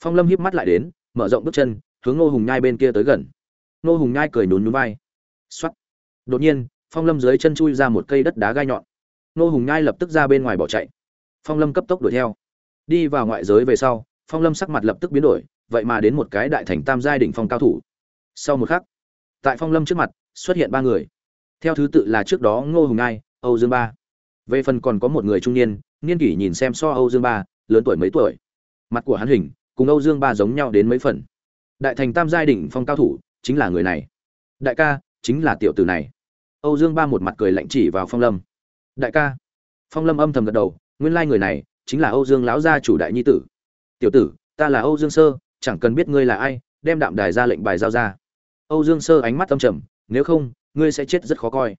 phong lâm híp mắt lại đến, mở rộng bước chân, hướng Ngô hùng nhai bên kia tới gần. Ngô hùng nhai cười nhún nhún vai. Xoắt đột nhiên, phong lâm dưới chân chui ra một cây đất đá gai nhọn. Ngô hùng nhai lập tức ra bên ngoài bỏ chạy. Phong lâm cấp tốc đuổi theo. Đi vào ngoại giới về sau, phong lâm sắc mặt lập tức biến đổi, vậy mà đến một cái đại thành tam giai đỉnh phong cao thủ. Sau một khắc, tại phong lâm trước mặt, xuất hiện ba người. Theo thứ tự là trước đó ngô hùng nhai, âu dương ba. Về phần còn có một người trung niên niên kỷ nhìn xem so âu dương ba, lớn tuổi mấy tuổi. Mặt của hắn hình cùng âu dương ba giống nhau đến mấy phần. Đại thành tam giai đỉnh phong cao thủ, chính là người này. Đại ca, chính là tiểu tử này. Âu dương ba một mặt cười lạnh chỉ vào phong lâm. Đại ca. Phong lâm âm thầm gật đầu, nguyên lai người này, chính là âu dương lão gia chủ đại nhi tử. Tiểu tử, ta là âu dương sơ, chẳng cần biết ngươi là ai, đem đạm đài ra lệnh bài giao ra. Âu dương sơ ánh mắt âm trầm, nếu không, ngươi sẽ chết rất khó coi.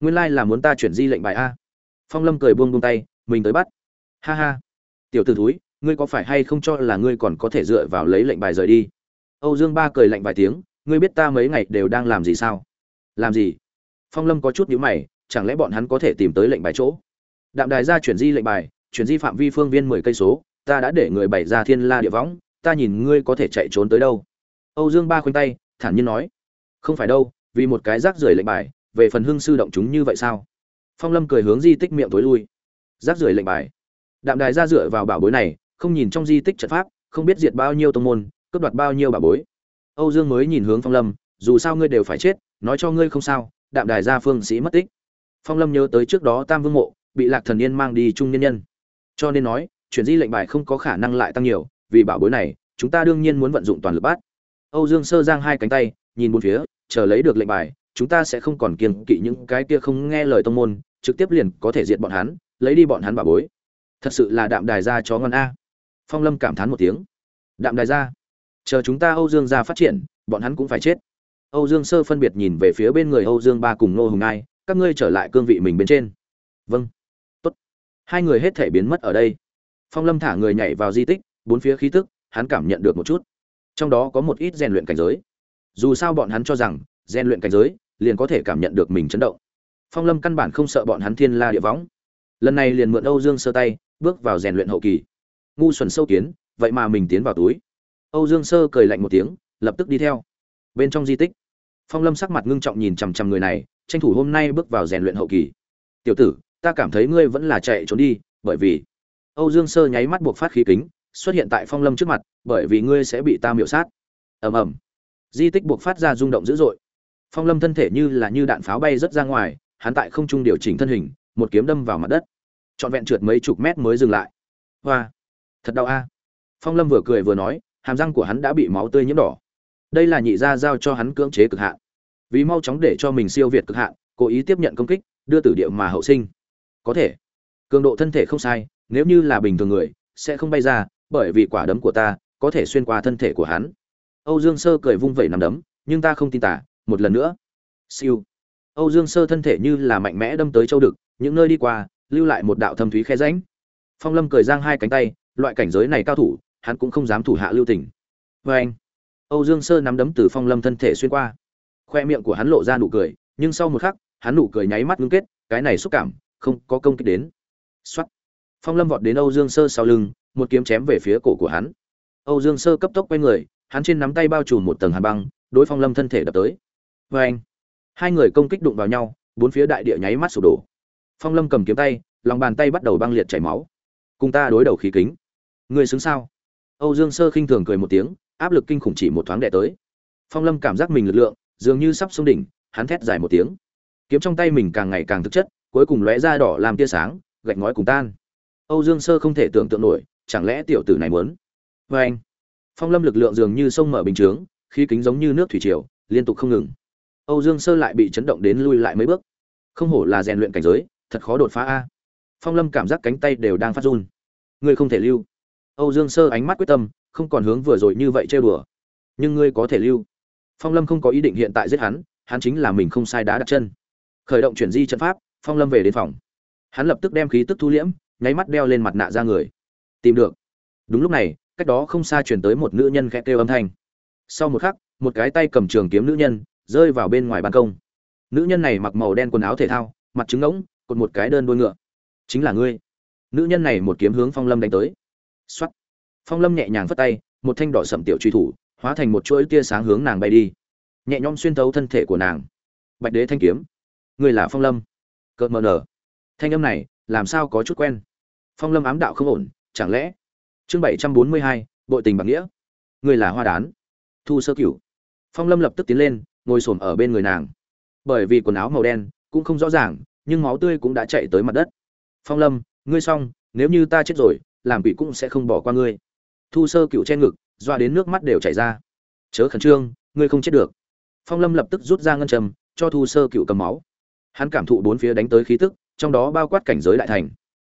Nguyên lai là muốn ta chuyển di lệnh bài a. Phong lâm cười buông buông tay, mình tới bắt. Ha ha. Tiểu tử thúi ngươi có phải hay không cho là ngươi còn có thể dựa vào lấy lệnh bài rời đi? Âu dương ba cười lạnh vài tiếng, ngươi biết ta mấy ngày đều đang làm gì sao? Làm gì? Phong lâm có chút nhíu mày, chẳng lẽ bọn hắn có thể tìm tới lệnh bài chỗ? Đạm đài ra chuyển di lệnh bài, chuyển di phạm vi phương viên mười cây số, ta đã để người bày ra thiên la địa võng, ta nhìn ngươi có thể chạy trốn tới đâu? Âu dương ba khoanh tay, thản nhiên nói. Không phải đâu, vì một cái rác rưởi lệnh bài, về phần hưng sư động chúng như vậy sao? Phong lâm cười hướng di tích miệng tối lui. Rác rưởi lệnh bài. Đạm đài ra dựa vào bảo bối này không nhìn trong di tích trận pháp, không biết diệt bao nhiêu tông môn, cướp đoạt bao nhiêu bảo bối. Âu dương mới nhìn hướng phong lâm, dù sao ngươi đều phải chết, nói cho ngươi không sao, đạm đài gia phương sĩ mất tích. Phong lâm nhớ tới trước đó tam vương mộ, bị lạc thần yên mang đi trung nhân nhân. Cho nên nói, chuyển di lệnh bài không có khả năng lại tăng nhiều, vì bảo bối này, chúng ta đương nhiên muốn vận dụng toàn lực bát âu dương sơ giang hai cánh tay, nhìn bốn phía, chờ lấy được lệnh bài, chúng ta sẽ không còn kiêng kỵ những cái kia không nghe lời tông môn, trực tiếp liền có thể diệt bọn hắn, lấy đi bọn hắn bảo bối. Thật sự là đạm đài gia chó ngon a phong lâm cảm thán một tiếng. Đạm đài ra, chờ chúng ta âu dương gia phát triển bọn hắn cũng phải chết. Âu dương sơ phân biệt nhìn về phía bên người âu dương ba cùng nô hùng ngai các ngươi trở lại cương vị mình bên trên. Vâng. Tốt. Hai người hết thể biến mất ở đây. Phong lâm thả người nhảy vào di tích bốn phía khí tức hắn cảm nhận được một chút. Trong đó có một ít rèn luyện cảnh giới. Dù sao bọn hắn cho rằng rèn luyện cảnh giới liền có thể cảm nhận được mình chấn động. Phong lâm căn bản không sợ bọn hắn thiên la địa võng. Lần này liền mượn âu dương sơ tay bước vào rèn luyện hậu kỳ ngu xuẩn sâu kiến, vậy mà mình tiến vào túi. Âu dương sơ cười lạnh một tiếng, lập tức đi theo. Bên trong di tích, phong lâm sắc mặt ngưng trọng nhìn chằm chằm người này, tranh thủ hôm nay bước vào rèn luyện hậu kỳ. Tiểu tử, ta cảm thấy ngươi vẫn là chạy trốn đi, bởi vì âu dương sơ nháy mắt buộc phát khí kính, xuất hiện tại phong lâm trước mặt, bởi vì ngươi sẽ bị ta miệu sát. Ầm ầm. Di tích buộc phát ra rung động dữ dội. Phong lâm thân thể như là như đạn pháo bay rất ra ngoài, hắn tại không trung điều chỉnh thân hình, một kiếm đâm vào mặt đất. Trọn vẹn trượt mấy chục mét mới dừng lại. Hoa thật đau a. Phong lâm vừa cười vừa nói, hàm răng của hắn đã bị máu tươi nhiễm đỏ. Đây là nhị gia giao cho hắn cưỡng chế cực hạn. Vì mau chóng để cho mình siêu việt cực hạn, cố ý tiếp nhận công kích, đưa tử địa mà hậu sinh. Có thể. Cường độ thân thể không sai, nếu như là bình thường người, sẽ không bay ra, bởi vì quả đấm của ta có thể xuyên qua thân thể của hắn. Âu dương sơ cười vung vẩy nằm đấm, nhưng ta không tin tả, một lần nữa. Siêu. Âu dương sơ thân thể như là mạnh mẽ đâm tới châu đực, những nơi đi qua, lưu lại một đạo thâm thúy khe rãnh. Phong lâm cười giang hai cánh tay loại cảnh giới này cao thủ, hắn cũng không dám thủ hạ lưu tình. Vê anh, âu dương sơ nắm đấm từ phong lâm thân thể xuyên qua. Khoe miệng của hắn lộ ra nụ cười, nhưng sau một khắc, hắn nụ cười nháy mắt ngưng kết, cái này xúc cảm, không có công kích đến. Xuất phong lâm vọt đến âu dương sơ sau lưng, một kiếm chém về phía cổ của hắn. Âu dương sơ cấp tốc quay người, hắn trên nắm tay bao trùm một tầng hàn băng, đối phong lâm thân thể đập tới. Vê anh, hai người công kích đụng vào nhau, bốn phía đại địa nháy mắt sụp đổ. Phong lâm cầm kiếm tay, lòng bàn tay bắt đầu băng liệt chảy máu. Cùng ta đối đầu khí kính người xứng sao? Âu dương sơ khinh thường cười một tiếng, áp lực kinh khủng chỉ một thoáng đệ tới. Phong lâm cảm giác mình lực lượng, dường như sắp xuống đỉnh, hắn thét dài một tiếng. Kiếm trong tay mình càng ngày càng thực chất, cuối cùng lóe ra đỏ làm tia sáng, gạch ngói cùng tan. Âu dương sơ không thể tưởng tượng nổi, chẳng lẽ tiểu tử này muốn? Vê anh, phong lâm lực lượng dường như sông mở bình chướng, khí kính giống như nước thủy triều, liên tục không ngừng. Âu dương sơ lại bị chấn động đến lui lại mấy bước. Không hổ là rèn luyện cảnh giới, thật khó đột phá a. Phong lâm cảm giác cánh tay đều đang phát run. Ngươi không thể lưu âu dương sơ ánh mắt quyết tâm, không còn hướng vừa rồi như vậy trêu đùa. Nhưng ngươi có thể lưu. Phong lâm không có ý định hiện tại giết hắn hắn chính là mình không sai đá đặt chân. Khởi động chuyển di trận pháp, phong lâm về đến phòng. Hắn lập tức đem khí tức thu liễm, nháy mắt đeo lên mặt nạ ra người. Tìm được. Đúng lúc này, cách đó không xa truyền tới một nữ nhân khẽ kêu âm thanh. Sau một khắc, một cái tay cầm trường kiếm nữ nhân rơi vào bên ngoài ban công. Nữ nhân này mặc màu đen quần áo thể thao, mặt trứng ngỗng, cột một cái đơn đuôi ngựa. Chính là ngươi. Nữ nhân này một kiếm hướng phong lâm đánh tới. Soát. phong lâm nhẹ nhàng phất tay, một thanh đỏ sẫm tiểu truy thủ, hóa thành một chuỗi tia sáng hướng nàng bay đi. Nhẹ nhõm xuyên thấu thân thể của nàng. Bạch đế thanh kiếm. Người là phong lâm. Cợt mờ nở. Thanh âm này, làm sao có chút quen? Phong lâm ám đạo không ổn, chẳng lẽ? Chương bảy trăm bốn mươi hai, bội tình Bằng nghĩa. Người là hoa đán. Thu sơ cửu. Phong lâm lập tức tiến lên, ngồi xổm ở bên người nàng. Bởi vì quần áo màu đen cũng không rõ ràng, nhưng máu tươi cũng đã chạy tới mặt đất. Phong lâm, ngươi xong, nếu như ta chết rồi làm quỷ cũng sẽ không bỏ qua ngươi. Thu sơ cựu che ngực, doa đến nước mắt đều chảy ra. Chớ khẩn trương, ngươi không chết được. Phong lâm lập tức rút ra ngân trầm cho thu sơ cựu cầm máu. Hắn cảm thụ bốn phía đánh tới khí tức, trong đó bao quát cảnh giới đại thành.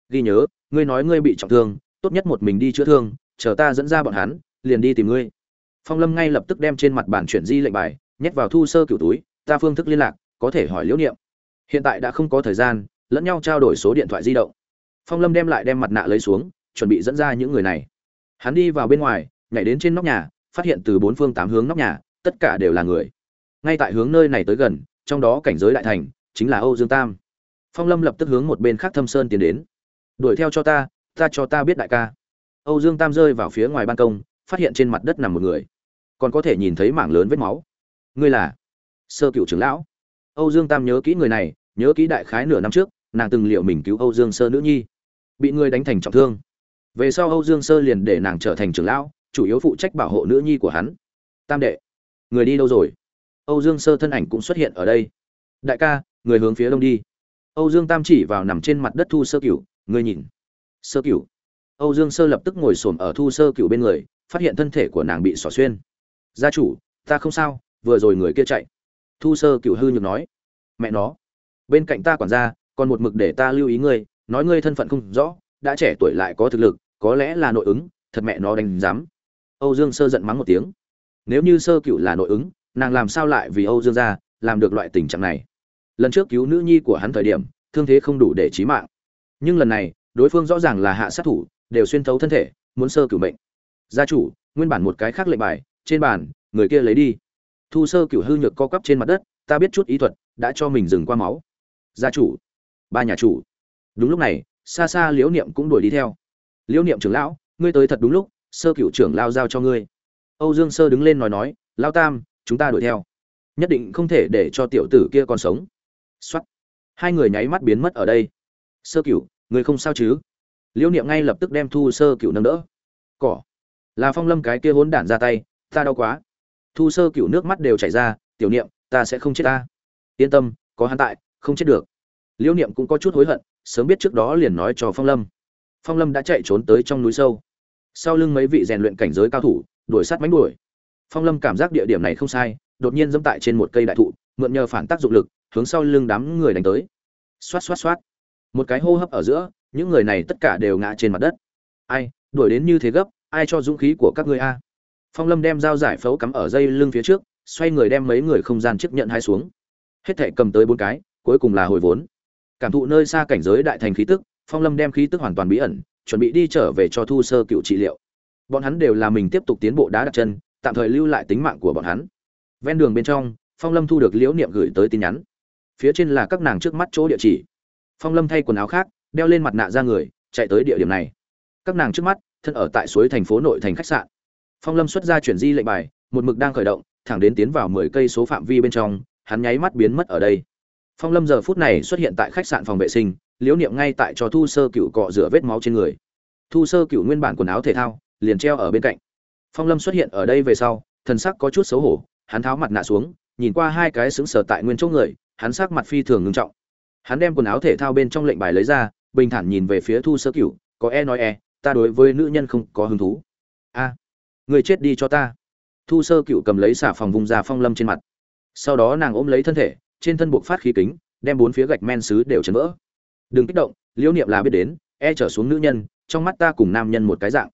Ghi nhớ, ngươi nói ngươi bị trọng thương, tốt nhất một mình đi chữa thương, chờ ta dẫn ra bọn hắn, liền đi tìm ngươi. Phong lâm ngay lập tức đem trên mặt bản chuyển di lệnh bài, nhét vào thu sơ cựu túi, ta phương thức liên lạc, có thể hỏi liễu niệm. Hiện tại đã không có thời gian, lẫn nhau trao đổi số điện thoại di động. Phong lâm đem lại đem mặt nạ lấy xuống chuẩn bị dẫn ra những người này. Hắn đi vào bên ngoài, nhảy đến trên nóc nhà, phát hiện từ bốn phương tám hướng nóc nhà, tất cả đều là người. Ngay tại hướng nơi này tới gần, trong đó cảnh giới đại thành, chính là âu dương tam. Phong lâm lập tức hướng một bên khác thâm sơn tiến đến. Đuổi theo cho ta ta cho ta biết đại ca. Âu dương tam rơi vào phía ngoài ban công, phát hiện trên mặt đất nằm một người. Còn có thể nhìn thấy mảng lớn vết máu. Ngươi là sơ cựu trưởng lão. Âu dương tam nhớ kỹ người này, nhớ kỹ đại khái nửa năm trước, nàng từng liệu mình cứu âu dương sơ nữ nhi. Bị người đánh thành trọng thương về sau âu dương sơ liền để nàng trở thành trưởng lão, chủ yếu phụ trách bảo hộ nữ nhi của hắn. Tam đệ, người đi đâu rồi? Âu dương sơ thân ảnh cũng xuất hiện ở đây. Đại ca, người hướng phía đông đi. Âu dương tam chỉ vào nằm trên mặt đất thu sơ cửu, người nhìn. Sơ cửu. Âu dương sơ lập tức ngồi xổm ở thu sơ cửu bên người, phát hiện thân thể của nàng bị xỏ xuyên. Gia chủ, ta không sao, vừa rồi người kia chạy. Thu sơ cửu hư nhược nói. Mẹ nó. Bên cạnh ta quản gia, còn một mực để ta lưu ý ngươi, nói ngươi thân phận không rõ đã trẻ tuổi lại có thực lực, có lẽ là nội ứng, thật mẹ nó đánh dám. âu dương sơ giận mắng một tiếng. Nếu như sơ cựu là nội ứng, nàng làm sao lại vì âu dương gia làm được loại tình trạng này? Lần trước cứu nữ nhi của hắn thời điểm, thương thế không đủ để chí mạng. Nhưng lần này, đối phương rõ ràng là hạ sát thủ, đều xuyên thấu thân thể, muốn sơ cửu mệnh. Gia chủ, nguyên bản một cái khác lệnh bài, trên bàn, người kia lấy đi. Thu sơ cửu hư nhược co quắp trên mặt đất, ta biết chút ý thuật, đã cho mình dừng qua máu. Gia chủ, ba nhà chủ. Đúng lúc này xa xa liễu niệm cũng đuổi đi theo. Liễu niệm trưởng lão, ngươi tới thật đúng lúc, sơ cựu trưởng lao giao cho ngươi. Âu dương sơ đứng lên nói nói, lao tam, chúng ta đuổi theo. Nhất định không thể để cho tiểu tử kia còn sống. X o á t hai người nháy mắt biến mất ở đây. Sơ cựu người không sao chứ? Liễu niệm ngay lập tức đem thu sơ cựu nâng đỡ. Cỏ. Là phong lâm cái kia hốn đản ra tay, ta đau quá. Thu sơ cựu nước mắt đều chảy ra, tiểu niệm, ta sẽ không chết ta. Yên tâm, có hắn tại, không chết được. Liễu niệm cũng có chút hối hận sớm biết trước đó liền nói cho phong lâm. Phong lâm đã chạy trốn tới trong núi sâu. Sau lưng mấy vị rèn luyện cảnh giới cao thủ, đuổi sát mánh đuổi. Phong lâm cảm giác địa điểm này không sai, đột nhiên dẫm tại trên một cây đại thụ, mượn nhờ phản tác dụng lực, hướng sau lưng đám người đánh tới. Xoát xoát xoát. Một cái hô hấp ở giữa, những người này tất cả đều ngã trên mặt đất. Ai, đuổi đến như thế gấp, ai cho dũng khí của các ngươi a? Phong lâm đem dao giải phẫu cắm ở dây lưng phía trước, xoay người đem mấy người không gian chấp nhận hai xuống. Hết thể cầm tới bốn cái, cuối cùng là hồi vốn cảm thụ nơi xa cảnh giới đại thành khí tức, phong lâm đem khí tức hoàn toàn bí ẩn, chuẩn bị đi trở về cho thu sơ cựu trị liệu. Bọn hắn đều là mình tiếp tục tiến bộ đá đặt chân, tạm thời lưu lại tính mạng của bọn hắn. Ven đường bên trong, phong lâm thu được liễu niệm gửi tới tin nhắn. Phía trên là các nàng trước mắt chỗ địa chỉ. Phong lâm thay quần áo khác, đeo lên mặt nạ ra người, chạy tới địa điểm này. Các nàng trước mắt, thân ở tại suối thành phố nội thành khách sạn. Phong lâm xuất ra chuyển di lệnh bài, một mực đang khởi động, thẳng đến tiến vào mười cây số phạm vi bên trong, hắn nháy mắt biến mất ở đây phong lâm giờ phút này xuất hiện tại khách sạn phòng vệ sinh liễu niệm ngay tại cho thu sơ cựu cọ rửa vết máu trên người. Thu sơ cựu nguyên bản quần áo thể thao, liền treo ở bên cạnh. Phong lâm xuất hiện ở đây về sau, thần sắc có chút xấu hổ, hắn tháo mặt nạ xuống, nhìn qua hai cái xứng sở tại nguyên chỗ người, hắn sắc mặt phi thường ngưng trọng. Hắn đem quần áo thể thao bên trong lệnh bài lấy ra, bình thản nhìn về phía thu sơ cựu có e nói e ta đối với nữ nhân không có hứng thú. A, người chết đi cho ta. Thu sơ cựu cầm lấy xả phòng vùng ra phong lâm trên mặt. Sau đó nàng ôm lấy thân thể trên thân buộc phát khí kính, đem bốn phía gạch men xứ đều chấn vỡ. Đừng kích động, liễu niệm là biết đến e trở xuống nữ nhân, trong mắt ta cùng nam nhân một cái dạng.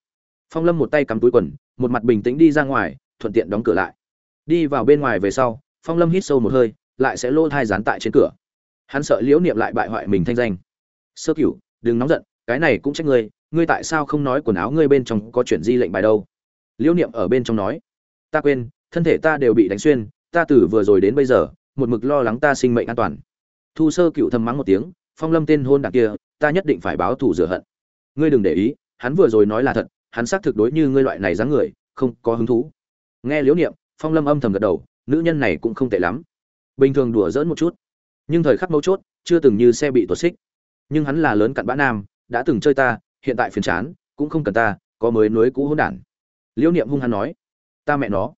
Phong lâm một tay cắm túi quần, một mặt bình tĩnh đi ra ngoài, thuận tiện đóng cửa lại. Đi vào bên ngoài về sau, phong lâm hít sâu một hơi, lại sẽ lô thai dán tại trên cửa. Hắn sợ liễu niệm lại bại hoại mình thanh danh. Sơ cửu, đừng nóng giận, cái này cũng trách ngươi ngươi tại sao không nói quần áo ngươi bên trong có chuyện di lệnh bài đâu? Liễu niệm ở bên trong nói. Ta quên, thân thể ta đều bị đánh xuyên, ta từ vừa rồi đến bây giờ một mực lo lắng ta sinh mệnh an toàn. Thu sơ cựu thầm mắng một tiếng, phong lâm tên hôn đảng kia, ta nhất định phải báo thù rửa hận. Ngươi đừng để ý, hắn vừa rồi nói là thật, hắn xác thực đối như ngươi loại này dáng người, không có hứng thú. Nghe liễu niệm, phong lâm âm thầm gật đầu, nữ nhân này cũng không tệ lắm. Bình thường đùa giỡn một chút. Nhưng thời khắc mấu chốt, chưa từng như xe bị tuột xích. Nhưng hắn là lớn cặn bã nam, đã từng chơi ta, hiện tại phiền chán, cũng không cần ta, có mới nối cũ hỗn đản liễu niệm hung hắn nói, ta mẹ nó.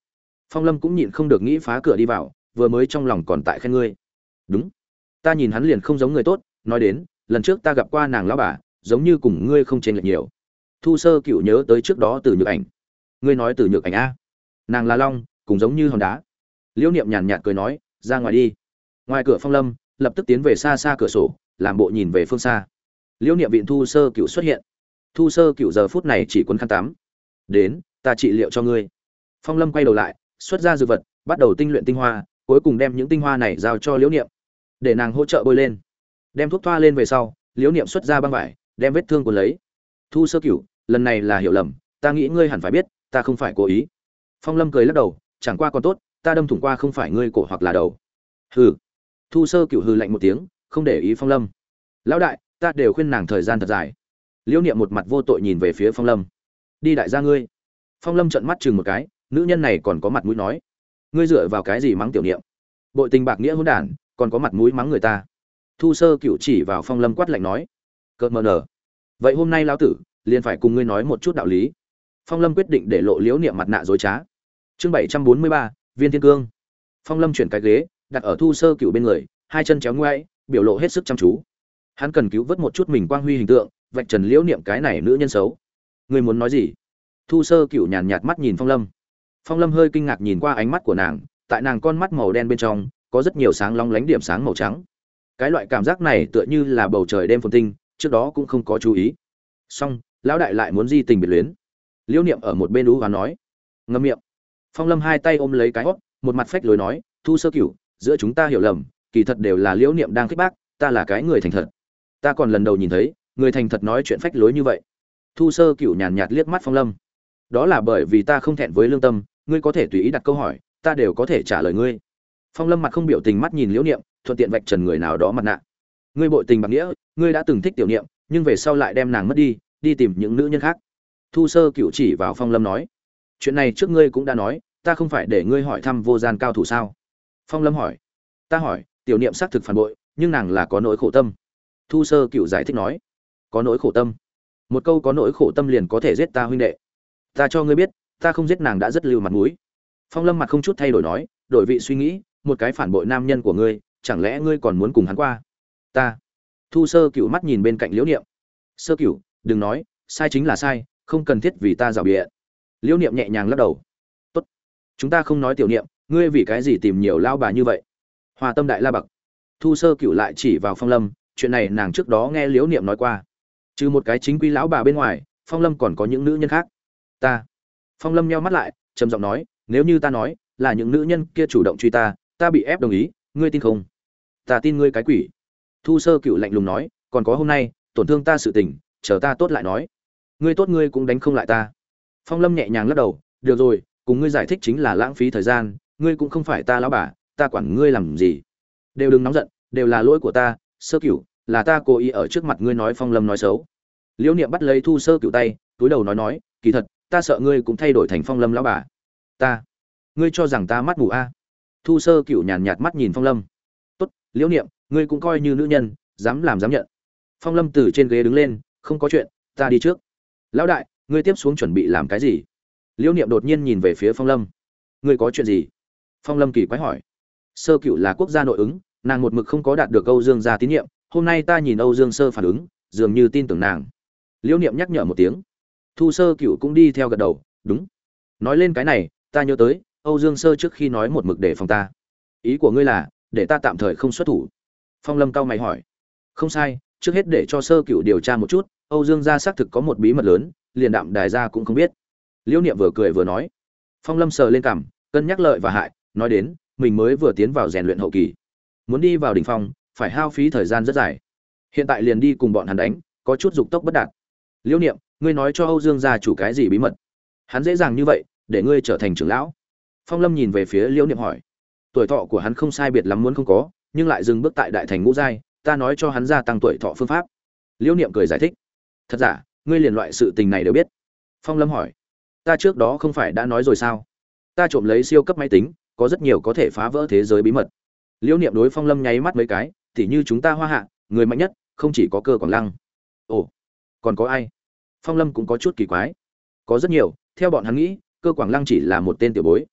Phong lâm cũng nhịn không được nghĩ phá cửa đi vào vừa mới trong lòng còn tại khen ngươi. Đúng. Ta nhìn hắn liền không giống người tốt, nói đến, lần trước ta gặp qua nàng lão bà, giống như cùng ngươi không chênh lệch nhiều. Thu sơ cựu nhớ tới trước đó từ nhược ảnh. Ngươi nói từ nhược ảnh a. Nàng là long, cũng giống như hòn đá. Liễu niệm nhàn nhạt cười nói, ra ngoài đi. Ngoài cửa phong lâm, lập tức tiến về xa xa cửa sổ, làm bộ nhìn về phương xa. Liễu niệm viện thu sơ cựu xuất hiện. Thu sơ cựu giờ phút này chỉ quấn khăn tắm. Đến, ta trị liệu cho ngươi. Phong lâm quay đầu lại, xuất ra dược vật, bắt đầu tinh luyện tinh hoa cuối cùng đem những tinh hoa này giao cho liễu niệm, để nàng hỗ trợ bôi lên. Đem thuốc thoa lên về sau, liễu niệm xuất ra băng vải, đem vết thương của lấy. Thu sơ cửu, lần này là hiểu lầm, ta nghĩ ngươi hẳn phải biết, ta không phải cố ý. Phong lâm cười lắc đầu, chẳng qua còn tốt, ta đâm thủng qua không phải ngươi cổ hoặc là đầu. Hừ. Thu sơ cửu hừ lạnh một tiếng, không để ý phong lâm. Lão đại, ta đều khuyên nàng thời gian thật dài. Liễu niệm một mặt vô tội nhìn về phía phong lâm. Đi đại gia ngươi. Phong lâm trợn mắt chừng một cái, nữ nhân này còn có mặt mũi nói ngươi dựa vào cái gì mắng tiểu niệm? Bội tình bạc nghĩa hỗn đản, còn có mặt mũi mắng người ta. Thu sơ cựu chỉ vào phong lâm quát lạnh nói, cợt mờ nở. Vậy hôm nay lão tử, liền phải cùng ngươi nói một chút đạo lý. Phong lâm quyết định để lộ liễu niệm mặt nạ dối trá. Chương bảy trăm bốn mươi ba, viên thiên cương. Phong lâm chuyển cái ghế, đặt ở thu sơ cựu bên người, hai chân chéo ngoáy biểu lộ hết sức chăm chú. Hắn cần cứu vớt một chút mình quang huy hình tượng, vạch trần liễu niệm cái này nữ nhân xấu. Ngươi muốn nói gì? Thu sơ cựu nhàn nhạt mắt nhìn phong lâm phong lâm hơi kinh ngạc nhìn qua ánh mắt của nàng, tại nàng con mắt màu đen bên trong, có rất nhiều sáng long lánh điểm sáng màu trắng. Cái loại cảm giác này tựa như là bầu trời đêm phồn tinh, trước đó cũng không có chú ý. Song lão đại lại muốn di tình biệt luyến. Liễu niệm ở một bên đú và nói. Ngâm miệng. Phong lâm hai tay ôm lấy cái hót, một mặt phách lối nói, thu sơ cửu, giữa chúng ta hiểu lầm, kỳ thật đều là liễu niệm đang khích bác, ta là cái người thành thật. Ta còn lần đầu nhìn thấy, người thành thật nói chuyện phách lối như vậy. Thu sơ cửu nhàn nhạt liếc mắt phong lâm đó là bởi vì ta không thẹn với lương tâm, ngươi có thể tùy ý đặt câu hỏi, ta đều có thể trả lời ngươi. Phong lâm mặt không biểu tình mắt nhìn liễu niệm, thuận tiện vạch trần người nào đó mặt nạ. Ngươi bội tình bạc nghĩa, ngươi đã từng thích tiểu niệm, nhưng về sau lại đem nàng mất đi đi tìm những nữ nhân khác. Thu sơ cựu chỉ vào phong lâm nói, chuyện này trước ngươi cũng đã nói, ta không phải để ngươi hỏi thăm vô gian cao thủ sao? Phong lâm hỏi, ta hỏi, tiểu niệm xác thực phản bội, nhưng nàng là có nỗi khổ tâm. Thu sơ cựu giải thích nói, có nỗi khổ tâm. Một câu có nỗi khổ tâm liền có thể giết ta huynh đệ ta cho ngươi biết, ta không giết nàng đã rất lưu mặt mũi. Phong lâm mặt không chút thay đổi nói, đổi vị suy nghĩ, một cái phản bội nam nhân của ngươi, chẳng lẽ ngươi còn muốn cùng hắn qua? Ta. Thu sơ cựu mắt nhìn bên cạnh liễu niệm. Sơ cựu đừng nói, sai chính là sai, không cần thiết vì ta rào bịa liễu niệm nhẹ nhàng lắc đầu. Tốt. Chúng ta không nói tiểu niệm, ngươi vì cái gì tìm nhiều lao bà như vậy? Hòa tâm đại la bậc. Thu sơ cựu lại chỉ vào phong lâm, chuyện này nàng trước đó nghe liễu niệm nói qua. Trừ một cái chính quy lão bà bên ngoài, phong lâm còn có những nữ nhân khác ta. Phong lâm nheo mắt lại, trầm giọng nói, nếu như ta nói là những nữ nhân kia chủ động truy ta ta bị ép đồng ý, ngươi tin không? Ta tin ngươi cái quỷ. Thu sơ cựu lạnh lùng nói, còn có hôm nay, tổn thương ta sự tình, chờ ta tốt lại nói. Ngươi tốt ngươi cũng đánh không lại ta. Phong lâm nhẹ nhàng lắc đầu, được rồi, cùng ngươi giải thích chính là lãng phí thời gian, ngươi cũng không phải ta lão bà, ta quản ngươi làm gì. Đều đừng nóng giận, đều là lỗi của ta, sơ cựu là ta cố ý ở trước mặt ngươi nói phong lâm nói xấu. Liễu niệm bắt lấy thu sơ cựu tay, túi đầu nói nói, kỳ thật ta sợ ngươi cũng thay đổi thành phong lâm lão bà. Ta, ngươi cho rằng ta mắt mù a? À. thu sơ cựu nhàn nhạt mắt nhìn phong lâm. Tốt, liễu niệm, ngươi cũng coi như nữ nhân, dám làm dám nhận. Phong lâm từ trên ghế đứng lên, không có chuyện, ta đi trước. Lão đại, ngươi tiếp xuống chuẩn bị làm cái gì? Liễu niệm đột nhiên nhìn về phía phong lâm. Ngươi có chuyện gì? Phong lâm kỳ quái hỏi. Sơ cựu là quốc gia nội ứng, nàng một mực không có đạt được âu dương gia tín nhiệm, hôm nay ta nhìn âu dương sơ phản ứng, dường như tin tưởng nàng. Liễu niệm nhắc nhở một tiếng thu sơ cựu cũng đi theo gật đầu, đúng. Nói lên cái này, ta nhớ tới, âu dương sơ trước khi nói một mực để phòng ta. Ý của ngươi là, để ta tạm thời không xuất thủ. Phong lâm cao mày hỏi. Không sai, trước hết để cho sơ cựu điều tra một chút, âu dương gia xác thực có một bí mật lớn, liền đạm đài gia cũng không biết. Liễu niệm vừa cười vừa nói. Phong lâm sờ lên cằm, cân nhắc lợi và hại, nói đến, mình mới vừa tiến vào rèn luyện hậu kỳ. Muốn đi vào đỉnh phong, phải hao phí thời gian rất dài. Hiện tại liền đi cùng bọn hắn đánh, có chút dục tốc bất đạt. Liễu niệm ngươi nói cho âu dương gia chủ cái gì bí mật? Hắn dễ dàng như vậy, để ngươi trở thành trưởng lão. Phong lâm nhìn về phía liễu niệm hỏi. Tuổi thọ của hắn không sai biệt lắm muốn không có, nhưng lại dừng bước tại đại thành ngũ giai, ta nói cho hắn gia tăng tuổi thọ phương pháp. Liễu niệm cười giải thích. Thật giả, ngươi liền loại sự tình này đều biết? Phong lâm hỏi. Ta trước đó không phải đã nói rồi sao? Ta trộm lấy siêu cấp máy tính, có rất nhiều có thể phá vỡ thế giới bí mật. Liễu niệm đối phong lâm nháy mắt mấy cái, tỉ như chúng ta hoa hạ, người mạnh nhất, không chỉ có cơ còn lăng. Ồ, còn có ai? Phong lâm cũng có chút kỳ quái. Có rất nhiều, theo bọn hắn nghĩ, cơ quảng lăng chỉ là một tên tiểu bối.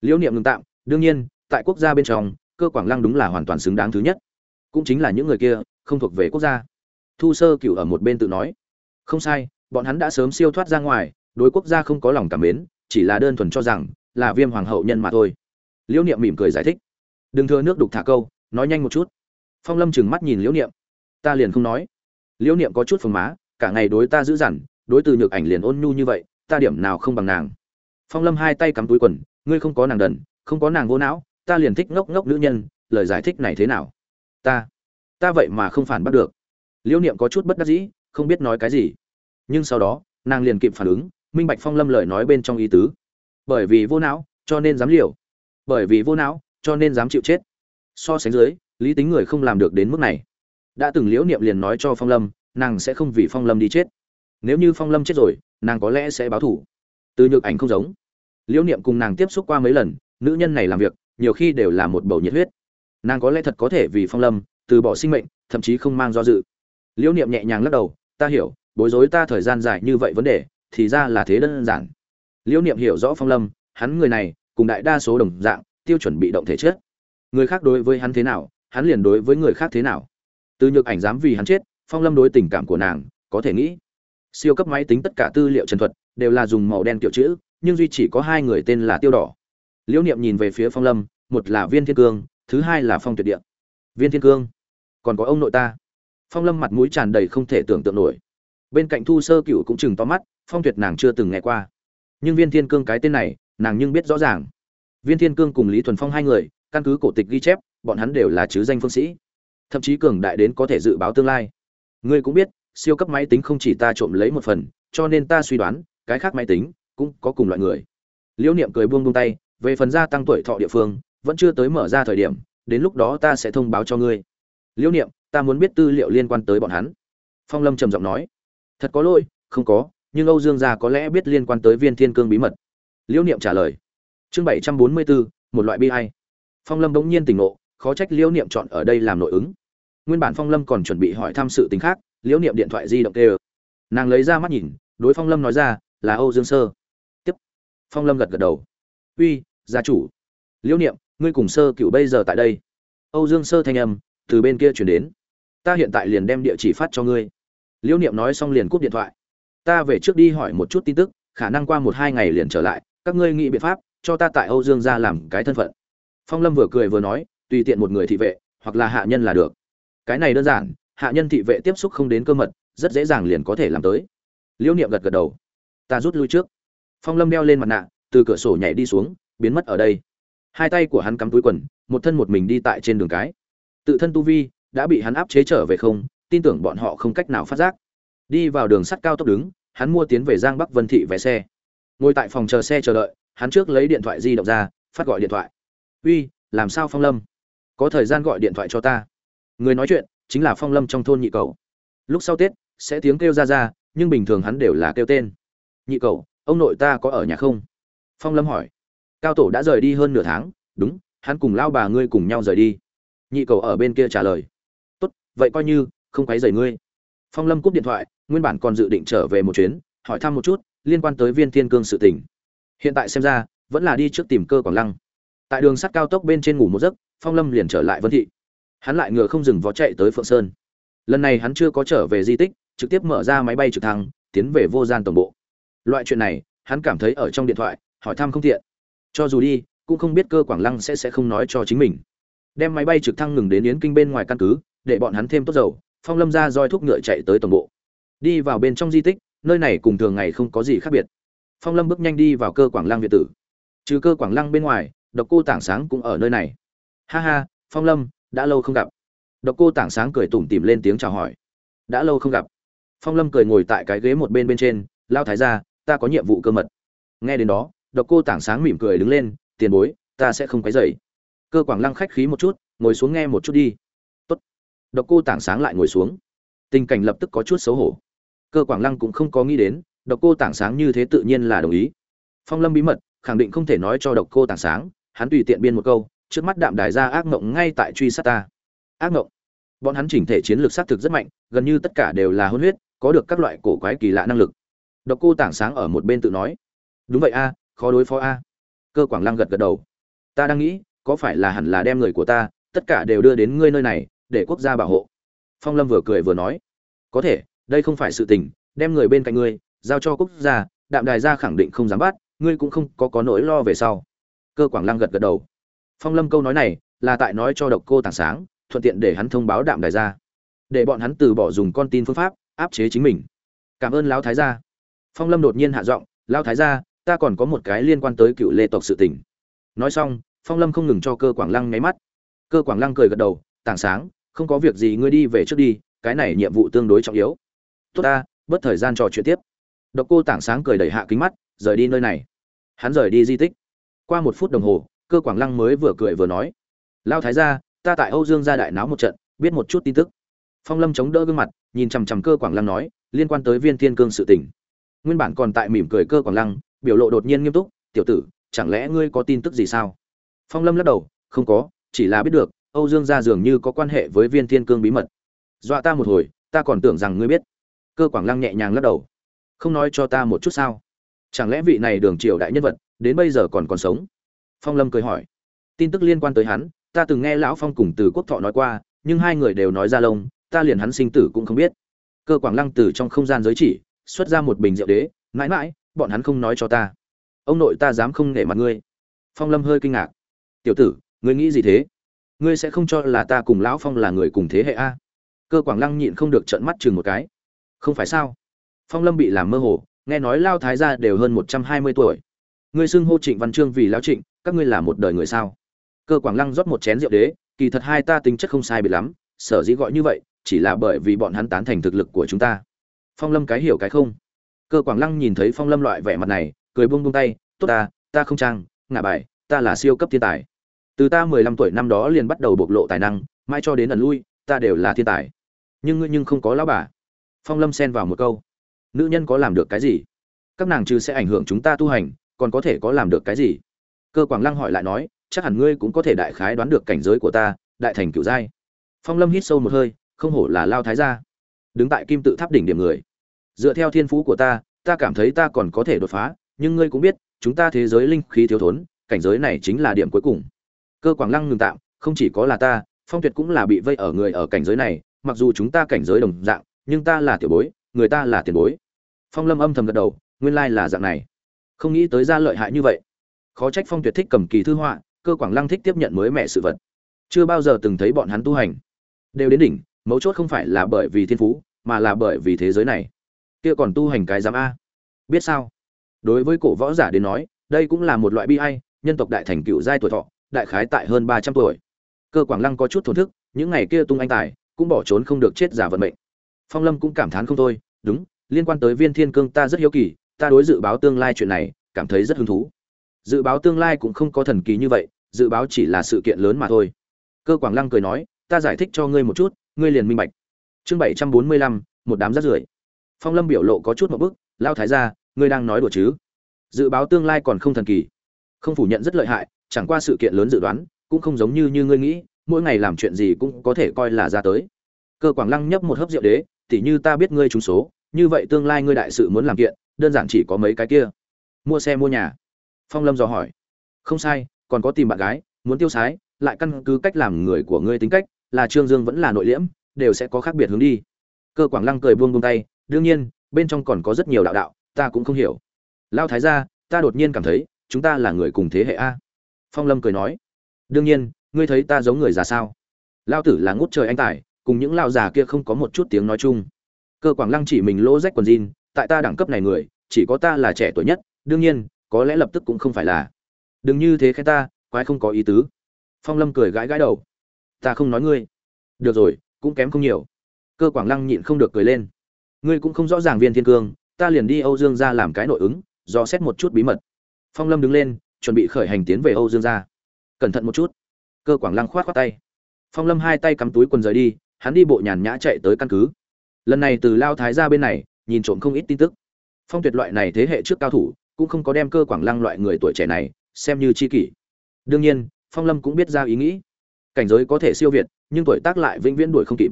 Liễu niệm ngừng tạm, đương nhiên, tại quốc gia bên trong, cơ quảng lăng đúng là hoàn toàn xứng đáng thứ nhất. Cũng chính là những người kia, không thuộc về quốc gia. Thu sơ cựu ở một bên tự nói. Không sai, bọn hắn đã sớm siêu thoát ra ngoài, đối quốc gia không có lòng cảm mến, chỉ là đơn thuần cho rằng là viêm hoàng hậu nhân mà thôi. Liễu niệm mỉm cười giải thích. Đừng thưa nước đục thả câu, nói nhanh một chút. Phong lâm trừng mắt nhìn liễu niệm. Ta liền không nói. Liễu niệm có chút phồng má, cả ngày đối ta giữ dằn đối từ nhược ảnh liền ôn nhu như vậy, ta điểm nào không bằng nàng. Phong lâm hai tay cắm túi quần, ngươi không có nàng đần, không có nàng vô não, ta liền thích ngốc ngốc nữ nhân, lời giải thích này thế nào? Ta ta vậy mà không phản bắt được. Liễu niệm có chút bất đắc dĩ, không biết nói cái gì. Nhưng sau đó, nàng liền kịp phản ứng, minh bạch phong lâm lời nói bên trong ý tứ. Bởi vì vô não, cho nên dám liều. Bởi vì vô não, cho nên dám chịu chết. So sánh dưới, lý tính người không làm được đến mức này. Đã từng liễu niệm liền nói cho phong lâm, nàng sẽ không vì phong lâm đi chết nếu như phong lâm chết rồi nàng có lẽ sẽ báo thủ từ nhược ảnh không giống. Liễu niệm cùng nàng tiếp xúc qua mấy lần nữ nhân này làm việc nhiều khi đều là một bầu nhiệt huyết. Nàng có lẽ thật có thể vì phong lâm từ bỏ sinh mệnh thậm chí không mang do dự. Liễu niệm nhẹ nhàng lắc đầu ta hiểu bối rối ta thời gian dài như vậy vấn đề thì ra là thế đơn giản. Liễu niệm hiểu rõ phong lâm hắn người này cùng đại đa số đồng dạng tiêu chuẩn bị động thể chết, người khác đối với hắn thế nào hắn liền đối với người khác thế nào. Từ nhược ảnh dám vì hắn chết phong lâm đối tình cảm của nàng có thể nghĩ siêu cấp máy tính tất cả tư liệu trần thuật đều là dùng màu đen kiểu chữ, nhưng duy chỉ có hai người tên là tiêu đỏ. Liễu niệm nhìn về phía phong lâm, một là viên thiên cương, thứ hai là phong tuyệt Điện. viên thiên cương, còn có ông nội ta. Phong lâm mặt mũi tràn đầy không thể tưởng tượng nổi. Bên cạnh thu sơ cựu cũng chừng to mắt, phong tuyệt nàng chưa từng nghe qua. Nhưng viên thiên cương cái tên này, nàng nhưng biết rõ ràng. Viên thiên cương cùng lý thuần phong hai người, căn cứ cổ tịch ghi chép, bọn hắn đều là chứ danh phương sĩ. Thậm chí cường đại đến có thể dự báo tương lai. Ngươi cũng biết siêu cấp máy tính không chỉ ta trộm lấy một phần, cho nên ta suy đoán, cái khác máy tính cũng có cùng loại người. Liễu niệm cười buông buông tay, về phần gia tăng tuổi thọ địa phương, vẫn chưa tới mở ra thời điểm, đến lúc đó ta sẽ thông báo cho ngươi. Liễu niệm, ta muốn biết tư liệu liên quan tới bọn hắn. Phong lâm trầm giọng nói, thật có lỗi, không có, nhưng âu dương gia có lẽ biết liên quan tới viên thiên cương bí mật. Liễu niệm trả lời, chương bảy trăm bốn mươi bốn một loại bi hay phong lâm bỗng nhiên tỉnh ngộ, khó trách liễu niệm chọn ở đây làm nội ứng. Nguyên bản phong lâm còn chuẩn bị hỏi thăm sự tình khác liễu niệm điện thoại di động kêu. Nàng lấy ra mắt nhìn, đối phong lâm nói ra, là âu dương sơ. Tiếp. Phong lâm gật gật đầu. Uy, gia chủ. Liễu niệm, ngươi cùng sơ cựu bây giờ tại đây. Âu dương sơ thanh âm từ bên kia chuyển đến. Ta hiện tại liền đem địa chỉ phát cho ngươi. Liễu niệm nói xong liền cúp điện thoại. Ta về trước đi hỏi một chút tin tức, khả năng qua một hai ngày liền trở lại, các ngươi nghĩ biện pháp, cho ta tại âu dương ra làm cái thân phận. Phong lâm vừa cười vừa nói, tùy tiện một người thị vệ, hoặc là hạ nhân là được. Cái này đơn giản hạ nhân thị vệ tiếp xúc không đến cơ mật, rất dễ dàng liền có thể làm tới. Liễu niệm gật gật đầu. Ta rút lui trước. Phong lâm đeo lên mặt nạ, từ cửa sổ nhảy đi xuống, biến mất ở đây. Hai tay của hắn cắm túi quần, một thân một mình đi tại trên đường cái. Tự thân tu vi, đã bị hắn áp chế trở về không, tin tưởng bọn họ không cách nào phát giác. Đi vào đường sắt cao tốc đứng, hắn mua tiến về giang bắc vân thị vé xe. Ngồi tại phòng chờ xe chờ đợi, hắn trước lấy điện thoại di động ra, phát gọi điện thoại. Uy, làm sao phong lâm? Có thời gian gọi điện thoại cho ta. Người nói chuyện chính là phong lâm trong thôn nhị cậu. Lúc sau tết, sẽ tiếng kêu ra ra, nhưng bình thường hắn đều là kêu tên. Nhị cậu, ông nội ta có ở nhà không? Phong lâm hỏi. Cao tổ đã rời đi hơn nửa tháng, đúng, hắn cùng lao bà ngươi cùng nhau rời đi. Nhị cầu ở bên kia trả lời. Tốt, vậy coi như, không quấy rầy ngươi. Phong lâm cúp điện thoại, nguyên bản còn dự định trở về một chuyến, hỏi thăm một chút liên quan tới viên thiên cương sự tình. Hiện tại xem ra, vẫn là đi trước tìm cơ quảng lăng. Tại đường sắt cao tốc bên trên ngủ một giấc, phong lâm liền trở lại vân thị hắn lại ngựa không dừng vó chạy tới phượng sơn. Lần này hắn chưa có trở về di tích, trực tiếp mở ra máy bay trực thăng, tiến về vô gian tổng bộ. Loại chuyện này, hắn cảm thấy ở trong điện thoại, hỏi thăm không tiện. Cho dù đi, cũng không biết cơ quảng lăng sẽ sẽ không nói cho chính mình. Đem máy bay trực thăng ngừng đến yến kinh bên ngoài căn cứ, để bọn hắn thêm tốt dầu, phong lâm ra roi thuốc ngựa chạy tới tổng bộ. Đi vào bên trong di tích, nơi này cùng thường ngày không có gì khác biệt. Phong lâm bước nhanh đi vào cơ quảng lăng việt tử. Trừ cơ quảng lăng bên ngoài, độc cô tảng sáng cũng ở nơi này. Ha ha, phong lâm đã lâu không gặp. Độc cô tảng sáng cười tủm tỉm lên tiếng chào hỏi. Đã lâu không gặp. Phong lâm cười ngồi tại cái ghế một bên bên trên, lao thái ra ta có nhiệm vụ cơ mật. Nghe đến đó, độc cô tảng sáng mỉm cười đứng lên, tiền bối, ta sẽ không cái dậy cơ quảng lăng khách khí một chút, ngồi xuống nghe một chút đi. Tốt. độc cô tảng sáng lại ngồi xuống. Tình cảnh lập tức có chút xấu hổ. Cơ quảng lăng cũng không có nghĩ đến, độc cô tảng sáng như thế tự nhiên là đồng ý. Phong lâm bí mật, khẳng định không thể nói cho độc cô Tảng sáng, hắn tùy tiện biên một câu trước mắt đạm đài ra ác ngộng ngay tại truy sát ta. Ác ngộng? Bọn hắn chỉnh thể chiến lược xác thực rất mạnh, gần như tất cả đều là hôn huyết, có được các loại cổ quái kỳ lạ năng lực. Độc cô tảng sáng ở một bên tự nói. Đúng vậy a, khó đối phó a. Cơ quảng lăng gật gật đầu. Ta đang nghĩ, có phải là hẳn là đem người của ta, tất cả đều đưa đến ngươi nơi này, để quốc gia bảo hộ? Phong lâm vừa cười vừa nói. Có thể, đây không phải sự tình, đem người bên cạnh ngươi, giao cho quốc gia, đạm đài gia khẳng định không dám bắt, ngươi cũng không có có nỗi lo về sau. Cơ quảng lăng gật gật đầu phong lâm câu nói này là tại nói cho độc cô tảng sáng thuận tiện để hắn thông báo đạm đài ra, để bọn hắn từ bỏ dùng con tin phương pháp áp chế chính mình. Cảm ơn lão thái gia. Phong lâm đột nhiên hạ giọng lão thái gia ta còn có một cái liên quan tới cựu lê tộc sự tình. Nói xong phong lâm không ngừng cho cơ quảng lăng nháy mắt. Cơ quảng lăng cười gật đầu tảng sáng không có việc gì ngươi đi về trước đi cái này nhiệm vụ tương đối trọng yếu. Tốt ta bớt thời gian trò chuyện tiếp. Độc cô tảng sáng cười đẩy hạ kính mắt rời đi nơi này. Hắn rời đi di tích. Qua một phút đồng hồ cơ quảng lăng mới vừa cười vừa nói, lao thái gia, ta tại âu dương gia đại náo một trận, biết một chút tin tức. Phong lâm chống đỡ gương mặt, nhìn chằm chằm cơ quảng lăng nói, liên quan tới viên thiên cương sự tình. Nguyên bản còn tại mỉm cười cơ quảng lăng, biểu lộ đột nhiên nghiêm túc, tiểu tử, chẳng lẽ ngươi có tin tức gì sao? Phong lâm lắc đầu, không có, chỉ là biết được, âu dương gia dường như có quan hệ với viên thiên cương bí mật. Dọa ta một hồi, ta còn tưởng rằng ngươi biết. Cơ quảng lăng nhẹ nhàng lắc đầu, không nói cho ta một chút sao? Chẳng lẽ vị này đường triều đại nhân vật, đến bây giờ còn còn sống? Phong lâm cười hỏi. Tin tức liên quan tới hắn, ta từng nghe lão phong cùng từ quốc thọ nói qua, nhưng hai người đều nói ra lông, ta liền hắn sinh tử cũng không biết. Cơ quảng lăng từ trong không gian giới chỉ, xuất ra một bình rượu đế, mãi mãi, bọn hắn không nói cho ta. Ông nội ta dám không nể mặt ngươi. Phong lâm hơi kinh ngạc. Tiểu tử, ngươi nghĩ gì thế? Ngươi sẽ không cho là ta cùng lão phong là người cùng thế hệ a? Cơ quảng lăng nhịn không được trợn mắt chừng một cái. Không phải sao? Phong lâm bị làm mơ hồ, nghe nói lao thái gia đều hơn một trăm hai mươi tuổi. Ngươi xưng hô trịnh văn trương vì lão trịnh các ngươi là một đời người sao? Cơ quảng lăng rót một chén rượu đế, kỳ thật hai ta tính chất không sai biệt lắm, sở dĩ gọi như vậy, chỉ là bởi vì bọn hắn tán thành thực lực của chúng ta. Phong lâm cái hiểu cái không? Cơ quảng lăng nhìn thấy phong lâm loại vẻ mặt này, cười buông buông tay, tốt ta ta không trang ngả bài, ta là siêu cấp thiên tài. Từ ta mười lăm tuổi năm đó liền bắt đầu bộc lộ tài năng, mãi cho đến ẩn lui, ta đều là thiên tài. Nhưng ngươi nhưng không có lão bà. Phong lâm xen vào một câu. Nữ nhân có làm được cái gì? Các nàng trừ sẽ ảnh hưởng chúng ta tu hành, còn có thể có làm được cái gì? Cơ quảng lăng hỏi lại nói, chắc hẳn ngươi cũng có thể đại khái đoán được cảnh giới của ta, đại thành cựu giai. Phong lâm hít sâu một hơi, không hổ là lao thái gia. Đứng tại kim tự tháp đỉnh điểm người. Dựa theo thiên phú của ta ta cảm thấy ta còn có thể đột phá, nhưng ngươi cũng biết, chúng ta thế giới linh khí thiếu thốn, cảnh giới này chính là điểm cuối cùng. Cơ quảng lăng ngừng tạm, không chỉ có là ta, phong tuyệt cũng là bị vây ở người ở cảnh giới này, mặc dù chúng ta cảnh giới đồng dạng, nhưng ta là tiểu bối, người ta là tiền bối. Phong lâm âm thầm gật đầu, nguyên lai là dạng này. Không nghĩ tới ra lợi hại như vậy khó trách phong tuyệt thích cầm kỳ thư họa, cơ quảng lăng thích tiếp nhận mới mẹ sự vật. Chưa bao giờ từng thấy bọn hắn tu hành. Đều đến đỉnh, mấu chốt không phải là bởi vì thiên phú, mà là bởi vì thế giới này. Kia còn tu hành cái giám a. Biết sao? Đối với cổ võ giả đến nói, đây cũng là một loại bi ai, nhân tộc đại thành cựu giai tuổi thọ, đại khái tại hơn ba trăm tuổi. Cơ quảng lăng có chút thổn thức, những ngày kia tung anh tài, cũng bỏ trốn không được chết giả vận mệnh. Phong lâm cũng cảm thán không thôi, đúng, liên quan tới viên thiên cương ta rất hiếu kỳ, ta đối dự báo tương lai chuyện này, cảm thấy rất hứng thú dự báo tương lai cũng không có thần kỳ như vậy, dự báo chỉ là sự kiện lớn mà thôi. Cơ quảng lăng cười nói, ta giải thích cho ngươi một chút, ngươi liền minh bạch. Chương bảy trăm bốn mươi lăm, một đám rác rưởi. Phong lâm biểu lộ có chút một bức lao thái ra ngươi đang nói đùa chứ? Dự báo tương lai còn không thần kỳ. Không phủ nhận rất lợi hại, chẳng qua sự kiện lớn dự đoán, cũng không giống như như ngươi nghĩ, mỗi ngày làm chuyện gì cũng có thể coi là ra tới. Cơ quảng lăng nhấp một hớp rượu đế tỉ như ta biết ngươi trúng số, như vậy tương lai ngươi đại sự muốn làm kiện, đơn giản chỉ có mấy cái kia. Mua xe mua nhà phong lâm dò hỏi. Không sai, còn có tìm bạn gái, muốn tiêu sái, lại căn cứ cách làm người của ngươi tính cách, là trương dương vẫn là nội liễm, đều sẽ có khác biệt hướng đi. Cơ quảng lăng cười buông buông tay, đương nhiên, bên trong còn có rất nhiều đạo đạo, ta cũng không hiểu. Lao thái gia, ta đột nhiên cảm thấy, chúng ta là người cùng thế hệ a. Phong lâm cười nói. Đương nhiên, ngươi thấy ta giống người già sao? Lao tử là ngút trời anh tài, cùng những lao già kia không có một chút tiếng nói chung. Cơ quảng lăng chỉ mình lỗ rách quần jean, tại ta đẳng cấp này người, chỉ có ta là trẻ tuổi nhất, đương nhiên có lẽ lập tức cũng không phải là. Đừng như thế khen ta, quái không có ý tứ. Phong lâm cười gãi gãi đầu. Ta không nói ngươi. Được rồi, cũng kém không nhiều. Cơ quảng lăng nhịn không được cười lên. Ngươi cũng không rõ ràng viên thiên cương, ta liền đi âu dương ra làm cái nội ứng, do xét một chút bí mật. Phong lâm đứng lên, chuẩn bị khởi hành tiến về âu dương ra cẩn thận một chút. Cơ quảng lăng khoát khoát tay. Phong lâm hai tay cắm túi quần rời đi, hắn đi bộ nhàn nhã chạy tới căn cứ. Lần này từ lao thái ra bên này, nhìn trộm không ít tin tức. Phong tuyệt loại này thế hệ trước cao thủ cũng không có đem cơ quảng lăng loại người tuổi trẻ này xem như chi kỷ. Đương nhiên, phong lâm cũng biết ra ý nghĩ. Cảnh giới có thể siêu việt, nhưng tuổi tác lại vĩnh viễn đuổi không kịp.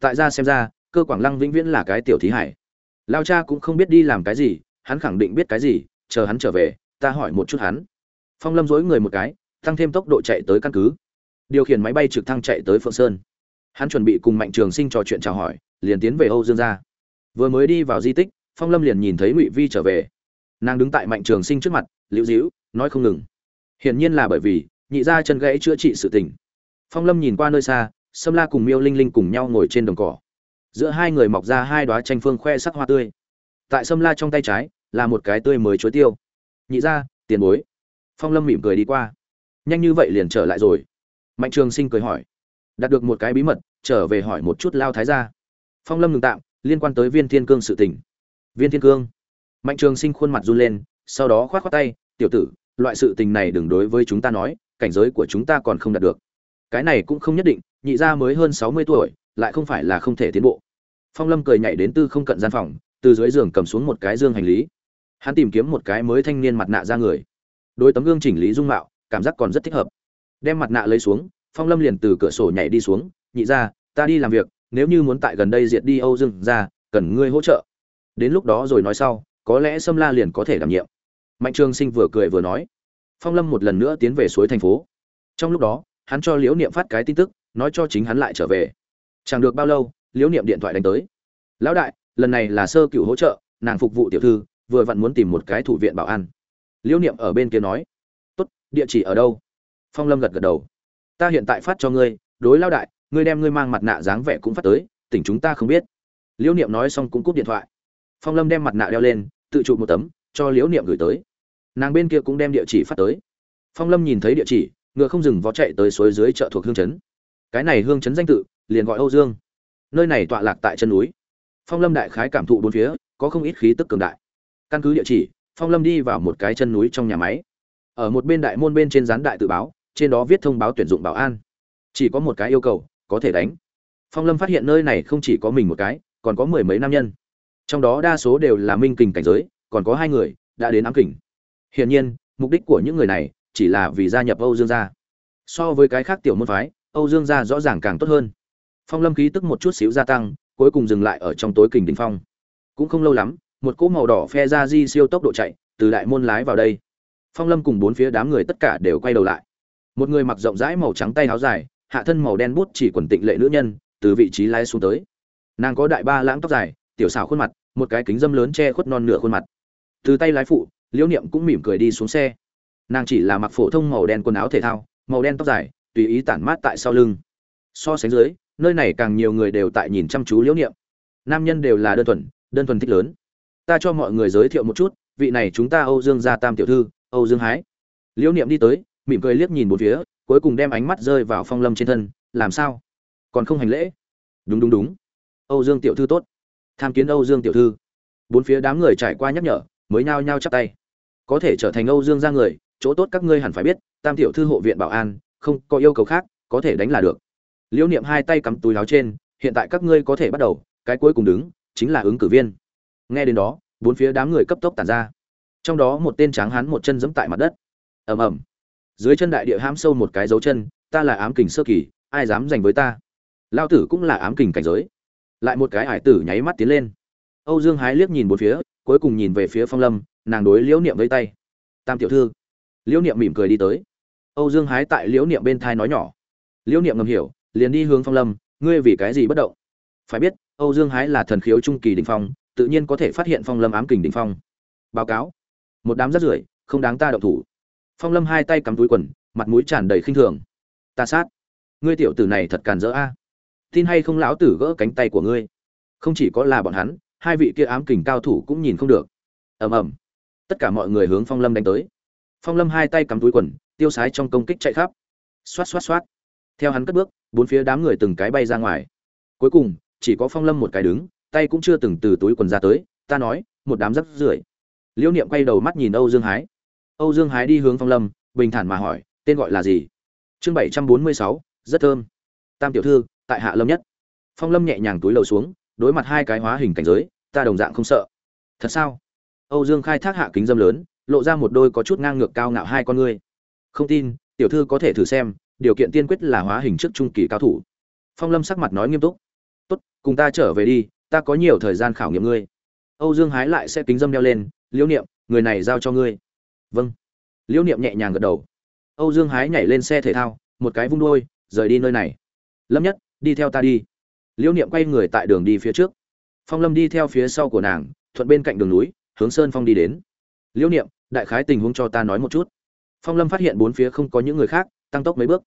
Tại ra xem ra, cơ quảng lăng vĩnh viễn là cái tiểu thí hải. Lao cha cũng không biết đi làm cái gì, hắn khẳng định biết cái gì, chờ hắn trở về, ta hỏi một chút hắn. Phong lâm dối người một cái, tăng thêm tốc độ chạy tới căn cứ. Điều khiển máy bay trực thăng chạy tới phượng sơn. Hắn chuẩn bị cùng mạnh trường sinh trò chuyện chào hỏi, liền tiến về âu dương gia. Vừa mới đi vào di tích, phong lâm liền nhìn thấy ngụy vi trở về nàng đứng tại mạnh trường sinh trước mặt, liễu dĩu nói không ngừng. Hiển nhiên là bởi vì, nhị gia chân gãy chữa trị sự tình. Phong lâm nhìn qua nơi xa, sâm la cùng miêu linh linh cùng nhau ngồi trên đồng cỏ. Giữa hai người mọc ra hai đoá tranh phương khoe sắc hoa tươi. Tại sâm la trong tay trái, là một cái tươi mới chuối tiêu. Nhị gia, tiền bối. Phong lâm mỉm cười đi qua. Nhanh như vậy liền trở lại rồi. Mạnh trường sinh cười hỏi. Đạt được một cái bí mật, trở về hỏi một chút lao thái gia. Phong lâm ngừng tạm, liên quan tới viên thiên cương sự tình. Viên thiên cương mạnh trường sinh khuôn mặt run lên, sau đó khoát khoát tay, tiểu tử, loại sự tình này đừng đối với chúng ta nói, cảnh giới của chúng ta còn không đạt được. Cái này cũng không nhất định, nhị gia mới hơn sáu mươi tuổi, lại không phải là không thể tiến bộ. Phong lâm cười nhảy đến tư không cận gian phòng, từ dưới giường cầm xuống một cái dương hành lý. Hắn tìm kiếm một cái mới thanh niên mặt nạ ra người. Đôi tấm gương chỉnh lý dung mạo, cảm giác còn rất thích hợp. Đem mặt nạ lấy xuống, phong lâm liền từ cửa sổ nhảy đi xuống, nhị ra ta đi làm việc, nếu như muốn tại gần đây diệt đi âu dương ra cần ngươi hỗ trợ. Đến lúc đó rồi nói sau có lẽ sâm la liền có thể đảm nhiệm. Mạnh trường sinh vừa cười vừa nói. Phong lâm một lần nữa tiến về suối thành phố. Trong lúc đó, hắn cho liễu niệm phát cái tin tức, nói cho chính hắn lại trở về. Chẳng được bao lâu, liễu niệm điện thoại đánh tới. Lão đại, lần này là sơ cửu hỗ trợ, nàng phục vụ tiểu thư, vừa vặn muốn tìm một cái thủ viện bảo an. Liễu niệm ở bên kia nói. Tốt, địa chỉ ở đâu? Phong lâm gật gật đầu. Ta hiện tại phát cho ngươi, đối lão đại, ngươi đem ngươi mang mặt nạ dáng vẻ cũng phát tới, tỉnh chúng ta không biết. Liễu niệm nói xong cũng cúp điện thoại phong lâm đem mặt nạ đeo lên, tự chụp một tấm, cho liễu niệm gửi tới. Nàng bên kia cũng đem địa chỉ phát tới. Phong lâm nhìn thấy địa chỉ, ngựa không dừng vó chạy tới suối dưới chợ thuộc hương chấn. Cái này hương chấn danh tự, liền gọi âu dương. Nơi này tọa lạc tại chân núi. Phong lâm đại khái cảm thụ bốn phía, có không ít khí tức cường đại. Căn cứ địa chỉ, phong lâm đi vào một cái chân núi trong nhà máy. Ở một bên đại môn bên trên gián đại tự báo, trên đó viết thông báo tuyển dụng bảo an. Chỉ có một cái yêu cầu, có thể đánh. Phong lâm phát hiện nơi này không chỉ có mình một cái, còn có mười mấy nam nhân trong đó đa số đều là minh kình cảnh giới, còn có hai người đã đến ám kình. Hiển nhiên, mục đích của những người này chỉ là vì gia nhập âu dương gia. So với cái khác tiểu môn phái, âu dương gia rõ ràng càng tốt hơn. Phong lâm khí tức một chút xíu gia tăng, cuối cùng dừng lại ở trong tối kình đình phong. Cũng không lâu lắm, một cỗ màu đỏ phe ra di siêu tốc độ chạy từ đại môn lái vào đây. Phong lâm cùng bốn phía đám người tất cả đều quay đầu lại. Một người mặc rộng rãi màu trắng tay áo dài, hạ thân màu đen bút chỉ quần tịnh lệ nữ nhân, từ vị trí lái xuống tới. Nàng có đại ba lãng tóc dài, tiểu xào khuôn mặt một cái kính dâm lớn che khuất non nửa khuôn mặt. Từ tay lái phụ, liễu niệm cũng mỉm cười đi xuống xe. Nàng chỉ là mặc phổ thông màu đen quần áo thể thao, màu đen tóc dài, tùy ý tản mát tại sau lưng. So sánh dưới, nơi này càng nhiều người đều tại nhìn chăm chú liễu niệm. Nam nhân đều là đơn thuần đơn thuần thích lớn. Ta cho mọi người giới thiệu một chút, vị này chúng ta âu dương gia tam tiểu thư, âu dương hái. Liễu niệm đi tới, mỉm cười liếc nhìn một phía, cuối cùng đem ánh mắt rơi vào phong lâm trên thân, làm sao? Còn không hành lễ? Đúng đúng đúng. Âu dương tiểu thư tốt tham kiến âu dương tiểu thư. Bốn phía đám người trải qua nhắc nhở, mới nhao nhao chắp tay. Có thể trở thành âu dương ra người, chỗ tốt các ngươi hẳn phải biết, tam tiểu thư hộ viện bảo an, không có yêu cầu khác, có thể đánh là được. Liễu niệm hai tay cắm túi áo trên, hiện tại các ngươi có thể bắt đầu, cái cuối cùng đứng, chính là ứng cử viên. Nghe đến đó, bốn phía đám người cấp tốc tản ra. Trong đó một tên tráng hán một chân giẫm tại mặt đất. Ầm ầm. Dưới chân đại địa hãm sâu một cái dấu chân, ta là ám kình sơ kỳ, ai dám giành với ta? Lao tử cũng là ám kình cảnh giới lại một cái hải tử nháy mắt tiến lên. Âu dương hái liếc nhìn một phía, cuối cùng nhìn về phía phong lâm, nàng đối liễu niệm với tay. Tam tiểu thư. Liễu niệm mỉm cười đi tới. Âu dương hái tại liễu niệm bên thai nói nhỏ. Liễu niệm ngầm hiểu, liền đi hướng phong lâm, ngươi vì cái gì bất động? Phải biết, âu dương hái là thần khiếu trung kỳ đình phong, tự nhiên có thể phát hiện phong lâm ám kình đình phong. Báo cáo. Một đám rắt rưởi, không đáng ta động thủ. Phong lâm hai tay cắm túi quần, mặt mũi tràn đầy khinh thường. Ta sát. Ngươi tiểu tử này thật càn rỡ a tin hay không lão tử gỡ cánh tay của ngươi? Không chỉ có là bọn hắn, hai vị kia ám kình cao thủ cũng nhìn không được. Ầm ầm. Tất cả mọi người hướng phong lâm đánh tới. Phong lâm hai tay cắm túi quần, tiêu sái trong công kích chạy khắp. Xoát xoát xoát. Theo hắn cất bước, bốn phía đám người từng cái bay ra ngoài. Cuối cùng, chỉ có phong lâm một cái đứng, tay cũng chưa từng từ túi quần ra tới, ta nói, một đám rắp rưởi. Liễu niệm quay đầu mắt nhìn âu dương hái. Âu dương hái đi hướng phong lâm, bình thản mà hỏi, tên gọi là gì? Chương bảy trăm bốn mươi sáu, rất thơm. Tam tiểu thư tại hạ lâm nhất. Phong lâm nhẹ nhàng túi lầu xuống, đối mặt hai cái hóa hình cảnh giới, ta đồng dạng không sợ. Thật sao? Âu dương khai thác hạ kính dâm lớn, lộ ra một đôi có chút ngang ngược cao ngạo hai con ngươi. Không tin, tiểu thư có thể thử xem, điều kiện tiên quyết là hóa hình trước trung kỳ cao thủ. Phong lâm sắc mặt nói nghiêm túc. Tốt, cùng ta trở về đi, ta có nhiều thời gian khảo nghiệm ngươi. Âu dương hái lại sẽ kính dâm đeo lên, liễu niệm, người này giao cho ngươi. Vâng. Liễu niệm nhẹ nhàng gật đầu. Âu dương hái nhảy lên xe thể thao, một cái vung đôi rời đi nơi này. Lâm nhất đi theo ta đi. Liễu niệm quay người tại đường đi phía trước. Phong lâm đi theo phía sau của nàng, thuận bên cạnh đường núi, hướng sơn phong đi đến. Liễu niệm, đại khái tình huống cho ta nói một chút. Phong lâm phát hiện bốn phía không có những người khác, tăng tốc mấy bước.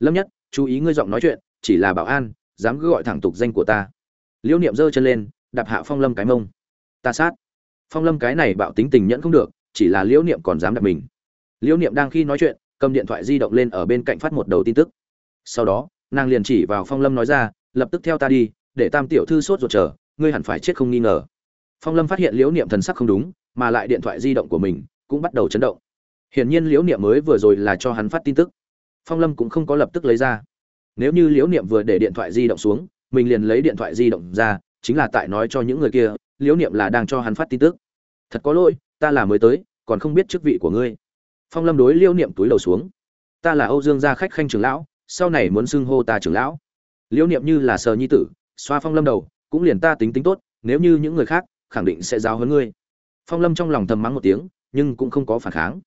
Lâm nhất, chú ý ngươi giọng nói chuyện, chỉ là bảo an, dám cứ gọi thẳng tục danh của ta. Liễu niệm giơ chân lên, đạp hạ phong lâm cái mông. Ta sát. Phong lâm cái này bạo tính tình nhẫn không được, chỉ là liễu niệm còn dám đạp mình. Liễu niệm đang khi nói chuyện, cầm điện thoại di động lên ở bên cạnh phát một đầu tin tức. Sau đó nàng liền chỉ vào phong lâm nói ra, lập tức theo ta đi, để tam tiểu thư sốt ruột chờ, ngươi hẳn phải chết không nghi ngờ. Phong lâm phát hiện liễu niệm thần sắc không đúng, mà lại điện thoại di động của mình cũng bắt đầu chấn động. Hiển nhiên liễu niệm mới vừa rồi là cho hắn phát tin tức. Phong lâm cũng không có lập tức lấy ra. Nếu như liễu niệm vừa để điện thoại di động xuống, mình liền lấy điện thoại di động ra, chính là tại nói cho những người kia, liễu niệm là đang cho hắn phát tin tức. Thật có lỗi, ta là mới tới, còn không biết chức vị của ngươi. Phong lâm đối liễu niệm túi đầu xuống. Ta là âu dương gia khách khanh trưởng lão sau này muốn xưng hô ta trưởng lão. Liễu niệm như là sờ nhi tử, xoa phong lâm đầu, cũng liền ta tính tính tốt, nếu như những người khác, khẳng định sẽ giáo hơn ngươi. Phong lâm trong lòng thầm mắng một tiếng, nhưng cũng không có phản kháng.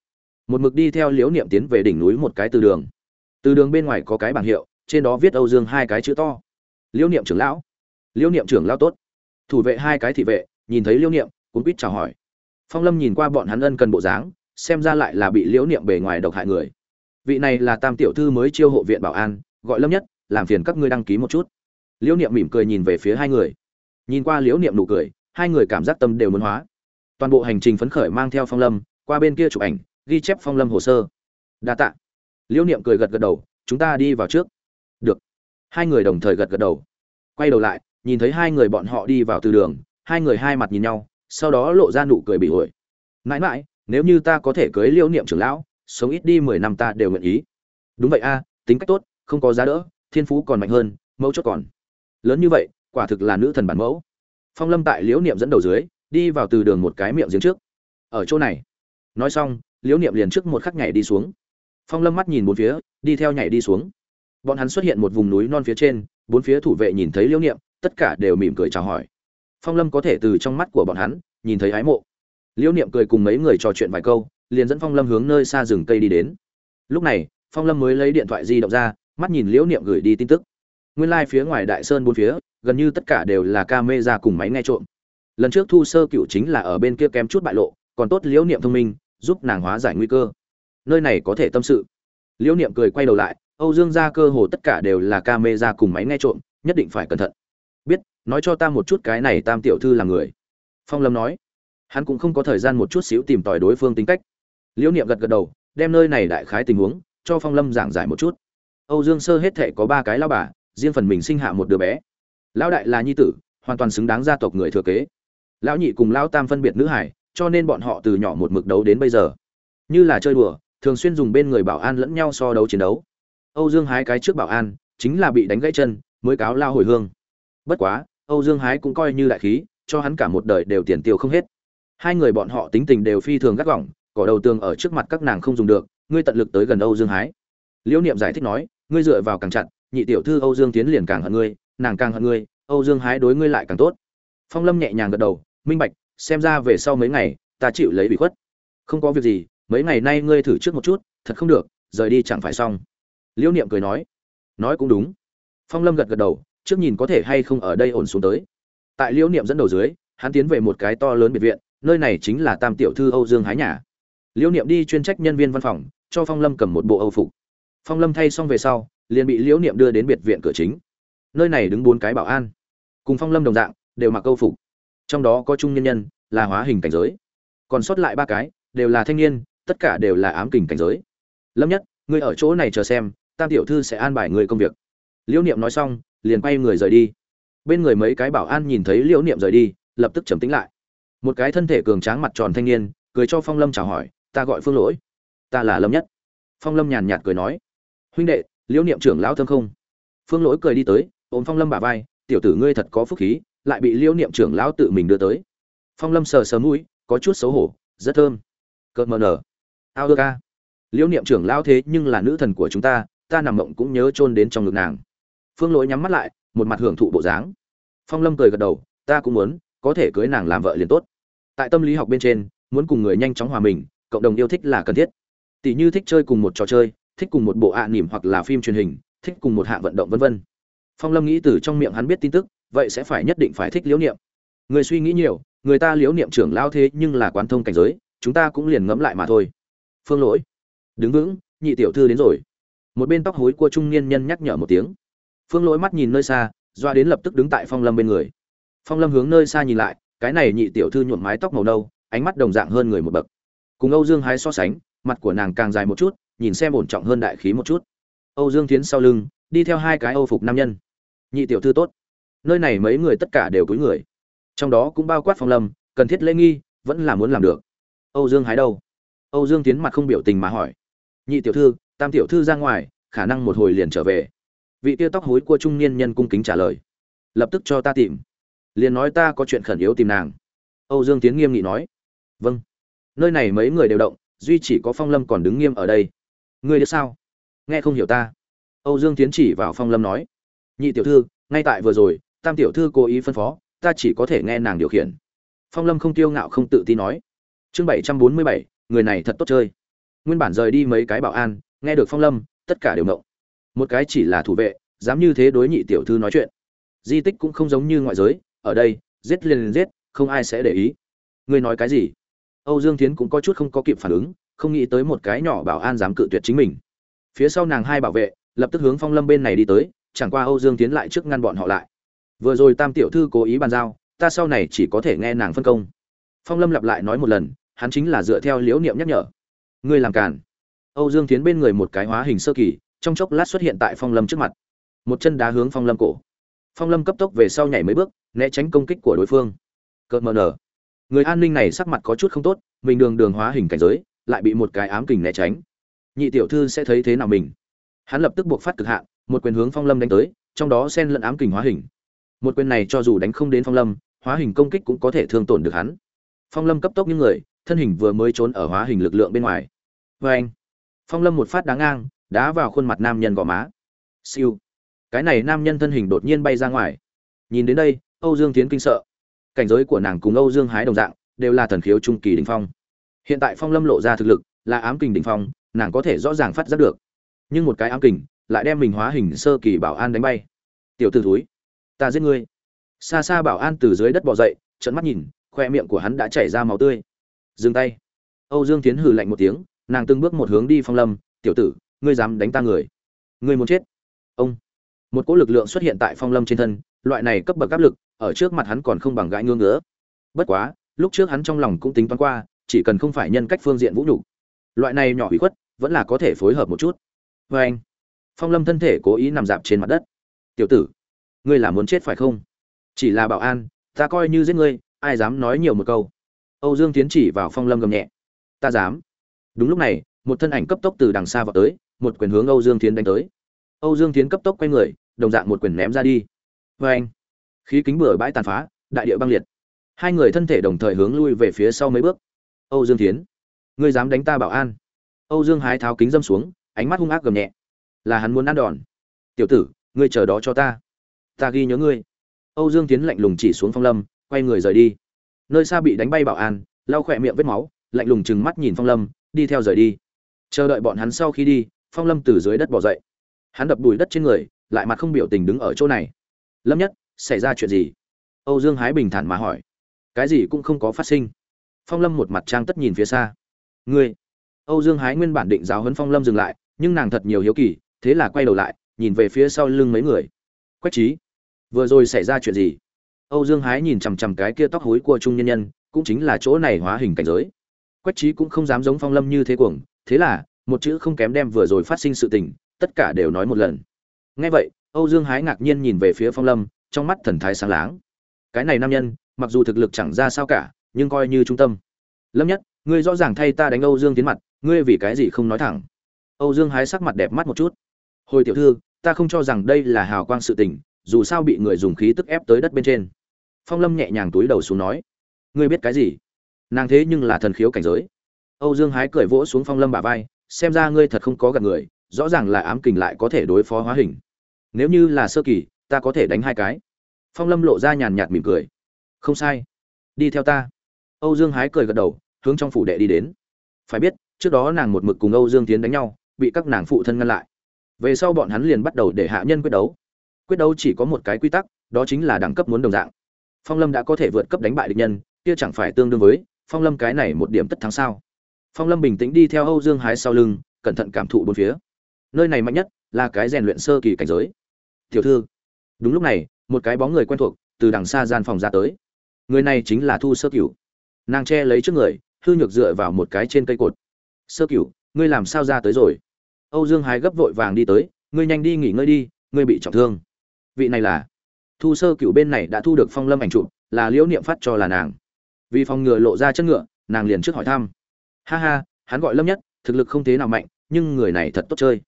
Một mực đi theo liễu niệm tiến về đỉnh núi một cái từ đường. Từ đường bên ngoài có cái bảng hiệu, trên đó viết âu dương hai cái chữ to. Liễu niệm trưởng lão. Liễu niệm trưởng lão tốt. Thủ vệ hai cái thị vệ, nhìn thấy liễu niệm cũng quýt chào hỏi. Phong lâm nhìn qua bọn hắn ân cần bộ dáng, xem ra lại là bị liễu niệm bề ngoài độc hại người vị này là tam tiểu thư mới chiêu hộ viện bảo an, gọi lâm nhất, làm phiền các ngươi đăng ký một chút. Liễu niệm mỉm cười nhìn về phía hai người. Nhìn qua liễu niệm nụ cười, hai người cảm giác tâm đều muốn hóa. Toàn bộ hành trình phấn khởi mang theo phong lâm, qua bên kia chụp ảnh, ghi chép phong lâm hồ sơ. Đa tạ. Liễu niệm cười gật gật đầu, chúng ta đi vào trước. Được. Hai người đồng thời gật gật đầu. Quay đầu lại, nhìn thấy hai người bọn họ đi vào từ đường, hai người hai mặt nhìn nhau, sau đó lộ ra nụ cười bị ổi mãi mãi, nếu như ta có thể cưới liễu niệm trưởng lão sống ít đi mười năm ta đều nguyện ý. Đúng vậy a, tính cách tốt, không có giá đỡ, thiên phú còn mạnh hơn mẫu chốt còn. Lớn như vậy, quả thực là nữ thần bản mẫu. Phong lâm tại liễu niệm dẫn đầu dưới, đi vào từ đường một cái miệng giếng trước. Ở chỗ này. Nói xong, liễu niệm liền trước một khắc nhảy đi xuống. Phong lâm mắt nhìn bốn phía, đi theo nhảy đi xuống. Bọn hắn xuất hiện một vùng núi non phía trên, bốn phía thủ vệ nhìn thấy liễu niệm, tất cả đều mỉm cười chào hỏi. Phong lâm có thể từ trong mắt của bọn hắn, nhìn thấy ái mộ. Liễu niệm cười cùng mấy người trò chuyện vài câu liền dẫn phong lâm hướng nơi xa rừng cây đi đến. Lúc này, phong lâm mới lấy điện thoại di động ra, mắt nhìn liễu niệm gửi đi tin tức. Nguyên lai、like、phía ngoài đại sơn bốn phía, gần như tất cả đều là ca mê ra cùng máy nghe trộm. Lần trước thu sơ cựu chính là ở bên kia kém chút bại lộ, còn tốt liễu niệm thông minh, giúp nàng hóa giải nguy cơ. Nơi này có thể tâm sự. Liễu niệm cười quay đầu lại, âu dương ra cơ hồ tất cả đều là ca mê ra cùng máy nghe trộm, nhất định phải cẩn thận. Biết, nói cho ta một chút cái này tam tiểu thư là người. Phong lâm nói. Hắn cũng không có thời gian một chút xíu tìm tòi đối phương tính cách liễu niệm gật gật đầu, đem nơi này đại khái tình huống cho phong lâm giảng giải một chút. Âu dương sơ hết thể có ba cái lao bà, riêng phần mình sinh hạ một đứa bé. Lão đại là nhi tử, hoàn toàn xứng đáng gia tộc người thừa kế. Lão nhị cùng lão tam phân biệt nữ hải, cho nên bọn họ từ nhỏ một mực đấu đến bây giờ. Như là chơi đùa, thường xuyên dùng bên người bảo an lẫn nhau so đấu chiến đấu. Âu dương hái cái trước bảo an, chính là bị đánh gãy chân, mới cáo lao hồi hương. Bất quá, âu dương hái cũng coi như đại khí, cho hắn cả một đời đều tiền tiêu không hết. Hai người bọn họ tính tình đều phi thường gắt gỏng cỏ đầu tường ở trước mặt các nàng không dùng được, ngươi tận lực tới gần âu dương hái. Liễu niệm giải thích nói, ngươi dựa vào càng chặt, nhị tiểu thư âu dương tiến liền càng hận ngươi, nàng càng hận ngươi, âu dương hái đối ngươi lại càng tốt. Phong lâm nhẹ nhàng gật đầu, minh bạch, xem ra về sau mấy ngày, ta chịu lấy bị khuất. Không có việc gì, mấy ngày nay ngươi thử trước một chút, thật không được, rời đi chẳng phải xong. Liễu niệm cười nói nói cũng đúng. Phong lâm gật gật đầu, trước nhìn có thể hay không ở đây ổn xuống tới. Tại liễu niệm dẫn đầu dưới, hắn tiến về một cái to lớn biệt viện, nơi này chính là tam tiểu thư âu dương hái nhà liễu niệm đi chuyên trách nhân viên văn phòng, cho phong lâm cầm một bộ âu phục. Phong lâm thay xong về sau, liền bị liễu niệm đưa đến biệt viện cửa chính. Nơi này đứng bốn cái bảo an. Cùng phong lâm đồng dạng, đều mặc âu phục. Trong đó có trung nhân nhân, là hóa hình cảnh giới. Còn sót lại ba cái, đều là thanh niên, tất cả đều là ám kình cảnh giới. Lâm nhất, ngươi ở chỗ này chờ xem, tam tiểu thư sẽ an bài người công việc. Liễu niệm nói xong, liền quay người rời đi. Bên người mấy cái bảo an nhìn thấy liễu niệm rời đi, lập tức trầm tĩnh lại. Một cái thân thể cường tráng mặt tròn thanh niên, cười cho phong lâm chào hỏi ta gọi phương lỗi. Ta là lâm nhất. Phong lâm nhàn nhạt cười nói. Huynh đệ, liễu niệm trưởng lão thâm không? Phương lỗi cười đi tới, ôm phong lâm bả vai. Tiểu tử ngươi thật có phúc khí, lại bị liễu niệm trưởng lão tự mình đưa tới. Phong lâm sờ sờ mũi, có chút xấu hổ, rất thơm. Cợt mờ nở. Ao ơ ca liễu niệm trưởng lão thế nhưng là nữ thần của chúng ta ta nằm mộng cũng nhớ chôn đến trong ngực nàng. Phương lỗi nhắm mắt lại, một mặt hưởng thụ bộ dáng. Phong lâm cười gật đầu, ta cũng muốn, có thể cưới nàng làm vợ liền tốt. Tại tâm lý học bên trên, muốn cùng người nhanh chóng hòa mình cộng đồng yêu thích là cần thiết. Tỷ như thích chơi cùng một trò chơi, thích cùng một bộ ạ à nỉm hoặc là phim truyền hình, thích cùng một hạng vận động vân vân. Phong lâm nghĩ từ trong miệng hắn biết tin tức, vậy sẽ phải nhất định phải thích liễu niệm. Người suy nghĩ nhiều, người ta liễu niệm trưởng lao thế nhưng là quán thông cảnh giới, chúng ta cũng liền ngẫm lại mà thôi. Phương lỗi, đứng vững, nhị tiểu thư đến rồi. Một bên tóc hối của trung niên nhân nhắc nhở một tiếng. Phương lỗi mắt nhìn nơi xa, doa đến lập tức đứng tại phong lâm bên người. Phong lâm hướng nơi xa nhìn lại, cái này nhị tiểu thư nhuộm mái tóc màu nâu, ánh mắt đồng dạng hơn người một bậc cùng âu dương hái so sánh, mặt của nàng càng dài một chút, nhìn xem ổn trọng hơn đại khí một chút. Âu dương tiến sau lưng, đi theo hai cái âu phục nam nhân. Nhị tiểu thư tốt. Nơi này mấy người tất cả đều cúi người. Trong đó cũng bao quát phong lâm, cần thiết lễ nghi, vẫn là muốn làm được. Âu dương hái đâu? Âu dương tiến mặt không biểu tình mà hỏi. Nhị tiểu thư, tam tiểu thư ra ngoài, khả năng một hồi liền trở về. Vị tia tóc hối của trung niên nhân cung kính trả lời. Lập tức cho ta tìm. Liền nói ta có chuyện khẩn yếu tìm nàng. Âu dương tiến nghiêm nghị nói. Vâng nơi này mấy người đều động, duy chỉ có phong lâm còn đứng nghiêm ở đây. Ngươi được sao? Nghe không hiểu ta. Âu dương tiến chỉ vào phong lâm nói. Nhị tiểu thư, ngay tại vừa rồi, tam tiểu thư cố ý phân phó, ta chỉ có thể nghe nàng điều khiển. Phong lâm không tiêu ngạo không tự tin nói. Chương bảy trăm bốn mươi bảy, người này thật tốt chơi. Nguyên bản rời đi mấy cái bảo an, nghe được phong lâm, tất cả đều ngộng một cái chỉ là thủ vệ, dám như thế đối nhị tiểu thư nói chuyện. Di tích cũng không giống như ngoại giới, ở đây, giết liền giết, không ai sẽ để ý. Ngươi nói cái gì? Âu dương Thiến cũng có chút không có kịp phản ứng, không nghĩ tới một cái nhỏ bảo an dám cự tuyệt chính mình. Phía sau nàng hai bảo vệ, lập tức hướng phong lâm bên này đi tới, chẳng qua âu dương Thiến lại trước ngăn bọn họ lại. Vừa rồi tam tiểu thư cố ý bàn giao, ta sau này chỉ có thể nghe nàng phân công. Phong lâm lặp lại nói một lần, hắn chính là dựa theo liễu niệm nhắc nhở. Ngươi làm cản âu dương Thiến bên người một cái hóa hình sơ kỳ, trong chốc lát xuất hiện tại phong lâm trước mặt. Một chân đá hướng phong lâm cổ. Phong lâm cấp tốc về sau nhảy mấy bước, né tránh công kích của đối phương. Cợt mờ nở người an ninh này sắc mặt có chút không tốt, mình đường đường hóa hình cảnh giới, lại bị một cái ám kình né tránh. Nhị tiểu thư sẽ thấy thế nào mình? Hắn lập tức buộc phát cực hạn, một quyền hướng phong lâm đánh tới, trong đó xen lẫn ám kình hóa hình. Một quyền này cho dù đánh không đến phong lâm, hóa hình công kích cũng có thể thương tổn được hắn. Phong lâm cấp tốc những người, thân hình vừa mới trốn ở hóa hình lực lượng bên ngoài. Vê anh, phong lâm một phát đá ngang, đá vào khuôn mặt nam nhân gò má. Siêu. Cái này nam nhân thân hình đột nhiên bay ra ngoài. Nhìn đến đây, âu dương tiến kinh sợ cảnh giới của nàng cùng âu dương hái đồng dạng đều là thần khiếu trung kỳ đỉnh phong. Hiện tại phong lâm lộ ra thực lực là ám kình đỉnh phong nàng có thể rõ ràng phát giác được. Nhưng một cái ám kình lại đem mình hóa hình sơ kỳ bảo an đánh bay. Tiểu tử thối, ta giết ngươi. Xa xa bảo an từ dưới đất bò dậy trợn mắt nhìn khoe miệng của hắn đã chảy ra máu tươi. Dừng tay. Âu dương tiến hừ lạnh một tiếng nàng từng bước một hướng đi phong lâm tiểu tử ngươi dám đánh ta người. Ngươi muốn chết. Ông. Một cỗ lực lượng xuất hiện tại phong lâm trên thân loại này cấp bậc áp lực ở trước mặt hắn còn không bằng gãi ngưỡng ngứa. Bất quá, lúc trước hắn trong lòng cũng tính toán qua, chỉ cần không phải nhân cách phương diện vũ nhục, loại này nhỏ hủy khuất vẫn là có thể phối hợp một chút. Vê anh, phong lâm thân thể cố ý nằm dạp trên mặt đất. Tiểu tử, ngươi là muốn chết phải không? Chỉ là bảo an, ta coi như giết ngươi, ai dám nói nhiều một câu. Âu dương tiến chỉ vào phong lâm gầm nhẹ. Ta dám. Đúng lúc này, một thân ảnh cấp tốc từ đằng xa vào tới, một quyền hướng âu dương tiến đánh tới. Âu dương tiến cấp tốc quay người, đồng dạng một quyền ném ra đi. Vê anh khí kính bừa bãi tàn phá, đại địa băng liệt. Hai người thân thể đồng thời hướng lui về phía sau mấy bước. Âu dương tiến ngươi dám đánh ta bảo an. Âu dương hái tháo kính dâm xuống, ánh mắt hung ác gầm nhẹ. Là hắn muốn ăn đòn. Tiểu tử, ngươi chờ đó cho ta. Ta ghi nhớ ngươi. Âu dương tiến lạnh lùng chỉ xuống phong lâm, quay người rời đi. Nơi xa bị đánh bay bảo an, lau khỏe miệng vết máu, lạnh lùng chừng mắt nhìn phong lâm, đi theo rời đi. Chờ đợi bọn hắn sau khi đi, phong lâm từ dưới đất bỏ dậy. Hắn đập bùi đất trên người, lại mặt không biểu tình đứng ở chỗ này. Lâm nhất xảy ra chuyện gì? Âu dương hái bình thản mà hỏi. Cái gì cũng không có phát sinh. Phong lâm một mặt trang tất nhìn phía xa. Ngươi. Âu dương hái nguyên bản định giáo huấn phong lâm dừng lại, nhưng nàng thật nhiều hiếu kỳ, thế là quay đầu lại, nhìn về phía sau lưng mấy người. Quách trí vừa rồi xảy ra chuyện gì? Âu dương hái nhìn chằm chằm cái kia tóc hối của trung nhân nhân, cũng chính là chỗ này hóa hình cảnh giới. Quách trí cũng không dám giống phong lâm như thế cuồng, thế là, một chữ không kém đem vừa rồi phát sinh sự tình, tất cả đều nói một lần. Ngay vậy, âu dương hái ngạc nhiên nhìn về phía phong lâm trong mắt thần thái sáng láng. Cái này nam nhân, mặc dù thực lực chẳng ra sao cả, nhưng coi như trung tâm. Lâm nhất, ngươi rõ ràng thay ta đánh âu dương tiến mặt, ngươi vì cái gì không nói thẳng? Âu dương hái sắc mặt đẹp mắt một chút. Hồi tiểu thư, ta không cho rằng đây là hào quang sự tình, dù sao bị người dùng khí tức ép tới đất bên trên. Phong lâm nhẹ nhàng túi đầu xuống nói. Ngươi biết cái gì? Nàng thế nhưng là thần khiếu cảnh giới. Âu dương hái cười vỗ xuống phong lâm bả vai, xem ra ngươi thật không có gặp người, rõ ràng là ám kình lại có thể đối phó hóa hình. Nếu như là sơ kỳ ta có thể đánh hai cái. Phong lâm lộ ra nhàn nhạt mỉm cười. Không sai. Đi theo ta. Âu dương hái cười gật đầu, hướng trong phủ đệ đi đến. Phải biết, trước đó nàng một mực cùng âu dương tiến đánh nhau, bị các nàng phụ thân ngăn lại. Về sau bọn hắn liền bắt đầu để hạ nhân quyết đấu. Quyết đấu chỉ có một cái quy tắc, đó chính là đẳng cấp muốn đồng dạng. Phong lâm đã có thể vượt cấp đánh bại địch nhân, kia chẳng phải tương đương với, phong lâm cái này một điểm tất thắng sao? Phong lâm bình tĩnh đi theo âu dương hái sau lưng, cẩn thận cảm thụ bốn phía. Nơi này mạnh nhất là cái rèn luyện sơ kỳ cảnh giới. Tiểu thư đúng lúc này, một cái bóng người quen thuộc từ đằng xa gian phòng ra tới. Người này chính là thu sơ cửu. Nàng che lấy trước người, hư nhược dựa vào một cái trên cây cột. Sơ cửu, ngươi làm sao ra tới rồi? Âu dương hái gấp vội vàng đi tới, ngươi nhanh đi nghỉ ngơi đi, ngươi bị trọng thương. Vị này là thu sơ cửu bên này đã thu được phong lâm ảnh chụp, là liễu niệm phát cho là nàng. Vì phòng ngừa lộ ra chân ngựa, nàng liền trước hỏi thăm. Ha ha, hắn gọi lâm nhất, thực lực không thế nào mạnh, nhưng người này thật tốt chơi.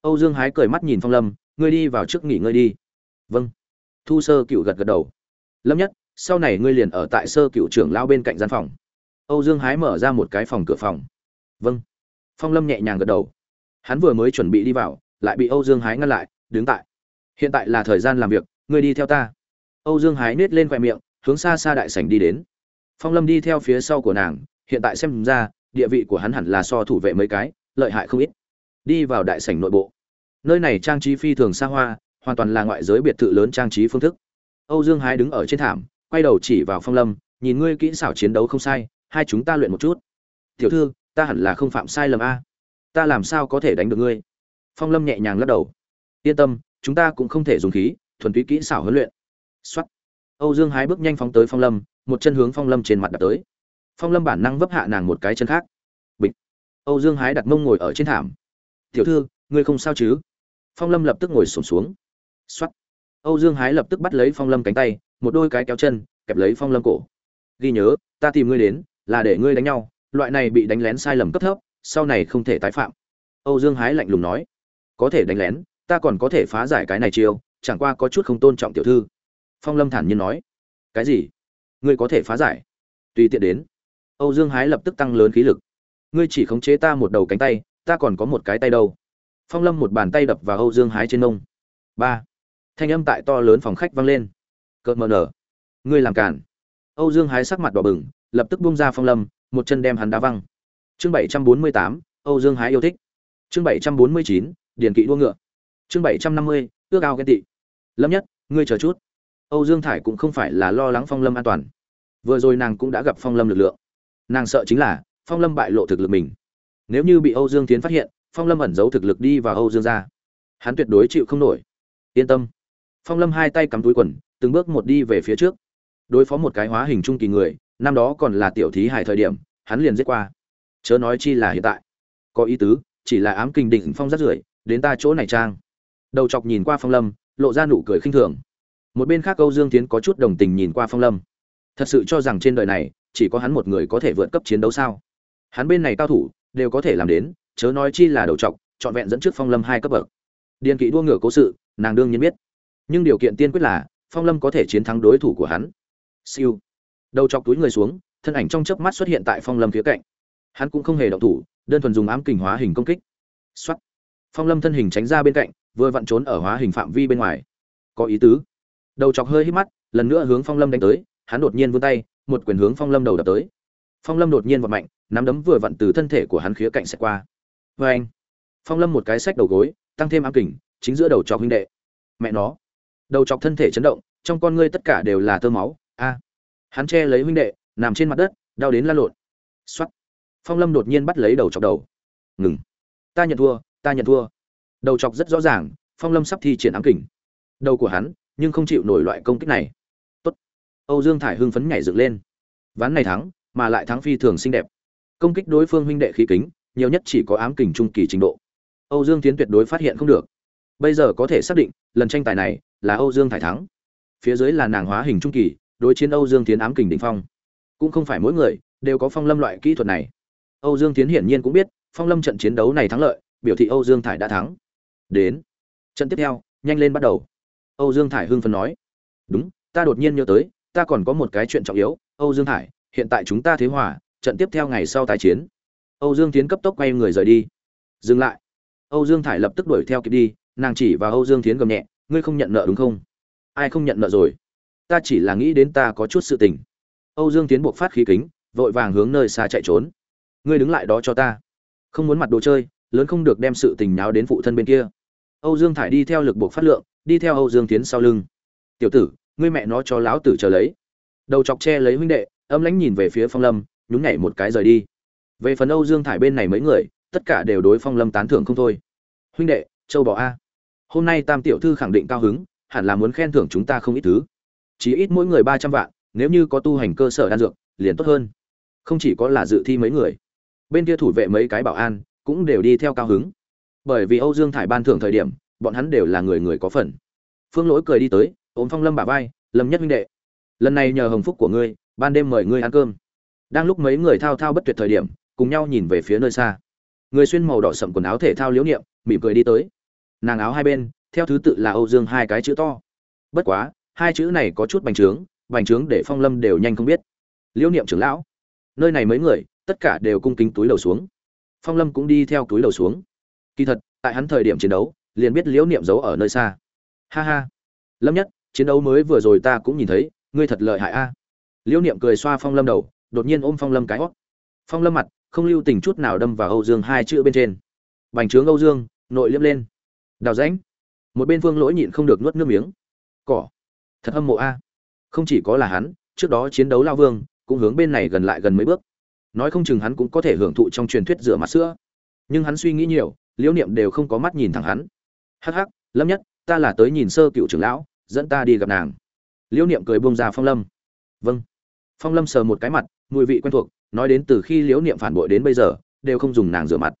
Âu dương hái cười mắt nhìn phong lâm, ngươi đi vào trước nghỉ ngơi đi vâng. Thu sơ cựu gật gật đầu. Lâm nhất, sau này ngươi liền ở tại sơ cựu trưởng lao bên cạnh gian phòng. Âu dương hái mở ra một cái phòng cửa phòng. Vâng. Phong lâm nhẹ nhàng gật đầu. Hắn vừa mới chuẩn bị đi vào, lại bị âu dương hái ngăn lại, đứng tại. Hiện tại là thời gian làm việc, ngươi đi theo ta. Âu dương hái nết lên khoe miệng, hướng xa xa đại sảnh đi đến. Phong lâm đi theo phía sau của nàng, hiện tại xem ra, địa vị của hắn hẳn là so thủ vệ mấy cái, lợi hại không ít. Đi vào đại sảnh nội bộ. Nơi này trang trí phi thường xa hoa hoàn toàn là ngoại giới biệt thự lớn trang trí phương thức. Âu dương hái đứng ở trên thảm, quay đầu chỉ vào phong lâm, nhìn ngươi kỹ xảo chiến đấu không sai, hai chúng ta luyện một chút. Tiểu thư, ta hẳn là không phạm sai lầm a. Ta làm sao có thể đánh được ngươi? Phong lâm nhẹ nhàng lắc đầu. Yên tâm, chúng ta cũng không thể dùng khí, thuần túy kỹ xảo huấn luyện. Xuất âu dương hái bước nhanh phóng tới phong lâm, một chân hướng phong lâm trên mặt đập tới. Phong lâm bản năng vấp hạ nàng một cái chân khác. Bịch. Âu dương hái đặt mông ngồi ở trên thảm. Tiểu thư, ngươi không sao chứ? Phong lâm lập tức ngồi sổm xuống. Soát. Âu Dương Hái lập tức bắt lấy Phong Lâm cánh tay, một đôi cái kéo chân, kẹp lấy Phong Lâm cổ. Ghi nhớ, ta tìm ngươi đến, là để ngươi đánh nhau, loại này bị đánh lén sai lầm cấp thấp, sau này không thể tái phạm. Âu Dương Hái lạnh lùng nói, có thể đánh lén, ta còn có thể phá giải cái này chiêu, chẳng qua có chút không tôn trọng tiểu thư. Phong Lâm thản nhiên nói, cái gì? Ngươi có thể phá giải? Tùy tiện đến. Âu Dương Hái lập tức tăng lớn khí lực. Ngươi chỉ khống chế ta một đầu cánh tay, ta còn có một cái tay đâu. Phong Lâm một bàn tay đập vào Âu Dương Hái trên nông. Ba thanh âm tại to lớn phòng khách vang lên. Cợt mờ nở. Ngươi làm cản âu dương hái sắc mặt đỏ bừng, lập tức bung ra phong lâm, một chân đem hắn đá văng. Chương bảy trăm bốn mươi tám, âu dương hái yêu thích. Chương bảy trăm bốn mươi chín điền kỵ đua ngựa. Chương bảy trăm năm mươi, ước ao ghen tị. Lâm nhất, ngươi chờ chút. Âu dương thải cũng không phải là lo lắng phong lâm an toàn. Vừa rồi nàng cũng đã gặp phong lâm lực lượng. Nàng sợ chính là, phong lâm bại lộ thực lực mình. Nếu như bị âu dương tiến phát hiện, phong lâm ẩn giấu thực lực đi vào âu dương ra. Hắn tuyệt đối chịu không nổi. Yên tâm phong lâm hai tay cắm túi quần, từng bước một đi về phía trước. Đối phó một cái hóa hình trung kỳ người, năm đó còn là tiểu thí hải thời điểm, hắn liền giết qua. Chớ nói chi là hiện tại. Có ý tứ, chỉ là ám kinh định phong rất rưởi, đến ta chỗ này trang. Đầu chọc nhìn qua phong lâm, lộ ra nụ cười khinh thường. Một bên khác câu dương tiến có chút đồng tình nhìn qua phong lâm. Thật sự cho rằng trên đời này, chỉ có hắn một người có thể vượt cấp chiến đấu sao? Hắn bên này cao thủ, đều có thể làm đến, chớ nói chi là đầu chọc, trọn vẹn dẫn trước phong lâm hai cấp bậc. Điền kỵ đua ngựa cố sự, nàng đương nhiên biết nhưng điều kiện tiên quyết là, phong lâm có thể chiến thắng đối thủ của hắn. Siêu. Đầu chọc túi người xuống, thân ảnh trong chớp mắt xuất hiện tại phong lâm phía cạnh. Hắn cũng không hề động thủ, đơn thuần dùng ám kình hóa hình công kích. Xuất phong lâm thân hình tránh ra bên cạnh, vừa vặn trốn ở hóa hình phạm vi bên ngoài. Có ý tứ. Đầu chọc hơi hít mắt, lần nữa hướng phong lâm đánh tới, hắn đột nhiên vươn tay, một quyền hướng phong lâm đầu đập tới. Phong lâm đột nhiên vọt mạnh, nắm đấm vừa vặn từ thân thể của hắn khía cạnh xẹt qua. Vê anh phong lâm một cái sách đầu gối, tăng thêm ám kình, chính giữa đầu chọc huynh đệ. Mẹ nó đầu chọc thân thể chấn động, trong con ngươi tất cả đều là tơ máu. A, hắn che lấy huynh đệ, nằm trên mặt đất, đau đến la lộn. X phong lâm đột nhiên bắt lấy đầu chọc đầu. Ngừng. Ta nhận thua, ta nhận thua. Đầu chọc rất rõ ràng, phong lâm sắp thi triển ám kình. Đầu của hắn, nhưng không chịu nổi loại công kích này. Tốt. âu dương thải hưng phấn nhảy dựng lên. Ván này thắng, mà lại thắng phi thường xinh đẹp. Công kích đối phương huynh đệ khí kính, nhiều nhất chỉ có ám kình trung kỳ trình độ. Âu dương tiến tuyệt đối phát hiện không được bây giờ có thể xác định, lần tranh tài này là âu dương thải thắng. Phía dưới là nàng hóa hình trung kỳ, đối chiến âu dương tiến ám kình đỉnh phong. Cũng không phải mỗi người đều có phong lâm loại kỹ thuật này. Âu dương tiến hiển nhiên cũng biết, phong lâm trận chiến đấu này thắng lợi, biểu thị âu dương thải đã thắng. Đến, trận tiếp theo, nhanh lên bắt đầu. Âu dương thải hưng phấn nói. Đúng, ta đột nhiên nhớ tới, ta còn có một cái chuyện trọng yếu, âu dương thải, hiện tại chúng ta thế hòa, trận tiếp theo ngày sau tái chiến. Âu dương tiến cấp tốc quay người rời đi. Dừng lại. Âu dương thải lập tức đuổi theo kịp đi nàng chỉ vào âu dương tiến gầm nhẹ, ngươi không nhận nợ đúng không? Ai không nhận nợ rồi? Ta chỉ là nghĩ đến ta có chút sự tình. Âu dương tiến buộc phát khí kính, vội vàng hướng nơi xa chạy trốn. Ngươi đứng lại đó cho ta. Không muốn mặt đồ chơi, lớn không được đem sự tình nháo đến phụ thân bên kia. Âu dương thải đi theo lực buộc phát lượng, đi theo âu dương tiến sau lưng. Tiểu tử, ngươi mẹ nó cho lão tử chờ lấy. Đầu chọc che lấy huynh đệ, âm lãnh nhìn về phía phong lâm, nhún nhảy một cái rời đi. Về phần âu dương thải bên này mấy người, tất cả đều đối phong lâm tán thưởng không thôi. Huynh đệ, châu bỏ a hôm nay tam tiểu thư khẳng định cao hứng, hẳn là muốn khen thưởng chúng ta không ít thứ. Chỉ ít mỗi người ba trăm vạn, nếu như có tu hành cơ sở đan dược, liền tốt hơn. Không chỉ có là dự thi mấy người. Bên kia thủ vệ mấy cái bảo an, cũng đều đi theo cao hứng. Bởi vì âu dương thải ban thưởng thời điểm, bọn hắn đều là người người có phần. Phương lỗi cười đi tới, ôm phong lâm bả vai, lâm nhất huynh đệ, lần này nhờ hồng phúc của ngươi, ban đêm mời ngươi ăn cơm. Đang lúc mấy người thao thao bất tuyệt thời điểm, cùng nhau nhìn về phía nơi xa. Người xuyên màu đỏ sậm quần áo thể thao liếu niệm, mỉm cười đi tới nàng áo hai bên, theo thứ tự là âu dương hai cái chữ to. Bất quá, hai chữ này có chút bành trướng bành trướng để phong lâm đều nhanh không biết. Liễu niệm trưởng lão, nơi này mấy người, tất cả đều cung kính túi đầu xuống. Phong lâm cũng đi theo túi đầu xuống. Kỳ thật, tại hắn thời điểm chiến đấu, liền biết liễu niệm giấu ở nơi xa. Ha ha. Lâm nhất, chiến đấu mới vừa rồi ta cũng nhìn thấy, ngươi thật lợi hại a. Liễu niệm cười xoa phong lâm đầu, đột nhiên ôm phong lâm cái hót. Phong lâm mặt, không lưu tình chút nào đâm vào âu dương hai chữ bên trên. Bành trướng âu dương, nội liếm lên đào rãnh. Một bên phương lỗi nhịn không được nuốt nước miếng. Cỏ. Thật hâm mộ a. Không chỉ có là hắn, trước đó chiến đấu lao vương, cũng hướng bên này gần lại gần mấy bước. Nói không chừng hắn cũng có thể hưởng thụ trong truyền thuyết rửa mặt sữa. Nhưng hắn suy nghĩ nhiều, liễu niệm đều không có mắt nhìn thẳng hắn. Hắc hắc, lâm nhất, ta là tới nhìn sơ cựu trưởng lão, dẫn ta đi gặp nàng. Liễu niệm cười buông ra phong lâm. Vâng. Phong lâm sờ một cái mặt, mùi vị quen thuộc, nói đến từ khi liễu niệm phản bội đến bây giờ, đều không dùng nàng rửa mặt.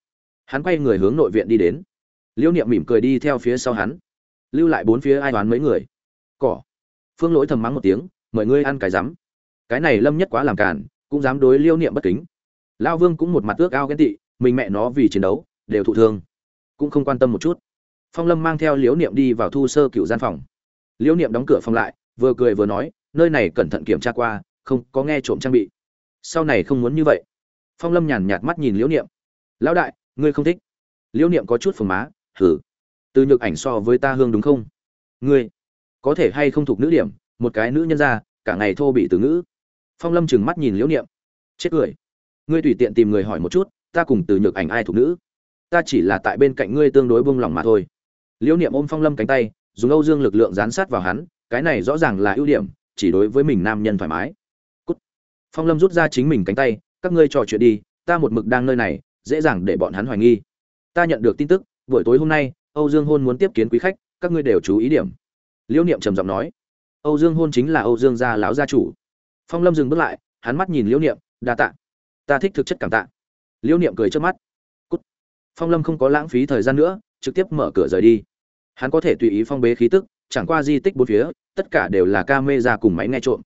Hắn quay người hướng nội viện đi đến liễu niệm mỉm cười đi theo phía sau hắn. Lưu lại bốn phía ai đoán mấy người? Cỏ. Phương lỗi thầm mắng một tiếng, mời ngươi ăn cái rắm. Cái này lâm nhất quá làm cản cũng dám đối liêu niệm bất kính. Lao vương cũng một mặt ước ao ghen tị, mình mẹ nó vì chiến đấu, đều thụ thương. Cũng không quan tâm một chút. Phong lâm mang theo liễu niệm đi vào thu sơ cựu gian phòng. Liễu niệm đóng cửa phòng lại, vừa cười vừa nói, nơi này cẩn thận kiểm tra qua, không có nghe trộm trang bị. Sau này không muốn như vậy. Phong lâm nhàn nhạt mắt nhìn liễu niệm. Lão đại, ngươi không thích. Liễu niệm có chút phồng má hử từ nhược ảnh so với ta hương đúng không? Ngươi, có thể hay không thuộc nữ điểm, một cái nữ nhân ra, cả ngày thô bị từ ngữ. Phong lâm chừng mắt nhìn liễu niệm. Chết cười. Ngươi tùy tiện tìm người hỏi một chút, ta cùng từ nhược ảnh ai thuộc nữ? Ta chỉ là tại bên cạnh ngươi tương đối buông lỏng mà thôi. Liễu niệm ôm phong lâm cánh tay, dùng âu dương lực lượng dán sát vào hắn, cái này rõ ràng là ưu điểm, chỉ đối với mình nam nhân thoải mái. Cút. phong lâm rút ra chính mình cánh tay, các ngươi trò chuyện đi, ta một mực đang nơi này, dễ dàng để bọn hắn hoài nghi. Ta nhận được tin tức buổi tối hôm nay, âu dương hôn muốn tiếp kiến quý khách, các ngươi đều chú ý điểm. Liễu niệm trầm giọng nói. Âu dương hôn chính là âu dương gia lão gia chủ. Phong lâm dừng bước lại, hắn mắt nhìn liễu niệm, đa tạ. Ta thích thực chất cảm tạ. Liễu niệm cười trước mắt. Cút. phong lâm không có lãng phí thời gian nữa, trực tiếp mở cửa rời đi. Hắn có thể tùy ý phong bế khí tức, chẳng qua di tích bốn phía, tất cả đều là ca mê ra cùng máy nghe trộm.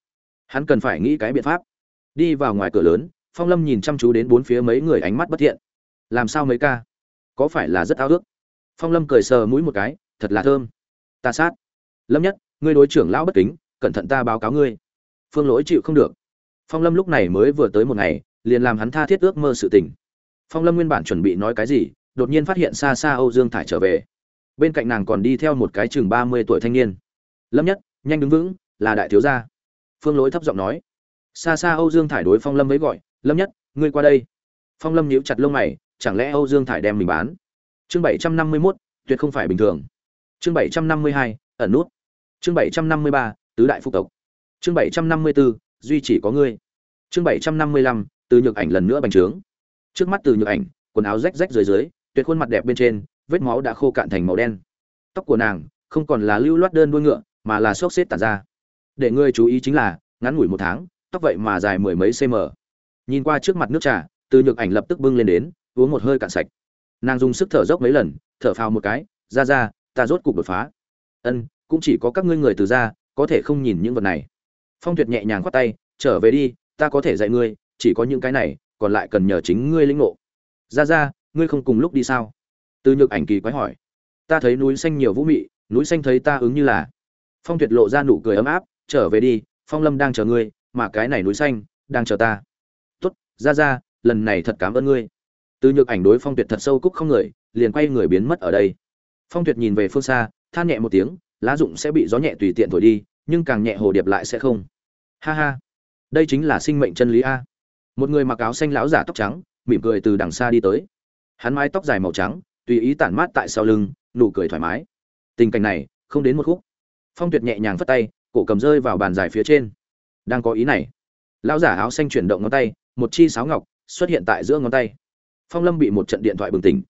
Hắn cần phải nghĩ cái biện pháp. Đi vào ngoài cửa lớn, phong lâm nhìn chăm chú đến bốn phía mấy người ánh mắt bất thiện. Làm sao mấy ca? Có phải là rất ao ước? Phong lâm cười sờ mũi một cái, thật là thơm. Ta sát. Lâm nhất, ngươi đối trưởng lão bất kính, cẩn thận ta báo cáo ngươi. Phương lỗi chịu không được. Phong lâm lúc này mới vừa tới một ngày, liền làm hắn tha thiết ước mơ sự tình. Phong lâm nguyên bản chuẩn bị nói cái gì, đột nhiên phát hiện xa xa âu dương thải trở về. Bên cạnh nàng còn đi theo một cái chừng ba mươi tuổi thanh niên. Lâm nhất, nhanh đứng vững, là đại thiếu gia. Phương lỗi thấp giọng nói. Xa xa âu dương thải đối phong lâm với gọi, lâm nhất, ngươi qua đây. Phong lâm nhíu chặt lông mày chẳng lẽ âu dương thải đem mình bán? Chương bảy trăm năm mươi mốt, tuyệt không phải bình thường. Chương bảy trăm năm mươi hai, ẩn nút. Chương bảy trăm năm mươi ba, tứ đại phục tộc. Chương bảy trăm năm mươi bốn duy chỉ có ngươi. Chương bảy trăm năm mươi lăm, từ nhược ảnh lần nữa bành trướng. Trước mắt từ nhược ảnh, quần áo rách rách dưới dưới, tuyệt khuôn mặt đẹp bên trên, vết máu đã khô cạn thành màu đen. Tóc của nàng không còn là lưu loát đơn đuôi ngựa, mà là xốc xếp tản ra. Để ngươi chú ý chính là, ngắn ngủi một tháng, tóc vậy mà dài mười mấy cm nhìn qua trước mặt nước trà, từ nhược ảnh lập tức bưng lên đến uống một hơi cạn sạch. Nàng dùng sức thở dốc mấy lần, thở phào một cái, ra ra, ta rốt cục đột phá. Ân, cũng chỉ có các ngươi người từ ra, có thể không nhìn những vật này. Phong tuyệt nhẹ nhàng khoát tay, trở về đi, ta có thể dạy ngươi, chỉ có những cái này, còn lại cần nhờ chính ngươi lĩnh ngộ. Ra ra, ngươi không cùng lúc đi sao? Từ nhược ảnh kỳ quái hỏi. Ta thấy núi xanh nhiều vũ mị, núi xanh thấy ta ứng như là. Phong tuyệt lộ ra nụ cười ấm áp, trở về đi, phong lâm đang chờ ngươi, mà cái này núi xanh, đang chờ ta. Tốt, ra ra, lần này thật cảm ơn ngươi từ nhược ảnh đối phong tuyệt thật sâu cúc không người, liền quay người biến mất ở đây. Phong tuyệt nhìn về phương xa, than nhẹ một tiếng, lá dụng sẽ bị gió nhẹ tùy tiện thổi đi, nhưng càng nhẹ hồ điệp lại sẽ không. Ha ha, đây chính là sinh mệnh chân lý a. Một người mặc áo xanh lão giả tóc trắng, mỉm cười từ đằng xa đi tới. Hắn mái tóc dài màu trắng, tùy ý tản mát tại sau lưng, nụ cười thoải mái. Tình cảnh này, không đến một khúc. Phong tuyệt nhẹ nhàng phất tay, cổ cầm rơi vào bàn dài phía trên. Đang có ý này. Lão giả áo xanh chuyển động ngón tay, một chi sáo ngọc xuất hiện tại giữa ngón tay phong lâm bị một trận điện thoại bừng tỉnh.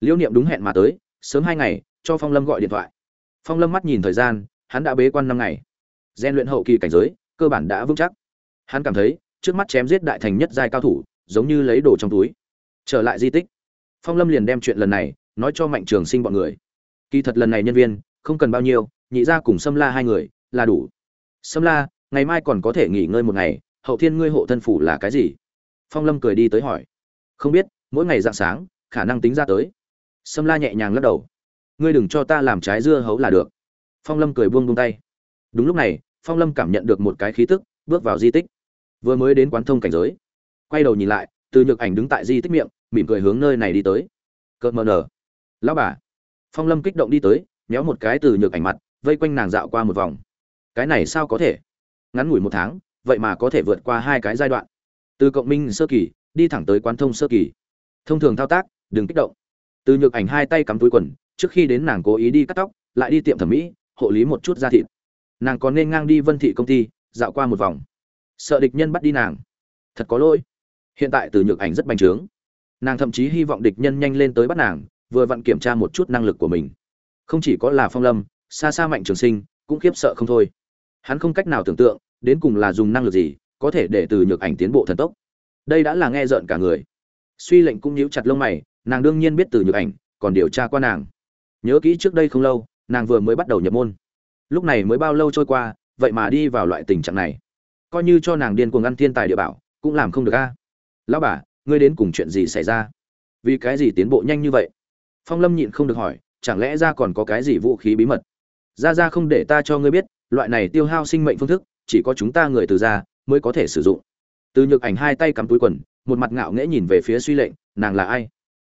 Liễu niệm đúng hẹn mà tới, sớm hai ngày, cho phong lâm gọi điện thoại. Phong lâm mắt nhìn thời gian, hắn đã bế quan năm ngày. Gian luyện hậu kỳ cảnh giới, cơ bản đã vững chắc. Hắn cảm thấy, trước mắt chém giết đại thành nhất giai cao thủ, giống như lấy đồ trong túi. Trở lại di tích. Phong lâm liền đem chuyện lần này, nói cho mạnh trường sinh bọn người. Kỳ thật lần này nhân viên, không cần bao nhiêu, nhị ra cùng xâm la hai người, là đủ. Xâm la, ngày mai còn có thể nghỉ ngơi một ngày, hậu thiên ngươi hộ thân phủ là cái gì? Phong lâm cười đi tới hỏi. Không biết mỗi ngày dạng sáng, khả năng tính ra tới. Sâm la nhẹ nhàng lắc đầu. Ngươi đừng cho ta làm trái dưa hấu là được. Phong lâm cười buông buông tay. Đúng lúc này, phong lâm cảm nhận được một cái khí tức, bước vào di tích. Vừa mới đến quán thông cảnh giới. Quay đầu nhìn lại, từ nhược ảnh đứng tại di tích miệng, mỉm cười hướng nơi này đi tới. Cợt mờ nở. Lão bà. Phong lâm kích động đi tới, méo một cái từ nhược ảnh mặt, vây quanh nàng dạo qua một vòng. Cái này sao có thể? Ngắn ngủi một tháng, vậy mà có thể vượt qua hai cái giai đoạn. Từ cộng minh sơ kỳ, đi thẳng tới quán thông sơ kỳ thông thường thao tác, đừng kích động. Từ nhược ảnh hai tay cắm túi quần, trước khi đến nàng cố ý đi cắt tóc, lại đi tiệm thẩm mỹ, hộ lý một chút da thịt. Nàng còn nên ngang đi vân thị công ty, dạo qua một vòng. Sợ địch nhân bắt đi nàng. Thật có lỗi. Hiện tại từ nhược ảnh rất bành trướng. Nàng thậm chí hy vọng địch nhân nhanh lên tới bắt nàng, vừa vặn kiểm tra một chút năng lực của mình. Không chỉ có là phong lâm, xa xa mạnh trường sinh, cũng khiếp sợ không thôi. Hắn không cách nào tưởng tượng, đến cùng là dùng năng lực gì, có thể để từ nhược ảnh tiến bộ thần tốc. Đây đã là nghe rợn cả người suy lệnh cũng nhíu chặt lông mày, nàng đương nhiên biết từ nhược ảnh, còn điều tra qua nàng. Nhớ kỹ trước đây không lâu, nàng vừa mới bắt đầu nhập môn. Lúc này mới bao lâu trôi qua, vậy mà đi vào loại tình trạng này. Coi như cho nàng điên cuồng ăn thiên tài địa bảo, cũng làm không được a. Lão bà, ngươi đến cùng chuyện gì xảy ra? Vì cái gì tiến bộ nhanh như vậy? Phong lâm nhịn không được hỏi, chẳng lẽ ra còn có cái gì vũ khí bí mật? Ra ra không để ta cho ngươi biết, loại này tiêu hao sinh mệnh phương thức, chỉ có chúng ta người từ ra, mới có thể sử dụng. Từ nhược ảnh hai tay cắm túi quần một mặt ngạo nghễ nhìn về phía suy lệnh, nàng là ai?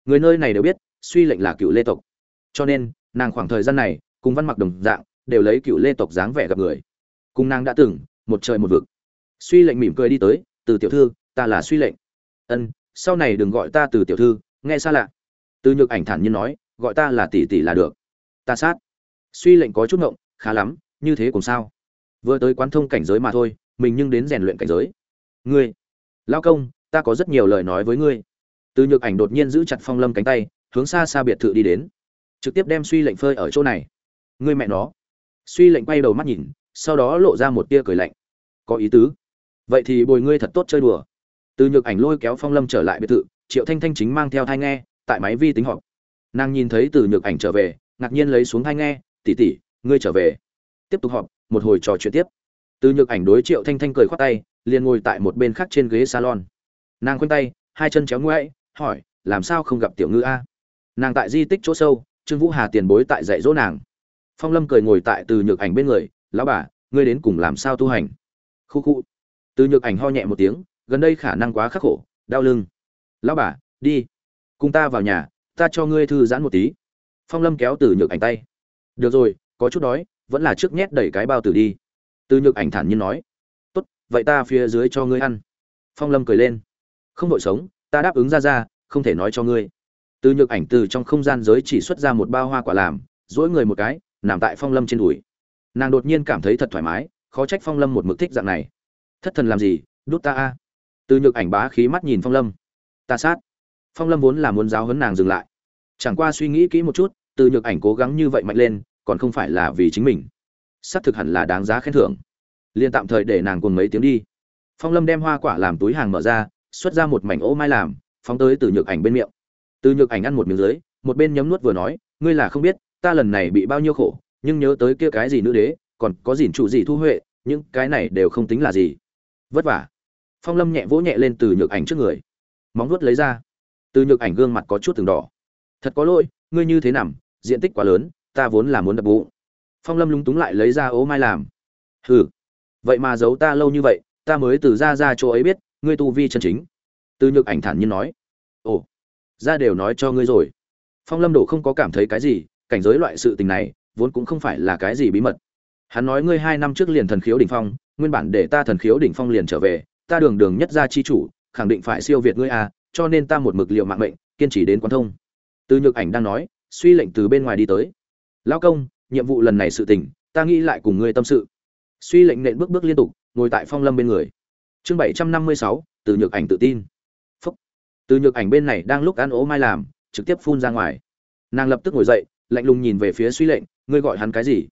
Người nơi này đều biết, suy lệnh là cựu lê tộc. Cho nên, nàng khoảng thời gian này, cùng văn mặc đồng dạng, đều lấy cựu lê tộc dáng vẻ gặp người. Cùng nàng đã từng, một trời một vực. Suy lệnh mỉm cười đi tới, từ tiểu thư, ta là suy lệnh. Ân, sau này đừng gọi ta từ tiểu thư, nghe xa lạ. Từ nhược ảnh thản nhiên nói, gọi ta là tỷ tỷ là được. Ta sát. Suy lệnh có chút ngộng, khá lắm, như thế cũng sao? Vừa tới quán thông cảnh giới mà thôi, mình nhưng đến rèn luyện cảnh giới. Ngươi lao công ta có rất nhiều lời nói với ngươi. Từ nhược ảnh đột nhiên giữ chặt phong lâm cánh tay, hướng xa xa biệt thự đi đến. Trực tiếp đem suy lệnh phơi ở chỗ này. Ngươi mẹ nó. Suy lệnh quay đầu mắt nhìn, sau đó lộ ra một tia cười lạnh. Có ý tứ. Vậy thì bồi ngươi thật tốt chơi đùa. Từ nhược ảnh lôi kéo phong lâm trở lại biệt thự, triệu thanh thanh chính mang theo thai nghe, tại máy vi tính họp. Nàng nhìn thấy từ nhược ảnh trở về, ngạc nhiên lấy xuống thai nghe tỉ tỉ ngươi trở về. Tiếp tục họp, một hồi trò chuyện tiếp. Từ nhược ảnh đối triệu thanh thanh cười khoát tay, liền ngồi tại một bên khác trên ghế salon nàng khoanh tay, hai chân chéo ngoãi hỏi, làm sao không gặp tiểu ngư a? Nàng tại di tích chỗ sâu, trương vũ hà tiền bối tại dạy dỗ nàng. Phong lâm cười ngồi tại từ nhược ảnh bên người, lão bà, ngươi đến cùng làm sao tu hành? Khu khu. Từ nhược ảnh ho nhẹ một tiếng, gần đây khả năng quá khắc khổ, đau lưng. Lão bà, đi, cùng ta vào nhà, ta cho ngươi thư giãn một tí. Phong lâm kéo từ nhược ảnh tay. Được rồi, có chút đói, vẫn là trước nhét đẩy cái bao tử đi. Từ nhược ảnh thản nhiên nói. Tốt, vậy ta phía dưới cho ngươi ăn. Phong lâm cười lên không vội sống, ta đáp ứng ra ra không thể nói cho ngươi. Từ nhược ảnh từ trong không gian giới chỉ xuất ra một bao hoa quả làm dỗi người một cái, nằm tại phong lâm trên đùi. Nàng đột nhiên cảm thấy thật thoải mái, khó trách phong lâm một mực thích dạng này. Thất thần làm gì, đút ta a. Từ nhược ảnh bá khí mắt nhìn phong lâm. Ta sát. Phong lâm vốn là muốn giáo hấn nàng dừng lại. Chẳng qua suy nghĩ kỹ một chút, từ nhược ảnh cố gắng như vậy mạnh lên, còn không phải là vì chính mình. Xác thực hẳn là đáng giá khen thưởng. Liền tạm thời để nàng cùng mấy tiếng đi. Phong lâm đem hoa quả làm túi hàng mở ra xuất ra một mảnh ô mai làm, phóng tới từ nhược ảnh bên miệng. Từ nhược ảnh ăn một miếng dưới, một bên nhấm nuốt vừa nói, ngươi là không biết, ta lần này bị bao nhiêu khổ, nhưng nhớ tới kia cái gì nữ đế, còn có gì trụ gì thu huệ, những cái này đều không tính là gì. Vất vả. Phong lâm nhẹ vỗ nhẹ lên từ nhược ảnh trước người. Móng vuốt lấy ra. Từ nhược ảnh gương mặt có chút từng đỏ. Thật có lỗi, ngươi như thế nằm, diện tích quá lớn, ta vốn là muốn đập bụng. Phong lâm lúng túng lại lấy ra ố mai làm. Hừ, vậy mà giấu ta lâu như vậy, ta mới từ ra ra chỗ ấy biết ngươi tu vi chân chính. Từ nhược ảnh thản nhiên nói. Ồ, ra đều nói cho ngươi rồi. Phong lâm đổ không có cảm thấy cái gì, cảnh giới loại sự tình này, vốn cũng không phải là cái gì bí mật. Hắn nói ngươi hai năm trước liền thần khiếu đỉnh phong, nguyên bản để ta thần khiếu đỉnh phong liền trở về, ta đường đường nhất gia chi chủ, khẳng định phải siêu việt ngươi a cho nên ta một mực liệu mạng mệnh, kiên trì đến quan thông. Từ nhược ảnh đang nói, suy lệnh từ bên ngoài đi tới. Lão công, nhiệm vụ lần này sự tình, ta nghĩ lại cùng ngươi tâm sự. Suy lệnh nện bước bước liên tục, ngồi tại phong lâm bên người chương bảy trăm năm mươi sáu, từ nhược ảnh tự tin. Phúc. Từ nhược ảnh bên này đang lúc ăn ố mai làm, trực tiếp phun ra ngoài. Nàng lập tức ngồi dậy, lạnh lùng nhìn về phía suy lệnh, ngươi gọi hắn cái gì?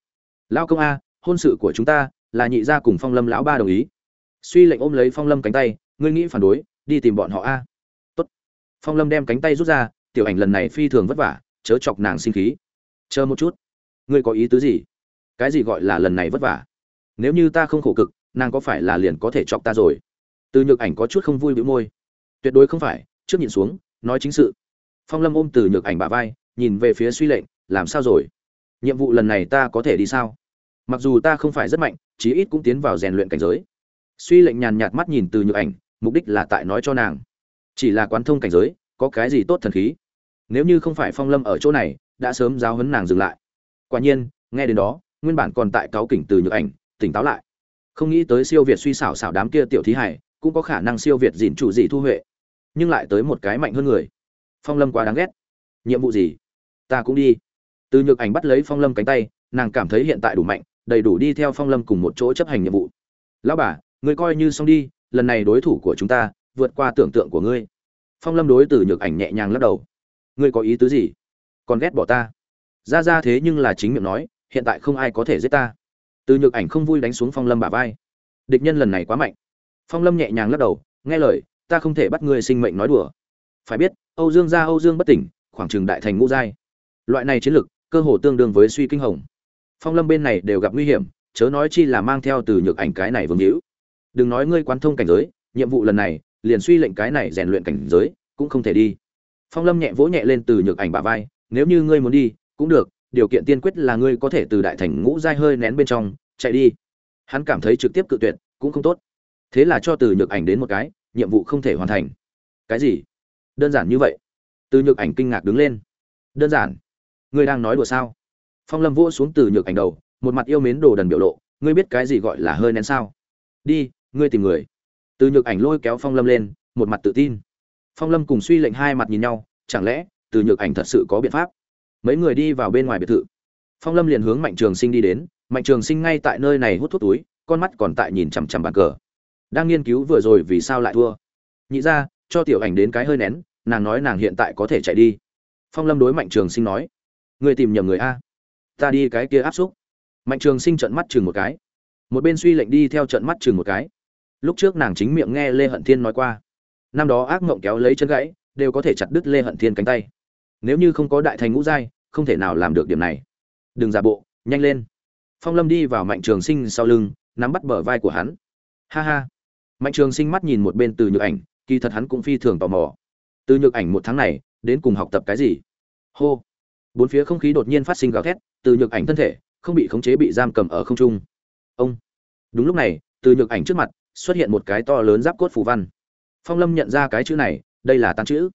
Lão công a, hôn sự của chúng ta là nhị gia cùng phong lâm lão ba đồng ý. Suy lệnh ôm lấy phong lâm cánh tay, ngươi nghĩ phản đối, đi tìm bọn họ a. Tốt. phong lâm đem cánh tay rút ra, tiểu ảnh lần này phi thường vất vả, chớ chọc nàng sinh khí. Chờ một chút. Ngươi có ý tứ gì? Cái gì gọi là lần này vất vả? Nếu như ta không khổ cực, nàng có phải là liền có thể chọc ta rồi? Từ nhược ảnh có chút không vui bĩu môi. Tuyệt đối không phải, trước nhìn xuống, nói chính sự. Phong lâm ôm từ nhược ảnh bả vai, nhìn về phía suy lệnh, làm sao rồi? Nhiệm vụ lần này ta có thể đi sao? Mặc dù ta không phải rất mạnh, chí ít cũng tiến vào rèn luyện cảnh giới. Suy lệnh nhàn nhạt mắt nhìn từ nhược ảnh, mục đích là tại nói cho nàng. Chỉ là quán thông cảnh giới, có cái gì tốt thần khí? Nếu như không phải phong lâm ở chỗ này, đã sớm giáo huấn nàng dừng lại. Quả nhiên, nghe đến đó, nguyên bản còn tại cáo kỉnh từ nhược ảnh, tỉnh táo lại. Không nghĩ tới siêu việt suy xảo xảo đám kia tiểu thí hải cũng có khả năng siêu việt dìn chủ dị thu huệ, nhưng lại tới một cái mạnh hơn người. Phong lâm quá đáng ghét. Nhiệm vụ gì? Ta cũng đi. Từ nhược ảnh bắt lấy phong lâm cánh tay, nàng cảm thấy hiện tại đủ mạnh, đầy đủ đi theo phong lâm cùng một chỗ chấp hành nhiệm vụ. Lão bà, ngươi coi như xong đi, lần này đối thủ của chúng ta, vượt qua tưởng tượng của ngươi. Phong lâm đối từ nhược ảnh nhẹ nhàng lắc đầu. Ngươi có ý tứ gì? Còn ghét bỏ ta. Ra ra thế nhưng là chính miệng nói, hiện tại không ai có thể giết ta. Từ nhược ảnh không vui đánh xuống phong lâm bả vai. Địch nhân lần này quá mạnh phong lâm nhẹ nhàng lắc đầu, nghe lời, ta không thể bắt ngươi sinh mệnh nói đùa. Phải biết, âu dương gia âu dương bất tỉnh, khoảng trường đại thành ngũ giai. Loại này chiến lực, cơ hồ tương đương với suy kinh hồng. Phong lâm bên này đều gặp nguy hiểm, chớ nói chi là mang theo từ nhược ảnh cái này vương hữu. Đừng nói ngươi quán thông cảnh giới, nhiệm vụ lần này, liền suy lệnh cái này rèn luyện cảnh giới, cũng không thể đi. Phong lâm nhẹ vỗ nhẹ lên từ nhược ảnh bả vai, nếu như ngươi muốn đi, cũng được, điều kiện tiên quyết là ngươi có thể từ đại thành ngũ giai hơi nén bên trong, chạy đi. Hắn cảm thấy trực tiếp cự tuyệt, cũng không tốt thế là cho từ nhược ảnh đến một cái, nhiệm vụ không thể hoàn thành. Cái gì? Đơn giản như vậy. Từ nhược ảnh kinh ngạc đứng lên. Đơn giản. Ngươi đang nói đùa sao? Phong lâm vỗ xuống từ nhược ảnh đầu, một mặt yêu mến đồ đần biểu lộ, ngươi biết cái gì gọi là hơi nén sao? Đi, ngươi tìm người. Từ nhược ảnh lôi kéo phong lâm lên, một mặt tự tin. Phong lâm cùng suy lệnh hai mặt nhìn nhau, chẳng lẽ từ nhược ảnh thật sự có biện pháp? Mấy người đi vào bên ngoài biệt thự. Phong lâm liền hướng mạnh trường sinh đi đến, mạnh trường sinh ngay tại nơi này hút thuốc túi, con mắt còn tại nhìn chằm chằm bàn cờ đang nghiên cứu vừa rồi vì sao lại thua. Nhị ra cho tiểu ảnh đến cái hơi nén, nàng nói nàng hiện tại có thể chạy đi. Phong lâm đối mạnh trường sinh nói, người tìm nhầm người a. Ta đi cái kia áp xúc. Mạnh trường sinh trận mắt chừng một cái. Một bên suy lệnh đi theo trận mắt chừng một cái. Lúc trước nàng chính miệng nghe lê hận thiên nói qua. Năm đó ác mộng kéo lấy chân gãy, đều có thể chặt đứt lê hận thiên cánh tay. Nếu như không có đại thành ngũ giai, không thể nào làm được điểm này. Đừng giả bộ, nhanh lên. Phong lâm đi vào mạnh trường sinh sau lưng, nắm bắt bờ vai của hắn. Ha ha mạnh trường sinh mắt nhìn một bên từ nhược ảnh, kỳ thật hắn cũng phi thường tò mò. Từ nhược ảnh một tháng này, đến cùng học tập cái gì? Hô! Bốn phía không khí đột nhiên phát sinh gào thét, từ nhược ảnh thân thể không bị khống chế bị giam cầm ở không trung. Ông! Đúng lúc này, từ nhược ảnh trước mặt xuất hiện một cái to lớn giáp cốt phù văn. Phong lâm nhận ra cái chữ này, đây là tan chữ.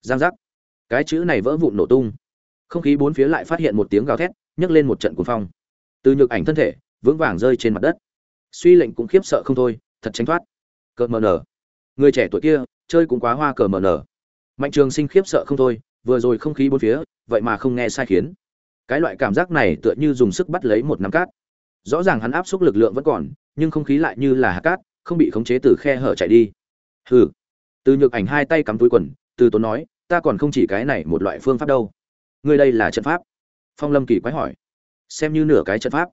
Giang giác. Cái chữ này vỡ vụn nổ tung. Không khí bốn phía lại phát hiện một tiếng gào thét, nhấc lên một trận cuồng phong. Từ nhược ảnh thân thể vững vàng rơi trên mặt đất. Suy lệnh cũng khiếp sợ không thôi, thật tránh thoát cờ mờ nở người trẻ tuổi kia, chơi cũng quá hoa cờ mờ nở mạnh trường sinh khiếp sợ không thôi, vừa rồi không khí bốn phía, vậy mà không nghe sai khiến. Cái loại cảm giác này tựa như dùng sức bắt lấy một nắm cát. Rõ ràng hắn áp suất lực lượng vẫn còn, nhưng không khí lại như là hạt cát, không bị khống chế từ khe hở chạy đi. Hừ. Từ nhược ảnh hai tay cắm túi quần, từ tốn nói, ta còn không chỉ cái này một loại phương pháp đâu. Ngươi đây là trận pháp? Phong lâm kỳ quái hỏi. Xem như nửa cái trận pháp.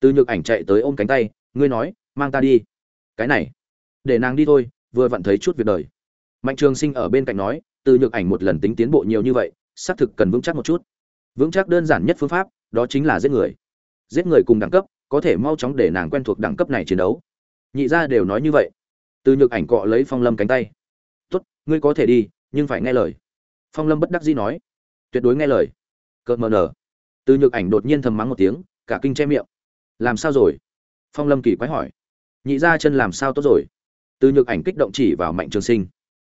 Từ nhược ảnh chạy tới ôm cánh tay, ngươi nói, mang ta đi. Cái này? Để nàng đi thôi, vừa vặn thấy chút việc đời. Mạnh trường sinh ở bên cạnh nói, từ nhược ảnh một lần tính tiến bộ nhiều như vậy, xác thực cần vững chắc một chút. Vững chắc đơn giản nhất phương pháp, đó chính là giết người. Giết người cùng đẳng cấp, có thể mau chóng để nàng quen thuộc đẳng cấp này chiến đấu. Nhị gia đều nói như vậy. Từ nhược ảnh cọ lấy phong lâm cánh tay. Tốt, ngươi có thể đi, nhưng phải nghe lời. Phong lâm bất đắc dĩ nói. Tuyệt đối nghe lời. Cợt mờ nở. Từ nhược ảnh đột nhiên thầm mắng một tiếng, cả kinh che miệng. Làm sao rồi? Phong lâm kỳ quái hỏi. Nhị gia chân làm sao tốt rồi? Từ nhược ảnh kích động chỉ vào mạnh trường sinh.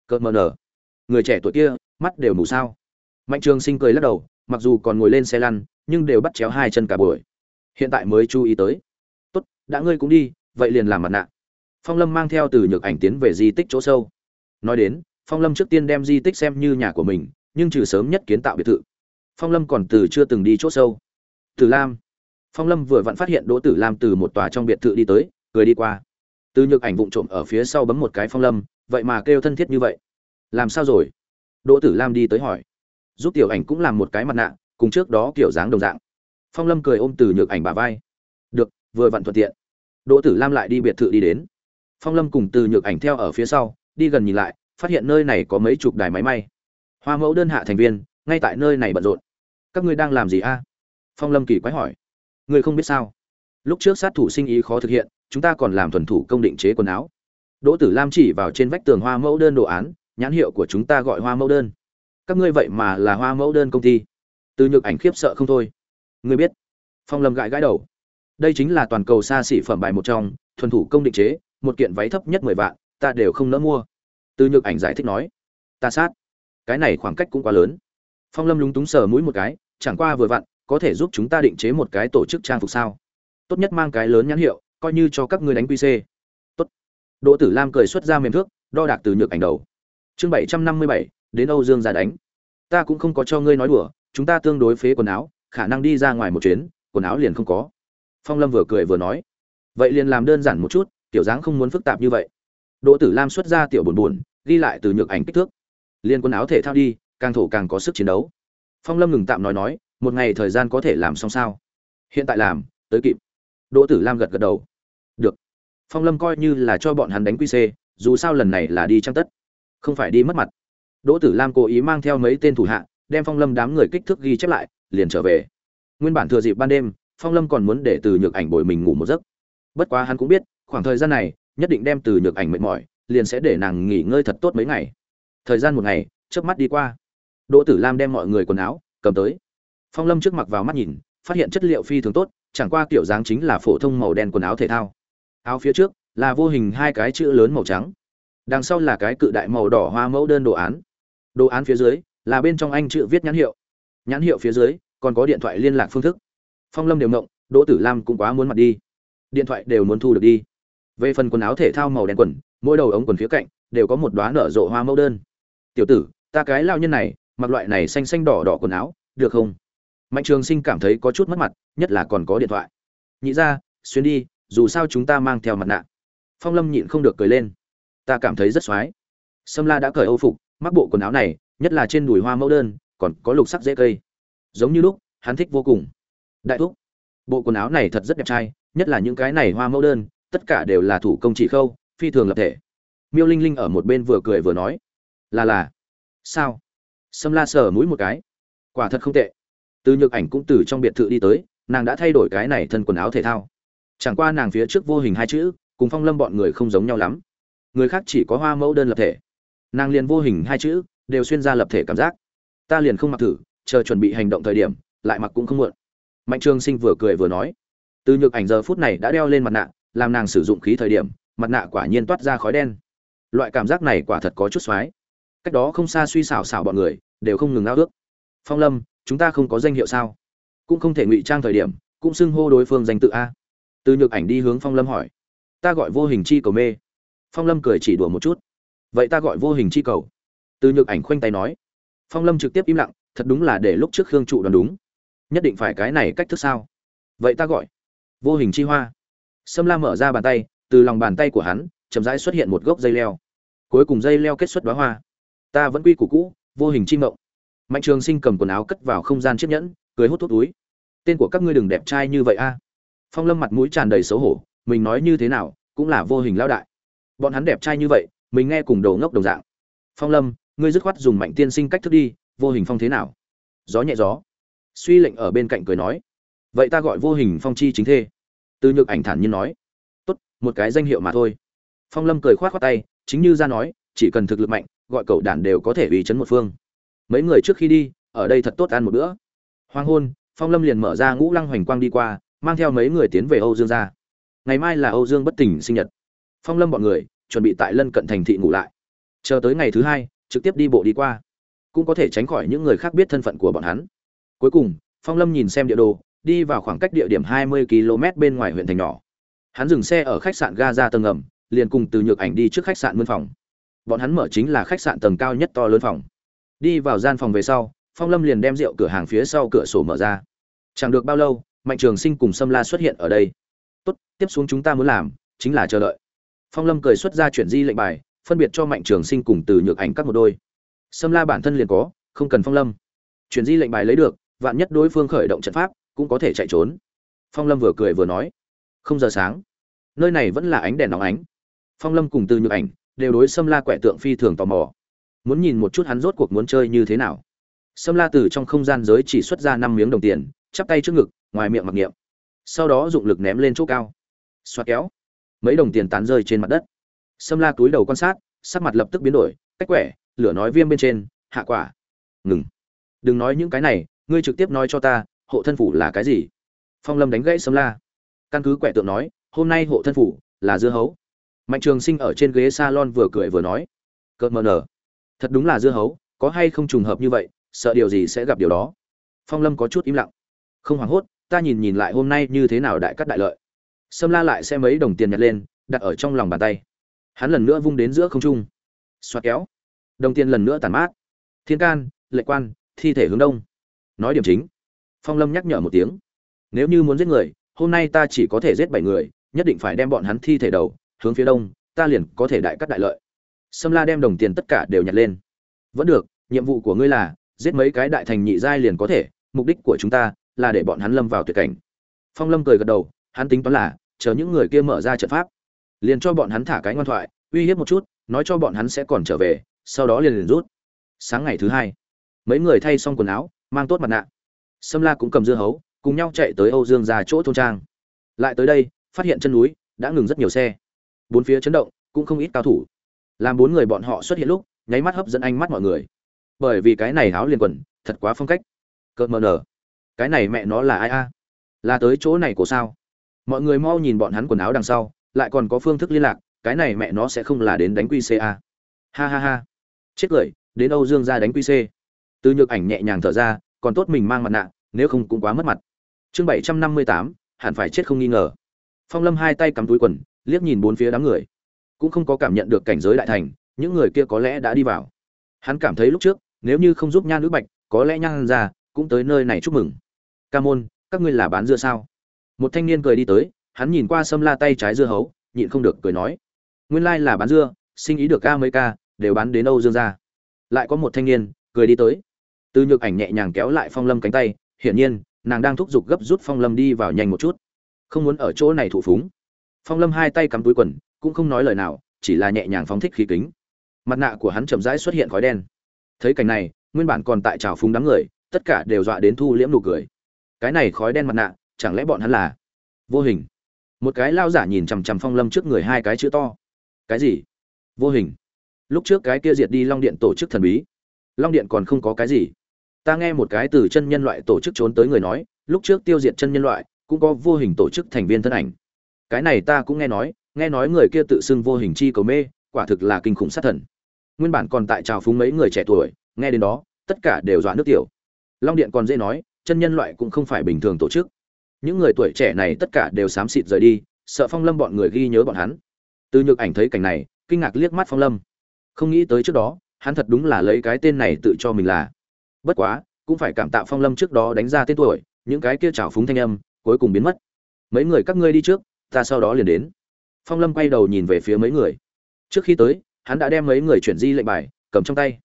Cợt mờ nở. Người trẻ tuổi kia, mắt đều mù sao? Mạnh trường sinh cười lắc đầu, mặc dù còn ngồi lên xe lăn, nhưng đều bắt chéo hai chân cả buổi. Hiện tại mới chú ý tới. Tốt, đã ngươi cũng đi, vậy liền làm mặt nạ. Phong lâm mang theo từ nhược ảnh tiến về di tích chỗ sâu. Nói đến, phong lâm trước tiên đem di tích xem như nhà của mình, nhưng trừ sớm nhất kiến tạo biệt thự. Phong lâm còn từ chưa từng đi chỗ sâu. Tử lam. Phong lâm vừa vặn phát hiện đỗ tử lam từ một tòa trong biệt thự đi tới, cười đi qua từ nhược ảnh vụng trộm ở phía sau bấm một cái phong lâm, vậy mà kêu thân thiết như vậy. Làm sao rồi? Đỗ tử lam đi tới hỏi. Giúp tiểu ảnh cũng làm một cái mặt nạ, cùng trước đó kiểu dáng đồng dạng. Phong lâm cười ôm từ nhược ảnh bà vai. Được, vừa vặn thuận tiện. Đỗ tử lam lại đi biệt thự đi đến. Phong lâm cùng từ nhược ảnh theo ở phía sau, đi gần nhìn lại, phát hiện nơi này có mấy chục đài máy may. Hoa mẫu đơn hạ thành viên, ngay tại nơi này bận rộn. Các ngươi đang làm gì a? Phong lâm kỳ quái hỏi. Ngươi không biết sao? Lúc trước sát thủ sinh ý khó thực hiện chúng ta còn làm thuần thủ công định chế quần áo. Đỗ tử lam chỉ vào trên vách tường hoa mẫu đơn đồ án, nhãn hiệu của chúng ta gọi hoa mẫu đơn. Các ngươi vậy mà là hoa mẫu đơn công ty. Từ nhược ảnh khiếp sợ không thôi. Ngươi biết, phong lâm gãi gãi đầu. Đây chính là toàn cầu xa xỉ phẩm bài một trong, thuần thủ công định chế, một kiện váy thấp nhất mười vạn, ta đều không nỡ mua. Từ nhược ảnh giải thích nói. Ta sát. Cái này khoảng cách cũng quá lớn. Phong lâm lúng túng sờ mũi một cái, chẳng qua vừa vặn, có thể giúp chúng ta định chế một cái tổ chức trang phục sao? Tốt nhất mang cái lớn nhãn hiệu coi như cho các ngươi đánh qc tốt. Đỗ tử lam cười xuất ra mềm thước, đo đạc từ nhược ảnh đầu. Chương bảy trăm năm mươi bảy, đến âu dương ra đánh. Ta cũng không có cho ngươi nói đùa, chúng ta tương đối phế quần áo, khả năng đi ra ngoài một chuyến, quần áo liền không có. Phong lâm vừa cười vừa nói. Vậy liền làm đơn giản một chút, tiểu dáng không muốn phức tạp như vậy. Đỗ tử lam xuất ra tiểu buồn buồn ghi lại từ nhược ảnh kích thước. Liên quần áo thể thao đi, càng thổ càng có sức chiến đấu. Phong lâm ngừng tạm nói nói, một ngày thời gian có thể làm xong sao? Hiện tại làm, tới kịp đỗ tử lam gật gật đầu. Được. Phong lâm coi như là cho bọn hắn đánh quy c dù sao lần này là đi trang tất, không phải đi mất mặt. Đỗ tử lam cố ý mang theo mấy tên thủ hạ, đem phong lâm đám người kích thước ghi chép lại, liền trở về. Nguyên bản thừa dịp ban đêm, phong lâm còn muốn để từ nhược ảnh bồi mình ngủ một giấc. Bất quá hắn cũng biết, khoảng thời gian này, nhất định đem từ nhược ảnh mệt mỏi, liền sẽ để nàng nghỉ ngơi thật tốt mấy ngày. Thời gian một ngày trước mắt đi qua. Đỗ tử lam đem mọi người quần áo, cầm tới. Phong lâm trước mặc vào mắt nhìn, phát hiện chất liệu phi thường tốt chẳng qua kiểu dáng chính là phổ thông màu đen quần áo thể thao. Áo phía trước là vô hình hai cái chữ lớn màu trắng. Đằng sau là cái cự đại màu đỏ hoa mẫu đơn đồ án. Đồ án phía dưới là bên trong anh chữ viết nhãn hiệu. Nhãn hiệu phía dưới còn có điện thoại liên lạc phương thức. Phong lâm đều mộng đỗ tử lam cũng quá muốn mặt đi. Điện thoại đều muốn thu được đi. Về phần quần áo thể thao màu đen quần, mỗi đầu ống quần phía cạnh đều có một đoá nở rộ hoa mẫu đơn. Tiểu tử, ta cái lao nhân này, mặc loại này xanh xanh đỏ đỏ quần áo, được không? Mạnh trường sinh cảm thấy có chút mất mặt, nhất là còn có điện thoại. Nhị ra xuyên đi, dù sao chúng ta mang theo mặt nạ. Phong lâm nhịn không được cười lên. Ta cảm thấy rất x o á i sâm la đã cởi âu phục mắc bộ quần áo này, nhất là trên đùi hoa mẫu đơn, còn có lục sắc dễ cây. Giống như lúc, hắn thích vô cùng. Đại thúc, bộ quần áo này thật rất đẹp trai, nhất là những cái này hoa mẫu đơn, tất cả đều là thủ công chỉ khâu, phi thường lập thể. Miêu linh linh ở một bên vừa cười vừa nói, là là. Sao? Sâm la sờ mũi một cái. Quả thật không tệ từ nhược ảnh cũng từ trong biệt thự đi tới, nàng đã thay đổi cái này thân quần áo thể thao. Chẳng qua nàng phía trước vô hình hai chữ, cùng phong lâm bọn người không giống nhau lắm. Người khác chỉ có hoa mẫu đơn lập thể. Nàng liền vô hình hai chữ, đều xuyên ra lập thể cảm giác. Ta liền không mặc thử, chờ chuẩn bị hành động thời điểm, lại mặc cũng không muộn. Mạnh trường sinh vừa cười vừa nói. Từ nhược ảnh giờ phút này đã đeo lên mặt nạ, làm nàng sử dụng khí thời điểm, mặt nạ quả nhiên toát ra khói đen. Loại cảm giác này quả thật có chút xoái. Cách đó không xa suy xảo xảo bọn người, đều không ngừng ao ước. Phong lâm chúng ta không có danh hiệu sao? Cũng không thể ngụy trang thời điểm, cũng xưng hô đối phương danh tự a. Từ nhược ảnh đi hướng phong lâm hỏi. Ta gọi vô hình chi cầu mê. Phong lâm cười chỉ đùa một chút. Vậy ta gọi vô hình chi cầu. Từ nhược ảnh khoanh tay nói. Phong lâm trực tiếp im lặng, thật đúng là để lúc trước khương trụ đoán đúng. Nhất định phải cái này cách thức sao? Vậy ta gọi vô hình chi hoa. Sâm la mở ra bàn tay, từ lòng bàn tay của hắn, chậm rãi xuất hiện một gốc dây leo. Cuối cùng dây leo kết xuất đoá hoa. Ta vẫn quy củ cũ, vô hình chi mộng mạnh trường sinh cầm quần áo cất vào không gian chiếc nhẫn, cười hút thuốc túi. Tên của các ngươi đừng đẹp trai như vậy a. Phong lâm mặt mũi tràn đầy xấu hổ, mình nói như thế nào cũng là vô hình lao đại. Bọn hắn đẹp trai như vậy, mình nghe cùng đầu ngốc đồng dạng. Phong lâm, ngươi dứt khoát dùng mạnh tiên sinh cách thức đi, vô hình phong thế nào? Gió nhẹ gió. Suy lệnh ở bên cạnh cười nói. Vậy ta gọi vô hình phong chi chính thê. Từ nhược ảnh thản nhiên nói. Tốt, một cái danh hiệu mà thôi. Phong lâm cười khoát khoát tay, chính như ra nói, chỉ cần thực lực mạnh, gọi cậu đàn đều có thể ủy chấn một phương mấy người trước khi đi, ở đây thật tốt ăn một bữa. Hoàng hôn, phong lâm liền mở ra ngũ lăng hoành quang đi qua, mang theo mấy người tiến về âu dương ra ngày mai là âu dương bất tỉnh sinh nhật. Phong lâm bọn người chuẩn bị tại lân cận thành thị ngủ lại. Chờ tới ngày thứ hai, trực tiếp đi bộ đi qua. Cũng có thể tránh khỏi những người khác biết thân phận của bọn hắn. Cuối cùng, phong lâm nhìn xem địa đồ, đi vào khoảng cách địa điểm hai mươi km bên ngoài huyện thành nhỏ. Hắn dừng xe ở khách sạn ga ra tầng ngầm, liền cùng từ nhược ảnh đi trước khách sạn mân phòng. Bọn hắn mở chính là khách sạn tầng cao nhất to lớn phòng đi vào gian phòng về sau, phong lâm liền đem rượu cửa hàng phía sau cửa sổ mở ra. Chẳng được bao lâu, mạnh trường sinh cùng sâm la xuất hiện ở đây. Tốt, tiếp xuống chúng ta muốn làm chính là chờ đợi. Phong lâm cười xuất ra chuyển di lệnh bài, phân biệt cho mạnh trường sinh cùng từ nhược ảnh các một đôi. Sâm la bản thân liền có, không cần phong lâm. Chuyển di lệnh bài lấy được, vạn nhất đối phương khởi động trận pháp, cũng có thể chạy trốn. Phong lâm vừa cười vừa nói, không giờ sáng, nơi này vẫn là ánh đèn nóng ánh. Phong lâm cùng từ nhược ảnh đều đối sâm la quẻ tượng phi thường tò mò muốn nhìn một chút hắn rốt cuộc muốn chơi như thế nào. Sâm la từ trong không gian giới chỉ xuất ra năm miếng đồng tiền, chắp tay trước ngực, ngoài miệng mặc niệm. Sau đó dụng lực ném lên chỗ cao. Xoa kéo. Mấy đồng tiền tán rơi trên mặt đất. Sâm la túi đầu quan sát, sắc mặt lập tức biến đổi, cách quẻ, lửa nói viêm bên trên, hạ quả. Ngừng. Đừng nói những cái này, ngươi trực tiếp nói cho ta, hộ thân phủ là cái gì? Phong lâm đánh gãy sâm la. Căn cứ quẻ tượng nói, hôm nay hộ thân phủ là dưa hấu. Mạnh trường sinh ở trên ghế salon vừa cười vừa nói. Cợt mờ nở thật đúng là dưa hấu, có hay không trùng hợp như vậy, sợ điều gì sẽ gặp điều đó. Phong lâm có chút im lặng. Không hoảng hốt, ta nhìn nhìn lại hôm nay như thế nào đại cắt đại lợi. Sâm la lại xem mấy đồng tiền nhặt lên, đặt ở trong lòng bàn tay. Hắn lần nữa vung đến giữa không trung. Xoa kéo. Đồng tiền lần nữa tàn mát. Thiên can, lệ quan, thi thể hướng đông. Nói điểm chính. Phong lâm nhắc nhở một tiếng. Nếu như muốn giết người, hôm nay ta chỉ có thể giết bảy người, nhất định phải đem bọn hắn thi thể đầu, hướng phía đông, ta liền có thể đại cắt đại lợi sâm la đem đồng tiền tất cả đều nhặt lên. Vẫn được, nhiệm vụ của ngươi là, giết mấy cái đại thành nhị giai liền có thể, mục đích của chúng ta là để bọn hắn lâm vào tuyệt cảnh. Phong lâm cười gật đầu, hắn tính toán là, chờ những người kia mở ra trận pháp, liền cho bọn hắn thả cái ngoan thoại, uy hiếp một chút, nói cho bọn hắn sẽ còn trở về, sau đó liền liền rút. Sáng ngày thứ hai, mấy người thay xong quần áo, mang tốt mặt nạ. Sâm la cũng cầm dưa hấu, cùng nhau chạy tới âu dương gia chỗ thôn trang. Lại tới đây, phát hiện chân núi, đã ngừng rất nhiều xe. Bốn phía chấn động, cũng không ít cao thủ làm bốn người bọn họ xuất hiện lúc, nháy mắt hấp dẫn ánh mắt mọi người. Bởi vì cái này áo liền quần, thật quá phong cách. Cợt mờ nở. Cái này mẹ nó là ai a? Là tới chỗ này của sao? Mọi người mau nhìn bọn hắn quần áo đằng sau, lại còn có phương thức liên lạc, cái này mẹ nó sẽ không là đến đánh qc a. Ha ha ha. Chết cười, đến âu dương ra đánh qc từ nhược ảnh nhẹ nhàng thở ra, còn tốt mình mang mặt nạ, nếu không cũng quá mất mặt. Chương bảy trăm năm mươi tám, hẳn phải chết không nghi ngờ. Phong lâm hai tay cắm túi quần, liếc nhìn bốn phía đám người cũng không có cảm nhận được cảnh giới đại thành, những người kia có lẽ đã đi vào. Hắn cảm thấy lúc trước, nếu như không giúp nhan nữ bạch, có lẽ nhan ra cũng tới nơi này chúc mừng. Ca môn, các ngươi là bán dưa sao? Một thanh niên cười đi tới, hắn nhìn qua sâm la tay trái dưa hấu, nhịn không được cười nói, nguyên lai là bán dưa, sinh ý được ca mấy ca, đều bán đến âu dương ra lại có một thanh niên cười đi tới. Từ nhược ảnh nhẹ nhàng kéo lại phong lâm cánh tay, hiển nhiên, nàng đang thúc giục gấp rút phong lâm đi vào nhanh một chút. Không muốn ở chỗ này thụ phúng. Phong lâm hai tay cắm túi quần cũng không nói lời nào, chỉ là nhẹ nhàng phóng thích khí kính. Mặt nạ của hắn chậm rãi xuất hiện khói đen. Thấy cảnh này, nguyên bản còn tại trào phúng đám người, tất cả đều dọa đến thu liễm nụ cười. Cái này khói đen mặt nạ, chẳng lẽ bọn hắn là vô hình? Một cái lao giả nhìn chằm chằm phong lâm trước người hai cái chữ to. Cái gì? Vô hình. Lúc trước cái kia diệt đi long điện tổ chức thần bí. Long điện còn không có cái gì. Ta nghe một cái từ chân nhân loại tổ chức trốn tới người nói, lúc trước tiêu diệt chân nhân loại, cũng có vô hình tổ chức thành viên thân ảnh. Cái này ta cũng nghe nói nghe nói người kia tự xưng vô hình chi cầu mê, quả thực là kinh khủng sát thần. Nguyên bản còn tại trào phúng mấy người trẻ tuổi, nghe đến đó, tất cả đều dọa nước tiểu. Long điện còn dễ nói, chân nhân loại cũng không phải bình thường tổ chức. Những người tuổi trẻ này tất cả đều xám xịt rời đi, sợ phong lâm bọn người ghi nhớ bọn hắn. Từ nhược ảnh thấy cảnh này, kinh ngạc liếc mắt phong lâm. Không nghĩ tới trước đó, hắn thật đúng là lấy cái tên này tự cho mình là. Bất quá, cũng phải cảm tạ phong lâm trước đó đánh ra tên tuổi, những cái kia trào phúng thanh âm, cuối cùng biến mất. Mấy người các ngươi đi trước, ta sau đó liền đến phong lâm quay đầu nhìn về phía mấy người. Trước khi tới, hắn đã đem mấy người chuyển di lệnh bài, cầm trong tay.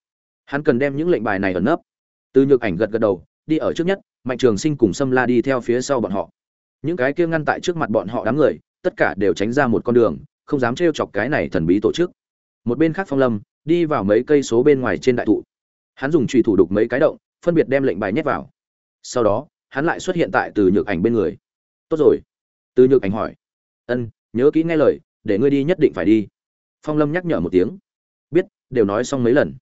Hắn cần đem những lệnh bài này ẩn nấp. Từ nhược ảnh gật gật đầu, đi ở trước nhất, mạnh trường sinh cùng sâm la đi theo phía sau bọn họ. Những cái kia ngăn tại trước mặt bọn họ đám người, tất cả đều tránh ra một con đường, không dám trêu chọc cái này thần bí tổ chức. Một bên khác phong lâm, đi vào mấy cây số bên ngoài trên đại thụ. Hắn dùng trùy thủ đục mấy cái động, phân biệt đem lệnh bài nhét vào. Sau đó, hắn lại xuất hiện tại từ nhược ảnh bên người. Tốt rồi. Từ nhược ảnh hỏi. Ân nhớ kỹ nghe lời, để ngươi đi nhất định phải đi. Phong lâm nhắc nhở một tiếng. Biết, đều nói xong mấy lần.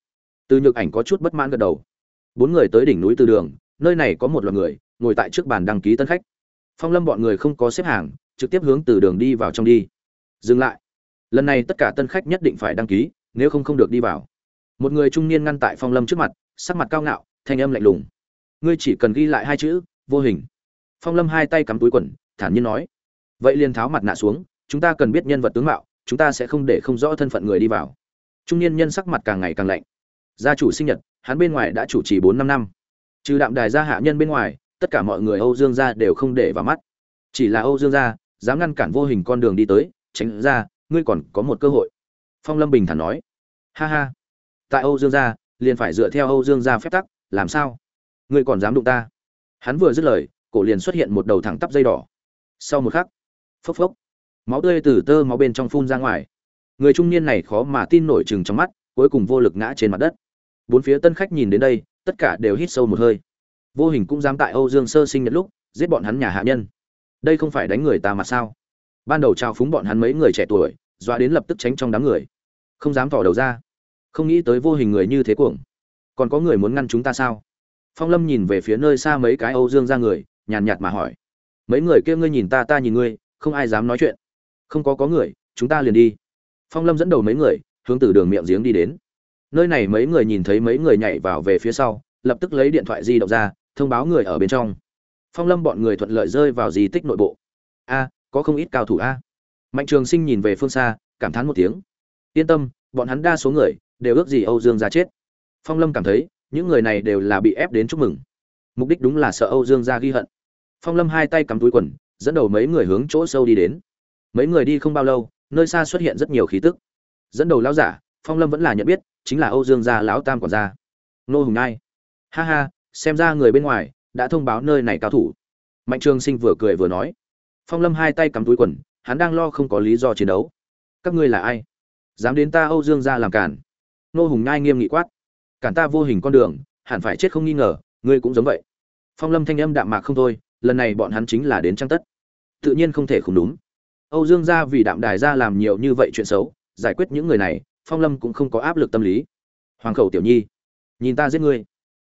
Từ nhược ảnh có chút bất mãn gật đầu. Bốn người tới đỉnh núi từ đường, nơi này có một loạt người, ngồi tại trước bàn đăng ký tân khách. Phong lâm bọn người không có xếp hàng, trực tiếp hướng từ đường đi vào trong đi. Dừng lại. Lần này tất cả tân khách nhất định phải đăng ký, nếu không không được đi vào. Một người trung niên ngăn tại phong lâm trước mặt, sắc mặt cao ngạo, thanh âm lạnh lùng. Ngươi chỉ cần ghi lại hai chữ, vô hình. Phong lâm hai tay cắm túi quần, thản nhiên nói. Vậy liền tháo mặt nạ xuống chúng ta cần biết nhân vật tướng mạo, chúng ta sẽ không để không rõ thân phận người đi vào. Trung niên nhân sắc mặt càng ngày càng lạnh. Gia chủ sinh nhật, hắn bên ngoài đã chủ trì bốn năm năm. Trừ đạm đài gia hạ nhân bên ngoài, tất cả mọi người âu dương gia đều không để vào mắt. Chỉ là âu dương gia, dám ngăn cản vô hình con đường đi tới, tránh ra, ngươi còn có một cơ hội. Phong lâm bình thản nói. Ha ha. Tại âu dương gia, liền phải dựa theo âu dương gia phép tắc, làm sao? Ngươi còn dám đụng ta? Hắn vừa dứt lời, cổ liền xuất hiện một đầu thẳng tắp dây đỏ. Sau một khắc, phốc phốc máu tươi từ tơ máu bên trong phun ra ngoài. Người trung niên này khó mà tin nổi chừng trong mắt, cuối cùng vô lực ngã trên mặt đất. Bốn phía tân khách nhìn đến đây, tất cả đều hít sâu một hơi. Vô hình cũng dám tại âu dương sơ sinh nhật lúc, giết bọn hắn nhà hạ nhân. Đây không phải đánh người ta mà sao? Ban đầu trao phúng bọn hắn mấy người trẻ tuổi, dọa đến lập tức tránh trong đám người. Không dám tỏ đầu ra. Không nghĩ tới vô hình người như thế cuồng. Còn có người muốn ngăn chúng ta sao? Phong lâm nhìn về phía nơi xa mấy cái âu dương ra người, nhàn nhạt mà hỏi. Mấy người kia ngươi nhìn ta ta nhìn ngươi, không ai dám nói chuyện không có có người, chúng ta liền đi. Phong lâm dẫn đầu mấy người, hướng từ đường miệng giếng đi đến. Nơi này mấy người nhìn thấy mấy người nhảy vào về phía sau, lập tức lấy điện thoại di động ra, thông báo người ở bên trong. Phong lâm bọn người thuận lợi rơi vào di tích nội bộ. A, có không ít cao thủ a. Mạnh trường sinh nhìn về phương xa, cảm thán một tiếng. Yên tâm, bọn hắn đa số người, đều ước gì âu dương ra chết. Phong lâm cảm thấy, những người này đều là bị ép đến chúc mừng. Mục đích đúng là sợ âu dương ra ghi hận. Phong lâm hai tay cắm túi quần, dẫn đầu mấy người hướng chỗ sâu đi đến mấy người đi không bao lâu, nơi xa xuất hiện rất nhiều khí tức. Dẫn đầu lão giả, phong lâm vẫn là nhận biết, chính là âu dương gia lão tam quản gia. Nô hùng nai ha ha, xem ra người bên ngoài đã thông báo nơi này cao thủ. Mạnh trường sinh vừa cười vừa nói. Phong lâm hai tay cắm túi quần, hắn đang lo không có lý do chiến đấu. Các ngươi là ai? Dám đến ta âu dương gia làm cản? Nô hùng nai nghiêm nghị quát. Cản ta vô hình con đường, hẳn phải chết không nghi ngờ, ngươi cũng giống vậy. Phong lâm thanh âm đạm mạc không thôi, lần này bọn hắn chính là đến trang tất. Tự nhiên không thể không đúng âu dương gia vì đạm đài gia làm nhiều như vậy chuyện xấu, giải quyết những người này, phong lâm cũng không có áp lực tâm lý. Hoàng khẩu tiểu nhi, nhìn ta giết ngươi.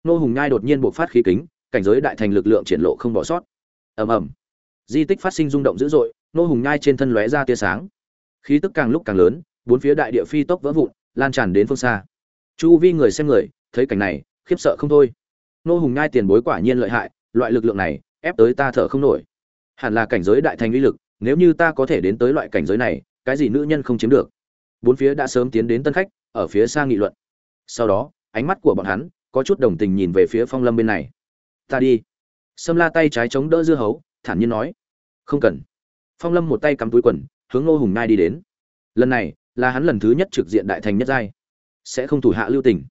Nô hùng nhai đột nhiên bộc phát khí kính, cảnh giới đại thành lực lượng triển lộ không bỏ sót. Ầm ầm. Di tích phát sinh rung động dữ dội, nô hùng nhai trên thân lóe ra tia sáng. Khí tức càng lúc càng lớn, bốn phía đại địa phi tốc vỡ vụn, lan tràn đến phương xa. Chu vi người xem người, thấy cảnh này, khiếp sợ không thôi. Nô hùng nhai tiền bối quả nhiên lợi hại, loại lực lượng này, ép tới ta thở không nổi. Hẳn là cảnh giới đại thành uy lực nếu như ta có thể đến tới loại cảnh giới này, cái gì nữ nhân không chiếm được? Bốn phía đã sớm tiến đến tân khách, ở phía xa nghị luận. Sau đó, ánh mắt của bọn hắn có chút đồng tình nhìn về phía phong lâm bên này. Ta đi. Sâm la tay trái chống đỡ dưa hấu, thản nhiên nói. Không cần. Phong lâm một tay cắm túi quần, hướng ngô hùng nai đi đến. Lần này là hắn lần thứ nhất trực diện đại thành nhất giai. Sẽ không thủ hạ lưu tình.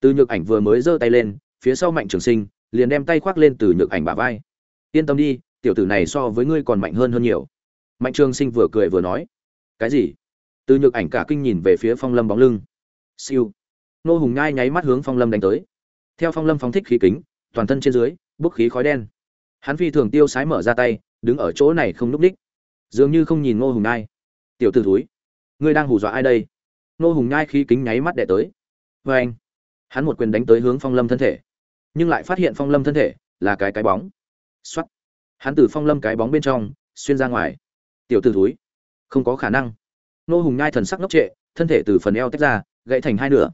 Từ nhược ảnh vừa mới giơ tay lên, phía sau mạnh trường sinh liền đem tay khoác lên từ nhược ảnh bả vai. Yên tâm đi, tiểu tử này so với ngươi còn mạnh hơn hơn nhiều mạnh trường sinh vừa cười vừa nói, cái gì? Từ nhược ảnh cả kinh nhìn về phía phong lâm bóng lưng. Siêu. Nô hùng nhai nháy mắt hướng phong lâm đánh tới. Theo phong lâm phóng thích khí kính, toàn thân trên dưới, bốc khí khói đen. Hắn phi thường tiêu sái mở ra tay, đứng ở chỗ này không núp ních. Dường như không nhìn nô hùng nhai. Tiểu t ử thúi, ngươi đang hù dọa ai đây? Nô hùng nhai khí kính nháy mắt đẻ tới. Vê anh. Hắn một quyền đánh tới hướng phong lâm thân thể, nhưng lại phát hiện phong lâm thân thể là cái cái bóng. X o á t hắn từ phong lâm cái bóng bên trong, xuyên ra ngoài tiểu t ử thúi. Không có khả năng. Nô hùng nhai thần sắc ngốc trệ, thân thể từ phần eo tách ra, gãy thành hai nửa.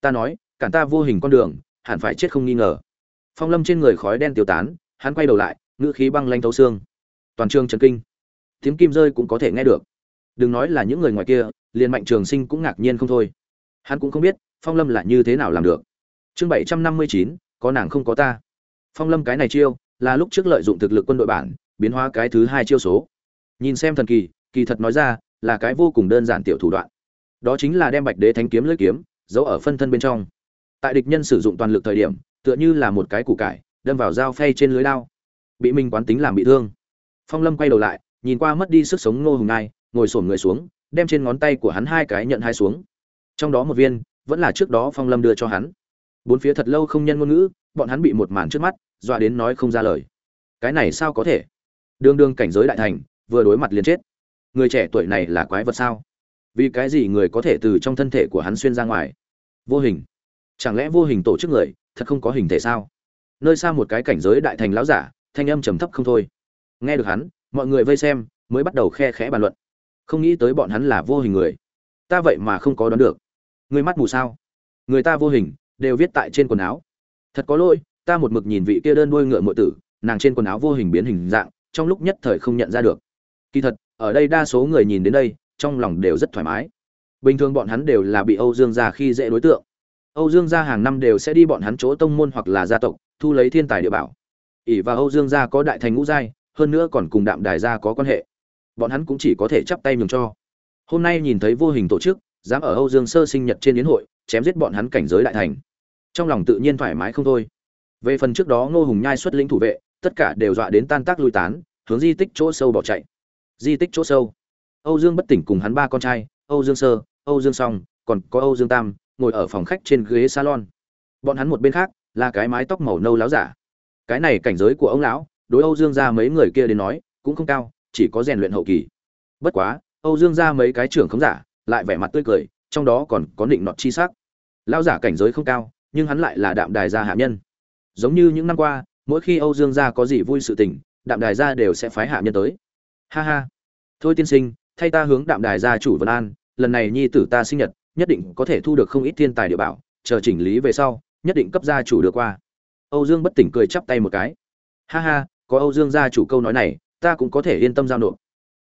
Ta nói, cản ta vô hình con đường, hẳn phải chết không nghi ngờ. Phong lâm trên người khói đen tiêu tán, hắn quay đầu lại, ngữ khí băng lanh thấu xương. Toàn trường trần kinh. Tiếng kim rơi cũng có thể nghe được. Đừng nói là những người ngoài kia, liền mạnh trường sinh cũng ngạc nhiên không thôi. Hắn cũng không biết, phong lâm là như thế nào làm được. Chương bảy trăm năm mươi chín, có nàng không có ta. Phong lâm cái này chiêu, là lúc trước lợi dụng thực lực quân đội bản, biến hóa cái thứ hai chiêu số nhìn xem thần kỳ kỳ thật nói ra, là cái vô cùng đơn giản tiểu thủ đoạn. Đó chính là đem bạch đế thánh kiếm lưỡi kiếm, giấu ở phân thân bên trong. Tại địch nhân sử dụng toàn lực thời điểm, tựa như là một cái củ cải, đâm vào dao phay trên lưới lao. Bị minh quán tính làm bị thương. Phong lâm quay đầu lại, nhìn qua mất đi sức sống ngô hùng nai ngồi xổm người xuống, đem trên ngón tay của hắn hai cái nhận hai xuống. Trong đó một viên, vẫn là trước đó phong lâm đưa cho hắn. Bốn phía thật lâu không nhân ngôn ngữ, bọn hắn bị một màn trước mắt, dọa đến nói không ra lời. Cái này sao có thể? Đương đương cảnh giới đại thành vừa đối mặt liền chết. Người trẻ tuổi này là quái vật sao? Vì cái gì người có thể từ trong thân thể của hắn xuyên ra ngoài? Vô hình. Chẳng lẽ vô hình tổ chức người, thật không có hình thể sao? Nơi xa một cái cảnh giới đại thành lão giả, thanh âm trầm thấp không thôi. Nghe được hắn, mọi người vây xem, mới bắt đầu khe khẽ bàn luận. Không nghĩ tới bọn hắn là vô hình người. Ta vậy mà không có đoán được. Người mắt mù sao? Người ta vô hình, đều viết tại trên quần áo. Thật có lỗi, ta một mực nhìn vị kia đơn đuôi ngựa muội tử, nàng trên quần áo vô hình biến hình dạng, trong lúc nhất thời không nhận ra được kỳ thật, ở đây đa số người nhìn đến đây, trong lòng đều rất thoải mái. Bình thường bọn hắn đều là bị âu dương gia khi dễ đối tượng. Âu dương gia hàng năm đều sẽ đi bọn hắn chỗ tông môn hoặc là gia tộc, thu lấy thiên tài địa bảo. Ỷ và âu dương gia có đại thành ngũ giai, hơn nữa còn cùng đạm đài gia có quan hệ. Bọn hắn cũng chỉ có thể chắp tay nhường cho. Hôm nay nhìn thấy vô hình tổ chức, dám ở âu dương sơ sinh nhật trên yến hội, chém giết bọn hắn cảnh giới đại thành. Trong lòng tự nhiên thoải mái không thôi. Về phần trước đó ngô hùng nhai xuất lĩnh thủ vệ, tất cả đều dọa đến tan tác lui tán, hướng di tích chỗ sâu bỏ chạy di tích chỗ sâu. Âu dương bất tỉnh cùng hắn ba con trai, âu dương sơ, âu dương song, còn có âu dương tam, ngồi ở phòng khách trên ghế salon. Bọn hắn một bên khác, là cái mái tóc màu nâu láo giả. Cái này cảnh giới của ông lão, đối âu dương ra mấy người kia đến nói, cũng không cao, chỉ có rèn luyện hậu kỳ. Bất quá, âu dương ra mấy cái trưởng không giả, lại vẻ mặt tươi cười, trong đó còn có định nọt chi sắc. Lão giả cảnh giới không cao, nhưng hắn lại là đạm đài gia hạ nhân. Giống như những năm qua, mỗi khi âu dương gia có gì vui sự tình, đạm đài gia đều sẽ phái hạ nhân tới. Ha ha thôi tiên sinh, thay ta hướng đạm đài gia chủ vân an, lần này nhi tử ta sinh nhật, nhất định có thể thu được không ít thiên tài địa bảo, chờ chỉnh lý về sau, nhất định cấp gia chủ được qua. Âu dương bất tỉnh cười chắp tay một cái. Ha ha, có âu dương gia chủ câu nói này, ta cũng có thể yên tâm giao nộp.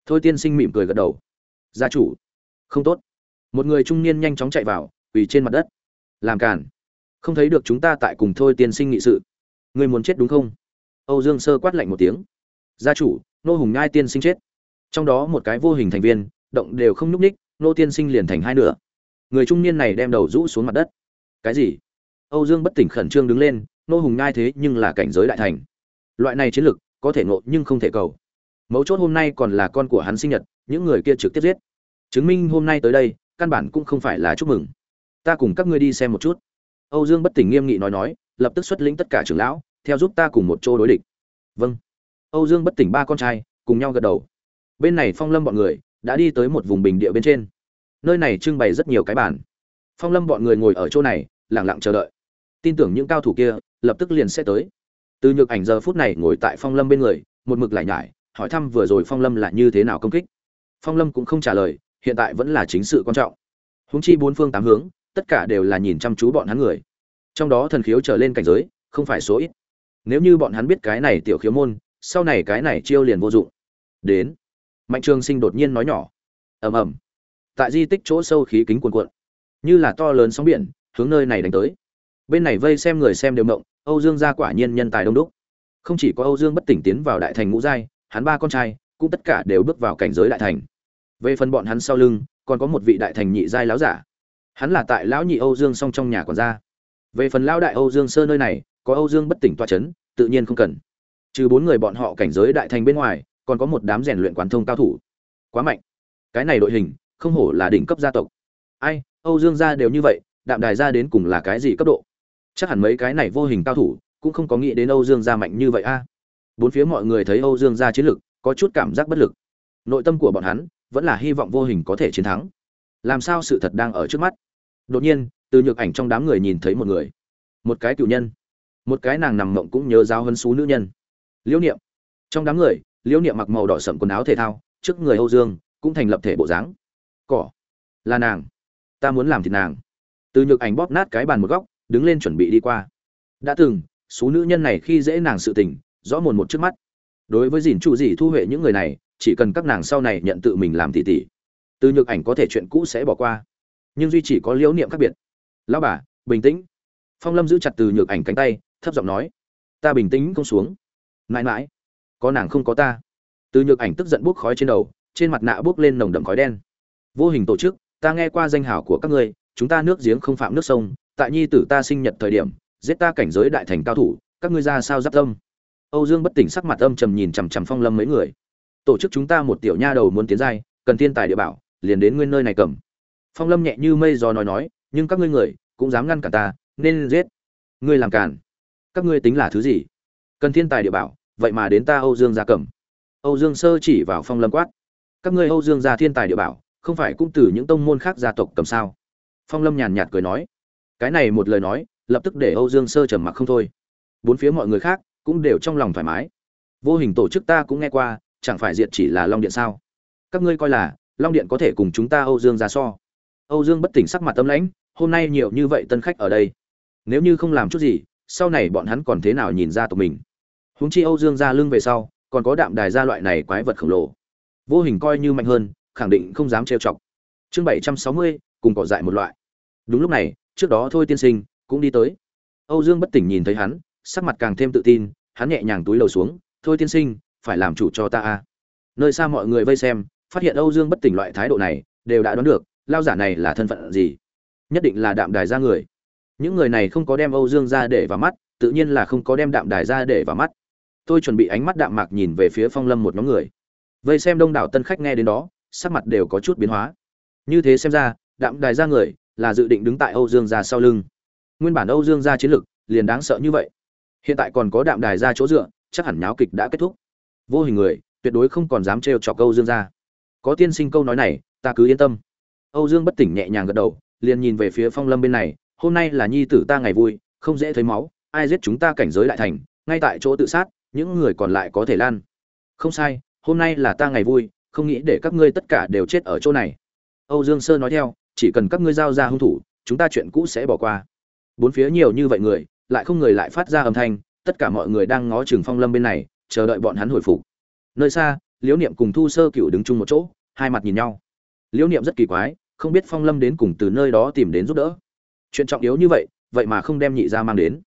Thôi tiên sinh mỉm cười gật đầu. Gia chủ. Không tốt. Một người trung niên nhanh chóng chạy vào, quỳ trên mặt đất. Làm cản không thấy được chúng ta tại cùng thôi tiên sinh nghị sự. Người muốn chết đúng không? Âu dương sơ quát lạnh một tiếng. Gia chủ, nô hùng nhai tiên sinh chết trong đó một cái vô hình thành viên, động đều không nhúc ních nô tiên sinh liền thành hai nửa. Người trung niên này đem đầu rũ xuống mặt đất. Cái gì? Âu dương bất tỉnh khẩn trương đứng lên, nô hùng nhai thế nhưng là cảnh giới đại thành. Loại này chiến lực, có thể ngộ nhưng không thể cầu. Mấu chốt hôm nay còn là con của hắn sinh nhật, những người kia trực tiếp giết. Chứng minh hôm nay tới đây, căn bản cũng không phải là chúc mừng. Ta cùng các ngươi đi xem một chút. Âu dương bất tỉnh nghiêm nghị nói nói, lập tức xuất lĩnh tất cả trưởng lão, theo giúp ta cùng một chỗ đối địch. Vâng. Âu dương bất tỉnh ba con trai, cùng nhau gật đầu bên này phong lâm bọn người đã đi tới một vùng bình địa bên trên. Nơi này trưng bày rất nhiều cái bản phong lâm bọn người ngồi ở chỗ này lẳng lặng chờ đợi. Tin tưởng những cao thủ kia lập tức liền sẽ tới. Từ nhược ảnh giờ phút này ngồi tại phong lâm bên người, một mực lại nhải, hỏi thăm vừa rồi phong lâm là như thế nào công kích. Phong lâm cũng không trả lời, hiện tại vẫn là chính sự quan trọng. Húng chi bốn phương tám hướng, tất cả đều là nhìn chăm chú bọn hắn người. Trong đó thần khiếu trở lên cảnh giới, không phải số ít. Nếu như bọn hắn biết cái này tiểu khiếu môn, sau này cái này chiêu liền vô dụng. Đến mạnh trường sinh đột nhiên nói nhỏ. Ầm ầm. Tại di tích chỗ sâu khí kính cuồn cuộn, như là to lớn sóng biển, hướng nơi này đánh tới. Bên này vây xem người xem đều mộng âu dương gia quả nhiên nhân tài đông đúc. Không chỉ có âu dương bất tỉnh tiến vào đại thành ngũ giai, hắn ba con trai cũng tất cả đều bước vào cảnh giới đại thành. Về phần bọn hắn sau lưng, còn có một vị đại thành nhị giai láo giả. Hắn là tại lão nhị âu dương song trong nhà còn ra về phần lão đại âu dương sơ nơi này, có âu dương bất tỉnh toa c h ấ n tự nhiên không cần. Trừ bốn người bọn họ cảnh giới đại thành bên ngoài còn có một đám rèn luyện quán thông cao thủ. Quá mạnh. Cái này đội hình, không hổ là đỉnh cấp gia tộc. Ai, âu dương gia đều như vậy, đạm đài gia đến cùng là cái gì cấp độ? Chắc hẳn mấy cái này vô hình cao thủ, cũng không có nghĩ đến âu dương gia mạnh như vậy a. Bốn phía mọi người thấy âu dương gia chiến lực, có chút cảm giác bất lực. Nội tâm của bọn hắn, vẫn là hy vọng vô hình có thể chiến thắng. Làm sao sự thật đang ở trước mắt? Đột nhiên, từ nhược ảnh trong đám người nhìn thấy một người. Một cái cựu nhân. Một cái nàng nằm mộng cũng nhớ giáo hân xú nữ nhân. Liễu niệm. Trong đám người liễu niệm mặc màu đỏ sậm quần áo thể thao, trước người âu dương, cũng thành lập thể bộ dáng. Cỏ. Là nàng. Ta muốn làm thịt nàng. Từ nhược ảnh bóp nát cái bàn một góc, đứng lên chuẩn bị đi qua. Đã từng số nữ nhân này khi dễ nàng sự tình, rõ mồn một trước mắt. Đối với dìn chủ gì thu huệ những người này, chỉ cần các nàng sau này nhận tự mình làm tỷ tỷ, từ nhược ảnh có thể chuyện cũ sẽ bỏ qua. Nhưng duy chỉ có liễu niệm khác biệt. Lão bà, bình tĩnh. Phong lâm giữ chặt từ nhược ảnh cánh tay, thấp giọng nói, ta bình tĩnh không xuống. Mãi mãi có nàng không có ta. Từ nhược ảnh tức giận buốc khói trên đầu, trên mặt nạ buốc lên nồng đậm khói đen. Vô hình tổ chức, ta nghe qua danh hảo của các ngươi, chúng ta nước giếng không phạm nước sông, tại nhi tử ta sinh nhật thời điểm, giết ta cảnh giới đại thành cao thủ, các ngươi ra sao giáp tâm? Âu dương bất tỉnh sắc mặt âm trầm nhìn chằm chằm phong lâm mấy người. Tổ chức chúng ta một tiểu nha đầu muốn tiến giai, cần thiên tài địa bảo, liền đến nguyên nơi này cầm. Phong lâm nhẹ như mây gió nói nói, nhưng các ngươi người, cũng dám ngăn cản ta, nên giết. Ngươi làm cản các ngươi tính là thứ gì? Cần thiên tài địa bảo vậy mà đến ta âu dương gia cầm. Âu dương sơ chỉ vào phong lâm quát. Các ngươi âu dương gia thiên tài địa bảo, không phải cũng từ những tông môn khác gia tộc cầm sao? Phong lâm nhàn nhạt cười nói. Cái này một lời nói, lập tức để âu dương sơ trầm mặc không thôi. Bốn phía mọi người khác cũng đều trong lòng thoải mái. Vô hình tổ chức ta cũng nghe qua, chẳng phải diện chỉ là long điện sao? Các ngươi coi là long điện có thể cùng chúng ta âu dương ra so. Âu dương bất tỉnh sắc mặt tâm lãnh, hôm nay nhiều như vậy tân khách ở đây. Nếu như không làm chút gì, sau này bọn hắn còn thế nào nhìn ra tộc mình? Húng chi âu dương ra lưng về sau, còn có đạm đài ra loại này quái vật khổng lồ. Vô hình coi như mạnh hơn, khẳng định không dám trêu chọc. Chương bảy trăm sáu mươi, cùng cỏ dại một loại. Đúng lúc này, trước đó thôi tiên sinh cũng đi tới. Âu dương bất tỉnh nhìn thấy hắn, sắc mặt càng thêm tự tin, hắn nhẹ nhàng túi lầu xuống, thôi tiên sinh, phải làm chủ cho ta a. Nơi xa mọi người vây xem, phát hiện âu dương bất tỉnh loại thái độ này, đều đã đoán được, lao giả này là thân phận gì. Nhất định là đạm đài ra người. Những người này không có đem âu dương ra để vào mắt, tự nhiên là không có đem đạm đài ra để vào mắt tôi chuẩn bị ánh mắt đạm mạc nhìn về phía phong lâm một nhóm người. Vây xem đông đảo tân khách nghe đến đó, sắc mặt đều có chút biến hóa. Như thế xem ra, đạm đài ra người là dự định đứng tại âu dương gia sau lưng. Nguyên bản âu dương gia chiến lực liền đáng sợ như vậy. Hiện tại còn có đạm đài ra chỗ dựa, chắc hẳn nháo kịch đã kết thúc. Vô hình người, tuyệt đối không còn dám trêu chọc âu dương gia. có tiên sinh câu nói này, ta cứ yên tâm. Âu dương bất tỉnh nhẹ nhàng gật đầu, liền nhìn về phía phong lâm bên này, hôm nay là nhi tử ta ngày vui, không dễ thấy máu, ai giết chúng ta cảnh giới lại thành, ngay tại chỗ tự sát những người còn lại có thể lan. Không sai, hôm nay là ta ngày vui, không nghĩ để các ngươi tất cả đều chết ở chỗ này. Âu dương sơ nói theo, chỉ cần các ngươi giao ra hung thủ, chúng ta chuyện cũ sẽ bỏ qua. Bốn phía nhiều như vậy người, lại không người lại phát ra âm thanh, tất cả mọi người đang ngó chừng phong lâm bên này, chờ đợi bọn hắn hồi phục. Nơi xa, liễu niệm cùng thu sơ cựu đứng chung một chỗ, hai mặt nhìn nhau. Liễu niệm rất kỳ quái, không biết phong lâm đến cùng từ nơi đó tìm đến giúp đỡ. Chuyện trọng yếu như vậy vậy mà không đem nhị ra mang đến.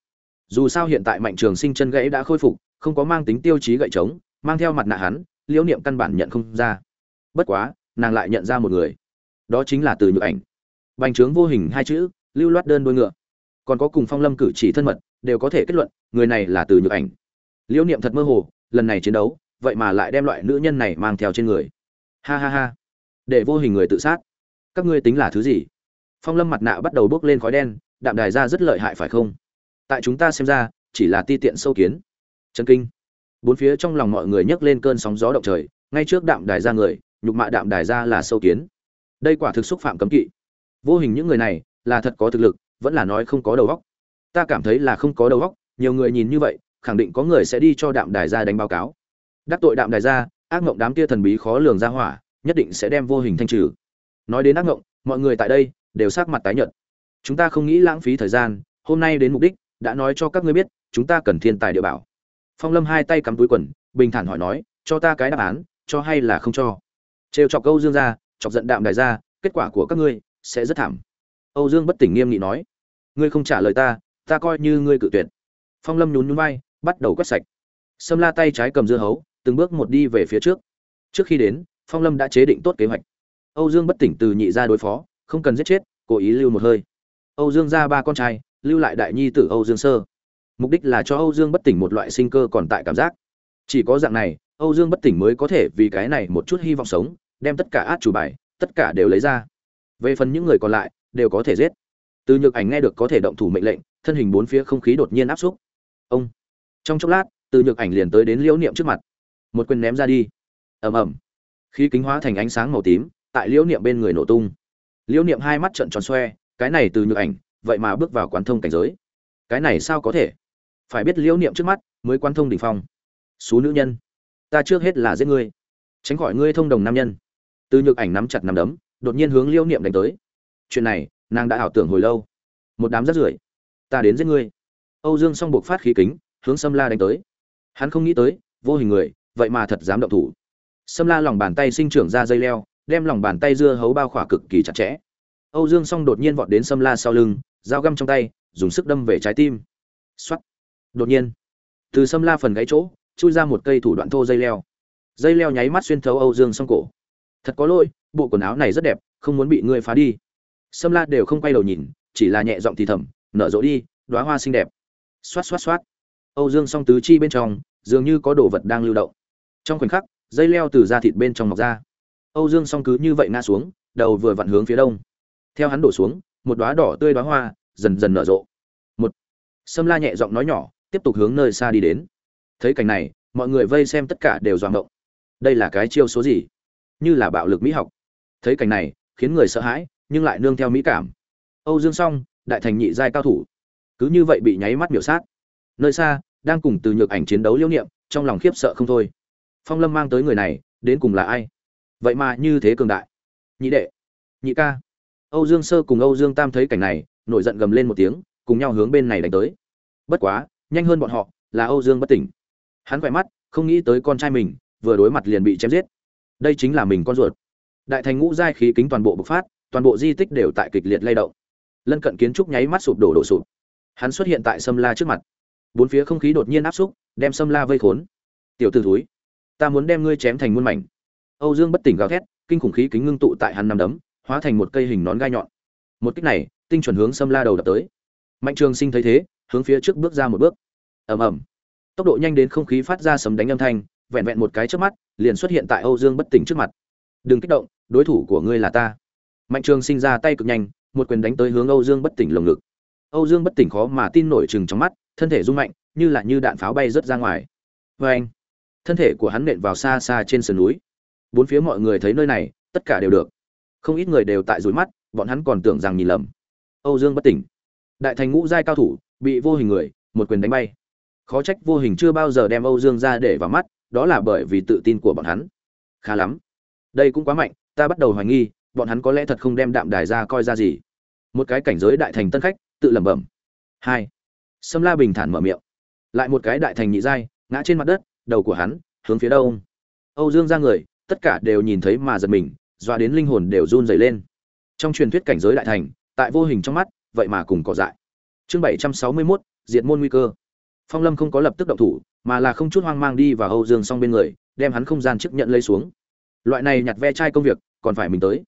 Dù sao hiện tại mạnh trường sinh chân gãy đã khôi phục không có mang tính tiêu chí gậy trống, mang theo mặt nạ hắn, liễu niệm căn bản nhận không ra. Bất quá, nàng lại nhận ra một người. Đó chính là từ nhược ảnh. Bành trướng vô hình hai chữ, lưu loát đơn đôi ngựa. Còn có cùng phong lâm cử chỉ thân mật, đều có thể kết luận, người này là từ nhược ảnh. Liễu niệm thật mơ hồ, lần này chiến đấu, vậy mà lại đem loại nữ nhân này mang theo trên người. Ha ha ha. Để vô hình người tự sát. Các ngươi tính là thứ gì? Phong lâm mặt nạ bắt đầu bốc lên khói đen, đạm đài ra rất lợi hại phải không? Tại chúng ta xem ra, chỉ là ti tiện sâu kiến chân kinh. Bốn phía trong lòng mọi người nhấc lên cơn sóng gió động trời ngay trước đạm đài ra người nhục mạ đạm đài ra là sâu kiến. Đây quả thực xúc phạm cấm kỵ. Vô hình những người này là thật có thực lực vẫn là nói không có đầu óc. Ta cảm thấy là không có đầu óc nhiều người nhìn như vậy khẳng định có người sẽ đi cho đạm đài ra đánh báo cáo. Đắc tội đạm đài ra ác ngộng đám kia thần bí khó lường ra hỏa nhất định sẽ đem vô hình thanh trừ. Nói đến ác ngộng, mọi người tại đây đều sắc mặt tái nhợt. Chúng ta không nghĩ lãng phí thời gian hôm nay đến mục đích đã nói cho các ngươi biết chúng ta cần thiên tài địa bảo phong lâm hai tay cắm túi quần, bình thản hỏi nói, cho ta cái đáp án, cho hay là không cho? Trêu chọc câu dương ra, chọc giận đạm đài ra, kết quả của các ngươi sẽ rất thảm. Âu dương bất tỉnh nghiêm nghị nói, ngươi không trả lời ta ta coi như ngươi cự tuyệt. Phong lâm nhún nhún vai, bắt đầu quét sạch. Sâm la tay trái cầm dưa hấu, từng bước một đi về phía trước. Trước khi đến, phong lâm đã chế định tốt kế hoạch. Âu dương bất tỉnh từ nhị ra đối phó, không cần giết chết, cố ý lưu một hơi. Âu dương ra ba con trai, lưu lại đại nhi tử âu dương sơ mục đích là cho âu dương bất tỉnh một loại sinh cơ còn tại cảm giác. Chỉ có dạng này, âu dương bất tỉnh mới có thể vì cái này một chút hy vọng sống, đem tất cả át chủ bài, tất cả đều lấy ra. Về phần những người còn lại, đều có thể giết. Từ nhược ảnh nghe được có thể động thủ mệnh lệnh, thân hình bốn phía không khí đột nhiên áp xúc. Ông! Trong chốc lát, từ nhược ảnh liền tới đến liễu niệm trước mặt. Một quyền ném ra đi. Ầm ầm. Khí kính hóa thành ánh sáng màu tím, tại liễu niệm bên người nổ tung. Liễu niệm hai mắt trận tròn xoe, cái này từ nhược ảnh, vậy mà bước vào quán thông cảnh giới. Cái này sao có thể? Phải biết liễu niệm trước mắt mới quan thông đỉnh phong. Số nữ nhân, ta trước hết là giết ngươi, tránh khỏi ngươi thông đồng nam nhân. Từ nhược ảnh nắm chặt nắm đấm, đột nhiên hướng liễu niệm đánh tới. Chuyện này, nàng đã ảo tưởng hồi lâu. Một đám rắt rưởi, ta đến giết ngươi. Âu dương song buộc phát khí kính, hướng sâm la đánh tới. Hắn không nghĩ tới, vô hình người, vậy mà thật dám động thủ. Sâm la lòng bàn tay sinh trưởng ra dây leo, đem lòng bàn tay dưa hấu bao khỏa cực kỳ chặt chẽ. Âu dương song đột nhiên vọt đến sâm la sau lưng, dao găm trong tay, dùng sức đâm về trái tim. X đột nhiên, từ sâm la phần gãy chỗ, chui ra một cây thủ đoạn thô dây leo. Dây leo nháy mắt xuyên thấu âu dương song cổ. Thật có lỗi, bộ quần áo này rất đẹp, không muốn bị ngươi phá đi. Sâm la đều không quay đầu nhìn, chỉ là nhẹ giọng thì thầm, nở rộ đi đoá hoa xinh đẹp. Xoát xoát xoát. Âu dương song tứ chi bên trong, dường như có đồ vật đang lưu động. Trong khoảnh khắc, dây leo từ da thịt bên trong mọc ra. Âu dương song cứ như vậy ngã xuống, đầu vừa vặn hướng phía đông. Theo hắn đổ xuống, một đoá đỏ tươi đoá hoa dần dần nở rộ. Một, sâm la nhẹ giọng nói nhỏ tiếp tục hướng nơi xa đi đến. Thấy cảnh này, mọi người vây xem tất cả đều doạng động. Đây là cái chiêu số gì? Như là bạo lực mỹ học. Thấy cảnh này, khiến người sợ hãi, nhưng lại nương theo mỹ cảm. Âu dương song, đại thành nhị giai cao thủ. Cứ như vậy bị nháy mắt miểu sát. Nơi xa, đang cùng từ nhược ảnh chiến đấu liễu niệm, trong lòng khiếp sợ không thôi. Phong lâm mang tới người này, đến cùng là ai? Vậy mà như thế cường đại. Nhị đệ, nhị ca. Âu dương sơ cùng âu dương tam thấy cảnh này, nổi giận gầm lên một tiếng, cùng nhau hướng bên này đánh tới. Bất quá nhanh hơn bọn họ, là âu dương bất tỉnh. Hắn khỏe mắt, không nghĩ tới con trai mình, vừa đối mặt liền bị chém giết. Đây chính là mình con ruột. Đại thành ngũ giai khí kính toàn bộ bộc phát, toàn bộ di tích đều tại kịch liệt lay động. Lân cận kiến trúc nháy mắt sụp đổ đổ sụp. Hắn xuất hiện tại sâm la trước mặt. Bốn phía không khí đột nhiên áp xúc, đem sâm la vây khốn. Tiểu t ử thúi ta muốn đem ngươi chém thành muôn mảnh. Âu dương bất tỉnh gào thét, kinh khủng khí kính ngưng tụ tại hắn nằm đấm, hóa thành một cây hình nón gai nhọn. Một kích này, tinh chuẩn hướng sâm la đầu đập tới mạnh trường sinh thấy thế, hướng phía trước bước ra một bước. Ầm ầm. Tốc độ nhanh đến không khí phát ra sấm đánh âm thanh, vẹn vẹn một cái trước mắt, liền xuất hiện tại âu dương bất tỉnh trước mặt. Đừng kích động, đối thủ của ngươi là ta. Mạnh trường sinh ra tay cực nhanh, một quyền đánh tới hướng âu dương bất tỉnh lồng ngực. Âu dương bất tỉnh khó mà tin nổi chừng trong mắt, thân thể rung mạnh, như là như đạn pháo bay rớt ra ngoài. Vê anh, thân thể của hắn nện vào xa xa trên sườn núi. Bốn phía mọi người thấy nơi này, tất cả đều được. Không ít người đều tại rối mắt, bọn hắn còn tưởng rằng nhìn lầm. Âu dương bất tỉnh đại thành ngũ giai cao thủ, bị vô hình người, một quyền đánh bay. Khó trách vô hình chưa bao giờ đem âu dương ra để vào mắt, đó là bởi vì tự tin của bọn hắn. Khá lắm. Đây cũng quá mạnh, ta bắt đầu hoài nghi, bọn hắn có lẽ thật không đem đạm đài ra coi ra gì. Một cái cảnh giới đại thành tân khách, tự lẩm bẩm. Hai. Sâm la bình thản mở miệng. Lại một cái đại thành nhị giai, ngã trên mặt đất, đầu của hắn, hướng phía đâu âu dương ra người, tất cả đều nhìn thấy mà giật mình dọa đến linh hồn đều run rẩy lên. Trong truyền thuyết cảnh giới đại thành, tại vô hình trong mắt vậy mà cùng cỏ dại. Chương bảy trăm sáu mươi 761, diệt môn nguy cơ. Phong lâm không có lập tức động thủ mà là không chút hoang mang đi vào âu dương s bên người đem hắn không gian chức nhận lấy xuống. Loại này nhặt ve chai công việc còn phải mình tới.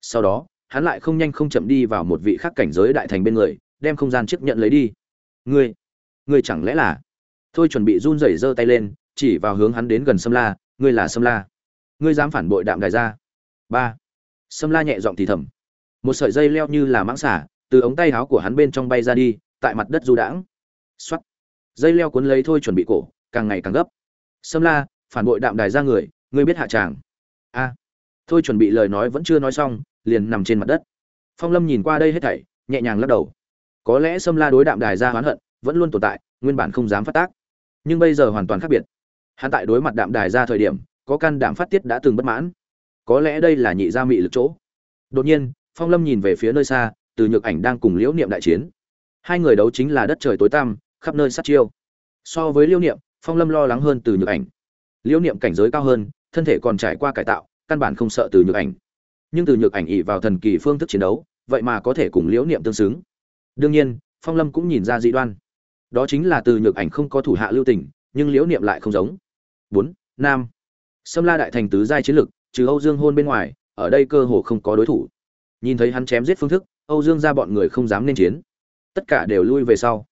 Sau đó hắn lại không nhanh không chậm đi vào một vị khác cảnh giới đại thành bên người đem không gian chức nhận lấy đi. Ngươi ngươi chẳng lẽ là? Thôi chuẩn bị run rẩy giơ tay lên chỉ vào hướng hắn đến gần sâm la ngươi là sâm la. Ngươi dám phản bội đạm đài ra ba. Sâm la nhẹ giọng thì thầm. Một sợi dây leo như là mãng xả từ ống tay áo của hắn bên trong bay ra đi, tại mặt đất du đãng. Xoắt dây leo cuốn lấy thôi chuẩn bị cổ, càng ngày càng gấp. Sâm la, phản bội đạm đài ra người, ngươi biết hạ tràng. A. Thôi chuẩn bị lời nói vẫn chưa nói xong, liền nằm trên mặt đất. Phong lâm nhìn qua đây hết thảy, nhẹ nhàng lắc đầu. Có lẽ sâm la đối đạm đài ra oán hận, vẫn luôn tồn tại, nguyên bản không dám phát tác. Nhưng bây giờ hoàn toàn khác biệt. Hắn tại đối mặt đạm đài ra thời điểm, có can đảm phát tiết đã từng bất mãn. Có lẽ đây là nhị gia mị lực chỗ. Đột nhiên, phong lâm nhìn về phía nơi xa từ nhược ảnh đang cùng liễu niệm đại chiến. Hai người đấu chính là đất trời tối tăm, khắp nơi sát chiêu. So với liễu niệm, phong lâm lo lắng hơn từ nhược ảnh. Liễu niệm cảnh giới cao hơn, thân thể còn trải qua cải tạo, căn bản không sợ từ nhược ảnh. Nhưng từ nhược ảnh ỉ vào thần kỳ phương thức chiến đấu, vậy mà có thể cùng liễu niệm tương xứng. Đương nhiên, phong lâm cũng nhìn ra dị đoan. Đó chính là từ nhược ảnh không có thủ hạ lưu tình, nhưng liễu niệm lại không giống. Bốn, nam. Sâm la đại thành tứ giai chiến lực, trừ âu dương hôn bên ngoài, ở đây cơ hồ không có đối thủ. Nhìn thấy hắn chém giết phương thức âu dương gia bọn người không dám lên chiến. Tất cả đều lui về sau.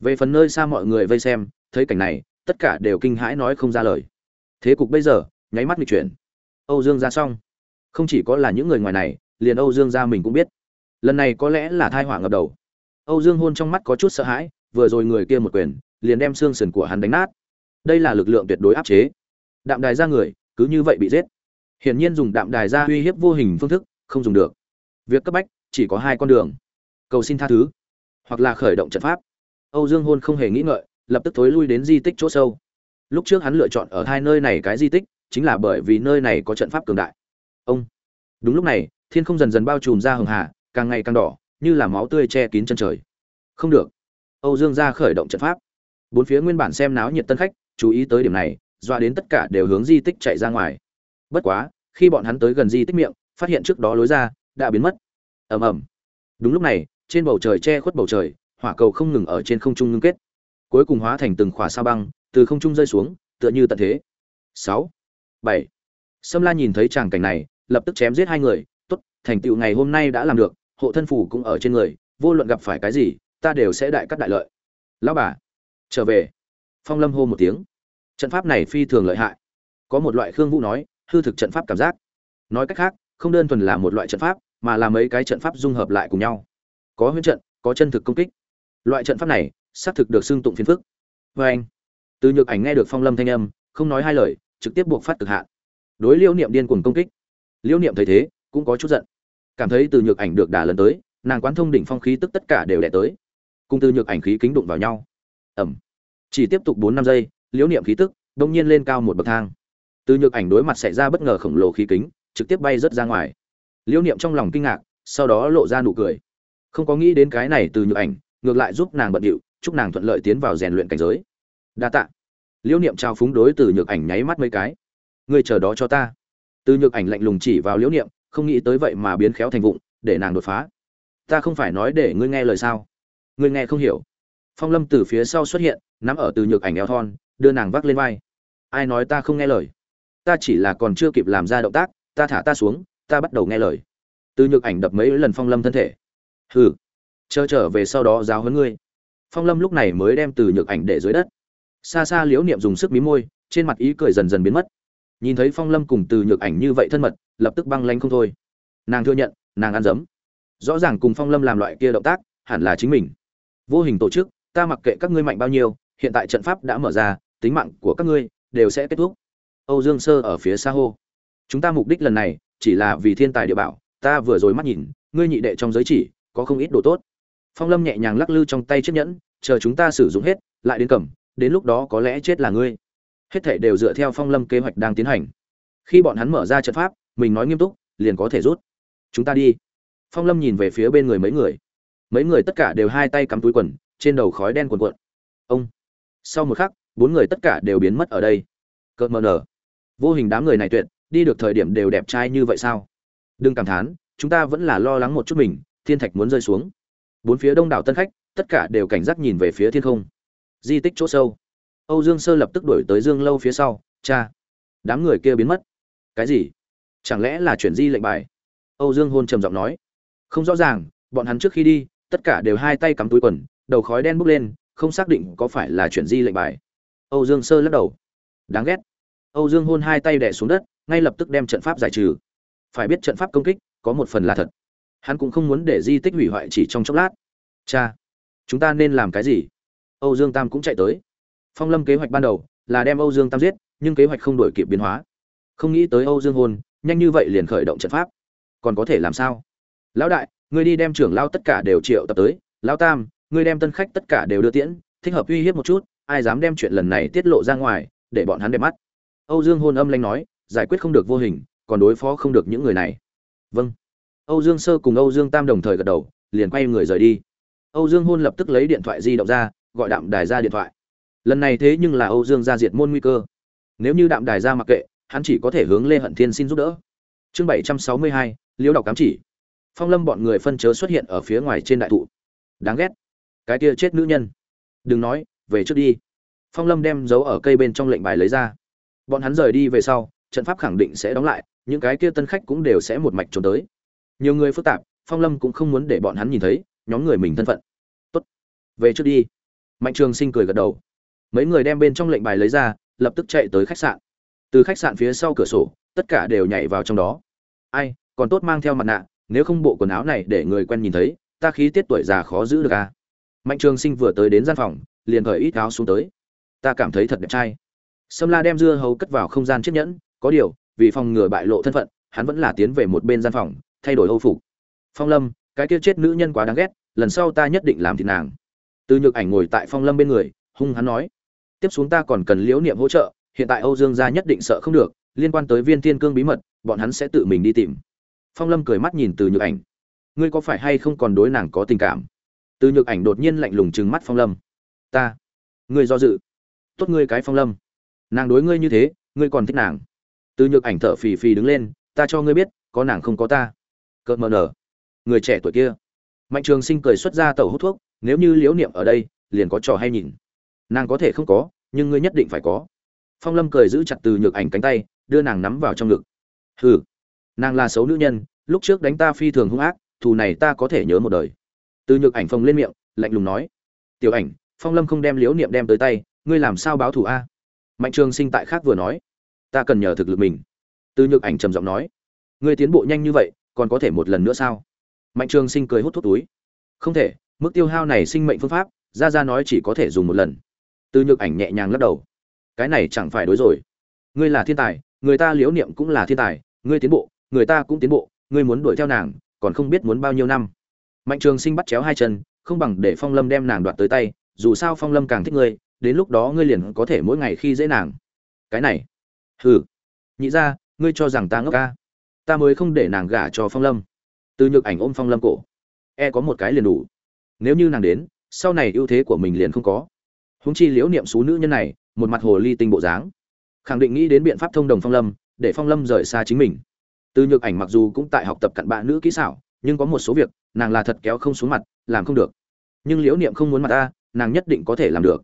Về phần nơi xa mọi người vây xem, thấy cảnh này, tất cả đều kinh hãi nói không ra lời. Thế cục bây giờ, nháy mắt nghịch chuyển. Âu dương gia xong. Không chỉ có là những người ngoài này, liền âu dương gia mình cũng biết. Lần này có lẽ là tai họa ngập đầu. Âu dương hôn trong mắt có chút sợ hãi, vừa rồi người kia một quyền, liền đem xương sườn của hắn đánh nát. Đây là lực lượng tuyệt đối áp chế. Đạm đài ra người, cứ như vậy bị giết. Hiển nhiên dùng đạm đài ra uy hiếp vô hình phương thức, không dùng được. Việc cấp bách chỉ có hai con đường. Cầu xin tha thứ, hoặc là khởi động trận pháp. Âu dương hôn không hề nghĩ ngợi, lập tức thối lui đến di tích chỗ sâu. Lúc trước hắn lựa chọn ở hai nơi này cái di tích, chính là bởi vì nơi này có trận pháp cường đại. Ông! Đúng lúc này, thiên không dần dần bao trùm ra hường hà, càng ngày càng đỏ, như là máu tươi che kín chân trời. Không được. Âu dương ra khởi động trận pháp. Bốn phía nguyên bản xem náo nhiệt tân khách, chú ý tới điểm này, dọa đến tất cả đều hướng di tích chạy ra ngoài. Bất quá, khi bọn hắn tới gần di tích miệng, phát hiện trước đó lối ra đã biến mất ầm ầm. Đúng lúc này, trên bầu trời che khuất bầu trời, hỏa cầu không ngừng ở trên không trung ngưng kết. Cuối cùng hóa thành từng khỏa sa băng, từ không trung rơi xuống, tựa như tận thế. Sáu, bảy. Sâm la nhìn thấy tràng cảnh này, lập tức chém giết hai người. Tốt, thành tựu ngày hôm nay đã làm được, hộ thân phủ cũng ở trên người, vô luận gặp phải cái gì, ta đều sẽ đại cắt đại lợi. Lão bà, trở về. Phong lâm hô một tiếng. Trận pháp này phi thường lợi hại. Có một loại khương vũ nói, hư thực trận pháp cảm giác. Nói cách khác, không đơn thuần là một loại trận pháp mà là mấy cái trận pháp dung hợp lại cùng nhau. Có huyễn trận, có chân thực công kích. Loại trận pháp này, xác thực được xưng tụng phiền phức. Vê anh, từ nhược ảnh nghe được phong lâm thanh âm, không nói hai lời, trực tiếp buộc phát cực hạn. Đối liêu niệm điên cuồng công kích liêu niệm thấy thế, cũng có chút giận. Cảm thấy từ nhược ảnh được đả lần tới, nàng quán thông đỉnh phong khí tức tất cả đều đẻ tới. Cùng từ nhược ảnh khí kính đụng vào nhau. Ẩm. Chỉ tiếp tục bốn năm giây, liễu niệm khí tức đông nhiên lên cao một bậc thang. Từ nhược ảnh đối mặt xảy ra bất ngờ khổng lồ khí kính, trực tiếp bay rớt ra ngoài liễu niệm trong lòng kinh ngạc, sau đó lộ ra nụ cười. Không có nghĩ đến cái này từ nhược ảnh, ngược lại giúp nàng bận điệu, chúc nàng thuận lợi tiến vào rèn luyện cảnh giới. Đa tạ. Liễu niệm trao phúng đối từ nhược ảnh nháy mắt mấy cái. Ngươi chờ đó cho ta. Từ nhược ảnh lạnh lùng chỉ vào liễu niệm, không nghĩ tới vậy mà biến khéo thành vụng, để nàng đột phá. Ta không phải nói để ngươi nghe lời sao? Ngươi nghe không hiểu. Phong lâm từ phía sau xuất hiện, nắm ở từ nhược ảnh eo thon, đưa nàng vác lên vai. Ai nói ta không nghe lời? Ta chỉ là còn chưa kịp làm ra động tác, ta thả ta xuống ta bắt đầu nghe lời. Từ nhược ảnh đập mấy lần phong lâm thân thể. Hừ, chờ trở về sau đó giáo huấn ngươi. Phong lâm lúc này mới đem từ nhược ảnh để dưới đất. Xa xa liễu niệm dùng sức mí môi, trên mặt ý cười dần dần biến mất. Nhìn thấy phong lâm cùng từ nhược ảnh như vậy thân mật, lập tức băng lanh không thôi. Nàng thừa nhận, nàng ăn dấm. Rõ ràng cùng phong lâm làm loại kia động tác, hẳn là chính mình. Vô hình tổ chức, ta mặc kệ các ngươi mạnh bao nhiêu, hiện tại trận pháp đã mở ra, tính mạng của các ngươi đều sẽ kết thúc. Âu dương sơ ở phía xa hô. Chúng ta mục đích lần này chỉ là vì thiên tài địa bảo, ta vừa rồi mắt nhìn, ngươi nhị đệ trong giới chỉ, có không ít đồ tốt. Phong lâm nhẹ nhàng lắc lư trong tay chiếc nhẫn, chờ chúng ta sử dụng hết, lại đến cầm, đến lúc đó có lẽ chết là ngươi. Hết thảy đều dựa theo phong lâm kế hoạch đang tiến hành. Khi bọn hắn mở ra trận pháp, mình nói nghiêm túc, liền có thể rút. Chúng ta đi. Phong lâm nhìn về phía bên người mấy người. Mấy người tất cả đều hai tay cắm túi quần, trên đầu khói đen cuồn cuộn. Ông. Sau một khắc, bốn người tất cả đều biến mất ở đây. Cợt mờ nở. Vô hình đám người này tuyệt đi được thời điểm đều đẹp trai như vậy sao? Đừng cảm thán, chúng ta vẫn là lo lắng một chút mình, thiên thạch muốn rơi xuống. Bốn phía đông đảo tân khách, tất cả đều cảnh giác nhìn về phía thiên không. Di tích chỗ sâu. Âu dương sơ lập tức đổi tới dương lâu phía sau, cha, đám người kia biến mất. Cái gì? Chẳng lẽ là chuyển di lệnh bài? Âu dương hôn trầm giọng nói. Không rõ ràng, bọn hắn trước khi đi, tất cả đều hai tay cắm túi quần, đầu khói đen bốc lên, không xác định có phải là chuyển di lệnh bài. Âu dương sơ lắc đầu. Đáng ghét. Âu dương hôn hai tay đẻ xuống đất ngay lập tức đem trận pháp giải trừ. Phải biết trận pháp công kích có một phần là thật. Hắn cũng không muốn để di tích hủy hoại chỉ trong chốc lát. Cha, chúng ta nên làm cái gì? Âu dương tam cũng chạy tới. Phong lâm kế hoạch ban đầu là đem âu dương tam giết, nhưng kế hoạch không đổi kịp biến hóa. Không nghĩ tới âu dương hôn nhanh như vậy liền khởi động trận pháp. Còn có thể làm sao? Lão đại, ngươi đi đem trưởng lao tất cả đều triệu tập tới. Lão tam, ngươi đem tân khách tất cả đều đưa tiễn, thích hợp uy hiếp một chút, ai dám đem chuyện lần này tiết lộ ra ngoài, để bọn hắn đẹp mắt. Âu dương hôn âm lanh nói giải quyết không được vô hình, còn đối phó không được những người này. Vâng. Âu dương sơ cùng âu dương tam đồng thời gật đầu, liền quay người rời đi. Âu dương hôn lập tức lấy điện thoại di động ra, gọi đạm đài ra điện thoại. Lần này thế nhưng là âu dương ra diệt môn nguy cơ. Nếu như đạm đài ra mặc kệ, hắn chỉ có thể hướng lê hận thiên xin giúp đỡ. Chương bảy trăm sáu mươi hai liễu đọc cám chỉ. Phong lâm bọn người phân chớ xuất hiện ở phía ngoài trên đại thụ. Đáng ghét. Cái kia chết nữ nhân. Đừng nói, về trước đi. Phong lâm đem giấu ở cây bên trong lệnh bài lấy ra. Bọn hắn rời đi về sau trận pháp khẳng định sẽ đóng lại, những cái kia tân khách cũng đều sẽ một mạch trốn tới. Nhiều người phức tạp, phong lâm cũng không muốn để bọn hắn nhìn thấy, nhóm người mình thân phận. Tốt, về trước đi. Mạnh trường sinh cười gật đầu. Mấy người đem bên trong lệnh bài lấy ra, lập tức chạy tới khách sạn. Từ khách sạn phía sau cửa sổ, tất cả đều nhảy vào trong đó. Ai, còn tốt mang theo mặt nạ, nếu không bộ quần áo này để người quen nhìn thấy, ta khí tiết tuổi già khó giữ được à? Mạnh trường sinh vừa tới đến gian phòng, liền cởi ít áo xuống tới. Ta cảm thấy thật đẹp trai. Sâm la đem dưa hấu cất vào không gian chiếc nhẫn có điều, vì phòng ngừa bại lộ thân phận, hắn vẫn là tiến về một bên gian phòng, thay đổi âu phục. Phong lâm, cái kia chết nữ nhân quá đáng ghét, lần sau ta nhất định làm thịt nàng. Từ nhược ảnh ngồi tại phong lâm bên người, hung hắn nói, tiếp xuống ta còn cần liễu niệm hỗ trợ, hiện tại âu dương gia nhất định sợ không được, liên quan tới viên thiên cương bí mật, bọn hắn sẽ tự mình đi tìm. Phong lâm cười mắt nhìn từ nhược ảnh, ngươi có phải hay không còn đối nàng có tình cảm? Từ nhược ảnh đột nhiên lạnh lùng trừng mắt phong lâm, ta, ngươi do dự. Tốt ngươi cái phong lâm. Nàng đối ngươi như thế, ngươi còn thích nàng từ nhược ảnh thở phì phì đứng lên, ta cho ngươi biết, có nàng không có ta. Cợt mờ nở. Người trẻ tuổi kia. Mạnh trường sinh cười xuất ra tàu hút thuốc, nếu như liễu niệm ở đây, liền có trò hay nhìn. Nàng có thể không có, nhưng ngươi nhất định phải có. Phong lâm cười giữ chặt từ nhược ảnh cánh tay, đưa nàng nắm vào trong ngực. Hừ, nàng là xấu nữ nhân, lúc trước đánh ta phi thường hung ác, thù này ta có thể nhớ một đời. Từ nhược ảnh phồng lên miệng, lạnh lùng nói. Tiểu ảnh, phong lâm không đem liễu niệm đem tới tay, ngươi làm sao báo thù a? Mạnh trường sinh tại khác vừa nói ta cần nhờ thực lực mình. Từ nhược ảnh trầm giọng nói, ngươi tiến bộ nhanh như vậy, còn có thể một lần nữa sao? Mạnh trường sinh cười hút thuốc túi, không thể, mức tiêu hao này sinh mệnh phương pháp ra ra nói chỉ có thể dùng một lần. Từ nhược ảnh nhẹ nhàng lắc đầu, cái này chẳng phải đối rồi. Ngươi là thiên tài, người ta liếu niệm cũng là thiên tài, ngươi tiến bộ, người ta cũng tiến bộ, ngươi muốn đuổi theo nàng, còn không biết muốn bao nhiêu năm. Mạnh trường sinh bắt chéo hai chân, không bằng để phong lâm đem nàng đoạt tới tay, dù sao phong lâm càng thích ngươi, đến lúc đó ngươi liền có thể mỗi ngày khi dễ nàng. Cái này hừ. Nhị ra ngươi cho rằng ta ngốc ca? Ta mới không để nàng gả cho phong lâm. Từ nhược ảnh ôm phong lâm cổ. E có một cái liền đủ. Nếu như nàng đến, sau này ưu thế của mình liền không có. Húng chi liễu niệm xú nữ nhân này, một mặt hồ ly tinh bộ dáng. Khẳng định nghĩ đến biện pháp thông đồng phong lâm, để phong lâm rời xa chính mình. Từ nhược ảnh mặc dù cũng tại học tập cặn bạ nữ kỹ xảo, nhưng có một số việc, nàng là thật kéo không xuống mặt, làm không được. Nhưng liễu niệm không muốn mặt ta, nàng nhất định có thể làm được.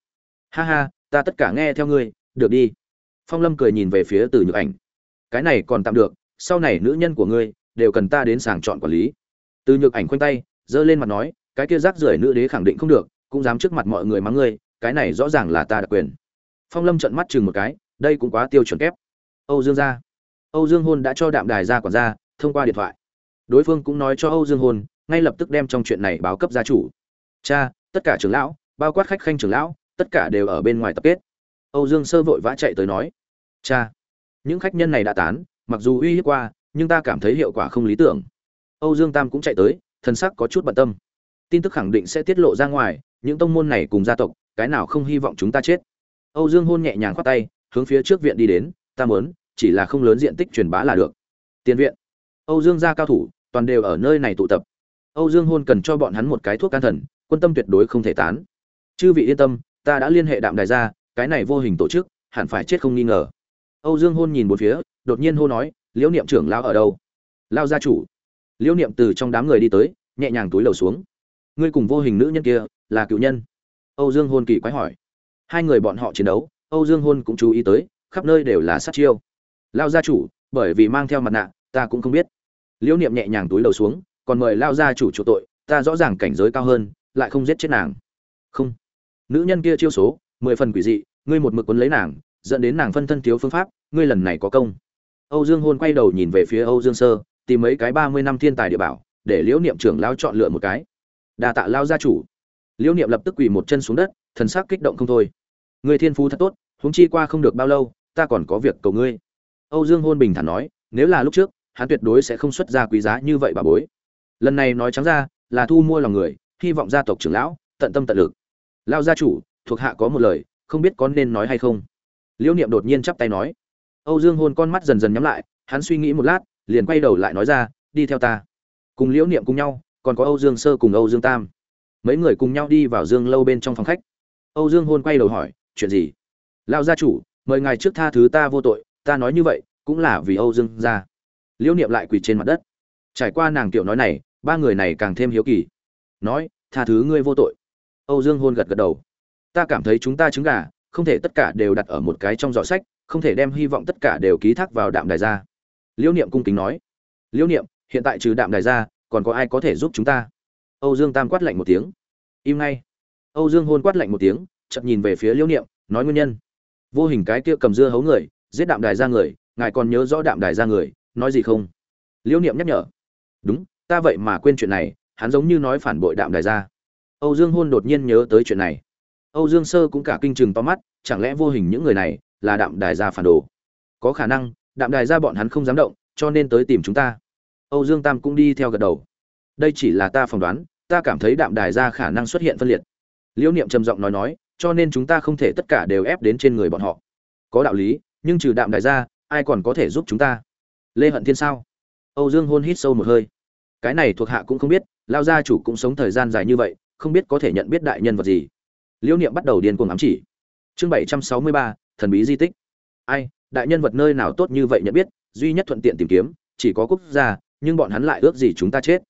Ha ha, ta tất cả nghe theo ngươi, được đi phong lâm cười nhìn về phía từ nhược ảnh. Cái này còn tạm được, sau này nữ nhân của ngươi đều cần ta đến sàng chọn quản lý. Từ nhược ảnh khoanh tay, giơ lên mặt nói, cái kia rác rưởi nữ đế khẳng định không được, cũng dám trước mặt mọi người mắng ngươi, cái này rõ ràng là ta đặc quyền. Phong lâm trợn mắt chừng một cái, đây cũng quá tiêu chuẩn kép. Âu dương gia. Âu dương hôn đã cho đạm đài ra quản gia thông qua điện thoại. Đối phương cũng nói cho âu dương hôn, ngay lập tức đem trong chuyện này báo cấp gia chủ. Cha, tất cả trưởng lão, bao quát khách khanh trưởng lão, tất cả đều ở bên ngoài tập kết âu dương sơ vội vã chạy tới nói, cha, những khách nhân này đã tán, mặc dù uy hiếp qua, nhưng ta cảm thấy hiệu quả không lý tưởng. Âu dương tam cũng chạy tới, thần sắc có chút bận tâm. Tin tức khẳng định sẽ tiết lộ ra ngoài, những tông môn này cùng gia tộc, cái nào không hy vọng chúng ta chết. Âu dương hôn nhẹ nhàng khoát tay, hướng phía trước viện đi đến, ta muốn, chỉ là không lớn diện tích truyền bá là được. Tiền viện. Âu dương gia cao thủ, toàn đều ở nơi này tụ tập. Âu dương hôn cần cho bọn hắn một cái thuốc can thần, quân tâm tuyệt đối không thể tán. Chư vị yên tâm, ta đã liên hệ đạm đài gia cái này vô hình tổ chức, hẳn phải chết không nghi ngờ. Âu dương hôn nhìn một phía, đột nhiên hô nói, liễu niệm trưởng lao ở đâu? Lao gia chủ. Liễu niệm từ trong đám người đi tới, nhẹ nhàng túi lầu xuống. Ngươi cùng vô hình nữ nhân kia là cựu nhân? Âu dương hôn kỳ quái hỏi. Hai người bọn họ chiến đấu, âu dương hôn cũng chú ý tới, khắp nơi đều là sát chiêu. Lao gia chủ, bởi vì mang theo mặt nạ, ta cũng không biết. Liễu niệm nhẹ nhàng túi đầu xuống, còn mời lao gia chủ chủ tội, ta rõ ràng cảnh giới cao hơn, lại không giết chết nàng. Không. Nữ nhân kia chiêu số mười phần quỷ dị, ngươi một mực quấn lấy nàng, dẫn đến nàng phân thân thiếu phương pháp, ngươi lần này có công. Âu dương hôn quay đầu nhìn về phía âu dương sơ, tìm mấy cái ba mươi năm thiên tài địa bảo, để liễu niệm trưởng lao chọn lựa một cái. Đà tạ lao gia chủ. Liễu niệm lập tức quỳ một chân xuống đất, thần sắc kích động không thôi. Người thiên phú thật tốt, huống chi qua không được bao lâu, ta còn có việc cầu ngươi. Âu dương hôn bình thản nói, nếu là lúc trước, hắn tuyệt đối sẽ không xuất ra quý giá như vậy bà bối. Lần này nói trắng ra, là thu mua lòng người, hy vọng gia tộc trưởng lão tận tâm tận lực. Lao gia chủ thuộc hạ có một lời, không biết có nên nói hay không. Liễu niệm đột nhiên chắp tay nói. Âu dương hôn con mắt dần dần nhắm lại, hắn suy nghĩ một lát, liền quay đầu lại nói ra, đi theo ta. Cùng liễu niệm cùng nhau, còn có âu dương sơ cùng âu dương tam. Mấy người cùng nhau đi vào dương lâu bên trong phòng khách. Âu dương hôn quay đầu hỏi, chuyện gì? Lao gia chủ, mời ngài trước tha thứ ta vô tội, ta nói như vậy, cũng là vì âu dương gia. Liễu niệm lại quỳ trên mặt đất. Trải qua nàng tiểu nói này, ba người này càng thêm hiếu kỳ. Nói, tha thứ ngươi vô tội. Âu dương hôn gật gật đầu ta cảm thấy chúng ta trứng gà, không thể tất cả đều đặt ở một cái trong giỏ sách, không thể đem hy vọng tất cả đều ký thác vào đạm đài gia liễu niệm cung kính nói. Liễu niệm, hiện tại trừ đạm đài gia còn có ai có thể giúp chúng ta? Âu dương tam quát lạnh một tiếng. Im ngay. Âu dương hôn quát lạnh một tiếng chậm nhìn về phía liễu niệm, nói nguyên nhân. Vô hình cái kia cầm dưa hấu người, giết đạm đài ra người, ngài còn nhớ rõ đạm đài ra người, nói gì không? Liễu niệm nhắc nhở. Đúng, ta vậy mà quên chuyện này, hắn giống như nói phản bội đạm đài ra. Âu dương hôn đột nhiên nhớ tới chuyện này âu dương sơ cũng cả kinh chừng to mắt, chẳng lẽ vô hình những người này là đạm đài gia phản đồ? Có khả năng, đạm đài gia bọn hắn không dám động, cho nên tới tìm chúng ta. Âu dương tam cũng đi theo gật đầu. Đây chỉ là ta phỏng đoán, ta cảm thấy đạm đài gia khả năng xuất hiện phân liệt. Liễu niệm trầm giọng nói nói, cho nên chúng ta không thể tất cả đều ép đến trên người bọn họ. Có đạo lý, nhưng trừ đạm đài gia, ai còn có thể giúp chúng ta? Lê hận thiên sao? Âu dương hôn hít sâu một hơi. Cái này thuộc hạ cũng không biết lao gia chủ cũng sống thời gian dài như vậy, không biết có thể nhận biết đại nhân vật gì liễu niệm bắt đầu điên cuồng ám chỉ. Chương bảy trăm sáu mươi ba, thần bí di tích. Ai, đại nhân vật nơi nào tốt như vậy nhận biết, duy nhất thuận tiện tìm kiếm, chỉ có quốc gia, nhưng bọn hắn lại ước gì chúng ta chết.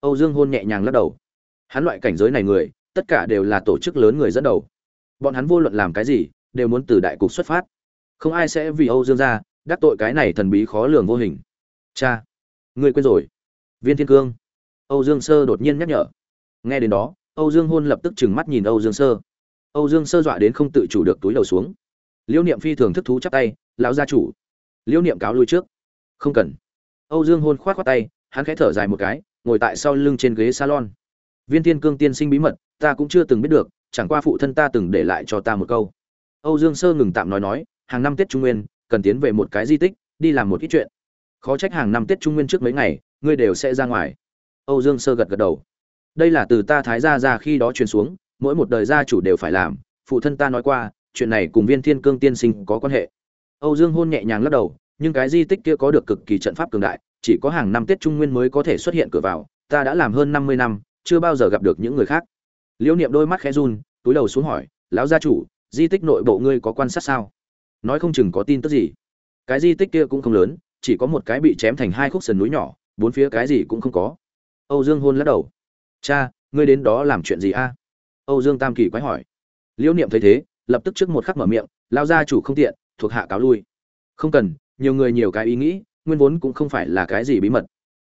Âu dương hôn nhẹ nhàng lắc đầu. Hắn loại cảnh giới này người, tất cả đều là tổ chức lớn người dẫn đầu. Bọn hắn vô luận làm cái gì, đều muốn từ đại cục xuất phát. Không ai sẽ vì âu dương gia, đắc tội cái này thần bí khó lường vô hình. Cha, ngươi quên rồi. Viên thiên cương. Âu dương sơ đột nhiên nhắc nhở. Nghe đến đó, âu dương hôn lập tức trừng mắt nhìn âu dương sơ âu dương sơ dọa đến không tự chủ được túi đầu xuống. Liễu niệm phi thường thức thú chắp tay, lão gia chủ liễu niệm cáo lui trước. Không cần. Âu dương hôn khoát qua tay, hắn khẽ thở dài một cái, ngồi tại sau lưng trên ghế salon. Viên thiên cương tiên sinh bí mật, ta cũng chưa từng biết được, chẳng qua phụ thân ta từng để lại cho ta một câu. Âu dương sơ ngừng tạm nói nói, hàng năm tết trung nguyên, cần tiến về một cái di tích, đi làm một ít chuyện. Khó trách hàng năm tết trung nguyên trước mấy ngày, ngươi đều sẽ ra ngoài. Âu dương sơ gật gật đầu. Đây là từ ta thái gia ra khi đó truyền xuống mỗi một đời gia chủ đều phải làm. Phụ thân ta nói qua, chuyện này cùng viên thiên cương tiên sinh có quan hệ. Âu dương hôn nhẹ nhàng lắc đầu, nhưng cái di tích kia có được cực kỳ trận pháp cường đại, chỉ có hàng năm tết trung nguyên mới có thể xuất hiện cửa vào, ta đã làm hơn năm mươi năm, chưa bao giờ gặp được những người khác. Liễu niệm đôi mắt khẽ run, túi đầu xuống hỏi, lão gia chủ, di tích nội bộ ngươi có quan sát sao? Nói không chừng có tin tức gì. Cái di tích kia cũng không lớn, chỉ có một cái bị chém thành hai khúc sườn núi nhỏ, bốn phía cái gì cũng không có. Âu dương hôn lắc đầu, cha, ngươi đến đó làm chuyện gì a? Âu dương tam kỳ quái hỏi. Liễu niệm thấy thế, lập tức trước một khắc mở miệng, lao gia chủ không tiện, thuộc hạ cáo lui. Không cần, nhiều người nhiều cái ý nghĩ, nguyên vốn cũng không phải là cái gì bí mật.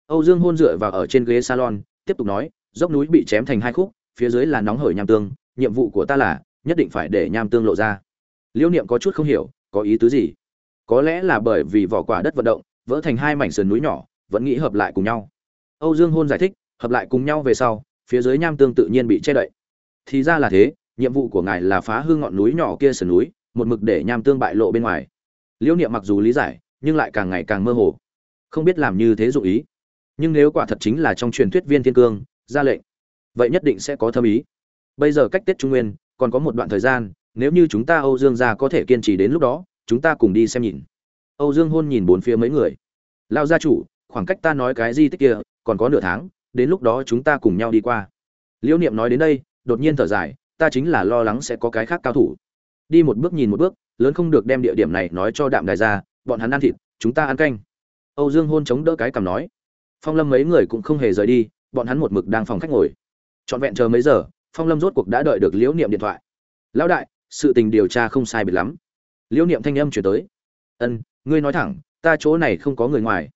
Âu dương hôn dựa vào ở trên ghế salon, tiếp tục nói, dốc núi bị chém thành hai khúc, phía dưới là nóng hởi nham tương, nhiệm vụ của ta là, nhất định phải để nham tương lộ ra. Liễu niệm có chút không hiểu, có ý tứ gì? Có lẽ là bởi vì vỏ quả đất vận động, vỡ thành hai mảnh sườn núi nhỏ, vẫn nghĩ hợp lại cùng nhau. Âu dương hôn giải thích, hợp lại cùng nhau về sau, phía dưới nham tương tự nhiên bị che đậy thì ra là thế, nhiệm vụ của ngài là phá hư ngọn núi nhỏ kia sườn núi, một mực để nham tương bại lộ bên ngoài. Liễu niệm mặc dù lý giải, nhưng lại càng ngày càng mơ hồ. Không biết làm như thế dụ ý. Nhưng nếu quả thật chính là trong truyền thuyết viên thiên cương, ra lệnh, vậy nhất định sẽ có thâm ý. Bây giờ cách tết trung nguyên, còn có một đoạn thời gian, nếu như chúng ta âu dương gia có thể kiên trì đến lúc đó, chúng ta cùng đi xem nhìn. Âu dương hôn nhìn bốn phía mấy người. Lao gia chủ, khoảng cách ta nói cái di tích kia, còn có nửa tháng, đến lúc đó chúng ta cùng nhau đi qua. Liễu niệm nói đến đây đột nhiên thở dài, ta chính là lo lắng sẽ có cái khác cao thủ. Đi một bước nhìn một bước, lớn không được đem địa điểm này nói cho đạm đài ra, bọn hắn ăn thịt, chúng ta ăn canh. Âu dương hôn chống đỡ cái cằm nói. Phong lâm mấy người cũng không hề rời đi, bọn hắn một mực đang phòng khách ngồi. Trọn vẹn chờ mấy giờ, phong lâm rốt cuộc đã đợi được liễu niệm điện thoại. Lão đại, sự tình điều tra không sai biệt lắm. Liễu niệm thanh âm chuyển tới. Ân, ngươi nói thẳng, ta chỗ này không có người ngoài.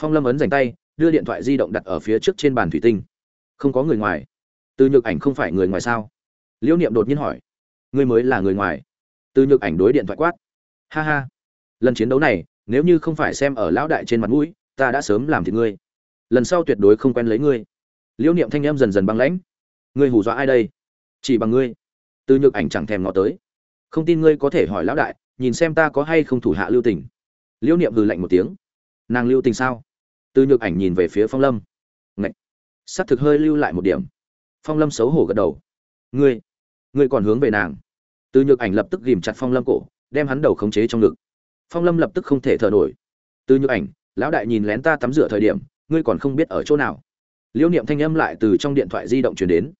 Phong lâm ấn dành tay, đưa điện thoại di động đặt ở phía trước trên bàn thủy tinh. Không có người ngoài từ nhược ảnh không phải người ngoài sao? Liễu niệm đột nhiên hỏi. Ngươi mới là người ngoài. Từ nhược ảnh đối điện thoại quát. Ha ha. Lần chiến đấu này, nếu như không phải xem ở lão đại trên mặt mũi, ta đã sớm làm thịt ngươi. Lần sau tuyệt đối không quen lấy ngươi. Liễu niệm thanh em dần dần băng lãnh. Ngươi hù dọa ai đây? Chỉ bằng ngươi. Từ nhược ảnh chẳng thèm ngó tới. Không tin ngươi có thể hỏi lão đại, nhìn xem ta có hay không thủ hạ lưu tình. Liễu niệm hừ lạnh một tiếng. Nàng lưu tình sao? Từ nhược ảnh nhìn về phía phong lâm. Ngạch s ắ c thực hơi lưu lại một điểm phong lâm xấu hổ gật đầu. Ngươi ngươi còn hướng về nàng? Từ nhược ảnh lập tức ghìm chặt phong lâm cổ, đem hắn đầu khống chế trong ngực. Phong lâm lập tức không thể thở nổi. Từ nhược ảnh, lão đại nhìn lén ta tắm rửa thời điểm, ngươi còn không biết ở chỗ nào? Liễu niệm thanh âm lại từ trong điện thoại di động truyền đến.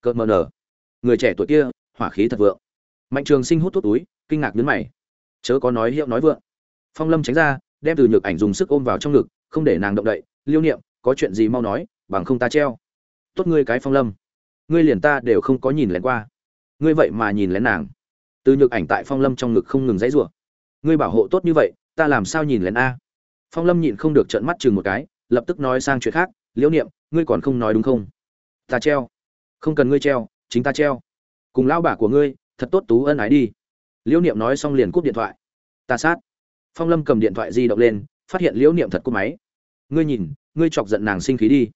Cợt mờ nở người trẻ tuổi kia, hỏa khí thật vượng. Mạnh trường sinh hút thuốc túi, kinh ngạc nhấn mày. Chớ có nói hiệu nói vượng. Phong lâm tránh ra, đem từ nhược ảnh dùng sức ôm vào trong ngực, không để nàng động đậy. Liêu niệm, có chuyện gì mau nói, bằng không ta treo. Tốt ngươi cái phong lâm ngươi liền ta đều không có nhìn lén qua. Ngươi vậy mà nhìn lén nàng. Từ nhược ảnh tại phong lâm trong ngực không ngừng dãy rủa. Ngươi bảo hộ tốt như vậy, ta làm sao nhìn lén a? Phong lâm nhịn không được trợn mắt chừng một cái, lập tức nói sang chuyện khác, liễu niệm, ngươi còn không nói đúng không? Ta treo. Không cần ngươi treo, chính ta treo. Cùng lao bà của ngươi, thật tốt tú ân ái đi. Liễu niệm nói xong liền cúp điện thoại. Ta sát. Phong lâm cầm điện thoại di động lên, phát hiện liễu niệm thật cúp máy. Ngươi nhìn, ngươi chọc giận nàng sinh khí đi.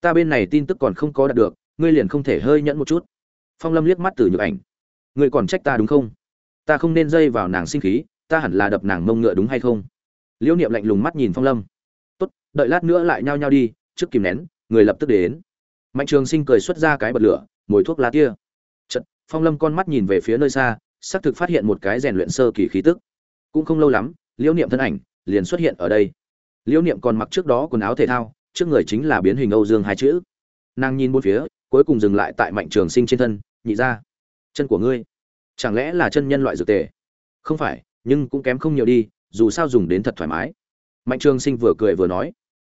Ta bên này tin tức còn không có đạt được ngươi liền không thể hơi nhẫn một chút. Phong lâm liếc mắt từ nhược ảnh. Ngươi còn trách ta đúng không? Ta không nên dây vào nàng sinh khí ta hẳn là đập nàng mông ngựa đúng hay không? Liễu niệm lạnh lùng mắt nhìn phong lâm. Tốt đợi lát nữa lại nhao nhao đi trước kìm nén người lập tức đến. Mạnh trường sinh cười xuất ra cái bật lửa mồi thuốc lá tia. Chật, phong lâm con mắt nhìn về phía nơi xa xác thực phát hiện một cái rèn luyện sơ kỳ khí tức. Cũng không lâu lắm liễu niệm thân ảnh liền xuất hiện ở đây. Liễu niệm còn mặc trước đó quần áo thể thao trước người chính là biến hình âu dương hai chữ. Nàng nhìn bốn phía cuối cùng dừng lại tại mạnh trường sinh trên thân, nhị ra, chân của ngươi, chẳng lẽ là chân nhân loại dược tề? Không phải, nhưng cũng kém không nhiều đi, dù sao dùng đến thật thoải mái. Mạnh trường sinh vừa cười vừa nói.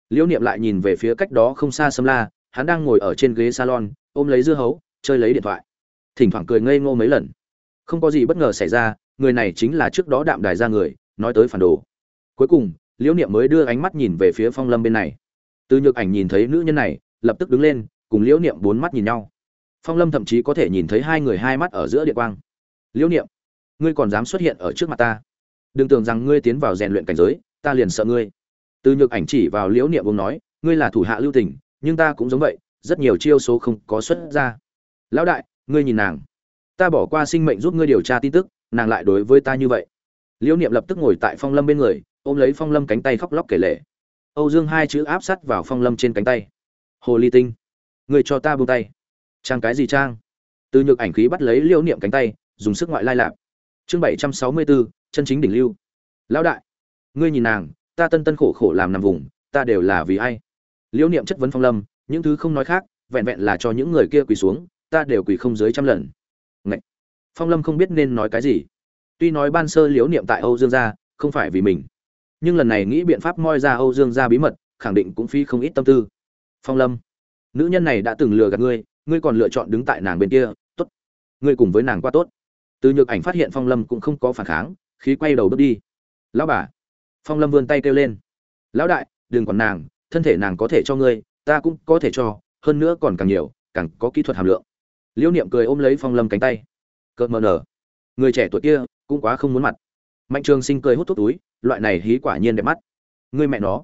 Liễu niệm lại nhìn về phía cách đó không xa sâm la, hắn đang ngồi ở trên ghế salon, ôm lấy dưa hấu, chơi lấy điện thoại. Thỉnh thoảng cười ngây ngô mấy lần. Không có gì bất ngờ xảy ra, người này chính là trước đó đạm đài ra người, nói tới phản đồ. Cuối cùng, liễu niệm mới đưa ánh mắt nhìn về phía phong lâm bên này. Từ nhược ảnh nhìn thấy nữ nhân này, lập tức đứng lên cùng liễu niệm bốn mắt nhìn nhau. Phong lâm thậm chí có thể nhìn thấy hai người hai mắt ở giữa địa quang. Liễu niệm, ngươi còn dám xuất hiện ở trước mặt ta? Đừng tưởng rằng ngươi tiến vào rèn luyện cảnh giới, ta liền sợ ngươi. Từ nhược ảnh chỉ vào liễu niệm ông nói, ngươi là thủ hạ lưu tình, nhưng ta cũng giống vậy, rất nhiều chiêu số không có xuất ra. Lão đại, ngươi nhìn nàng. Ta bỏ qua sinh mệnh giúp ngươi điều tra tin tức, nàng lại đối với ta như vậy. Liễu niệm lập tức ngồi tại phong lâm bên người, ôm lấy phong lâm cánh tay khóc lóc kể lể. Âu dương hai chữ áp sát vào phong lâm trên cánh tay. Hồ ly tinh người cho ta buông tay. Trang cái gì trang? Từ nhược ảnh khí bắt lấy liễu niệm cánh tay, dùng sức ngoại lai lạp. Chương bảy trăm sáu mươi bốn, chân chính đỉnh lưu. Lão đại, ngươi nhìn nàng, ta tân tân khổ khổ làm nằm vùng, ta đều là vì ai? Liễu niệm chất vấn phong lâm, những thứ không nói khác, vẹn vẹn là cho những người kia quỳ xuống, ta đều quỳ không dưới trăm lần. Ngậy! phong lâm không biết nên nói cái gì. Tuy nói ban sơ liễu niệm tại âu dương gia, không phải vì mình, nhưng lần này nghĩ biện pháp moi ra âu dương gia bí mật, khẳng định cũng phi không ít tâm tư. Phong lâm nữ nhân này đã từng lừa gạt ngươi ngươi còn lựa chọn đứng tại nàng bên kia, tốt. Ngươi cùng với nàng qua tốt. Từ nhược ảnh phát hiện phong lâm cũng không có phản kháng, khí quay đầu bước đi. Lão bà. Phong lâm vươn tay kêu lên. Lão đại, đừng còn nàng, thân thể nàng có thể cho ngươi, ta cũng có thể cho, hơn nữa còn càng nhiều, càng có kỹ thuật hàm lượng. Liễu niệm cười ôm lấy phong lâm cánh tay. Cợt mờ nở, người trẻ tuổi kia cũng quá không muốn mặt. Mạnh trường sinh cười hút thuốc túi, loại này hí quả nhiên đẹp mắt. Ngươi mẹ nó.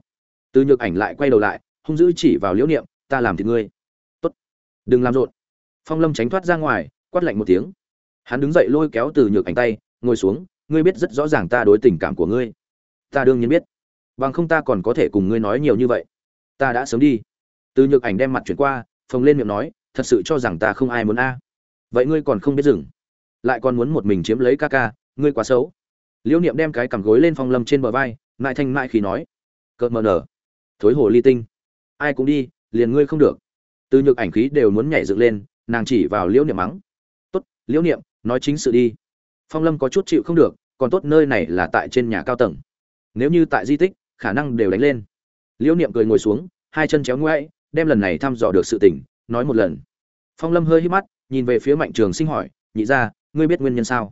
Từ nhược ảnh lại quay đầu lại, hung dữ chỉ vào liễu niệm ta làm thì ngươi. Tốt. Đừng làm rộn. Phong lâm tránh thoát ra ngoài, quát lạnh một tiếng. Hắn đứng dậy lôi kéo từ nhược ảnh tay, ngồi xuống, ngươi biết rất rõ ràng ta đối tình cảm của ngươi. Ta đương nhiên biết. Bằng không ta còn có thể cùng ngươi nói nhiều như vậy. Ta đã sớm đi. Từ nhược ảnh đem mặt chuyển qua, phồng lên miệng nói, thật sự cho rằng ta không ai muốn a. Vậy ngươi còn không biết dừng. Lại còn muốn một mình chiếm lấy ca ca, ngươi quá xấu. Liễu niệm đem cái cằm gối lên phong lâm trên bờ vai ngại thanh ngại khi nói. Cợt mờ nở. Thối hồ ly tinh. Ai cũng đi liền ngươi không được. Từ nhược ảnh khí đều muốn nhảy dựng lên, nàng chỉ vào liễu niệm mắng. Tốt, liễu niệm, nói chính sự đi. Phong lâm có chút chịu không được, còn tốt nơi này là tại trên nhà cao tầng. Nếu như tại di tích, khả năng đều đánh lên. Liễu niệm cười ngồi xuống, hai chân chéo ngoãi đem lần này thăm dò được sự tình, nói một lần. Phong lâm hơi hít mắt, nhìn về phía mạnh trường sinh hỏi, nhị ra ngươi biết nguyên nhân sao?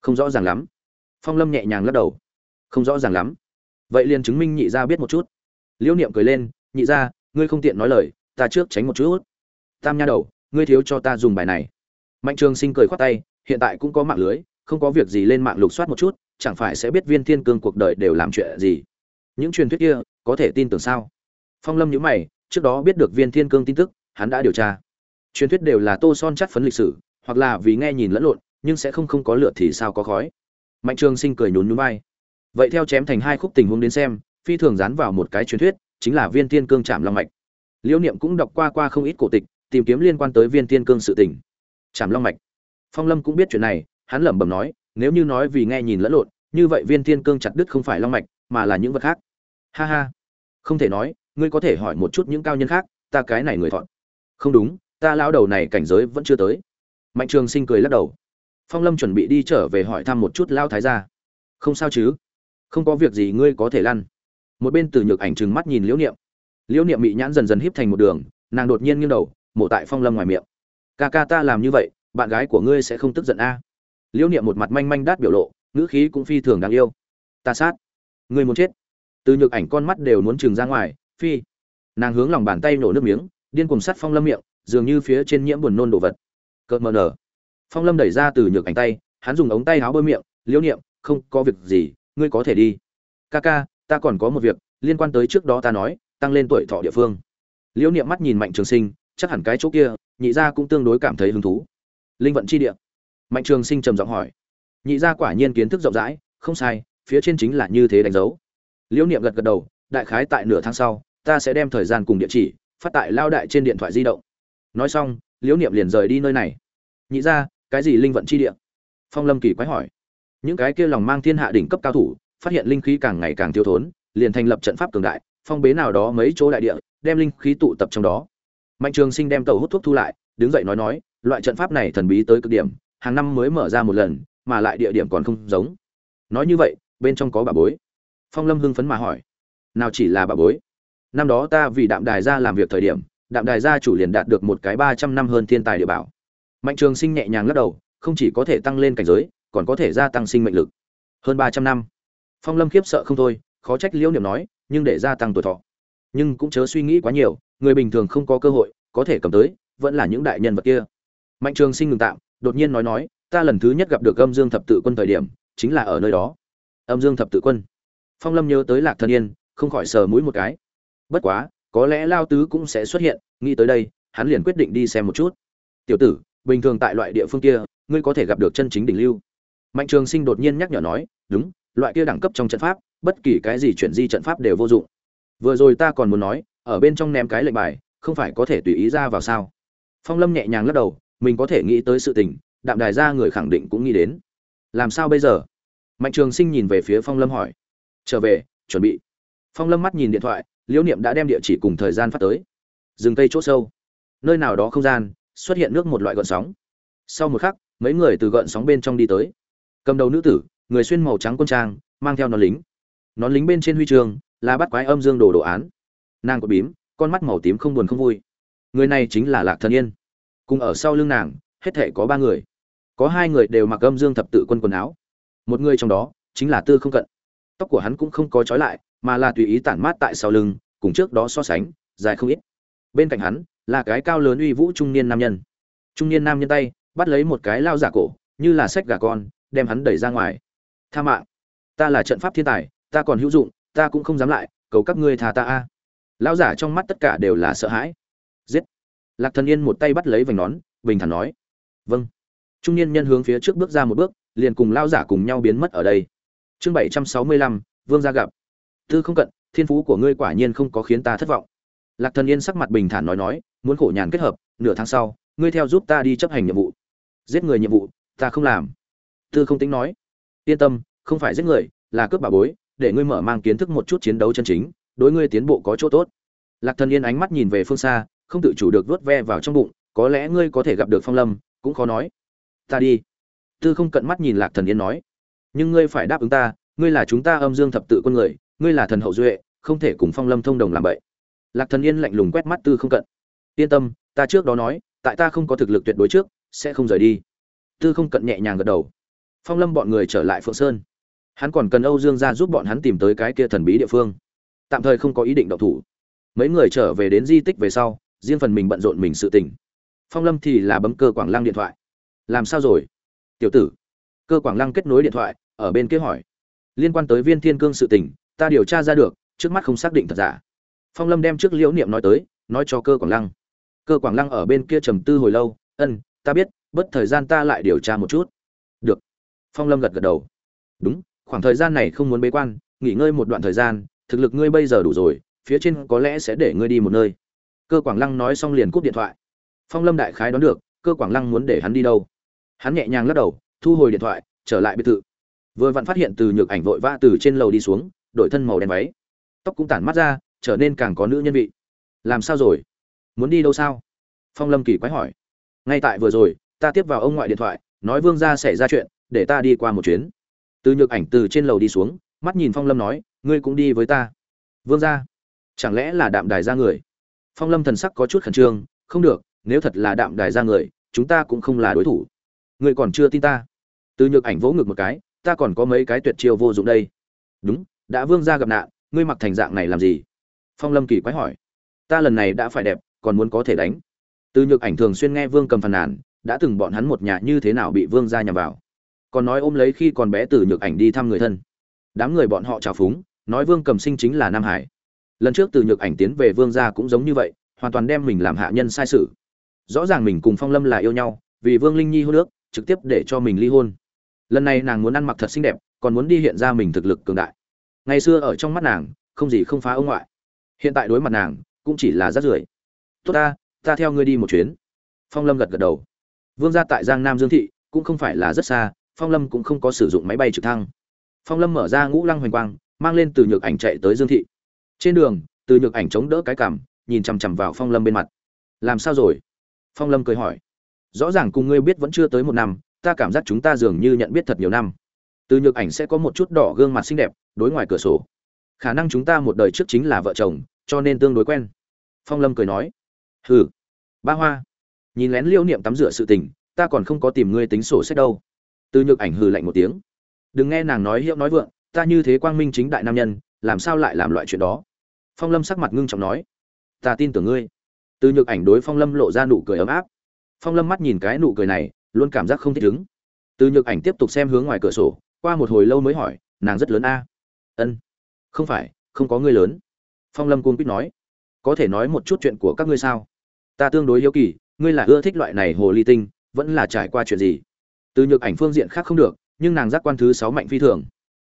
Không rõ ràng lắm. Phong lâm nhẹ nhàng lắc đầu. Không rõ ràng lắm. Vậy liền chứng minh nhị ra biết một chút. Liễu niệm cười lên, nhị ra ngươi không tiện nói lời, ta trước tránh một chút. Tam nha đầu, ngươi thiếu cho ta dùng bài này. Mạnh trường sinh cười khoát tay, hiện tại cũng có mạng lưới, không có việc gì lên mạng lục soát một chút, chẳng phải sẽ biết viên thiên cương cuộc đời đều làm chuyện gì. Những truyền thuyết kia, có thể tin tưởng sao? Phong lâm nhữ mày, trước đó biết được viên thiên cương tin tức, hắn đã điều tra. Truyền thuyết đều là tô son chắt phấn lịch sử, hoặc là vì nghe nhìn lẫn lộn, nhưng sẽ không không có lửa thì sao có khói. Mạnh trường sinh cười nhún nhún vai. Vậy theo chém thành hai khúc tình huống đến xem, phi thường dán vào một cái truyền thuyết chính là viên thiên cương chạm long mạch. Liễu niệm cũng đọc qua qua không ít cổ tịch, tìm kiếm liên quan tới viên thiên cương sự tình. Chạm long mạch. Phong lâm cũng biết chuyện này, hắn lẩm bẩm nói, nếu như nói vì nghe nhìn lẫn lộn, như vậy viên thiên cương chặt đứt không phải long mạch, mà là những vật khác. Ha ha. Không thể nói, ngươi có thể hỏi một chút những cao nhân khác, ta cái này người thọn không đúng, ta lão đầu này cảnh giới vẫn chưa tới. Mạnh trường sinh cười lắc đầu. Phong lâm chuẩn bị đi trở về hỏi thăm một chút lao thái gia. Không sao chứ? Không có việc gì ngươi có thể lăn một bên từ nhược ảnh trừng mắt nhìn liễu niệm. Liễu niệm bị nhãn dần dần híp thành một đường, nàng đột nhiên nghiêng đầu, mổ tại phong lâm ngoài miệng. Ca ca ta làm như vậy, bạn gái của ngươi sẽ không tức giận a. Liễu niệm một mặt manh manh đát biểu lộ, ngữ khí cũng phi thường đáng yêu. Ta sát. Ngươi muốn chết. Từ nhược ảnh con mắt đều muốn trừng ra ngoài, phi. Nàng hướng lòng bàn tay nổ nước miếng, điên cùng sắt phong lâm miệng, dường như phía trên nhiễm buồn nôn đồ vật. Cợt mờ nở. Phong lâm đẩy ra từ nhược ảnh tay, hắn dùng ống tay áo bơi miệng, liễu niệm, không có việc gì, ngươi có thể đi. Ca ca ta còn có một việc, liên quan tới trước đó ta nói, tăng lên tuổi thọ địa phương. Liễu niệm mắt nhìn mạnh trường sinh, chắc hẳn cái chỗ kia, nhị gia cũng tương đối cảm thấy hứng thú. Linh vận chi địa. Mạnh trường sinh trầm giọng hỏi. Nhị gia quả nhiên kiến thức rộng rãi, không sai, phía trên chính là như thế đánh dấu. Liễu niệm gật gật đầu, đại khái tại nửa tháng sau, ta sẽ đem thời gian cùng địa chỉ, phát tại lao đại trên điện thoại di động. Nói xong, liễu niệm liền rời đi nơi này. Nhị gia, cái gì linh vận chi địa? Phong lâm kỳ quái hỏi. Những cái kia lòng mang thiên hạ đỉnh cấp cao thủ phát hiện linh khí càng ngày càng tiêu thốn, liền thành lập trận pháp cường đại, phong bế nào đó mấy chỗ đại địa, đem linh khí tụ tập trong đó. Mạnh trường sinh đem tàu hút thuốc thu lại, đứng dậy nói nói, loại trận pháp này thần bí tới cực điểm, hàng năm mới mở ra một lần, mà lại địa điểm còn không giống. Nói như vậy, bên trong có bà bối. Phong lâm hưng phấn mà hỏi, nào chỉ là bà bối? Năm đó ta vì đạm đài gia làm việc thời điểm, đạm đài gia chủ liền đạt được một cái ba trăm năm hơn thiên tài địa bảo. Mạnh trường sinh nhẹ nhàng lắc đầu, không chỉ có thể tăng lên cảnh giới, còn có thể gia tăng sinh mệnh lực. Hơn ba trăm năm phong lâm khiếp sợ không thôi, khó trách liễu niệm nói, nhưng để gia tăng tuổi thọ. Nhưng cũng chớ suy nghĩ quá nhiều, người bình thường không có cơ hội, có thể cầm tới, vẫn là những đại nhân vật kia. Mạnh trường sinh ngừng tạm, đột nhiên nói nói, ta lần thứ nhất gặp được âm dương thập tự quân thời điểm, chính là ở nơi đó. Âm dương thập tự quân. Phong lâm nhớ tới lạc thân yên, không khỏi sờ mũi một cái. Bất quá, có lẽ lao tứ cũng sẽ xuất hiện, nghĩ tới đây, hắn liền quyết định đi xem một chút. Tiểu tử, bình thường tại loại địa phương kia, ngươi có thể gặp được chân chính đỉnh lưu. Mạnh trường sinh đột nhiên nhắc nhở nói, đúng loại kia đẳng cấp trong trận pháp, bất kỳ cái gì chuyển di trận pháp đều vô dụng. Vừa rồi ta còn muốn nói, ở bên trong ném cái lệnh bài, không phải có thể tùy ý ra vào sao? Phong lâm nhẹ nhàng lắc đầu, mình có thể nghĩ tới sự tình, đạm đài ra người khẳng định cũng nghĩ đến. Làm sao bây giờ? Mạnh trường sinh nhìn về phía phong lâm hỏi. Trở về, chuẩn bị. Phong lâm mắt nhìn điện thoại, liễu niệm đã đem địa chỉ cùng thời gian phát tới. Rừng cây c h ỗ sâu. Nơi nào đó không gian, xuất hiện nước một loại gợn sóng. Sau một khắc, mấy người từ gợn sóng bên trong đi tới. Cầm đầu nữ tử người xuyên màu trắng quân trang, mang theo nón lính. Nón lính bên trên huy chương là bắt quái âm dương đồ đồ án. Nàng có bím, con mắt màu tím không buồn không vui. Người này chính là lạc thần yên. Cùng ở sau lưng nàng, hết thể có ba người. Có hai người đều mặc âm dương thập tự quân quần áo. Một người trong đó chính là tư không cận. Tóc của hắn cũng không có trói lại, mà là tùy ý tản mát tại sau lưng, cùng trước đó so sánh, dài không ít. Bên cạnh hắn là cái cao lớn uy vũ trung niên nam nhân. Trung niên nam nhân tay bắt lấy một cái lao giả cổ, như là sách gà con, đem hắn đẩy ra ngoài tha mạng. Ta là trận pháp thiên tài, ta còn hữu dụng, ta cũng không dám lại, cầu các ngươi tha ta a. Lão giả trong mắt tất cả đều là sợ hãi. Giết. Lạc thần yên một tay bắt lấy vành nón, bình thản nói. Vâng. Trung niên nhân hướng phía trước bước ra một bước, liền cùng lao giả cùng nhau biến mất ở đây. Chương bảy trăm sáu mươi lăm, vương gia gặp. Tư không cận, thiên phú của ngươi quả nhiên không có khiến ta thất vọng. Lạc thần yên sắc mặt bình thản nói nói, muốn khổ nhàn kết hợp, nửa tháng sau, ngươi theo giúp ta đi chấp hành nhiệm vụ. Giết người nhiệm vụ, ta không làm. Tư không tính nói yên tâm, không phải giết người, là cướp bà bối, để ngươi mở mang kiến thức một chút chiến đấu chân chính, đối ngươi tiến bộ có chỗ tốt. Lạc thần yên ánh mắt nhìn về phương xa, không tự chủ được vớt ve vào trong bụng, có lẽ ngươi có thể gặp được phong lâm, cũng khó nói. Ta đi. Tư không cận mắt nhìn lạc thần yên nói, nhưng ngươi phải đáp ứng ta, ngươi là chúng ta âm dương thập tự quân người, ngươi là thần hậu duệ, không thể cùng phong lâm thông đồng làm vậy lạc thần yên lạnh lùng quét mắt tư không cận, yên tâm, ta trước đó nói, tại ta không có thực lực tuyệt đối trước, sẽ không rời đi. Tư không cận nhẹ nhàng gật đầu phong lâm bọn người trở lại phượng sơn. Hắn còn cần âu dương ra giúp bọn hắn tìm tới cái kia thần bí địa phương. Tạm thời không có ý định động thủ. Mấy người trở về đến di tích về sau, riêng phần mình bận rộn mình sự tình. Phong lâm thì là bấm cơ quảng lăng điện thoại. Làm sao rồi? Tiểu tử. Cơ quảng lăng kết nối điện thoại, ở bên kia hỏi. Liên quan tới viên thiên cương sự tình, ta điều tra ra được, trước mắt không xác định thật giả. Phong lâm đem trước liễu niệm nói tới, nói cho cơ quảng lăng. Cơ quảng lăng ở bên kia trầm tư hồi lâu, ân, ta biết, bất thời gian ta lại điều tra một chút phong lâm gật gật đầu. Đúng, khoảng thời gian này không muốn bế quan, nghỉ ngơi một đoạn thời gian, thực lực ngươi bây giờ đủ rồi, phía trên có lẽ sẽ để ngươi đi một nơi. Cơ quảng lăng nói xong liền cúp điện thoại. Phong lâm đại khái đoán được, cơ quảng lăng muốn để hắn đi đâu. Hắn nhẹ nhàng lắc đầu, thu hồi điện thoại, trở lại biệt thự. Vừa vặn phát hiện từ nhược ảnh vội vã từ trên lầu đi xuống, đổi thân màu đen váy. Tóc cũng tản mắt ra, trở nên càng có nữ nhân vị. Làm sao rồi? Muốn đi đâu sao? Phong lâm kỳ quái hỏi. Ngay tại vừa rồi, ta tiếp vào ông ngoại điện thoại, nói vương gia xảy ra chuyện để ta đi qua một chuyến. Từ nhược ảnh từ trên lầu đi xuống, mắt nhìn phong lâm nói, ngươi cũng đi với ta. Vương gia, chẳng lẽ là đạm đài ra người? Phong lâm thần sắc có chút khẩn trương, không được, nếu thật là đạm đài ra người, chúng ta cũng không là đối thủ. Ngươi còn chưa tin ta. Từ nhược ảnh vỗ ngực một cái, ta còn có mấy cái tuyệt chiêu vô dụng đây. Đúng, đã vương gia gặp nạn, ngươi mặc thành dạng này làm gì? Phong lâm kỳ quái hỏi. Ta lần này đã phải đẹp, còn muốn có thể đánh. Từ nhược ảnh thường xuyên nghe vương cầm phàn nàn, đã từng bọn hắn một nhà như thế nào bị vương gia nhằm vào còn nói ôm lấy khi còn bé từ nhược ảnh đi thăm người thân. Đám người bọn họ trào phúng, nói vương cầm sinh chính là nam hải. Lần trước từ nhược ảnh tiến về vương gia cũng giống như vậy, hoàn toàn đem mình làm hạ nhân sai sự. Rõ ràng mình cùng phong lâm là yêu nhau, vì vương linh nhi hô nước trực tiếp để cho mình ly hôn. Lần này nàng muốn ăn mặc thật xinh đẹp, còn muốn đi hiện ra mình thực lực cường đại. Ngày xưa ở trong mắt nàng, không gì không phá ông ngoại. Hiện tại đối mặt nàng, cũng chỉ là rát rưởi. Tốt ta ta theo ngươi đi một chuyến. Phong lâm gật gật đầu. Vương gia tại giang nam dương thị, cũng không phải là rất xa phong lâm cũng không có sử dụng máy bay trực thăng. Phong lâm mở ra ngũ lăng hoành quang, mang lên từ nhược ảnh chạy tới dương thị. Trên đường, từ nhược ảnh chống đỡ cái cằm, nhìn chằm chằm vào phong lâm bên mặt. Làm sao rồi? Phong lâm cười hỏi. Rõ ràng cùng ngươi biết vẫn chưa tới một năm, ta cảm giác chúng ta dường như nhận biết thật nhiều năm. Từ nhược ảnh sẽ có một chút đỏ gương mặt xinh đẹp, đối ngoài cửa sổ. Khả năng chúng ta một đời trước chính là vợ chồng, cho nên tương đối quen. Phong lâm cười nói. Hừ, ba hoa. Nhìn lén liêu niệm tắm rửa sự tình, ta còn không có tìm ngươi tính sổ sách đâu từ nhược ảnh hừ lạnh một tiếng. Đừng nghe nàng nói hiệu nói vượng, ta như thế quang minh chính đại nam nhân, làm sao lại làm loại chuyện đó? Phong lâm sắc mặt ngưng trọng nói. Ta tin tưởng ngươi. Từ nhược ảnh đối phong lâm lộ ra nụ cười ấm áp. Phong lâm mắt nhìn cái nụ cười này, luôn cảm giác không thích ứng. Từ nhược ảnh tiếp tục xem hướng ngoài cửa sổ, qua một hồi lâu mới hỏi, nàng rất lớn a? Ân, không phải, không có ngươi lớn. Phong lâm cuống quýt nói. Có thể nói một chút chuyện của các ngươi sao? Ta tương đối hiếu kỳ, ngươi là ưa thích loại này hồ ly tinh, vẫn là trải qua chuyện gì? Từ nhược ảnh phương diện khác không được, nhưng nàng giác quan thứ sáu mạnh phi thường.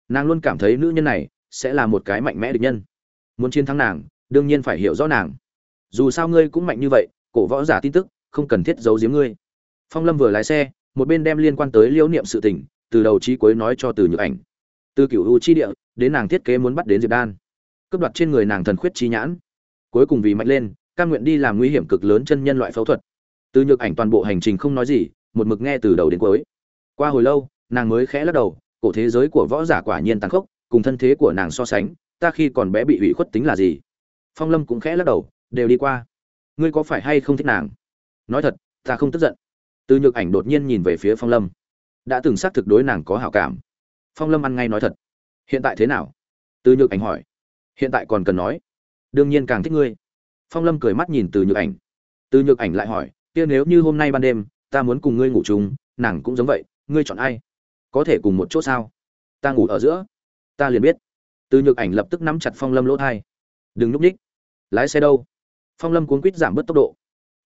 Nàng luôn cảm thấy nữ nhân này sẽ là một cái mạnh mẽ địch nhân. Muốn chiến thắng nàng, đương nhiên phải hiểu rõ nàng. Dù sao ngươi cũng mạnh như vậy, cổ võ giả tin tức, không cần thiết giấu giếm ngươi. Phong lâm vừa lái xe, một bên đem liên quan tới liễu niệm sự tình, từ đầu chí cuối nói cho từ nhược ảnh. Từ cựu u chi địa, đến nàng thiết kế muốn bắt đến diệp đan. Cướp đoạt trên người nàng thần khuyết chi nhãn. Cuối cùng vì mạnh lên, cam nguyện đi làm nguy hiểm cực lớn chân nhân loại phẫu thuật. Từ nhược ảnh toàn bộ hành trình không nói gì, một mực nghe từ đầu đến cuối qua hồi lâu, nàng mới khẽ lắc đầu, cổ thế giới của võ giả quả nhiên tàn khốc, cùng thân thế của nàng so sánh, ta khi còn bé bị ủy khuất tính là gì? Phong lâm cũng khẽ lắc đầu, đều đi qua. Ngươi có phải hay không thích nàng? Nói thật, ta không tức giận. Từ nhược ảnh đột nhiên nhìn về phía phong lâm. Đã từng xác thực đối nàng có hảo cảm. Phong lâm ăn ngay nói thật. Hiện tại thế nào? Từ nhược ảnh hỏi. Hiện tại còn cần nói. Đương nhiên càng thích ngươi. Phong lâm cười mắt nhìn từ nhược ảnh. Từ nhược ảnh lại hỏi, kia nếu như hôm nay ban đêm, ta muốn cùng ngươi ngủ chung, nàng cũng giống vậy ngươi chọn ai? Có thể cùng một chỗ sao? Ta ngủ ở giữa. Ta liền biết. Từ nhược ảnh lập tức nắm chặt phong lâm lỗ thai. Đừng núp ních. Lái xe đâu? Phong lâm cuốn quýt giảm bớt tốc độ.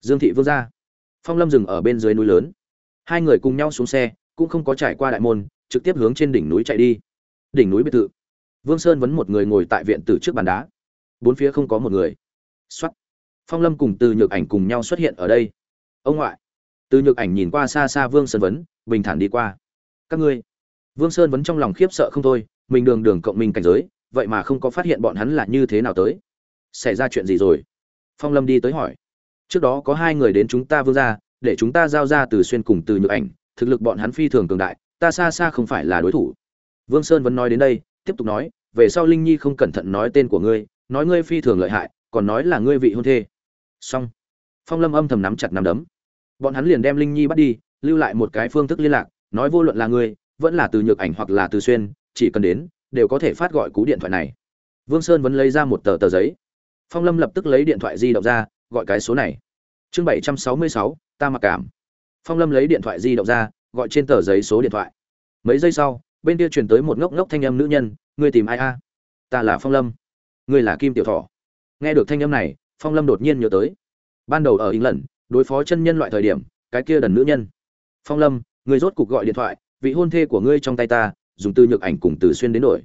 Dương thị vương ra. Phong lâm dừng ở bên dưới núi lớn. Hai người cùng nhau xuống xe, cũng không có trải qua đại môn, trực tiếp hướng trên đỉnh núi chạy đi. Đỉnh núi biệt thự. Vương sơn vẫn một người ngồi tại viện tử trước bàn đá. Bốn phía không có một người. Xuất phong lâm cùng từ nhược ảnh cùng nhau xuất hiện ở đây. Ông ngoại. Từ nhược ảnh nhìn qua xa xa vương sơn vấn bình thản đi qua. Các ngươi, vương sơn vẫn trong lòng khiếp sợ không thôi, mình đường đường cộng minh cảnh giới, vậy mà không có phát hiện bọn hắn là như thế nào tới. Xảy ra chuyện gì rồi? Phong lâm đi tới hỏi. Trước đó có hai người đến chúng ta vương ra để chúng ta giao ra từ xuyên cùng từ nhược ảnh, thực lực bọn hắn phi thường cường đại, ta xa xa không phải là đối thủ. Vương sơn vẫn nói đến đây, tiếp tục nói, về sau linh nhi không cẩn thận nói tên của ngươi, nói ngươi phi thường lợi hại, còn nói là ngươi vị hôn thê. Xong. Phong lâm âm thầm nắm chặt nắm đấm. Bọn hắn liền đem linh nhi bắt đi lưu lại một cái phương thức liên lạc, nói vô luận là ngươi vẫn là từ nhược ảnh hoặc là từ xuyên, chỉ cần đến, đều có thể phát gọi cú điện thoại này. Vương sơn vẫn lấy ra một tờ tờ giấy. Phong lâm lập tức lấy điện thoại di động ra, gọi cái số này. Chương bảy trăm sáu mươi sáu, ta mặc cảm. Phong lâm lấy điện thoại di động ra, gọi trên tờ giấy số điện thoại. Mấy giây sau, bên kia truyền tới một ngốc ngốc thanh âm nữ nhân, ngươi tìm ai a? Ta là phong lâm. Ngươi là kim tiểu thọ. Nghe được thanh âm này, phong lâm đột nhiên nhớ tới. Ban đầu ở lần đối phó chân nhân loại thời điểm, cái kia đần nữ nhân phong lâm người rốt cục gọi điện thoại, vị hôn thê của ngươi trong tay ta, dùng từ nhược ảnh cùng từ xuyên đến đổi.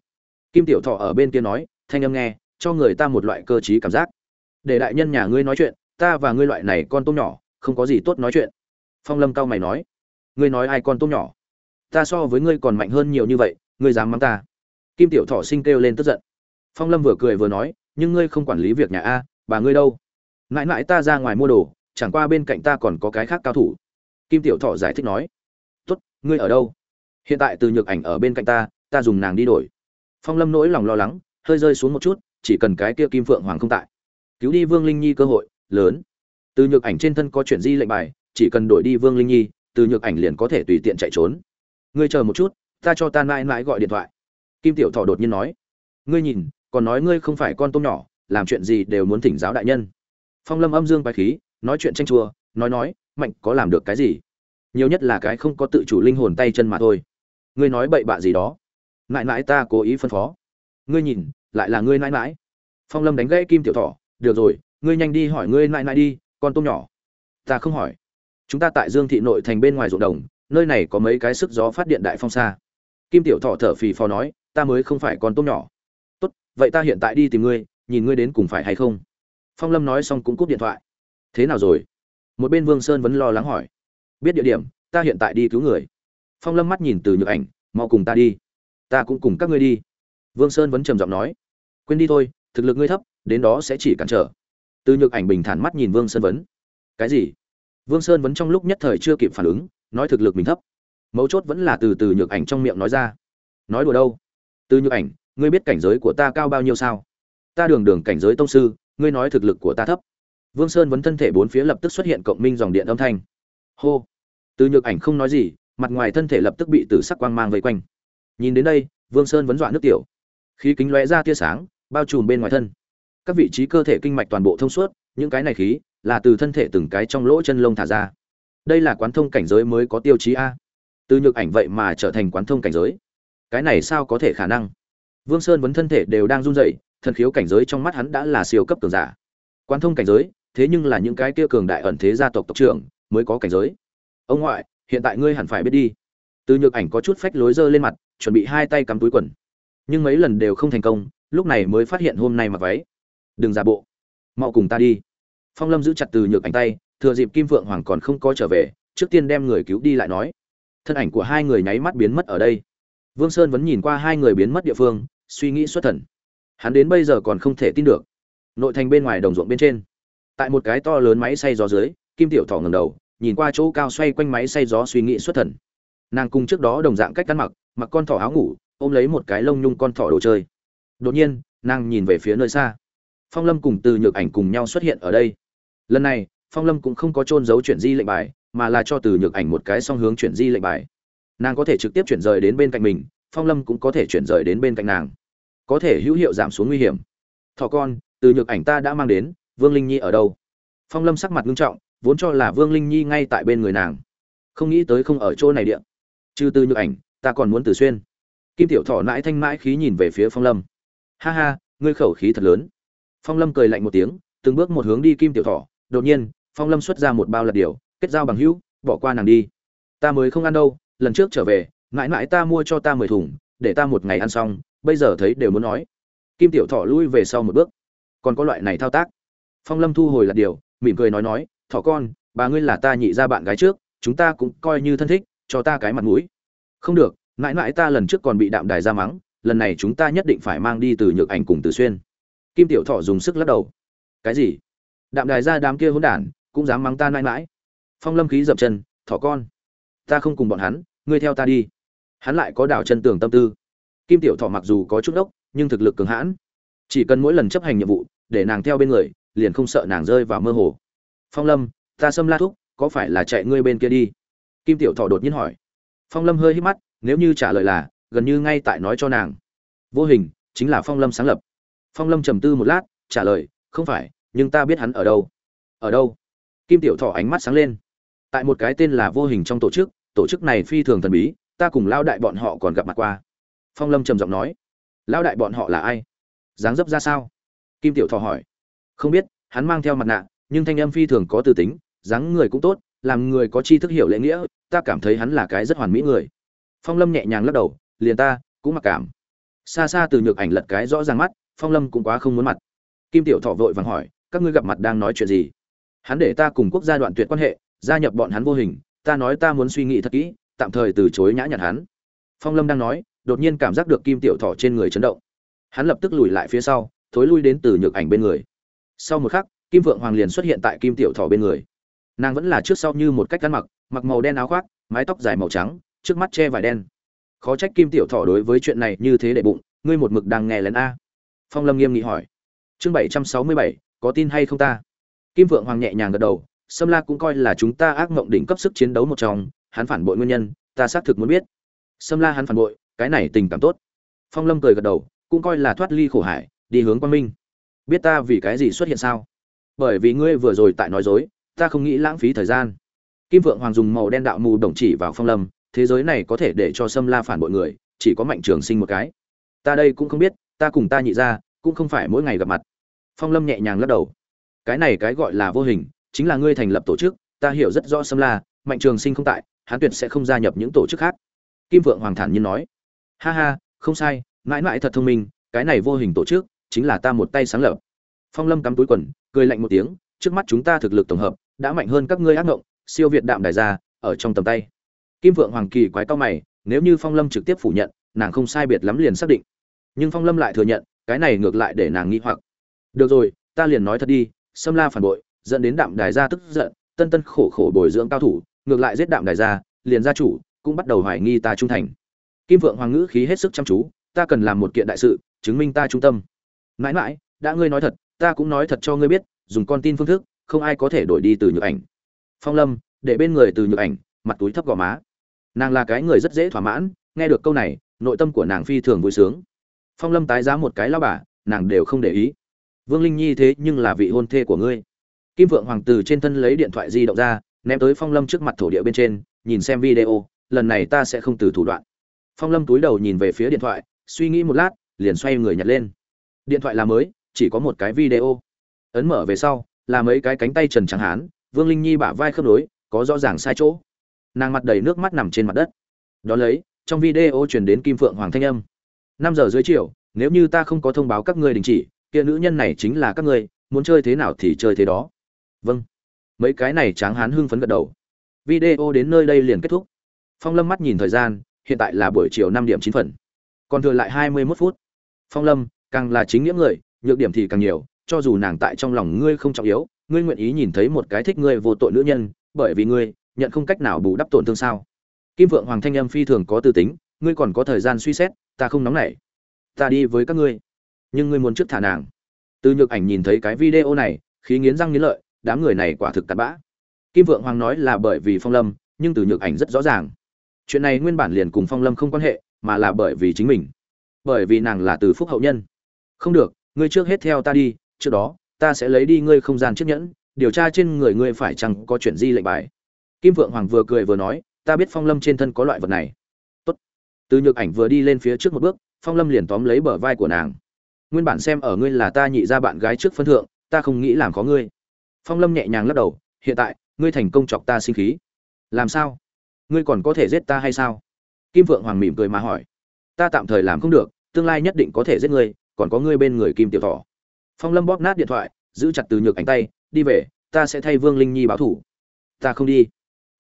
Kim tiểu thọ ở bên kia nói, thanh âm nghe, cho người ta một loại cơ t cảm giác. Để đại nhân nhà ngươi nói chuyện, ta và ngươi loại này con tôm nhỏ, không có gì tốt nói chuyện. Phong lâm cao mày nói, ngươi nói ai con tôm nhỏ? Ta so với ngươi còn mạnh hơn nhiều như vậy, ngươi dám mắng ta? Kim tiểu thọ sinh kêu lên tức giận. Phong lâm vừa cười vừa nói, nhưng ngươi không quản lý việc nhà a, bà ngươi đâu? Mãi mãi ta ra ngoài mua đồ, chẳng qua bên cạnh ta còn có cái khác cao thủ kim tiểu thọ giải thích nói. Tốt, ngươi ở đâu? Hiện tại từ nhược ảnh ở bên cạnh ta ta dùng nàng đi đổi. Phong lâm nỗi lòng lo lắng, hơi rơi xuống một chút, chỉ cần cái kia kim phượng hoàng không tại. Cứu đi vương linh nhi cơ hội, lớn. Từ nhược ảnh trên thân có chuyện di lệnh bài, chỉ cần đổi đi vương linh nhi, từ nhược ảnh liền có thể tùy tiện chạy trốn. Ngươi chờ một chút, ta cho ta mãi mãi gọi điện thoại. Kim tiểu thọ đột nhiên nói. Ngươi nhìn, còn nói ngươi không phải con tôm nhỏ, làm chuyện gì đều muốn thỉnh giáo đại nhân. Phong lâm âm dương bài khí, nói chuyện tranh chua, nói nói mạnh có làm được cái gì? Nhiều nhất là cái không có tự chủ linh hồn tay chân mà thôi. Ngươi nói bậy bạ gì đó? Mãi mãi ta cố ý phân phó. Ngươi nhìn, lại là ngươi mãi mãi phong lâm đánh gãy kim tiểu thọ được rồi, ngươi nhanh đi hỏi ngươi mãi mãi đi, con tôm nhỏ. Ta không hỏi. Chúng ta tại dương thị nội thành bên ngoài ruộng đồng, nơi này có mấy cái sức gió phát điện đại phong xa. Kim tiểu thọ thở phì phò nói, ta mới không phải con tôm nhỏ. Tốt, vậy ta hiện tại đi tìm ngươi, nhìn ngươi đến cùng phải hay không. Phong lâm nói xong cũng cúp điện thoại. Thế nào rồi? Một bên vương sơn vẫn lo lắng hỏi, biết địa điểm, ta hiện tại đi cứu người. Phong lâm mắt nhìn từ nhược ảnh, mau cùng ta đi, ta cũng cùng các ngươi đi. Vương sơn vẫn trầm giọng nói, quên đi thôi, thực lực ngươi thấp, đến đó sẽ chỉ cản trở. Từ nhược ảnh bình thản mắt nhìn vương sơn vấn, cái gì? Vương sơn vấn trong lúc nhất thời chưa kịp phản ứng, nói thực lực mình thấp. Mấu chốt vẫn là từ từ nhược ảnh trong miệng nói ra, nói đùa đâu? Từ nhược ảnh, ngươi biết cảnh giới của ta cao bao nhiêu sao? Ta đường đường cảnh giới tông sư, ngươi nói thực lực của ta thấp vương sơn vấn thân thể bốn phía lập tức xuất hiện cộng minh dòng điện âm thanh. Hô. Từ nhược ảnh không nói gì, mặt ngoài thân thể lập tức bị tử sắc quang mang vây quanh. Nhìn đến đây, vương sơn vấn dọa nước tiểu. Khí kính lóe ra tia sáng, bao trùm bên ngoài thân. Các vị trí cơ thể kinh mạch toàn bộ thông suốt, những cái này khí là từ thân thể từng cái trong lỗ chân lông thả ra. Đây là quán thông cảnh giới mới có tiêu chí a. Từ nhược ảnh vậy mà trở thành quán thông cảnh giới. Cái này sao có thể khả năng? Vương sơn vấn thân thể đều đang run rẩy, thần khiếu cảnh giới trong mắt hắn đã là siêu cấp cường giả. Quán thông cảnh giới thế nhưng là những cái kia cường đại ẩn thế gia tộc tộc trưởng mới có cảnh giới. Ông ngoại, hiện tại ngươi hẳn phải biết đi. Từ nhược ảnh có chút phách lối dơ lên mặt, chuẩn bị hai tay cắm túi quần. Nhưng mấy lần đều không thành công, lúc này mới phát hiện hôm nay mặc váy. Đừng giả bộ. Mau cùng ta đi. Phong lâm giữ chặt từ nhược ảnh tay, thừa dịp kim phượng hoàng còn không có trở về, trước tiên đem người cứu đi lại nói. Thân ảnh của hai người nháy mắt biến mất ở đây. Vương sơn vẫn nhìn qua hai người biến mất địa phương, suy nghĩ xuất thần. Hắn đến bây giờ còn không thể tin được. Nội thành bên ngoài đồng ruộng bên trên tại một cái to lớn máy xay gió dưới, kim tiểu thọ ngầm đầu, nhìn qua chỗ cao xoay quanh máy xay gió suy nghĩ xuất thần. Nàng cùng trước đó đồng dạng cách ăn mặc mặc con thỏ áo ngủ, ôm lấy một cái lông nhung con thỏ đồ chơi. Đột nhiên, nàng nhìn về phía nơi xa. Phong lâm cùng từ nhược ảnh cùng nhau xuất hiện ở đây. Lần này, phong lâm cũng không có trôn giấu chuyển di lệnh bài, mà là cho từ nhược ảnh một cái song hướng chuyển di lệnh bài. Nàng có thể trực tiếp chuyển rời đến bên cạnh mình, phong lâm cũng có thể chuyển rời đến bên cạnh nàng. Có thể hữu hiệu giảm xuống nguy hiểm. Thọ con, từ nhược ảnh ta đã mang đến vương linh nhi ở đâu? Phong lâm sắc mặt nghiêm trọng, vốn cho là vương linh nhi ngay tại bên người nàng. Không nghĩ tới không ở chỗ này điện trừ từ nhược ảnh, ta còn muốn từ xuyên. Kim tiểu thọ nãi thanh mãi khí nhìn về phía phong lâm. Ha ha, ngươi khẩu khí thật lớn. Phong lâm cười lạnh một tiếng, từng bước một hướng đi kim tiểu thọ đột nhiên, phong lâm xuất ra một bao lật điều kết giao bằng hữu, bỏ qua nàng đi. Ta mới không ăn đâu, lần trước trở về, mãi mãi ta mua cho ta mười thùng, để ta một ngày ăn xong, bây giờ thấy đều muốn nói. Kim tiểu thọ lui về sau một bước. Còn có loại này thao tác phong lâm thu hồi là điều, mỉm cười nói nói, thỏ con, bà ngươi là ta nhị ra bạn gái trước, chúng ta cũng coi như thân thích, cho ta cái mặt mũi. Không được, mãi mãi ta lần trước còn bị đạm đài ra mắng, lần này chúng ta nhất định phải mang đi từ nhược ảnh cùng từ xuyên. Kim tiểu thọ dùng sức lắc đầu. Cái gì? Đạm đài ra đám kia hỗn đản, cũng dám mắng ta mãi mãi? Phong lâm khí dậm chân, thỏ con, ta không cùng bọn hắn, ngươi theo ta đi. Hắn lại có đảo chân tường tâm tư. Kim tiểu thọ mặc dù có chút đốc nhưng thực lực cường hãn. Chỉ cần mỗi lần chấp hành nhiệm vụ, để nàng theo bên người liền không sợ nàng rơi vào mơ hồ. Phong lâm, ta xâm la thúc, có phải là chạy ngươi bên kia đi? Kim tiểu thọ đột nhiên hỏi. Phong lâm hơi hít mắt, nếu như trả lời là, gần như ngay tại nói cho nàng. Vô hình, chính là phong lâm sáng lập. Phong lâm trầm tư một lát, trả lời, không phải, nhưng ta biết hắn ở đâu. Ở đâu? Kim tiểu thọ ánh mắt sáng lên. Tại một cái tên là vô hình trong tổ chức tổ chức này phi thường thần bí, ta cùng lao đại bọn họ còn gặp mặt qua. Phong lâm trầm giọng nói. Lao đại bọn họ là ai? Dáng dấp ra sao? Kim tiểu thọ hỏi không biết, hắn mang theo mặt nạ, nhưng thanh âm phi thường có từ tính, dáng người cũng tốt, làm người có chi thức hiểu lễ nghĩa, ta cảm thấy hắn là cái rất hoàn mỹ người. Phong lâm nhẹ nhàng lắc đầu, liền ta cũng mặc cảm. Xa xa từ nhược ảnh lật cái rõ ràng mắt, phong lâm cũng quá không muốn mặt. Kim tiểu thọ vội vàng hỏi, các ngươi gặp mặt đang nói chuyện gì? Hắn để ta cùng quốc gia đoạn tuyệt quan hệ, gia nhập bọn hắn vô hình, ta nói ta muốn suy nghĩ thật kỹ, tạm thời từ chối nhã nhặn hắn. Phong lâm đang nói, đột nhiên cảm giác được kim tiểu thọ trên người chấn động. Hắn lập tức lùi lại phía sau, thối lui đến từ nhược ảnh bên người sau một khắc, kim vượng hoàng liền xuất hiện tại kim tiểu thọ bên người. Nàng vẫn là trước sau như một cách ăn mặc mặc màu đen áo khoác, mái tóc dài màu trắng, trước mắt che vải đen. Khó trách kim tiểu thọ đối với chuyện này như thế để bụng, ngươi một mực đang nghe lén a. Phong lâm nghiêm nghị hỏi. Chương bảy trăm sáu mươi bảy, có tin hay không ta? Kim vượng hoàng nhẹ nhàng gật đầu, sâm la cũng coi là chúng ta ác mộng đỉnh cấp sức chiến đấu một trong, hắn phản bội nguyên nhân, ta xác thực muốn biết. Sâm la hắn phản bội, cái này tình cảm tốt. Phong lâm cười gật đầu, cũng coi là thoát ly khổ hải, đi hướng quang minh biết ta vì cái gì xuất hiện sao? Bởi vì ngươi vừa rồi tại nói dối, ta không nghĩ lãng phí thời gian. Kim vượng hoàng dùng màu đen đạo mù đồng chỉ vào phong lâm, thế giới này có thể để cho sâm la phản bội người, chỉ có mạnh trường sinh một cái. Ta đây cũng không biết, ta cùng ta nhị ra cũng không phải mỗi ngày gặp mặt. Phong lâm nhẹ nhàng lắc đầu. Cái này cái gọi là vô hình, chính là ngươi thành lập tổ chức, ta hiểu rất rõ sâm la, mạnh trường sinh không tại, hắn tuyệt sẽ không gia nhập những tổ chức khác. Kim vượng hoàng thản nhiên nói. Ha ha, không sai, mãi mãi thật thông minh, cái này vô hình tổ chức chính là ta một tay sáng lập. Phong lâm cắm túi quần, cười lạnh một tiếng, trước mắt chúng ta thực lực tổng hợp, đã mạnh hơn các ngươi ác ngộng, siêu việt đạm đài ra, ở trong tầm tay. Kim vượng hoàng kỳ quái cao mày, nếu như phong lâm trực tiếp phủ nhận, nàng không sai biệt lắm liền xác định. Nhưng phong lâm lại thừa nhận, cái này ngược lại để nàng nghĩ hoặc. Được rồi, ta liền nói thật đi, sâm la phản bội, dẫn đến đạm đài gia tức giận, tân tân khổ khổ bồi dưỡng cao thủ, ngược lại giết đạm đài gia liền gia chủ cũng bắt đầu hoài nghi ta trung thành. Kim vượng hoàng ngữ khí hết sức chăm chú, ta cần làm một kiện đại sự, chứng minh ta trung tâm mãi mãi, đã ngươi nói thật, ta cũng nói thật cho ngươi biết, dùng con tin phương thức, không ai có thể đổi đi từ nhược ảnh. Phong lâm, để bên người từ nhược ảnh, mặt túi thấp gò má. Nàng là cái người rất dễ thỏa mãn, nghe được câu này, nội tâm của nàng phi thường vui sướng. Phong lâm tái giá một cái lao bà, nàng đều không để ý. Vương linh nhi thế nhưng là vị hôn thê của ngươi. Kim vượng hoàng từ trên thân lấy điện thoại di động ra, ném tới phong lâm trước mặt thổ địa bên trên, nhìn xem video, lần này ta sẽ không từ thủ đoạn. Phong lâm túi đầu nhìn về phía điện thoại, suy nghĩ một lát, liền xoay người nhặt lên điện thoại là mới, chỉ có một cái video. Ấn mở về sau, là mấy cái cánh tay trần trắng hán, vương linh nhi bả vai khớp nối, có rõ ràng sai chỗ. Nàng mặt đầy nước mắt nằm trên mặt đất. Đón lấy, trong video truyền đến kim phượng hoàng thanh âm. Năm giờ dưới chiều, nếu như ta không có thông báo các ngươi đình chỉ, kia nữ nhân này chính là các ngươi, muốn chơi thế nào thì chơi thế đó. Vâng. Mấy cái này tráng hán hưng phấn gật đầu. Video đến nơi đây liền kết thúc. Phong lâm mắt nhìn thời gian, hiện tại là buổi chiều năm điểm chín phần. Còn thừa lại hai mươi mốt phút. Phong lâm càng là chính nghĩa người, nhược điểm thì càng nhiều, cho dù nàng tại trong lòng ngươi không trọng yếu, ngươi nguyện ý nhìn thấy một cái thích ngươi vô tội nữ nhân, bởi vì ngươi nhận không cách nào bù đắp tổn thương sao. Kim vượng hoàng thanh âm phi thường có tư tính, ngươi còn có thời gian suy xét, ta không nóng nảy. Ta đi với các ngươi. Nhưng ngươi muốn trước thả nàng. Từ nhược ảnh nhìn thấy cái video này, khí nghiến răng nghiến lợi, đám người này quả thực cặn bã. Kim vượng hoàng nói là bởi vì phong lâm, nhưng từ nhược ảnh rất rõ ràng. Chuyện này nguyên bản liền cùng phong lâm không quan hệ, mà là bởi vì chính mình. Bởi vì nàng là từ phúc hậu nhân không được, ngươi trước hết theo ta đi, trước đó, ta sẽ lấy đi ngươi không gian chiếc nhẫn, điều tra trên người ngươi phải chăng có chuyện di lệnh bài. Kim vượng hoàng vừa cười vừa nói, ta biết phong lâm trên thân có loại vật này. Tốt. từ nhược ảnh vừa đi lên phía trước một bước, phong lâm liền tóm lấy bờ vai của nàng. Nguyên bản xem ở ngươi là ta nhị ra bạn gái trước phân thượng, ta không nghĩ làm có ngươi. Phong lâm nhẹ nhàng lắc đầu, hiện tại, ngươi thành công chọc ta sinh khí. Làm sao? Ngươi còn có thể giết ta hay sao? Kim vượng hoàng mỉm cười mà hỏi. Ta tạm thời làm không được, tương lai nhất định có thể giết ngươi còn có ngươi bên người kim tiểu thỏ. Phong lâm bóp nát điện thoại, giữ chặt từ nhược ảnh tay, đi về, ta sẽ thay vương linh nhi báo thủ. Ta không đi.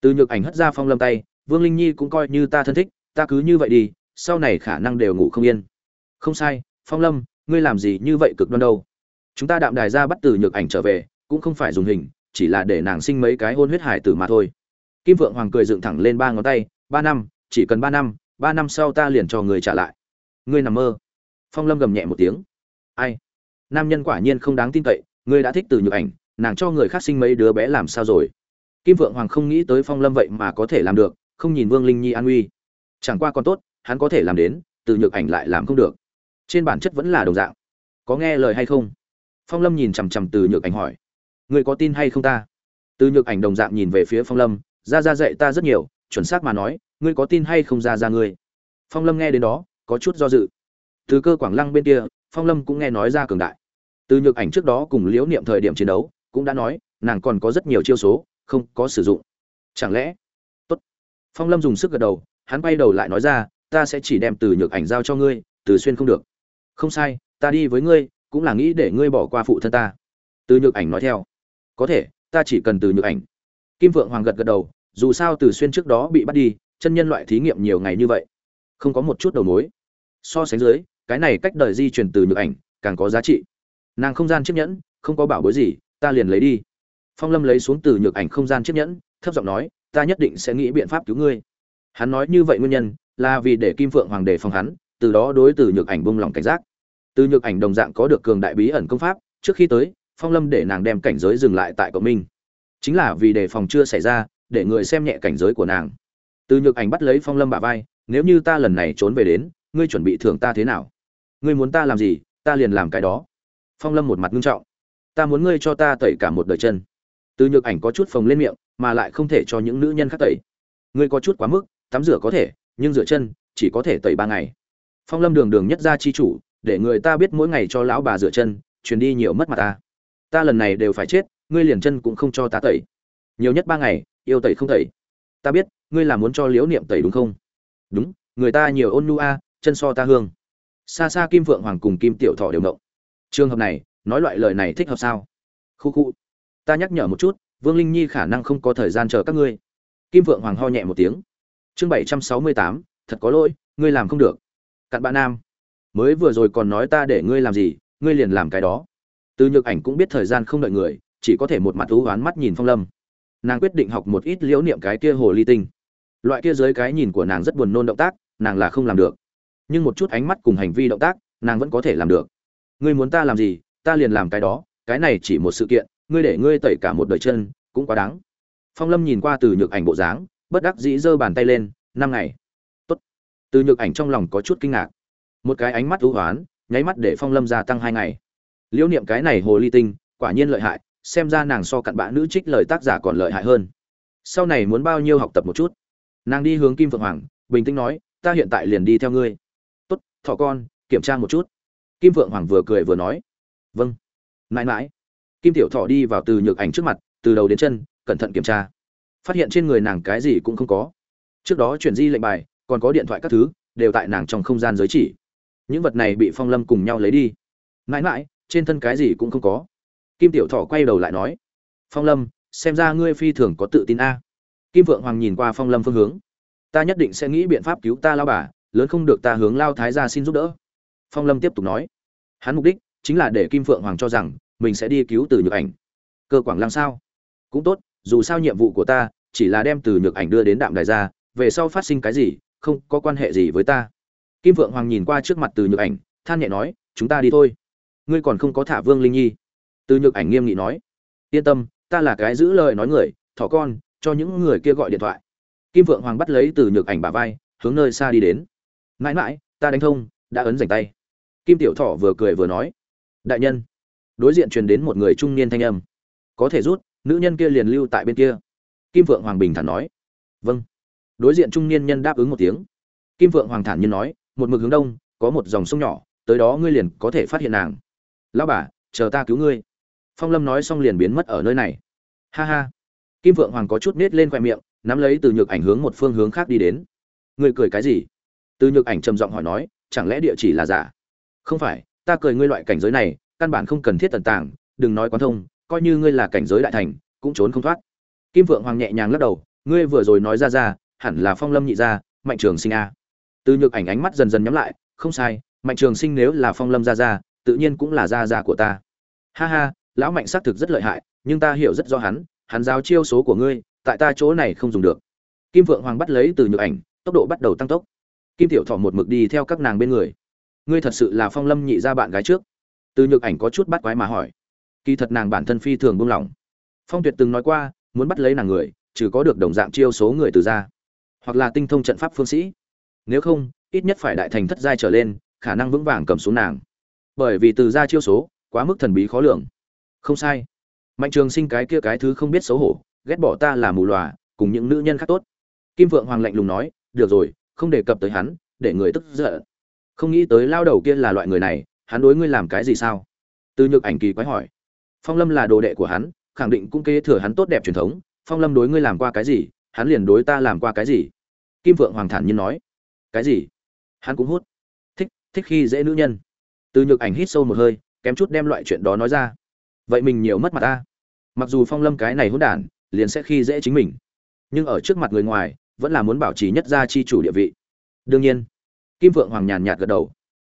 Từ nhược ảnh hất ra phong lâm tay, vương linh nhi cũng coi như ta thân thích, ta cứ như vậy đi, sau này khả năng đều ngủ không yên. Không sai, phong lâm, ngươi làm gì như vậy cực đoan đâu. Chúng ta đạm đài ra bắt từ nhược ảnh trở về, cũng không phải dùng hình, chỉ là để nàng sinh mấy cái hôn huyết hải tử mà thôi. Kim vượng hoàng cười dựng thẳng lên ba ngón tay, ba năm, chỉ cần ba năm ba năm sau ta liền cho người trả lại. Ngươi nằm mơ phong lâm gầm nhẹ một tiếng. Ai? Nam nhân quả nhiên không đáng tin cậy, ngươi đã thích từ nhược ảnh, nàng cho người khác sinh mấy đứa bé làm sao rồi? Kim vượng hoàng không nghĩ tới phong lâm vậy mà có thể làm được, không nhìn vương linh nhi an uy. Chẳng qua còn tốt, hắn có thể làm đến, từ nhược ảnh lại làm không được. Trên bản chất vẫn là đồng dạng. Có nghe lời hay không? Phong lâm nhìn chằm chằm từ nhược ảnh hỏi. Ngươi có tin hay không ta? Từ nhược ảnh đồng dạng nhìn về phía phong lâm. Ra ra dạy ta rất nhiều, chuẩn xác mà nói, ngươi có tin hay không ra ra ngươi? Phong lâm nghe đến đó, có chút do dự từ cơ quảng lăng bên kia, phong lâm cũng nghe nói ra cường đại. Từ nhược ảnh trước đó cùng liễu niệm thời điểm chiến đấu, cũng đã nói, nàng còn có rất nhiều chiêu số, không có sử dụng. Chẳng lẽ? Tốt. Phong lâm dùng sức gật đầu, hắn bay đầu lại nói ra, ta sẽ chỉ đem từ nhược ảnh giao cho ngươi, từ xuyên không được. Không sai, ta đi với ngươi, cũng là nghĩ để ngươi bỏ qua phụ thân ta. Từ nhược ảnh nói theo. Có thể, ta chỉ cần từ nhược ảnh. Kim vượng hoàng gật gật đầu, dù sao từ xuyên trước đó bị bắt đi, chân nhân loại thí nghiệm nhiều ngày như vậy, không có một chút đầu mối. So sánh dưới cái này cách đời di chuyển từ nhược ảnh, càng có giá trị. Nàng không gian chiếc nhẫn, không có bảo bối gì, ta liền lấy đi. Phong lâm lấy xuống từ nhược ảnh không gian chiếc nhẫn, thấp giọng nói, ta nhất định sẽ nghĩ biện pháp cứu ngươi. Hắn nói như vậy nguyên nhân, là vì để kim phượng hoàng đề phòng hắn, từ đó đối từ nhược ảnh bông lòng cảnh giác. Từ nhược ảnh đồng dạng có được cường đại bí ẩn công pháp, trước khi tới, phong lâm để nàng đem cảnh giới dừng lại tại cộng minh. Chính là vì đề phòng chưa xảy ra, để người xem nhẹ cảnh giới của nàng. Từ nhược ảnh bắt lấy phong lâm bả vai, nếu như ta lần này trốn về đến, ngươi chuẩn bị thưởng ta thế nào? Ngươi muốn ta làm gì, ta liền làm cái đó. Phong lâm một mặt ngưng trọng. Ta muốn ngươi cho ta tẩy cả một đời chân. Từ nhược ảnh có chút phồng lên miệng, mà lại không thể cho những nữ nhân khác tẩy. Ngươi có chút quá mức, tắm rửa có thể, nhưng rửa chân, chỉ có thể tẩy ba ngày. Phong lâm đường đường nhất ra chi chủ, để người ta biết mỗi ngày cho lão bà rửa chân, truyền đi nhiều mất mặt ta. Ta lần này đều phải chết, ngươi liền chân cũng không cho ta tẩy. Nhiều nhất ba ngày, yêu tẩy không tẩy. Ta biết, ngươi là muốn cho liễu niệm tẩy đúng không? Đúng, người ta nhiều ôn nu a, chân so ta hương xa xa kim phượng hoàng cùng kim tiểu thọ đều ngộng. Trường hợp này, nói loại lời này thích hợp sao? Khu khu. Ta nhắc nhở một chút, vương linh nhi khả năng không có thời gian chờ các ngươi. Kim phượng hoàng ho nhẹ một tiếng. Chương bảy trăm sáu mươi tám, thật có lỗi, ngươi làm không được. Cặn bạn nam. Mới vừa rồi còn nói ta để ngươi làm gì, ngươi liền làm cái đó. Từ nhược ảnh cũng biết thời gian không đợi người, chỉ có thể một mặt thú oán mắt nhìn phong lâm. Nàng quyết định học một ít liễu niệm cái kia hồ ly tinh. Loại kia dưới cái nhìn của nàng rất buồn nôn động tác, nàng là không làm được nhưng một chút ánh mắt cùng hành vi động tác, nàng vẫn có thể làm được. Ngươi muốn ta làm gì, ta liền làm cái đó, cái này chỉ một sự kiện, ngươi để ngươi tẩy cả một đời chân, cũng quá đáng. Phong lâm nhìn qua từ nhược ảnh bộ dáng, bất đắc dĩ giơ bàn tay lên, năm ngày. Tốt. Từ nhược ảnh trong lòng có chút kinh ngạc. Một cái ánh mắt u hoán, nháy mắt để phong lâm gia tăng hai ngày. Liễu niệm cái này hồ ly tinh, quả nhiên lợi hại, xem ra nàng so cặn bã nữ trích lời tác giả còn lợi hại hơn. Sau này muốn bao nhiêu học tập một chút? Nàng đi hướng kim phượng hoàng, bình tĩnh nói, ta hiện tại liền đi theo ngươi thỏ con, kiểm tra một chút. Kim vượng hoàng vừa cười vừa nói vâng. Mãi mãi. Kim tiểu thọ đi vào từ nhược ảnh trước mặt, từ đầu đến chân, cẩn thận kiểm tra. Phát hiện trên người nàng cái gì cũng không có. Trước đó chuyển di lệnh bài, còn có điện thoại các thứ, đều tại nàng trong không gian giới chỉ. Những vật này bị phong lâm cùng nhau lấy đi. Mãi mãi, trên thân cái gì cũng không có. Kim tiểu thọ quay đầu lại nói, phong lâm, xem ra ngươi phi thường có tự tin a. Kim vượng hoàng nhìn qua phong lâm phương hướng, ta nhất định sẽ nghĩ biện pháp cứu ta lao bà lớn không được ta hướng lao thái gia xin giúp đỡ. Phong lâm tiếp tục nói. Hắn mục đích chính là để kim phượng hoàng cho rằng mình sẽ đi cứu từ nhược ảnh. Cơ quảng lăng sao? Cũng tốt, dù sao nhiệm vụ của ta chỉ là đem từ nhược ảnh đưa đến đạm đài ra về sau phát sinh cái gì, không có quan hệ gì với ta. Kim vượng hoàng nhìn qua trước mặt từ nhược ảnh, than nhẹ nói, chúng ta đi thôi. Ngươi còn không có thả vương linh nhi. Từ nhược ảnh nghiêm nghị nói. Yên tâm, ta là cái giữ lời nói người, thỏ con, cho những người kia gọi điện thoại. Kim vượng hoàng bắt lấy từ nhược ảnh bà vai, hướng nơi xa đi đến mãi mãi, ta đánh thông, đã ấn dành tay. Kim tiểu thọ vừa cười vừa nói, đại nhân. Đối diện truyền đến một người trung niên thanh âm. Có thể rút, nữ nhân kia liền lưu tại bên kia. Kim vượng hoàng bình thản nói. Vâng. Đối diện trung niên nhân đáp ứng một tiếng. Kim vượng hoàng thản nhiên nói, một mực hướng đông, có một dòng sông nhỏ, tới đó ngươi liền có thể phát hiện nàng. Lão bà, chờ ta cứu ngươi. Phong lâm nói xong liền biến mất ở nơi này. Ha ha. Kim vượng hoàng có chút nết lên khoe miệng, nắm lấy từ nhược ảnh hướng một phương hướng khác đi đến. Ngươi cười cái gì? Từ nhược ảnh trầm giọng hỏi nói, chẳng lẽ địa chỉ là giả? Không phải, ta cười ngươi loại cảnh giới này, căn bản không cần thiết tần tàng, đừng nói quán thông, coi như ngươi là cảnh giới đại thành, cũng trốn không thoát. Kim vượng hoàng nhẹ nhàng lắc đầu, ngươi vừa rồi nói ra ra, hẳn là phong lâm nhị gia, mạnh trường sinh a. Từ nhược ảnh ánh mắt dần dần nhắm lại, không sai, mạnh trường sinh nếu là phong lâm gia gia, tự nhiên cũng là gia gia của ta. Ha ha, lão mạnh xác thực rất lợi hại, nhưng ta hiểu rất rõ hắn hắn giáo chiêu số của ngươi, tại ta chỗ này không dùng được. Kim vượng hoàng bắt lấy từ nhược ảnh, tốc độ bắt đầu tăng tốc kim tiểu thọ một mực đi theo các nàng bên người. Ngươi thật sự là phong lâm nhị gia bạn gái trước. Từ nhược ảnh có chút bắt quái mà hỏi. Kỳ thật nàng bản thân phi thường buông lỏng. Phong tuyệt từng nói qua, muốn bắt lấy nàng người, trừ có được đồng dạng chiêu số người từ gia, hoặc là tinh thông trận pháp phương sĩ. Nếu không, ít nhất phải đại thành thất giai trở lên, khả năng vững vàng cầm xuống nàng. Bởi vì từ gia chiêu số, quá mức thần bí khó lường. Không sai. Mạnh trường sinh cái kia cái thứ không biết xấu hổ, ghét bỏ ta là mù lòa, cùng những nữ nhân khác tốt. Kim vượng hoàng lạnh lùng nói, được rồi không đề cập tới hắn, để người tức giận. Không nghĩ tới lao đầu kia là loại người này, hắn đối ngươi làm cái gì sao? Từ nhược ảnh kỳ quái hỏi. Phong lâm là đồ đệ của hắn, khẳng định cũng kế thừa hắn tốt đẹp truyền thống. Phong lâm đối ngươi làm qua cái gì, hắn liền đối ta làm qua cái gì? Kim vượng hoàng thản nhiên nói. Cái gì? Hắn cũng hút. Thích thích khi dễ nữ nhân. Từ nhược ảnh hít sâu một hơi, kém chút đem loại chuyện đó nói ra. Vậy mình nhiều mất mặt ta. Mặc dù phong lâm cái này hôn đản, liền sẽ khi dễ chính mình. Nhưng ở trước mặt người ngoài vẫn là muốn bảo trì nhất gia chi chủ địa vị. Đương nhiên, kim vượng hoàng nhàn nhạt gật đầu.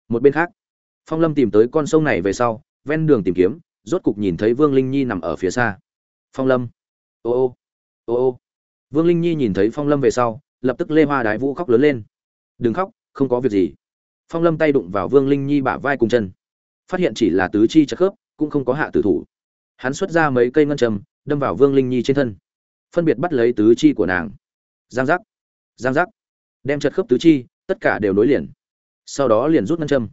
Một bên khác, phong lâm tìm tới con sông này về sau, ven đường tìm kiếm, rốt cục nhìn thấy vương linh nhi nằm ở phía xa. Phong lâm, ô ô ô ô. Vương linh nhi nhìn thấy phong lâm về sau, lập tức lê hoa đái vũ khóc lớn lên. Đừng khóc, không có việc gì. Phong lâm tay đụng vào vương linh nhi bả vai cùng chân. Phát hiện chỉ là tứ chi chật khớp, cũng không có hạ tử thủ. Hắn xuất ra mấy cây ngân châm, đâm vào vương linh nhi trên thân. Phân biệt bắt lấy tứ chi của nàng giang giác. Giang giác. Đem chật khớp tứ chi, tất cả đều nối liền. Sau đó liền rút ngân châm.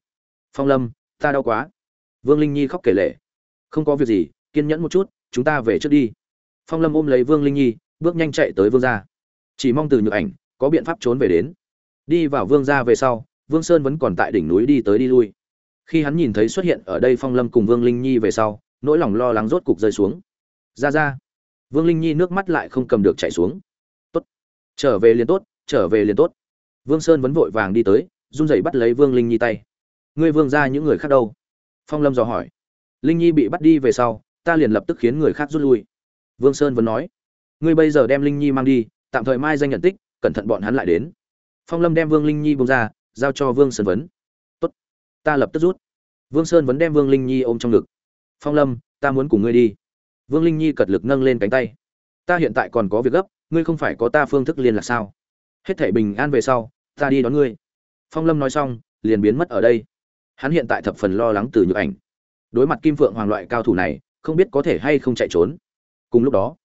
Phong lâm, ta đau quá. Vương linh nhi khóc kể lệ không có việc gì, kiên nhẫn một chút, chúng ta về trước đi. Phong lâm ôm lấy vương linh nhi, bước nhanh chạy tới vương gia. Chỉ mong từ nhược ảnh, có biện pháp trốn về đến. Đi vào vương gia về sau, vương sơn vẫn còn tại đỉnh núi đi tới đi lui. Khi hắn nhìn thấy xuất hiện ở đây phong lâm cùng vương linh nhi về sau, nỗi lòng lo lắng rốt cục rơi xuống. Ra ra. Vương linh nhi nước mắt lại không cầm được chạy xuống trở về liền tốt, trở về liền tốt. Vương sơn vẫn vội vàng đi tới, run rẩy bắt lấy vương linh nhi tay. Ngươi vương ra những người khác đâu? Phong lâm dò hỏi. Linh nhi bị bắt đi về sau, ta liền lập tức khiến người khác rút lui. Vương sơn vẫn nói. Ngươi bây giờ đem linh nhi mang đi, tạm thời mai danh nhận tích, cẩn thận bọn hắn lại đến. Phong lâm đem vương linh nhi bông ra, giao cho vương sơn vấn. Tốt. Ta lập tức rút. Vương sơn vẫn đem vương linh nhi ôm trong ngực. Phong lâm, ta muốn cùng ngươi đi. Vương linh nhi cật lực nâng lên cánh tay. Ta hiện tại còn có việc gấp ngươi không phải có ta phương thức liên lạc sao? Hết thể bình an về sau, ta đi đón ngươi. Phong lâm nói xong, liền biến mất ở đây. Hắn hiện tại thập phần lo lắng từ nhược ảnh. Đối mặt kim phượng hoàng loại cao thủ này, không biết có thể hay không chạy trốn. Cùng lúc đó,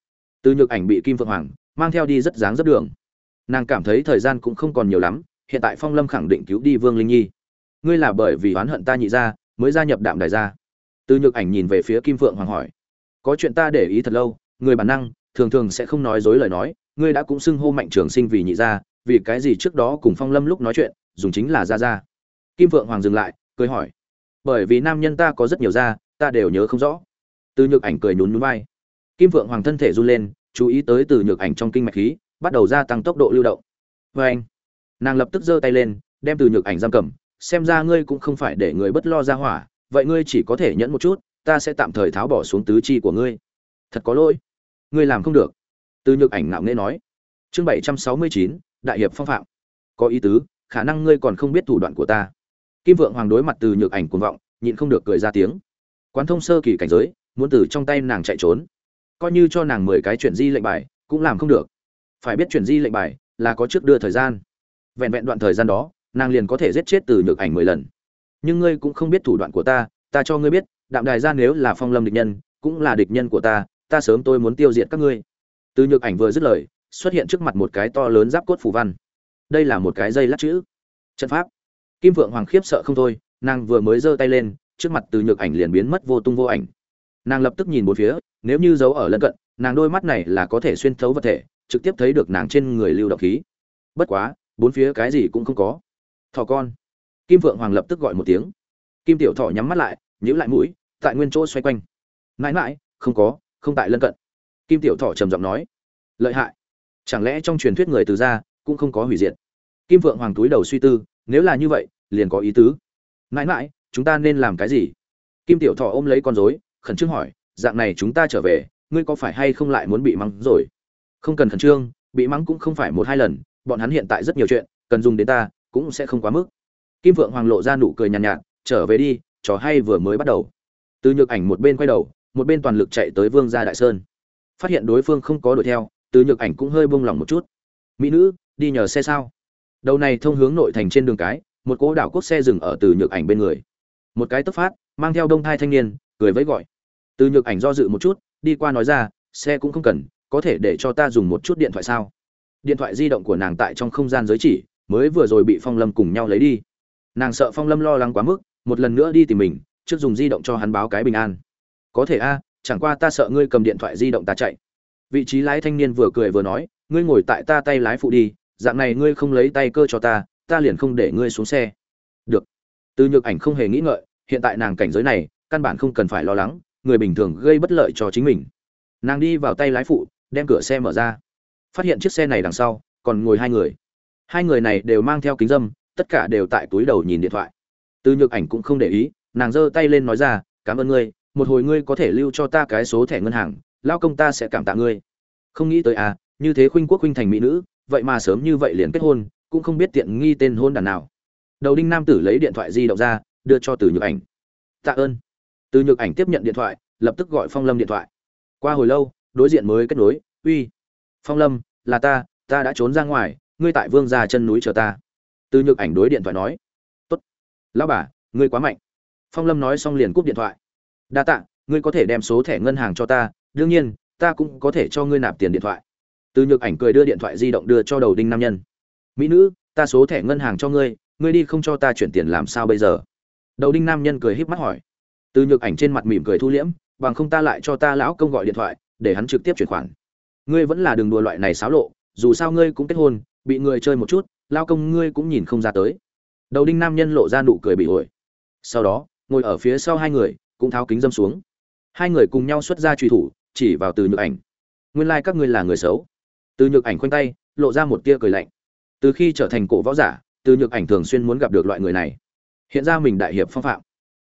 từ nhược ảnh bị kim phượng hoàng mang theo đi rất dáng rất đường. Nàng cảm thấy thời gian cũng không còn nhiều lắm, hiện tại phong lâm khẳng định cứu đi vương linh nhi. Ngươi là bởi vì oán hận ta nhị ra mới gia nhập đạm đài gia. Từ nhược ảnh nhìn về phía kim phượng hoàng hỏi, có chuyện ta để ý thật lâu, người bản năng thường thường sẽ không nói dối lời nói, ngươi đã cũng xưng hô mạnh trường sinh vì nhị gia, vì cái gì trước đó cùng phong lâm lúc nói chuyện, dùng chính là gia gia. Kim vượng hoàng dừng lại, cười hỏi, bởi vì nam nhân ta có rất nhiều gia, ta đều nhớ không rõ. Từ nhược ảnh cười nhún nhún vai. Kim vượng hoàng thân thể run lên, chú ý tới từ nhược ảnh trong kinh mạch khí, bắt đầu gia tăng tốc độ lưu động. Vê anh, nàng lập tức giơ tay lên, đem từ nhược ảnh giam cầm, xem ra ngươi cũng không phải để người bất lo ra hỏa, vậy ngươi chỉ có thể nhẫn một chút, ta sẽ tạm thời tháo bỏ xuống tứ chi của ngươi. Thật có lỗi ngươi làm không được. Từ nhược ảnh ngạo nghễ nói. Chương bảy trăm sáu mươi chín, đại hiệp phong phạm. Có ý tứ, khả năng ngươi còn không biết thủ đoạn của ta. Kim vượng hoàng đối mặt từ nhược ảnh cuồng vọng, nhịn không được cười ra tiếng. Quán thông sơ kỳ cảnh giới, muốn từ trong tay nàng chạy trốn. Coi như cho nàng mười cái chuyển di lệnh bài, cũng làm không được. Phải biết chuyển di lệnh bài là có trước đưa thời gian. Vẹn vẹn đoạn thời gian đó, nàng liền có thể giết chết từ nhược ảnh mười lần. Nhưng ngươi cũng không biết thủ đoạn của ta ta cho ngươi biết, đạm đài gia nếu là phong lâm địch nhân, cũng là địch nhân của ta ta sớm tôi muốn tiêu diệt các ngươi. Từ nhược ảnh vừa dứt lời, xuất hiện trước mặt một cái to lớn giáp cốt phủ văn. Đây là một cái dây lắc chữ. Trận pháp. Kim vượng hoàng khiếp sợ không thôi, nàng vừa mới giơ tay lên, trước mặt từ nhược ảnh liền biến mất vô tung vô ảnh. Nàng lập tức nhìn một phía, nếu như giấu ở lân cận, nàng đôi mắt này là có thể xuyên thấu vật thể, trực tiếp thấy được nàng trên người lưu độc khí. Bất quá, bốn phía cái gì cũng không có. Thỏ con. Kim vượng hoàng lập tức gọi một tiếng. Kim tiểu thỏ nhắm mắt lại, nhíu lại mũi, tại nguyên chỗ xoay quanh. Mãi mãi, không có không tại lân cận. Kim tiểu thọ trầm giọng nói lợi hại. Chẳng lẽ trong truyền thuyết người từ gia cũng không có hủy diệt? Kim vượng hoàng túi đầu suy tư nếu là như vậy liền có ý tứ. Mãi mãi chúng ta nên làm cái gì? Kim tiểu thọ ôm lấy con rối khẩn trương hỏi dạng này chúng ta trở về ngươi có phải hay không lại muốn bị mắng rồi? Không cần khẩn trương bị mắng cũng không phải một hai lần bọn hắn hiện tại rất nhiều chuyện cần dùng đến ta cũng sẽ không quá mức. Kim vượng hoàng lộ ra nụ cười nhàn nhạt, nhạt trở về đi trò hay vừa mới bắt đầu. Từ nhược ảnh một bên quay đầu một bên toàn lực chạy tới vương gia đại sơn. Phát hiện đối phương không có đuổi theo, từ nhược ảnh cũng hơi buông lỏng một chút. Mỹ nữ, đi nhờ xe sao? Đầu này thông hướng nội thành trên đường cái, một cỗ đảo quốc xe dừng ở từ nhược ảnh bên người. Một cái tấp phát, mang theo đông thai thanh niên, cười với gọi. Từ nhược ảnh do dự một chút, đi qua nói ra, xe cũng không cần, có thể để cho ta dùng một chút điện thoại sao? Điện thoại di động của nàng tại trong không gian giới chỉ, mới vừa rồi bị phong lâm cùng nhau lấy đi. Nàng sợ phong lâm lo lắng quá mức, một lần nữa đi tìm mình, trước dùng di động cho hắn báo cái bình an có thể a, chẳng qua ta sợ ngươi cầm điện thoại di động ta chạy. Vị trí lái thanh niên vừa cười vừa nói, ngươi ngồi tại ta tay lái phụ đi, dạng này ngươi không lấy tay cơ cho ta ta liền không để ngươi xuống xe. Được. Từ nhược ảnh không hề nghĩ ngợi, hiện tại nàng cảnh giới này, căn bản không cần phải lo lắng, người bình thường gây bất lợi cho chính mình. Nàng đi vào tay lái phụ, đem cửa xe mở ra. Phát hiện chiếc xe này đằng sau, còn ngồi hai người. Hai người này đều mang theo kính dâm, tất cả đều tại túi đầu nhìn điện thoại. Từ nhược ảnh cũng không để ý, nàng giơ tay lên nói ra, cảm ơn ngươi một hồi ngươi có thể lưu cho ta cái số thẻ ngân hàng, lao công ta sẽ cảm tạ ngươi. Không nghĩ tới à như thế khuynh quốc khuynh thành mỹ nữ, vậy mà sớm như vậy liền kết hôn, cũng không biết tiện nghi tên hôn đàn nào. Đầu đinh nam tử lấy điện thoại di động ra, đưa cho từ nhược ảnh. Tạ ơn. Từ nhược ảnh tiếp nhận điện thoại, lập tức gọi phong lâm điện thoại. Qua hồi lâu, đối diện mới kết nối, uy, phong lâm, là ta ta đã trốn ra ngoài, ngươi tại vương gia chân núi chờ ta. Từ nhược ảnh đối điện thoại nói, tốt. Lão bà, ngươi quá mạnh. Phong lâm nói xong liền cúp điện thoại đa tạ, ngươi có thể đem số thẻ ngân hàng cho ta, đương nhiên, ta cũng có thể cho ngươi nạp tiền điện thoại. Từ nhược ảnh cười đưa điện thoại di động đưa cho đầu đinh nam nhân. Mỹ nữ, ta số thẻ ngân hàng cho ngươi ngươi đi không cho ta chuyển tiền làm sao bây giờ? Đầu đinh nam nhân cười híp mắt hỏi. Từ nhược ảnh trên mặt mỉm cười thu liễm, bằng không ta lại cho ta lão công gọi điện thoại, để hắn trực tiếp chuyển khoản. Ngươi vẫn là đường đùa loại này xáo lộ, dù sao ngươi cũng kết hôn, bị người chơi một chút lao công ngươi cũng nhìn không ra tới. Đầu đinh nam nhân lộ ra nụ cười bị ổi. Sau đó, ngồi ở phía sau hai người cũng tháo kính dâm xuống. Hai người cùng nhau xuất ra truy thủ, chỉ vào từ nhược ảnh. Nguyên lai、like、các ngươi là người xấu. Từ nhược ảnh khoanh tay, lộ ra một tia cười lạnh. Từ khi trở thành cổ võ giả, từ nhược ảnh thường xuyên muốn gặp được loại người này. Hiện ra mình đại hiệp phong phạm,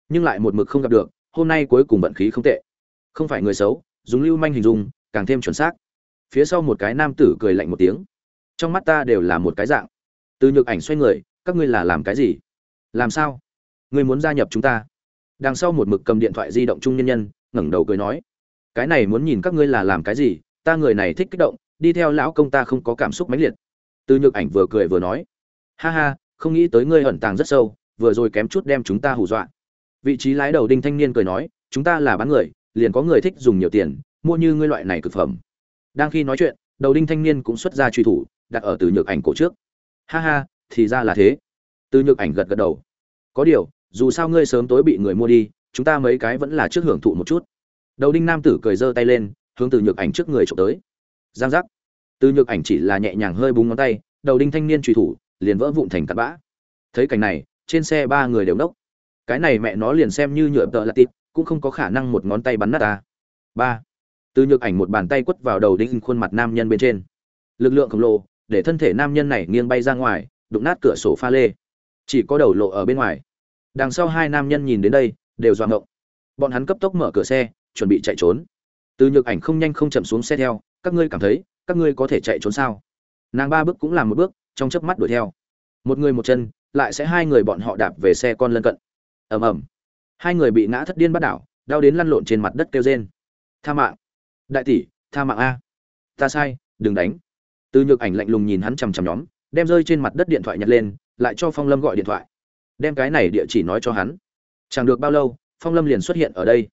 nhưng lại một mực không gặp được, hôm nay cuối cùng vận khí không tệ. Không phải người xấu, dùng lưu manh hình dung, càng thêm chuẩn xác. Phía sau một cái nam tử cười lạnh một tiếng. Trong mắt ta đều là một cái dạng. Từ nhược ảnh xoay người, các ngươi là làm cái gì? Làm sao? Ngươi muốn gia nhập chúng ta? Đằng sau một mực cầm điện thoại di động trung nhân nhân, ngẩng đầu cười nói, cái này muốn nhìn các ngươi là làm cái gì, ta người này thích kích động, đi theo lão công ta không có cảm xúc mãnh liệt. Từ nhược ảnh vừa cười vừa nói, ha ha, không nghĩ tới ngươi ẩn tàng rất sâu, vừa rồi kém chút đem chúng ta hù dọa. Vị trí lái đầu đinh thanh niên cười nói, chúng ta là bán người, liền có người thích dùng nhiều tiền, mua như ngươi loại này cực phẩm. Đang khi nói chuyện, đầu đinh thanh niên cũng xuất ra truy thủ, đặt ở từ nhược ảnh cổ trước. Ha ha, thì ra là thế. Từ nhược ảnh gật gật đầu. Có điều dù sao ngươi sớm tối bị người mua đi, chúng ta mấy cái vẫn là trước hưởng thụ một chút. Đầu đinh nam tử cười giơ tay lên, hướng từ nhược ảnh trước người trộm tới. Giang giác. Từ nhược ảnh chỉ là nhẹ nhàng hơi búng ngón tay, đầu đinh thanh niên truy thủ, liền vỡ vụn thành cặn bã. Thấy cảnh này, trên xe ba người đều nốc. Cái này mẹ nó liền xem như nhựa tợ là tít cũng không có khả năng một ngón tay bắn nát ta. Ba. Từ nhược ảnh một bàn tay quất vào đầu đinh khuôn mặt nam nhân bên trên. Lực lượng khổng lồ, để thân thể nam nhân này nghiêng bay ra ngoài, đụng nát cửa sổ pha lê. Chỉ có đầu lộ ở bên ngoài đằng sau hai nam nhân nhìn đến đây, đều doạng ngộng. Bọn hắn cấp tốc mở cửa xe, chuẩn bị chạy trốn. Từ nhược ảnh không nhanh không chậm xuống xe theo, các ngươi cảm thấy, các ngươi có thể chạy trốn sao? Nàng ba bước cũng làm một bước, trong chớp mắt đuổi theo. Một người một chân, lại sẽ hai người bọn họ đạp về xe con lân cận. Ầm ầm. Hai người bị ngã thất điên bắt đảo, đau đến lăn lộn trên mặt đất kêu rên. Tha mạng. Đại tỷ, tha mạng a. Ta sai, đừng đánh. Từ nhược ảnh lạnh lùng nhìn hắn chằm chằm nhóm, đem rơi trên mặt đất điện thoại nhặt lên, lại cho phong lâm gọi điện thoại đem cái này địa chỉ nói cho hắn. Chẳng được bao lâu, phong lâm liền xuất hiện ở đây.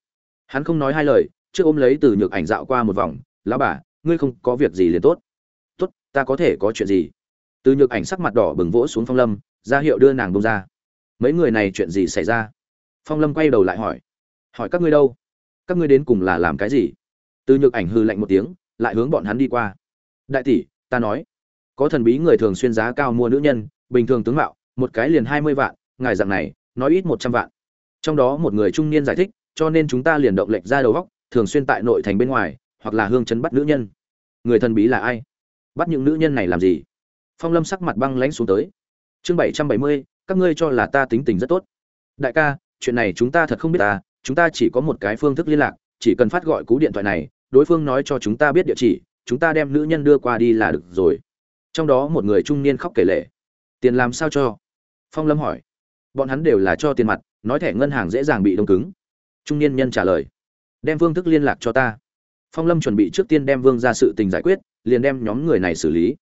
Hắn không nói hai lời, trước ôm lấy từ nhược ảnh dạo qua một vòng, lão bà, ngươi không có việc gì liền tốt. Tốt, ta có thể có chuyện gì? Từ nhược ảnh sắc mặt đỏ bừng vỗ xuống phong lâm, ra hiệu đưa nàng bông ra. Mấy người này chuyện gì xảy ra? Phong lâm quay đầu lại hỏi. Hỏi các ngươi đâu? Các ngươi đến cùng là làm cái gì? Từ nhược ảnh hư lạnh một tiếng, lại hướng bọn hắn đi qua. Đại tỷ, ta nói, có thần bí người thường xuyên giá cao mua nữ nhân, bình thường tướng mạo, một cái liền hai mươi vạn ngài dạng này, nói ít một trăm vạn. Trong đó một người trung niên giải thích, cho nên chúng ta liền động lệnh ra đầu góc, thường xuyên tại nội thành bên ngoài, hoặc là hương chấn bắt nữ nhân. Người thần bí là ai? Bắt những nữ nhân này làm gì? Phong lâm sắc mặt băng lãnh xuống tới. Chương bảy trăm bảy mươi, các ngươi cho là ta tính tình rất tốt. Đại ca, chuyện này chúng ta thật không biết ta chúng ta chỉ có một cái phương thức liên lạc, chỉ cần phát gọi cú điện thoại này, đối phương nói cho chúng ta biết địa chỉ, chúng ta đem nữ nhân đưa qua đi là được rồi. Trong đó một người trung niên khóc kể lệ tiền làm sao cho? Phong lâm hỏi bọn hắn đều là cho tiền mặt, nói thẻ ngân hàng dễ dàng bị đông cứng. Trung niên nhân trả lời, đem phương thức liên lạc cho ta. Phong lâm chuẩn bị trước tiên đem vương ra sự tình giải quyết, liền đem nhóm người này xử lý.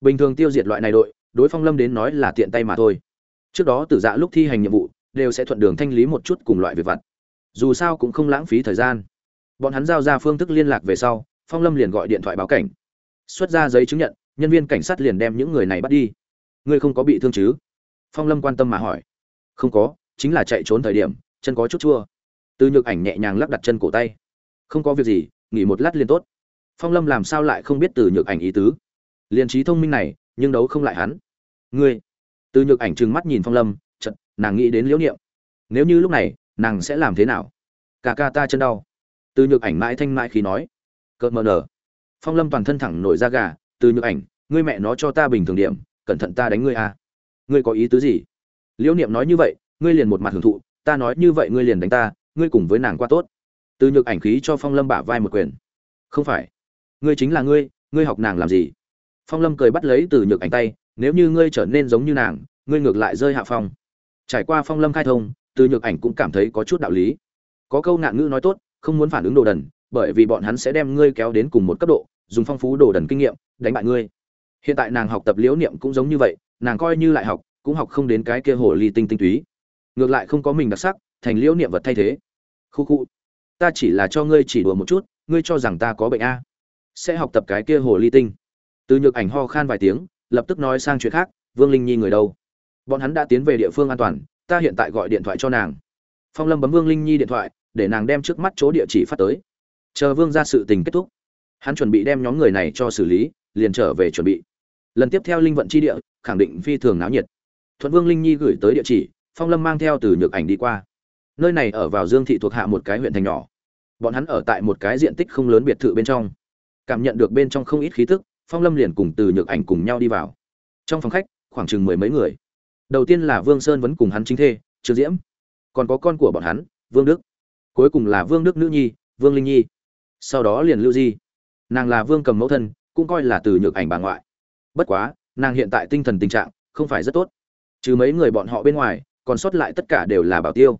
Bình thường tiêu diệt loại này đội, đối phong lâm đến nói là tiện tay mà thôi. Trước đó tử dạ lúc thi hành nhiệm vụ, đều sẽ thuận đường thanh lý một chút cùng loại việc vặt. Dù sao cũng không lãng phí thời gian. Bọn hắn giao ra phương thức liên lạc về sau, phong lâm liền gọi điện thoại báo cảnh. Xuất ra giấy chứng nhận, nhân viên cảnh sát liền đem những người này bắt đi. Ngươi không có bị thương chứ? Phong lâm quan tâm mà hỏi không có, chính là chạy trốn thời điểm, chân có chút chua. Từ nhược ảnh nhẹ nhàng lắp đặt chân cổ tay. Không có việc gì, nghỉ một lát liền tốt. Phong lâm làm sao lại không biết từ nhược ảnh ý tứ? Liền trí thông minh này, nhưng đấu không lại hắn. Ngươi. Từ nhược ảnh trừng mắt nhìn phong lâm chật nàng nghĩ đến liễu niệm. Nếu như lúc này, nàng sẽ làm thế nào? Cả ca ta chân đau. Từ nhược ảnh mãi thanh mãi khi nói. Cợt mờ nở. Phong lâm toàn thân thẳng nổi da gà. Từ nhược ảnh, ngươi mẹ nó cho ta bình thường điểm, cẩn thận ta đánh ngươi à. ngươi có ý tứ gì? Liễu niệm nói như vậy, ngươi liền một mặt hưởng thụ, ta nói như vậy ngươi liền đánh ta, ngươi cùng với nàng qua tốt. Từ nhược ảnh khí cho phong lâm bả vai một quyền. Không phải. Ngươi chính là ngươi ngươi học nàng làm gì? Phong lâm cười bắt lấy từ nhược ảnh tay, nếu như ngươi trở nên giống như nàng, ngươi ngược lại rơi hạ phong. Trải qua phong lâm khai thông, từ nhược ảnh cũng cảm thấy có chút đạo lý. Có câu nạn ngữ nói tốt, không muốn phản ứng đồ đần, bởi vì bọn hắn sẽ đem ngươi kéo đến cùng một cấp độ, dùng phong phú đồ đần kinh nghiệm, đánh bại ngươi. Hiện tại nàng học tập liễu niệm cũng giống như vậy, nàng coi như lại học cũng học không đến cái kia hồ ly tinh tinh túy. Ngược lại không có mình đặc sắc, thành liễu niệm vật thay thế. Khu khu, ta chỉ là cho ngươi chỉ đùa một chút, ngươi cho rằng ta có bệnh a. Sẽ học tập cái kia hồ ly tinh. Từ nhược ảnh ho khan vài tiếng, lập tức nói sang chuyện khác, vương linh nhi người đâu? Bọn hắn đã tiến về địa phương an toàn, ta hiện tại gọi điện thoại cho nàng. Phong lâm bấm vương linh nhi điện thoại, để nàng đem trước mắt chỗ địa chỉ phát tới. Chờ vương ra sự tình kết thúc, hắn chuẩn bị đem nhóm người này cho xử lý, liền trở về chuẩn bị. Lần tiếp theo linh vận chi địa, khẳng định phi thường náo nhiệt thuận vương linh nhi gửi tới địa chỉ, phong lâm mang theo từ nhược ảnh đi qua. Nơi này ở vào dương thị thuộc hạ một cái huyện thành nhỏ. Bọn hắn ở tại một cái diện tích không lớn biệt thự bên trong. Cảm nhận được bên trong không ít khí tức, phong lâm liền cùng từ nhược ảnh cùng nhau đi vào. Trong phòng khách, khoảng chừng mười mấy người. Đầu tiên là vương sơn vẫn cùng hắn chính thê, trương diễm. Còn có con của bọn hắn, vương đức. Cuối cùng là vương đức nữ nhi, vương linh nhi. Sau đó liền lưu di. Nàng là vương cầm mẫu thân, cũng coi là từ nhược ảnh bà ngoại. Bất quá, nàng hiện tại tinh thần tình trạng không phải rất tốt trừ mấy người bọn họ bên ngoài, còn sót lại tất cả đều là bảo tiêu.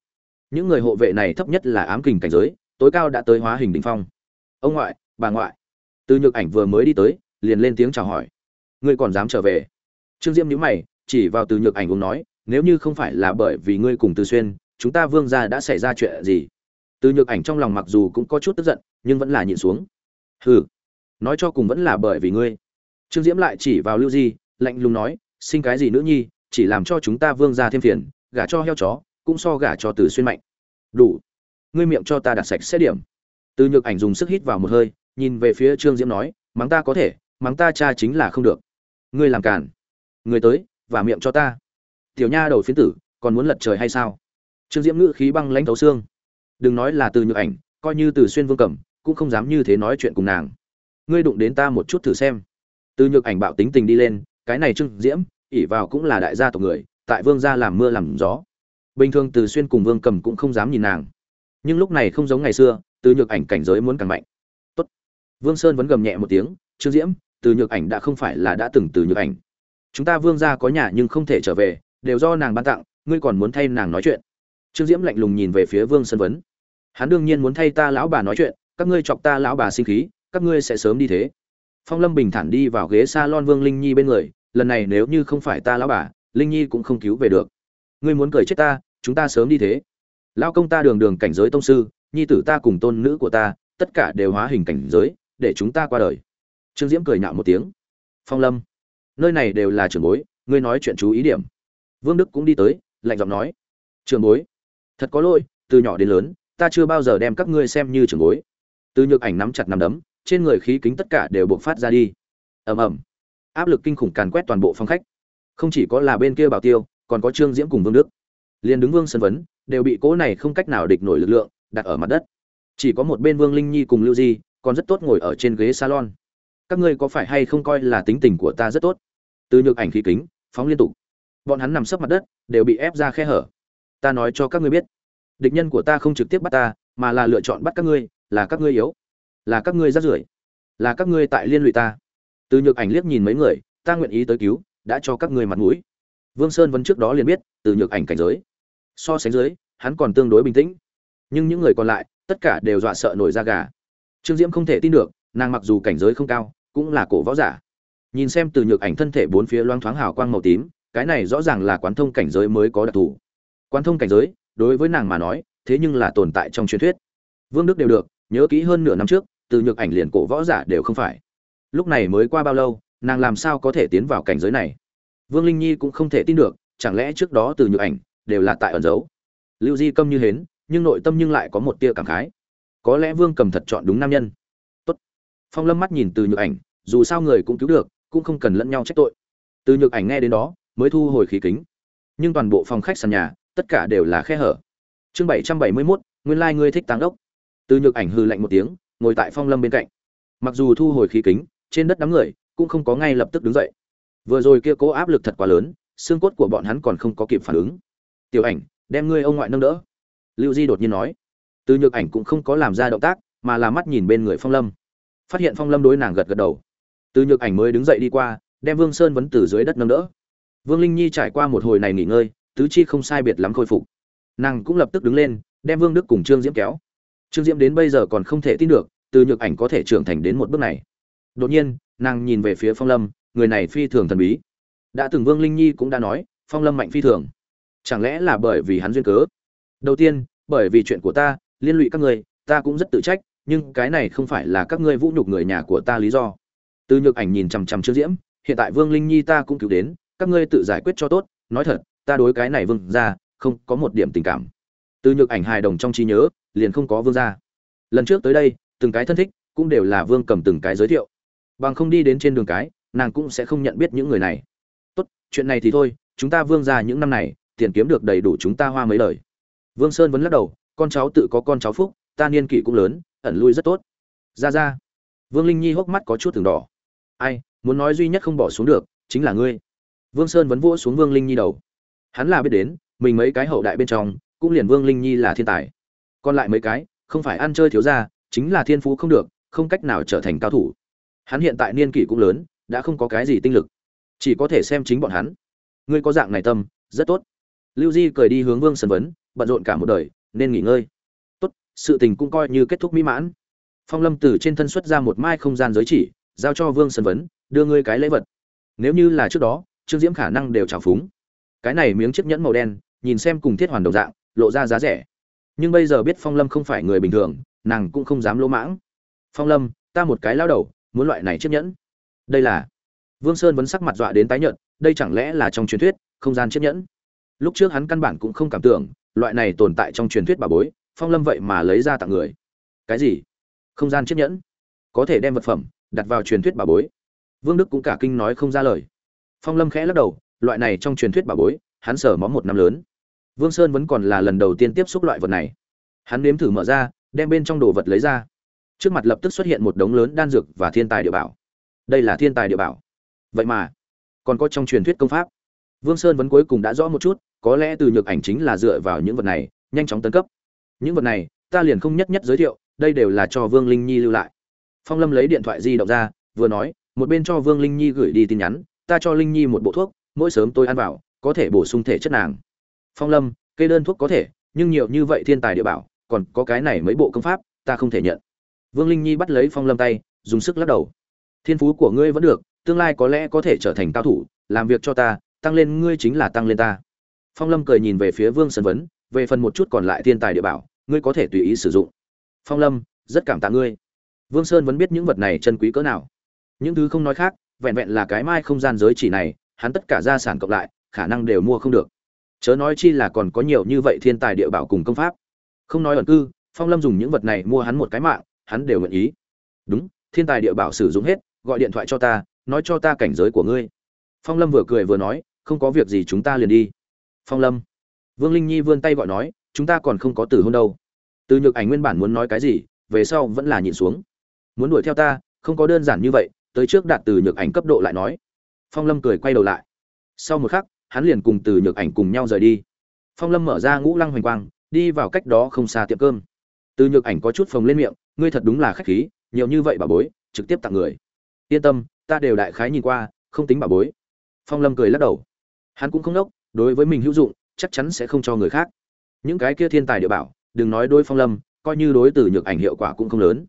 Những người hộ vệ này thấp nhất là ám kình cảnh giới, tối cao đã tới hóa hình đ ỉ n h phong. Ông ngoại, bà ngoại. Từ nhược ảnh vừa mới đi tới, liền lên tiếng chào hỏi. Ngươi còn dám trở về? Trương diễm nhữ mày, chỉ vào từ nhược ảnh uống nói, nếu như không phải là bởi vì ngươi cùng từ xuyên, chúng ta vương gia đã xảy ra chuyện gì? Từ nhược ảnh trong lòng mặc dù cũng có chút tức giận, nhưng vẫn là nhịn xuống. Hừ, nói cho cùng vẫn là bởi vì ngươi. Trương diễm lại chỉ vào lưu di, lạnh lùng nói, sinh cái gì nữ nhi chỉ làm cho chúng ta vương gia thêm phiền, gả cho heo chó, cũng so gả cho từ xuyên mạnh. Đủ. Ngươi miệng cho ta đặt sạch sẽ điểm. Từ nhược ảnh dùng sức hít vào một hơi, nhìn về phía trương diễm nói, mắng ta có thể, mắng ta cha chính là không được. Ngươi làm cản người tới và miệng cho ta. Tiểu nha đầu phiến tử, còn muốn lật trời hay sao? Trương diễm ngữ khí băng lãnh thấu xương. Đừng nói là từ nhược ảnh, coi như từ xuyên vương cẩm cũng không dám như thế nói chuyện cùng nàng. Ngươi đụng đến ta một chút thử xem. Từ nhược ảnh bạo tính tình đi lên, cái này trương diễm ỉ vào cũng là đại gia tộc người, tại vương gia làm mưa làm gió. Bình thường từ xuyên cùng vương cầm cũng không dám nhìn nàng. Nhưng lúc này không giống ngày xưa, từ nhược ảnh cảnh giới muốn càng mạnh. Tốt. vương sơn vẫn gầm nhẹ một tiếng, trương diễm, từ nhược ảnh đã không phải là đã từng từ nhược ảnh. Chúng ta vương gia có nhà nhưng không thể trở về, đều do nàng ban tặng, ngươi còn muốn thay nàng nói chuyện. Trương diễm lạnh lùng nhìn về phía vương sơn vấn. Hắn đương nhiên muốn thay ta lão bà nói chuyện, các ngươi chọc ta lão bà sinh khí, các ngươi sẽ sớm đi thế. Phong lâm bình thản đi vào ghế s a lon vương linh nhi bên người lần này nếu như không phải ta lão bà, linh nhi cũng không cứu về được. Ngươi muốn cười chết ta, chúng ta sớm đi thế. Lao công ta đường đường cảnh giới tông sư, nhi tử ta cùng tôn nữ của ta, tất cả đều hóa hình cảnh giới, để chúng ta qua đời. Trương diễm cười nhạo một tiếng. Phong lâm, nơi này đều là trưởng bối, ngươi nói chuyện chú ý điểm. Vương đức cũng đi tới, lạnh giọng nói. Trưởng bối, thật có lỗi, từ nhỏ đến lớn, ta chưa bao giờ đem các ngươi xem như trưởng bối. Từ nhược ảnh nắm chặt nắm đấm, trên người khí kính tất cả đều buộc phát ra đi. Ầm ầm áp lực kinh khủng càn quét toàn bộ phòng khách. Không chỉ có là bên kia bảo tiêu, còn có trương diễm cùng vương đức. Liền đứng vương sân vấn, đều bị cỗ này không cách nào địch nổi lực lượng, đặt ở mặt đất. Chỉ có một bên vương linh nhi cùng lưu di, còn rất tốt ngồi ở trên ghế salon. Các ngươi có phải hay không coi là tính tình của ta rất tốt? Từ nhược ảnh khí kính, phóng liên tục. Bọn hắn nằm sấp mặt đất, đều bị ép ra khe hở. Ta nói cho các ngươi biết, địch nhân của ta không trực tiếp bắt ta, mà là lựa chọn bắt các ngươi, là các ngươi yếu, là các ngươi rát rưởi, là các ngươi tại liên lụy ta từ nhược ảnh liếc nhìn mấy người, ta nguyện ý tới cứu, đã cho các ngươi mặt mũi. Vương sơn vẫn trước đó liền biết, từ nhược ảnh cảnh giới. So sánh dưới, hắn còn tương đối bình tĩnh. Nhưng những người còn lại, tất cả đều dọa sợ nổi da gà. Trương diễm không thể tin được, nàng mặc dù cảnh giới không cao, cũng là cổ võ giả. Nhìn xem từ nhược ảnh thân thể bốn phía loang thoáng hào quang màu tím, cái này rõ ràng là quán thông cảnh giới mới có đặc thù. Quán thông cảnh giới, đối với nàng mà nói, thế nhưng là tồn tại trong truyền thuyết. Vương đức đều được, nhớ kỹ hơn nửa năm trước, từ nhược ảnh liền cổ võ giả đều không phải lúc này mới qua bao lâu, nàng làm sao có thể tiến vào cảnh giới này? Vương linh nhi cũng không thể tin được, chẳng lẽ trước đó từ nhược ảnh đều là tại ẩn giấu? Lưu di câm như hến, nhưng nội tâm nhưng lại có một tia cảm khái. Có lẽ vương cầm thật chọn đúng nam nhân. Tốt. phong lâm mắt nhìn từ nhược ảnh, dù sao người cũng cứu được, cũng không cần lẫn nhau trách tội. Từ nhược ảnh nghe đến đó, mới thu hồi khí kính. Nhưng toàn bộ phòng khách sàn nhà, tất cả đều là khe hở. Chương bảy trăm bảy mươi mốt, nguyên lai、like、ngươi thích táng đốc. Từ nhược ảnh hư lạnh một tiếng, ngồi tại phong lâm bên cạnh. Mặc dù thu hồi khí kính trên đất đám người cũng không có ngay lập tức đứng dậy. Vừa rồi kia cố áp lực thật quá lớn, xương cốt của bọn hắn còn không có kịp phản ứng. Tiểu ảnh, đem ngươi ông ngoại nâng đỡ. Lưu di đột nhiên nói. Từ nhược ảnh cũng không có làm ra động tác, mà là mắt nhìn bên người phong lâm. Phát hiện phong lâm đối nàng gật gật đầu. Từ nhược ảnh mới đứng dậy đi qua, đem vương sơn vấn từ dưới đất nâng đỡ. Vương linh nhi trải qua một hồi này nghỉ ngơi, tứ chi không sai biệt lắm khôi phục. Nàng cũng lập tức đứng lên, đem vương đức cùng trương diễm kéo. Trương diễm đến bây giờ còn không thể tin được, từ nhược ảnh có thể trưởng thành đến một bước này đột nhiên, nàng nhìn về phía phong lâm, người này phi thường thần bí. Đã từng vương linh nhi cũng đã nói, phong lâm mạnh phi thường. Chẳng lẽ là bởi vì hắn duyên cớ? Đầu tiên, bởi vì chuyện của ta, liên lụy các ngươi ta cũng rất tự trách, nhưng cái này không phải là các ngươi vũ nhục người nhà của ta lý do. Từ nhược ảnh nhìn chằm chằm chưa diễm, hiện tại vương linh nhi ta cũng cứu đến, các ngươi tự giải quyết cho tốt, nói thật, ta đối cái này vương ra không có một điểm tình cảm. Từ nhược ảnh hài đồng trong trí nhớ, liền không có vương gia. Lần trước tới đây, từng cái thân thích, cũng đều là vương cầm từng cái giới thiệu bằng không đi đến trên đường cái, nàng cũng sẽ không nhận biết những người này. Tốt, chuyện này thì thôi, chúng ta vương ra những năm này, tiền kiếm được đầy đủ chúng ta hoa mấy lời. Vương sơn vẫn lắc đầu, con cháu tự có con cháu phúc, ta niên kỷ cũng lớn, ẩn lui rất tốt. Ra ra. Vương linh nhi hốc mắt có chút từng đỏ. Ai, muốn nói duy nhất không bỏ xuống được, chính là ngươi. Vương sơn vẫn vỗ xuống vương linh nhi đầu. Hắn là biết đến, mình mấy cái hậu đại bên trong, cũng liền vương linh nhi là thiên tài. Còn lại mấy cái, không phải ăn chơi thiếu ra chính là thiên phú không được, không cách nào trở thành cao thủ hắn hiện tại niên kỷ cũng lớn, đã không có cái gì tinh lực. Chỉ có thể xem chính bọn hắn. Ngươi có dạng này tâm, rất tốt. Lưu di cười đi hướng vương sân vấn, bận rộn cả một đời, nên nghỉ ngơi. Tốt, sự tình cũng coi như kết thúc mỹ mãn. Phong lâm từ trên thân xuất ra một mai không gian giới chỉ, giao cho vương sân vấn, đưa ngươi cái lễ vật. Nếu như là trước đó, trương diễm khả năng đều trào phúng. Cái này miếng chiếc nhẫn màu đen, nhìn xem cùng thiết hoàn đồng dạng, lộ ra giá rẻ. Nhưng bây giờ biết phong lâm không phải người bình thường, nàng cũng không dám lỗ mãng. Phong lâm, ta một cái lao đầu muốn loại này chiếc nhẫn. Đây là vương sơn vẫn sắc mặt dọa đến tái nhợt, đây chẳng lẽ là trong truyền thuyết, không gian chiếc nhẫn? Lúc trước hắn căn bản cũng không cảm tưởng, loại này tồn tại trong truyền thuyết bà bối, phong lâm vậy mà lấy ra tặng người. Cái gì? Không gian chiếc nhẫn? Có thể đem vật phẩm đặt vào truyền thuyết bà bối. Vương đức cũng cả kinh nói không ra lời. Phong lâm khẽ lắc đầu, loại này trong truyền thuyết bà bối, hắn sở mó một năm lớn. Vương sơn vẫn còn là lần đầu tiên tiếp xúc loại vật này. Hắn nếm thử mở ra, đem bên trong đồ vật lấy ra trước mặt lập tức xuất hiện một đống lớn đan dược và thiên tài địa bảo. Đây là thiên tài địa bảo. Vậy mà, còn có trong truyền thuyết công pháp. Vương sơn vẫn cuối cùng đã rõ một chút, có lẽ từ nhược ảnh chính là dựa vào những vật này, nhanh chóng tấn cấp. Những vật này, ta liền không nhất nhất giới thiệu, đây đều là cho vương linh nhi lưu lại. Phong lâm lấy điện thoại di động ra, vừa nói, một bên cho vương linh nhi gửi đi tin nhắn, ta cho linh nhi một bộ thuốc, mỗi sớm tôi ăn vào, có thể bổ sung thể chất nàng. Phong lâm cây đơn thuốc có thể, nhưng nhiều như vậy thiên tài địa bảo, còn có cái này mấy bộ công pháp, ta không thể nhận vương linh nhi bắt lấy phong lâm tay, dùng sức lắc đầu. Thiên phú của ngươi vẫn được, tương lai có lẽ có thể trở thành cao thủ, làm việc cho ta, tăng lên ngươi chính là tăng lên ta. Phong lâm cười nhìn về phía vương sơn vấn, về phần một chút còn lại thiên tài địa bảo, ngươi có thể tùy ý sử dụng. Phong lâm, rất cảm tạ ngươi. Vương sơn vẫn biết những vật này chân quý cỡ nào. Những thứ không nói khác, vẹn vẹn là cái mai không gian giới chỉ này, hắn tất cả gia sản cộng lại, khả năng đều mua không được. Chớ nói chi là còn có nhiều như vậy thiên tài địa bảo cùng công pháp. Không nói ẩn cư, phong lâm dùng những vật này mua hắn một cái mạng hắn đều nguyện ý. Đúng, thiên tài địa bảo sử dụng hết, gọi điện thoại cho ta, nói cho ta cảnh giới của ngươi. Phong lâm vừa cười vừa nói, không có việc gì chúng ta liền đi. Phong lâm. Vương linh nhi vươn tay gọi nói, chúng ta còn không có từ hôn đâu. Từ nhược ảnh nguyên bản muốn nói cái gì, về sau vẫn là nhịn xuống. Muốn đuổi theo ta, không có đơn giản như vậy, tới trước đạt từ nhược ảnh cấp độ lại nói. Phong lâm cười quay đầu lại. Sau một khắc, hắn liền cùng từ nhược ảnh cùng nhau rời đi. Phong lâm mở ra ngũ lăng hoành quang, đi vào cách đó không xa tiệm cơm. Từ nhược ảnh có chút phồng lên miệng ngươi thật đúng là khách khí nhiều như vậy bà bối trực tiếp tặng người. Yên tâm ta đều đại khái nhìn qua không tính bà bối. Phong lâm cười lắc đầu. Hắn cũng không nốc, đối với mình hữu dụng chắc chắn sẽ không cho người khác. Những cái kia thiên tài địa bảo đừng nói đối phong lâm coi như đối từ nhược ảnh hiệu quả cũng không lớn.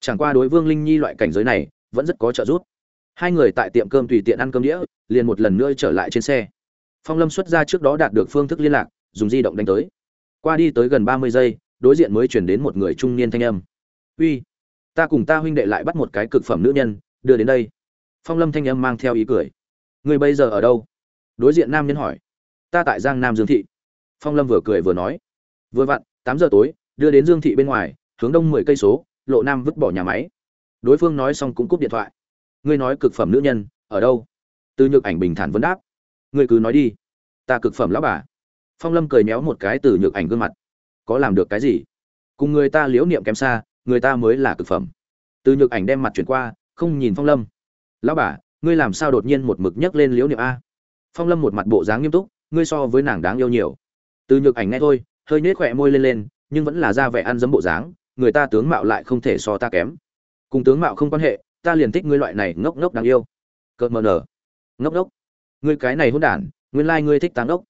Chẳng qua đối vương linh nhi loại cảnh giới này vẫn rất có trợ giúp. Hai người tại tiệm cơm tùy tiện ăn cơm đĩa liền một lần nữa trở lại trên xe. Phong lâm xuất ra trước đó đạt được phương thức liên lạc dùng di động đánh tới. Qua đi tới gần ba mươi giây đối diện mới chuyển đến một người trung niên thanh âm uy, ta cùng ta huynh đệ lại bắt một cái cực phẩm nữ nhân, đưa đến đây. Phong lâm thanh âm mang theo ý cười. Người bây giờ ở đâu? Đối diện nam nhân hỏi. Ta tại giang nam dương thị. Phong lâm vừa cười vừa nói. Vừa vặn, tám giờ tối, đưa đến dương thị bên ngoài, hướng đông mười cây số, lộ nam vứt bỏ nhà máy. Đối phương nói xong cũng cúp điện thoại. Ngươi nói cực phẩm nữ nhân, ở đâu? Từ nhược ảnh bình thản vấn đáp. Ngươi cứ nói đi. Ta cực phẩm lão bà. Phong lâm cười méo một cái từ nhược ảnh gương mặt. Có làm được cái gì? Cùng người ta liễu niệm kém xa người ta mới là cực phẩm. Từ nhược ảnh đem mặt chuyển qua, không nhìn phong lâm. Lão bà, ngươi làm sao đột nhiên một mực nhấc lên liễu niệm a? Phong lâm một mặt bộ dáng nghiêm túc, ngươi so với nàng đáng yêu nhiều. Từ nhược ảnh nghe thôi, hơi nết khỏe môi lên lên, nhưng vẫn là ra vẻ ăn dấm bộ dáng, người ta tướng mạo lại không thể so ta kém. Cùng tướng mạo không quan hệ, ta liền thích ngươi loại này ngốc ngốc đáng yêu. Cợt mờ nở. Ngốc ngốc. Ngươi cái này hôn đản, nguyên lai ngươi thích táng ngốc.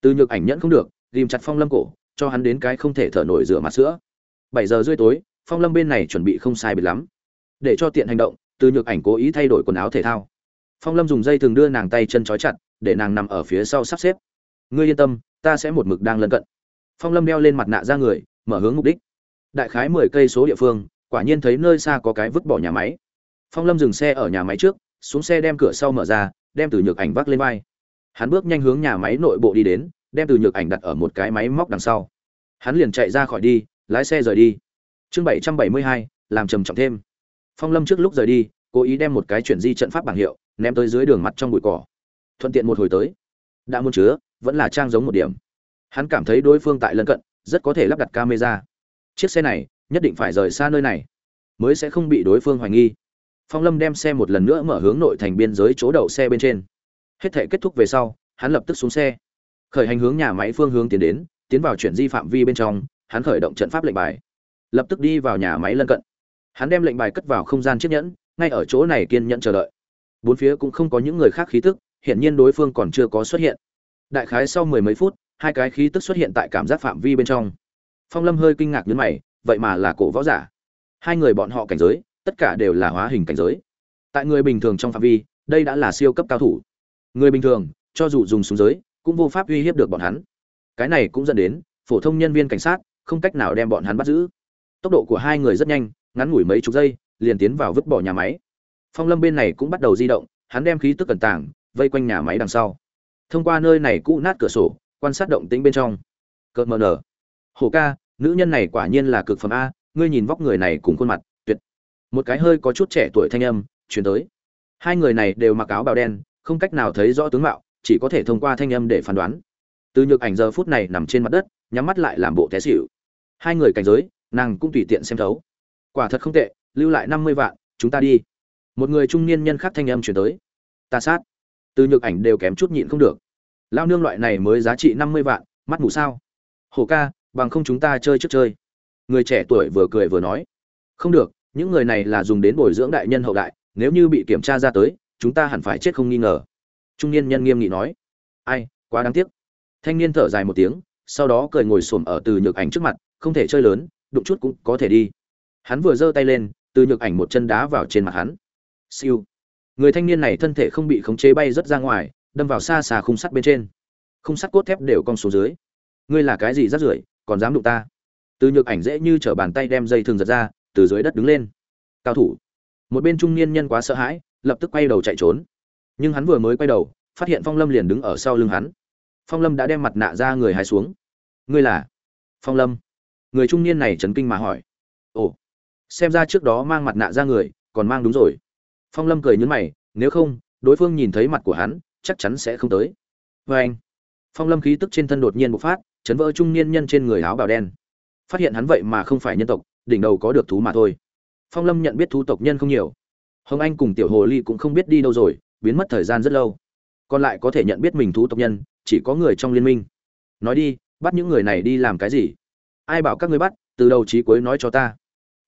Từ nhược ảnh nhẫn không được ghìm chặt phong lâm cổ, cho hắn đến cái không thể thở nổi rửa mặt sữa. Bảy giờ rưỡi tối phong lâm bên này chuẩn bị không sai biệt lắm. Để cho tiện hành động, từ nhược ảnh cố ý thay đổi quần áo thể thao. Phong lâm dùng dây thường đưa nàng tay chân trói chặt, để nàng nằm ở phía sau sắp xếp. Ngươi yên tâm, ta sẽ một mực đang lân cận. Phong lâm đeo lên mặt nạ ra người, mở hướng mục đích. Đại khái mười cây số địa phương, quả nhiên thấy nơi xa có cái vứt bỏ nhà máy. Phong lâm dừng xe ở nhà máy trước, xuống xe đem cửa sau mở ra, đem từ nhược ảnh vác lên vai. Hắn bước nhanh hướng nhà máy nội bộ đi đến, đem từ nhược ảnh đặt ở một cái máy móc đằng sau. Hắn liền chạy ra khỏi đi, lái xe rời đi chương bảy trăm bảy mươi hai, làm trầm trọng thêm. Phong lâm trước lúc rời đi, cố ý đem một cái chuyển di trận pháp bảng hiệu ném tới dưới đường mặt trong bụi cỏ. Thuận tiện một hồi tới. Đã muốn chứa, vẫn là trang giống một điểm. Hắn cảm thấy đối phương tại lân cận, rất có thể lắp đặt camera. Chiếc xe này, nhất định phải rời xa nơi này, mới sẽ không bị đối phương hoài nghi. Phong lâm đem xe một lần nữa mở hướng nội thành biên giới chỗ đậu xe bên trên. Hết thể kết thúc về sau, hắn lập tức xuống xe. Khởi hành hướng nhà máy phương hướng tiến đến, tiến vào chuyển di phạm vi bên trong, hắn khởi động trận pháp lệnh bài lập tức đi vào nhà máy lân cận. Hắn đem lệnh bài cất vào không gian chiếc nhẫn, ngay ở chỗ này kiên nhẫn chờ đợi. Bốn phía cũng không có những người khác khí tức, hiển nhiên đối phương còn chưa có xuất hiện. Đại khái sau mười mấy phút, hai cái khí tức xuất hiện tại cảm giác phạm vi bên trong. Phong lâm hơi kinh ngạc nhấn mày, vậy mà là cổ võ giả. Hai người bọn họ cảnh giới, tất cả đều là hóa hình cảnh giới. Tại người bình thường trong phạm vi, đây đã là siêu cấp cao thủ. Người bình thường, cho dù dùng súng giới, cũng vô pháp uy hiếp được bọn hắn. Cái này cũng dẫn đến, phổ thông nhân viên cảnh sát, không cách nào đem bọn hắn bắt giữ tốc độ của hai người rất nhanh, ngắn ngủi mấy chục giây, liền tiến vào vứt bỏ nhà máy. Phong lâm bên này cũng bắt đầu di động, hắn đem khí tức cẩn tàng, vây quanh nhà máy đằng sau. Thông qua nơi này cũ nát cửa sổ, quan sát động tĩnh bên trong. Cợt mờ nở. Hồ ca, nữ nhân này quả nhiên là cực phẩm a, ngươi nhìn vóc người này cùng khuôn mặt, tuyệt. Một cái hơi có chút trẻ tuổi thanh âm chuyển tới. Hai người này đều mặc áo bào đen, không cách nào thấy rõ tướng mạo, chỉ có thể thông qua thanh âm để phán đoán. Từ nhược ảnh giờ phút này nằm trên mặt đất, nhắm mắt lại làm bộ té xỉu. Hai người cảnh giới nàng cũng tùy tiện xem thấu. Quả thật không tệ, lưu lại năm mươi vạn, chúng ta đi. Một người trung niên nhân khác thanh âm chuyển tới. Ta sát. Từ nhược ảnh đều kém chút nhịn không được. Lao nương loại này mới giá trị năm mươi vạn, mắt mù sao? Hồ ca, bằng không chúng ta chơi trước chơi. Người trẻ tuổi vừa cười vừa nói. Không được, những người này là dùng đến bồi dưỡng đại nhân hậu đại, nếu như bị kiểm tra ra tới, chúng ta hẳn phải chết không nghi ngờ. Trung niên nhân nghiêm nghị nói. Ai, quá đáng tiếc. Thanh niên thở dài một tiếng, sau đó cười ngồi xổm ở từ nhược ảnh trước mặt, không thể chơi lớn đụng chút cũng có thể đi. Hắn vừa giơ tay lên, từ nhược ảnh một chân đá vào trên mặt hắn. Siêu. Người thanh niên này thân thể không bị khống chế bay rất ra ngoài, đâm vào xa xà khung sắt bên trên. Khung sắt cốt thép đều cong xuống dưới. Ngươi là cái gì rắt rưởi, còn dám đụng ta? Từ nhược ảnh dễ như t bàn tay đem dây thường giật ra, từ dưới đất đứng lên. Cao thủ. Một bên trung niên nhân quá sợ hãi, lập tức quay đầu chạy trốn. Nhưng hắn vừa mới quay đầu, phát hiện phong lâm liền đứng ở sau lưng hắn. Phong lâm đã đem mặt nạ ra người hai xuống. Ngươi là? Phong lâm người trung niên này chấn kinh mà hỏi. Ồ, xem ra trước đó mang mặt nạ ra người, còn mang đúng rồi. Phong lâm cười nhấn mày, nếu không, đối phương nhìn thấy mặt của hắn, chắc chắn sẽ không tới. Vê anh, phong lâm khí tức trên thân đột nhiên bộc phát, chấn vỡ trung niên nhân trên người áo bào đen. Phát hiện hắn vậy mà không phải nhân tộc, đỉnh đầu có được thú mà thôi. Phong lâm nhận biết thú tộc nhân không nhiều. Hồng anh cùng tiểu hồ ly cũng không biết đi đâu rồi, biến mất thời gian rất lâu. Còn lại có thể nhận biết mình thú tộc nhân, chỉ có người trong liên minh. Nói đi, bắt những người này đi làm cái gì? Ai bảo các ngươi bắt, từ đầu chí cuối nói cho ta.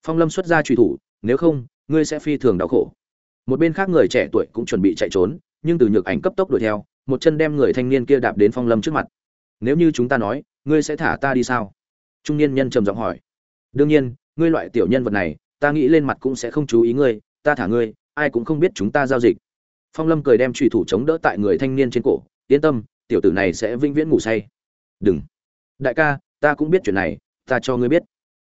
Phong lâm xuất ra truy thủ, nếu không, ngươi sẽ phi thường đau khổ. Một bên khác người trẻ tuổi cũng chuẩn bị chạy trốn, nhưng từ nhược ảnh cấp tốc đuổi theo, một chân đem người thanh niên kia đạp đến phong lâm trước mặt. Nếu như chúng ta nói, ngươi sẽ thả ta đi sao? Trung niên nhân trầm giọng hỏi. Đương nhiên, ngươi loại tiểu nhân vật này, ta nghĩ lên mặt cũng sẽ không chú ý ngươi, ta thả ngươi, ai cũng không biết chúng ta giao dịch. Phong lâm cười đem trùy thủ chống đỡ tại người thanh niên trên cổ. Yên tâm, tiểu tử này sẽ vĩnh viễn ngủ say. Đừng. Đại ca, ta cũng biết chuyện này ta cho ngươi biết.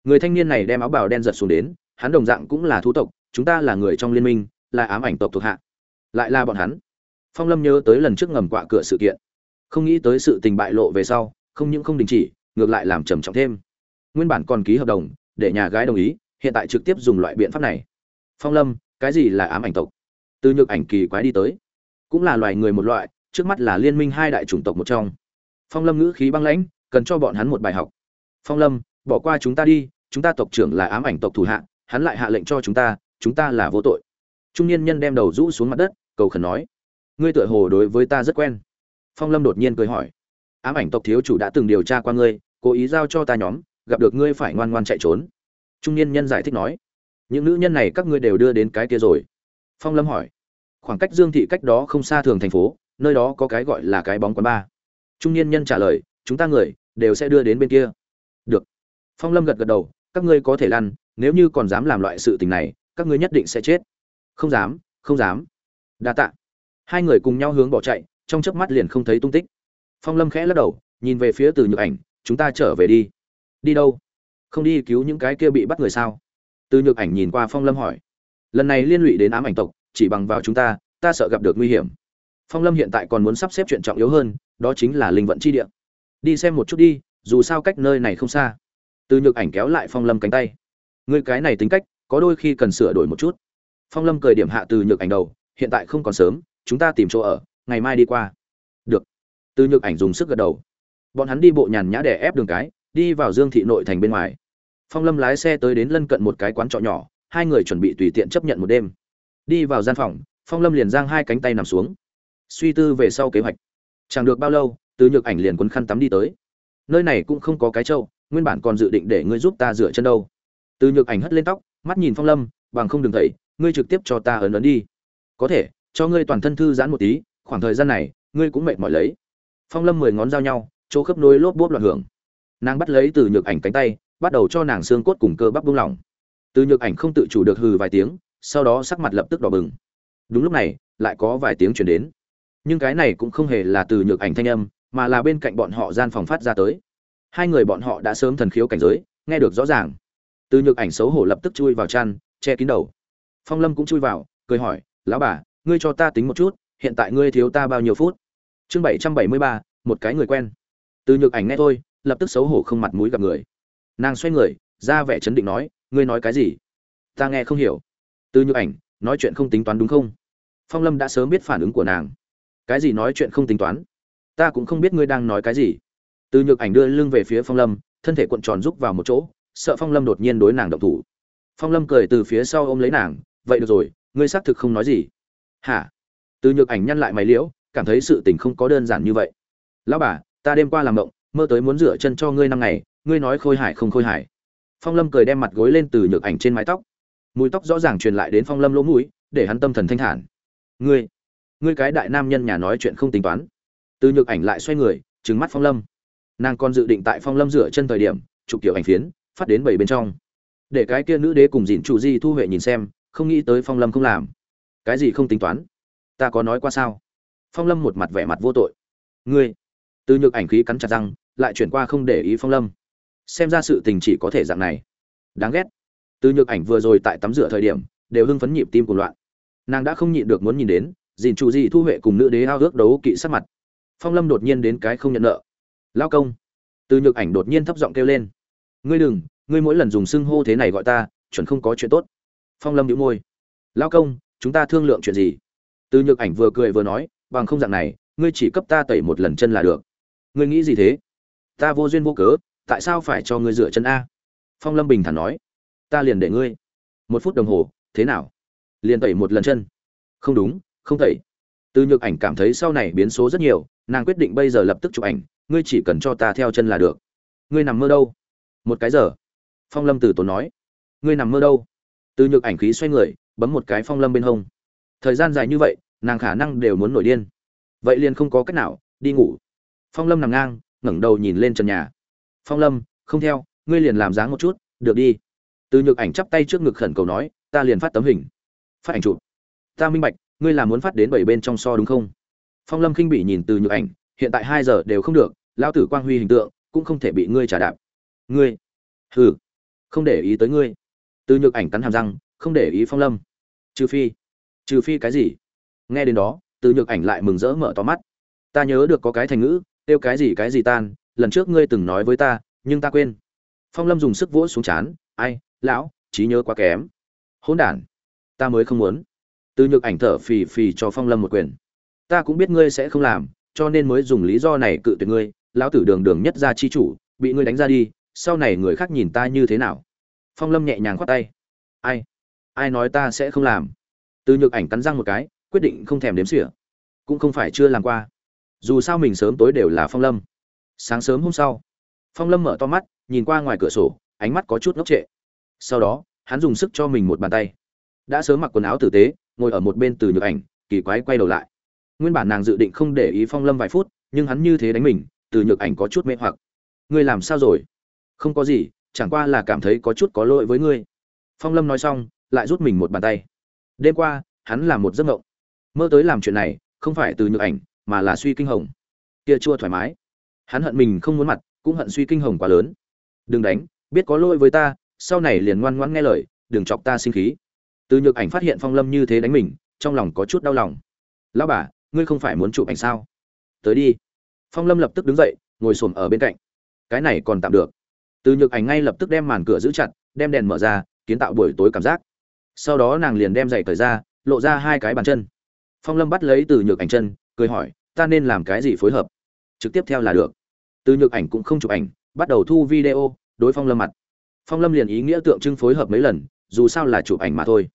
Người thanh niên này đem áo bào đen giật xuống đến, hắn đồng dạng cũng là thú tộc, chúng ta là người trong liên minh, là ám ảnh tộc thuộc hạ. Lại là bọn hắn. Phong lâm nhớ tới lần trước ngầm quạ cửa sự kiện. Không nghĩ tới sự tình bại lộ về sau, không những không đình chỉ, ngược lại làm trầm trọng thêm. Nguyên bản còn ký hợp đồng, để nhà gái đồng ý, hiện tại trực tiếp dùng loại biện pháp này. Phong lâm, cái gì là ám ảnh tộc? Từ nhược ảnh kỳ quái đi tới. Cũng là loài người một loại, trước mắt là liên minh hai đại chủng tộc một trong. Phong lâm ngữ khí băng lãnh, cần cho bọn hắn một bài học phong lâm, bỏ qua chúng ta đi, chúng ta tộc trưởng là ám ảnh tộc thủ hạ, hắn lại hạ lệnh cho chúng ta chúng ta là vô tội. Trung niên nhân đem đầu rũ xuống mặt đất, cầu khẩn nói, ngươi tựa hồ đối với ta rất quen. Phong lâm đột nhiên cười hỏi, ám ảnh tộc thiếu chủ đã từng điều tra qua ngươi, cố ý giao cho ta nhóm, gặp được ngươi phải ngoan ngoan chạy trốn. Trung niên nhân giải thích nói, những nữ nhân này các ngươi đều đưa đến cái kia rồi. Phong lâm hỏi, khoảng cách dương thị cách đó không xa thường thành phố, nơi đó có cái gọi là cái bóng quán ba. Trung niên nhân trả lời, chúng ta người đều sẽ đưa đến bên kia phong lâm gật gật đầu, các ngươi có thể lăn, nếu như còn dám làm loại sự tình này, các ngươi nhất định sẽ chết. Không dám không dám. Đa tạ. Hai người cùng nhau hướng bỏ chạy, trong chớp mắt liền không thấy tung tích. Phong lâm khẽ lắc đầu, nhìn về phía từ nhược ảnh, chúng ta trở về đi. Đi đâu? Không đi cứu những cái kia bị bắt người sao? Từ nhược ảnh nhìn qua phong lâm hỏi. Lần này liên lụy đến ám ảnh tộc, chỉ bằng vào chúng ta ta sợ gặp được nguy hiểm. Phong lâm hiện tại còn muốn sắp xếp chuyện trọng yếu hơn, đó chính là linh vận chi địa. Đi xem một chút đi, dù sao cách nơi này không xa từ nhược ảnh kéo lại phong lâm cánh tay. Người cái này tính cách, có đôi khi cần sửa đổi một chút. Phong lâm cười điểm hạ từ nhược ảnh đầu, hiện tại không còn sớm, chúng ta tìm chỗ ở, ngày mai đi qua. Được. Từ nhược ảnh dùng sức gật đầu. Bọn hắn đi bộ nhàn nhã đè ép đường cái, đi vào dương thị nội thành bên ngoài. Phong lâm lái xe tới đến lân cận một cái quán trọ nhỏ, hai người chuẩn bị tùy tiện chấp nhận một đêm. Đi vào gian phòng, phong lâm liền giang hai cánh tay nằm xuống. Suy tư về sau kế hoạch. Chẳng được bao lâu, từ nhược ảnh liền quấn khăn tắm đi tới. Nơi này cũng không có cái trâu nguyên bản còn dự định để ngươi giúp ta rửa chân đâu. Từ nhược ảnh hất lên tóc, mắt nhìn phong lâm, bằng không đừng thầy ngươi trực tiếp cho ta ấn ấn đi. Có thể, cho ngươi toàn thân thư giãn một tí, khoảng thời gian này, ngươi cũng mệt mỏi lấy. Phong lâm mười ngón giao nhau, chỗ khớp nối lốp bốp loạn hưởng. Nàng bắt lấy từ nhược ảnh cánh tay, bắt đầu cho nàng xương cốt cùng cơ bắp buông lỏng. Từ nhược ảnh không tự chủ được hừ vài tiếng, sau đó sắc mặt lập tức đỏ bừng. Đúng lúc này, lại có vài tiếng chuyển đến. Nhưng cái này cũng không hề là từ nhược ảnh thanh âm, mà là bên cạnh bọn họ gian phòng phát ra tới hai người bọn họ đã sớm thần khiếu cảnh giới, nghe được rõ ràng. Từ nhược ảnh xấu hổ lập tức chui vào chăn, che kín đầu. Phong lâm cũng chui vào, cười hỏi, lão bà, ngươi cho ta tính một chút, hiện tại ngươi thiếu ta bao nhiêu phút? Chương bảy trăm bảy mươi ba, một cái người quen. Từ nhược ảnh nghe thôi, lập tức xấu hổ không mặt mũi gặp người. Nàng xoay người, ra vẻ chấn định nói, ngươi nói cái gì? Ta nghe không hiểu. Từ nhược ảnh, nói chuyện không tính toán đúng không? Phong lâm đã sớm biết phản ứng của nàng. Cái gì nói chuyện không tính toán? Ta cũng không biết ngươi đang nói cái gì từ nhược ảnh đưa lưng về phía phong lâm, thân thể cuộn tròn rúc vào một chỗ, sợ phong lâm đột nhiên đối nàng động thủ. Phong lâm cười từ phía sau ôm lấy nàng, vậy được rồi, ngươi xác thực không nói gì. Hả? Từ nhược ảnh nhăn lại mày liễu, cảm thấy sự tình không có đơn giản như vậy. Lão bà, ta đêm qua làm động mơ tới muốn rửa chân cho ngươi năm ngày, ngươi nói khôi hải không khôi hải phong lâm cười đem mặt gối lên từ nhược ảnh trên mái tóc. Mùi tóc rõ ràng truyền lại đến phong lâm lỗ mũi, để hắn tâm thần thanh thản. Ngươi ngươi cái đại nam nhân nhà nói chuyện không tính toán. Từ nhược ảnh lại xoay người, trừng mắt phong lâm nàng còn dự định tại phong lâm rửa chân thời điểm, chụp kiểu ảnh phiến, phát đến bảy bên trong. Để cái kia nữ đế cùng dìn chủ di thu huệ nhìn xem, không nghĩ tới phong lâm không làm. Cái gì không tính toán? Ta có nói qua sao? Phong lâm một mặt vẻ mặt vô tội. Ngươi, từ nhược ảnh khí cắn chặt răng, lại chuyển qua không để ý phong lâm. Xem ra sự tình chỉ có thể dạng này. Đáng ghét. Từ nhược ảnh vừa rồi tại tắm rửa thời điểm, đều hưng phấn nhịp tim cùng loạn. Nàng đã không nhịn được muốn nhìn đến dìn chủ di thu huệ cùng nữ đế ao ước đấu kỵ sắc mặt. Phong lâm đột nhiên đến cái không nhận nợ lao công. Từ nhược ảnh đột nhiên thấp giọng kêu lên. Ngươi đừng, ngươi mỗi lần dùng xưng hô thế này gọi ta, chuẩn không có chuyện tốt. Phong lâm đĩu môi. Lao công, chúng ta thương lượng chuyện gì? Từ nhược ảnh vừa cười vừa nói, bằng không dạng này, ngươi chỉ cấp ta tẩy một lần chân là được. Ngươi nghĩ gì thế? Ta vô duyên vô cớ, tại sao phải cho ngươi rửa chân a? Phong lâm bình thản nói. Ta liền để ngươi. Một phút đồng hồ, thế nào? Liền tẩy một lần chân. Không đúng, không tẩy. Từ nhược ảnh cảm thấy sau này biến số rất nhiều, nàng quyết định bây giờ lập tức chụp ảnh ngươi chỉ cần cho ta theo chân là được. Ngươi nằm mơ đâu? Một cái giờ. Phong lâm từ tốn nói. Ngươi nằm mơ đâu? Từ nhược ảnh khí xoay người, bấm một cái phong lâm bên hông. Thời gian dài như vậy, nàng khả năng đều muốn nổi điên. Vậy liền không có cách nào, đi ngủ. Phong lâm nằm ngang, ngẩng đầu nhìn lên trần nhà. Phong lâm, không theo, ngươi liền làm dáng một chút, được đi. Từ nhược ảnh chắp tay trước ngực khẩn cầu nói, ta liền phát tấm hình. Phát ảnh chụp. Ta minh bạch, ngươi là muốn phát đến bảy bên trong so đúng không? Phong lâm khinh bị nhìn từ nhược ảnh, hiện tại hai giờ đều không được lão tử quang huy hình tượng cũng không thể bị ngươi trả đạp. Ngươi? Hừ, không để ý tới ngươi. Từ nhược ảnh cắn hàm răng, không để ý phong lâm. Trừ phi trừ phi cái gì? Nghe đến đó, từ nhược ảnh lại mừng rỡ mở to mắt. Ta nhớ được có cái thành ngữ kêu cái gì cái gì tan, lần trước ngươi từng nói với ta, nhưng ta quên. Phong lâm dùng sức vỗ xuống chán, ai, lão, trí nhớ quá kém. Hỗn đản, ta mới không muốn. Từ nhược ảnh thở phì phì cho phong lâm một quyền. Ta cũng biết ngươi sẽ không làm, cho nên mới dùng lý do này cự tuyệt ngươi lão tử đường đường nhất gia chi chủ, bị ngươi đánh ra đi, sau này người khác nhìn ta như thế nào? Phong lâm nhẹ nhàng khoát tay. Ai? Ai nói ta sẽ không làm? Từ nhược ảnh cắn răng một cái, quyết định không thèm đếm xỉa. Cũng không phải chưa làm qua. Dù sao mình sớm tối đều là phong lâm. Sáng sớm hôm sau, phong lâm mở to mắt, nhìn qua ngoài cửa sổ, ánh mắt có chút ngốc trệ. Sau đó, hắn dùng sức cho mình một bàn tay. Đã sớm mặc quần áo tử tế, ngồi ở một bên từ nhược ảnh, kỳ quái quay đầu lại. Nguyên bản nàng dự định không để ý phong lâm vài phút, nhưng hắn như thế đánh mình từ nhược ảnh có chút mê hoặc. Ngươi làm sao rồi? Không có gì, chẳng qua là cảm thấy có chút có lỗi với ngươi. Phong lâm nói xong, lại rút mình một bàn tay. Đêm qua, hắn làm một giấc mộng. Mơ tới làm chuyện này, không phải từ nhược ảnh, mà là suy kinh hồng. Kia chua thoải mái. Hắn hận mình không muốn mặt, cũng hận suy kinh hồng quá lớn. Đừng đánh, biết có lỗi với ta, sau này liền ngoan ngoãn nghe lời, đừng chọc ta sinh khí. Từ nhược ảnh phát hiện phong lâm như thế đánh mình, trong lòng có chút đau lòng. Lão bà, ngươi không phải muốn chụp ảnh sao? Tới đi phong lâm lập tức đứng dậy, ngồi xổm ở bên cạnh. Cái này còn tạm được. Từ nhược ảnh ngay lập tức đem màn cửa giữ chặt, đem đèn mở ra, kiến tạo buổi tối cảm giác. Sau đó nàng liền đem giày cởi ra, lộ ra hai cái bàn chân. Phong lâm bắt lấy từ nhược ảnh chân, cười hỏi, ta nên làm cái gì phối hợp? Trực tiếp theo là được. Từ nhược ảnh cũng không chụp ảnh, bắt đầu thu video, đối phong lâm mặt. Phong lâm liền ý nghĩa tượng trưng phối hợp mấy lần, dù sao là chụp ảnh mà thôi.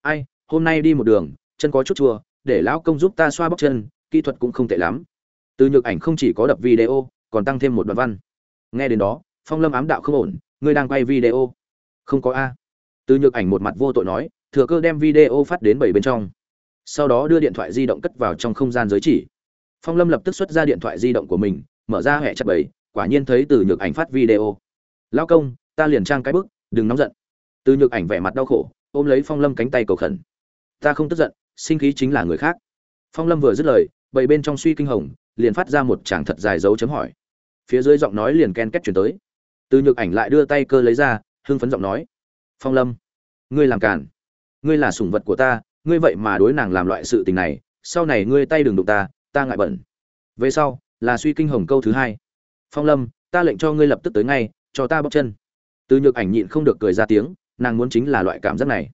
Ai, hôm nay đi một đường, chân có chút chua, để lão công giúp ta xoa bóc chân, kỹ thuật cũng không tệ lắm từ nhược ảnh không chỉ có đập video, còn tăng thêm một đoạn văn. Nghe đến đó, phong lâm ám đạo không ổn, ngươi đang quay video. Không có a. Từ nhược ảnh một mặt vô tội nói, thừa cơ đem video phát đến bảy bên trong. Sau đó đưa điện thoại di động cất vào trong không gian giới chỉ. Phong lâm lập tức xuất ra điện thoại di động của mình, mở ra hẹ chặt bảy, quả nhiên thấy từ nhược ảnh phát video. Lao công, ta liền trang cái bức, đừng nóng giận. Từ nhược ảnh vẻ mặt đau khổ, ôm lấy phong lâm cánh tay cầu khẩn. Ta không tức giận, sinh khí chính là người khác. Phong lâm vừa dứt lời, bảy bên trong suy kinh hồng liền phát ra một tràng thật dài dấu chấm hỏi. Phía dưới giọng nói liền ken kết chuyển tới. Từ nhược ảnh lại đưa tay cơ lấy ra, hưng phấn giọng nói. Phong lâm, ngươi làm cản ngươi là sủng vật của ta, ngươi vậy mà đối nàng làm loại sự tình này, sau này ngươi tay đừng đụng ta ta ngại bẩn. Về sau, là suy kinh hồng câu thứ hai. Phong lâm, ta lệnh cho ngươi lập tức tới ngay, cho ta bóc chân. Từ nhược ảnh nhịn không được cười ra tiếng, nàng muốn chính là loại cảm giác này.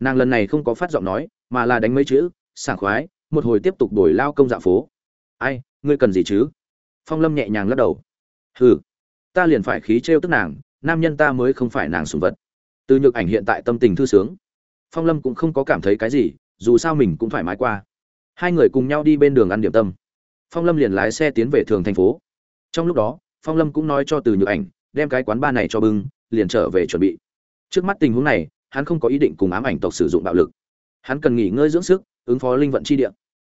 Nàng lần này không có phát giọng nói, mà là đánh mấy chữ, sảng khoái, một hồi tiếp tục đổi lao công dạ phố. Ai ngươi cần gì chứ? Phong lâm nhẹ nhàng lắc đầu. Hừ, ta liền phải khí trêu tức nàng, nam nhân ta mới không phải nàng sùng vật. Từ nhược ảnh hiện tại tâm tình thư sướng. Phong lâm cũng không có cảm thấy cái gì, dù sao mình cũng thoải mái qua. Hai người cùng nhau đi bên đường ăn điểm tâm. Phong lâm liền lái xe tiến về thường thành phố. Trong lúc đó, phong lâm cũng nói cho từ nhược ảnh, đem cái quán ba này cho bưng, liền trở về chuẩn bị. Trước mắt tình huống này, hắn không có ý định cùng ám ảnh tộc sử dụng bạo lực. Hắn cần nghỉ ngơi dưỡng sức, ứng phó linh vận chi địa.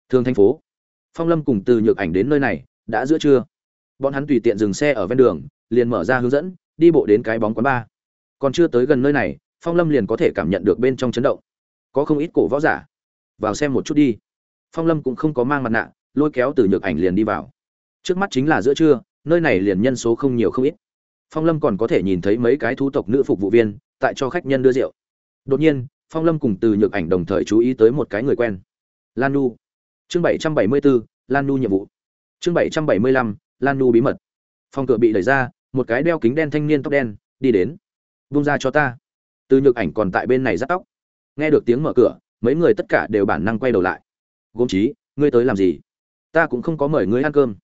Thường thành phố phong lâm cùng từ nhược ảnh đến nơi này, đã giữa trưa. Bọn hắn tùy tiện dừng xe ở ven đường, liền mở ra hướng dẫn, đi bộ đến cái bóng quán ba còn chưa tới gần nơi này, phong lâm liền có thể cảm nhận được bên trong chấn động. Có không ít cổ võ giả. Vào xem một chút đi. Phong lâm cũng không có mang mặt nạ, lôi kéo từ nhược ảnh liền đi vào. Trước mắt chính là giữa trưa, nơi này liền nhân số không nhiều không ít. Phong lâm còn có thể nhìn thấy mấy cái thú tộc nữ phục vụ viên, tại cho khách nhân đưa rượu. Đột nhiên, phong lâm cùng từ nhược ảnh đồng thời chú ý tới một cái người quen. Lan nu chương bảy trăm bảy mươi bốn lan nu nhiệm vụ. Chương bảy trăm bảy mươi lăm, lan nu bí mật. Phòng cửa bị đẩy ra, một cái đeo kính đen thanh niên tóc đen, đi đến. Vung ra cho ta. Từ nhược ảnh còn tại bên này giắt tóc. Nghe được tiếng mở cửa, mấy người tất cả đều bản năng quay đầu lại. Gồm chí, ngươi tới làm gì? Ta cũng không có mời ngươi ăn cơm.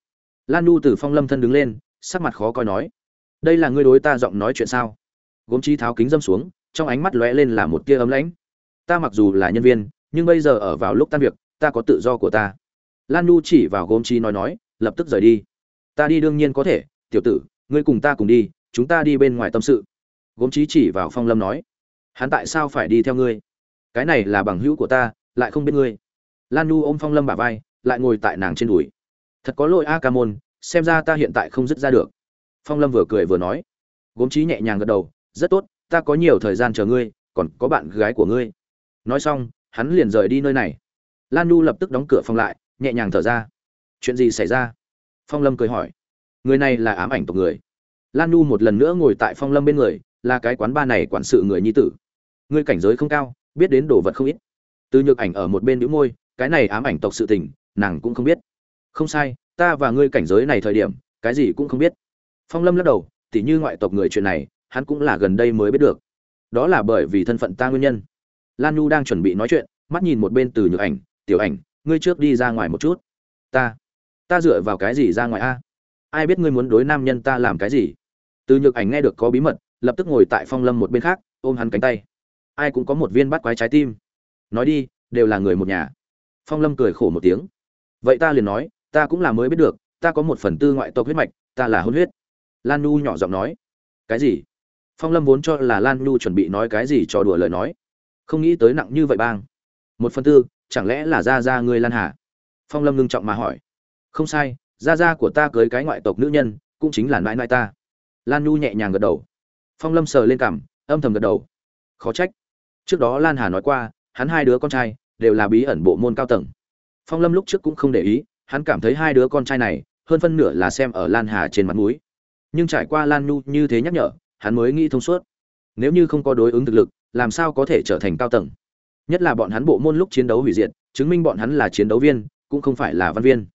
Lan nu từ phong lâm thân đứng lên, sắc mặt khó coi nói. Đây là ngươi đối ta giọng nói chuyện sao? Gốm chí tháo kính dâm xuống, trong ánh mắt lóe lên là một tia ấm lãnh. Ta mặc dù là nhân viên, nhưng bây giờ ở vào lúc tan việc ta có tự do của ta. Lan nu chỉ vào gốm Chi nói nói, lập tức rời đi. Ta đi đương nhiên có thể, tiểu tử, ngươi cùng ta cùng đi, chúng ta đi bên ngoài tâm sự. Gốm chí chỉ vào phong lâm nói, hắn tại sao phải đi theo ngươi? Cái này là bằng hữu của ta, lại không biết ngươi. Lan nu ôm phong lâm bả vai, lại ngồi tại nàng trên đùi. Thật có lỗi a ca môn xem ra ta hiện tại không dứt ra được. Phong lâm vừa cười vừa nói. Gốm chí nhẹ nhàng gật đầu, rất tốt, ta có nhiều thời gian chờ ngươi, còn có bạn gái của ngươi. Nói xong, hắn liền rời đi nơi này lan nu lập tức đóng cửa phòng lại, nhẹ nhàng thở ra. Chuyện gì xảy ra? Phong lâm cười hỏi. Người này là ám ảnh tộc người. Lan nu một lần nữa ngồi tại phong lâm bên người, là cái quán ba này quản sự người nhi tử. Người cảnh giới không cao, biết đến đồ vật không ít. Từ nhược ảnh ở một bên đĩu môi, cái này ám ảnh tộc sự tình, nàng cũng không biết. Không sai, ta và ngươi cảnh giới này thời điểm, cái gì cũng không biết. Phong lâm lắc đầu, tỉ như ngoại tộc người chuyện này, hắn cũng là gần đây mới biết được. Đó là bởi vì thân phận ta nguyên nhân. Lan nhu đang chuẩn bị nói chuyện, mắt nhìn một bên từ nhược ảnh tiểu ảnh, ngươi trước đi ra ngoài một chút. Ta ta dựa vào cái gì ra ngoài a? Ai biết ngươi muốn đối nam nhân ta làm cái gì? Từ nhược ảnh nghe được có bí mật, lập tức ngồi tại phong lâm một bên khác, ôm hắn cánh tay. Ai cũng có một viên bắt quái trái tim. Nói đi, đều là người một nhà. Phong lâm cười khổ một tiếng. Vậy ta liền nói, ta cũng là mới biết được, ta có một phần tư ngoại tộc huyết mạch, ta là hôn huyết. Lan nhu nhỏ giọng nói. Cái gì? Phong lâm vốn cho là lan nhu chuẩn bị nói cái gì trò đùa lời nói. Không nghĩ tới nặng như vậy bang. Một phần tư chẳng lẽ là gia gia ngươi lan hà? Phong lâm ngưng trọng mà hỏi. Không sai, gia gia của ta cưới cái ngoại tộc nữ nhân, cũng chính là nãi nãi ta. Lan nhu nhẹ nhàng gật đầu. Phong lâm sờ lên cằm, âm thầm gật đầu. Khó trách. Trước đó lan hà nói qua, hắn hai đứa con trai đều là bí ẩn bộ môn cao tầng. Phong lâm lúc trước cũng không để ý, hắn cảm thấy hai đứa con trai này hơn phân nửa là xem ở lan hà trên mặt mũi. nhưng trải qua lan nhu như thế nhắc nhở, hắn mới nghĩ thông suốt. Nếu như không có đối ứng thực lực, làm sao có thể trở thành cao tầng? Nhất là bọn hắn bộ môn lúc chiến đấu hủy diệt, chứng minh bọn hắn là chiến đấu viên, cũng không phải là văn viên.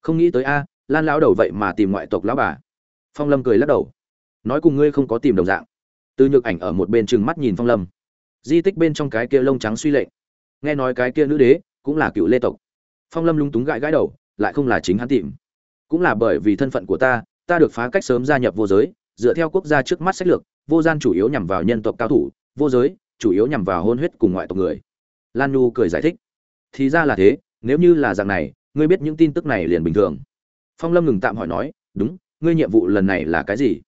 Không nghĩ tới a, lan lão đầu vậy mà tìm ngoại tộc lão bà. Phong lâm cười lắc đầu. Nói cùng ngươi không có tìm đồng dạng. Từ nhược ảnh ở một bên chừng mắt nhìn phong lâm. Di tích bên trong cái kia lông trắng suy lệnh. Nghe nói cái kia nữ đế cũng là cựu lê tộc. Phong lâm lúng túng gãi gãi đầu, lại không là chính hắn tìm. Cũng là bởi vì thân phận của ta ta được phá cách sớm gia nhập vô giới, dựa theo quốc gia trước mắt sách lược, vô gian chủ yếu nhằm vào nhân tộc cao thủ, vô giới chủ yếu nhằm vào hôn huyết cùng ngoại tộc người lan nu cười giải thích. Thì ra là thế, nếu như là dạng này, ngươi biết những tin tức này liền bình thường. Phong lâm ngừng tạm hỏi nói, đúng, ngươi nhiệm vụ lần này là cái gì?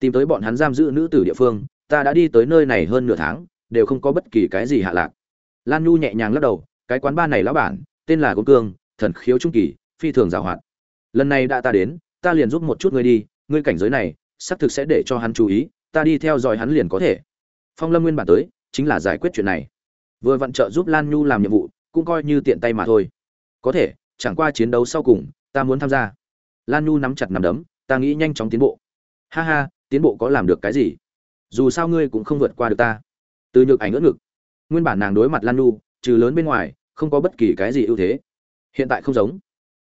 Tìm tới bọn hắn giam giữ nữ tử địa phương, ta đã đi tới nơi này hơn nửa tháng, đều không có bất kỳ cái gì hạ lạc. Lan nhu nhẹ nhàng lắc đầu, cái quán ba này lão bản, tên là công cương, thần khiếu trung kỳ, phi thường giàu hoạt. Lần này đã ta đến, ta liền giúp một chút ngươi đi, ngươi cảnh giới này, xác thực sẽ để cho hắn chú ý, ta đi theo dõi hắn liền có thể. Phong lâm nguyên bản tới, chính là giải quyết chuyện này vừa vặn trợ giúp lan nhu làm nhiệm vụ, cũng coi như tiện tay mà thôi. Có thể, chẳng qua chiến đấu sau cùng, ta muốn tham gia. Lan nhu nắm chặt nắm đấm, ta nghĩ nhanh chóng tiến bộ. Ha ha, tiến bộ có làm được cái gì? Dù sao ngươi cũng không vượt qua được ta. Từ nhược ảnh ướt ngực. Nguyên bản nàng đối mặt lan nu trừ lớn bên ngoài, không có bất kỳ cái gì ưu thế. Hiện tại không giống.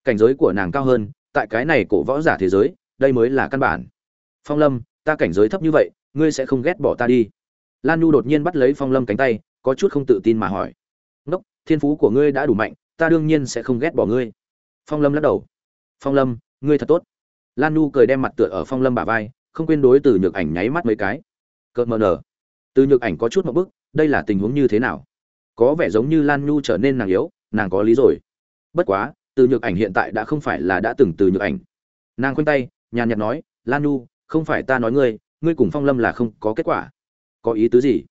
Cảnh giới của nàng cao hơn, tại cái này cổ võ giả thế giới, đây mới là căn bản. Phong lâm, ta cảnh giới thấp như vậy, ngươi sẽ không ghét bỏ ta đi. Lan nu đột nhiên bắt lấy phong lâm cánh tay có chút không tự tin mà hỏi. Ngốc, thiên phú của ngươi đã đủ mạnh, ta đương nhiên sẽ không ghét bỏ ngươi. Phong lâm lắc đầu. Phong lâm, ngươi thật tốt. Lan nu cười đem mặt tựa ở phong lâm bả vai, không quên đối từ nhược ảnh nháy mắt mấy cái. Cợt mờ nở. Từ nhược ảnh có chút một bức, đây là tình huống như thế nào? Có vẻ giống như lan nhu trở nên nàng yếu, nàng có lý rồi. Bất quá, từ nhược ảnh hiện tại đã không phải là đã từng từ nhược ảnh. Nàng khoanh tay, nhàn nhạt nói, lan nhu không phải ta nói ngươi ngươi cùng phong lâm là không có kết quả. Có ý tứ gì?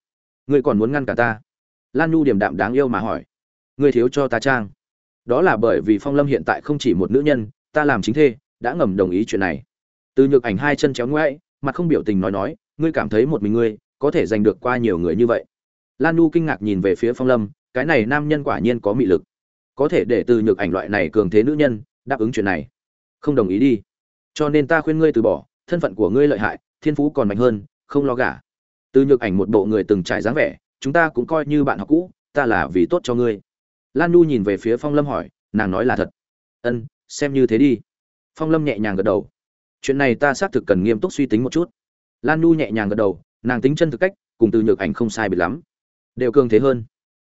Ngươi còn muốn ngăn cả ta? Lan nhu điềm đạm đáng yêu mà hỏi. Ngươi thiếu cho ta trang. Đó là bởi vì phong lâm hiện tại không chỉ một nữ nhân, ta làm chính thê, đã ngầm đồng ý chuyện này. Từ nhược ảnh hai chân chéo ngoãi mặt không biểu tình nói nói, ngươi cảm thấy một mình ngươi, có thể giành được qua nhiều người như vậy. Lan nu kinh ngạc nhìn về phía phong lâm, cái này nam nhân quả nhiên có mị lực. Có thể để từ nhược ảnh loại này cường thế nữ nhân, đáp ứng chuyện này. Không đồng ý đi. Cho nên ta khuyên ngươi từ bỏ, thân phận của ngươi lợi hại, thiên phú còn mạnh hơn, không lo gả từ nhược ảnh một bộ người từng trải dáng vẻ chúng ta cũng coi như bạn học cũ ta là vì tốt cho ngươi. Lan nhu nhìn về phía phong lâm hỏi nàng nói là thật. Ân xem như thế đi. Phong lâm nhẹ nhàng gật đầu. Chuyện này ta xác thực cần nghiêm túc suy tính một chút. Lan nhu nhẹ nhàng gật đầu nàng tính chân thực cách cùng từ nhược ảnh không sai biệt lắm. Đều cường thế hơn.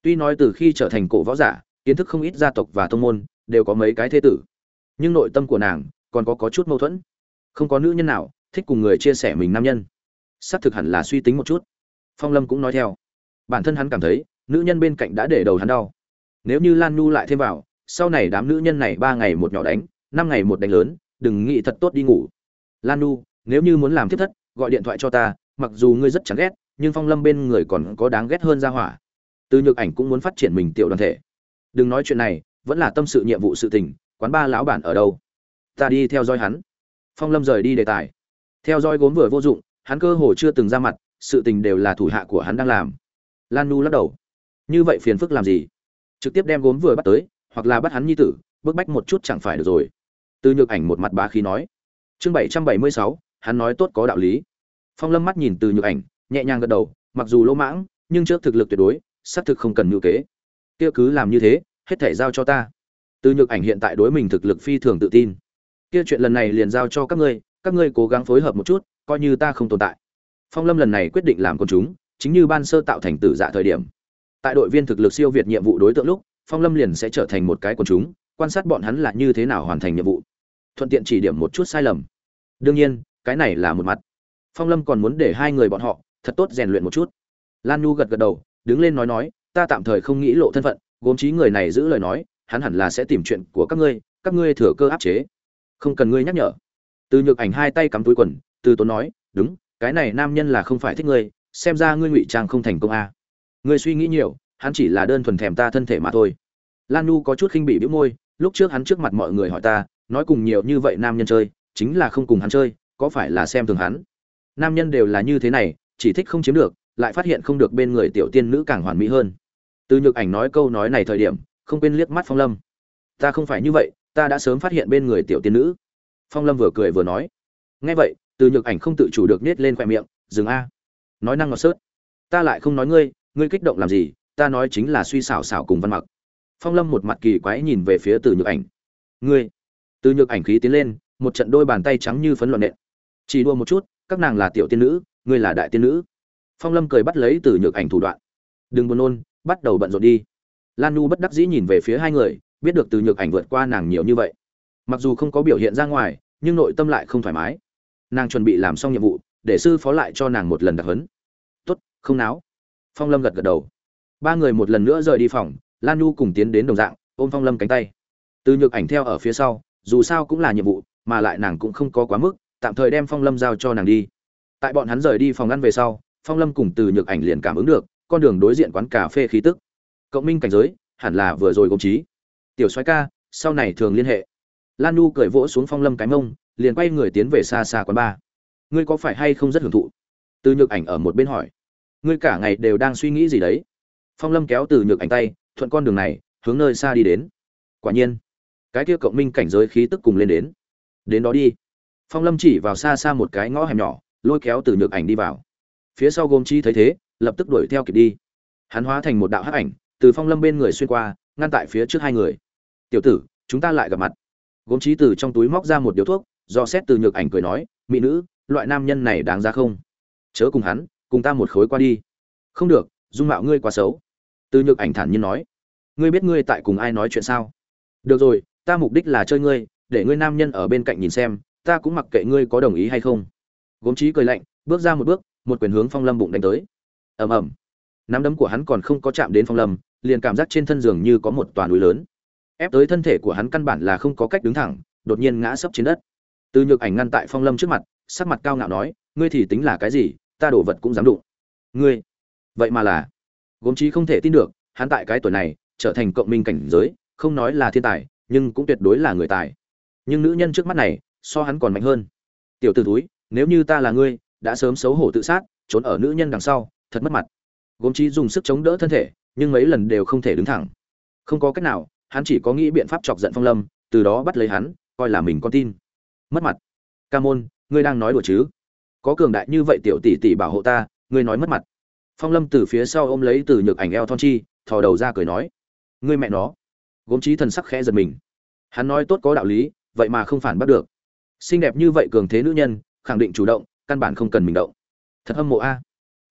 Tuy nói từ khi trở thành cổ võ giả kiến thức không ít gia tộc và thông môn đều có mấy cái thế tử. Nhưng nội tâm của nàng còn có, có chút mâu thuẫn. Không có nữ nhân nào thích cùng người chia sẻ mình nam nhân xác thực hẳn là suy tính một chút. Phong lâm cũng nói theo. Bản thân hắn cảm thấy, nữ nhân bên cạnh đã để đầu hắn đau. Nếu như lan nhu lại thêm vào, sau này đám nữ nhân này ba ngày một nhỏ đánh, năm ngày một đánh lớn, đừng nghĩ thật tốt đi ngủ. Lan nhu, nếu như muốn làm thiết thất, gọi điện thoại cho ta, mặc dù ngươi rất chán ghét, nhưng phong lâm bên người còn có đáng ghét hơn ra hỏa. Từ nhược ảnh cũng muốn phát triển mình tiểu đoàn thể. Đừng nói chuyện này, vẫn là tâm sự nhiệm vụ sự tình, quán ba lão bản ở đâu? Ta đi theo dõi hắn. Phong lâm rời đi đề tài. Theo dõi gốm vừa vô dụng hắn cơ hồ chưa từng ra mặt, sự tình đều là thủ hạ của hắn đang làm. Lan nu lắc đầu. Như vậy phiền phức làm gì? Trực tiếp đem gốm vừa bắt tới, hoặc là bắt hắn nhi tử, bức bách một chút chẳng phải được rồi. Từ nhược ảnh một mặt bá khí nói. Chương bảy trăm bảy mươi sáu, hắn nói tốt có đạo lý. Phong lâm mắt nhìn từ nhược ảnh, nhẹ nhàng gật đầu, mặc dù lỗ mãng, nhưng trước thực lực tuyệt đối, xác thực không cần ngữ kế. Kia cứ làm như thế, hết thể giao cho ta. Từ nhược ảnh hiện tại đối mình thực lực phi thường tự tin. Kia chuyện lần này liền giao cho các ngươi các ngươi cố gắng phối hợp một chút coi như ta không tồn tại. Phong lâm lần này quyết định làm con chúng, chính như ban sơ tạo thành tử dạ thời điểm. Tại đội viên thực lực siêu việt nhiệm vụ đối tượng lúc, phong lâm liền sẽ trở thành một cái quần chúng, quan sát bọn hắn là như thế nào hoàn thành nhiệm vụ. Thuận tiện chỉ điểm một chút sai lầm. Đương nhiên, cái này là một mặt. Phong lâm còn muốn để hai người bọn họ, thật tốt rèn luyện một chút. Lan nhu gật gật đầu, đứng lên nói nói, ta tạm thời không nghĩ lộ thân phận gốm trí người này giữ lời nói, hắn hẳn là sẽ tìm chuyện của các ngươi các ngươi thừa cơ áp chế. Không cần ngươi nhắc nhở. Từ nhược ảnh hai tay cắm túi quần từ tốn nói, đúng, cái này nam nhân là không phải thích ngươi, xem ra ngươi ngụy trang không thành công a. À. ngươi suy nghĩ nhiều, hắn chỉ là đơn thuần thèm ta thân thể mà thôi. Lan nu có chút khinh bị bĩu môi, lúc trước hắn trước mặt mọi người hỏi ta, nói cùng nhiều như vậy nam nhân chơi, chính là không cùng hắn chơi, có phải là xem thường hắn? Nam nhân đều là như thế này, chỉ thích không chiếm được, lại phát hiện không được bên người tiểu tiên nữ càng hoàn mỹ hơn. Từ nhược ảnh nói câu nói này thời điểm, không quên liếc mắt phong lâm. Ta không phải như vậy, ta đã sớm phát hiện bên người tiểu tiên nữ. Phong lâm vừa cười vừa nói. Nghe vậy từ nhược ảnh không tự chủ được nết lên khoe miệng, dừng a, nói năng ngọt sớt. Ta lại không nói ngươi ngươi kích động làm gì, ta nói chính là suy xảo xảo cùng văn mặc. Phong lâm một mặt kỳ quái nhìn về phía từ nhược ảnh. Ngươi. Từ nhược ảnh khí tiến lên, một trận đôi bàn tay trắng như phấn loạn nện. Chỉ đua một chút, các nàng là tiểu tiên nữ, ngươi là đại tiên nữ. Phong lâm cười bắt lấy từ nhược ảnh thủ đoạn. Đừng buồn nôn, bắt đầu bận rộn đi. Lan Nu bất đắc dĩ nhìn về phía hai người, biết được từ nhược ảnh vượt qua nàng nhiều như vậy. Mặc dù không có biểu hiện ra ngoài, nhưng nội tâm lại không thoải mái nàng chuẩn bị làm xong nhiệm vụ, để sư phó lại cho nàng một lần đặc hấn tốt, không náo. Phong lâm gật gật đầu. Ba người một lần nữa rời đi phòng, lan nhu cùng tiến đến đồng dạng, ôm phong lâm cánh tay. Từ nhược ảnh theo ở phía sau, dù sao cũng là nhiệm vụ, mà lại nàng cũng không có quá mức, tạm thời đem phong lâm giao cho nàng đi. Tại bọn hắn rời đi phòng ngăn về sau, phong lâm cùng từ nhược ảnh liền cảm ứng được, con đường đối diện quán cà phê khí tức. Cộng minh cảnh giới, hẳn là vừa rồi công trí tiểu soái ca, sau này thường liên hệ. Lan nhu cởi vỗ xuống phong lâm cái mông liền quay người tiến về xa xa quán ba ngươi có phải hay không rất hưởng thụ? Từ nhược ảnh ở một bên hỏi. Ngươi cả ngày đều đang suy nghĩ gì đấy? Phong lâm kéo từ nhược ảnh tay, thuận con đường này, hướng nơi xa đi đến. Quả nhiên, cái kia cộng minh cảnh giới khí tức cùng lên đến. Đến đó đi. Phong lâm chỉ vào xa xa một cái ngõ hẻm nhỏ, lôi kéo từ nhược ảnh đi vào. Phía sau gồm chi thấy thế, lập tức đuổi theo kịp đi. Hắn hóa thành một đạo hắc ảnh, từ phong lâm bên người xuyên qua, ngăn tại phía trước hai người. Tiểu tử, chúng ta lại gặp mặt. Gốm trí từ trong túi móc ra một điếu thuốc do xét từ nhược ảnh cười nói, mỹ nữ, loại nam nhân này đáng ra không? Chớ cùng hắn, cùng ta một khối qua đi. Không được, dung mạo ngươi quá xấu. Từ nhược ảnh thản nhiên nói, ngươi biết ngươi tại cùng ai nói chuyện sao? Được rồi, ta mục đích là chơi ngươi, để ngươi nam nhân ở bên cạnh nhìn xem, ta cũng mặc kệ ngươi có đồng ý hay không. Gốm trí cười lạnh, bước ra một bước, một quyền hướng phong lâm bụng đánh tới. Ầm ầm. Nắm đấm của hắn còn không có chạm đến phong lâm, liền cảm giác trên thân giường như có một toàn núi lớn. Ép tới thân thể của hắn căn bản là không có cách đứng thẳng, đột nhiên ngã sấp trên đất từ nhược ảnh ngăn tại phong lâm trước mặt, sắc mặt cao ngạo nói, ngươi thì tính là cái gì, ta đổ vật cũng dám đụng. Ngươi? Vậy mà là? Gốm trí không thể tin được, hắn tại cái tuổi này, trở thành cộng minh cảnh giới, không nói là thiên tài, nhưng cũng tuyệt đối là người tài. Nhưng nữ nhân trước mắt này, so hắn còn mạnh hơn. Tiểu t ử túi nếu như ta là ngươi, đã sớm xấu hổ tự sát, trốn ở nữ nhân đằng sau, thật mất mặt. Gốm trí dùng sức chống đỡ thân thể, nhưng mấy lần đều không thể đứng thẳng. Không có cách nào, hắn chỉ có nghĩ biện pháp chọc giận phong lâm, từ đó bắt lấy hắn, coi là mình con tin mất mặt. Ca môn, ngươi đang nói đùa chứ? Có cường đại như vậy tiểu tỷ tỷ bảo hộ ta, ngươi nói mất mặt. Phong lâm từ phía sau ôm lấy từ nhược ảnh eo thon chi, thò đầu ra cười nói, ngươi mẹ nó. Gốm trí thần sắc khẽ giật mình. Hắn nói tốt có đạo lý, vậy mà không phản bắt được. Xinh đẹp như vậy cường thế nữ nhân, khẳng định chủ động, căn bản không cần mình động. Thật hâm mộ a.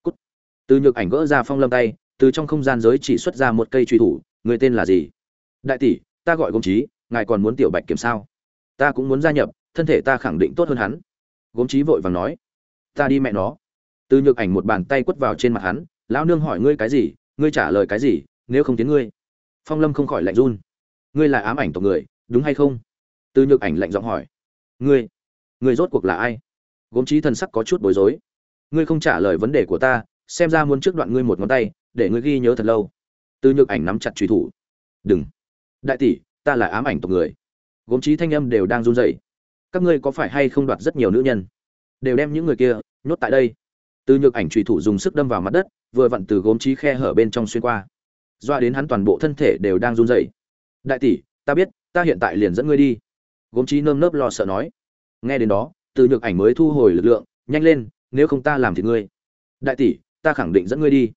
Cút. Từ nhược ảnh gỡ ra phong lâm tay, từ trong không gian giới chỉ xuất ra một cây truy thủ người tên là gì? Đại tỷ, ta gọi gốm trí ngài còn muốn tiểu bạch kiểm sao? Ta cũng muốn gia nhập thân thể ta khẳng định tốt hơn hắn. Gốm trí vội vàng nói, ta đi mẹ nó. Từ nhược ảnh một bàn tay quất vào trên mặt hắn, lão nương hỏi ngươi cái gì, ngươi trả lời cái gì, nếu không tiến ngươi. Phong lâm không khỏi lạnh run, ngươi là ám ảnh tộc người, đúng hay không? Từ nhược ảnh lạnh giọng hỏi, ngươi ngươi rốt cuộc là ai? Gốm trí thần sắc có chút bối rối, ngươi không trả lời vấn đề của ta, xem ra muốn trước đoạn ngươi một ngón tay, để ngươi ghi nhớ thật lâu. Từ nhược ảnh nắm chặt truy thủ, đừng, đại tỷ, ta là ám ảnh tộc người. Gốm trí thanh âm đều đang run rẩy các ngươi có phải hay không đoạt rất nhiều nữ nhân? Đều đem những người kia nhốt tại đây. Từ nhược ảnh trùy thủ dùng sức đâm vào mặt đất, vừa vặn từ gốm trí khe hở bên trong xuyên qua. Doa đến hắn toàn bộ thân thể đều đang run rẩy. Đại tỷ, ta biết, ta hiện tại liền dẫn ngươi đi. Gốm trí nơm nớp lo sợ nói. Nghe đến đó, từ nhược ảnh mới thu hồi lực lượng, nhanh lên, nếu không ta làm thì ngươi. Đại tỷ, ta khẳng định dẫn ngươi đi.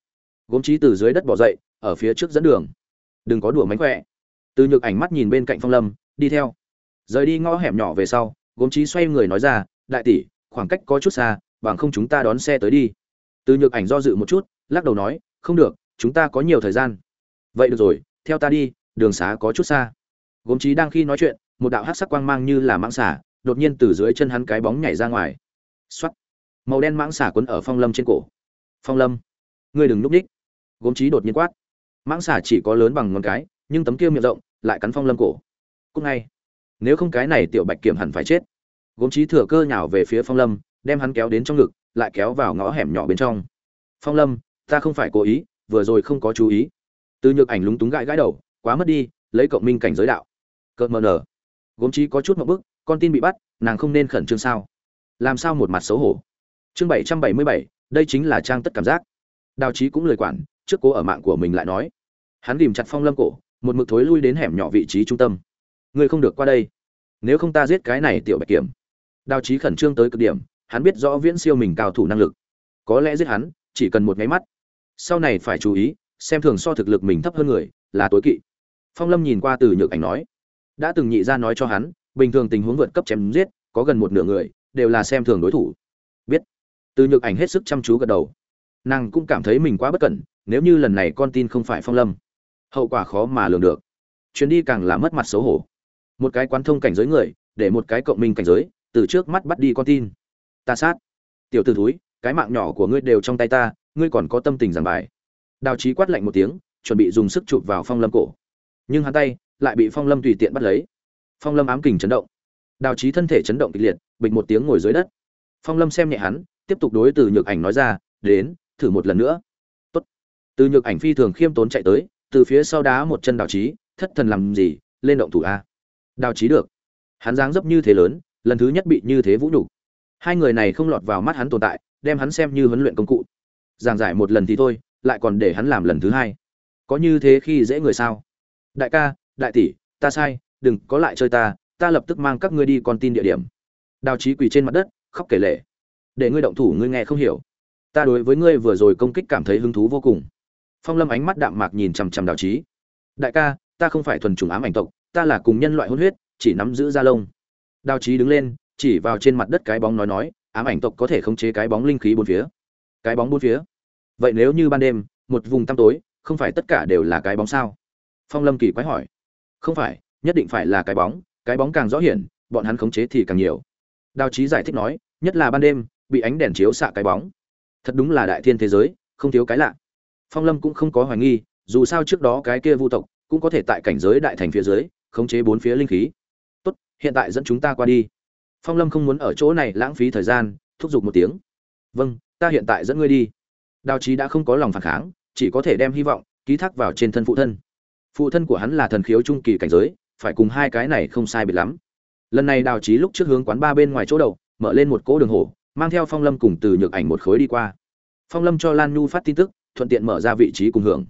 Gốm trí từ dưới đất bỏ dậy, ở phía trước dẫn đường. Đừng có đùa mánh khỏe. Từ nhược ảnh mắt nhìn bên cạnh phong lâm, đi theo. Rời đi ngõ hẻm nhỏ về sau gốm trí xoay người nói ra, đại tỷ, khoảng cách có chút xa, bằng không chúng ta đón xe tới đi. Từ nhược ảnh do dự một chút, lắc đầu nói, không được, chúng ta có nhiều thời gian. Vậy được rồi, theo ta đi, đường xá có chút xa. Gốm trí đang khi nói chuyện, một đạo hát sắc quang mang như là mãng xả, đột nhiên từ dưới chân hắn cái bóng nhảy ra ngoài. X màu đen mãng xả quấn ở phong lâm trên cổ. Phong lâm, ngươi đừng núp ních gốm trí đột nhiên quát. Mãng xả chỉ có lớn bằng ngón cái, nhưng tấm kia miệng rộng, lại cắn phong lâm cổ. Cúc ngay nếu không cái này tiểu bạch kiểm hẳn phải chết. Gốm trí thừa cơ nhào về phía phong lâm, đem hắn kéo đến trong ngực, lại kéo vào ngõ hẻm nhỏ bên trong. Phong lâm, ta không phải cố ý, vừa rồi không có chú ý. Từ nhược ảnh lúng túng gãi gãi đầu, quá mất đi, lấy cộng minh cảnh giới đạo. Cợt mờ nở. Gốm trí có chút một bức, con tin bị bắt, nàng không nên khẩn trương sao? Làm sao một mặt xấu hổ? Chương bảy trăm bảy mươi bảy, đây chính là trang tất cảm giác. Đào trí cũng lời quản, trước cố ở mạng của mình lại nói. Hắn ghìm chặt phong lâm cổ, một mực thối lui đến hẻm nhỏ vị trí trung tâm ngươi không được qua đây. Nếu không ta giết cái này tiểu bạch kiểm. Đào trí khẩn trương tới cực điểm, hắn biết rõ viễn siêu mình cao thủ năng lực. Có lẽ giết hắn, chỉ cần một nháy mắt. Sau này phải chú ý, xem thường so thực lực mình thấp hơn người, là tối kỵ. Phong lâm nhìn qua từ nhược ảnh nói, đã từng nhị ra nói cho hắn, bình thường tình huống vượt cấp chém giết, có gần một nửa người, đều là xem thường đối thủ. Biết. Từ nhược ảnh hết sức chăm chú gật đầu. Nàng cũng cảm thấy mình quá bất cẩn, nếu như lần này con tin không phải phong lâm, hậu quả khó mà lường được. Chuyến đi càng là mất mặt xấu hổ một cái quán thông cảnh giới người, để một cái cộng minh cảnh giới, từ trước mắt bắt đi con tin. Ta sát. Tiểu t ử thúi, cái mạng nhỏ của ngươi đều trong tay ta, ngươi còn có tâm tình giảng bài. Đào trí quát lạnh một tiếng, chuẩn bị dùng sức chụp vào phong lâm cổ. Nhưng hắn tay lại bị phong lâm tùy tiện bắt lấy. Phong lâm ám kình chấn động. Đào trí thân thể chấn động kịch liệt, bịch một tiếng ngồi dưới đất. Phong lâm xem nhẹ hắn, tiếp tục đối từ nhược ảnh nói ra, đến, thử một lần nữa. Tốt. từ nhược ảnh phi thường khiêm tốn chạy tới, từ phía sau đá một chân đào trí thất thần làm gì, lên động thủ a đào trí được. Hắn dáng dấp như thế lớn, lần thứ nhất bị như thế vũ nhục. Hai người này không lọt vào mắt hắn tồn tại, đem hắn xem như huấn luyện công cụ. Giảng giải một lần thì thôi, lại còn để hắn làm lần thứ hai. Có như thế khi dễ người sao? Đại ca, đại tỷ, ta sai, đừng có lại chơi ta ta lập tức mang các ngươi đi con tin địa điểm. Đào trí quỳ trên mặt đất, khóc kể lệ để ngươi động thủ ngươi nghe không hiểu. Ta đối với ngươi vừa rồi công kích cảm thấy hứng thú vô cùng. Phong lâm ánh mắt đạm mạc nhìn chằm chằm đào trí. Đại ca, ta không phải thuần chủng ám ảnh tộc ta là cùng nhân loại hôn huyết, chỉ nắm giữ da lông. Đào trí đứng lên, chỉ vào trên mặt đất cái bóng nói nói, ám ảnh tộc có thể khống chế cái bóng linh khí bốn phía. Cái bóng bốn phía? Vậy nếu như ban đêm, một vùng tăm tối, không phải tất cả đều là cái bóng sao? Phong lâm kỳ quái hỏi. Không phải, nhất định phải là cái bóng cái bóng càng rõ hiển, bọn hắn khống chế thì càng nhiều. Đào trí giải thích nói, nhất là ban đêm, bị ánh đèn chiếu xạ cái bóng. Thật đúng là đại thiên thế giới, không thiếu cái lạ. Phong lâm cũng không có hoài nghi, dù sao trước đó cái kia vu tộc cũng có thể tại cảnh giới đại thành phía dưới khống chế bốn phía linh khí. Tốt, hiện tại dẫn chúng ta qua đi. Phong lâm không muốn ở chỗ này lãng phí thời gian, thúc giục một tiếng. Vâng ta hiện tại dẫn ngươi đi. Đào trí đã không có lòng phản kháng, chỉ có thể đem hy vọng ký thác vào trên thân phụ thân. Phụ thân của hắn là thần khiếu trung kỳ cảnh giới, phải cùng hai cái này không sai biệt lắm. Lần này đào trí lúc trước hướng quán ba bên ngoài chỗ đầu, mở lên một cỗ đường hổ, mang theo phong lâm cùng từ nhược ảnh một khối đi qua. Phong lâm cho lan nhu phát tin tức, thuận tiện mở ra vị trí cùng hưởng.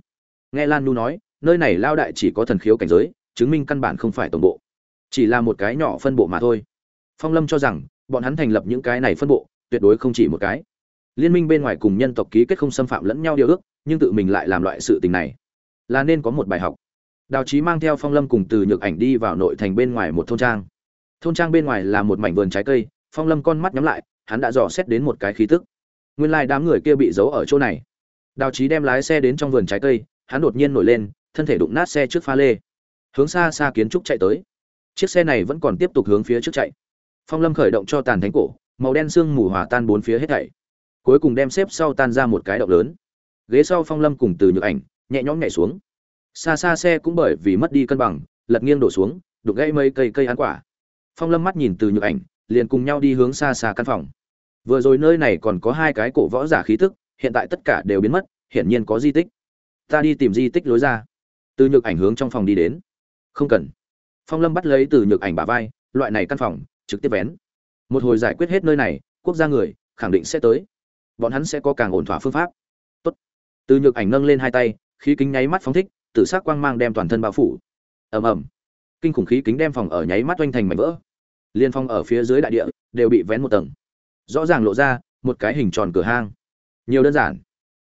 Nghe lan nhu nói, nơi này lao đại chỉ có thần khiếu cảnh giới chứng minh căn bản không phải tổng bộ. Chỉ là một cái nhỏ phân bộ mà thôi. Phong lâm cho rằng, bọn hắn thành lập những cái này phân bộ, tuyệt đối không chỉ một cái. Liên minh bên ngoài cùng nhân tộc ký kết không xâm phạm lẫn nhau điều ước, nhưng tự mình lại làm loại sự tình này. Là nên có một bài học. Đào trí mang theo phong lâm cùng từ nhược ảnh đi vào nội thành bên ngoài một thôn trang. Thôn trang bên ngoài là một mảnh vườn trái cây, phong lâm con mắt nhắm lại, hắn đã dò xét đến một cái khí tức. Nguyên lai、like、đám người kia bị giấu ở chỗ này. Đào trí đem lái xe đến trong vườn trái cây, hắn đột nhiên nổi lên, thân thể đụng nát xe trước pha lê hướng xa xa kiến trúc chạy tới. Chiếc xe này vẫn còn tiếp tục hướng phía trước chạy. Phong lâm khởi động cho tàn thánh cổ, màu đen sương mù hòa tan bốn phía hết thảy. Cuối cùng đem xếp sau tan ra một cái động lớn. Ghế sau phong lâm cùng từ nhược ảnh, nhẹ nhõm nhảy xuống. Xa xa xe cũng bởi vì mất đi cân bằng, lật nghiêng đổ xuống, đục gãy mây cây cây ăn quả. Phong lâm mắt nhìn từ nhược ảnh, liền cùng nhau đi hướng xa xa căn phòng. Vừa rồi nơi này còn có hai cái cổ võ giả khí tức, hiện tại tất cả đều biến mất, hiển nhiên có di tích. Ta đi tìm di tích lối ra. Từ nhược ảnh hướng trong phòng đi đến không cần. Phong lâm bắt lấy từ nhược ảnh bà vai, loại này căn phòng, trực tiếp vén. Một hồi giải quyết hết nơi này, quốc gia người, khẳng định sẽ tới. Bọn hắn sẽ có càng ổn thỏa phương pháp. Tốt. từ nhược ảnh nâng lên hai tay, khí kính nháy mắt phóng thích tự sắc quang mang đem toàn thân bao phủ. Ầm ầm. Kinh khủng khí kính đem phòng ở nháy mắt oanh thành mảnh vỡ. Liên phong ở phía dưới đại địa, đều bị vén một tầng. Rõ ràng lộ ra, một cái hình tròn cửa hang. Nhiều đơn giản.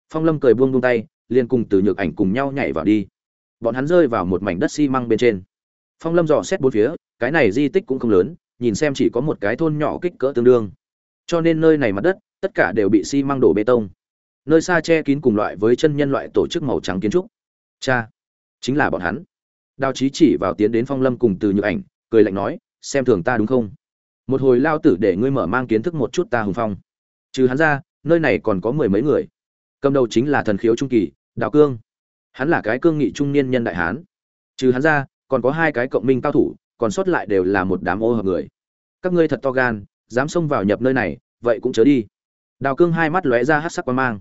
Phong lâm cười buông buông tay, liền cùng từ nhược ảnh cùng nhau nhảy vào đi bọn hắn rơi vào một mảnh đất xi măng bên trên. Phong lâm dò xét bốn phía, cái này di tích cũng không lớn, nhìn xem chỉ có một cái thôn nhỏ kích cỡ tương đương. Cho nên nơi này mặt đất, tất cả đều bị xi măng đổ bê tông. Nơi xa che kín cùng loại với chân nhân loại tổ chức màu trắng kiến trúc. Cha, chính là bọn hắn. Đào trí chỉ vào tiến đến phong lâm cùng từ nhược ảnh, cười lạnh nói, xem thường ta đúng không? Một hồi lao tử để ngươi mở mang kiến thức một chút ta hùng phong. Trừ hắn ra, nơi này còn có mười mấy người. Cầm đầu chính là thần khiếu trung kỳ, đào cương hắn là cái cương nghị trung niên nhân đại hán. Trừ hắn ra, còn có hai cái cộng minh cao thủ, còn sót lại đều là một đám ô hợp người. Các ngươi thật to gan, dám xông vào nhập nơi này, vậy cũng chớ đi. Đào cương hai mắt lóe ra hát sắc quan mang.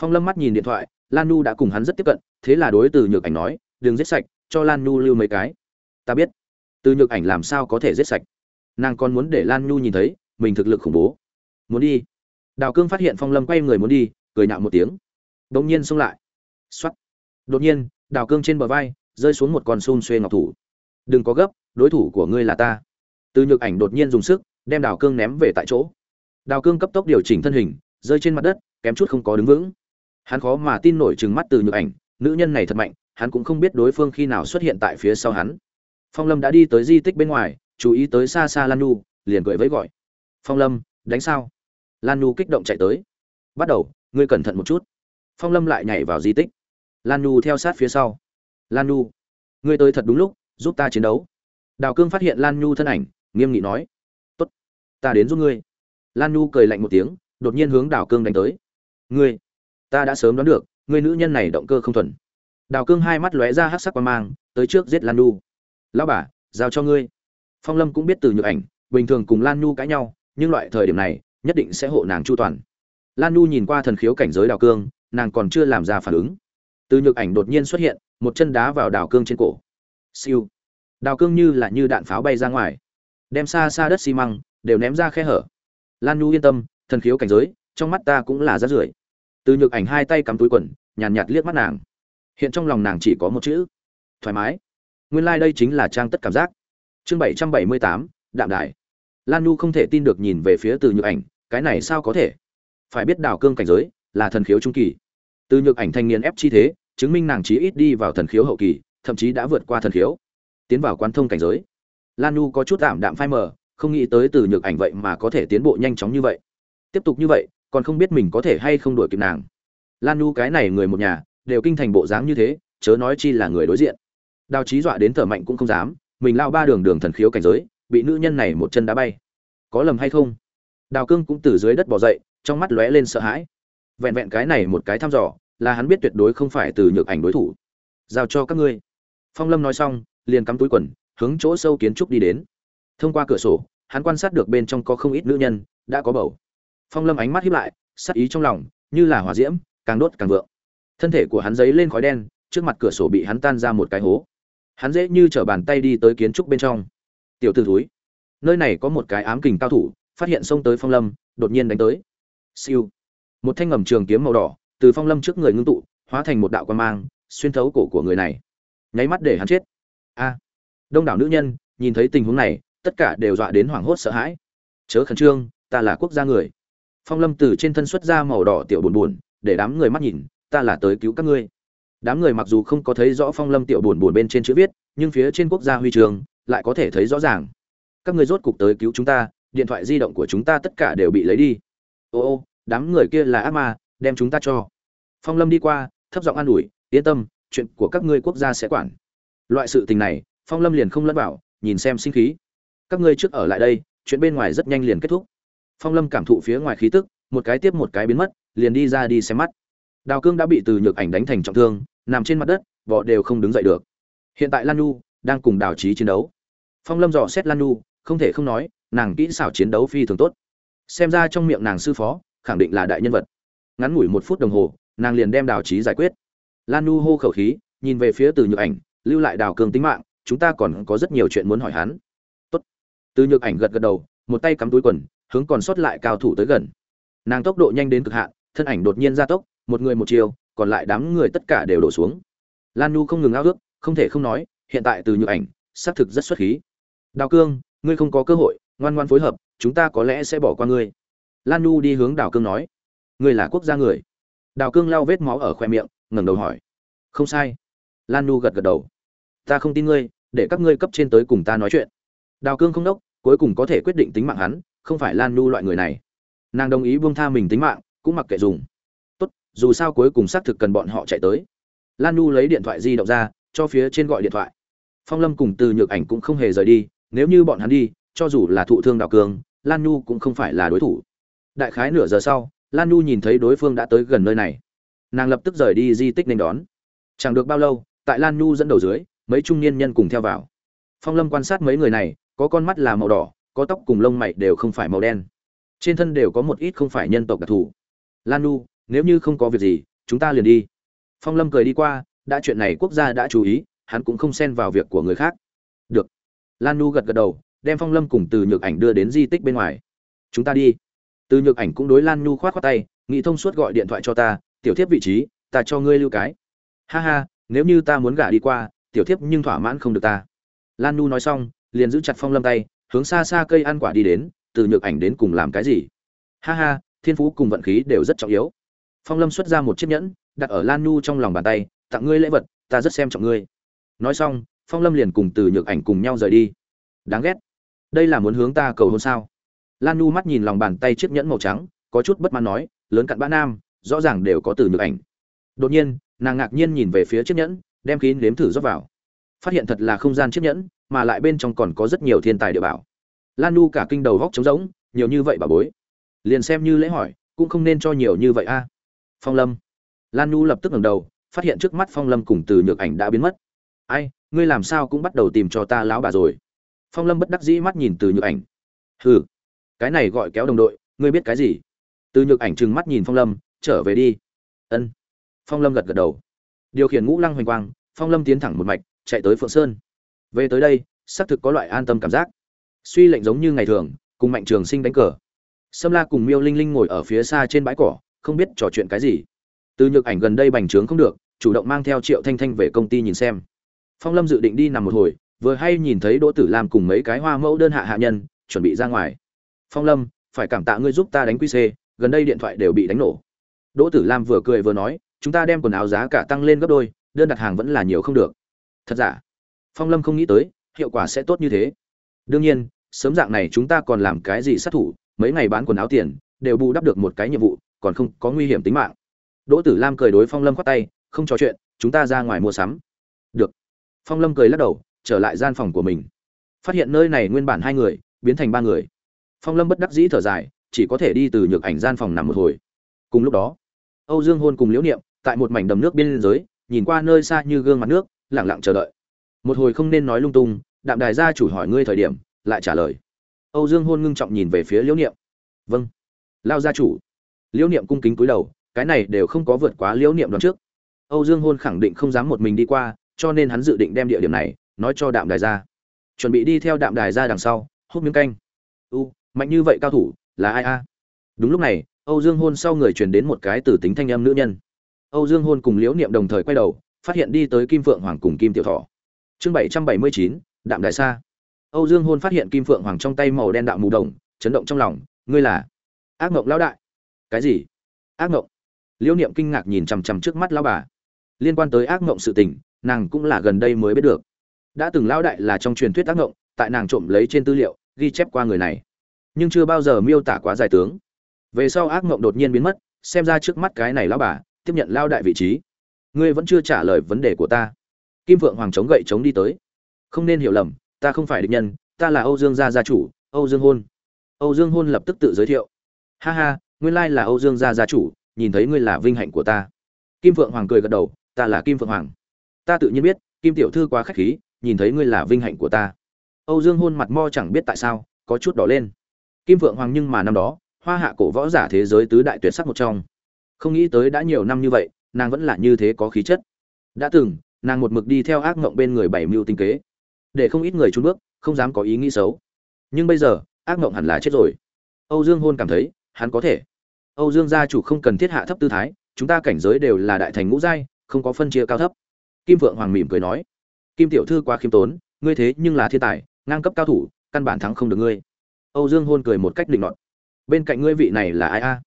Phong lâm mắt nhìn điện thoại, lan nu đã cùng hắn rất tiếp cận, thế là đối từ nhược ảnh nói, đừng giết sạch, cho lan nu lưu mấy cái. Ta biết. Từ nhược ảnh làm sao có thể giết sạch? Nàng còn muốn để lan nu nhìn thấy, mình thực lực khủng bố. Muốn đi. Đào cương phát hiện phong lâm quay người muốn đi, cười nhạo một tiếng. Đ ỗ n g nhiên xông lại. X o á t đột nhiên, đào cương trên bờ vai, rơi xuống một con xun xuê ngọc thủ. Đừng có gấp, đối thủ của ngươi là ta. Từ nhược ảnh đột nhiên dùng sức, đem đào cương ném về tại chỗ. Đào cương cấp tốc điều chỉnh thân hình, rơi trên mặt đất, kém chút không có đứng vững. Hắn khó mà tin nổi chừng mắt từ nhược ảnh, nữ nhân này thật mạnh, hắn cũng không biết đối phương khi nào xuất hiện tại phía sau hắn. Phong lâm đã đi tới di tích bên ngoài, chú ý tới xa xa lan nu liền cười với gọi. Phong lâm, đánh sao? Lan nu kích động chạy tới. Bắt đầu, ngươi cẩn thận một chút. Phong lâm lại nhảy vào di tích lan nu theo sát phía sau. Lan nu ngươi tới thật đúng lúc, giúp ta chiến đấu. Đào cương phát hiện lan nhu thân ảnh, nghiêm nghị nói. Tốt, ta đến giúp ngươi. Lan nhu cười lạnh một tiếng, đột nhiên hướng đào cương đánh tới. Ngươi, ta đã sớm đoán được, ngươi nữ nhân này động cơ không thuần. Đào cương hai mắt lóe ra hát sắc qua mang, tới trước giết lan nhu. Lão bà, giao cho ngươi. Phong lâm cũng biết từ nhược ảnh, bình thường cùng lan nhu cãi nhau, nhưng loại thời điểm này, nhất định sẽ hộ nàng chu toàn. Lan nhu nhìn qua thần khiếu cảnh giới đào cương, nàng còn chưa làm ra phản ứng từ nhược ảnh đột nhiên xuất hiện một chân đá vào đào cương trên cổ. Siêu. Đào cương như là như đạn pháo bay ra ngoài. Đem xa xa đất xi măng đều ném ra khe hở. Lan nhu yên tâm thần khiếu cảnh giới trong mắt ta cũng là rát rưởi. Từ nhược ảnh hai tay cắm túi quần nhàn nhạt, nhạt liếc mắt nàng. Hiện trong lòng nàng chỉ có một chữ. Thoải mái. Nguyên lai、like、đây chính là trang tất cảm giác. Chương bảy trăm bảy mươi tám đạm đại lan nu không thể tin được nhìn về phía từ nhược ảnh cái này sao có thể? Phải biết đào cương cảnh giới là thần khiếu trung kỳ. Từ nhược ảnh thanh niên ép chi thế chứng minh nàng chí ít đi vào thần khiếu hậu kỳ, thậm chí đã vượt qua thần khiếu. Tiến vào quan thông cảnh giới. Lan nu có chút tạm đạm phai mờ, không nghĩ tới từ nhược ảnh vậy mà có thể tiến bộ nhanh chóng như vậy. Tiếp tục như vậy, còn không biết mình có thể hay không đuổi kịp nàng. Lan nu cái này người một nhà, đều kinh thành bộ dáng như thế, chớ nói chi là người đối diện. Đào trí dọa đến thở mạnh cũng không dám, mình lao ba đường đường thần khiếu cảnh giới, bị nữ nhân này một chân đá bay. Có lầm hay không? Đào cương cũng từ dưới đất bỏ dậy, trong mắt lóe lên sợ hãi. Vẹn vẹn cái này một cái thăm dò là hắn biết tuyệt đối không phải từ nhược ảnh đối thủ. Giao cho các ngươi. Phong lâm nói xong, liền cắm túi quần, hướng chỗ sâu kiến trúc đi đến. Thông qua cửa sổ, hắn quan sát được bên trong có không ít nữ nhân, đã có bầu. Phong lâm ánh mắt hiếp lại, sắc ý trong lòng, như là hỏa diễm, càng đốt càng vượng. Thân thể của hắn dấy lên khói đen, trước mặt cửa sổ bị hắn tan ra một cái hố. Hắn dễ như trở bàn tay đi tới kiến trúc bên trong. Tiểu t ử thúi, nơi này có một cái ám kình cao thủ, phát hiện xông tới phong lâm, đột nhiên đánh tới. Siêu. Một thanh ngầm trường kiếm màu đỏ từ phong lâm trước người ngưng tụ, hóa thành một đạo quan mang, xuyên thấu cổ của người này. Nháy mắt để hắn chết. A. Đông đảo nữ nhân, nhìn thấy tình huống này, tất cả đều dọa đến hoảng hốt sợ hãi. Chớ khẩn trương, ta là quốc gia người. Phong lâm từ trên thân xuất ra màu đỏ tiểu buồn buồn, để đám người mắt nhìn, ta là tới cứu các ngươi. Đám người mặc dù không có thấy rõ phong lâm tiểu buồn buồn bên trên chữ viết, nhưng phía trên quốc gia huy trường lại có thể thấy rõ ràng. Các ngươi rốt cục tới cứu chúng ta, điện thoại di động của chúng ta tất cả đều bị lấy đi. Ô ô, đám người kia là ác ma đem chúng ta cho. Phong lâm đi qua, thấp giọng an ủi, yên tâm, chuyện của các ngươi quốc gia sẽ quản. Loại sự tình này, phong lâm liền không lẫn vào, nhìn xem sinh khí. Các ngươi trước ở lại đây, chuyện bên ngoài rất nhanh liền kết thúc. Phong lâm cảm thụ phía ngoài khí tức, một cái tiếp một cái biến mất, liền đi ra đi xem mắt. Đào cương đã bị từ nhược ảnh đánh thành trọng thương, nằm trên mặt đất, vỏ đều không đứng dậy được. Hiện tại lan nhu đang cùng đào trí chiến đấu. Phong lâm dò xét lan nhu, không thể không nói, nàng kỹ xảo chiến đấu phi thường tốt. Xem ra trong miệng nàng sư phó, khẳng định là đại nhân vật ngắn ngủi một phút đồng hồ, nàng liền đem đào trí giải quyết. Lan Nu hô khẩu khí, nhìn về phía từ nhược ảnh, lưu lại đào cường tính mạng, chúng ta còn có rất nhiều chuyện muốn hỏi hắn. Tốt. từ nhược ảnh gật gật đầu, một tay cắm túi quần, hướng còn sót lại cao thủ tới gần. Nàng tốc độ nhanh đến cực hạn, thân ảnh đột nhiên gia tốc, một người một chiều, còn lại đám người tất cả đều đổ xuống. Lan Nu không ngừng ao ước, không thể không nói, hiện tại từ nhược ảnh, xác thực rất xuất khí. Đào cương, ngươi không có cơ hội, ngoan ngoan phối hợp, chúng ta có lẽ sẽ bỏ qua ngươi. Lan Nu đi hướng đào cương nói ngươi là quốc gia người. Đào cương lau vết máu ở khoe miệng, ngẩng đầu hỏi. Không sai. Lan nu gật gật đầu. Ta không tin ngươi, để các ngươi cấp trên tới cùng ta nói chuyện. Đào cương không đốc, cuối cùng có thể quyết định tính mạng hắn, không phải lan nu loại người này. Nàng đồng ý buông tha mình tính mạng, cũng mặc kệ dùng. Tốt, dù sao cuối cùng xác thực cần bọn họ chạy tới. Lan nu lấy điện thoại di động ra, cho phía trên gọi điện thoại. Phong lâm cùng từ nhược ảnh cũng không hề rời đi, nếu như bọn hắn đi, cho dù là thụ thương đào cương, lan nhu cũng không phải là đối thủ. Đại khái nửa giờ sau lan nhu nhìn thấy đối phương đã tới gần nơi này. Nàng lập tức rời đi di tích nên đón. Chẳng được bao lâu, tại lan nhu dẫn đầu dưới, mấy trung niên nhân cùng theo vào. Phong lâm quan sát mấy người này, có con mắt là màu đỏ, có tóc cùng lông mày đều không phải màu đen. Trên thân đều có một ít không phải nhân tộc đặc thù. Lan nhu, nếu như không có việc gì, chúng ta liền đi. Phong lâm cười đi qua, đã chuyện này quốc gia đã chú ý, hắn cũng không xen vào việc của người khác. Được. Lan nhu gật gật đầu, đem phong lâm cùng từ nhược ảnh đưa đến di tích bên ngoài. Chúng ta đi từ nhược ảnh cũng đối lan nhu khoát khoát tay nghĩ thông suốt gọi điện thoại cho ta, tiểu thiếp vị trí, ta cho ngươi lưu cái. Ha ha, nếu như ta muốn gả đi qua, tiểu thiếp nhưng thỏa mãn không được ta. Lan nhu nói xong, liền giữ chặt phong lâm tay, hướng xa xa cây ăn quả đi đến, từ nhược ảnh đến cùng làm cái gì? Ha ha, thiên phú cùng vận khí đều rất trọng yếu. Phong lâm xuất ra một chiếc nhẫn, đặt ở lan nhu trong lòng bàn tay, tặng ngươi lễ vật, ta rất xem trọng ngươi. Nói xong, phong lâm liền cùng từ nhược ảnh cùng nhau rời đi. Đáng ghét. Đây là muốn hướng ta cầu hôn sao? Lan nhu mắt nhìn lòng bàn tay chiếc nhẫn màu trắng, có chút bất mãn nói, lớn cặn bã nam, rõ ràng đều có từ nhược ảnh. Đột nhiên, nàng ngạc nhiên nhìn về phía chiếc nhẫn, đem khí nếm thử rót vào. Phát hiện thật là không gian chiếc nhẫn, mà lại bên trong còn có rất nhiều thiên tài địa bảo. Lan nu cả kinh đầu góc trống rỗng, nhiều như vậy bà bối. Liền xem như lễ hỏi, cũng không nên cho nhiều như vậy a. Phong lâm. Lan nu lập tức ngẩng đầu, phát hiện trước mắt phong lâm cùng từ nhược ảnh đã biến mất. Ai, ngươi làm sao cũng bắt đầu tìm cho ta lão bà rồi. Phong lâm bất đắc dĩ mắt nhìn từ nhược ảnh. Hừ cái này gọi kéo đồng đội, ngươi biết cái gì? Từ nhược ảnh trừng mắt nhìn phong lâm, trở về đi. Ân. Phong lâm gật gật đầu. Điều khiển ngũ lăng hoành quang, phong lâm tiến thẳng một mạch, chạy tới phượng sơn. Về tới đây, xác thực có loại an tâm cảm giác. Suy lệnh giống như ngày thường, cùng mạnh trường sinh đánh cờ. Sâm la cùng miêu linh linh ngồi ở phía xa trên bãi cỏ, không biết trò chuyện cái gì. Từ nhược ảnh gần đây bành trướng không được, chủ động mang theo triệu thanh thanh về công ty nhìn xem. Phong lâm dự định đi nằm một hồi, vừa hay nhìn thấy đỗ tử lam cùng mấy cái hoa mẫu đơn hạ hạ nhân, chuẩn bị ra ngoài phong lâm, phải cảm tạ ngươi giúp ta đánh quy c gần đây điện thoại đều bị đánh nổ. Đỗ tử lam vừa cười vừa nói, chúng ta đem quần áo giá cả tăng lên gấp đôi, đơn đặt hàng vẫn là nhiều không được. Thật giả? Phong lâm không nghĩ tới, hiệu quả sẽ tốt như thế. Đương nhiên, sớm dạng này chúng ta còn làm cái gì sát thủ, mấy ngày bán quần áo tiền, đều bù đắp được một cái nhiệm vụ, còn không có nguy hiểm tính mạng. Đỗ tử lam cười đối phong lâm khoát tay, không trò chuyện, chúng ta ra ngoài mua sắm. Được. Phong lâm cười lắc đầu, trở lại gian phòng của mình. Phát hiện nơi này nguyên bản hai người, biến thành ba người phong lâm bất đắc dĩ thở dài, chỉ có thể đi từ nhược ảnh gian phòng nằm một hồi. Cùng lúc đó, âu dương hôn cùng liễu niệm tại một mảnh đầm nước biên giới nhìn qua nơi xa như gương mặt nước lẳng lặng chờ đợi. Một hồi không nên nói lung tung, đạm đài gia chủ hỏi ngươi thời điểm, lại trả lời. Âu dương hôn ngưng trọng nhìn về phía liễu niệm. Vâng. Lao gia chủ. Liễu niệm cung kính cúi đầu, cái này đều không có vượt quá liễu niệm đoạn trước. Âu dương hôn khẳng định không dám một mình đi qua, cho nên hắn dự định đem địa điểm này nói cho đạm đài gia. Chuẩn bị đi theo đạm đài gia đằng sau, hút miếng canh. U mạnh như vậy cao thủ, là ai a? Đúng lúc này, âu dương hôn sau người truyền đến một cái từ tính thanh âm nữ nhân. Âu dương hôn cùng liễu niệm đồng thời quay đầu, phát hiện đi tới kim phượng hoàng cùng kim tiểu thọ. Chương bảy trăm bảy mươi chín, đạm đại sa. Âu dương hôn phát hiện kim phượng hoàng trong tay màu đen đạo mù đồng, chấn động trong lòng, ngươi là ác mộng lão đại. Cái gì? Ác mộng liễu niệm kinh ngạc nhìn chằm chằm trước mắt lão bà. Liên quan tới ác mộng sự tình, nàng cũng là gần đây mới biết được. Đã từng lão đại là trong truyền thuyết ác mộng tại nàng trộm lấy trên tư liệu, ghi chép qua người này nhưng chưa bao giờ miêu tả quá dài tướng. Về sau ác mộng đột nhiên biến mất, xem ra trước mắt cái này lão bà, tiếp nhận lao đại vị trí. Ngươi vẫn chưa trả lời vấn đề của ta. Kim vượng hoàng chống gậy chống đi tới. Không nên hiểu lầm, ta không phải địch nhân, ta là âu dương gia gia chủ, âu dương hôn. Âu dương hôn lập tức tự giới thiệu. Ha ha, nguyên lai là âu dương gia gia chủ, nhìn thấy ngươi là vinh hạnh của ta. Kim vượng hoàng cười gật đầu, ta là kim vượng hoàng. Ta tự nhiên biết, kim tiểu thư quá khách khí, nhìn thấy ngươi là vinh hạnh của ta. Âu dương hôn mặt mo chẳng biết tại sao, có chút đỏ lên kim vượng hoàng nhưng mà năm đó, hoa hạ cổ võ giả thế giới tứ đại tuyệt sắc một trong. Không nghĩ tới đã nhiều năm như vậy, nàng vẫn là như thế có khí chất. Đã từng, nàng một mực đi theo ác mộng bên người bảy mưu tinh kế. Để không ít người trốn bước, không dám có ý nghĩ xấu. Nhưng bây giờ, ác mộng hẳn là chết rồi. Âu dương hôn cảm thấy, hắn có thể. Âu dương gia chủ không cần thiết hạ thấp tư thái, chúng ta cảnh giới đều là đại thành ngũ giai, không có phân chia cao thấp. Kim vượng hoàng mỉm cười nói, kim tiểu thư quá khiêm tốn, ngươi thế nhưng là thiên tài, ngang cấp cao thủ, căn bản thắng không được ngươi âu dương hôn cười một cách định nọt. bên cạnh ngươi vị này là ai a?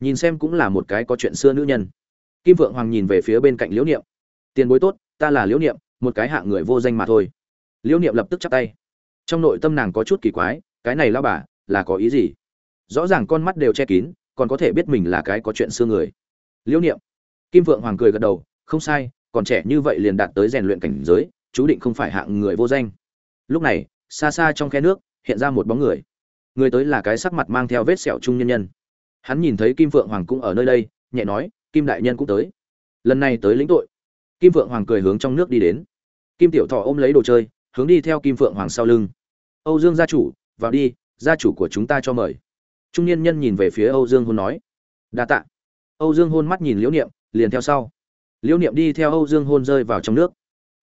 Nhìn xem cũng là một cái có chuyện xưa nữ nhân. Kim vượng hoàng nhìn về phía bên cạnh liễu niệm. Tiền bối tốt, ta là liễu niệm, một cái hạng người vô danh mà thôi. Liễu niệm lập tức chắp tay. Trong nội tâm nàng có chút kỳ quái, cái này lão bà, là có ý gì? Rõ ràng con mắt đều che kín, còn có thể biết mình là cái có chuyện xưa người. Liễu niệm. Kim vượng hoàng cười gật đầu, không sai, còn trẻ như vậy liền đạt tới rèn luyện cảnh giới, chú định không phải hạng người vô danh. Lúc này, xa xa trong khe nước, hiện ra một bóng người người tới là cái sắc mặt mang theo vết sẹo trung nhân nhân. Hắn nhìn thấy kim phượng hoàng cũng ở nơi đây, nhẹ nói, kim đại nhân cũng tới. Lần này tới lĩnh tội. Kim phượng hoàng cười hướng trong nước đi đến. Kim tiểu thọ ôm lấy đồ chơi, hướng đi theo kim phượng hoàng sau lưng. Âu dương gia chủ, vào đi, gia chủ của chúng ta cho mời. Trung niên nhân nhìn về phía âu dương hôn nói, đa tạ. Âu dương hôn mắt nhìn liễu niệm, liền theo sau. Liễu niệm đi theo âu dương hôn rơi vào trong nước.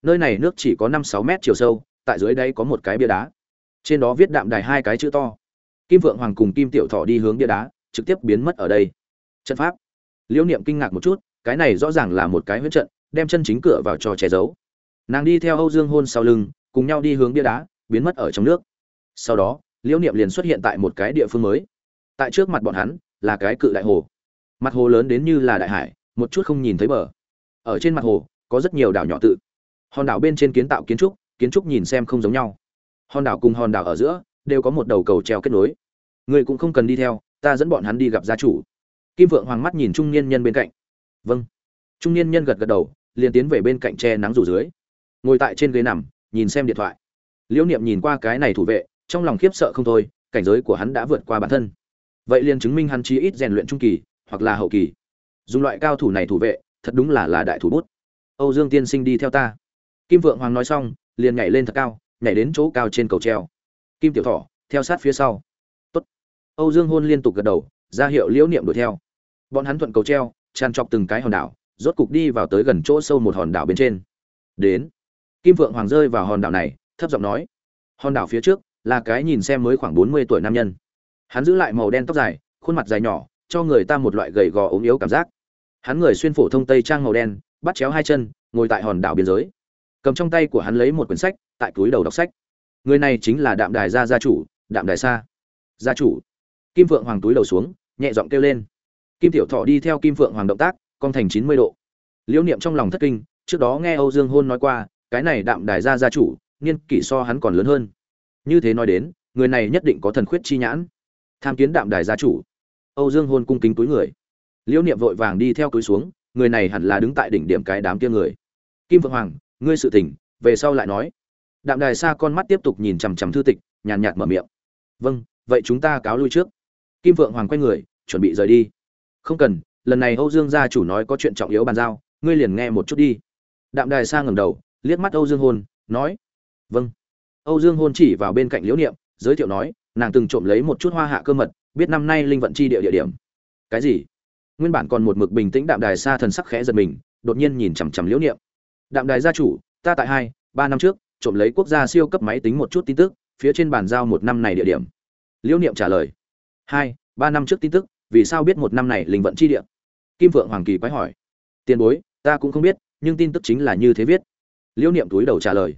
Nơi này nước chỉ có năm sáu mét chiều sâu, tại dưới đây có một cái bia đá. Trên đó viết đạm đài hai cái chữ to kim vượng hoàng cùng kim tiểu thọ đi hướng bia đá, trực tiếp biến mất ở đây. Trận pháp. Liễu niệm kinh ngạc một chút, cái này rõ ràng là một cái huyết trận, đem chân chính cửa vào cho che giấu. Nàng đi theo âu dương hôn sau lưng, cùng nhau đi hướng bia đá, biến mất ở trong nước. Sau đó, liễu niệm liền xuất hiện tại một cái địa phương mới. Tại trước mặt bọn hắn, là cái cự đại hồ. Mặt hồ lớn đến như là đại hải, một chút không nhìn thấy bờ. Ở trên mặt hồ, có rất nhiều đảo nhỏ tự. Hòn đảo bên trên kiến tạo kiến trúc kiến trúc nhìn xem không giống nhau. Hòn đảo cùng hòn đảo ở giữa đều có một đầu cầu treo kết nối. Người cũng không cần đi theo, ta dẫn bọn hắn đi gặp gia chủ. Kim vượng hoàng mắt nhìn trung niên nhân bên cạnh. Vâng. Trung niên nhân gật gật đầu, liền tiến về bên cạnh che nắng rủ dưới. Ngồi tại trên ghế nằm, nhìn xem điện thoại. Liễu niệm nhìn qua cái này thủ vệ, trong lòng khiếp sợ không thôi, cảnh giới của hắn đã vượt qua bản thân. Vậy liền chứng minh hắn chí ít rèn luyện trung kỳ, hoặc là hậu kỳ. Dùng loại cao thủ này thủ vệ, thật đúng là là đại thủ bút. Âu dương tiên sinh đi theo ta. Kim vượng hoàng nói xong, liền nhảy lên thật cao, nhảy đến chỗ cao trên cầu treo kim tiểu thỏ, theo sát phía sau. Tốt. âu dương hôn liên tục gật đầu, ra hiệu liễu niệm đuổi theo. Bọn hắn thuận cầu treo, tràn trọc từng cái hòn đảo, rốt cục đi vào tới gần chỗ sâu một hòn đảo bên trên. Đến. Kim vượng hoàng rơi vào hòn đảo này, thấp giọng nói. Hòn đảo phía trước là cái nhìn xem mới khoảng bốn mươi tuổi nam nhân. Hắn giữ lại màu đen tóc dài, khuôn mặt dài nhỏ, cho người ta một loại gầy gò ốm yếu cảm giác. Hắn người xuyên phổ thông tây trang màu đen, bắt chéo hai chân, ngồi tại hòn đảo biên giới. Cầm trong tay của hắn lấy một quyển sách, tại túi đầu đọc sách người này chính là đạm đài gia gia chủ, đạm đài sa. Gia chủ. Kim phượng hoàng túi đầu xuống, nhẹ giọng kêu lên. Kim tiểu thọ đi theo kim phượng hoàng động tác, con thành chín mươi độ. Liễu niệm trong lòng thất kinh, trước đó nghe âu dương hôn nói qua, cái này đạm đài gia gia chủ, niên kỷ so hắn còn lớn hơn. Như thế nói đến, người này nhất định có thần khuyết chi nhãn. Tham kiến đạm đài gia chủ. Âu dương hôn cung kính túi người. Liễu niệm vội vàng đi theo túi xuống, người này hẳn là đứng tại đỉnh điểm cái đám kia người. Kim phượng hoàng, ngươi sự tình, về sau lại nói đạm đài xa con mắt tiếp tục nhìn chằm chằm thư tịch, nhàn nhạt mở miệng. Vâng vậy chúng ta cáo lui trước. Kim vượng hoàng quay người, chuẩn bị rời đi. Không cần, lần này âu dương gia chủ nói có chuyện trọng yếu bàn giao, ngươi liền nghe một chút đi. Đạm đài xa ngẩng đầu, liếc mắt âu dương hôn, nói vâng. Âu dương hôn chỉ vào bên cạnh liễu niệm, giới thiệu nói, nàng từng trộm lấy một chút hoa hạ cơ mật, biết năm nay linh vận chi địa địa điểm. Cái gì? Nguyên bản còn một mực bình tĩnh đạm đài xa thần sắc khẽ giật mình, đột nhiên nhìn chằm chằm liễu niệm. Đạm đài gia chủ, ta tại hai, ba năm trước trộm lấy quốc gia siêu cấp máy tính một chút tin tức, phía trên bàn giao một năm này địa điểm. Liễu niệm trả lời. Hai, ba năm trước tin tức, vì sao biết một năm này linh vận chi địa? Kim vượng hoàng kỳ quái hỏi. Tiền bối, ta cũng không biết, nhưng tin tức chính là như thế viết. Liễu niệm túi đầu trả lời.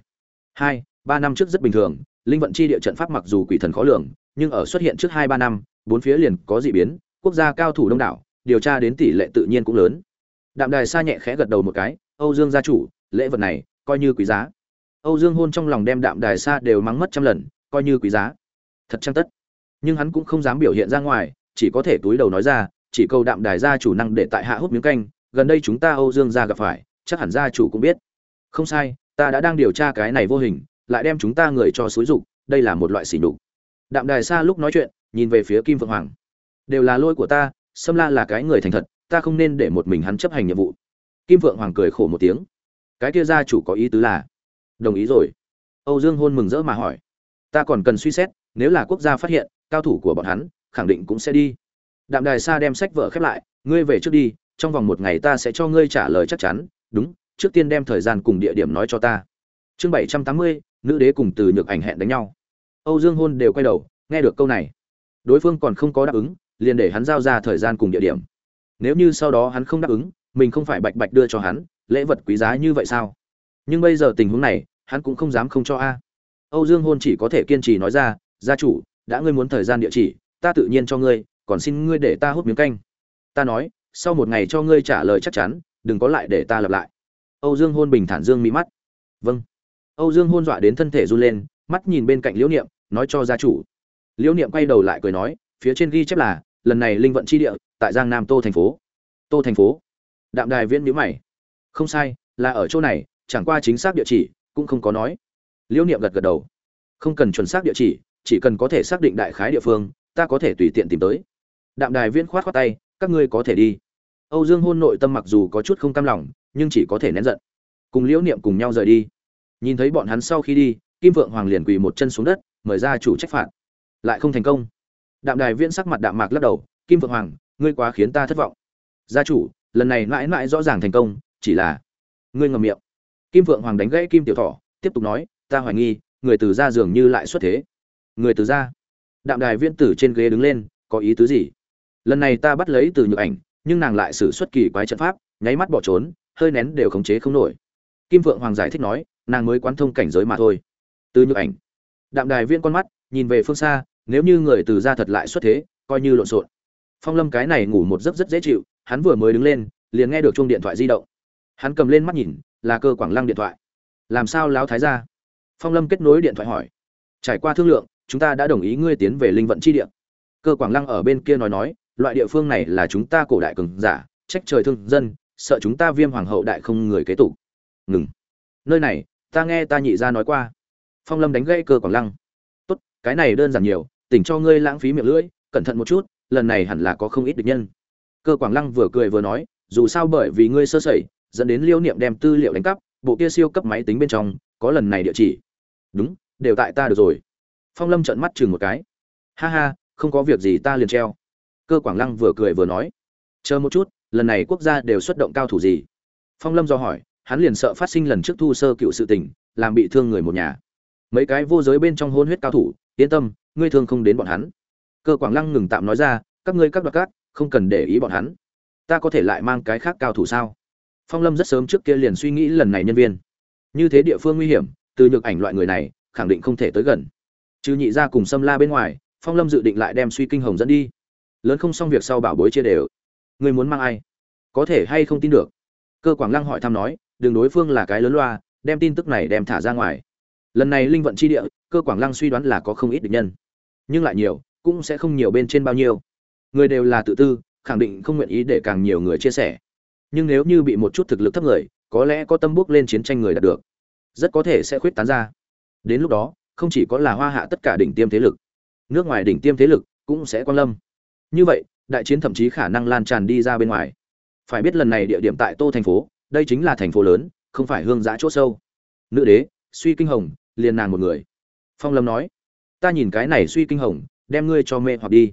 Hai, ba năm trước rất bình thường, linh vận chi địa trận pháp mặc dù quỷ thần khó lường, nhưng ở xuất hiện trước hai ba năm, bốn phía liền có dị biến, quốc gia cao thủ đông đảo, điều tra đến tỷ lệ tự nhiên cũng lớn. Đạm đài xa nhẹ khẽ gật đầu một cái, âu dương gia chủ, lễ vật này, coi như quý giá âu dương hôn trong lòng đem đạm đài sa đều mắng mất trăm lần, coi như quý giá. Thật chăng tất? Nhưng hắn cũng không dám biểu hiện ra ngoài, chỉ có thể túi đầu nói ra, chỉ câu đạm đài gia chủ năng để tại hạ hút miếng canh, gần đây chúng ta âu dương gia gặp phải, chắc hẳn gia chủ cũng biết. Không sai, ta đã đang điều tra cái này vô hình, lại đem chúng ta người cho xúi dục, đây là một loại xỉ nhục. Đạm đài sa lúc nói chuyện, nhìn về phía kim phượng hoàng. Đều là lỗi của ta, sâm la là cái người thành thật, ta không nên để một mình hắn chấp hành nhiệm vụ. Kim phượng hoàng cười khổ một tiếng. Cái kia gia chủ có ý tứ là đồng ý rồi. Âu dương hôn mừng rỡ mà hỏi. Ta còn cần suy xét, nếu là quốc gia phát hiện, cao thủ của bọn hắn, khẳng định cũng sẽ đi. Đạm đài sa đem sách vở khép lại, ngươi về trước đi, trong vòng một ngày ta sẽ cho ngươi trả lời chắc chắn. Đúng, trước tiên đem thời gian cùng địa điểm nói cho ta. Chương bảy trăm tám mươi, nữ đế cùng từ nhược ảnh hẹn đánh nhau. Âu dương hôn đều quay đầu, nghe được câu này. Đối phương còn không có đáp ứng, liền để hắn giao ra thời gian cùng địa điểm. Nếu như sau đó hắn không đáp ứng, mình không phải bạch bạch đưa cho hắn, lễ vật quý giá như vậy sao? Nhưng bây giờ tình huống này, hắn cũng không dám không cho a. Âu dương hôn chỉ có thể kiên trì nói ra, gia chủ, đã ngươi muốn thời gian địa chỉ, ta tự nhiên cho ngươi, còn xin ngươi để ta hút miếng canh. Ta nói, sau một ngày cho ngươi trả lời chắc chắn, đừng có lại để ta lặp lại. Âu dương hôn bình thản dương mỹ mắt. Vâng. Âu dương hôn dọa đến thân thể run lên, mắt nhìn bên cạnh liễu niệm, nói cho gia chủ. Liễu niệm quay đầu lại cười nói, phía trên ghi chép là, lần này linh vận chi địa, tại giang nam tô thành phố. Tô thành phố? Đạm đài viễn nhữ mày. Không sai, là ở chỗ này chẳng qua chính xác địa chỉ, cũng không có nói. Liễu niệm gật gật đầu. Không cần chuẩn xác địa chỉ chỉ cần có thể xác định đại khái địa phương, ta có thể tùy tiện tìm tới. Đạm đài viễn khoát khoát tay, các ngươi có thể đi. Âu dương hôn nội tâm mặc dù có chút không cam lòng, nhưng chỉ có thể nén giận. Cùng liễu niệm cùng nhau rời đi. Nhìn thấy bọn hắn sau khi đi, kim vượng hoàng liền quỳ một chân xuống đất, mời ra chủ trách phạt. Lại không thành công. Đạm đài viễn sắc mặt đạm mạc lắc đầu, kim vượng hoàng, ngươi quá khiến ta thất vọng. Gia chủ, lần này mãi mãi rõ ràng thành công, chỉ là ngươi ngầm miệng kim vượng hoàng đánh gãy kim tiểu Thỏ, tiếp tục nói ta hoài nghi người từ gia dường như lại xuất thế. Người từ gia? Đạm đài viễn tử trên ghế đứng lên có ý tứ gì? Lần này ta bắt lấy từ nhược ảnh nhưng nàng lại xử xuất kỳ quái trận pháp nháy mắt bỏ trốn hơi nén đều khống chế không nổi. Kim vượng hoàng giải thích nói nàng mới quán thông cảnh giới mà thôi. Từ nhược ảnh? Đạm đài viên con mắt nhìn về phương xa nếu như người từ gia thật lại xuất thế coi như lộn xộn. Phong lâm cái này ngủ một giấc rất dễ chịu hắn vừa mới đứng lên liền nghe được chuông điện thoại di động. Hắn cầm lên mắt nhìn là cơ quảng lăng điện thoại. Làm sao lão thái ra phong lâm kết nối điện thoại hỏi. Trải qua thương lượng, chúng ta đã đồng ý ngươi tiến về linh vận chi địa. Cơ quảng lăng ở bên kia nói nói, loại địa phương này là chúng ta cổ đại cường giả, trách trời thương dân, sợ chúng ta viêm hoàng hậu đại không người kế tục. Ngừng. Nơi này, ta nghe ta nhị ra nói qua. Phong lâm đánh gãy cơ quảng lăng. Tốt, cái này đơn giản nhiều, tỉnh cho ngươi lãng phí miệng lưỡi, cẩn thận một chút, lần này hẳn là có không ít địch nhân. Cơ quảng lăng vừa cười vừa nói, dù sao bởi vì ngươi sơ sẩy dẫn đến liêu niệm đem tư liệu đánh cắp, bộ kia siêu cấp máy tính bên trong, có lần này địa chỉ. Đúng, đều tại ta được rồi. Phong lâm trợn mắt chừng một cái. Ha ha, không có việc gì ta liền treo. Cơ quảng lăng vừa cười vừa nói. Chờ một chút, lần này quốc gia đều xuất động cao thủ gì? Phong lâm do hỏi, hắn liền sợ phát sinh lần trước thu sơ cựu sự tình, làm bị thương người một nhà. Mấy cái vô giới bên trong hôn huyết cao thủ, yên tâm, ngươi thương không đến bọn hắn. Cơ quảng lăng ngừng tạm nói ra, các ngươi các đoạt cát không cần để ý bọn hắn. Ta có thể lại mang cái khác cao thủ sao? Phong lâm rất sớm trước kia liền suy nghĩ lần này nhân viên. Như thế địa phương nguy hiểm, từ nhược ảnh loại người này, khẳng định không thể tới gần. Trừ nhị ra cùng xâm la bên ngoài, phong lâm dự định lại đem suy kinh hồng dẫn đi. Lớn không xong việc sau bảo bối chia đều. Người muốn mang ai? Có thể hay không tin được? Cơ quảng lăng hỏi thăm nói, đường đối phương là cái lớn loa, đem tin tức này đem thả ra ngoài. Lần này linh vận chi địa, cơ quảng lăng suy đoán là có không ít địch nhân. Nhưng lại nhiều, cũng sẽ không nhiều bên trên bao nhiêu. Người đều là tự tư, khẳng định không nguyện ý để càng nhiều người chia sẻ nhưng nếu như bị một chút thực lực thấp người, có lẽ có tâm bước lên chiến tranh người đạt được, rất có thể sẽ khuyết tán ra. Đến lúc đó, không chỉ có là hoa hạ tất cả đỉnh tiêm thế lực, nước ngoài đỉnh tiêm thế lực cũng sẽ quan lâm. Như vậy, đại chiến thậm chí khả năng lan tràn đi ra bên ngoài. Phải biết lần này địa điểm tại tô thành phố, đây chính là thành phố lớn, không phải hương giã chỗ sâu. Nữ đế, suy kinh hồng, liền nàng một người. Phong lâm nói, ta nhìn cái này suy kinh hồng, đem ngươi cho mê hoặc đi.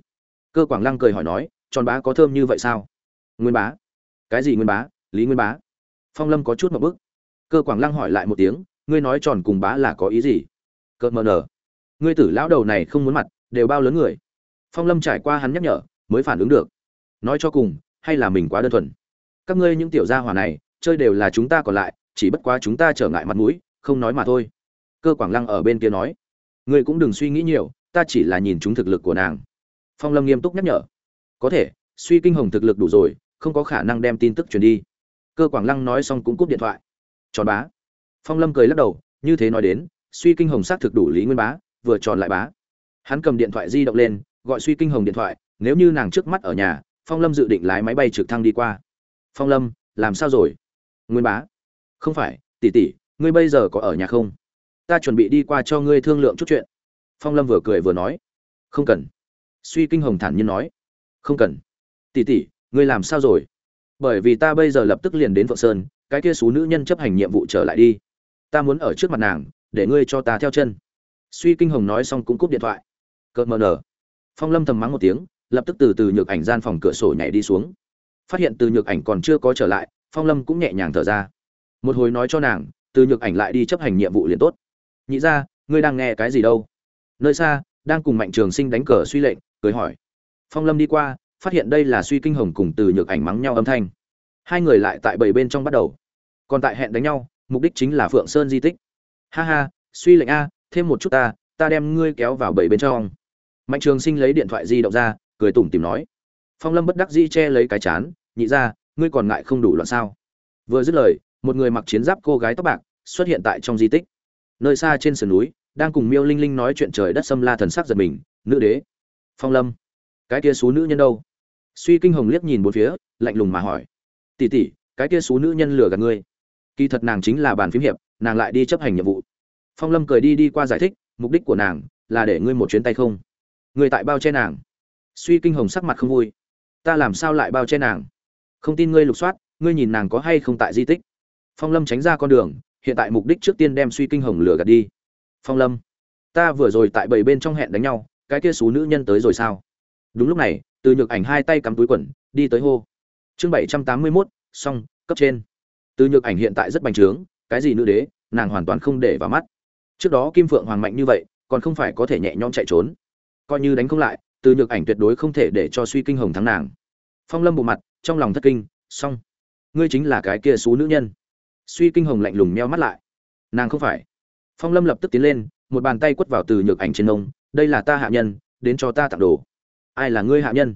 Cơ quảng lăng cười hỏi nói, tròn bá có thơm như vậy sao? Nguyên bá cái gì nguyên bá, lý nguyên bá? Phong lâm có chút một bức. Cơ quảng lăng hỏi lại một tiếng, ngươi nói tròn cùng bá là có ý gì? Cợt mờ nở. Ngươi tử lão đầu này không muốn mặt, đều bao lớn người. Phong lâm trải qua hắn nhắc nhở, mới phản ứng được. Nói cho cùng, hay là mình quá đơn thuần. Các ngươi những tiểu gia hỏa này, chơi đều là chúng ta còn lại, chỉ bất quá chúng ta trở ngại mặt mũi, không nói mà thôi. Cơ quảng lăng ở bên kia nói, ngươi cũng đừng suy nghĩ nhiều, ta chỉ là nhìn chúng thực lực của nàng. Phong lâm nghiêm túc nhắc nhở, có thể, suy kinh hồng thực lực đủ rồi không có khả năng đem tin tức truyền đi. Cơ quảng lăng nói xong cũng cúp điện thoại. Tròn bá. Phong lâm cười lắc đầu, như thế nói đến, suy kinh hồng xác thực đủ lý nguyên bá, vừa tròn lại bá. Hắn cầm điện thoại di động lên, gọi suy kinh hồng điện thoại, nếu như nàng trước mắt ở nhà, phong lâm dự định lái máy bay trực thăng đi qua. Phong lâm, làm sao rồi? Nguyên bá. Không phải, tỷ tỷ, ngươi bây giờ có ở nhà không? Ta chuẩn bị đi qua cho ngươi thương lượng chút chuyện. Phong lâm vừa cười vừa nói. Không cần. Suy kinh hồng thản nhiên nói. Không cần. Tỷ tỷ ngươi làm sao rồi? Bởi vì ta bây giờ lập tức liền đến vợ sơn, cái kia số nữ nhân chấp hành nhiệm vụ trở lại đi. Ta muốn ở trước mặt nàng, để ngươi cho ta theo chân. Suy kinh hồng nói xong cũng cúp điện thoại. Cợt mờ nở. Phong lâm thầm mắng một tiếng, lập tức từ từ nhược ảnh gian phòng cửa sổ nhảy đi xuống. Phát hiện từ nhược ảnh còn chưa có trở lại, phong lâm cũng nhẹ nhàng thở ra. Một hồi nói cho nàng, từ nhược ảnh lại đi chấp hành nhiệm vụ liền tốt. Nhị ra ngươi đang nghe cái gì đâu? Nơi xa, đang cùng mạnh trường sinh đánh cờ suy lệnh, cười hỏi. Phong lâm đi qua phát hiện đây là suy kinh hồng cùng từ nhược ảnh mắng nhau âm thanh. Hai người lại tại bảy bên trong bắt đầu. Còn tại hẹn đánh nhau, mục đích chính là phượng sơn di tích. Ha ha, suy lệnh a, thêm một chút ta ta đem ngươi kéo vào bảy bên trong. Mạnh trường sinh lấy điện thoại di động ra, cười tủm tìm nói. Phong lâm bất đắc di che lấy cái chán, nhị ra, ngươi còn ngại không đủ loạn sao? Vừa dứt lời, một người mặc chiến giáp cô gái tóc bạc xuất hiện tại trong di tích. Nơi xa trên sườn núi, đang cùng miêu linh linh nói chuyện trời đất xâm la thần sắc giật mình, nữ đế. Phong lâm, cái kia số nữ nhân đâu? Suy kinh hồng liếc nhìn bốn phía, lạnh lùng mà hỏi. Tỉ tỉ cái kia số nữ nhân lừa gạt ngươi. Kỳ thật nàng chính là bàn phím hiệp, nàng lại đi chấp hành nhiệm vụ. Phong lâm cười đi đi qua giải thích, mục đích của nàng là để ngươi một chuyến tay không? Ngươi tại bao che nàng? Suy kinh hồng sắc mặt không vui. Ta làm sao lại bao che nàng? Không tin ngươi lục soát, ngươi nhìn nàng có hay không tại di tích? Phong lâm tránh ra con đường, hiện tại mục đích trước tiên đem suy kinh hồng lừa gạt đi. Phong lâm, ta vừa rồi tại bảy bên trong hẹn đánh nhau, cái kia số nữ nhân tới rồi sao? Đúng lúc này từ nhược ảnh hai tay cắm túi quần, đi tới hô. Chương bảy trăm tám mươi mốt, xong, cấp trên. Từ nhược ảnh hiện tại rất bành trướng, cái gì nữ đế, nàng hoàn toàn không để vào mắt. Trước đó kim phượng hoàng mạnh như vậy, còn không phải có thể nhẹ nhõm chạy trốn. Coi như đánh không lại, từ nhược ảnh tuyệt đối không thể để cho suy kinh hồng thắng nàng. Phong lâm bộ mặt, trong lòng thất kinh, xong. Ngươi chính là cái kia xú nữ nhân. Suy kinh hồng lạnh lùng meo mắt lại. Nàng không phải. Phong lâm lập tức tiến lên, một bàn tay quất vào từ nhược ảnh trên ông đây là ta hạ nhân, đến cho ta tặng đồ ai là ngươi hạ nhân?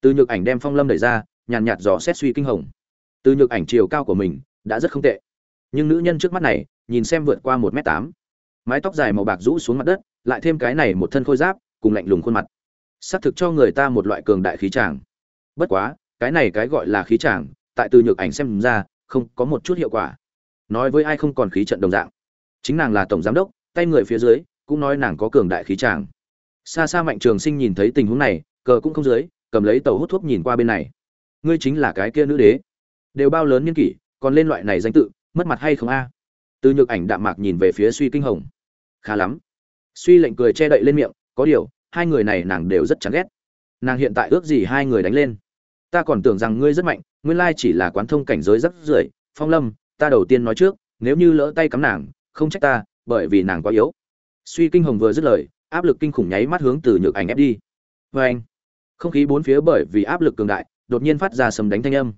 Từ nhược ảnh đem phong lâm đẩy ra, nhàn nhạt dò xét suy kinh hồng. Từ nhược ảnh chiều cao của mình đã rất không tệ. Nhưng nữ nhân trước mắt này, nhìn xem vượt qua một m tám. Mái tóc dài màu bạc rũ xuống mặt đất, lại thêm cái này một thân khôi giáp, cùng lạnh lùng khuôn mặt. Xác thực cho người ta một loại cường đại khí tràng bất quá, cái này cái gọi là khí tràng tại từ nhược ảnh xem ra, không có một chút hiệu quả. Nói với ai không còn khí trận đồng dạng. Chính nàng là tổng giám đốc, tay người phía dưới, cũng nói nàng có cường đại khí tràng xa xa mạnh trường sinh nhìn thấy tình huống này cờ cũng không dưới, cầm lấy tàu hút thuốc nhìn qua bên này. Ngươi chính là cái kia nữ đế. Đều bao lớn niên kỷ, còn lên loại này danh tự, mất mặt hay không a? Từ nhược ảnh đạm mạc nhìn về phía suy kinh hồng. Khá lắm. Suy lệnh cười che đậy lên miệng, có điều, hai người này nàng đều rất chán ghét. Nàng hiện tại ước gì hai người đánh lên. Ta còn tưởng rằng ngươi rất mạnh, nguyên lai chỉ là quán thông cảnh giới rất rưởi phong lâm, ta đầu tiên nói trước, nếu như lỡ tay cắm nàng, không trách ta, bởi vì nàng quá yếu. Suy kinh hồng vừa dứt lời, áp lực kinh khủng nháy mắt hướng từ nhược ảnh ép đi. Vê anh không khí bốn phía bởi vì áp lực cường đại, đột nhiên phát ra sầm đánh thanh âm.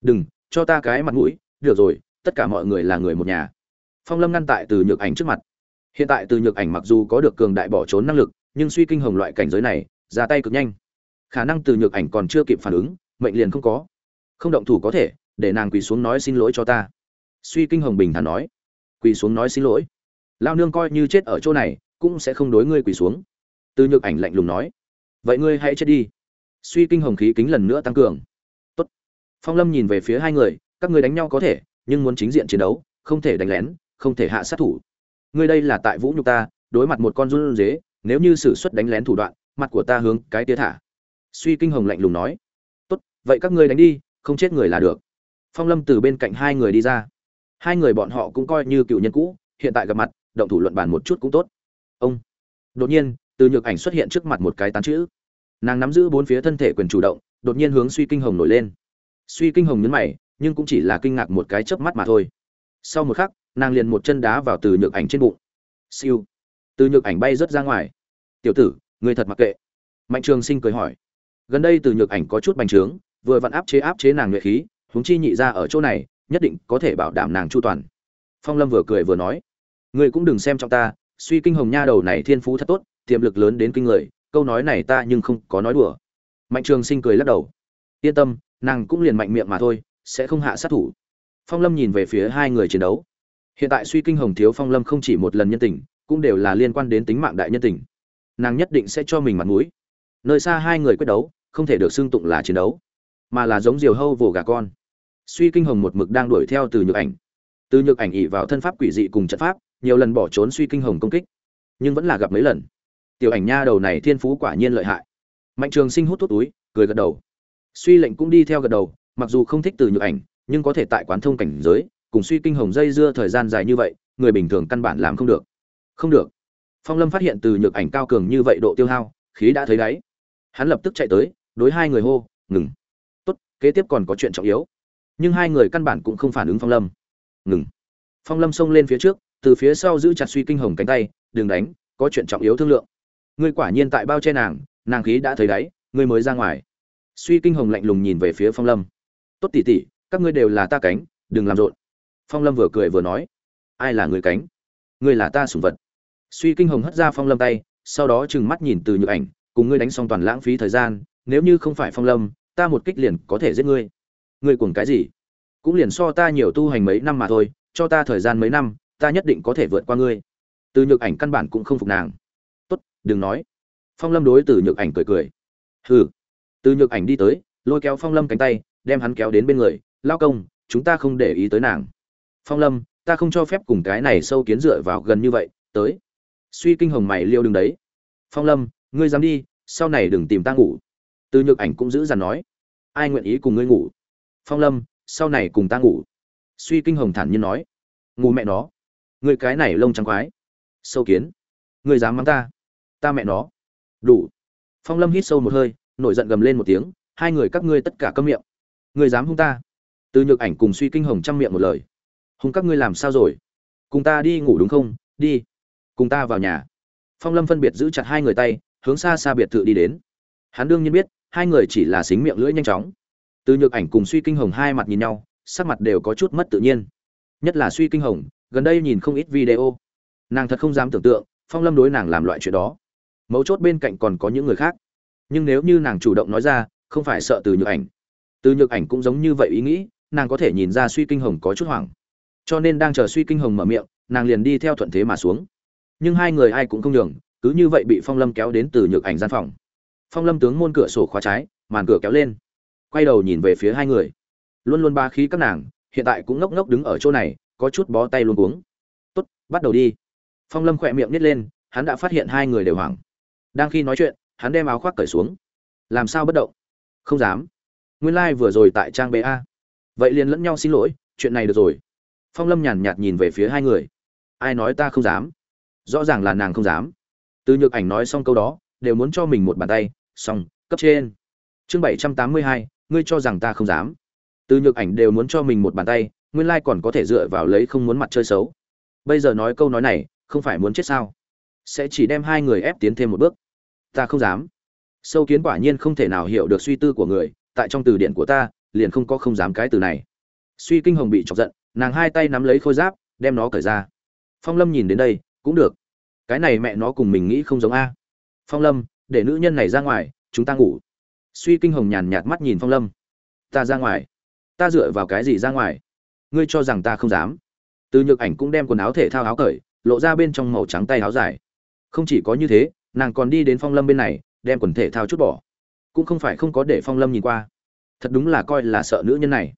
Đừng, cho ta cái mặt mũi, được rồi, tất cả mọi người là người một nhà. Phong lâm ngăn tại từ nhược ảnh trước mặt. Hiện tại từ nhược ảnh mặc dù có được cường đại bỏ trốn năng lực, nhưng suy kinh hồng loại cảnh giới này, ra tay cực nhanh. Khả năng từ nhược ảnh còn chưa kịp phản ứng, mệnh liền không có. Không động thủ có thể, để nàng quỳ xuống nói xin lỗi cho ta. Suy kinh hồng bình thản nói. Quỳ xuống nói xin lỗi. Lao nương coi như chết ở chỗ này, cũng sẽ không đối ngươi quỳ xuống. Từ nhược ảnh lạnh lùng nói. Vậy ngươi hãy chết đi suy kinh hồng khí kính lần nữa tăng cường. Tốt. phong lâm nhìn về phía hai người, các ngươi đánh nhau có thể, nhưng muốn chính diện chiến đấu, không thể đánh lén, không thể hạ sát thủ. Ngươi đây là tại vũ nhục ta, đối mặt một con run dế, nếu như sử xuất đánh lén thủ đoạn, mặt của ta hướng cái tía thả. Suy kinh hồng lạnh lùng nói. Tốt, vậy các ngươi đánh đi, không chết người là được. Phong lâm từ bên cạnh hai người đi ra. Hai người bọn họ cũng coi như cựu nhân cũ, hiện tại gặp mặt, động thủ luận bàn một chút cũng tốt. Ông. Đột nhiên, từ nhược ảnh xuất hiện trước mặt một cái tán chữ nàng nắm giữ bốn phía thân thể quyền chủ động, đột nhiên hướng suy kinh hồng nổi lên. Suy kinh hồng nhấn mày, nhưng cũng chỉ là kinh ngạc một cái chớp mắt mà thôi. Sau một khắc, nàng liền một chân đá vào từ nhược ảnh trên bụng. Siêu. Từ nhược ảnh bay rớt ra ngoài. Tiểu tử người thật mặc kệ. Mạnh trường sinh cười hỏi. Gần đây từ nhược ảnh có chút bành trướng, vừa vặn áp chế áp chế nàng nhuệ khí, huống chi nhị ra ở chỗ này, nhất định có thể bảo đảm nàng chu toàn. Phong lâm vừa cười vừa nói. Ngươi cũng đừng xem trong ta, suy kinh hồng nha đầu này thiên phú thật tốt, tiềm lực lớn đến kinh người câu nói này ta nhưng không có nói đùa. Mạnh trường sinh cười lắc đầu. Yên tâm, nàng cũng liền mạnh miệng mà thôi, sẽ không hạ sát thủ. Phong lâm nhìn về phía hai người chiến đấu. Hiện tại suy kinh hồng thiếu phong lâm không chỉ một lần nhân tình, cũng đều là liên quan đến tính mạng đại nhân tình. Nàng nhất định sẽ cho mình mặt mũi. Nơi xa hai người quyết đấu, không thể được xưng tụng là chiến đấu, mà là giống diều hâu vồ gà con. Suy kinh hồng một mực đang đuổi theo từ nhược ảnh. Từ nhược ảnh ỉ vào thân pháp quỷ dị cùng trận pháp, nhiều lần bỏ trốn suy kinh hồng công kích, nhưng vẫn là gặp mấy lần tiểu ảnh nha đầu này thiên phú quả nhiên lợi hại. Mạnh trường sinh hút thuốc túi, cười gật đầu. Suy lệnh cũng đi theo gật đầu, mặc dù không thích từ nhược ảnh, nhưng có thể tại quán thông cảnh giới, cùng suy kinh hồng dây dưa thời gian dài như vậy, người bình thường căn bản làm không được. Không được. Phong lâm phát hiện từ nhược ảnh cao cường như vậy độ tiêu hao, khí đã thấy đáy. Hắn lập tức chạy tới, đối hai người hô, ngừng. Tốt, kế tiếp còn có chuyện trọng yếu. Nhưng hai người căn bản cũng không phản ứng phong lâm. Ngừng. Phong lâm xông lên phía trước, từ phía sau giữ chặt suy kinh hồng cánh tay, đừng đánh, có chuyện trọng yếu thương lượng ngươi quả nhiên tại bao che nàng nàng khí đã thấy đáy, ngươi mới ra ngoài. Suy kinh hồng lạnh lùng nhìn về phía phong lâm. Tốt tỉ tỉ các ngươi đều là ta cánh, đừng làm rộn. Phong lâm vừa cười vừa nói. Ai là người cánh? Ngươi là ta sủng vật. Suy kinh hồng hất ra phong lâm tay, sau đó trừng mắt nhìn từ nhược ảnh, cùng ngươi đánh xong toàn lãng phí thời gian, nếu như không phải phong lâm, ta một kích liền có thể giết ngươi. Ngươi cuồng cái gì? Cũng liền so ta nhiều tu hành mấy năm mà thôi, cho ta thời gian mấy năm, ta nhất định có thể vượt qua ngươi. Từ nhược ảnh căn bản cũng không phục nàng đừng nói. Phong lâm đối từ nhược ảnh cười cười. Hừ. Từ nhược ảnh đi tới, lôi kéo phong lâm cánh tay, đem hắn kéo đến bên người. Lao công, chúng ta không để ý tới nàng. Phong lâm, ta không cho phép cùng cái này sâu kiến dựa vào gần như vậy, tới. Suy kinh hồng mày liêu đừng đấy. Phong lâm, ngươi dám đi, sau này đừng tìm ta ngủ. Từ nhược ảnh cũng giữ dằn nói. Ai nguyện ý cùng ngươi ngủ? Phong lâm, sau này cùng ta ngủ. Suy kinh hồng thản nhiên nói. Ngủ mẹ nó. Ngươi cái này lông trắng quái. Sâu kiến. Ngươi dám mắng ta ta mẹ nó. Đủ. Phong lâm hít sâu một hơi, nổi giận gầm lên một tiếng, hai người các ngươi tất cả câm miệng. Người dám hung ta? Từ nhược ảnh cùng suy kinh hồng chăm miệng một lời. Hung các ngươi làm sao rồi? Cùng ta đi ngủ đúng không? Đi. Cùng ta vào nhà. Phong lâm phân biệt giữ chặt hai người tay, hướng xa xa biệt thự đi đến. Hắn đương nhiên biết, hai người chỉ là xính miệng lưỡi nhanh chóng. Từ nhược ảnh cùng suy kinh hồng hai mặt nhìn nhau, sắc mặt đều có chút mất tự nhiên. Nhất là suy kinh hồng, gần đây nhìn không ít video. Nàng thật không dám tưởng tượng, phong lâm đối nàng làm loại chuyện đó mấu chốt bên cạnh còn có những người khác. Nhưng nếu như nàng chủ động nói ra, không phải sợ từ nhược ảnh. Từ nhược ảnh cũng giống như vậy ý nghĩ, nàng có thể nhìn ra suy kinh hồng có chút hoảng. Cho nên đang chờ suy kinh hồng mở miệng, nàng liền đi theo thuận thế mà xuống. Nhưng hai người ai cũng không nhường, cứ như vậy bị phong lâm kéo đến từ nhược ảnh gian phòng. Phong lâm tướng môn cửa sổ khóa trái, màn cửa kéo lên. Quay đầu nhìn về phía hai người. Luôn luôn ba khí các nàng, hiện tại cũng ngốc ngốc đứng ở chỗ này, có chút bó tay luôn uống tốt, bắt đầu đi. Phong lâm khỏe miệng nít lên, hắn đã phát hiện hai người đều hoảng đang khi nói chuyện, hắn đem áo khoác cởi xuống. Làm sao bất động? Không dám. Nguyên lai、like、vừa rồi tại trang ba vậy liền lẫn nhau xin lỗi, chuyện này được rồi. Phong lâm nhàn nhạt nhìn về phía hai người. Ai nói ta không dám? Rõ ràng là nàng không dám. Từ nhược ảnh nói xong câu đó, đều muốn cho mình một bàn tay, xong, cấp trên. Chương bảy trăm tám mươi hai, ngươi cho rằng ta không dám. Từ nhược ảnh đều muốn cho mình một bàn tay, nguyên lai còn có thể dựa vào lấy không muốn mặt chơi xấu. Bây giờ nói câu nói này, không phải muốn chết sao? Sẽ chỉ đem hai người ép tiến thêm một bước. Ta không dám. Sâu kiến quả nhiên không thể nào hiểu được suy tư của người, tại trong từ điển của ta, liền không có không dám cái từ này. Suy kinh hồng bị chọc giận, nàng hai tay nắm lấy khôi giáp, đem nó cởi ra. Phong lâm nhìn đến đây, cũng được. Cái này mẹ nó cùng mình nghĩ không giống a. Phong lâm, để nữ nhân này ra ngoài, chúng ta ngủ. Suy kinh hồng nhàn nhạt mắt nhìn phong lâm. Ta ra ngoài. Ta dựa vào cái gì ra ngoài? Ngươi cho rằng ta không dám. Từ nhược ảnh cũng đem quần áo thể thao áo cởi, lộ ra bên trong màu trắng tay áo dài không chỉ có như thế, nàng còn đi đến phong lâm bên này, đem quần thể thao chút bỏ. Cũng không phải không có để phong lâm nhìn qua. Thật đúng là coi là sợ nữ nhân này.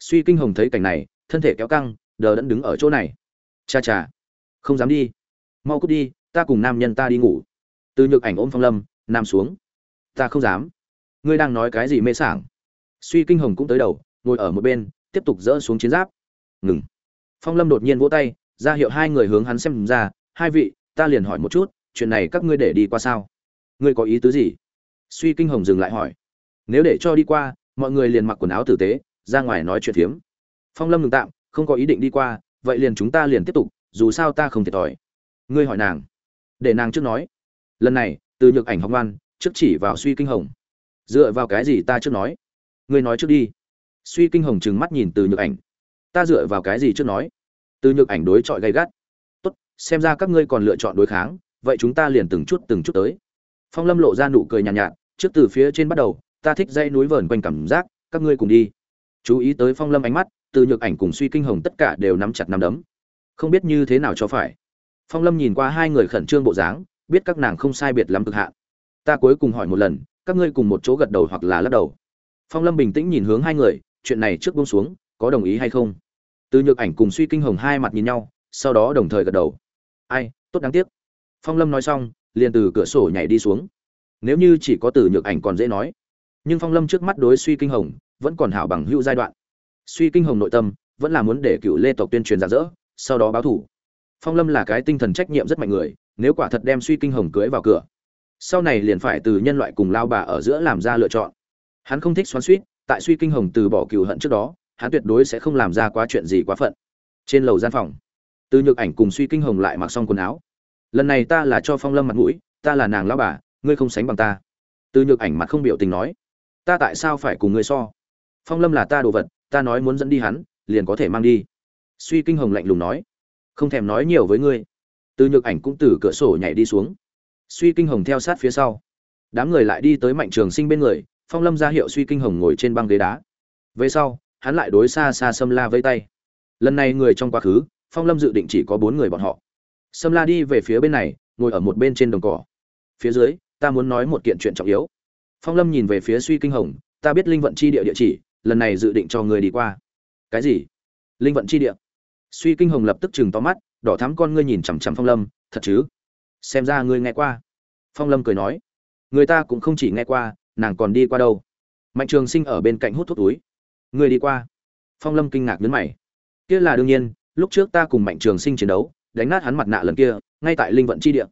Suy kinh hồng thấy cảnh này, thân thể kéo căng, đờ đẫn đứng ở chỗ này. Cha cha, không dám đi. Mau cút đi, ta cùng nam nhân ta đi ngủ. Từ nhược ảnh ôm phong lâm nam xuống. Ta không dám. Ngươi đang nói cái gì mê sảng? Suy kinh hồng cũng tới đầu, ngồi ở một bên, tiếp tục dỡ xuống chiến giáp. Ngừng. Phong lâm đột nhiên vỗ tay, ra hiệu hai người hướng hắn xem ra, hai vị ta liền hỏi một chút, chuyện này các ngươi để đi qua sao? Ngươi có ý tứ gì? Suy kinh hồng dừng lại hỏi. Nếu để cho đi qua, mọi người liền mặc quần áo tử tế, ra ngoài nói chuyện phiếm. Phong lâm ngừng tạm, không có ý định đi qua, vậy liền chúng ta liền tiếp tục, dù sao ta không thiệt thòi. Ngươi hỏi nàng. Để nàng trước nói. Lần này, từ nhược ảnh học ngoan, trước chỉ vào suy kinh hồng. Dựa vào cái gì ta trước nói? Ngươi nói trước đi. Suy kinh hồng trừng mắt nhìn từ nhược ảnh. Ta dựa vào cái gì trước nói? Từ nhược ảnh đối chọi gay gắt xem ra các ngươi còn lựa chọn đối kháng vậy chúng ta liền từng chút từng chút tới. Phong lâm lộ ra nụ cười nhàn nhạt, nhạt trước từ phía trên bắt đầu ta thích dãy núi vờn quanh cảm giác các ngươi cùng đi. Chú ý tới phong lâm ánh mắt từ nhược ảnh cùng suy kinh hồng tất cả đều nắm chặt nắm đấm. Không biết như thế nào cho phải. Phong lâm nhìn qua hai người khẩn trương bộ dáng biết các nàng không sai biệt lắm cực hạn. Ta cuối cùng hỏi một lần các ngươi cùng một chỗ gật đầu hoặc là lắc đầu? Phong lâm bình tĩnh nhìn hướng hai người chuyện này trước bông xuống có đồng ý hay không? Từ nhược ảnh cùng suy kinh hồng hai mặt nhìn nhau sau đó đồng thời gật đầu ai, tốt đáng tiếc. Phong lâm nói xong, liền từ cửa sổ nhảy đi xuống. Nếu như chỉ có từ nhược ảnh còn dễ nói. Nhưng phong lâm trước mắt đối suy kinh hồng vẫn còn hảo bằng hữu giai đoạn. Suy kinh hồng nội tâm vẫn là muốn để cựu lê tộc tuyên truyền giả dỡ sau đó báo thủ. Phong lâm là cái tinh thần trách nhiệm rất mạnh người, nếu quả thật đem suy kinh hồng cưới vào cửa, sau này liền phải từ nhân loại cùng lao bà ở giữa làm ra lựa chọn. Hắn không thích xoắn suýt tại suy kinh hồng từ bỏ cựu hận trước đó, hắn tuyệt đối sẽ không làm ra quá chuyện gì quá phận. Trên lầu gian phòng từ nhược ảnh cùng suy kinh hồng lại mặc xong quần áo. Lần này ta là cho phong lâm mặt mũi, ta là nàng lao bà, ngươi không sánh bằng ta. Từ nhược ảnh mặt không biểu tình nói. Ta tại sao phải cùng ngươi so? Phong lâm là ta đồ vật, ta nói muốn dẫn đi hắn, liền có thể mang đi. Suy kinh hồng lạnh lùng nói. Không thèm nói nhiều với ngươi. Từ nhược ảnh cũng từ cửa sổ nhảy đi xuống. Suy kinh hồng theo sát phía sau. Đám người lại đi tới mạnh trường sinh bên người, phong lâm ra hiệu suy kinh hồng ngồi trên băng ghế đá. Về sau, hắn lại đối xa xa xâm la vây tay. Lần này người trong quá khứ phong lâm dự định chỉ có bốn người bọn họ. Xâm la đi về phía bên này, ngồi ở một bên trên đồng cỏ. Phía dưới, ta muốn nói một kiện chuyện trọng yếu. Phong lâm nhìn về phía suy kinh hồng, ta biết linh vận chi địa địa chỉ, lần này dự định cho người đi qua. Cái gì? Linh vận chi địa? Suy kinh hồng lập tức chừng to mắt, đỏ thắm con ngươi nhìn chằm chằm phong lâm, thật chứ? Xem ra ngươi nghe qua. Phong lâm cười nói. Người ta cũng không chỉ nghe qua, nàng còn đi qua đâu. Mạnh trường sinh ở bên cạnh hút thuốc túi. Ngươi đi qua. Phong lâm kinh ngạc nhấn mày. Kia là đương nhiên lúc trước ta cùng mạnh trường sinh chiến đấu, đánh nát hắn mặt nạ lần kia, ngay tại linh vận chi địa.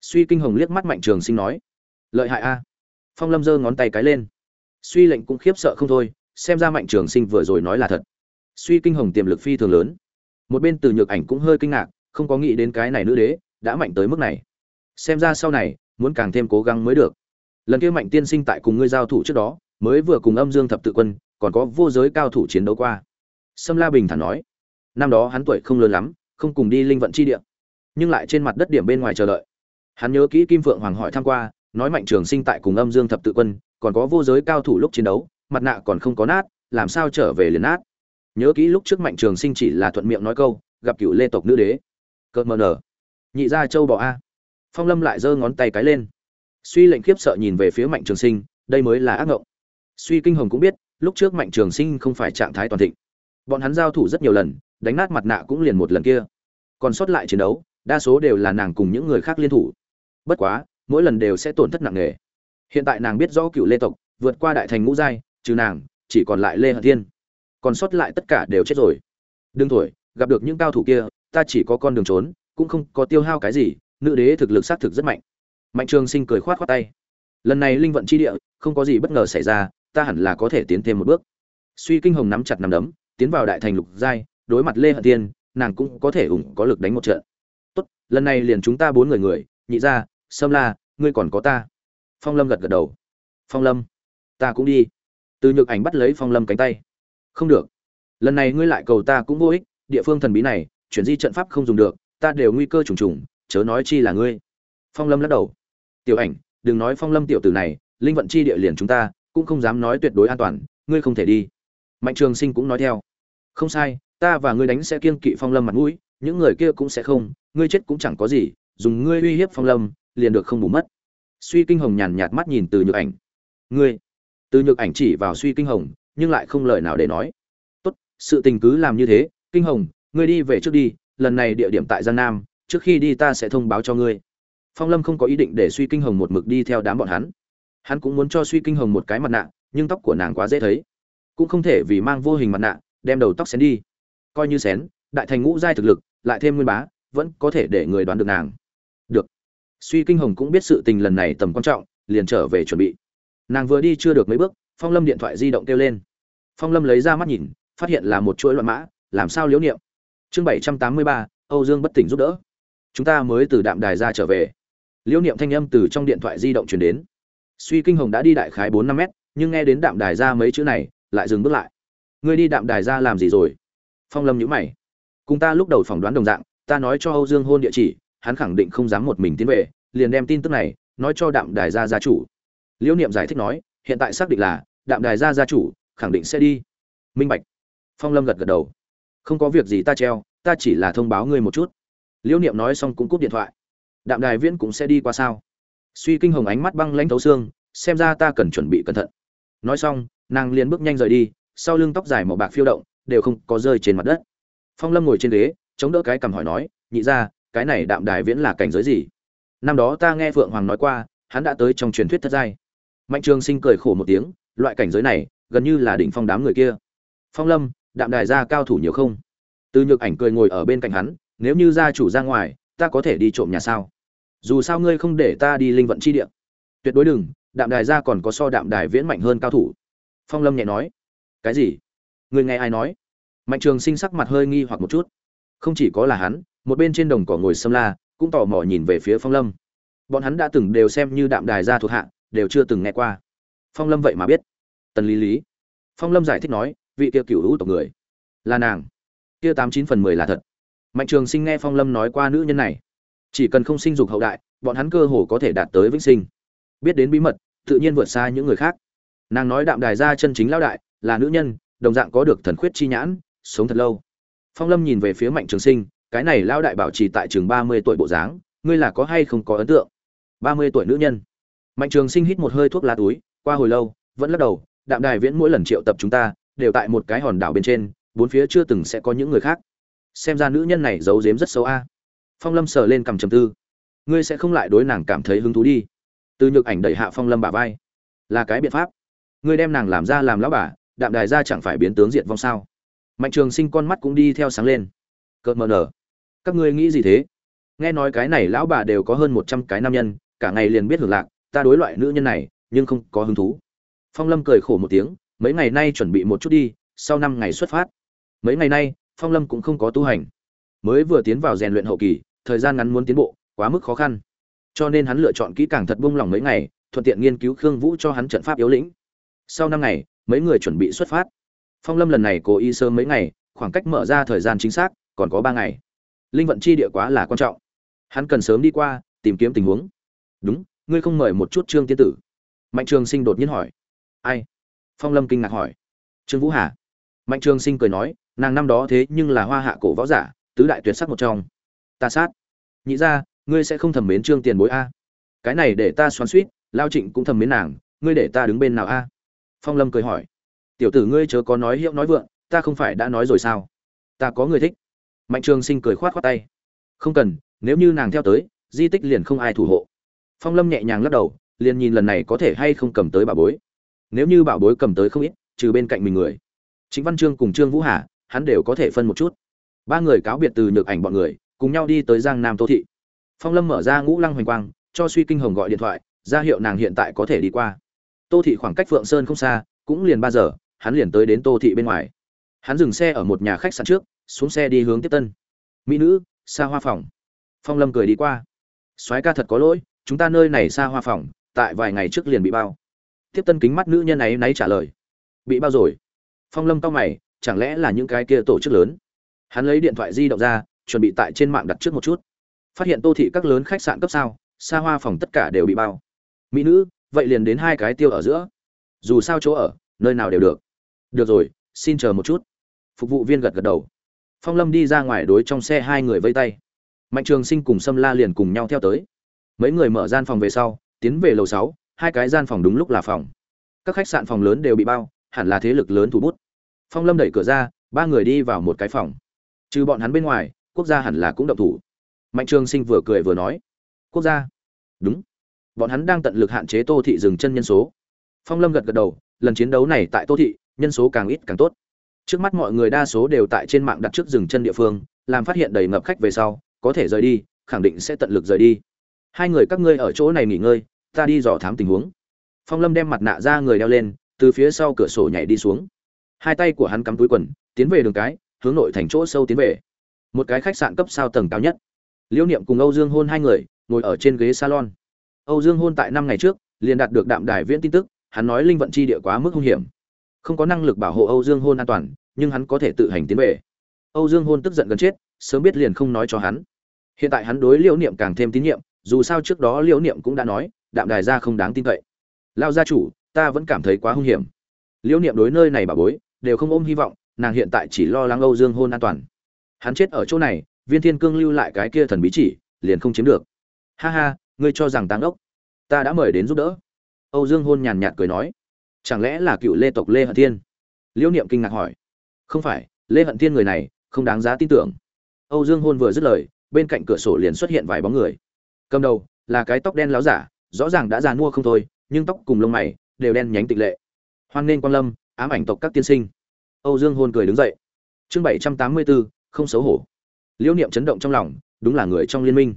Suy kinh hồng liếc mắt mạnh trường sinh nói, lợi hại a. Phong lâm giơ ngón tay cái lên. Suy lệnh cũng khiếp sợ không thôi, xem ra mạnh trường sinh vừa rồi nói là thật. Suy kinh hồng tiềm lực phi thường lớn. Một bên từ nhược ảnh cũng hơi kinh ngạc, không có nghĩ đến cái này nữ đế đã mạnh tới mức này. Xem ra sau này, muốn càng thêm cố gắng mới được. Lần kia mạnh tiên sinh tại cùng ngươi giao thủ trước đó, mới vừa cùng âm dương thập tự quân, còn có vô giới cao thủ chiến đấu qua. Sâm la bình thản nói năm đó hắn tuổi không lớn lắm, không cùng đi linh vận chi địa, nhưng lại trên mặt đất điểm bên ngoài chờ đợi. Hắn nhớ kỹ kim phượng hoàng hỏi tham q u a nói mạnh trường sinh tại cùng âm dương thập tự quân, còn có vô giới cao thủ lúc chiến đấu, mặt nạ còn không có nát, làm sao trở về liền nát. Nhớ kỹ lúc trước mạnh trường sinh chỉ là thuận miệng nói câu, gặp cựu lê tộc nữ đế. Cợt mờ nở. Nhị gia châu bỏ a. Phong lâm lại giơ ngón tay cái lên. Suy lệnh khiếp sợ nhìn về phía mạnh trường sinh, đây mới là ác ngộng. Suy kinh hồng cũng biết, lúc trước mạnh trường sinh không phải trạng thái toàn thịnh. Bọn hắn giao thủ rất nhiều lần đánh nát mặt nạ cũng liền một lần kia. Còn sót lại chiến đấu, đa số đều là nàng cùng những người khác liên thủ. Bất quá, mỗi lần đều sẽ tổn thất nặng nề. Hiện tại nàng biết rõ cựu lê tộc, vượt qua đại thành ngũ giai, trừ nàng, chỉ còn lại lê hận thiên. Còn sót lại tất cả đều chết rồi. Đương thổi, gặp được những cao thủ kia, ta chỉ có con đường trốn, cũng không có tiêu hao cái gì, nữ đế thực lực xác thực rất mạnh. Mạnh trường sinh cười khoát khoát tay. Lần này linh vận chi địa, không có gì bất ngờ xảy ra, ta hẳn là có thể tiến thêm một bước. Suy kinh hồng nắm chặt nắm đấm, tiến vào đại thành lục giai đối mặt lê hận tiên nàng cũng có thể ủng có lực đánh một trận. Tốt, lần này liền chúng ta bốn người người, nhị ra sâm la, ngươi còn có ta. Phong lâm gật gật đầu. Phong lâm, ta cũng đi. Từ nhược ảnh bắt lấy phong lâm cánh tay. Không được. Lần này ngươi lại cầu ta cũng vô ích, địa phương thần bí này, chuyển di trận pháp không dùng được, ta đều nguy cơ trùng trùng, chớ nói chi là ngươi. Phong lâm lắc đầu. Tiểu ảnh, đừng nói phong lâm tiểu tử này, linh vận chi địa liền chúng ta, cũng không dám nói tuyệt đối an toàn, ngươi không thể đi. Mạnh trường sinh cũng nói theo không sai, ta và ngươi đánh sẽ kiên kỵ phong lâm mặt mũi, những người kia cũng sẽ không, ngươi chết cũng chẳng có gì, dùng ngươi uy hiếp phong lâm, liền được không bù mất. Suy kinh hồng nhàn nhạt mắt nhìn từ nhược ảnh. Ngươi? Từ nhược ảnh chỉ vào suy kinh hồng, nhưng lại không lời nào để nói. Tốt, sự tình cứ làm như thế, kinh hồng, ngươi đi về trước đi, lần này địa điểm tại giang nam, trước khi đi ta sẽ thông báo cho ngươi. Phong lâm không có ý định để suy kinh hồng một mực đi theo đám bọn hắn. Hắn cũng muốn cho suy kinh hồng một cái mặt nạ, nhưng tóc của nàng quá dễ thấy. Cũng không thể vì mang vô hình mặt nạ đem đầu tóc xén đi. Coi như xén, đại thành ngũ giai thực lực, lại thêm nguyên bá, vẫn có thể để người đoán được nàng. Được. Suy kinh hồng cũng biết sự tình lần này tầm quan trọng, liền trở về chuẩn bị. Nàng vừa đi chưa được mấy bước, phong lâm điện thoại di động kêu lên. Phong lâm lấy ra mắt nhìn, phát hiện là một chuỗi loạn mã, làm sao liếu niệm. Chương bảy trăm tám mươi ba, âu dương bất tỉnh giúp đỡ. Chúng ta mới từ đạm đài ra trở về. Liễu niệm thanh âm từ trong điện thoại di động truyền đến. Suy kinh hồng đã đi đại khái bốn năm mét, nhưng nghe đến đạm đài ra mấy chữ này, lại dừng bước lại ngươi đi đạm đài ra làm gì rồi? Phong lâm nhữ mày. Cùng ta lúc đầu phỏng đoán đồng dạng, ta nói cho âu dương hôn địa chỉ, hắn khẳng định không dám một mình tiến về, liền đem tin tức này nói cho đạm đài gia gia chủ. Liễu niệm giải thích nói, hiện tại xác định là, đạm đài gia gia chủ, khẳng định sẽ đi. Minh bạch. Phong lâm gật gật đầu. Không có việc gì ta treo, ta chỉ là thông báo ngươi một chút. Liễu niệm nói xong cũng cúp điện thoại. Đạm đài viễn cũng sẽ đi qua sao? Suy kinh hồng ánh mắt băng lãnh thấu xương, xem ra ta cần chuẩn bị cẩn thận. Nói xong, nàng liền bước nhanh rời đi sau lưng tóc dài màu bạc phiêu động, đều không có rơi trên mặt đất. Phong lâm ngồi trên ghế, chống đỡ cái cằm hỏi nói, nhị ra cái này đạm đài viễn là cảnh giới gì? Năm đó ta nghe phượng hoàng nói qua, hắn đã tới trong truyền thuyết thất giai. Mạnh trường sinh cười khổ một tiếng, loại cảnh giới này, gần như là đỉnh phong đám người kia. Phong lâm, đạm đài gia cao thủ nhiều không? Từ nhược ảnh cười ngồi ở bên cạnh hắn, nếu như gia chủ ra ngoài, ta có thể đi trộm nhà sao? Dù sao ngươi không để ta đi linh vận chi địa. Tuyệt đối đừng, đạm đài gia còn có so đạm đài viễn mạnh hơn cao thủ. Phong lâm nhẹ nói cái gì? Người nghe ai nói? Mạnh trường sinh sắc mặt hơi nghi hoặc một chút. Không chỉ có là hắn, một bên trên đồng cỏ ngồi xâm la, cũng tò mò nhìn về phía phong lâm. Bọn hắn đã từng đều xem như đạm đài gia thuộc hạ, đều chưa từng nghe qua. Phong lâm vậy mà biết. Tần lý lý. Phong lâm giải thích nói, vị kia cựu hữu tộc người, là nàng. Kia tám chín phần mười là thật. Mạnh trường sinh nghe phong lâm nói qua nữ nhân này. Chỉ cần không sinh dục hậu đại, bọn hắn cơ hồ có thể đạt tới vĩnh sinh. Biết đến bí mật, tự nhiên vượt xa những người khác. Nàng nói đạm đài gia chân chính lão đại là nữ nhân, đồng dạng có được thần khuyết chi nhãn, sống thật lâu. Phong lâm nhìn về phía mạnh trường sinh, cái này lão đại bảo trì tại trường ba mươi tuổi bộ dáng, ngươi là có hay không có ấn tượng? Ba mươi tuổi nữ nhân. Mạnh trường sinh hít một hơi thuốc lá túi, qua hồi lâu, vẫn lắc đầu, đạm đài viễn mỗi lần triệu tập chúng ta, đều tại một cái hòn đảo bên trên, bốn phía chưa từng sẽ có những người khác. Xem ra nữ nhân này giấu giếm rất xấu a. Phong lâm sờ lên cằm trầm tư. Ngươi sẽ không lại đối nàng cảm thấy hứng thú đi. Từ nhược ảnh đẩy hạ phong lâm bả vai. Là cái biện pháp. Ngươi đem nàng làm ra làm lão bà đạm đài ra chẳng phải biến tướng diệt vong sao? Mạnh trường sinh con mắt cũng đi theo sáng lên. Cợt mờ nở. Các ngươi nghĩ gì thế? Nghe nói cái này lão bà đều có hơn một trăm cái nam nhân, cả ngày liền biết hưởng lạc, ta đối loại nữ nhân này, nhưng không có hứng thú. Phong lâm cười khổ một tiếng, mấy ngày nay chuẩn bị một chút đi, sau năm ngày xuất phát. Mấy ngày nay, phong lâm cũng không có tu hành. Mới vừa tiến vào rèn luyện hậu kỳ, thời gian ngắn muốn tiến bộ, quá mức khó khăn. Cho nên hắn lựa chọn kỹ càng thật buông lòng mấy ngày, thuận tiện nghiên cứu khương vũ cho hắn trận pháp yếu lĩnh. Sau năm ngày mấy người chuẩn bị xuất phát. Phong lâm lần này cố ý sớm mấy ngày, khoảng cách mở ra thời gian chính xác, còn có ba ngày. Linh vận chi địa quá là quan trọng. Hắn cần sớm đi qua, tìm kiếm tình huống. Đúng, ngươi không mời một chút trương tiên tử. Mạnh trường sinh đột nhiên hỏi. Ai? Phong lâm kinh ngạc hỏi. Trương vũ hà. Mạnh trường sinh cười nói, nàng năm đó thế nhưng là hoa hạ cổ võ giả, tứ đại tuyệt sắc một trong. Ta sát. Nhị ra, ngươi sẽ không thầm mến trương tiền bối a. Cái này để ta xoắn suýt, lao trịnh cũng thầm mến nàng, ngươi để ta đứng bên nào a? Phong lâm cười hỏi, tiểu tử ngươi chớ có nói hiệu nói vượng, ta không phải đã nói rồi sao? Ta có người thích. Mạnh trường sinh cười khoát khoát tay, không cần, nếu như nàng theo tới, di tích liền không ai thủ hộ. Phong lâm nhẹ nhàng lắc đầu, liền nhìn lần này có thể hay không cầm tới bảo bối. Nếu như bảo bối cầm tới không ít, trừ bên cạnh mình người. Chính văn trương cùng trương vũ hà, hắn đều có thể phân một chút. Ba người cáo biệt từ nhược ảnh bọn người, cùng nhau đi tới giang nam tô thị. Phong lâm mở ra ngũ lăng hoành quang, cho suy kinh hồng gọi điện thoại, ra hiệu nàng hiện tại có thể đi qua tô thị khoảng cách phượng sơn không xa, cũng liền ba giờ, hắn liền tới đến tô thị bên ngoài. Hắn dừng xe ở một nhà khách sạn trước, xuống xe đi hướng tiếp tân. Mỹ nữ xa hoa phòng. Phong lâm cười đi qua. Soái ca thật có lỗi, chúng ta nơi này xa hoa phòng, tại vài ngày trước liền bị bao. Tiếp tân kính mắt nữ nhân ấy náy trả lời. Bị bao rồi. Phong lâm cao mày, chẳng lẽ là những cái kia tổ chức lớn? Hắn lấy điện thoại di động ra, chuẩn bị tại trên mạng đặt trước một chút. Phát hiện tô thị các lớn khách sạn cấp sao xa hoa phòng tất cả đều bị bao. Mỹ nữ vậy liền đến hai cái tiêu ở giữa. Dù sao chỗ ở, nơi nào đều được. Được rồi, xin chờ một chút. Phục vụ viên gật gật đầu. Phong lâm đi ra ngoài đối trong xe hai người vây tay. Mạnh trường sinh cùng sâm la liền cùng nhau theo tới. Mấy người mở gian phòng về sau, tiến về lầu sáu, hai cái gian phòng đúng lúc là phòng. Các khách sạn phòng lớn đều bị bao, hẳn là thế lực lớn thủ bút. Phong lâm đẩy cửa ra, ba người đi vào một cái phòng. Trừ bọn hắn bên ngoài, quốc gia hẳn là cũng động thủ. Mạnh trường sinh vừa cười vừa nói. Quốc gia? Đúng bọn hắn đang tận lực hạn chế tô thị dừng chân nhân số. Phong lâm gật gật đầu, lần chiến đấu này tại tô thị, nhân số càng ít càng tốt. Trước mắt mọi người đa số đều tại trên mạng đặt trước dừng chân địa phương, làm phát hiện đầy ngập khách về sau, có thể rời đi, khẳng định sẽ tận lực rời đi. Hai người các ngươi ở chỗ này nghỉ ngơi, ta đi dò thám tình huống. Phong lâm đem mặt nạ ra người đeo lên, từ phía sau cửa sổ nhảy đi xuống. Hai tay của hắn cắm túi quần, tiến về đường cái, hướng nội thành chỗ sâu tiến về. Một cái khách sạn cấp sao tầng cao nhất. Liễu niệm cùng âu dương hôn hai người, ngồi ở trên ghế salon âu dương hôn tại năm ngày trước, liền đạt được đạm đài viễn tin tức, hắn nói linh vận chi địa quá mức hung hiểm. Không có năng lực bảo hộ âu dương hôn an toàn, nhưng hắn có thể tự hành tiến về. Âu dương hôn tức giận gần chết, sớm biết liền không nói cho hắn. Hiện tại hắn đối liễu niệm càng thêm tín nhiệm, dù sao trước đó liễu niệm cũng đã nói, đạm đài gia không đáng tin cậy. Lão gia chủ, ta vẫn cảm thấy quá hung hiểm. Liễu niệm đối nơi này bà bối, đều không ôm hy vọng, nàng hiện tại chỉ lo lắng âu dương hôn an toàn. Hắn chết ở chỗ này, viên thiên cương lưu lại cái kia thần bí chỉ, liền không chiếm được. Ha ha ngươi cho rằng táng ốc, ta đã mời đến giúp đỡ. Âu dương hôn nhàn nhạt cười nói, chẳng lẽ là cựu lê tộc lê hận thiên? Liễu niệm kinh ngạc hỏi. Không phải, lê hận thiên người này, không đáng giá tin tưởng. Âu dương hôn vừa dứt lời, bên cạnh cửa sổ liền xuất hiện vài bóng người. Cầm đầu, là cái tóc đen láo giả, rõ ràng đã già mua không thôi, nhưng tóc cùng lông mày đều đen nhánh tịch lệ. Hoan nghênh quan lâm, ám ảnh tộc các tiên sinh. Âu dương hôn cười đứng dậy. Chương bảy trăm tám mươi bốn, không xấu hổ. Liễu niệm chấn động trong lòng, đúng là người trong liên minh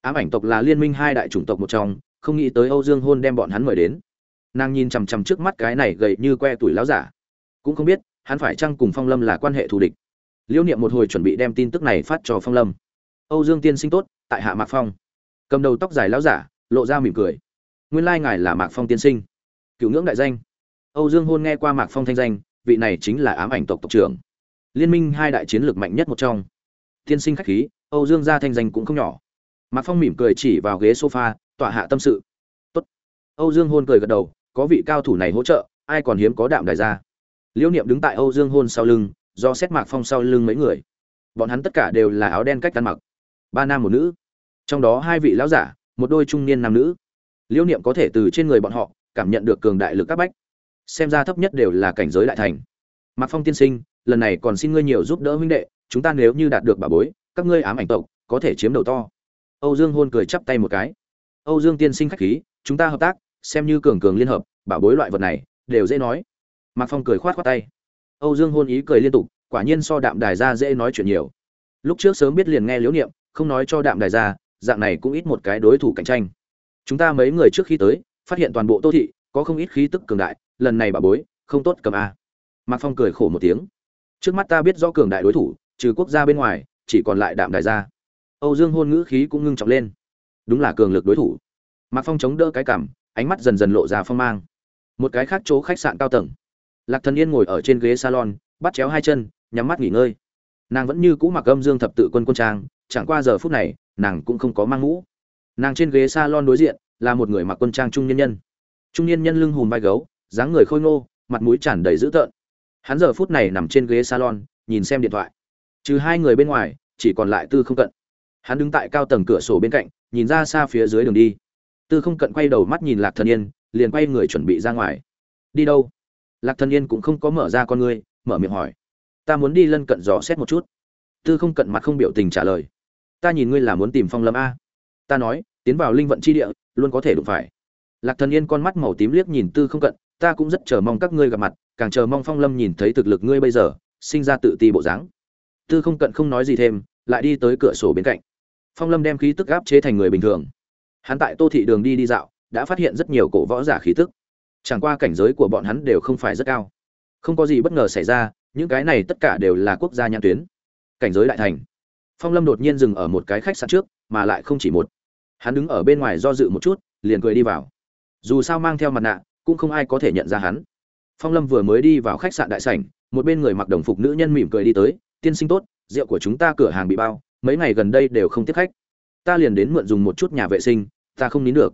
ám ảnh tộc là liên minh hai đại chủng tộc một trong, không nghĩ tới âu dương hôn đem bọn hắn mời đến. Nàng nhìn chằm chằm trước mắt cái này gầy như que tuổi láo giả. Cũng không biết, hắn phải chăng cùng phong lâm là quan hệ thù địch. Liễu niệm một hồi chuẩn bị đem tin tức này phát cho phong lâm. Âu dương tiên sinh tốt, tại hạ mạc phong. Cầm đầu tóc dài láo giả, lộ ra mỉm cười. Nguyên lai ngài là mạc phong tiên sinh. Cựu ngưỡng đại danh. Âu dương hôn nghe qua mạc phong thanh danh, vị này chính là ám ảnh tộc tộc trưởng. Liên minh hai đại chiến lược mạnh nhất một trong. Tiên sinh khách khí, âu dương gia thanh danh cũng không nhỏ mạc phong mỉm cười chỉ vào ghế sofa, tọa hạ tâm sự. Tốt. âu dương hôn cười gật đầu, có vị cao thủ này hỗ trợ, ai còn hiếm có đạm đài ra. Liễu niệm đứng tại âu dương hôn sau lưng, do xét mạc phong sau lưng mấy người. Bọn hắn tất cả đều là áo đen cách ăn mặc. Ba nam một nữ. Trong đó hai vị lão giả, một đôi trung niên nam nữ. Liễu niệm có thể từ trên người bọn họ cảm nhận được cường đại lực các bách. Xem ra thấp nhất đều là cảnh giới đại thành. Mạc phong tiên sinh, lần này còn xin ngươi nhiều giúp đỡ huynh đệ, chúng ta nếu như đạt được bà bối, các ngươi ám ảnh tộc, có thể chiếm đầu to âu dương hôn cười chắp tay một cái. Âu dương tiên sinh khách khí, chúng ta hợp tác, xem như cường cường liên hợp, bảo bối loại vật này, đều dễ nói. Mạc phong cười khoát khoát tay. Âu dương hôn ý cười liên tục, quả nhiên so đạm đài ra dễ nói chuyện nhiều. Lúc trước sớm biết liền nghe liếu niệm, không nói cho đạm đài ra, dạng này cũng ít một cái đối thủ cạnh tranh. Chúng ta mấy người trước khi tới, phát hiện toàn bộ tô thị, có không ít khí tức cường đại, lần này bà bối, không tốt cầm a. Mạc phong cười khổ một tiếng. Trước mắt ta biết rõ cường đại đối thủ, trừ quốc gia bên ngoài, chỉ còn lại đạm đài ra âu dương hôn ngữ khí cũng ngưng trọng lên. Đúng là cường lực đối thủ. Mạc phong chống đỡ cái cằm, ánh mắt dần dần lộ ra phong mang. Một cái khác chỗ khách sạn cao tầng. Lạc thần yên ngồi ở trên ghế salon bắt chéo hai chân nhắm mắt nghỉ ngơi. Nàng vẫn như cũ mặc âm dương thập tự quân quân trang chẳng qua giờ phút này nàng cũng không có mang mũ. Nàng trên ghế salon đối diện là một người mặc quân trang trung nhân nhân. Trung nhân nhân lưng hùm vai gấu dáng người khôi ngô mặt mũi tràn đầy dữ tợn. Hắn giờ phút này nằm trên ghế salon nhìn xem điện thoại. Trừ hai người bên ngoài chỉ còn lại tư không cận hắn đứng tại cao tầng cửa sổ bên cạnh, nhìn ra xa phía dưới đường đi. Tư không cận quay đầu mắt nhìn lạc thần yên, liền quay người chuẩn bị ra ngoài. Đi đâu? Lạc thần yên cũng không có mở ra con ngươi, mở miệng hỏi. Ta muốn đi lân cận dò xét một chút. Tư không cận mặt không biểu tình trả lời. Ta nhìn ngươi là muốn tìm phong lâm a. Ta nói, tiến vào linh vận chi địa, luôn có thể đụng phải. Lạc thần yên con mắt màu tím liếc nhìn tư không cận, ta cũng rất chờ mong các ngươi gặp mặt, càng chờ mong phong lâm nhìn thấy thực lực ngươi bây giờ, sinh ra tự ti bộ dáng. Tư không cận không nói gì thêm, lại đi tới cửa sổ bên cạnh phong lâm đem khí tức áp chế thành người bình thường. Hắn tại tô thị đường đi đi dạo, đã phát hiện rất nhiều cổ võ giả khí tức. Chẳng qua cảnh giới của bọn hắn đều không phải rất cao. Không có gì bất ngờ xảy ra, những cái này tất cả đều là quốc gia nhãn tuyến. Cảnh giới đại thành. Phong lâm đột nhiên dừng ở một cái khách sạn trước, mà lại không chỉ một. Hắn đứng ở bên ngoài do dự một chút, liền cười đi vào. Dù sao mang theo mặt nạ, cũng không ai có thể nhận ra hắn. Phong lâm vừa mới đi vào khách sạn đại sảnh, một bên người mặc đồng phục nữ nhân mỉm cười đi tới, tiên sinh tốt, rượu của chúng ta cửa hàng bị bao mấy ngày gần đây đều không tiếp khách. Ta liền đến mượn dùng một chút nhà vệ sinh, ta không nín được.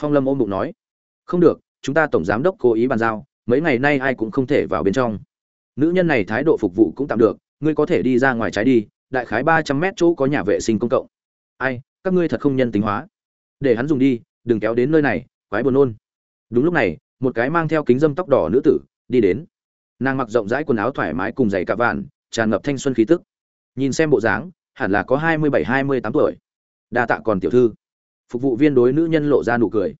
Phong lâm ôm bụng nói. Không được, chúng ta tổng giám đốc cố ý bàn giao, mấy ngày nay ai cũng không thể vào bên trong. Nữ nhân này thái độ phục vụ cũng tạm được, ngươi có thể đi ra ngoài trái đi, đại khái ba trăm mét chỗ có nhà vệ sinh công cộng. Ai, các ngươi thật không nhân tính hóa. Để hắn dùng đi, đừng kéo đến nơi này, quái buồn nôn. Đúng lúc này, một cái mang theo kính dâm tóc đỏ nữ tử đi đến. Nàng mặc rộng rãi quần áo thoải mái cùng giày cà vạn, tràn ngập thanh xuân khí tức. Nhìn xem bộ dáng hẳn là có hai mươi bảy, hai mươi tám tuổi. Đa tạ còn tiểu thư. Phục vụ viên đối nữ nhân lộ ra nụ cười.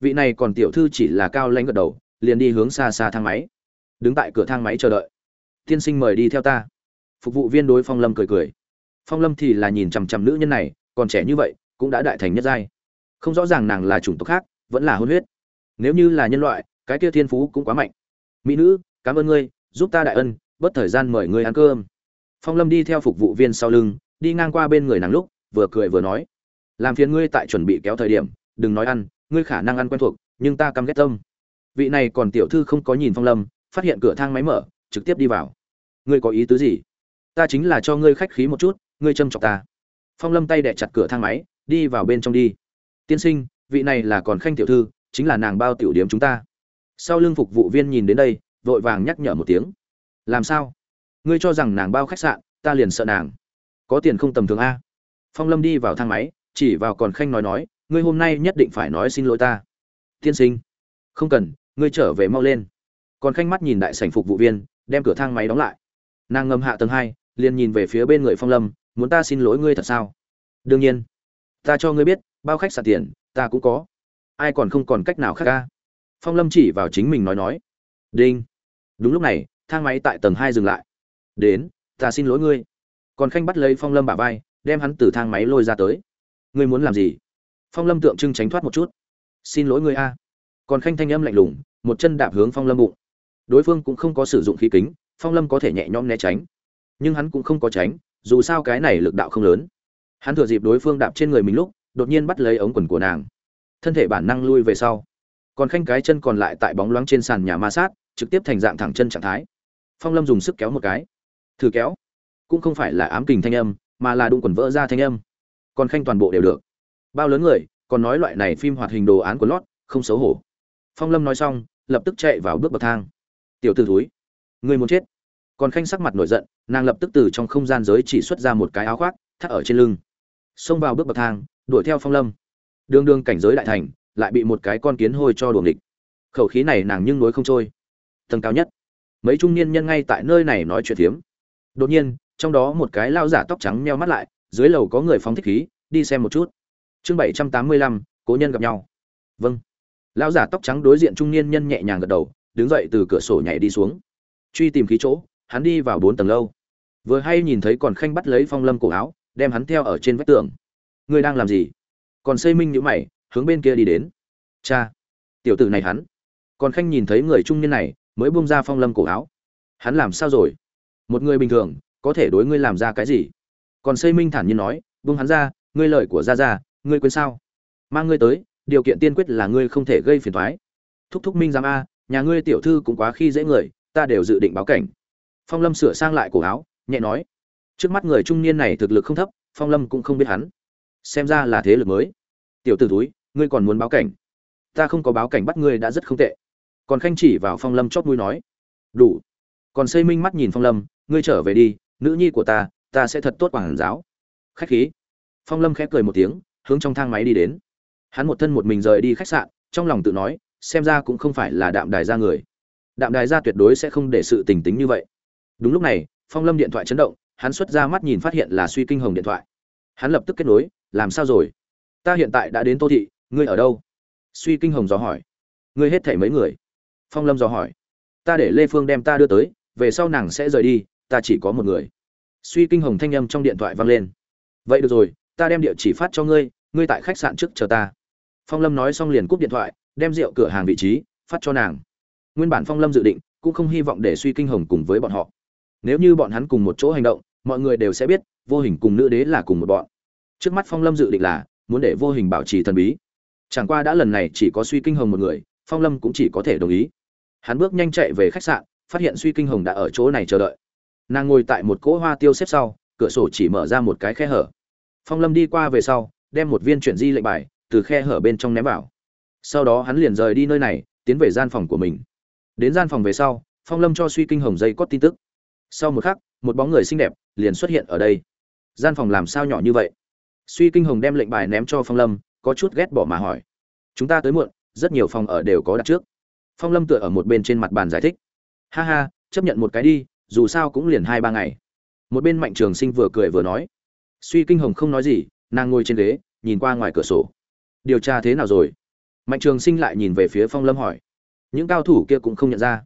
Vị này còn tiểu thư chỉ là cao lanh gật đầu, liền đi hướng xa xa thang máy. Đứng tại cửa thang máy chờ đợi. Tiên sinh mời đi theo ta. Phục vụ viên đối phong lâm cười cười. Phong lâm thì là nhìn chằm chằm nữ nhân này, còn trẻ như vậy, cũng đã đại thành nhất giai. Không rõ ràng nàng là chủng tộc khác, vẫn là hôn huyết. Nếu như là nhân loại, cái kia thiên phú cũng quá mạnh. Mỹ nữ, cảm ơn ngươi, giúp ta đại ân bất thời gian mời ngươi ăn cơm. Phong lâm đi theo phục vụ viên sau lưng đi ngang qua bên người nàng lúc, vừa cười vừa nói, làm phiền ngươi tại chuẩn bị kéo thời điểm, đừng nói ăn, ngươi khả năng ăn quen thuộc, nhưng ta căm ghét tâm. Vị này còn tiểu thư không có nhìn phong lâm, phát hiện cửa thang máy mở, trực tiếp đi vào. Ngươi có ý tứ gì? Ta chính là cho ngươi khách khí một chút, ngươi châm chọc ta. Phong lâm tay đẻ chặt cửa thang máy, đi vào bên trong đi. Tiên sinh, vị này là còn khanh tiểu thư, chính là nàng bao tiểu điếm chúng ta. Sau lưng phục vụ viên nhìn đến đây, vội vàng nhắc nhở một tiếng. Làm sao? Ngươi cho rằng nàng bao khách sạn, ta liền sợ nàng có tiền không tầm thường a. Phong lâm đi vào thang máy, chỉ vào còn khanh nói nói, ngươi hôm nay nhất định phải nói xin lỗi ta. Tiên sinh. Không cần, ngươi trở về mau lên. Còn khanh mắt nhìn đại sảnh phục vụ viên, đem cửa thang máy đóng lại. Nàng ngầm hạ tầng hai, liền nhìn về phía bên người phong lâm, muốn ta xin lỗi ngươi thật sao? Đương nhiên. Ta cho ngươi biết, bao khách sạn tiền, ta cũng có. Ai còn không còn cách nào khác ca? Phong lâm chỉ vào chính mình nói nói. Đinh. Đúng lúc này, thang máy tại tầng hai dừng lại. Đến, ta xin lỗi ngươi còn khanh bắt lấy phong lâm bả vai, đem hắn từ thang máy lôi ra tới. Ngươi muốn làm gì? Phong lâm tượng trưng tránh thoát một chút. Xin lỗi ngươi a. Còn khanh thanh âm lạnh lùng, một chân đạp hướng phong lâm bụng. Đối phương cũng không có sử dụng khí kính, phong lâm có thể nhẹ nhõm né tránh. Nhưng hắn cũng không có tránh, dù sao cái này lực đạo không lớn. Hắn thừa dịp đối phương đạp trên người mình lúc, đột nhiên bắt lấy ống quần của nàng. Thân thể bản năng lui về sau. Còn khanh cái chân còn lại tại bóng loáng trên sàn nhà ma sát, trực tiếp thành dạng thẳng chân trạng thái. Phong lâm dùng sức kéo một cái. Thử kéo cũng không phải là ám kình thanh âm, mà là đụng quần vỡ ra thanh âm. Còn khanh toàn bộ đều được. Bao lớn người, còn nói loại này phim hoạt hình đồ án của lót, không xấu hổ. Phong lâm nói xong, lập tức chạy vào bước bậc thang. Tiểu t ử thúi, người muốn chết. Còn khanh sắc mặt nổi giận, nàng lập tức từ trong không gian giới chỉ xuất ra một cái áo khoác, thắt ở trên lưng. Xông vào bước bậc thang, đuổi theo phong lâm. Đương đương cảnh giới đại thành, lại bị một cái con kiến hôi cho đuồng địch khẩu khí này nàng nhưng nối không trôi. Tầng cao nhất. Mấy trung niên nhân ngay tại nơi này nói chuyện phiếm. Đột nhiên trong đó một cái lao giả tóc trắng meo mắt lại, dưới lầu có người phóng thích khí, đi xem một chút. Chương bảy trăm tám mươi lăm, cố nhân gặp nhau. Vâng. Lao giả tóc trắng đối diện trung niên nhân nhẹ nhàng gật đầu, đứng dậy từ cửa sổ nhảy đi xuống. Truy tìm khí chỗ, hắn đi vào bốn tầng lâu. Vừa hay nhìn thấy còn khanh bắt lấy phong lâm cổ áo, đem hắn theo ở trên vách tường. Ngươi đang làm gì? Còn xây minh nhữ mày, hướng bên kia đi đến. Cha. Tiểu tử này hắn. Còn khanh nhìn thấy người trung niên này, mới bung ra phong lâm cổ áo. Hắn làm sao rồi? Một người bình thường có thể đối ngươi làm ra cái gì? Còn xây minh thản nhiên nói bung hắn ra, ngươi lời của ra ra ngươi quên sao? Mang ngươi tới, điều kiện tiên quyết là ngươi không thể gây phiền thoái thúc thúc minh giám a, nhà ngươi tiểu thư cũng quá khi dễ người, ta đều dự định báo cảnh. Phong lâm sửa sang lại cổ áo, nhẹ nói. Trước mắt người trung niên này thực lực không thấp, phong lâm cũng không biết hắn. Xem ra là thế lực mới. Tiểu t ử túi ngươi còn muốn báo cảnh? Ta không có báo cảnh bắt ngươi đã rất không tệ. Còn khanh chỉ vào phong lâm chót mũi nói. Đủ. Còn xây minh mắt nhìn phong lâm, ngươi trở về đi nữ nhi của ta ta sẽ thật tốt quảng giáo. Khách khí. Phong lâm khẽ cười một tiếng, hướng trong thang máy đi đến. Hắn một thân một mình rời đi khách sạn, trong lòng tự nói, xem ra cũng không phải là đạm đài ra người. Đạm đài ra tuyệt đối sẽ không để sự tình tính như vậy. Đúng lúc này, phong lâm điện thoại chấn động, hắn xuất ra mắt nhìn phát hiện là suy kinh hồng điện thoại. Hắn lập tức kết nối, làm sao rồi? Ta hiện tại đã đến tô thị, ngươi ở đâu? Suy kinh hồng dò hỏi. Ngươi hết thể mấy người? Phong lâm dò hỏi. Ta để lê phương đem ta đưa tới, về sau nàng sẽ rời đi ta chỉ có một người. Suy kinh hồng thanh âm trong điện thoại vang lên. Vậy được rồi, ta đem địa chỉ phát cho ngươi ngươi tại khách sạn trước chờ ta. Phong lâm nói xong liền cúp điện thoại, đem rượu cửa hàng vị trí, phát cho nàng. Nguyên bản phong lâm dự định, cũng không hy vọng để suy kinh hồng cùng với bọn họ. Nếu như bọn hắn cùng một chỗ hành động, mọi người đều sẽ biết, vô hình cùng nữ đế là cùng một bọn. Trước mắt phong lâm dự định là, muốn để vô hình bảo trì thần bí. Chẳng qua đã lần này chỉ có suy kinh hồng một người, phong lâm cũng chỉ có thể đồng ý. Hắn bước nhanh chạy về khách sạn, phát hiện suy kinh hồng đã ở chỗ này chờ đợi nàng ngồi tại một cỗ hoa tiêu xếp sau, cửa sổ chỉ mở ra một cái khe hở. Phong lâm đi qua về sau, đem một viên chuyển di lệnh bài từ khe hở bên trong ném vào. Sau đó hắn liền rời đi nơi này, tiến về gian phòng của mình. Đến gian phòng về sau, phong lâm cho suy kinh hồng dây cót tin tức. Sau một khắc, một bóng người xinh đẹp liền xuất hiện ở đây. Gian phòng làm sao nhỏ như vậy? Suy kinh hồng đem lệnh bài ném cho phong lâm, có chút ghét bỏ mà hỏi. Chúng ta tới muộn, rất nhiều phòng ở đều có đặt trước. Phong lâm tựa ở một bên trên mặt bàn giải thích. Ha ha, chấp nhận một cái đi dù sao cũng liền hai ba ngày. Một bên mạnh trường sinh vừa cười vừa nói, suy kinh hồng không nói gì, nàng ngồi trên ghế, nhìn qua ngoài cửa sổ. Điều tra thế nào rồi? Mạnh trường sinh lại nhìn về phía phong lâm hỏi. Những cao thủ kia cũng không nhận ra.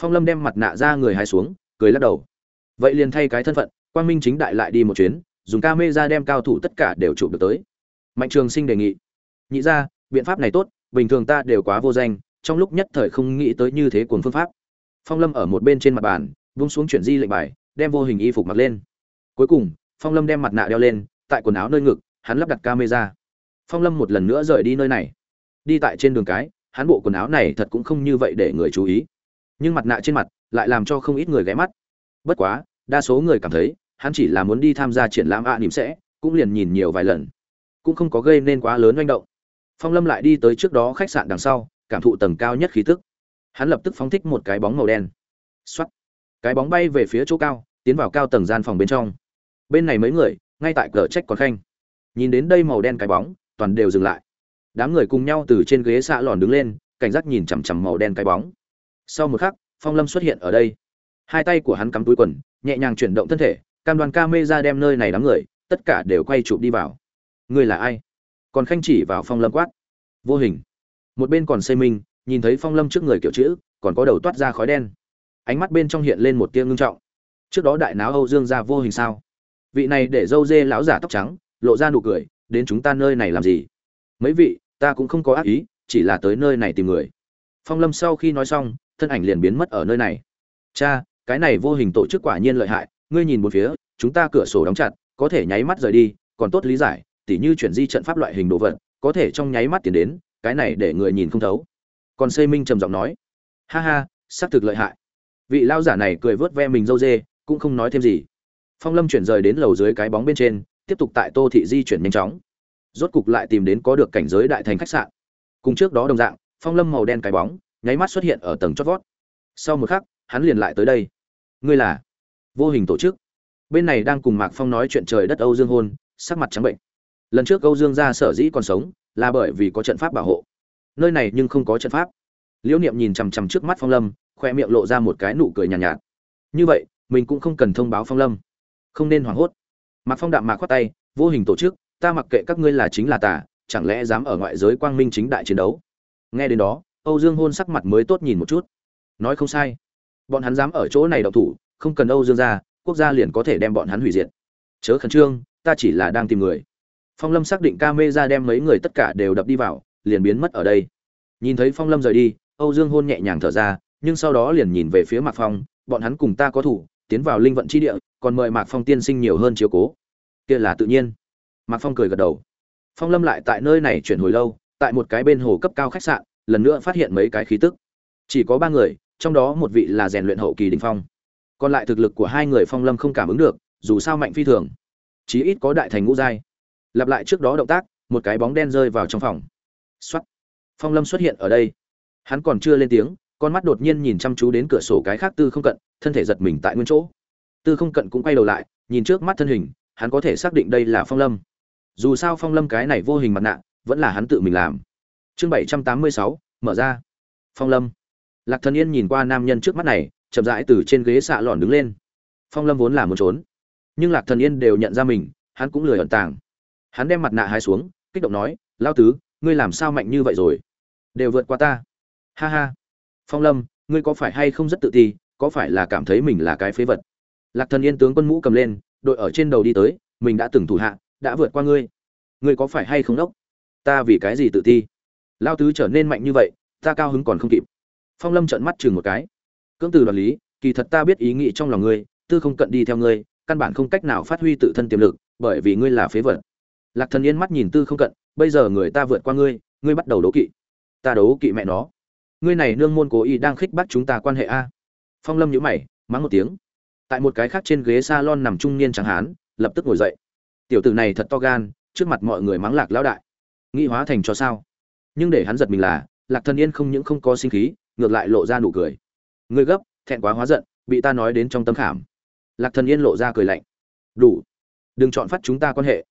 Phong lâm đem mặt nạ ra người hai xuống, cười lắc đầu. Vậy liền thay cái thân phận, quang minh chính đại lại đi một chuyến, dùng ca mê ra đem cao thủ tất cả đều chụp được tới. Mạnh trường sinh đề nghị. Nhị ra biện pháp này tốt, bình thường ta đều quá vô danh, trong lúc nhất thời không nghĩ tới như thế cuồng phương pháp. Phong lâm ở một bên trên mặt bàn vung xuống chuyển di lệnh bài đem vô hình y phục mặc lên. Cuối cùng phong lâm đem mặt nạ đeo lên tại quần áo nơi ngực hắn lắp đặt camera. Phong lâm một lần nữa rời đi nơi này. Đi tại trên đường cái hắn bộ quần áo này thật cũng không như vậy để người chú ý. Nhưng mặt nạ trên mặt lại làm cho không ít người ghé mắt. Bất quá đa số người cảm thấy hắn chỉ là muốn đi tham gia triển lãm ạ à, sẽ cũng liền nhìn nhiều vài lần. Cũng không có gây nên quá lớn manh động. Phong lâm lại đi tới trước đó khách sạn đằng sau cảm thụ tầng cao nhất khí tức. Hắn lập tức phóng thích một cái bóng màu đen. X cái bóng bay về phía chỗ cao, tiến vào cao tầng gian phòng bên trong. Bên này mấy người, ngay tại cờ trách còn khanh. Nhìn đến đây màu đen cái bóng, toàn đều dừng lại. Đám người cùng nhau từ trên ghế xạ lòn đứng lên, cảnh giác nhìn chằm chằm màu đen cái bóng. Sau một khắc, phong lâm xuất hiện ở đây. Hai tay của hắn cắm túi quần, nhẹ nhàng chuyển động thân thể, cam đoàn ca mê ra đem nơi này đám người, tất cả đều quay chụp đi vào. Ngươi là ai? Còn khanh chỉ vào phong lâm quát. Vô hình. Một bên còn xây minh, nhìn thấy phong lâm trước người kiểu chữ, còn có đầu toát ra khói đen ánh mắt bên trong hiện lên một tia ngưng trọng. Trước đó đại náo âu dương ra vô hình sao? Vị này để dâu dê lão giả tóc trắng, lộ ra nụ cười, đến chúng ta nơi này làm gì? Mấy vị, ta cũng không có ác ý, chỉ là tới nơi này tìm người. Phong lâm sau khi nói xong, thân ảnh liền biến mất ở nơi này. Cha, cái này vô hình tổ chức quả nhiên lợi hại, ngươi nhìn một phía, chúng ta cửa sổ đóng chặt, có thể nháy mắt rời đi, còn tốt lý giải, tỉ như chuyển di trận pháp loại hình đồ vật, có thể trong nháy mắt tiến đến, cái này để người nhìn không thấu. Còn xây minh trầm giọng nói, ha ha, xác thực lợi hại vị lao giả này cười vớt ve mình dâu dê, cũng không nói thêm gì. Phong lâm chuyển rời đến lầu dưới cái bóng bên trên, tiếp tục tại tô thị di chuyển nhanh chóng. Rốt cục lại tìm đến có được cảnh giới đại thành khách sạn. Cùng trước đó đồng dạng, phong lâm màu đen cái bóng, nháy mắt xuất hiện ở tầng chót vót. Sau một khắc, hắn liền lại tới đây. Ngươi là vô hình tổ chức. Bên này đang cùng mạc phong nói chuyện trời đất âu dương hôn, sắc mặt trắng bệnh. Lần trước âu dương ra sở dĩ còn sống, là bởi vì có trận pháp bảo hộ. Nơi này nhưng không có trận pháp. Liễu niệm nhìn chằm chằm trước mắt phong lâm khoe miệng lộ ra một cái nụ cười nhàn nhạt, nhạt. Như vậy mình cũng không cần thông báo phong lâm. Không nên hoảng hốt. Mạc phong đạm mạc khoát tay vô hình tổ chức ta mặc kệ các ngươi là chính là tà chẳng lẽ dám ở ngoại giới quang minh chính đại chiến đấu? Nghe đến đó âu dương hôn sắc mặt mới tốt nhìn một chút. Nói không sai. Bọn hắn dám ở chỗ này động thủ không cần âu dương ra quốc gia liền có thể đem bọn hắn hủy diệt. Chớ khẩn trương ta chỉ là đang tìm người. Phong lâm xác định ca mê ra đem mấy người tất cả đều đập đi vào liền biến mất ở đây. Nhìn thấy phong lâm rời đi âu dương hôn nhẹ nhàng thở ra nhưng sau đó liền nhìn về phía mạc phong, bọn hắn cùng ta có thủ, tiến vào linh vận chi địa, còn mời mạc phong tiên sinh nhiều hơn chiếu cố. Kia là tự nhiên. Mạc phong cười gật đầu. Phong lâm lại tại nơi này chuyển hồi lâu, tại một cái bên hồ cấp cao khách sạn, lần nữa phát hiện mấy cái khí tức. Chỉ có ba người, trong đó một vị là rèn luyện hậu kỳ đỉnh phong. Còn lại thực lực của hai người phong lâm không cảm ứng được, dù sao mạnh phi thường. Chí ít có đại thành ngũ giai. Lặp lại trước đó động tác, một cái bóng đen rơi vào trong phòng. Soát. phong lâm xuất hiện ở đây. Hắn còn chưa lên tiếng con mắt đột nhiên nhìn chăm chú đến cửa sổ cái khác tư không cận, thân thể giật mình tại nguyên chỗ. Tư không cận cũng quay đầu lại, nhìn trước mắt thân hình, hắn có thể xác định đây là phong lâm. Dù sao phong lâm cái này vô hình mặt nạ, vẫn là hắn tự mình làm. Chương bảy trăm tám mươi sáu, mở ra. Phong lâm. Lạc thần yên nhìn qua nam nhân trước mắt này, chậm rãi từ trên ghế xạ lòn đứng lên. Phong lâm vốn là muốn trốn, nhưng lạc thần yên đều nhận ra mình, hắn cũng lười ẩn tàng. Hắn đem mặt nạ hai xuống, kích động nói lao tứ, ngươi làm sao mạnh như vậy rồi? Đều vượt qua ta. Ha ha phong lâm, ngươi có phải hay không rất tự ti, có phải là cảm thấy mình là cái phế vật? Lạc thần yên tướng quân mũ cầm lên, đội ở trên đầu đi tới, mình đã từng thủ hạ, đã vượt qua ngươi. Ngươi có phải hay không đốc? Ta vì cái gì tự ti? Lao tứ trở nên mạnh như vậy, ta cao hứng còn không kịp. Phong lâm trợn mắt chừng một cái. Cưỡng từ đoạt lý, kỳ thật ta biết ý nghĩ trong lòng ngươi, tư không cận đi theo ngươi, căn bản không cách nào phát huy tự thân tiềm lực, bởi vì ngươi là phế vật. Lạc thần yên mắt nhìn tư không cận, bây giờ người ta vượt qua ngươi ngươi bắt đầu đấu kỵ. Ta đấu kỵ mẹ nó ngươi này nương môn cố ý đang khích bác chúng ta quan hệ a? Phong lâm nhữ mày, mắng một tiếng. Tại một cái khác trên ghế salon nằm trung niên trắng hán, lập tức ngồi dậy. Tiểu tử này thật to gan, trước mặt mọi người mắng lạc lão đại. Nghĩ hóa thành cho sao? Nhưng để hắn giật mình là, lạc thần yên không những không có sinh khí, ngược lại lộ ra nụ cười. Ngươi gấp, thẹn quá hóa giận, bị ta nói đến trong tâm khảm. Lạc thần yên lộ ra cười lạnh. Đủ. Đừng chọn phát chúng ta quan hệ.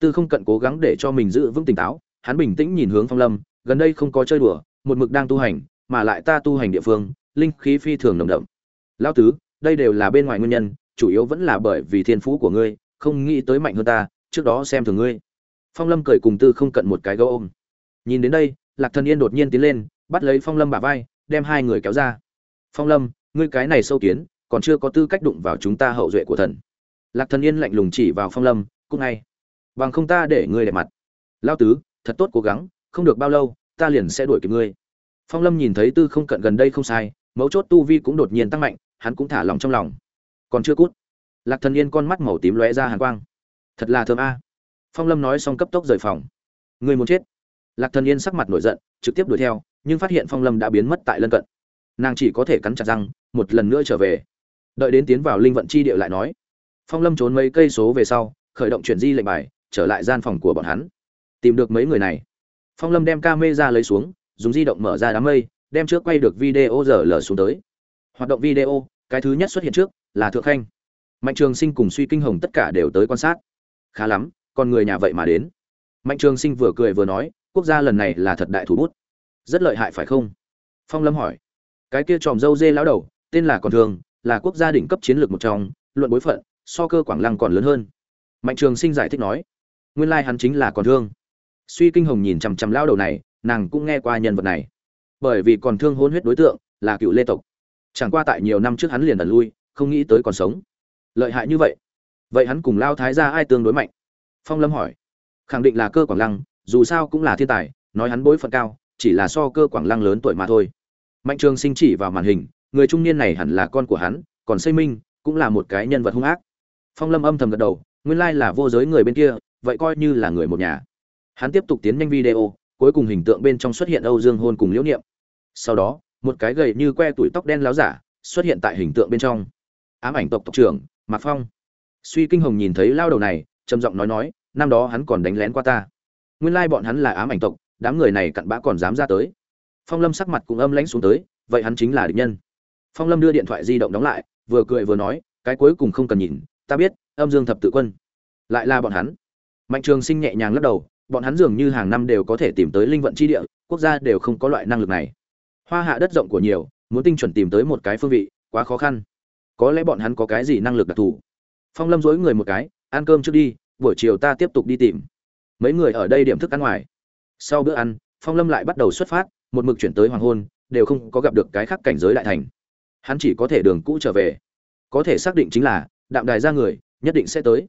Tư không cận cố gắng để cho mình giữ vững tỉnh táo, hắn bình tĩnh nhìn hướng phong lâm, gần đây không có chơi đùa, một mực đang tu hành mà lại ta tu hành địa phương, linh khí phi thường nồng đậm. Lão tứ, đây đều là bên ngoài nguyên nhân, chủ yếu vẫn là bởi vì thiên phú của ngươi, không nghĩ tới mạnh hơn ta, trước đó xem thường ngươi. Phong lâm cười cùng tư không cận một cái gấu ôm. Nhìn đến đây, lạc thần yên đột nhiên tiến lên, bắt lấy phong lâm bả vai, đem hai người kéo ra. Phong lâm, ngươi cái này sâu kiến, còn chưa có tư cách đụng vào chúng ta hậu duệ của thần. Lạc thần yên lạnh lùng chỉ vào phong lâm cúc ngay. Bằng không ta để ngươi đẹp mặt. Lao tứ, thật tốt cố gắng, không được bao lâu, ta liền sẽ đuổi kịp ngươi phong lâm nhìn thấy tư không cận gần đây không sai, mấu chốt tu vi cũng đột nhiên tăng mạnh, hắn cũng thả lòng trong lòng. Còn chưa cút, lạc thần yên con mắt màu tím lóe ra hàn quang. Thật là thơm a. Phong lâm nói xong cấp tốc rời phòng. Người muốn chết. Lạc thần yên sắc mặt nổi giận, trực tiếp đuổi theo, nhưng phát hiện phong lâm đã biến mất tại lân cận. Nàng chỉ có thể cắn chặt răng, một lần nữa trở về. Đợi đến tiến vào linh vận chi địa lại nói. Phong lâm trốn mấy cây số về sau, khởi động chuyển di lệnh bài, trở lại gian phòng của bọn hắn. Tìm được mấy người này. Phong lâm đem ca mê ra lấy xuống dùng di động mở ra đám mây, đem trước quay được video giờ lở xuống tới. Hoạt động video, cái thứ nhất xuất hiện trước là thượng khanh. Mạnh trường sinh cùng suy kinh hồng tất cả đều tới quan sát. Khá lắm, con người nhà vậy mà đến. Mạnh trường sinh vừa cười vừa nói, quốc gia lần này là thật đại thủ bút. Rất lợi hại phải không? Phong lâm hỏi. Cái kia tròm dâu dê lão đầu, tên là còn thường, là quốc gia đỉnh cấp chiến lược một trong, luận bối phận, so cơ quảng lăng còn lớn hơn. Mạnh trường sinh giải thích nói, nguyên lai hắn chính là còn thương suy kinh hồng nhìn chằm chằm lao đầu này nàng cũng nghe qua nhân vật này. Bởi vì còn thương hôn huyết đối tượng là cựu lê tộc. Chẳng qua tại nhiều năm trước hắn liền ẩn lui, không nghĩ tới còn sống. Lợi hại như vậy. Vậy hắn cùng lao thái ra ai tương đối mạnh? Phong lâm hỏi. Khẳng định là cơ quảng lăng, dù sao cũng là thiên tài, nói hắn bối phận cao, chỉ là so cơ quảng lăng lớn tuổi mà thôi. Mạnh trường sinh chỉ vào màn hình, người trung niên này hẳn là con của hắn, còn xây minh cũng là một cái nhân vật hung ác. Phong lâm âm thầm gật đầu, nguyên lai là vô giới người bên kia, vậy coi như là người một nhà. Hắn tiếp tục tiến nhanh video cuối cùng hình tượng bên trong xuất hiện âu dương hôn cùng liễu niệm. Sau đó, một cái gầy như que tuổi tóc đen láo giả xuất hiện tại hình tượng bên trong. Ám ảnh tộc tộc trưởng, mạc phong. Suy kinh hồng nhìn thấy lao đầu này, trầm giọng nói nói, năm đó hắn còn đánh lén qua ta. Nguyên lai bọn hắn là ám ảnh tộc, đám người này cặn bã còn dám ra tới. Phong lâm sắc mặt cũng âm lãnh xuống tới, vậy hắn chính là địch nhân. Phong lâm đưa điện thoại di động đóng lại, vừa cười vừa nói, cái cuối cùng không cần nhìn, ta biết, âm dương thập tự quân. Lại là bọn hắn. Mạnh trường sinh nhẹ nhàng lắc đầu bọn hắn dường như hàng năm đều có thể tìm tới linh vận chi địa, quốc gia đều không có loại năng lực này. Hoa hạ đất rộng của nhiều, muốn tinh chuẩn tìm tới một cái phương vị, quá khó khăn. Có lẽ bọn hắn có cái gì năng lực đặc thù? Phong lâm dối người một cái, ăn cơm trước đi, buổi chiều ta tiếp tục đi tìm. Mấy người ở đây điểm thức ăn ngoài. Sau bữa ăn, phong lâm lại bắt đầu xuất phát, một mực chuyển tới hoàng hôn, đều không có gặp được cái khác cảnh giới đại thành. Hắn chỉ có thể đường cũ trở về. Có thể xác định chính là, đạm đài ra người, nhất định sẽ tới.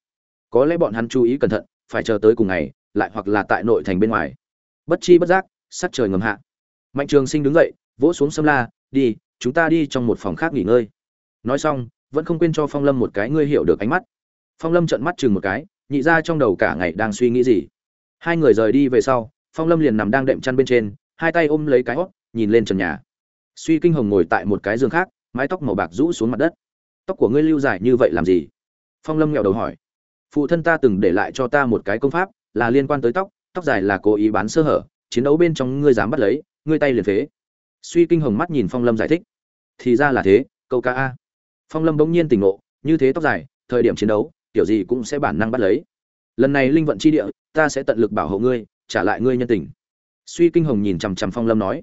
Có lẽ bọn hắn chú ý cẩn thận, phải chờ tới cùng ngày lại hoặc là tại nội thành bên ngoài. Bất chi bất giác, sắc trời ngầm hạ. Mạnh trường sinh đứng dậy, vỗ xuống sâm la, đi, chúng ta đi trong một phòng khác nghỉ ngơi. Nói xong, vẫn không quên cho phong lâm một cái ngươi hiểu được ánh mắt. Phong lâm trợn mắt chừng một cái, nhị ra trong đầu cả ngày đang suy nghĩ gì. Hai người rời đi về sau, phong lâm liền nằm đang đệm chăn bên trên, hai tay ôm lấy cái hót nhìn lên trần nhà. Suy kinh hồng ngồi tại một cái giường khác, mái tóc màu bạc rũ xuống mặt đất. Tóc của ngươi lưu dài như vậy làm gì? Phong lâm nghèo đầu hỏi. Phụ thân ta từng để lại cho ta một cái công pháp là liên quan tới tóc tóc dài là cố ý bán sơ hở, chiến đấu bên trong ngươi dám bắt lấy, ngươi tay liền phế. Suy kinh hồng mắt nhìn phong lâm giải thích. Thì ra là thế, câu ca a. Phong lâm bỗng nhiên tỉnh ngộ, như thế tóc dài, thời điểm chiến đấu, kiểu gì cũng sẽ bản năng bắt lấy. Lần này linh vận chi địa, ta sẽ tận lực bảo hộ ngươi, trả lại ngươi nhân tình. Suy kinh hồng nhìn chằm chằm phong lâm nói.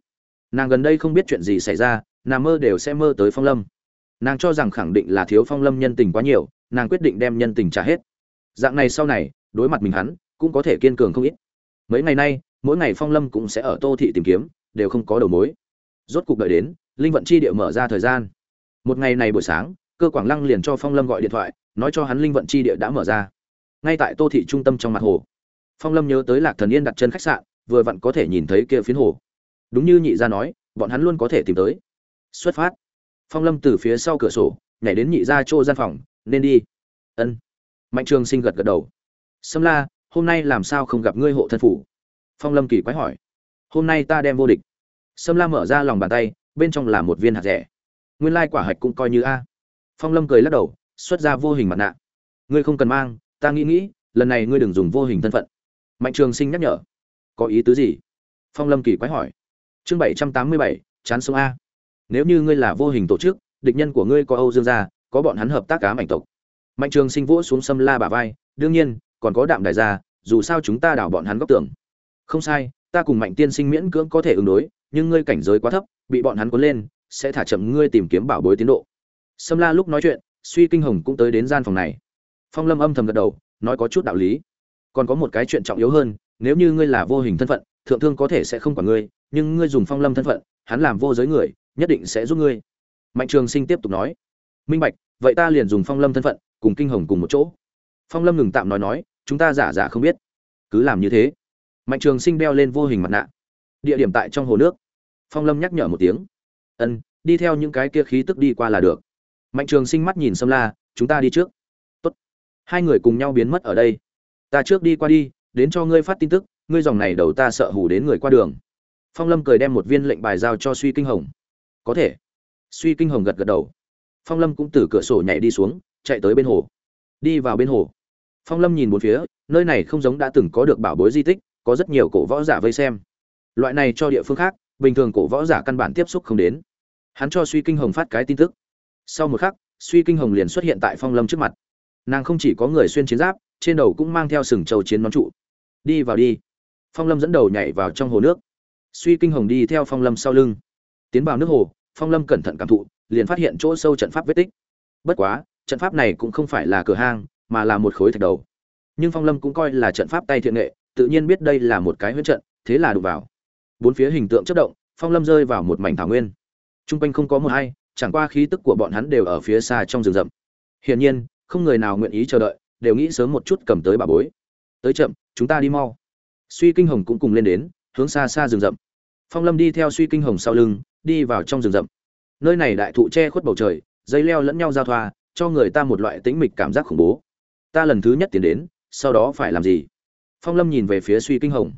Nàng gần đây không biết chuyện gì xảy ra, nàng mơ đều sẽ mơ tới phong lâm. Nàng cho rằng khẳng định là thiếu phong lâm nhân tình quá nhiều, nàng quyết định đem nhân tình trả hết. Dạng này sau này, đối mặt mình hắn cũng có thể kiên cường không ít. Mấy ngày nay, mỗi ngày phong lâm cũng sẽ ở tô thị tìm kiếm, đều không có đầu mối. Rốt cục đợi đến, linh vận chi địa mở ra thời gian. Một ngày này buổi sáng, cơ quảng lăng liền cho phong lâm gọi điện thoại, nói cho hắn linh vận chi địa đã mở ra. Ngay tại tô thị trung tâm trong mặt hồ, phong lâm nhớ tới lạc thần yên đặt chân khách sạn, vừa vặn có thể nhìn thấy kia phiến hồ. Đúng như nhị gia nói, bọn hắn luôn có thể tìm tới. Xuất phát. Phong lâm từ phía sau cửa sổ, nhảy đến nhị gia chỗ gian phòng, nên đi. Ân. Mạnh trường sinh gật gật đầu. Sâm la hôm nay làm sao không gặp ngươi hộ thân phủ? Phong lâm kỳ quái hỏi. Hôm nay ta đem vô địch. Sâm la mở ra lòng bàn tay, bên trong là một viên hạt rẻ. Nguyên lai quả hạch cũng coi như a. Phong lâm cười lắc đầu, xuất ra vô hình mặt nạ. Ngươi không cần mang, ta nghĩ nghĩ, lần này ngươi đừng dùng vô hình thân phận. Mạnh trường sinh nhắc nhở. Có ý tứ gì? Phong lâm kỳ quái hỏi. Chương bảy trăm tám mươi bảy, chán sông a. Nếu như ngươi là vô hình tổ chức, địch nhân của ngươi có âu dương gia, có bọn hắn hợp tác cá mạnh tộc. Mạnh trường sinh vỗ xuống sâm la bả vai, đương nhiên còn có đạm đại gia dù sao chúng ta đảo bọn hắn góc tưởng không sai, ta cùng mạnh tiên sinh miễn cưỡng có thể ứng đối, nhưng ngươi cảnh giới quá thấp, bị bọn hắn cuốn lên, sẽ thả chậm ngươi tìm kiếm bảo bối tiến độ. Sâm la lúc nói chuyện, suy kinh hồng cũng tới đến gian phòng này. Phong lâm âm thầm gật đầu, nói có chút đạo lý. Còn có một cái chuyện trọng yếu hơn, nếu như ngươi là vô hình thân phận, thượng thương có thể sẽ không quản ngươi, nhưng ngươi dùng phong lâm thân phận, hắn làm vô giới người, nhất định sẽ giúp ngươi. Mạnh trường sinh tiếp tục nói. Minh bạch, vậy ta liền dùng phong lâm thân phận, cùng kinh hồng cùng một chỗ. Phong lâm ngừng tạm nói nói chúng ta giả giả không biết. Cứ làm như thế. Mạnh trường sinh đeo lên vô hình mặt nạ. Địa điểm tại trong hồ nước. Phong lâm nhắc nhở một tiếng. Ân, đi theo những cái kia khí tức đi qua là được. Mạnh trường sinh mắt nhìn sâm la, chúng ta đi trước. Tốt. hai người cùng nhau biến mất ở đây. Ta trước đi qua đi, đến cho ngươi phát tin tức, ngươi dòng này đầu ta sợ hù đến người qua đường. Phong lâm cười đem một viên lệnh bài giao cho suy kinh hồng. Có thể. Suy kinh hồng gật gật đầu. Phong lâm cũng từ cửa sổ nhảy đi xuống, chạy tới bên hồ. Đi vào bên hồ phong lâm nhìn bốn phía, nơi này không giống đã từng có được bảo bối di tích, có rất nhiều cổ võ giả vây xem. Loại này cho địa phương khác, bình thường cổ võ giả căn bản tiếp xúc không đến. Hắn cho suy kinh hồng phát cái tin tức. Sau một khắc, suy kinh hồng liền xuất hiện tại phong lâm trước mặt. Nàng không chỉ có người xuyên chiến giáp, trên đầu cũng mang theo sừng trâu chiến nón trụ. Đi vào đi. Phong lâm dẫn đầu nhảy vào trong hồ nước. Suy kinh hồng đi theo phong lâm sau lưng. Tiến vào nước hồ, phong lâm cẩn thận cảm thụ, liền phát hiện chỗ sâu trận pháp vết tích. Bất quá, trận pháp này cũng không phải là cửa hang mà là một khối thạch đầu. Nhưng phong lâm cũng coi là trận pháp tay thiện nghệ, tự nhiên biết đây là một cái huyễn trận, thế là đụng vào. Bốn phía hình tượng chất động, phong lâm rơi vào một mảnh thảo nguyên. T r u n g quanh không có một ai, chẳng qua khí tức của bọn hắn đều ở phía xa trong rừng rậm. Hiển nhiên, không người nào nguyện ý chờ đợi, đều nghĩ sớm một chút cầm tới bà bối. Tới chậm, chúng ta đi mau. Suy kinh hồng cũng cùng lên đến, hướng xa xa rừng rậm. Phong lâm đi theo suy kinh hồng sau lưng, đi vào trong rừng rậm. Nơi này đại thụ che khuất bầu trời, dây leo lẫn nhau giao thoa, cho người ta một loại tĩnh mịch cảm giác khủng bố ta lần thứ nhất tiến đến, sau đó phải làm gì? Phong lâm nhìn về phía suy kinh hồng.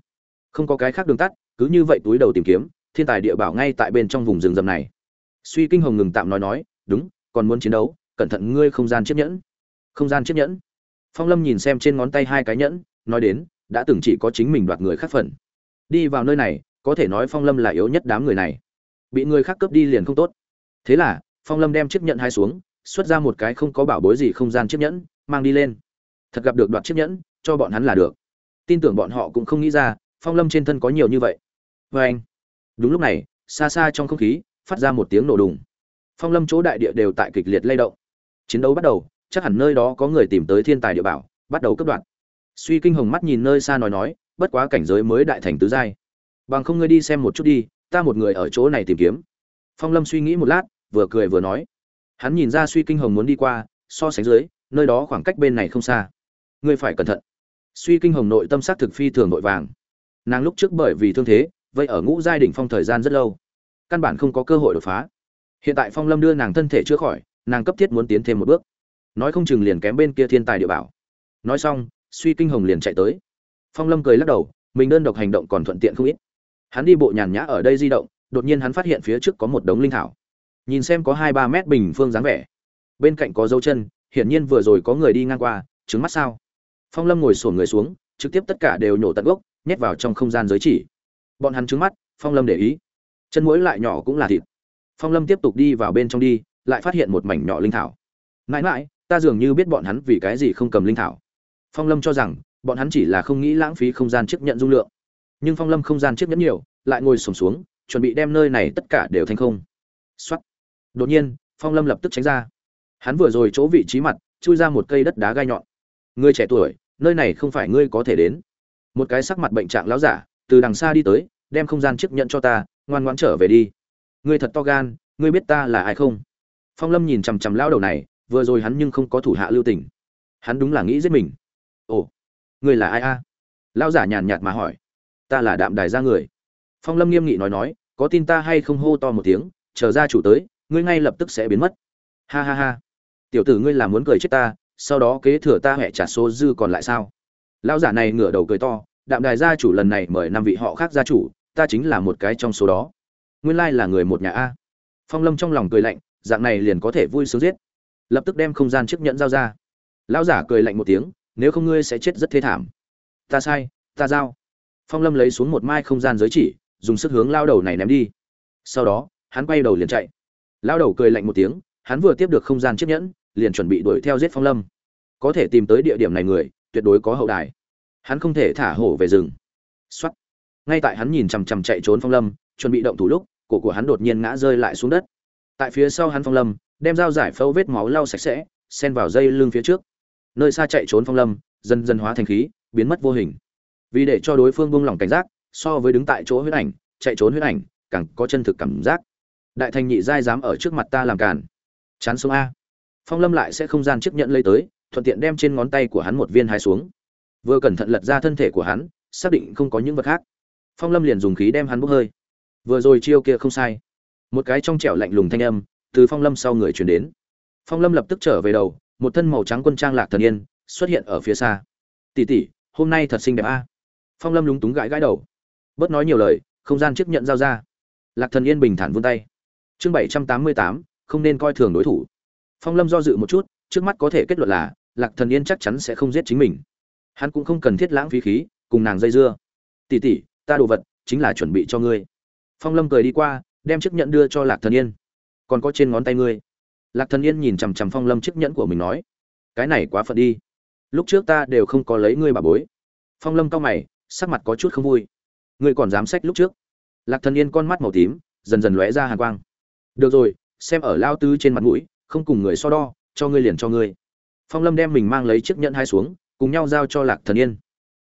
Không có cái khác đường tắt, cứ như vậy túi đầu tìm kiếm, thiên tài địa bảo ngay tại bên trong vùng rừng rậm này. Suy kinh hồng ngừng tạm nói nói, đúng, còn muốn chiến đấu, cẩn thận ngươi không gian chiếc nhẫn. Không gian chiếc nhẫn? Phong lâm nhìn xem trên ngón tay hai cái nhẫn, nói đến, đã từng chỉ có chính mình đoạt người khác phần. Đi vào nơi này, có thể nói phong lâm là yếu nhất đám người này. Bị người khác cướp đi liền không tốt. Thế là, phong lâm đem chiếc nhẫn hai xuống, xuất ra một cái không có bảo bối gì không gian chiếc nhẫn, mang đi lên thật gặp được đoạt chiếc nhẫn, cho bọn hắn là được. Tin tưởng bọn họ cũng không nghĩ ra, phong lâm trên thân có nhiều như vậy. Vê anh, đúng lúc này, xa xa trong không khí, phát ra một tiếng nổ đùng. Phong lâm chỗ đại địa đều tại kịch liệt lay động. Chiến đấu bắt đầu, chắc hẳn nơi đó có người tìm tới thiên tài địa bảo, bắt đầu cấp đoạn suy kinh hồng mắt nhìn nơi xa nói nói, bất quá cảnh giới mới đại thành tứ giai. Bằng không ngươi đi xem một chút đi, ta một người ở chỗ này tìm kiếm. Phong lâm suy nghĩ một lát, vừa cười vừa nói. Hắn nhìn ra suy kinh hồng muốn đi qua, so sánh dưới, nơi đó khoảng cách bên này không xa ngươi phải cẩn thận. Suy kinh hồng nội tâm sát thực phi thường nội vàng. Nàng lúc trước bởi vì thương thế, vậy ở ngũ giai đỉnh phong thời gian rất lâu, căn bản không có cơ hội đột phá. Hiện tại phong lâm đưa nàng thân thể chữa khỏi, nàng cấp thiết muốn tiến thêm một bước. Nói không chừng liền kém bên kia thiên tài địa bảo. Nói xong, suy kinh hồng liền chạy tới. Phong lâm cười lắc đầu, mình đơn độc hành động còn thuận tiện không ít. Hắn đi bộ nhàn nhã ở đây di động, đột nhiên hắn phát hiện phía trước có một đống linh thảo. Nhìn xem có hai ba mét bình phương dáng vẻ. Bên cạnh có dấu chân, hiển nhiên vừa rồi có người đi ngang qua, trứng mắt sao? Phong lâm ngồi sổn người xuống, trực tiếp tất cả đều nhổ tận gốc, nhét vào trong không gian giới chỉ. Bọn hắn trứng mắt, phong lâm để ý. Chân mũi lại nhỏ cũng là thịt. Phong lâm tiếp tục đi vào bên trong đi, lại phát hiện một mảnh nhỏ linh thảo. Mãi mãi, ta dường như biết bọn hắn vì cái gì không cầm linh thảo. Phong lâm cho rằng, bọn hắn chỉ là không nghĩ lãng phí không gian chấp nhận dung lượng. Nhưng phong lâm không gian chấp nhận nhiều, lại ngồi sổm xuống, chuẩn bị đem nơi này tất cả đều thành không. X đột nhiên, phong lâm lập tức tránh ra. Hắn vừa rồi chỗ vị trí mặt, chui ra một cây đất đá gai nhọn người trẻ tuổi, nơi này không phải ngươi có thể đến. Một cái sắc mặt bệnh trạng lão giả, từ đằng xa đi tới, đem không gian chiếc nhận cho ta, ngoan ngoãn trở về đi. Ngươi thật to gan, ngươi biết ta là ai không? Phong lâm nhìn chằm chằm lão đầu này, vừa rồi hắn nhưng không có thủ hạ lưu tình. Hắn đúng là nghĩ giết mình. Ồ, ngươi là ai a? Lão giả nhàn nhạt mà hỏi. Ta là đạm đài ra người. Phong lâm nghiêm nghị nói nói, có tin ta hay không hô to một tiếng, chờ ra chủ tới, ngươi ngay lập tức sẽ biến mất. Ha ha ha. Tiểu tử ngươi là muốn cười chết ta sau đó kế thừa ta hẹ trả số dư còn lại sao? Lão giả này ngửa đầu cười to, đạm đài gia chủ lần này mời năm vị họ khác gia chủ, ta chính là một cái trong số đó. Nguyên lai là người một nhà a. Phong lâm trong lòng cười lạnh, dạng này liền có thể vui sướng giết. Lập tức đem không gian chiếc nhẫn giao ra. Lão giả cười lạnh một tiếng, nếu không ngươi sẽ chết rất thê thảm. Ta sai, ta giao. Phong lâm lấy xuống một mai không gian giới chỉ, dùng sức hướng lao đầu này ném đi. Sau đó, hắn quay đầu liền chạy. Lao đầu cười lạnh một tiếng, hắn vừa tiếp được không gian chiếc nhẫn liền chuẩn bị đuổi theo giết phong lâm. Có thể tìm tới địa điểm này người, tuyệt đối có hậu đài. Hắn không thể thả hổ về rừng. Xuất ngay tại hắn nhìn chằm chằm chạy trốn phong lâm, chuẩn bị động thủ lúc, cổ của hắn đột nhiên ngã rơi lại xuống đất. Tại phía sau hắn phong lâm, đem dao giải phẫu vết máu lau sạch sẽ sen vào dây lưng phía trước. Nơi xa chạy trốn phong lâm, dần dần hóa thành khí, biến mất vô hình. Vì để cho đối phương buông lỏng cảnh giác, so với đứng tại chỗ huyết ảnh, chạy trốn huyết ảnh, càng có chân thực cảm giác. Đại thành nhị giai dám ở trước mặt ta làm cản chán sống a phong lâm lại sẽ không gian chiếc nhận lấy tới, thuận tiện đem trên ngón tay của hắn một viên hai xuống. Vừa cẩn thận lật ra thân thể của hắn, xác định không có những vật khác. Phong lâm liền dùng khí đem hắn bốc hơi. Vừa rồi chiêu kia không sai. Một cái trong trẻo lạnh lùng thanh âm từ phong lâm sau người chuyển đến. Phong lâm lập tức trở về đầu, một thân màu trắng quân trang lạc thần yên xuất hiện ở phía xa. Tỉ tỉ hôm nay thật xinh đẹp a. Phong lâm lúng túng gãi gãi đầu. Bớt nói nhiều lời, không gian chấp nhận giao ra. Lạc thần yên bình thản vươn tay. Chương bảy trăm tám mươi tám, không nên coi thường đối thủ phong lâm do dự một chút, trước mắt có thể kết luận là, lạc thần yên chắc chắn sẽ không giết chính mình. Hắn cũng không cần thiết lãng phí khí, cùng nàng dây dưa. Tỉ tỉ ta đồ vật chính là chuẩn bị cho ngươi. Phong lâm cười đi qua, đem chiếc nhẫn đưa cho lạc thần yên. Còn có trên ngón tay ngươi. Lạc thần yên nhìn chằm chằm phong lâm chiếc nhẫn của mình nói, cái này quá phận đi. Lúc trước ta đều không có lấy ngươi bà bối. Phong lâm cau mày, sắc mặt có chút không vui. Ngươi còn dám sách lúc trước? Lạc thần yên con mắt màu tím, dần dần lóe ra hàn quang. Được rồi, xem ở lao tư trên mặt mũi không cùng người so đo, cho ngươi liền cho ngươi. Phong lâm đem mình mang lấy chiếc nhẫn hai xuống, cùng nhau giao cho lạc thần yên.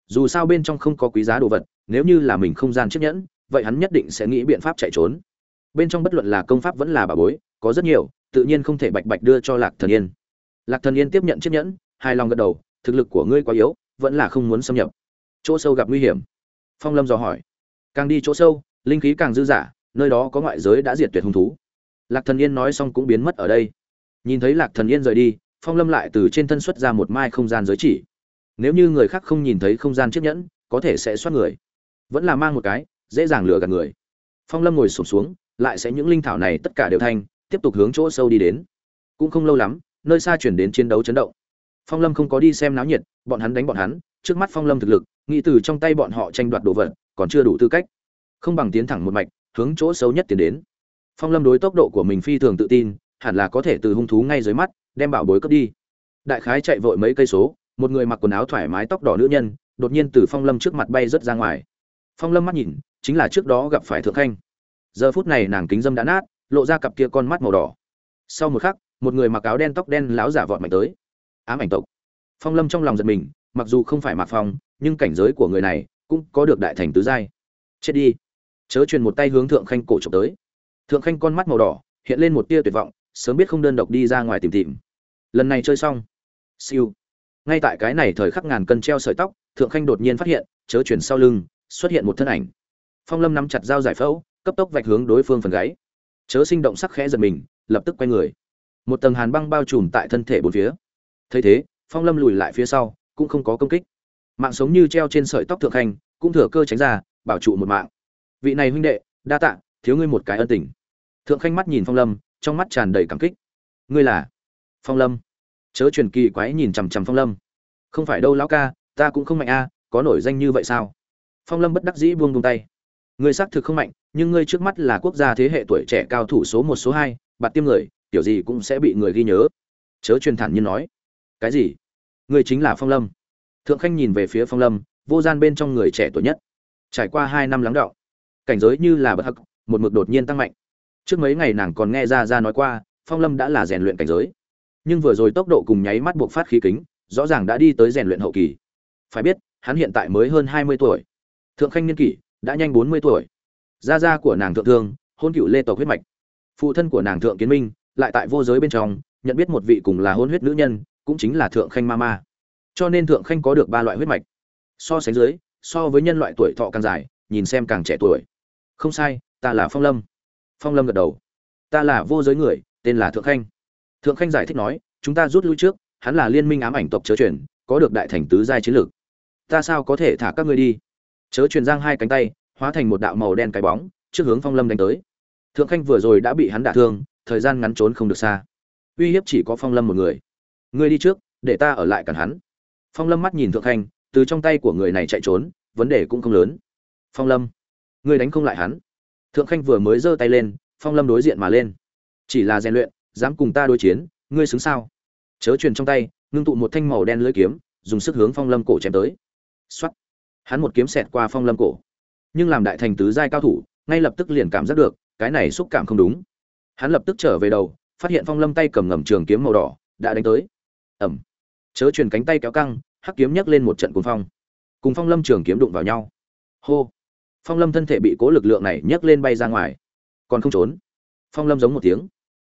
Dù sao bên trong không có quý giá đồ vật, nếu như là mình không gian chiếc nhẫn, vậy hắn nhất định sẽ nghĩ biện pháp chạy trốn. Bên trong bất luận là công pháp vẫn là bà bối, có rất nhiều, tự nhiên không thể bạch bạch đưa cho lạc thần yên. Lạc thần yên tiếp nhận chiếc nhẫn, hài lòng gật đầu, thực lực của ngươi quá yếu, vẫn là không muốn xâm nhập. Chỗ sâu gặp nguy hiểm. Phong lâm dò hỏi. Càng đi chỗ sâu, linh khí càng dư dả, nơi đó có ngoại giới đã diệt tuyệt hung thú. Lạc thần yên nói xong cũng biến mất ở đây nhìn thấy lạc thần yên rời đi phong lâm lại từ trên thân xuất ra một mai không gian giới chỉ. Nếu như người khác không nhìn thấy không gian chiếc nhẫn có thể sẽ xoát người. Vẫn là mang một cái dễ dàng lừa gạt người. Phong lâm ngồi sụp xuống, lại sẽ những linh thảo này tất cả đều thanh tiếp tục hướng chỗ sâu đi đến. Cũng không lâu lắm nơi xa chuyển đến chiến đấu chấn động. Phong lâm không có đi xem náo nhiệt bọn hắn đánh bọn hắn trước mắt phong lâm thực lực nghĩ từ trong tay bọn họ tranh đoạt đồ vật còn chưa đủ tư cách. Không bằng tiến thẳng một mạch hướng chỗ xấu nhất tiến đến. Phong lâm đối tốc độ của mình phi thường tự tin hẳn là có thể từ hung thú ngay dưới mắt, đem bảo bối cướp đi. Đại khái chạy vội mấy cây số, một người mặc quần áo thoải mái tóc đỏ nữ nhân, đột nhiên từ phong lâm trước mặt bay rớt ra ngoài. Phong lâm mắt nhìn, chính là trước đó gặp phải thượng khanh. Giờ phút này nàng kính dâm đã nát, lộ ra cặp kia con mắt màu đỏ. Sau một khắc, một người mặc áo đen tóc đen láo giả vọt mạnh tới. Ám ảnh tộc. Phong lâm trong lòng giật mình, mặc dù không phải mạc phong, nhưng cảnh giới của người này cũng có được đại thành tứ giai. Chết đi. Chớ truyền một tay hướng thượng khanh cổ trộm tới. Thượng khanh con mắt màu đỏ, hiện lên một tia tuyệt vọng sớm biết không đơn độc đi ra ngoài tìm tìm. Lần này chơi xong. Siêu. Ngay tại cái này thời khắc ngàn cân treo sợi tóc, thượng khanh đột nhiên phát hiện, chớ chuyển sau lưng, xuất hiện một thân ảnh. Phong lâm nắm chặt dao giải phẫu, cấp tốc vạch hướng đối phương phần gáy. Chớ sinh động sắc khẽ giật mình, lập tức quay người. Một tầng hàn băng bao trùm tại thân thể bốn phía. Thấy thế, phong lâm lùi lại phía sau, cũng không có công kích. Mạng sống như treo trên sợi tóc thượng khanh, cũng thừa cơ tránh ra, bảo trụ một mạng. Vị này huynh đệ, đa tạ, thiếu ngươi một cái ân tình. Thượng khanh mắt nhìn phong lâm trong mắt tràn đầy cảm kích. Ngươi là phong lâm. Chớ truyền kỳ quái nhìn chằm chằm phong lâm. Không phải đâu lão ca, ta cũng không mạnh a có nổi danh như vậy sao? Phong lâm bất đắc dĩ buông buông tay. Ngươi xác thực không mạnh, nhưng ngươi trước mắt là quốc gia thế hệ tuổi trẻ cao thủ số một, số hai bạt tiêm người, kiểu gì cũng sẽ bị người ghi nhớ. Chớ truyền thản nhiên nói. Cái gì? Ngươi chính là phong lâm. Thượng khanh nhìn về phía phong lâm, vô gian bên trong người trẻ tuổi nhất. Trải qua hai năm lắng đọng, cảnh giới như là bậc hắc một mực đột nhiên tăng mạnh trước mấy ngày nàng còn nghe ra ra nói qua, phong lâm đã là rèn luyện cảnh giới. Nhưng vừa rồi tốc độ cùng nháy mắt buộc phát khí kính, rõ ràng đã đi tới rèn luyện hậu kỳ. Phải biết, hắn hiện tại mới hơn hai mươi tuổi. Thượng khanh niên kỷ, đã nhanh bốn mươi tuổi. Gia gia của nàng thượng thương, hôn cựu lê tộc huyết mạch. Phụ thân của nàng thượng kiến minh, lại tại vô giới bên trong, nhận biết một vị cùng là hôn huyết nữ nhân, cũng chính là thượng khanh ma ma. Cho nên thượng khanh có được ba loại huyết mạch. So sánh dưới, so với nhân loại tuổi thọ càng dài, nhìn xem càng trẻ tuổi. Không sai, ta là phong lâm phong lâm gật đầu. Ta là vô giới người, tên là thượng khanh. Thượng khanh giải thích nói, chúng ta rút lui trước, hắn là liên minh ám ảnh tộc chớ truyền, có được đại thành tứ giai chiến lược. Ta sao có thể thả các ngươi đi? Chớ truyền giang hai cánh tay, hóa thành một đạo màu đen cái bóng, trước hướng phong lâm đánh tới. Thượng khanh vừa rồi đã bị hắn đả thương, thời gian ngắn trốn không được xa. Uy hiếp chỉ có phong lâm một người. Ngươi đi trước, để ta ở lại cản hắn. Phong lâm mắt nhìn thượng khanh, từ trong tay của người này chạy trốn, vấn đề cũng không lớn. Phong lâm, ngươi đánh không lại hắn thượng khanh vừa mới giơ tay lên, phong lâm đối diện mà lên. Chỉ là rèn luyện, dám cùng ta đối chiến, ngươi xứng sao? Chớ truyền trong tay, ngưng tụ một thanh màu đen lưỡi kiếm, dùng sức hướng phong lâm cổ chém tới. Xoắt hắn một kiếm xẹt qua phong lâm cổ. Nhưng làm đại thành tứ giai cao thủ, ngay lập tức liền cảm giác được, cái này xúc cảm không đúng. Hắn lập tức trở về đầu, phát hiện phong lâm tay cầm ngầm trường kiếm màu đỏ, đã đánh tới. Ẩm. Chớ truyền cánh tay kéo căng, hắc kiếm nhấc lên một trận cuồng phong. Cùng phong lâm trường kiếm đụng vào nhau. Hô phong lâm thân thể bị cố lực lượng này nhấc lên bay ra ngoài. Còn không trốn. Phong lâm giống một tiếng.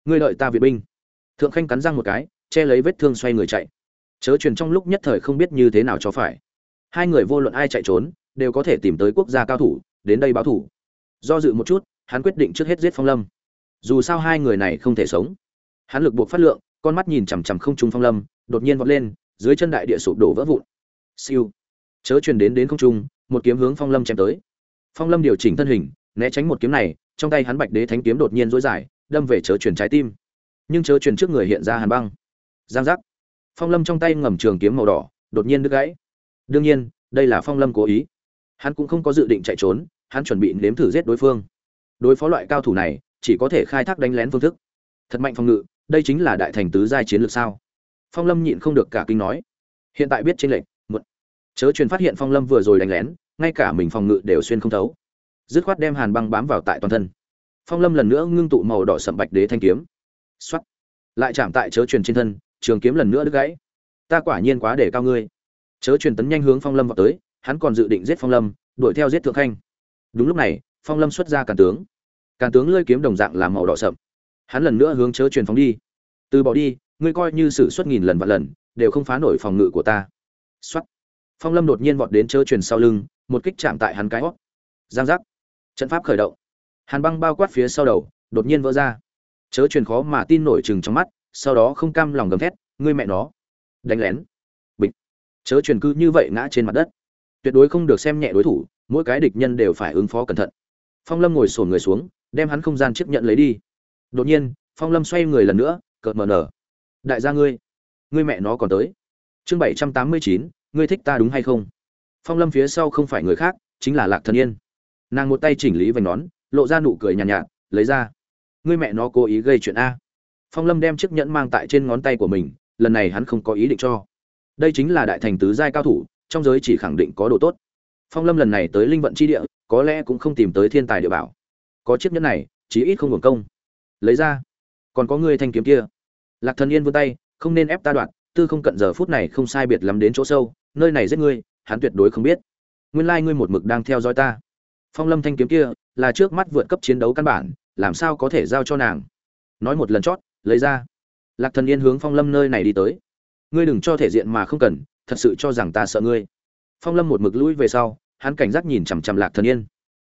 Ngươi đợi ta viện binh. Thượng khanh cắn răng một cái, che lấy vết thương xoay người chạy. Chớ truyền trong lúc nhất thời không biết như thế nào cho phải. Hai người vô luận ai chạy trốn, đều có thể tìm tới quốc gia cao thủ, đến đây báo thủ. Do dự một chút, hắn quyết định trước hết giết phong lâm. Dù sao hai người này không thể sống. Hắn lực buộc phát lượng, con mắt nhìn chằm chằm không trung phong lâm, đột nhiên vọt lên, dưới chân đại địa sụp đổ vỡ vụn. Siêu. Chớ truyền đến đến không trung, một kiếm hướng phong lâm chém tới phong lâm điều chỉnh thân hình, né tránh một kiếm này, trong tay hắn bạch đế thánh kiếm đột nhiên dối dài, đâm về chớ chuyển trái tim. Nhưng chớ chuyển trước người hiện ra hàn băng. Giang giác. Phong lâm trong tay ngầm trường kiếm màu đỏ, đột nhiên đứt gãy. Đương nhiên, đây là phong lâm cố ý. Hắn cũng không có dự định chạy trốn, hắn chuẩn bị nếm thử giết đối phương. Đối phó loại cao thủ này, chỉ có thể khai thác đánh lén phương thức. Thật mạnh phòng ngự, đây chính là đại thành tứ giai chiến lược sao? Phong lâm nhịn không được cả kinh nói. Hiện tại biết trên lệnh muộn. Chớ truyền phát hiện phong lâm vừa rồi đánh lén ngay cả mình phòng ngự đều xuyên không thấu. Dứt khoát đem hàn băng bám vào tại toàn thân. Phong lâm lần nữa ngưng tụ màu đỏ sậm bạch đế thanh kiếm. X lại chạm tại chớ truyền trên thân, trường kiếm lần nữa đứt gãy. Ta quả nhiên quá để cao ngươi. Chớ truyền tấn nhanh hướng phong lâm vào tới, hắn còn dự định giết phong lâm, đuổi theo giết thượng khanh. Đúng lúc này, phong lâm xuất ra càn tướng. Càn tướng lơi kiếm đồng dạng làm màu đỏ sậm. Hắn lần nữa hướng chớ truyền phóng đi. Từ bỏ đi, ngươi coi như sự xuất nghìn lần và lần, đều không phá nổi phòng ngự của ta. Xuất phong lâm đột nhiên vọt đến chớ truyền sau lưng, một kích chạm tại hắn cái hót. Giang giác. Trận pháp khởi động. Hàn băng bao quát phía sau đầu, đột nhiên vỡ ra. Chớ truyền khó mà tin nổi chừng trong mắt, sau đó không cam lòng gầm thét, ngươi mẹ nó. Đánh lén. Bịch. Chớ truyền cư như vậy ngã trên mặt đất. Tuyệt đối không được xem nhẹ đối thủ, mỗi cái địch nhân đều phải ứng phó cẩn thận. Phong lâm ngồi sổn người xuống, đem hắn không gian chấp nhận lấy đi. Đột nhiên, phong lâm xoay người lần nữa, cợt mờ nở. Đại gia ngươi ngươi mẹ nó còn tới. Chương bảy trăm tám mươi chín ngươi thích ta đúng hay không? Phong lâm phía sau không phải người khác chính là lạc thần yên. Nàng một tay chỉnh lý vành nón lộ ra nụ cười nhàn nhạt, nhạt lấy ra. Ngươi mẹ nó cố ý gây chuyện a. Phong lâm đem chiếc nhẫn mang tại trên ngón tay của mình lần này hắn không có ý định cho. Đây chính là đại thành tứ giai cao thủ trong giới chỉ khẳng định có độ tốt. Phong lâm lần này tới linh vận chi địa có lẽ cũng không tìm tới thiên tài địa bảo. Có chiếc nhẫn này chí ít không hưởng công. Lấy ra. Còn có ngươi thanh kiếm kia. Lạc thần yên vươn tay không nên ép ta đoạn tư không cận giờ phút này không sai biệt lắm đến chỗ sâu nơi này giết ngươi, hắn tuyệt đối không biết. Nguyên lai ngươi một mực đang theo dõi ta. Phong lâm thanh kiếm kia là trước mắt vượt cấp chiến đấu căn bản, làm sao có thể giao cho nàng? Nói một lần chót, lấy ra. Lạc thần yên hướng phong lâm nơi này đi tới. Ngươi đừng cho thể diện mà không cần, thật sự cho rằng ta sợ ngươi. Phong lâm một mực lũi về sau, hắn cảnh giác nhìn chằm chằm lạc thần yên.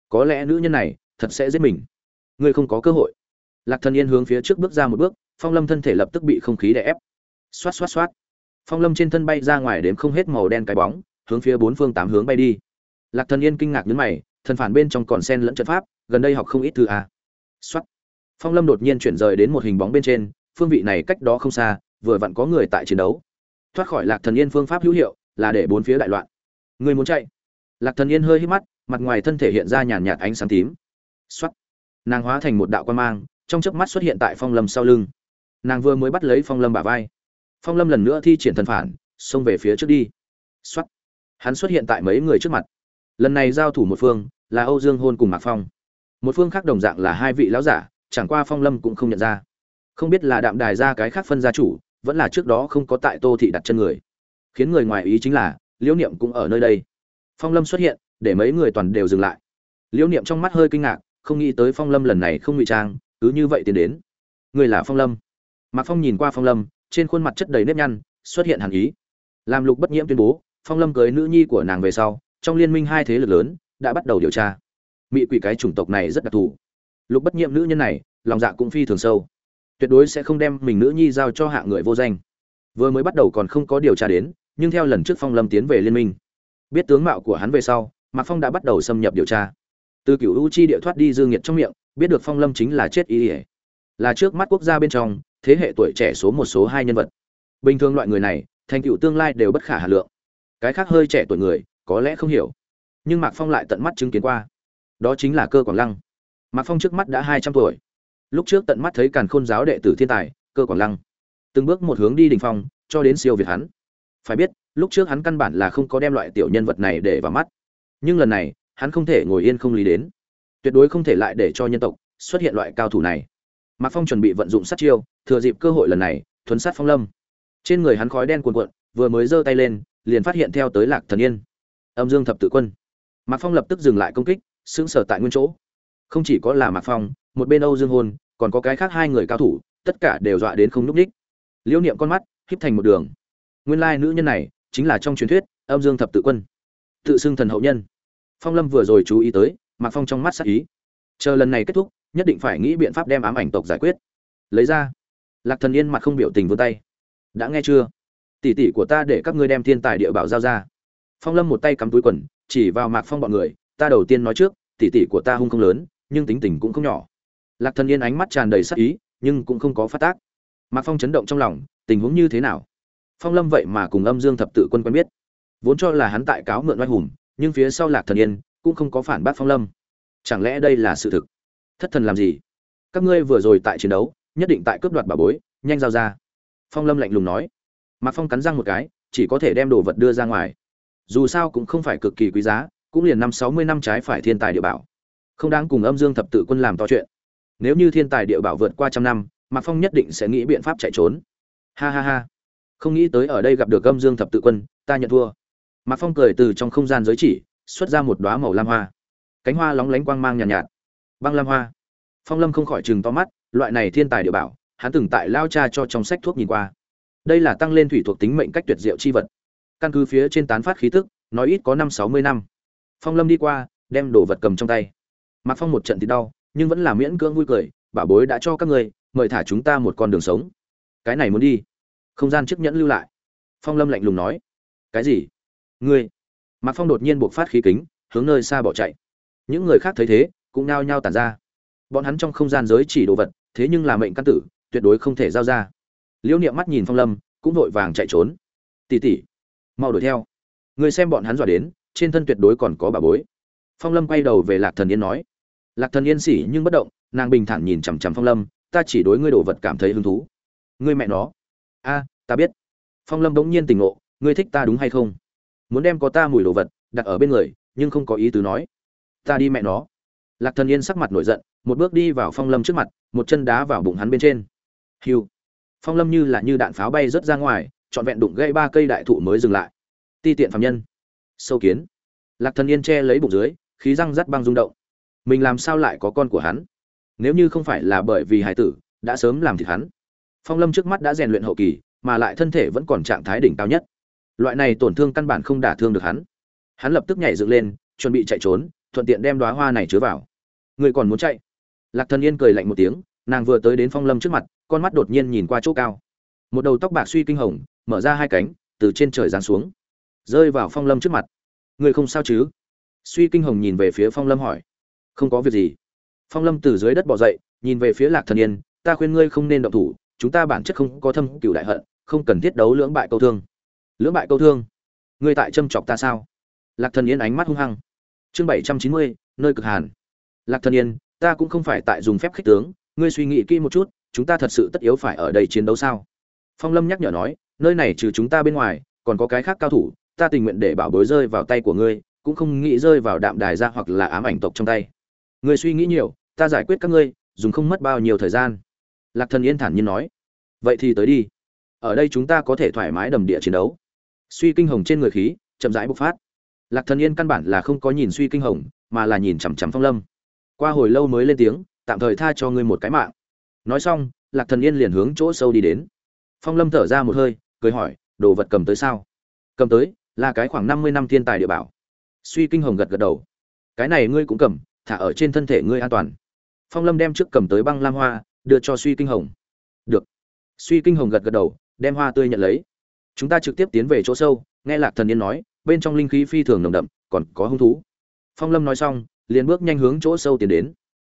Có lẽ nữ nhân này thật sẽ giết mình. Ngươi không có cơ hội. Lạc thần yên hướng phía trước bước ra một bước, phong lâm thân thể lập tức bị không khí đè ép. Xoát xoát xoát phong lâm trên thân bay ra ngoài đếm không hết màu đen cái bóng, hướng phía bốn phương tám hướng bay đi. Lạc thần yên kinh ngạc nhấn mày thần phản bên trong còn sen lẫn trận pháp, gần đây học không ít thư a. Xoát phong lâm đột nhiên chuyển rời đến một hình bóng bên trên, phương vị này cách đó không xa, vừa vặn có người tại chiến đấu. Thoát khỏi lạc thần yên phương pháp hữu hiệu, là để bốn phía đại loạn. Người muốn chạy. Lạc thần yên hơi hít mắt, mặt ngoài thân thể hiện ra nhàn nhạt ánh sáng tím. Xoát nàng hóa thành một đạo quan mang, trong chớp mắt xuất hiện tại phong lâm sau lưng. Nàng vừa mới bắt lấy phong lâm bả vai phong lâm lần nữa thi triển thần phản, xông về phía trước đi. Xuất hắn xuất hiện tại mấy người trước mặt. Lần này giao thủ một phương, là âu dương hôn cùng mạc phong. Một phương khác đồng dạng là hai vị lão giả, chẳng qua phong lâm cũng không nhận ra. Không biết là đạm đài ra cái khác phân gia chủ, vẫn là trước đó không có tại tô thị đặt chân người. Khiến người ngoài ý chính là, liễu niệm cũng ở nơi đây. Phong lâm xuất hiện, để mấy người toàn đều dừng lại. Liễu niệm trong mắt hơi kinh ngạc, không nghĩ tới phong lâm lần này không ngụy trang, cứ như vậy tiến đến. Người là phong lâm. Mạc phong nhìn qua phong lâm trên khuôn mặt chất đầy nếp nhăn, xuất hiện hàn ý. Làm lục bất nhiễm tuyên bố, phong lâm cưới nữ nhi của nàng về sau, trong liên minh hai thế lực lớn đã bắt đầu điều tra. Mỹ quỷ cái chủng tộc này rất đặc thù. Lục bất nhiễm nữ nhân này, lòng dạ cũng phi thường sâu. Tuyệt đối sẽ không đem mình nữ nhi giao cho hạ người vô danh. Vừa mới bắt đầu còn không có điều tra đến, nhưng theo lần trước phong lâm tiến về liên minh, biết tướng mạo của hắn về sau, mạc phong đã bắt đầu xâm nhập điều tra. Từ cựu u chi địa thoát đi dương nhiệt trong miệng, biết được phong lâm chính là chết ý ỉa là trước mắt quốc gia bên trong thế hệ tuổi trẻ số một số hai nhân vật. Bình thường loại người này, thành tựu tương lai đều bất khả hà lượng. Cái khác hơi trẻ tuổi người, có lẽ không hiểu. Nhưng mạc phong lại tận mắt chứng kiến qua. Đó chính là cơ quảng lăng. Mạc phong trước mắt đã hai trăm tuổi. Lúc trước tận mắt thấy càn khôn giáo đệ tử thiên tài, cơ quảng lăng. Từng bước một hướng đi đình phong, cho đến siêu việt hắn. Phải biết, lúc trước hắn căn bản là không có đem loại tiểu nhân vật này để vào mắt. Nhưng lần này, hắn không thể ngồi yên không lý đến. Tuyệt đối không thể lại để cho nhân tộc xuất hiện loại cao thủ này mạc phong chuẩn bị vận dụng sát chiêu thừa dịp cơ hội lần này thuấn sát phong lâm. Trên người hắn khói đen cuồn cuộn vừa mới giơ tay lên liền phát hiện theo tới lạc thần yên. Âm dương thập tự quân. Mạc phong lập tức dừng lại công kích sững sờ tại nguyên chỗ. Không chỉ có là mạc phong một bên âu dương Hồn, còn có cái khác hai người cao thủ tất cả đều dọa đến không lúc nhích. liễu niệm con mắt híp thành một đường. Nguyên lai nữ nhân này chính là trong truyền thuyết âm dương thập tự quân. Tự xưng thần hậu nhân. Phong lâm vừa rồi chú ý tới mạc phong trong mắt sắc ý. Chờ lần này kết thúc nhất định phải nghĩ biện pháp đem ám ảnh tộc giải quyết. Lấy ra. Lạc thần yên mặt không biểu tình vươn tay. Đã nghe chưa? Tỷ tỷ của ta để các ngươi đem thiên tài địa bảo giao ra. Phong lâm một tay cắm túi quần, chỉ vào mạc phong bọn người, ta đầu tiên nói trước, tỷ tỷ của ta hung không lớn, nhưng tính tình cũng không nhỏ. Lạc thần yên ánh mắt tràn đầy sắc ý, nhưng cũng không có phát tác. Mạc phong chấn động trong lòng, tình huống như thế nào? Phong lâm vậy mà cùng âm dương thập tự quân quen biết. Vốn cho là hắn tại cáo mượn oai hùng, nhưng phía sau lạc thần yên cũng không có phản bác phong lâm. Chẳng lẽ đây là sự thực? Thất thần làm gì? Các ngươi vừa rồi tại chiến đấu nhất định tại cướp đoạt bà bối nhanh giao ra. Phong lâm lạnh lùng nói. Mạc phong cắn răng một cái chỉ có thể đem đồ vật đưa ra ngoài. Dù sao cũng không phải cực kỳ quý giá cũng liền năm sáu mươi năm trái phải thiên tài địa bảo. Không đáng cùng âm dương thập tự quân làm to chuyện. Nếu như thiên tài địa bảo vượt qua trăm năm mạc phong nhất định sẽ nghĩ biện pháp chạy trốn. Ha ha ha. Không nghĩ tới ở đây gặp được âm dương thập tự quân ta nhận thua. Mạc phong cười từ trong không gian giới chỉ xuất ra một đoá màu lam hoa. Cánh hoa lóng lánh quang mang nhàn nhạt, nhạt băng lam hoa. Phong lâm không khỏi chừng to mắt, loại này thiên tài địa bảo, hắn từng tại lao cha cho trong sách thuốc nhìn qua. Đây là tăng lên thủy thuộc tính mệnh cách tuyệt diệu chi vật. Căn cứ phía trên tán phát khí tức, nói ít có năm sáu mươi năm. Phong lâm đi qua, đem đồ vật cầm trong tay. Mặc phong một trận thì đau, nhưng vẫn là miễn cưỡng vui cười bà bối đã cho các người mời thả chúng ta một con đường sống. Cái này muốn đi. Không gian chiếc nhẫn lưu lại. Phong lâm lạnh lùng nói, cái gì? Ngươi? Mạc phong đột nhiên buộc phát khí kính, hướng nơi xa bỏ chạy. Những người khác thấy thế cũng nao nhao tản ra. Bọn hắn trong không gian giới chỉ đồ vật, thế nhưng là mệnh căn tử, tuyệt đối không thể giao ra. Liễu niệm mắt nhìn phong lâm, cũng vội vàng chạy trốn. Tỉ tỉ mau đuổi theo. Người xem bọn hắn dọa đến, trên thân tuyệt đối còn có bà bối. Phong lâm quay đầu về lạc thần yên nói. Lạc thần yên xỉ nhưng bất động, nàng bình thản nhìn chằm chằm phong lâm, ta chỉ đối ngươi đồ vật cảm thấy hứng thú. Ngươi mẹ nó. A, ta biết. Phong lâm bỗng nhiên tỉnh ngộ, ngươi thích ta đúng hay không? Muốn đem có ta mùi đồ vật đặt ở bên người, nhưng không có ý tứ nói. Ta đi mẹ nó lạc thần yên sắc mặt nổi giận, một bước đi vào phong lâm trước mặt, một chân đá vào bụng hắn bên trên. Hiu phong lâm như là như đạn pháo bay rớt ra ngoài, trọn vẹn đụng gây ba cây đại thụ mới dừng lại. Ti tiện phạm nhân. Sâu kiến. Lạc thần yên che lấy bụng dưới, khí răng rắt băng rung động. Mình làm sao lại có con của hắn? Nếu như không phải là bởi vì hải tử, đã sớm làm thịt hắn. Phong lâm trước mắt đã rèn luyện hậu kỳ, mà lại thân thể vẫn còn trạng thái đỉnh cao nhất. Loại này tổn thương căn bản không đả thương được hắn. Hắn lập tức nhảy dựng lên, chuẩn bị chạy trốn thuận tiện đem đoá hoa này chứa vào. Người còn muốn chạy? Lạc thần yên cười lạnh một tiếng, nàng vừa tới đến phong lâm trước mặt, con mắt đột nhiên nhìn qua chỗ cao. Một đầu tóc bạc suy kinh hồng, mở ra hai cánh, từ trên trời giáng xuống, rơi vào phong lâm trước mặt. Người không sao chứ? Suy kinh hồng nhìn về phía phong lâm hỏi. Không có việc gì. Phong lâm từ dưới đất bỏ dậy, nhìn về phía lạc thần yên, ta khuyên ngươi không nên động thủ, chúng ta bản chất không có thâm cựu đại hận, không cần thiết đấu lưỡng bại câu thương. Lưỡng bại câu thương? Ngươi tại châm chọc ta sao? Lạc thần yên ánh mắt hung hăng chương bảy trăm chín mươi, nơi cực hàn. Lạc thần yên, ta cũng không phải tại dùng phép khích tướng, ngươi suy nghĩ kỹ một chút, chúng ta thật sự tất yếu phải ở đây chiến đấu sao? Phong lâm nhắc nhở nói, nơi này trừ chúng ta bên ngoài, còn có cái khác cao thủ, ta tình nguyện để bảo bối rơi vào tay của ngươi, cũng không nghĩ rơi vào đạm đài ra hoặc là ám ảnh tộc trong tay. Ngươi suy nghĩ nhiều, ta giải quyết các ngươi, dùng không mất bao nhiêu thời gian. Lạc thần yên thản nhiên nói, vậy thì tới đi. Ở đây chúng ta có thể thoải mái đầm địa chiến đấu. Suy kinh hồng trên người khí, chậm rãi bộc phát lạc thần yên căn bản là không có nhìn suy kinh hồng, mà là nhìn chằm chằm phong lâm. Qua hồi lâu mới lên tiếng, tạm thời tha cho ngươi một cái mạng. Nói xong, lạc thần yên liền hướng chỗ sâu đi đến. Phong lâm thở ra một hơi, cười hỏi, đồ vật cầm tới sao? Cầm tới, là cái khoảng năm mươi năm thiên tài địa bảo. Suy kinh hồng gật gật đầu. Cái này ngươi cũng cầm, thả ở trên thân thể ngươi an toàn. Phong lâm đem trước cầm tới băng lam hoa, đưa cho suy kinh hồng. Được. Suy kinh hồng gật gật đầu, đem hoa tươi nhận lấy. Chúng ta trực tiếp tiến về chỗ sâu, nghe lạc thần yên nói bên trong linh khí phi thường nồng đậm, còn có hung thú. Phong lâm nói xong, liền bước nhanh hướng chỗ sâu tiến đến.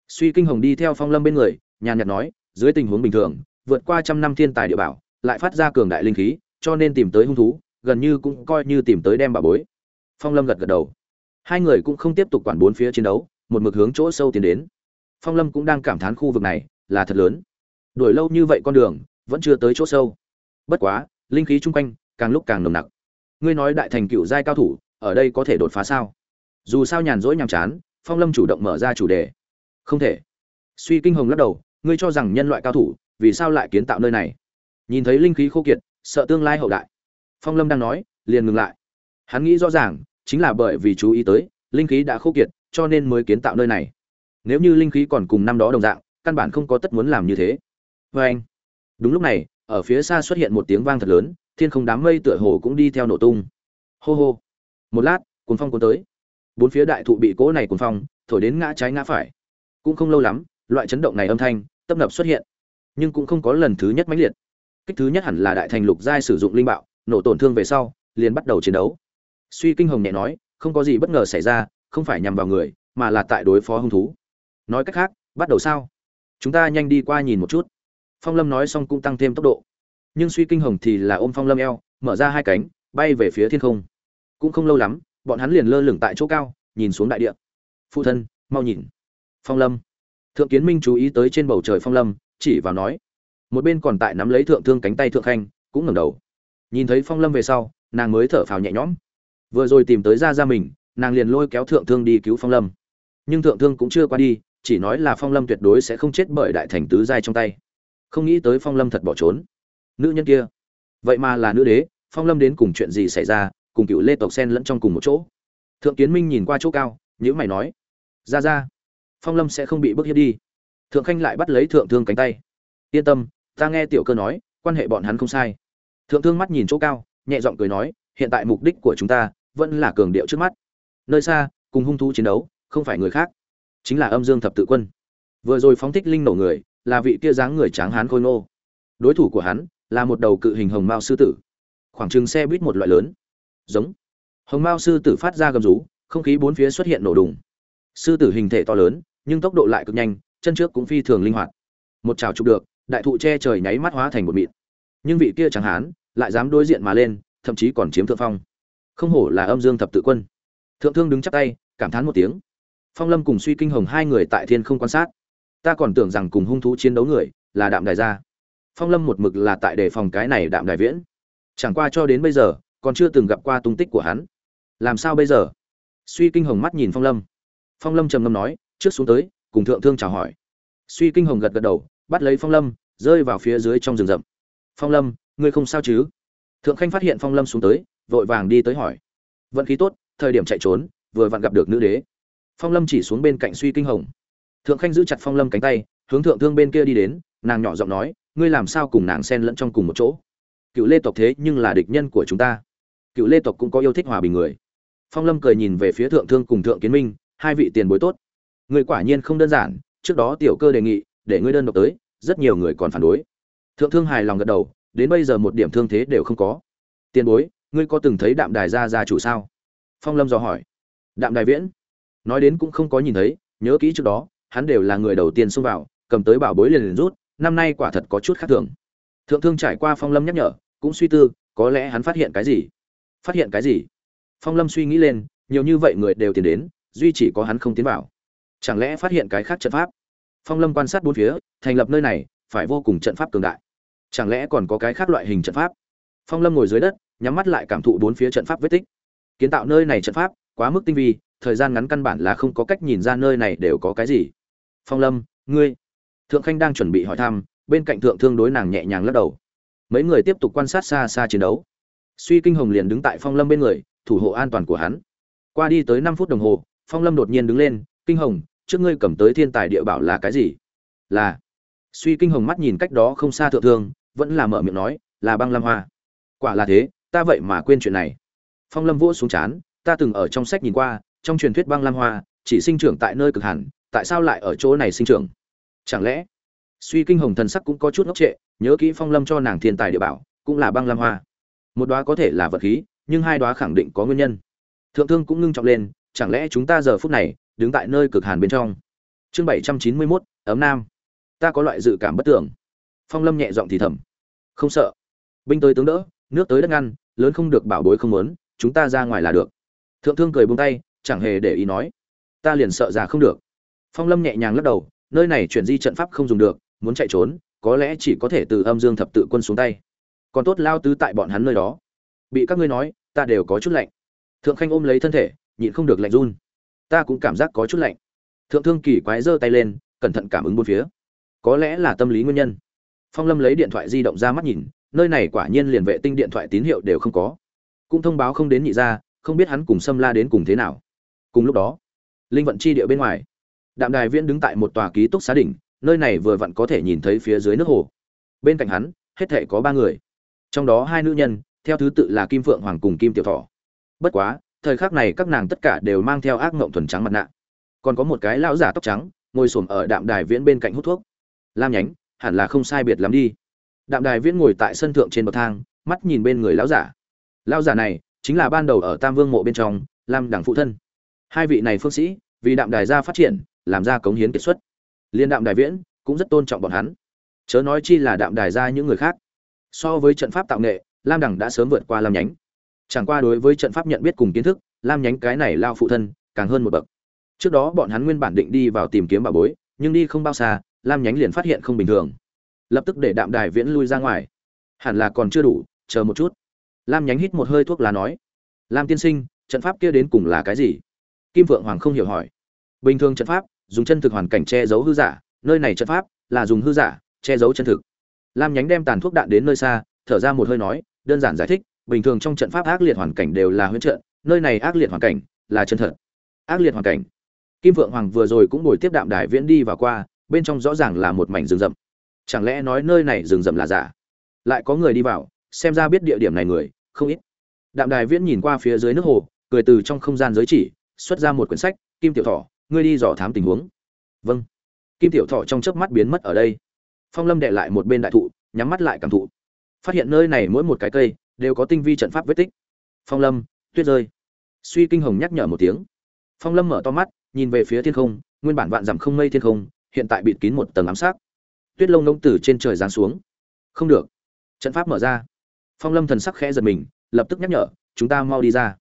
Suy kinh hồng đi theo phong lâm bên người, nhàn nhạt nói, dưới tình huống bình thường, vượt qua trăm năm thiên tài địa bảo, lại phát ra cường đại linh khí, cho nên tìm tới hung thú, gần như cũng coi như tìm tới đem bà bối. Phong lâm gật gật đầu. Hai người cũng không tiếp tục quản bốn phía chiến đấu, một mực hướng chỗ sâu tiến đến. Phong lâm cũng đang cảm thán khu vực này là thật lớn. Đuổi lâu như vậy con đường, vẫn chưa tới chỗ sâu. Bất quá, linh khí chung quanh càng lúc càng nồng nặc ngươi nói đại thành cựu giai cao thủ, ở đây có thể đột phá sao? Dù sao nhàn rỗi nhàm chán, phong lâm chủ động mở ra chủ đề. Không thể. Suy kinh hồng lắc đầu, ngươi cho rằng nhân loại cao thủ, vì sao lại kiến tạo nơi này? Nhìn thấy linh khí khô kiệt, sợ tương lai hậu đại. Phong lâm đang nói, liền ngừng lại. Hắn nghĩ rõ ràng, chính là bởi vì chú ý tới, linh khí đã khô kiệt, cho nên mới kiến tạo nơi này. Nếu như linh khí còn cùng năm đó đồng dạng, căn bản không có tất muốn làm như thế. Vê anh đúng lúc này, ở phía xa xuất hiện một tiếng vang thật lớn thiên không đám mây tựa hồ cũng đi theo nổ tung. Hô hô. Một lát cuốn phong cuốn tới. Bốn phía đại thụ bị cỗ này cuốn phong thổi đến ngã trái ngã phải. Cũng không lâu lắm, loại chấn động này âm thanh, tấp nập xuất hiện. Nhưng cũng không có lần thứ nhất mãnh liệt. Kích thứ nhất hẳn là đại thành lục giai sử dụng linh bạo, nổ tổn thương về sau, liền bắt đầu chiến đấu. Suy kinh hồng nhẹ nói, không có gì bất ngờ xảy ra, không phải nhằm vào người, mà là tại đối phó hung thú. Nói cách khác, bắt đầu sao? Chúng ta nhanh đi qua nhìn một chút. Phong lâm nói xong cũng tăng thêm tốc độ nhưng suy kinh hồng thì là ôm phong lâm eo, mở ra hai cánh, bay về phía thiên không. Cũng không lâu lắm, bọn hắn liền lơ lửng tại chỗ cao, nhìn xuống đại địa. Phụ thân, mau nhìn. Phong lâm. Thượng kiến minh chú ý tới trên bầu trời phong lâm, chỉ vào nói. Một bên còn tại nắm lấy thượng thương cánh tay thượng khanh, cũng ngẩng đầu. Nhìn thấy phong lâm về sau, nàng mới thở phào nhẹ nhõm. Vừa rồi tìm tới ra ra mình, nàng liền lôi kéo thượng thương đi cứu phong lâm. Nhưng thượng thương cũng chưa qua đi, chỉ nói là phong lâm tuyệt đối sẽ không chết bởi đại thành tứ giai trong tay. Không nghĩ tới phong lâm thật bỏ trốn nữ nhân kia. Vậy mà là nữ đế, phong lâm đến cùng chuyện gì xảy ra, cùng cựu lê tộc sen lẫn trong cùng một chỗ. Thượng kiến minh nhìn qua chỗ cao nhữ mày nói, ra ra, phong lâm sẽ không bị bước hiếp đi. Thượng khanh lại bắt lấy thượng thương cánh tay. Yên tâm, ta nghe tiểu cơ nói, quan hệ bọn hắn không sai. Thượng thương mắt nhìn chỗ cao, nhẹ giọng cười nói, hiện tại mục đích của chúng ta vẫn là cường điệu trước mắt. Nơi xa, cùng hung thú chiến đấu, không phải người khác, chính là âm dương thập tự quân. Vừa rồi phóng thích linh nổ người, là vị kia dáng người tráng hán khôi nô đối thủ của hắn là một đầu cự hình hồng mao sư tử. Khoảng chừng xe buýt một loại lớn. Giống. Hồng mao sư tử phát ra gầm rú, không khí bốn phía xuất hiện nổ đùng. Sư tử hình thể to lớn, nhưng tốc độ lại cực nhanh, chân trước cũng phi thường linh hoạt. Một trào chụp được, đại thụ che trời nháy mắt hóa thành một mịn. Nhưng vị kia chẳng hán, lại dám đối diện mà lên, thậm chí còn chiếm thượng phong. Không hổ là âm dương thập tự quân. Thượng thương đứng chắp tay, cảm thán một tiếng. Phong lâm cùng suy kinh hồng hai người tại thiên không quan sát. Ta còn tưởng rằng cùng hung thú chiến đấu người là đạm đài gia phong lâm một mực là tại đề phòng cái này đạm đại viễn. Chẳng qua cho đến bây giờ, còn chưa từng gặp qua tung tích của hắn. Làm sao bây giờ? Suy kinh hồng mắt nhìn phong lâm. Phong lâm trầm ngâm nói, trước xuống tới, cùng thượng thương chào hỏi. Suy kinh hồng gật gật đầu, bắt lấy phong lâm, rơi vào phía dưới trong rừng rậm. Phong lâm, ngươi không sao chứ? Thượng khanh phát hiện phong lâm xuống tới, vội vàng đi tới hỏi. Vận khí tốt, thời điểm chạy trốn, vừa vặn gặp được nữ đế. Phong lâm chỉ xuống bên cạnh suy kinh hồng. Thượng khanh giữ chặt phong lâm cánh tay, hướng thượng thương bên kia đi đến, nàng nhỏ giọng nói ngươi làm sao cùng nàng xen lẫn trong cùng một chỗ? Cựu lê tộc thế nhưng là địch nhân của chúng ta. Cựu lê tộc cũng có yêu thích hòa bình người. Phong lâm cười nhìn về phía thượng thương cùng thượng kiến minh, hai vị tiền bối tốt. Người quả nhiên không đơn giản, trước đó tiểu cơ đề nghị, để ngươi đơn độc tới, rất nhiều người còn phản đối. Thượng thương hài lòng gật đầu, đến bây giờ một điểm thương thế đều không có. Tiền bối, ngươi có từng thấy đạm đài gia gia chủ sao? Phong lâm dò hỏi. Đạm đài viễn? Nói đến cũng không có nhìn thấy, nhớ kỹ trước đó, hắn đều là người đầu tiên xông vào, cầm tới bảo bối liền liền rút năm nay quả thật có chút khác thường. Thượng thương trải qua phong lâm nhắc nhở, cũng suy tư, có lẽ hắn phát hiện cái gì? Phát hiện cái gì? Phong lâm suy nghĩ lên, nhiều như vậy người đều tiến đến, duy chỉ có hắn không tiến vào. Chẳng lẽ phát hiện cái khác trận pháp? Phong lâm quan sát bốn phía, thành lập nơi này, phải vô cùng trận pháp cường đại. Chẳng lẽ còn có cái khác loại hình trận pháp? Phong lâm ngồi dưới đất, nhắm mắt lại cảm thụ bốn phía trận pháp vết tích. Kiến tạo nơi này trận pháp, quá mức tinh vi, thời gian ngắn căn bản là không có cách nhìn ra nơi này đều có cái gì. Phong lâm, ngươi thượng khanh đang chuẩn bị hỏi thăm, bên cạnh thượng thương đối nàng nhẹ nhàng lắc đầu. Mấy người tiếp tục quan sát xa xa chiến đấu. Suy kinh hồng liền đứng tại phong lâm bên người, thủ hộ an toàn của hắn. Qua đi tới năm phút đồng hồ, phong lâm đột nhiên đứng lên, kinh hồng, trước ngươi cầm tới thiên tài địa bảo là cái gì? Là. Suy kinh hồng mắt nhìn cách đó không xa thượng thương, vẫn là mở miệng nói, là băng lam hoa. Quả là thế, ta vậy mà quên chuyện này. Phong lâm vỗ xuống chán, ta từng ở trong sách nhìn qua, trong truyền thuyết băng lam hoa, chỉ sinh trưởng tại nơi cực hẳn, tại sao lại ở chỗ này sinh trưởng? Chẳng lẽ, suy kinh hồng thần sắc cũng có chút ngốc trệ, nhớ kỹ phong lâm cho nàng thiên tài địa bảo, cũng là băng lam hoa. Một đoá có thể là vật khí, nhưng hai đoá khẳng định có nguyên nhân. Thượng thương cũng ngưng trọng lên, chẳng lẽ chúng ta giờ phút này, đứng tại nơi cực hàn bên trong? Chương bảy trăm chín mươi mốt, ấm nam. Ta có loại dự cảm bất tưởng. Phong lâm nhẹ giọng thì thầm. Không sợ. Binh tới tướng đỡ, nước tới đất ngăn, lớn không được bảo bối không muốn, chúng ta ra ngoài là được. Thượng thương cười buông tay, chẳng hề để ý nói. Ta liền sợ già không được. Phong lâm nhẹ nhàng lắc đầu nơi này chuyển di trận pháp không dùng được, muốn chạy trốn, có lẽ chỉ có thể từ âm dương thập tự quân xuống tay. Còn tốt lao tứ tại bọn hắn nơi đó. Bị các ngươi nói, ta đều có chút lạnh. Thượng khanh ôm lấy thân thể, nhịn không được lạnh run. Ta cũng cảm giác có chút lạnh. Thượng thương kỳ quái giơ tay lên, cẩn thận cảm ứng bốn phía. Có lẽ là tâm lý nguyên nhân. Phong lâm lấy điện thoại di động ra mắt nhìn, nơi này quả nhiên liền vệ tinh điện thoại tín hiệu đều không có. Cũng thông báo không đến nhị ra không biết hắn cùng xâm la đến cùng thế nào. Cùng lúc đó, linh vận chi địa bên ngoài đạm đài viễn đứng tại một tòa ký túc xá đỉnh, nơi này vừa vặn có thể nhìn thấy phía dưới nước hồ. Bên cạnh hắn, hết thể có ba người. Trong đó hai nữ nhân, theo thứ tự là kim phượng hoàng cùng kim tiểu thọ. Bất quá, thời khắc này các nàng tất cả đều mang theo ác mộng thuần trắng mặt nạ. Còn có một cái lão giả tóc trắng, ngồi xổm ở đạm đài viễn bên cạnh hút thuốc. Lam nhánh, hẳn là không sai biệt lắm đi. Đạm đài viễn ngồi tại sân thượng trên bậc thang, mắt nhìn bên người lão giả. Lão giả này, chính là ban đầu ở tam vương mộ bên trong, lam đẳng phụ thân. Hai vị này phương sĩ, vì đạm đài gia phát triển làm ra cống hiến kiệt xuất. Liên đạm đài viễn cũng rất tôn trọng bọn hắn. Chớ nói chi là đạm đài ra những người khác. So với trận pháp tạo nghệ, lam đẳng đã sớm vượt qua lam nhánh. Chẳng qua đối với trận pháp nhận biết cùng kiến thức, lam nhánh cái này lao phụ thân càng hơn một bậc. Trước đó bọn hắn nguyên bản định đi vào tìm kiếm bà bối, nhưng đi không bao xa, lam nhánh liền phát hiện không bình thường. Lập tức để đạm đài viễn lui ra ngoài. Hẳn là còn chưa đủ, chờ một chút. Lam nhánh hít một hơi thuốc lá nói, lam tiên sinh, trận pháp kia đến cùng là cái gì? Kim vượng hoàng không hiểu hỏi. Bình thường trận pháp dùng chân thực hoàn cảnh che giấu hư giả, nơi này trận pháp là dùng hư giả che giấu chân thực. Lam nhánh đem tàn thuốc đạn đến nơi xa, thở ra một hơi nói, đơn giản giải thích, bình thường trong trận pháp ác liệt hoàn cảnh đều là huyễn trận, nơi này ác liệt hoàn cảnh là chân thật. Ác liệt hoàn cảnh. Kim vượng hoàng vừa rồi cũng ngồi tiếp đạm đài viễn đi và qua, bên trong rõ ràng là một mảnh rừng rậm. Chẳng lẽ nói nơi này rừng rậm là giả? Lại có người đi vào, xem ra biết địa điểm này người, không ít. Đạm đài viễn nhìn qua phía dưới nước hồ, cười từ trong không gian giới chỉ, xuất ra một quyển sách, kim tiểu thỏ ngươi đi dò thám tình huống. Vâng. Kim tiểu thọ trong chớp mắt biến mất ở đây. Phong lâm đệ lại một bên đại thụ, nhắm mắt lại cảm thụ. Phát hiện nơi này mỗi một cái cây đều có tinh vi trận pháp vết tích. Phong lâm, tuyết rơi. Suy kinh hồng nhắc nhở một tiếng. Phong lâm mở to mắt, nhìn về phía thiên không, nguyên bản vạn dặm không mây thiên không, hiện tại bịt kín một tầng ám sát tuyết lông nông tử trên trời giáng xuống. Không được. Trận pháp mở ra. Phong lâm thần sắc khẽ giật mình, lập tức nhắc nhở, chúng ta mau đi ra.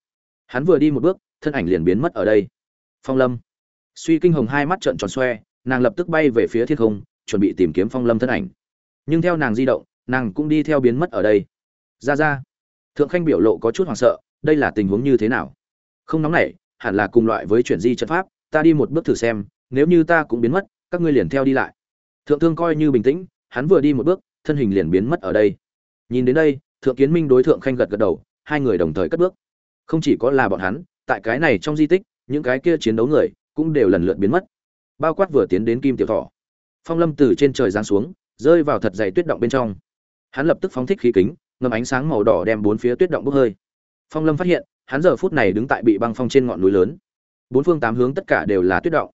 Hắn vừa đi một bước, thân ảnh liền biến mất ở đây. Phong lâm suy kinh hồng hai mắt trợn tròn xoe, nàng lập tức bay về phía thiên không, chuẩn bị tìm kiếm phong lâm thân ảnh. Nhưng theo nàng di động, nàng cũng đi theo biến mất ở đây. Ra ra. Thượng khanh biểu lộ có chút hoảng sợ, đây là tình huống như thế nào? Không nóng nảy, hẳn là cùng loại với chuyển di trận pháp, ta đi một bước thử xem, nếu như ta cũng biến mất, các ngươi liền theo đi lại. Thượng thương coi như bình tĩnh, hắn vừa đi một bước, thân hình liền biến mất ở đây. Nhìn đến đây, thượng kiến minh đối thượng khanh gật gật đầu, hai người đồng thời cất bước. Không chỉ có là bọn hắn, tại cái này trong di tích, những cái kia chiến đấu người cũng đều lần lượt biến mất. Bao quát vừa tiến đến kim tiểu thỏ, phong lâm từ trên trời giáng xuống rơi vào thật dày tuyết động bên trong. Hắn lập tức phóng thích khí kính ngầm ánh sáng màu đỏ đem bốn phía tuyết động bốc hơi. Phong lâm phát hiện hắn giờ phút này đứng tại bị băng phong trên ngọn núi lớn. Bốn phương tám hướng tất cả đều là tuyết động.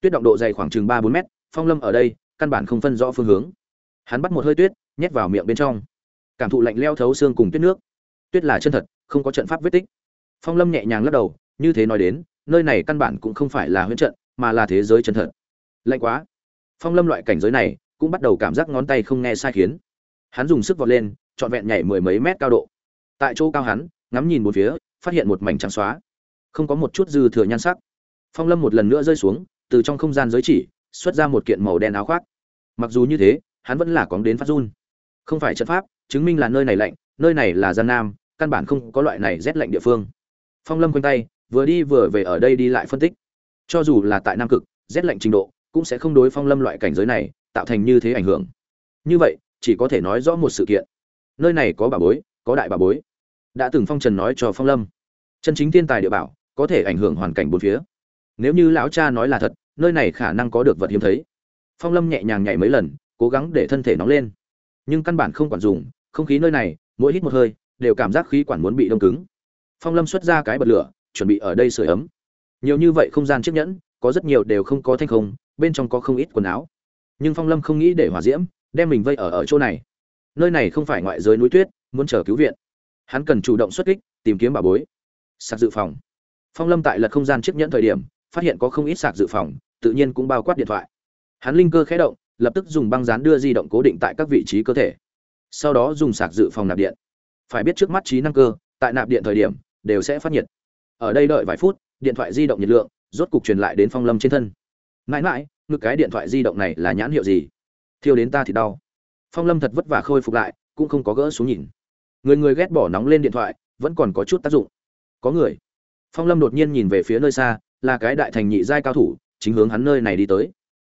Tuyết động độ dày khoảng chừng ba bốn mét phong lâm ở đây căn bản không phân rõ phương hướng. Hắn bắt một hơi tuyết nhét vào miệng bên trong. Cảm thụ lạnh leo thấu xương cùng tuyết nước. Tuyết là chân thật không có trận pháp vết tích. Phong lâm nhẹ nhàng lắc đầu như thế nói đến nơi này căn bản cũng không phải là huyễn trận, mà là thế giới chân thật. Lạnh quá. Phong lâm loại cảnh giới này cũng bắt đầu cảm giác ngón tay không nghe sai khiến. Hắn dùng sức vọt lên, trọn vẹn nhảy mười mấy mét cao độ. Tại chỗ cao hắn, ngắm nhìn một phía, phát hiện một mảnh trắng xóa. Không có một chút dư thừa nhan sắc. Phong lâm một lần nữa rơi xuống, từ trong không gian giới chỉ, xuất ra một kiện màu đen áo khoác. Mặc dù như thế, hắn vẫn là cóng đến phát run. Không phải trận pháp, chứng minh là nơi này lạnh, nơi này là gian nam, căn bản không có loại này rét lạnh địa phương. Phong lâm quanh tay vừa đi vừa về ở đây đi lại phân tích. Cho dù là tại nam cực, rét lạnh trình độ, cũng sẽ không đối phong lâm loại cảnh giới này tạo thành như thế ảnh hưởng. Như vậy, chỉ có thể nói rõ một sự kiện. Nơi này có bà bối, có đại bà bối. Đã từng phong trần nói cho phong lâm, chân chính thiên tài địa bảo, có thể ảnh hưởng hoàn cảnh bốn phía. Nếu như lão cha nói là thật, nơi này khả năng có được vật hiếm thấy. Phong lâm nhẹ nhàng nhảy mấy lần, cố gắng để thân thể nóng lên. Nhưng căn bản không quản dùng, không khí nơi này, mỗi hít một hơi, đều cảm giác khí quản muốn bị đông cứng. Phong lâm xuất ra cái bật lửa chuẩn bị ở đây sửa ấm. Nhiều như vậy không gian chiếc nhẫn, có rất nhiều đều không có thanh không, bên trong có không ít quần áo. Nhưng phong lâm không nghĩ để hỏa diễm đem mình vây ở ở chỗ này. Nơi này không phải ngoại giới núi tuyết, muốn chờ cứu viện. Hắn cần chủ động xuất kích, tìm kiếm bảo bối. Sạc dự phòng. Phong lâm tại lật không gian chiếc nhẫn thời điểm, phát hiện có không ít sạc dự phòng, tự nhiên cũng bao quát điện thoại. Hắn linh cơ khé động, lập tức dùng băng dán đưa di động cố định tại các vị trí cơ thể. Sau đó dùng sạc dự phòng nạp điện. Phải biết trước mắt trí năng cơ, tại nạp điện thời điểm, đều sẽ phát nhiệt ở đây đợi vài phút, điện thoại di động nhiệt lượng, rốt cục truyền lại đến phong lâm trên thân. Mãi mãi, ngực cái điện thoại di động này là nhãn hiệu gì? Thiêu đến ta thì đau. Phong lâm thật vất vả khôi phục lại, cũng không có gỡ xuống nhìn. Người người ghét bỏ nóng lên điện thoại, vẫn còn có chút tác dụng. Có người. Phong lâm đột nhiên nhìn về phía nơi xa, là cái đại thành nhị giai cao thủ, chính hướng hắn nơi này đi tới.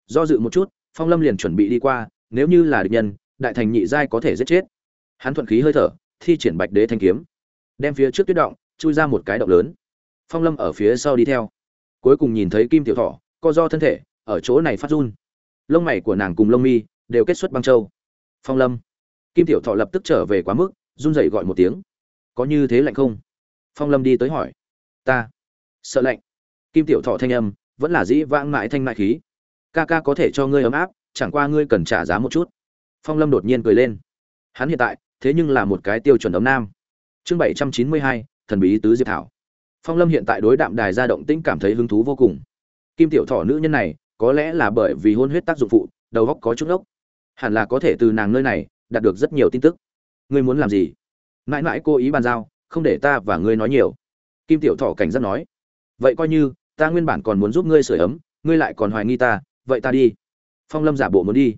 Do dự một chút, phong lâm liền chuẩn bị đi qua, nếu như là địch nhân, đại thành nhị giai có thể giết chết. Hắn thuận khí hơi thở, thi triển bạch đế thanh kiếm. Đem phía trước tuyết động, chui ra một cái động lớn phong lâm ở phía sau đi theo. Cuối cùng nhìn thấy kim tiểu thọ, co do thân thể, ở chỗ này phát run. Lông mày của nàng cùng lông mi đều kết xuất băng châu. Phong lâm. Kim tiểu thọ lập tức trở về quá mức, run rẩy gọi một tiếng. Có như thế lạnh không? Phong lâm đi tới hỏi. Ta. Sợ lạnh. Kim tiểu thọ thanh âm, vẫn là dĩ vãng mãi thanh mại khí. Ca ca có thể cho ngươi ấm áp, chẳng qua ngươi cần trả giá một chút. Phong lâm đột nhiên cười lên. Hắn hiện tại, thế nhưng là một cái tiêu chuẩn ấm nam. Chương bảy trăm chín mươi hai, thần bí tứ diệp thảo phong lâm hiện tại đối đạm đài ra động tĩnh cảm thấy hứng thú vô cùng. Kim tiểu Thỏ nữ nhân này, có lẽ là bởi vì hôn huyết tác dụng phụ, đầu óc có chút ốc hẳn là có thể từ nàng nơi này, đạt được rất nhiều tin tức. Ngươi muốn làm gì? Mãi mãi cô ý bàn giao, không để ta và ngươi nói nhiều. Kim tiểu Thỏ cảnh giác nói. Vậy coi như, ta nguyên bản còn muốn giúp ngươi sửa ấm, ngươi lại còn hoài nghi ta, vậy ta đi. Phong lâm giả bộ muốn đi.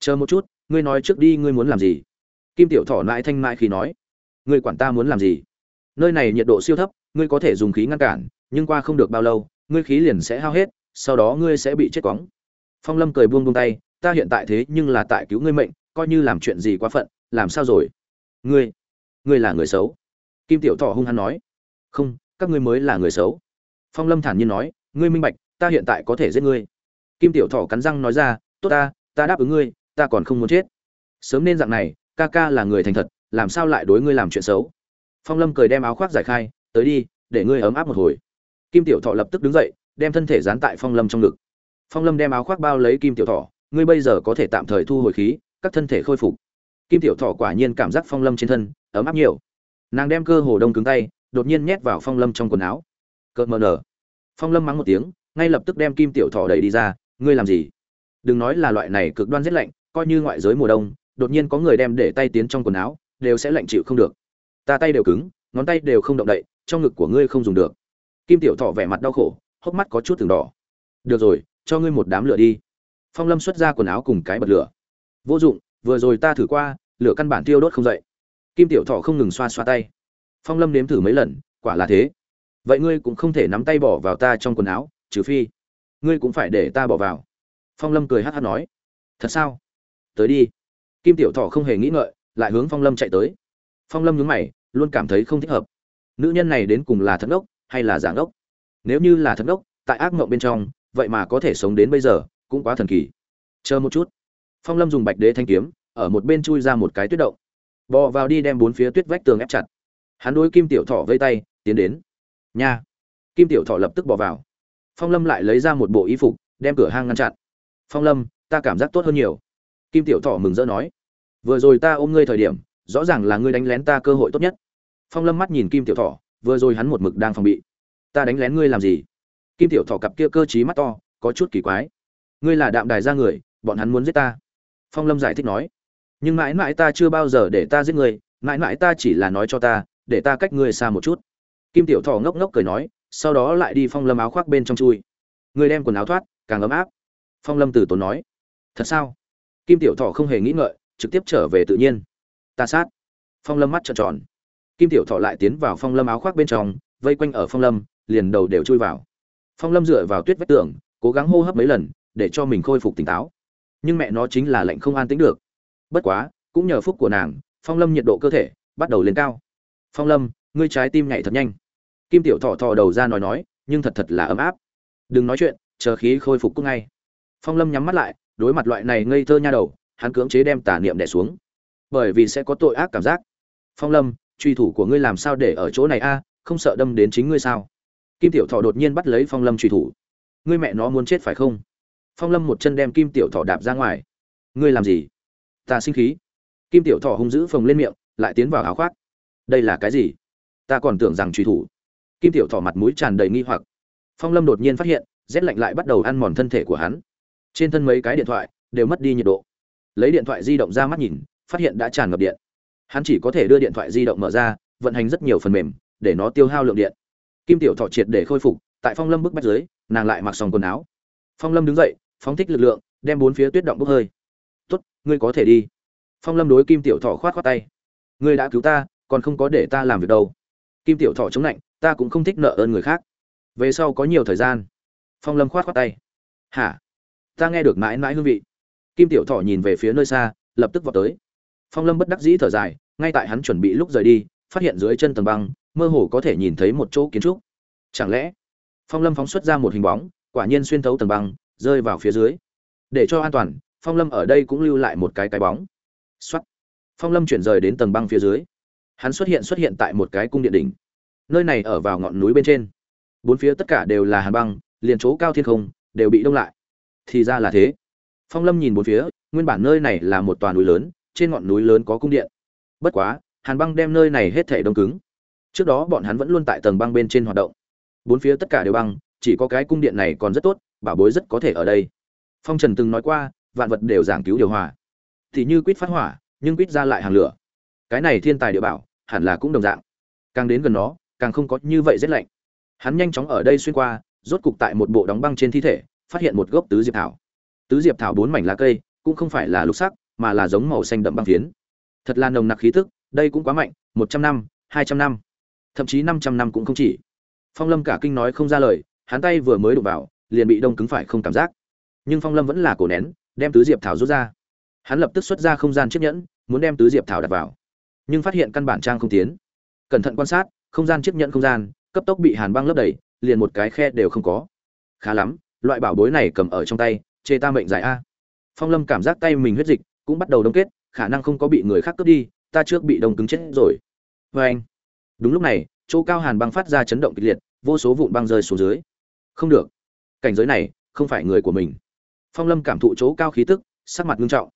Chờ một chút, ngươi nói trước đi, ngươi muốn làm gì? Kim tiểu Thỏ mãi thanh mãi khi nói. Ngươi quản ta muốn làm gì? Nơi này nhiệt độ siêu thấp ngươi có thể dùng khí ngăn cản, nhưng qua không được bao lâu, ngươi khí liền sẽ hao hết, sau đó ngươi sẽ bị chết cóng phong lâm cười buông buông tay, ta hiện tại thế nhưng là tại cứu ngươi mệnh, coi như làm chuyện gì quá phận, làm sao rồi? Ngươi ngươi là người xấu. Kim tiểu thọ hung hăng nói. Không, các ngươi mới là người xấu. Phong lâm thản nhiên nói, ngươi minh bạch, ta hiện tại có thể giết ngươi. Kim tiểu thọ cắn răng nói ra, tốt ta ta đáp ứng ngươi, ta còn không muốn chết. Sớm nên dạng này, ca ca là người thành thật, làm sao lại đối ngươi làm chuyện xấu? Phong lâm cười đem áo khoác giải khai tới đi, để ngươi ấm áp một hồi. Kim tiểu thọ lập tức đứng dậy, đem thân thể dán tại phong lâm trong ngực. Phong lâm đem áo khoác bao lấy kim tiểu thọ, ngươi bây giờ có thể tạm thời thu hồi khí, các thân thể khôi phục. Kim tiểu thọ quả nhiên cảm giác phong lâm trên thân ấm áp nhiều. Nàng đem cơ hồ đông cứng tay, đột nhiên nhét vào phong lâm trong quần áo. Cợt mờ nở. Phong lâm mắng một tiếng, ngay lập tức đem kim tiểu thọ đẩy đi ra, ngươi làm gì? Đừng nói là loại này cực đoan rét lạnh, coi như ngoại giới mùa đông, đột nhiên có người đem để tay tiến trong quần áo, đều sẽ lạnh chịu không được. Ta tay đều cứng, ngón tay đều không động đậy trong ngực của ngươi không dùng được. Kim tiểu thọ vẻ mặt đau khổ, hốc mắt có chút từng đỏ. Được rồi, cho ngươi một đám lửa đi. Phong lâm xuất ra quần áo cùng cái bật lửa. Vô dụng, vừa rồi ta thử qua, lửa căn bản tiêu đốt không dậy. Kim tiểu thọ không ngừng xoa xoa tay. Phong lâm nếm thử mấy lần, quả là thế. Vậy ngươi cũng không thể nắm tay bỏ vào ta trong quần áo, trừ phi ngươi cũng phải để ta bỏ vào. Phong lâm cười hát hát nói. Thật sao? Tới đi. Kim tiểu thọ không hề nghĩ ngợi, lại hướng phong lâm chạy tới. Phong lâm nhướng mày, luôn cảm thấy không thích hợp nữ nhân này đến cùng là thật ốc hay là giả ốc nếu như là thật ốc tại ác mộng bên trong, vậy mà có thể sống đến bây giờ, cũng quá thần kỳ. Chờ một chút. Phong lâm dùng bạch đế thanh kiếm, ở một bên chui ra một cái tuyết động. Bò vào đi đem bốn phía tuyết vách tường ép chặt. Hắn đối kim tiểu thọ vây tay, tiến đến. Nha! Kim tiểu thọ lập tức bỏ vào. Phong lâm lại lấy ra một bộ y phục, đem cửa hang ngăn chặn. Phong lâm, ta cảm giác tốt hơn nhiều. Kim tiểu thọ mừng rỡ nói. Vừa rồi ta ôm ngươi thời điểm, rõ ràng là ngươi đánh lén ta cơ hội tốt nhất phong lâm mắt nhìn kim tiểu thọ vừa rồi hắn một mực đang phòng bị. Ta đánh lén ngươi làm gì? Kim tiểu thọ cặp kia cơ t mắt to, có chút kỳ quái. Ngươi là đạm đài ra người, bọn hắn muốn giết ta. Phong lâm giải thích nói. Nhưng mãi mãi ta chưa bao giờ để ta giết ngươi, mãi mãi ta chỉ là nói cho ta, để ta cách ngươi xa một chút. Kim tiểu thọ ngốc ngốc cười nói, sau đó lại đi phong lâm áo khoác bên trong chui. Ngươi đem quần áo thoát, càng ấm áp. Phong lâm từ tốn nói. Thật sao? Kim tiểu thọ không hề nghĩ ngợi, trực tiếp trở về tự nhiên. Ta sát. Phong lâm mắt trợn tròn kim tiểu thọ lại tiến vào phong lâm áo khoác bên trong, vây quanh ở phong lâm, liền đầu đều chui vào. Phong lâm dựa vào tuyết vách tường, cố gắng hô hấp mấy lần, để cho mình khôi phục tỉnh táo. Nhưng mẹ nó chính là lệnh không an tính được. Bất quá, cũng nhờ phúc của nàng, phong lâm nhiệt độ cơ thể, bắt đầu lên cao. Phong lâm, ngươi trái tim nhảy thật nhanh. Kim tiểu thọ thọ đầu ra nói nói, nhưng thật thật là ấm áp. Đừng nói chuyện, chờ khí khôi phục cũng ngay. Phong lâm nhắm mắt lại, đối mặt loại này ngây thơ nha đầu, hắn cưỡng chế đem tà niệm đẻ xuống. Bởi vì sẽ có tội ác cảm giác. Phong lâm truy thủ của ngươi làm sao để ở chỗ này a, không sợ đâm đến chính ngươi sao? Kim tiểu thọ đột nhiên bắt lấy phong lâm truy thủ. Ngươi mẹ nó muốn chết phải không? Phong lâm một chân đem kim tiểu thọ đạp ra ngoài. Ngươi làm gì? Ta sinh khí. Kim tiểu thọ hung dữ phồng lên miệng, lại tiến vào áo khoác. Đây là cái gì? Ta còn tưởng rằng truy thủ. Kim tiểu thọ mặt mũi tràn đầy nghi hoặc. Phong lâm đột nhiên phát hiện, rét lạnh lại bắt đầu ăn mòn thân thể của hắn. Trên thân mấy cái điện thoại đều mất đi nhiệt độ. Lấy điện thoại di động ra mắt nhìn, phát hiện đã tràn ngập điện hắn chỉ có thể đưa điện thoại di động mở ra, vận hành rất nhiều phần mềm, để nó tiêu hao lượng điện. Kim tiểu thọ triệt để khôi phục, tại phong lâm bức bách dưới, nàng lại mặc xong quần áo. Phong lâm đứng dậy, phóng thích lực lượng, đem bốn phía tuyết động bốc hơi. Tốt, ngươi có thể đi. Phong lâm đối kim tiểu thọ khoát khoát tay. Ngươi đã cứu ta, còn không có để ta làm việc đâu. Kim tiểu thọ chống lạnh, ta cũng không thích nợ ơn người khác. Về sau có nhiều thời gian. Phong lâm khoát khoát tay. Hả? Ta nghe được mãi mãi hương vị. Kim tiểu thọ nhìn về phía nơi xa, lập tức vào tới. Phong lâm bất đắc dĩ thở dài ngay tại hắn chuẩn bị lúc rời đi, phát hiện dưới chân tầng băng, mơ hồ có thể nhìn thấy một chỗ kiến trúc. Chẳng lẽ, phong lâm phóng xuất ra một hình bóng, quả nhiên xuyên thấu tầng băng, rơi vào phía dưới. Để cho an toàn, phong lâm ở đây cũng lưu lại một cái cái bóng. X phong lâm chuyển rời đến tầng băng phía dưới. Hắn xuất hiện xuất hiện tại một cái cung điện đỉnh. Nơi này ở vào ngọn núi bên trên. Bốn phía tất cả đều là hàn băng, liền chỗ cao thiên không, đều bị đông lại. Thì ra là thế. Phong lâm nhìn bốn phía, nguyên bản nơi này là một tòa núi lớn, trên ngọn núi lớn có cung điện bất quá, hàn băng đem nơi này hết thể đông cứng. Trước đó bọn hắn vẫn luôn tại tầng băng bên trên hoạt động. Bốn phía tất cả đều băng, chỉ có cái cung điện này còn rất tốt bảo bối rất có thể ở đây. Phong trần từng nói qua, vạn vật đều giảng cứu điều hòa. Thì như quýt phát hỏa, nhưng quýt ra lại hàng lửa. Cái này thiên tài địa bảo, hẳn là cũng đồng dạng. Càng đến gần nó, càng không có như vậy rét lạnh. Hắn nhanh chóng ở đây xuyên qua, rốt cục tại một bộ đóng băng trên thi thể, phát hiện một gốc tứ diệp thảo. Tứ diệp thảo bốn mảnh lá cây, cũng không phải là lục sắc, mà là giống màu xanh đậm băng phiến thật là nồng nặc khí tức, đây cũng quá mạnh, một trăm năm, hai trăm năm, thậm chí năm trăm năm cũng không chỉ. Phong lâm cả kinh nói không ra lời, hắn tay vừa mới đụng vào, liền bị đông cứng phải không cảm giác. Nhưng phong lâm vẫn là cổ nén, đem tứ diệp thảo rút ra. Hắn lập tức xuất ra không gian chiếc nhẫn, muốn đem tứ diệp thảo đặt vào. Nhưng phát hiện căn bản trang không tiến. Cẩn thận quan sát, không gian chiếc nhẫn không gian, cấp tốc bị hàn băng lấp đầy, liền một cái khe đều không có. Khá lắm, loại bảo bối này cầm ở trong tay, chê ta mệnh dài a. Phong lâm cảm giác tay mình huyết dịch cũng bắt đầu đông kết khả năng không có bị người khác cướp đi, ta trước bị đông cứng chết rồi. Vê anh, đúng lúc này, chỗ cao hàn băng phát ra chấn động kịch liệt, vô số vụn băng rơi xuống dưới. Không được, cảnh giới này không phải người của mình. Phong lâm cảm thụ chỗ cao khí tức, sắc mặt nghiêm trọng.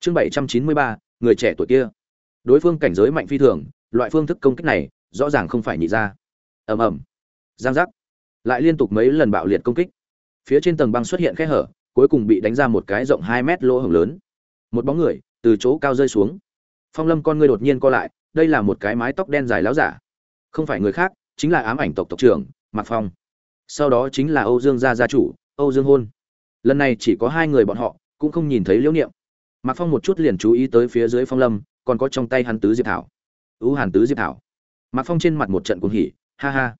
Chương bảy trăm chín mươi ba, người trẻ tuổi kia. Đối phương cảnh giới mạnh phi thường, loại phương thức công kích này rõ ràng không phải nhị ra ầm ầm. Giang giác. Lại liên tục mấy lần bạo liệt công kích. Phía trên tầng băng xuất hiện khe hở, cuối cùng bị đánh ra một cái rộng hai mét lỗ hổng lớn. Một bóng người từ chỗ cao rơi xuống. Phong lâm con ngươi đột nhiên co lại, đây là một cái mái tóc đen dài láo giả. Không phải người khác, chính là ám ảnh tộc tộc trưởng, mạc phong. Sau đó chính là âu dương gia gia chủ, âu dương hôn. Lần này chỉ có hai người bọn họ, cũng không nhìn thấy liễu niệm. Mạc phong một chút liền chú ý tới phía dưới phong lâm, còn có trong tay hắn tứ diệp thảo. Ưu hàn tứ diệp thảo. Mạc phong trên mặt một trận cuồng hỉ, ha ha.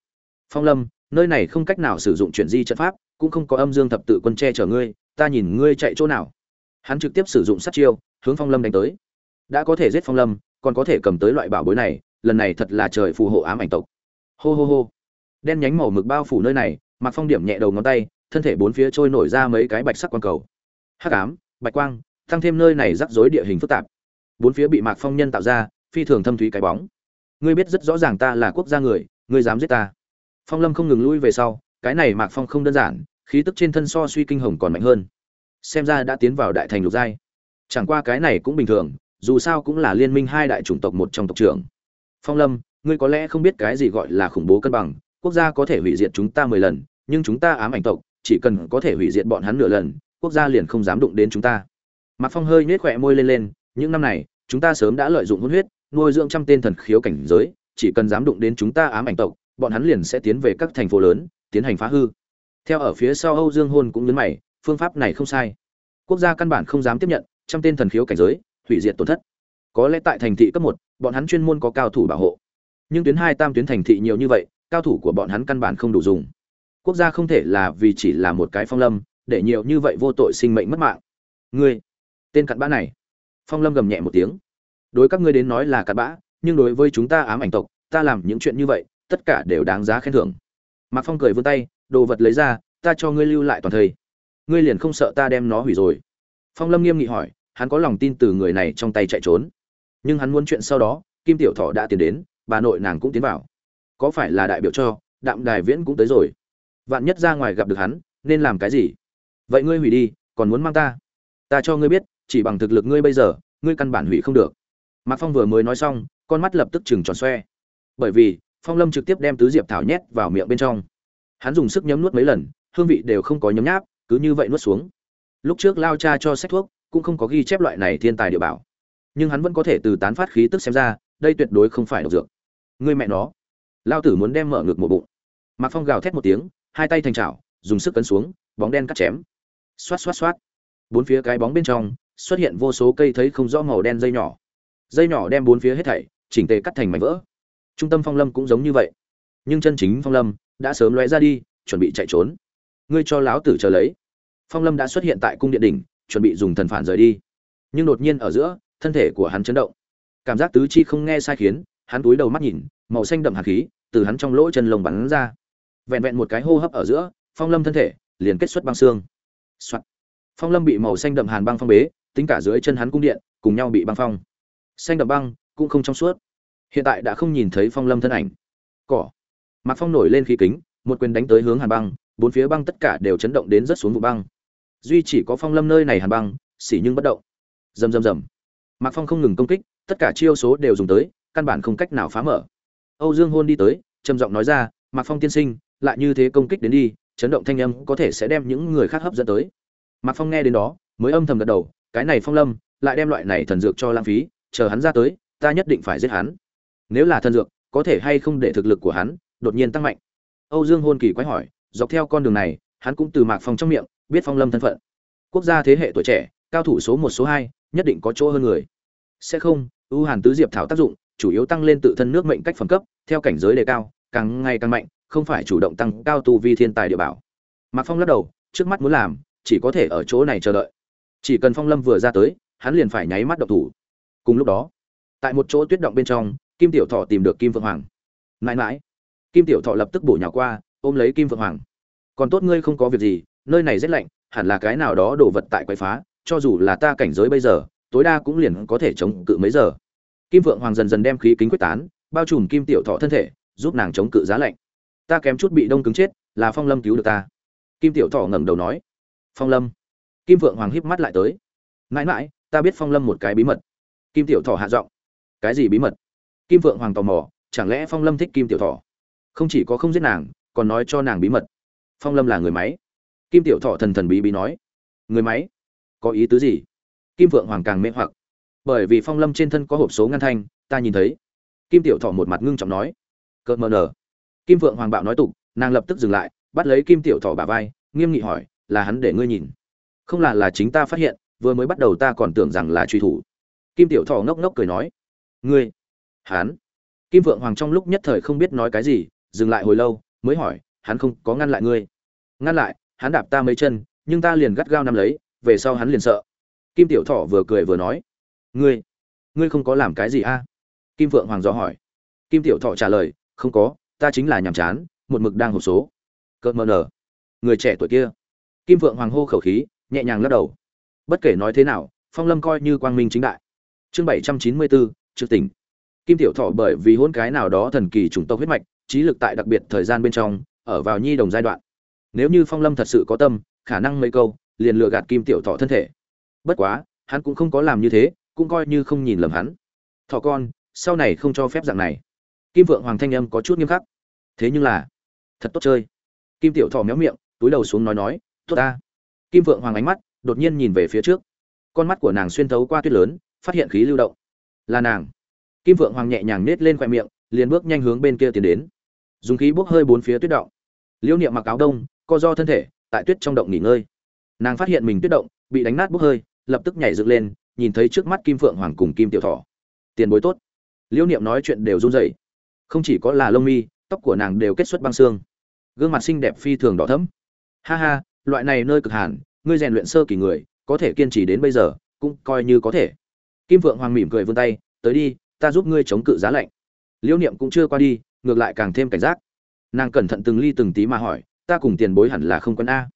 Phong lâm, nơi này không cách nào sử dụng chuyển di trận pháp, cũng không có âm dương thập tự quân che chở ngươi, ta nhìn ngươi chạy chỗ nào. Hắn trực tiếp sử dụng sát chiêu hướng phong lâm đánh tới. Đã có thể giết phong lâm, còn có thể cầm tới loại bảo bối này, lần này thật là trời phù hộ ám ảnh tộc. Hô hô hô. Đen nhánh màu mực bao phủ nơi này mặc phong điểm nhẹ đầu ngón tay, thân thể bốn phía trôi nổi ra mấy cái bạch sắc quang cầu. Hắc ám, bạch quang, tăng thêm nơi này rắc rối địa hình phức tạp. Bốn phía bị mạc phong nhân tạo ra, phi thường thâm thúy cái bóng. Ngươi biết rất rõ ràng ta là quốc gia người, ngươi dám giết ta. Phong lâm không ngừng lui về sau, cái này mạc phong không đơn giản, khí tức trên thân so suy kinh hồng còn mạnh hơn. Xem ra đã tiến vào đại thành lục giai chẳng qua cái này cũng bình thường, dù sao cũng là liên minh hai đại chủng tộc một trong tộc trưởng. Phong lâm, ngươi có lẽ không biết cái gì gọi là khủng bố cân bằng, quốc gia có thể hủy diệt chúng ta mười lần, nhưng chúng ta ám ảnh tộc, chỉ cần có thể hủy diệt bọn hắn nửa lần, quốc gia liền không dám đụng đến chúng ta. Mạc phong hơi nhếch khỏe môi lên lên, những năm này, chúng ta sớm đã lợi dụng hôn huyết, nuôi dưỡng trăm tên thần khiếu cảnh giới, chỉ cần dám đụng đến chúng ta ám ảnh tộc, bọn hắn liền sẽ tiến về các thành phố lớn, tiến hành phá hư. Theo ở phía sau âu dương hôn cũng nhấn mày, phương pháp này không sai. Quốc gia căn bản không dám tiếp nhận trăm tên thần khiếu cảnh giới, hủy diệt tổn thất. Có lẽ tại thành thị cấp một, bọn hắn chuyên môn có cao thủ bảo hộ. Nhưng tuyến hai tam tuyến thành thị nhiều như vậy, cao thủ của bọn hắn căn bản không đủ dùng. Quốc gia không thể là vì chỉ là một cái phong lâm, để nhiều như vậy vô tội sinh mệnh mất mạng. Ngươi, tên cặn bã này. Phong lâm gầm nhẹ một tiếng. Đối các ngươi đến nói là cặn bã, nhưng đối với chúng ta ám ảnh tộc, ta làm những chuyện như vậy, tất cả đều đáng giá khen thưởng. Mạc phong cười vươn tay, đồ vật lấy ra, ta cho ngươi lưu lại toàn thây ngươi liền không sợ ta đem nó hủy rồi. Phong lâm nghiêm nghị hỏi hắn có lòng tin từ người này trong tay chạy trốn. Nhưng hắn muốn chuyện sau đó, kim tiểu thọ đã tiến đến, bà nội nàng cũng tiến vào. Có phải là đại biểu cho, đạm đài viễn cũng tới rồi. Vạn nhất ra ngoài gặp được hắn, nên làm cái gì? Vậy ngươi hủy đi, còn muốn mang ta? Ta cho ngươi biết, chỉ bằng thực lực ngươi bây giờ, ngươi căn bản hủy không được. Mạc phong vừa mới nói xong, con mắt lập tức chừng tròn xoe. Bởi vì, phong lâm trực tiếp đem tứ diệp thảo nhét vào miệng bên trong. Hắn dùng sức nhấm nuốt mấy lần, hương vị đều không có nhấm nháp, cứ như vậy nuốt xuống. Lúc trước lao cha cho sách thuốc cũng không có ghi chép loại này thiên tài địa bảo. Nhưng hắn vẫn có thể từ tán phát khí tức xem ra, đây tuyệt đối không phải độc dược. Người mẹ nó. Lao tử muốn đem mở ngực một bụng. Mạc phong gào thét một tiếng, hai tay thành chảo, dùng sức cấn xuống, bóng đen cắt chém. Xoát xoát xoát. Bốn phía cái bóng bên trong, xuất hiện vô số cây thấy không rõ màu đen dây nhỏ. Dây nhỏ đem bốn phía hết thảy, chỉnh tề cắt thành mảnh vỡ. Trung tâm phong lâm cũng giống như vậy. Nhưng chân chính phong lâm đã sớm lóe ra đi, chuẩn bị chạy trốn. Ngươi cho láo tử chờ lấy. Phong lâm đã xuất hiện tại cung điện đỉnh chuẩn bị dùng thần phản rời đi. Nhưng đột nhiên ở giữa, thân thể của hắn chấn động. Cảm giác tứ chi không nghe sai khiến, hắn túi đầu mắt nhìn, màu xanh đậm hạt khí từ hắn trong lỗ chân lồng bắn ra. Vẹn vẹn một cái hô hấp ở giữa, phong lâm thân thể liền kết xuất băng xương、Soạn. phong lâm bị màu xanh đậm hàn băng phong bế, tính cả dưới chân hắn cung điện, cùng nhau bị băng phong. Xanh đậm băng cũng không trong suốt. Hiện tại đã không nhìn thấy phong lâm thân ảnh. Cỏ. Mặt phong nổi lên khí kính, một quyền đánh tới hướng hàn băng, bốn phía băng tất cả đều chấn động đến rất xuống vụ băng duy chỉ có phong lâm nơi này hàn băng, xỉ nhưng bất động. Rầm rầm rầm. Mạc phong không ngừng công kích, tất cả chiêu số đều dùng tới, căn bản không cách nào phá mở. Âu dương hôn đi tới, trầm giọng nói ra, mạc phong tiên sinh, lại như thế công kích đến đi, chấn động thanh âm có thể sẽ đem những người khác hấp dẫn tới. Mạc phong nghe đến đó, mới âm thầm gật đầu, cái này phong lâm, lại đem loại này thần dược cho lãng phí, chờ hắn ra tới, ta nhất định phải giết hắn. Nếu là thần dược, có thể hay không để thực lực của hắn đột nhiên tăng mạnh? Âu dương hôn kỳ quái hỏi, dọc theo con đường này hắn cũng từ mạc phong trong miệng biết phong lâm thân phận. Quốc gia thế hệ tuổi trẻ, cao thủ số một, số hai, nhất định có chỗ hơn người. Sẽ không ưu hàn tứ diệp thảo tác dụng, chủ yếu tăng lên tự thân nước mệnh cách phẩm cấp, theo cảnh giới đề cao, càng ngày càng mạnh, không phải chủ động tăng cao tu vi thiên tài địa bảo. Mạc phong lắc đầu, trước mắt muốn làm, chỉ có thể ở chỗ này chờ đợi. Chỉ cần phong lâm vừa ra tới, hắn liền phải nháy mắt độc thủ. Cùng lúc đó, tại một chỗ tuyết động bên trong, kim tiểu thọ tìm được kim phượng hoàng. Mãi mãi, kim tiểu thọ lập tức bổ nhào qua, ôm lấy kim phượng hoàng còn tốt ngươi không có việc gì, nơi này rất lạnh, hẳn là cái nào đó đổ vật tại quậy phá, cho dù là ta cảnh giới bây giờ, tối đa cũng liền có thể chống cự mấy giờ. Kim Vượng hoàng dần dần đem khí kính quyết tán, bao trùm kim tiểu thọ thân thể, giúp nàng chống cự giá lạnh. Ta kém chút bị đông cứng chết, là phong lâm cứu được ta. Kim tiểu thọ ngẩng đầu nói. Phong lâm. Kim Vượng hoàng híp mắt lại tới. Mãi mãi, ta biết phong lâm một cái bí mật. Kim tiểu thọ hạ giọng. Cái gì bí mật? Kim Vượng hoàng tò mò, chẳng lẽ phong lâm thích kim tiểu thọ? Không chỉ có không giết nàng, còn nói cho nàng bí mật phong lâm là người máy. Kim tiểu thọ thần thần bí bí nói. Người máy? Có ý tứ gì? Kim Vượng hoàng càng mê hoặc. Bởi vì phong lâm trên thân có hộp số ngăn thanh, ta nhìn thấy. Kim tiểu thọ một mặt ngưng trọng nói. Cợt mờ nở. Kim Vượng hoàng bạo nói tục, nàng lập tức dừng lại, bắt lấy kim tiểu thọ bả vai, nghiêm nghị hỏi, là hắn để ngươi nhìn? Không là là chính ta phát hiện, vừa mới bắt đầu ta còn tưởng rằng là truy thủ. Kim tiểu thọ ngốc ngốc cười nói. Ngươi? Hắn? Kim vượng hoàng trong lúc nhất thời không biết nói cái gì, dừng lại hồi lâu, mới hỏi hắn không có ngăn lại ngươi. Ngăn lại, hắn đạp ta mấy chân, nhưng ta liền gắt gao nắm lấy, về sau hắn liền sợ. Kim tiểu thọ vừa cười vừa nói, ngươi ngươi không có làm cái gì a kim vượng hoàng dò hỏi. Kim tiểu thọ trả lời, không có, ta chính là nhàm chán, một mực đang hộp số. Cợt mờ nở. Người trẻ tuổi kia. Kim vượng hoàng hô khẩu khí, nhẹ nhàng lắc đầu. Bất kể nói thế nào, phong lâm coi như quang minh chính đại. Chương bảy trăm chín mươi bốn, trực tỉnh. Kim tiểu thọ bởi vì hôn cái nào đó thần kỳ chủng tộc huyết mạch, trí lực tại đặc biệt thời gian bên trong ở vào nhi đồng giai đoạn. Nếu như phong lâm thật sự có tâm, khả năng mấy câu, liền lừa gạt kim tiểu thọ thân thể. Bất quá, hắn cũng không có làm như thế, cũng coi như không nhìn lầm hắn. Thọ con, sau này không cho phép dạng này. Kim vượng hoàng thanh âm có chút nghiêm khắc. Thế nhưng là, thật tốt chơi. Kim tiểu thọ méo miệng, túi đầu xuống nói nói, tốt ta. Kim vượng hoàng ánh mắt đột nhiên nhìn về phía trước. Con mắt của nàng xuyên thấu qua tuyết lớn, phát hiện khí lưu động. Là nàng. Kim vượng hoàng nhẹ nhàng nết lên khoe miệng, liền bước nhanh hướng bên kia tiến đến dùng khí bốc hơi bốn phía tuyết động. Liễu niệm mặc áo đông, co do thân thể, tại tuyết trong động nghỉ ngơi. Nàng phát hiện mình tuyết động, bị đánh nát bốc hơi, lập tức nhảy dựng lên, nhìn thấy trước mắt kim phượng hoàng cùng kim tiểu thỏ. Tiền bối tốt. Liễu niệm nói chuyện đều run rẩy. Không chỉ có là lông mi, tóc của nàng đều kết xuất băng xương. Gương mặt xinh đẹp phi thường đỏ thẫm. Ha ha, loại này nơi cực hàn, ngươi rèn luyện sơ kỳ người, có thể kiên trì đến bây giờ, cũng coi như có thể. Kim phượng hoàng mỉm cười vươn tay, tới đi, ta giúp ngươi chống cự giá lạnh. Liễu niệm cũng chưa qua đi ngược lại càng thêm cảnh giác. Nàng cẩn thận từng ly từng tí mà hỏi ta cùng tiền bối hẳn là không quân a?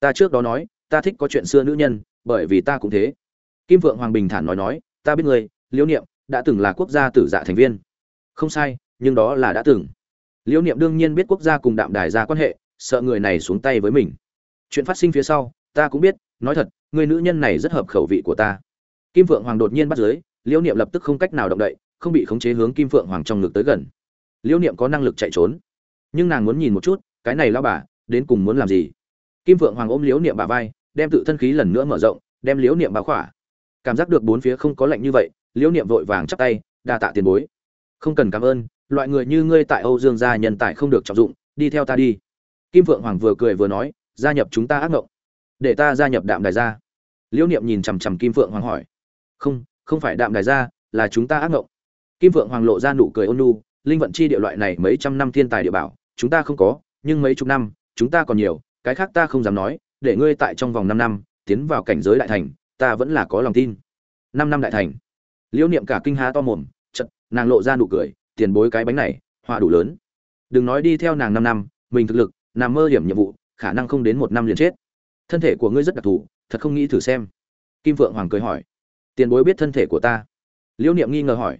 Ta trước đó nói ta thích có chuyện xưa nữ nhân bởi vì ta cũng thế. Kim vượng hoàng bình thản nói nói ta biết người, liễu niệm đã từng là quốc gia tử dạ thành viên. Không sai nhưng đó là đã từng. Liễu niệm đương nhiên biết quốc gia cùng đạm đài ra quan hệ sợ người này xuống tay với mình. Chuyện phát sinh phía sau ta cũng biết nói thật người nữ nhân này rất hợp khẩu vị của ta. Kim vượng hoàng đột nhiên bắt giới liễu niệm lập tức không cách nào động đậy không bị khống chế hướng kim Vượng hoàng trong ngực tới gần liễu niệm có năng lực chạy trốn. Nhưng nàng muốn nhìn một chút, cái này lao bà, đến cùng muốn làm gì? Kim phượng hoàng ôm liễu niệm bà vai, đem tự thân khí lần nữa mở rộng, đem liễu niệm báo khỏa. Cảm giác được bốn phía không có lạnh như vậy, liễu niệm vội vàng chắp tay, đa tạ tiền bối. Không cần cảm ơn, loại người như ngươi tại âu dương gia nhân tài không được trọng dụng, đi theo ta đi. Kim phượng hoàng vừa cười vừa nói, gia nhập chúng ta ác ngộng. Để ta gia nhập đạm đài gia. Liễu niệm nhìn chằm chằm kim phượng hoàng hỏi. Không không phải đạm đài gia, là chúng ta ác ngộng. Kim vượng hoàng lộ ra nụ cười ôn nhu linh vận chi địa loại này mấy trăm năm thiên tài địa bảo, chúng ta không có, nhưng mấy chục năm, chúng ta còn nhiều, cái khác ta không dám nói, để ngươi tại trong vòng năm năm, tiến vào cảnh giới đại thành, ta vẫn là có lòng tin. Năm năm đại thành. Liễu niệm cả kinh há to mồm, chợt, nàng lộ ra nụ cười, tiền bối cái bánh này, họa đủ lớn. Đừng nói đi theo nàng năm năm, mình thực lực, nằm mơ hiểm nhiệm vụ, khả năng không đến một năm liền chết. Thân thể của ngươi rất đặc thù, thật không nghĩ thử xem. Kim vượng hoàng cười hỏi. Tiền bối biết thân thể của ta. Liễu niệm nghi ngờ hỏi.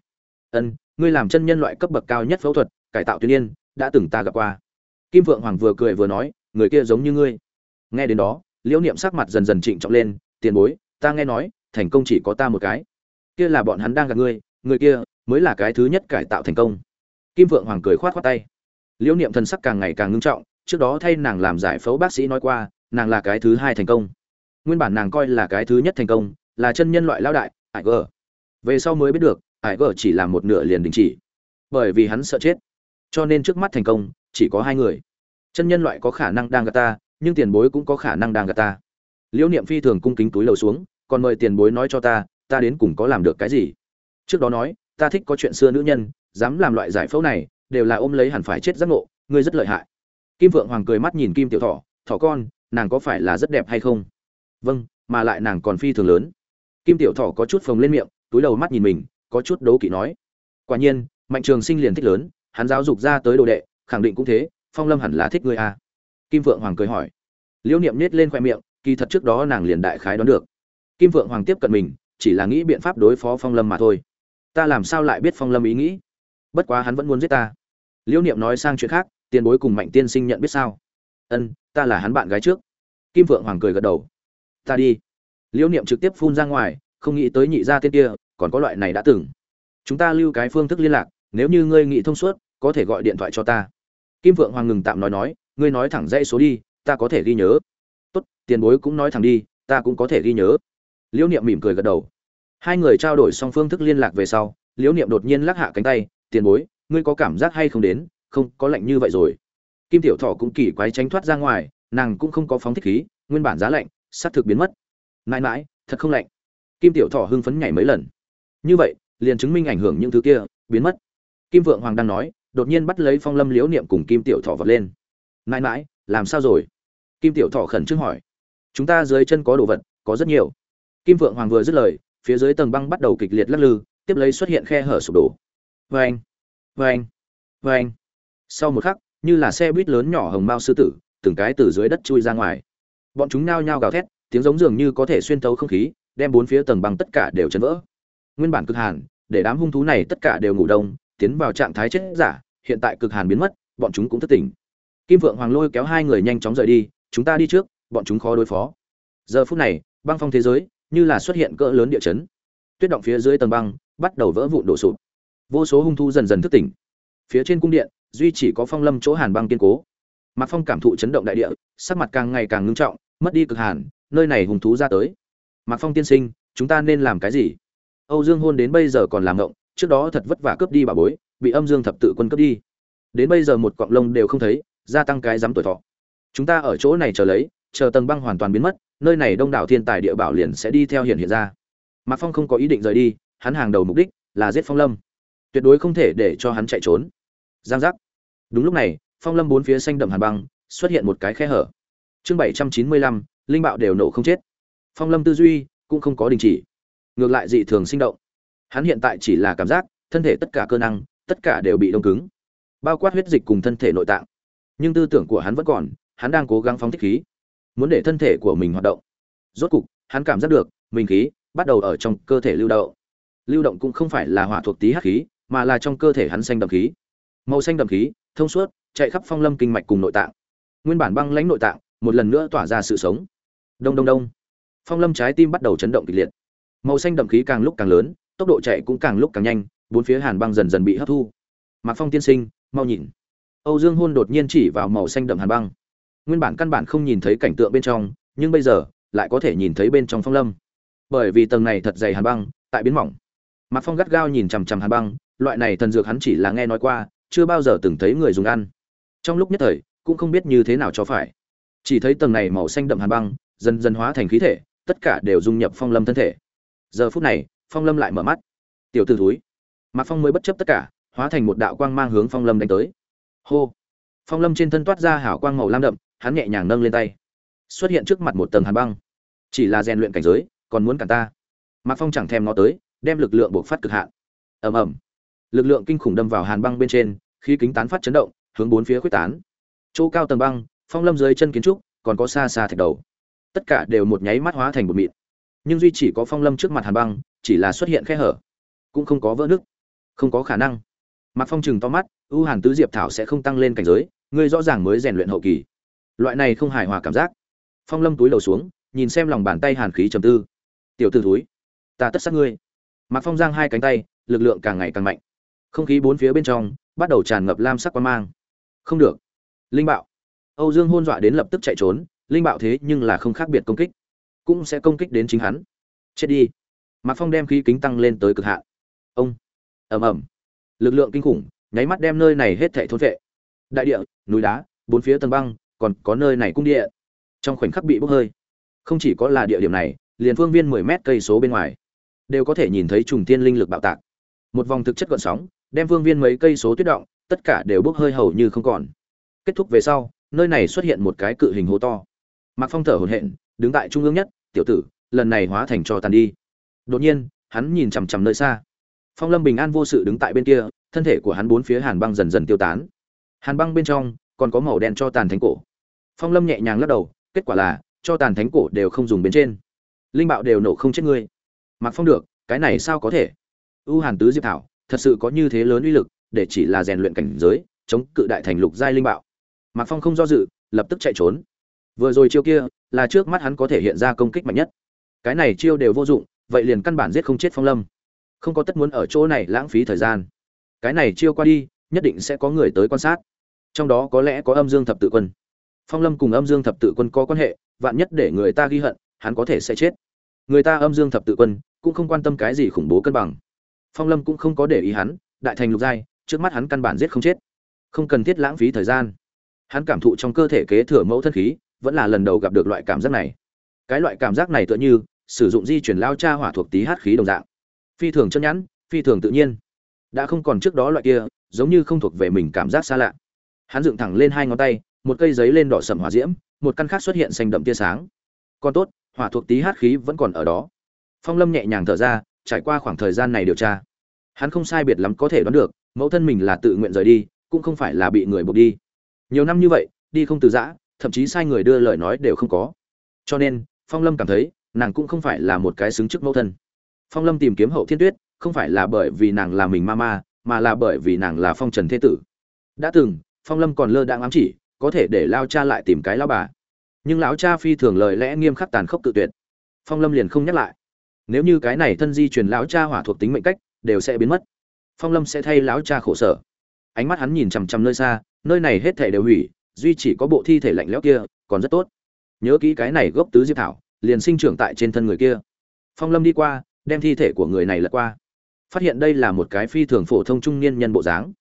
Ân ngươi làm chân nhân loại cấp bậc cao nhất phẫu thuật, cải tạo tuyên yên đã từng ta gặp qua. Kim vượng hoàng vừa cười vừa nói, người kia giống như ngươi. Nghe đến đó, liễu niệm sắc mặt dần dần trịnh trọng lên, tiền bối, ta nghe nói, thành công chỉ có ta một cái. Kia là bọn hắn đang gặp ngươi, người kia mới là cái thứ nhất cải tạo thành công. Kim vượng hoàng cười khoát khoát tay. Liễu niệm thân sắc càng ngày càng ngưng trọng, trước đó thay nàng làm giải phẫu bác sĩ nói qua, nàng là cái thứ hai thành công. Nguyên bản nàng coi là cái thứ nhất thành công, là chân nhân loại lao đại ải gờ. Về sau mới biết được ải gờ chỉ làm một nửa liền đình chỉ. Bởi vì hắn sợ chết. Cho nên trước mắt thành công chỉ có hai người. Chân nhân loại có khả năng đang gạt ta nhưng tiền bối cũng có khả năng đang gạt ta. Liễu niệm phi thường cung kính túi lầu xuống còn mời tiền bối nói cho ta ta đến cùng có làm được cái gì? Trước đó nói ta thích có chuyện xưa nữ nhân dám làm loại giải phẫu này đều là ôm lấy hẳn phải chết giác ngộ ngươi rất lợi hại. Kim vượng hoàng cười mắt nhìn kim tiểu Thỏ, thỏ con nàng có phải là rất đẹp hay không? Vâng mà lại nàng còn phi thường lớn. Kim tiểu Thỏ có chút phồng lên miệng túi đầu mắt nhìn mình có chút đấu kỵ nói. Quả nhiên, mạnh trường sinh liền thích lớn, hắn giáo dục ra tới đồ đệ, khẳng định cũng thế, phong lâm hẳn là thích ngươi à. kim vượng hoàng cười hỏi. Liễu niệm nết lên khoe miệng, kỳ thật trước đó nàng liền đại khái đoán được. Kim vượng hoàng tiếp cận mình, chỉ là nghĩ biện pháp đối phó phong lâm mà thôi. Ta làm sao lại biết phong lâm ý nghĩ? Bất quá hắn vẫn muốn giết ta. Liễu niệm nói sang chuyện khác, tiền bối cùng mạnh tiên sinh nhận biết sao? Ân, ta là hắn bạn gái trước. Kim vượng hoàng cười gật đầu. Ta đi. Liễu niệm trực tiếp phun ra ngoài, không nghĩ tới nhị gia tên kia còn có loại này đã từng. Chúng ta lưu cái phương thức liên lạc, nếu như ngươi nghĩ thông suốt, có thể gọi điện thoại cho ta. Kim vượng hoàng ngừng tạm nói nói, ngươi nói thẳng dãy số đi, ta có thể ghi nhớ. Tốt, tiền bối cũng nói thẳng đi, ta cũng có thể ghi nhớ. Liễu niệm mỉm cười gật đầu. Hai người trao đổi xong phương thức liên lạc về sau, liễu niệm đột nhiên lắc hạ cánh tay, tiền bối, ngươi có cảm giác hay không đến? Không, có lạnh như vậy rồi. Kim tiểu thọ cũng kỳ quái tránh thoát ra ngoài, nàng cũng không có phóng thích khí, nguyên bản giá lạnh sát thực biến mất. Mãi mãi, thật không lạnh. Kim tiểu thọ hưng phấn nhảy mấy lần như vậy, liền chứng minh ảnh hưởng những thứ kia, biến mất. Kim vượng hoàng đang nói, đột nhiên bắt lấy phong lâm liễu niệm cùng kim tiểu thọ vật lên. Mãi mãi, làm sao rồi? Kim tiểu thọ khẩn trương hỏi. Chúng ta dưới chân có đồ vật, có rất nhiều. Kim vượng hoàng vừa dứt lời, phía dưới tầng băng bắt đầu kịch liệt lắc lư, tiếp lấy xuất hiện khe hở sụp đổ. Vê anh vê anh vê anh sau một khắc, như là xe buýt lớn nhỏ hồng mao sư tử, từng cái từ dưới đất chui ra ngoài. Bọn chúng nao nhao gào thét, tiếng giống dường như có thể xuyên thấu không khí, đem bốn phía tầng băng tất cả đều chấn vỡ nguyên bản cực hàn, để đám hung thú này tất cả đều ngủ đông, tiến vào trạng thái chết giả, hiện tại cực hàn biến mất, bọn chúng cũng thất tỉnh. Kim vượng hoàng lôi kéo hai người nhanh chóng rời đi, chúng ta đi trước, bọn chúng khó đối phó. Giờ phút này, băng phong thế giới như là xuất hiện cỡ lớn địa chấn. Tuyết động phía dưới tầng băng bắt đầu vỡ vụn đổ sụp. Vô số hung thú dần dần thức tỉnh. Phía trên cung điện, duy chỉ có phong lâm chỗ hàn băng kiên cố. Mạc phong cảm thụ chấn động đại địa, sắc mặt càng ngày càng ngưng trọng, mất đi cực hàn, nơi này hung thú ra tới. Mạc phong tiên sinh, chúng ta nên làm cái gì? Âu dương hôn đến bây giờ còn làm ngộng, trước đó thật vất vả cướp đi bà bối, bị âm dương thập tự quân cướp đi. Đến bây giờ một cọng lông đều không thấy, gia tăng cái dám tuổi thọ. Chúng ta ở chỗ này chờ lấy, chờ tầng băng hoàn toàn biến mất, nơi này đông đảo thiên tài địa bảo liền sẽ đi theo hiện hiện ra. Mạc phong không có ý định rời đi, hắn hàng đầu mục đích là giết phong lâm. Tuyệt đối không thể để cho hắn chạy trốn. Giang giác. Đúng lúc này, phong lâm bốn phía xanh đậm hàn băng, xuất hiện một cái khe hở. Chương bảy trăm chín mươi lăm, linh bạo đều nổ không chết. Phong lâm tư duy cũng không có đình chỉ ngược lại dị thường sinh động. Hắn hiện tại chỉ là cảm giác, thân thể tất cả cơ năng, tất cả đều bị đông cứng, bao quát huyết dịch cùng thân thể nội tạng. Nhưng tư tưởng của hắn vẫn còn, hắn đang cố gắng phóng thích khí, muốn để thân thể của mình hoạt động. Rốt cục, hắn cảm giác được, mình khí bắt đầu ở trong cơ thể lưu động lưu động cũng không phải là hỏa thuộc tí hắc khí, mà là trong cơ thể hắn xanh đậm khí. Màu xanh đậm khí, thông suốt, chạy khắp phong lâm kinh mạch cùng nội tạng. Nguyên bản băng lãnh nội tạng, một lần nữa tỏa ra sự sống. Đông đông đông. Phong lâm trái tim bắt đầu chấn động kịch liệt màu xanh đậm khí càng lúc càng lớn, tốc độ chạy cũng càng lúc càng nhanh, bốn phía hàn băng dần dần bị hấp thu. Mạc phong tiên sinh, mau nhìn. Âu dương hôn đột nhiên chỉ vào màu xanh đậm hàn băng. Nguyên bản căn bản không nhìn thấy cảnh tượng bên trong, nhưng bây giờ, lại có thể nhìn thấy bên trong phong lâm. Bởi vì tầng này thật dày hàn băng, tại biến mỏng. Mạc phong gắt gao nhìn chằm chằm hàn băng, loại này thần dược hắn chỉ là nghe nói qua, chưa bao giờ từng thấy người dùng ăn. Trong lúc nhất thời, cũng không biết như thế nào cho phải. Chỉ thấy tầng này màu xanh đậm hàn băng, dần dần hóa thành khí thể, tất cả đều dung nhập phong lâm thân thể giờ phút này, phong lâm lại mở mắt. Tiểu t ử thúi. Mạc phong mới bất chấp tất cả, hóa thành một đạo quang mang hướng phong lâm đánh tới. Hô. Phong lâm trên thân toát ra hảo quang màu lam đậm, hắn nhẹ nhàng nâng lên tay. Xuất hiện trước mặt một tầng hàn băng. Chỉ là rèn luyện cảnh giới, còn muốn cản ta. Mạc phong chẳng thèm nó tới, đem lực lượng buộc phát cực hạn. Ầm ầm. Lực lượng kinh khủng đâm vào hàn băng bên trên, khí kính tán phát chấn động, hướng bốn phía quyết tán. Chỗ cao tầng băng, phong lâm dưới chân kiến trúc, còn có xa xa thạch đầu. Tất cả đều một nháy mắt hóa thành bột mịn nhưng duy chỉ có phong lâm trước mặt hàn băng, chỉ là xuất hiện khe hở. Cũng không có vỡ nứt, không có khả năng. Mặt phong chừng to mắt ưu hàn tứ diệp thảo sẽ không tăng lên cảnh giới, ngươi rõ ràng mới rèn luyện hậu kỳ. Loại này không hài hòa cảm giác. Phong lâm túi đầu xuống, nhìn xem lòng bàn tay hàn khí trầm tư. Tiểu t ử túi ta tất sát ngươi. Mặt phong giang hai cánh tay, lực lượng càng ngày càng mạnh. Không khí bốn phía bên trong, bắt đầu tràn ngập lam sắc quan mang. Không được. Linh bạo. Âu dương hôn dọa đến lập tức chạy trốn, linh bạo thế nhưng là không khác biệt công kích cũng sẽ công kích đến chính hắn. Chết đi. Mạc phong đem khí kính tăng lên tới cực hạn. Ông. Ầm ầm. Lực lượng kinh khủng, nháy mắt đem nơi này hết thảy thôn vệ. Đại địa, núi đá, bốn phía tầng băng, còn có nơi này cung địa. Trong khoảnh khắc bị bốc hơi. Không chỉ có là địa điểm này, liền phương viên mười mét cây số bên ngoài, đều có thể nhìn thấy trùng tiên linh lực bạo tạc. Một vòng thực chất gợn sóng, đem phương viên mấy cây số tuyết động, tất cả đều bốc hơi hầu như không còn. Kết thúc về sau, nơi này xuất hiện một cái cự hình hố to. Mạc phong thở hổn hển đứng tại trung ương nhất, tiểu tử, lần này hóa thành cho tàn đi. Đột nhiên, hắn nhìn chằm chằm nơi xa. Phong lâm bình an vô sự đứng tại bên kia, thân thể của hắn bốn phía hàn băng dần dần tiêu tán. Hàn băng bên trong còn có màu đen cho tàn thánh cổ. Phong lâm nhẹ nhàng lắc đầu, kết quả là cho tàn thánh cổ đều không dùng bên trên. Linh bạo đều nổ không chết ngươi. Mặc phong được, cái này sao có thể? U hàn tứ diệp thảo, thật sự có như thế lớn uy lực, để chỉ là rèn luyện cảnh giới, chống cự đại thành lục giai linh bạo. Mạc phong không do dự, lập tức chạy trốn vừa rồi chiêu kia là trước mắt hắn có thể hiện ra công kích mạnh nhất. Cái này chiêu đều vô dụng, vậy liền căn bản giết không chết phong lâm. Không có tất muốn ở chỗ này lãng phí thời gian. Cái này chiêu qua đi, nhất định sẽ có người tới quan sát. Trong đó có lẽ có âm dương thập tự quân. Phong lâm cùng âm dương thập tự quân có quan hệ, vạn nhất để người ta ghi hận, hắn có thể sẽ chết. Người ta âm dương thập tự quân cũng không quan tâm cái gì khủng bố cân bằng. Phong lâm cũng không có để ý hắn, đại thành lục giai, trước mắt hắn căn bản giết không chết. Không cần thiết lãng phí thời gian. Hắn cảm thụ trong cơ thể kế thừa mẫu thân khí vẫn là lần đầu gặp được loại cảm giác này. Cái loại cảm giác này tựa như sử dụng di chuyển lao cha hỏa thuộc tí hát khí đồng dạng. Phi thường chân nhẵn phi thường tự nhiên. Đã không còn trước đó loại kia, giống như không thuộc về mình cảm giác xa lạ. Hắn dựng thẳng lên hai ngón tay, một cây giấy lên đỏ sầm hỏa diễm, một căn khác xuất hiện xanh đậm tia sáng. Còn tốt, hỏa thuộc tí hát khí vẫn còn ở đó. Phong lâm nhẹ nhàng thở ra, trải qua khoảng thời gian này điều tra. Hắn không sai biệt lắm có thể đoán được, mẫu thân mình là tự nguyện rời đi, cũng không phải là bị người buộc đi. Nhiều năm như vậy, đi không từ giã thậm chí sai người đưa lời nói đều không có. Cho nên, phong lâm cảm thấy, nàng cũng không phải là một cái xứng chức mẫu thân. Phong lâm tìm kiếm hậu thiên tuyết, không phải là bởi vì nàng là mình ma ma, mà là bởi vì nàng là phong trần thế tử. Đã từng, phong lâm còn lơ đãng ám chỉ, có thể để lao cha lại tìm cái lao bà. Nhưng lão cha phi thường lời lẽ nghiêm khắc tàn khốc tự tuyệt. Phong lâm liền không nhắc lại. Nếu như cái này thân di truyền lão cha hỏa thuộc tính mệnh cách, đều sẽ biến mất. Phong lâm sẽ thay lão cha khổ sở. Ánh mắt hắn nhìn chằm chằm nơi xa, nơi này hết thể đều hủy duy chỉ có bộ thi thể lạnh lẽo kia, còn rất tốt. Nhớ kỹ cái này gốc tứ diệp thảo, liền sinh trưởng tại trên thân người kia. Phong lâm đi qua, đem thi thể của người này lật qua. Phát hiện đây là một cái phi thường phổ thông trung niên nhân bộ dáng.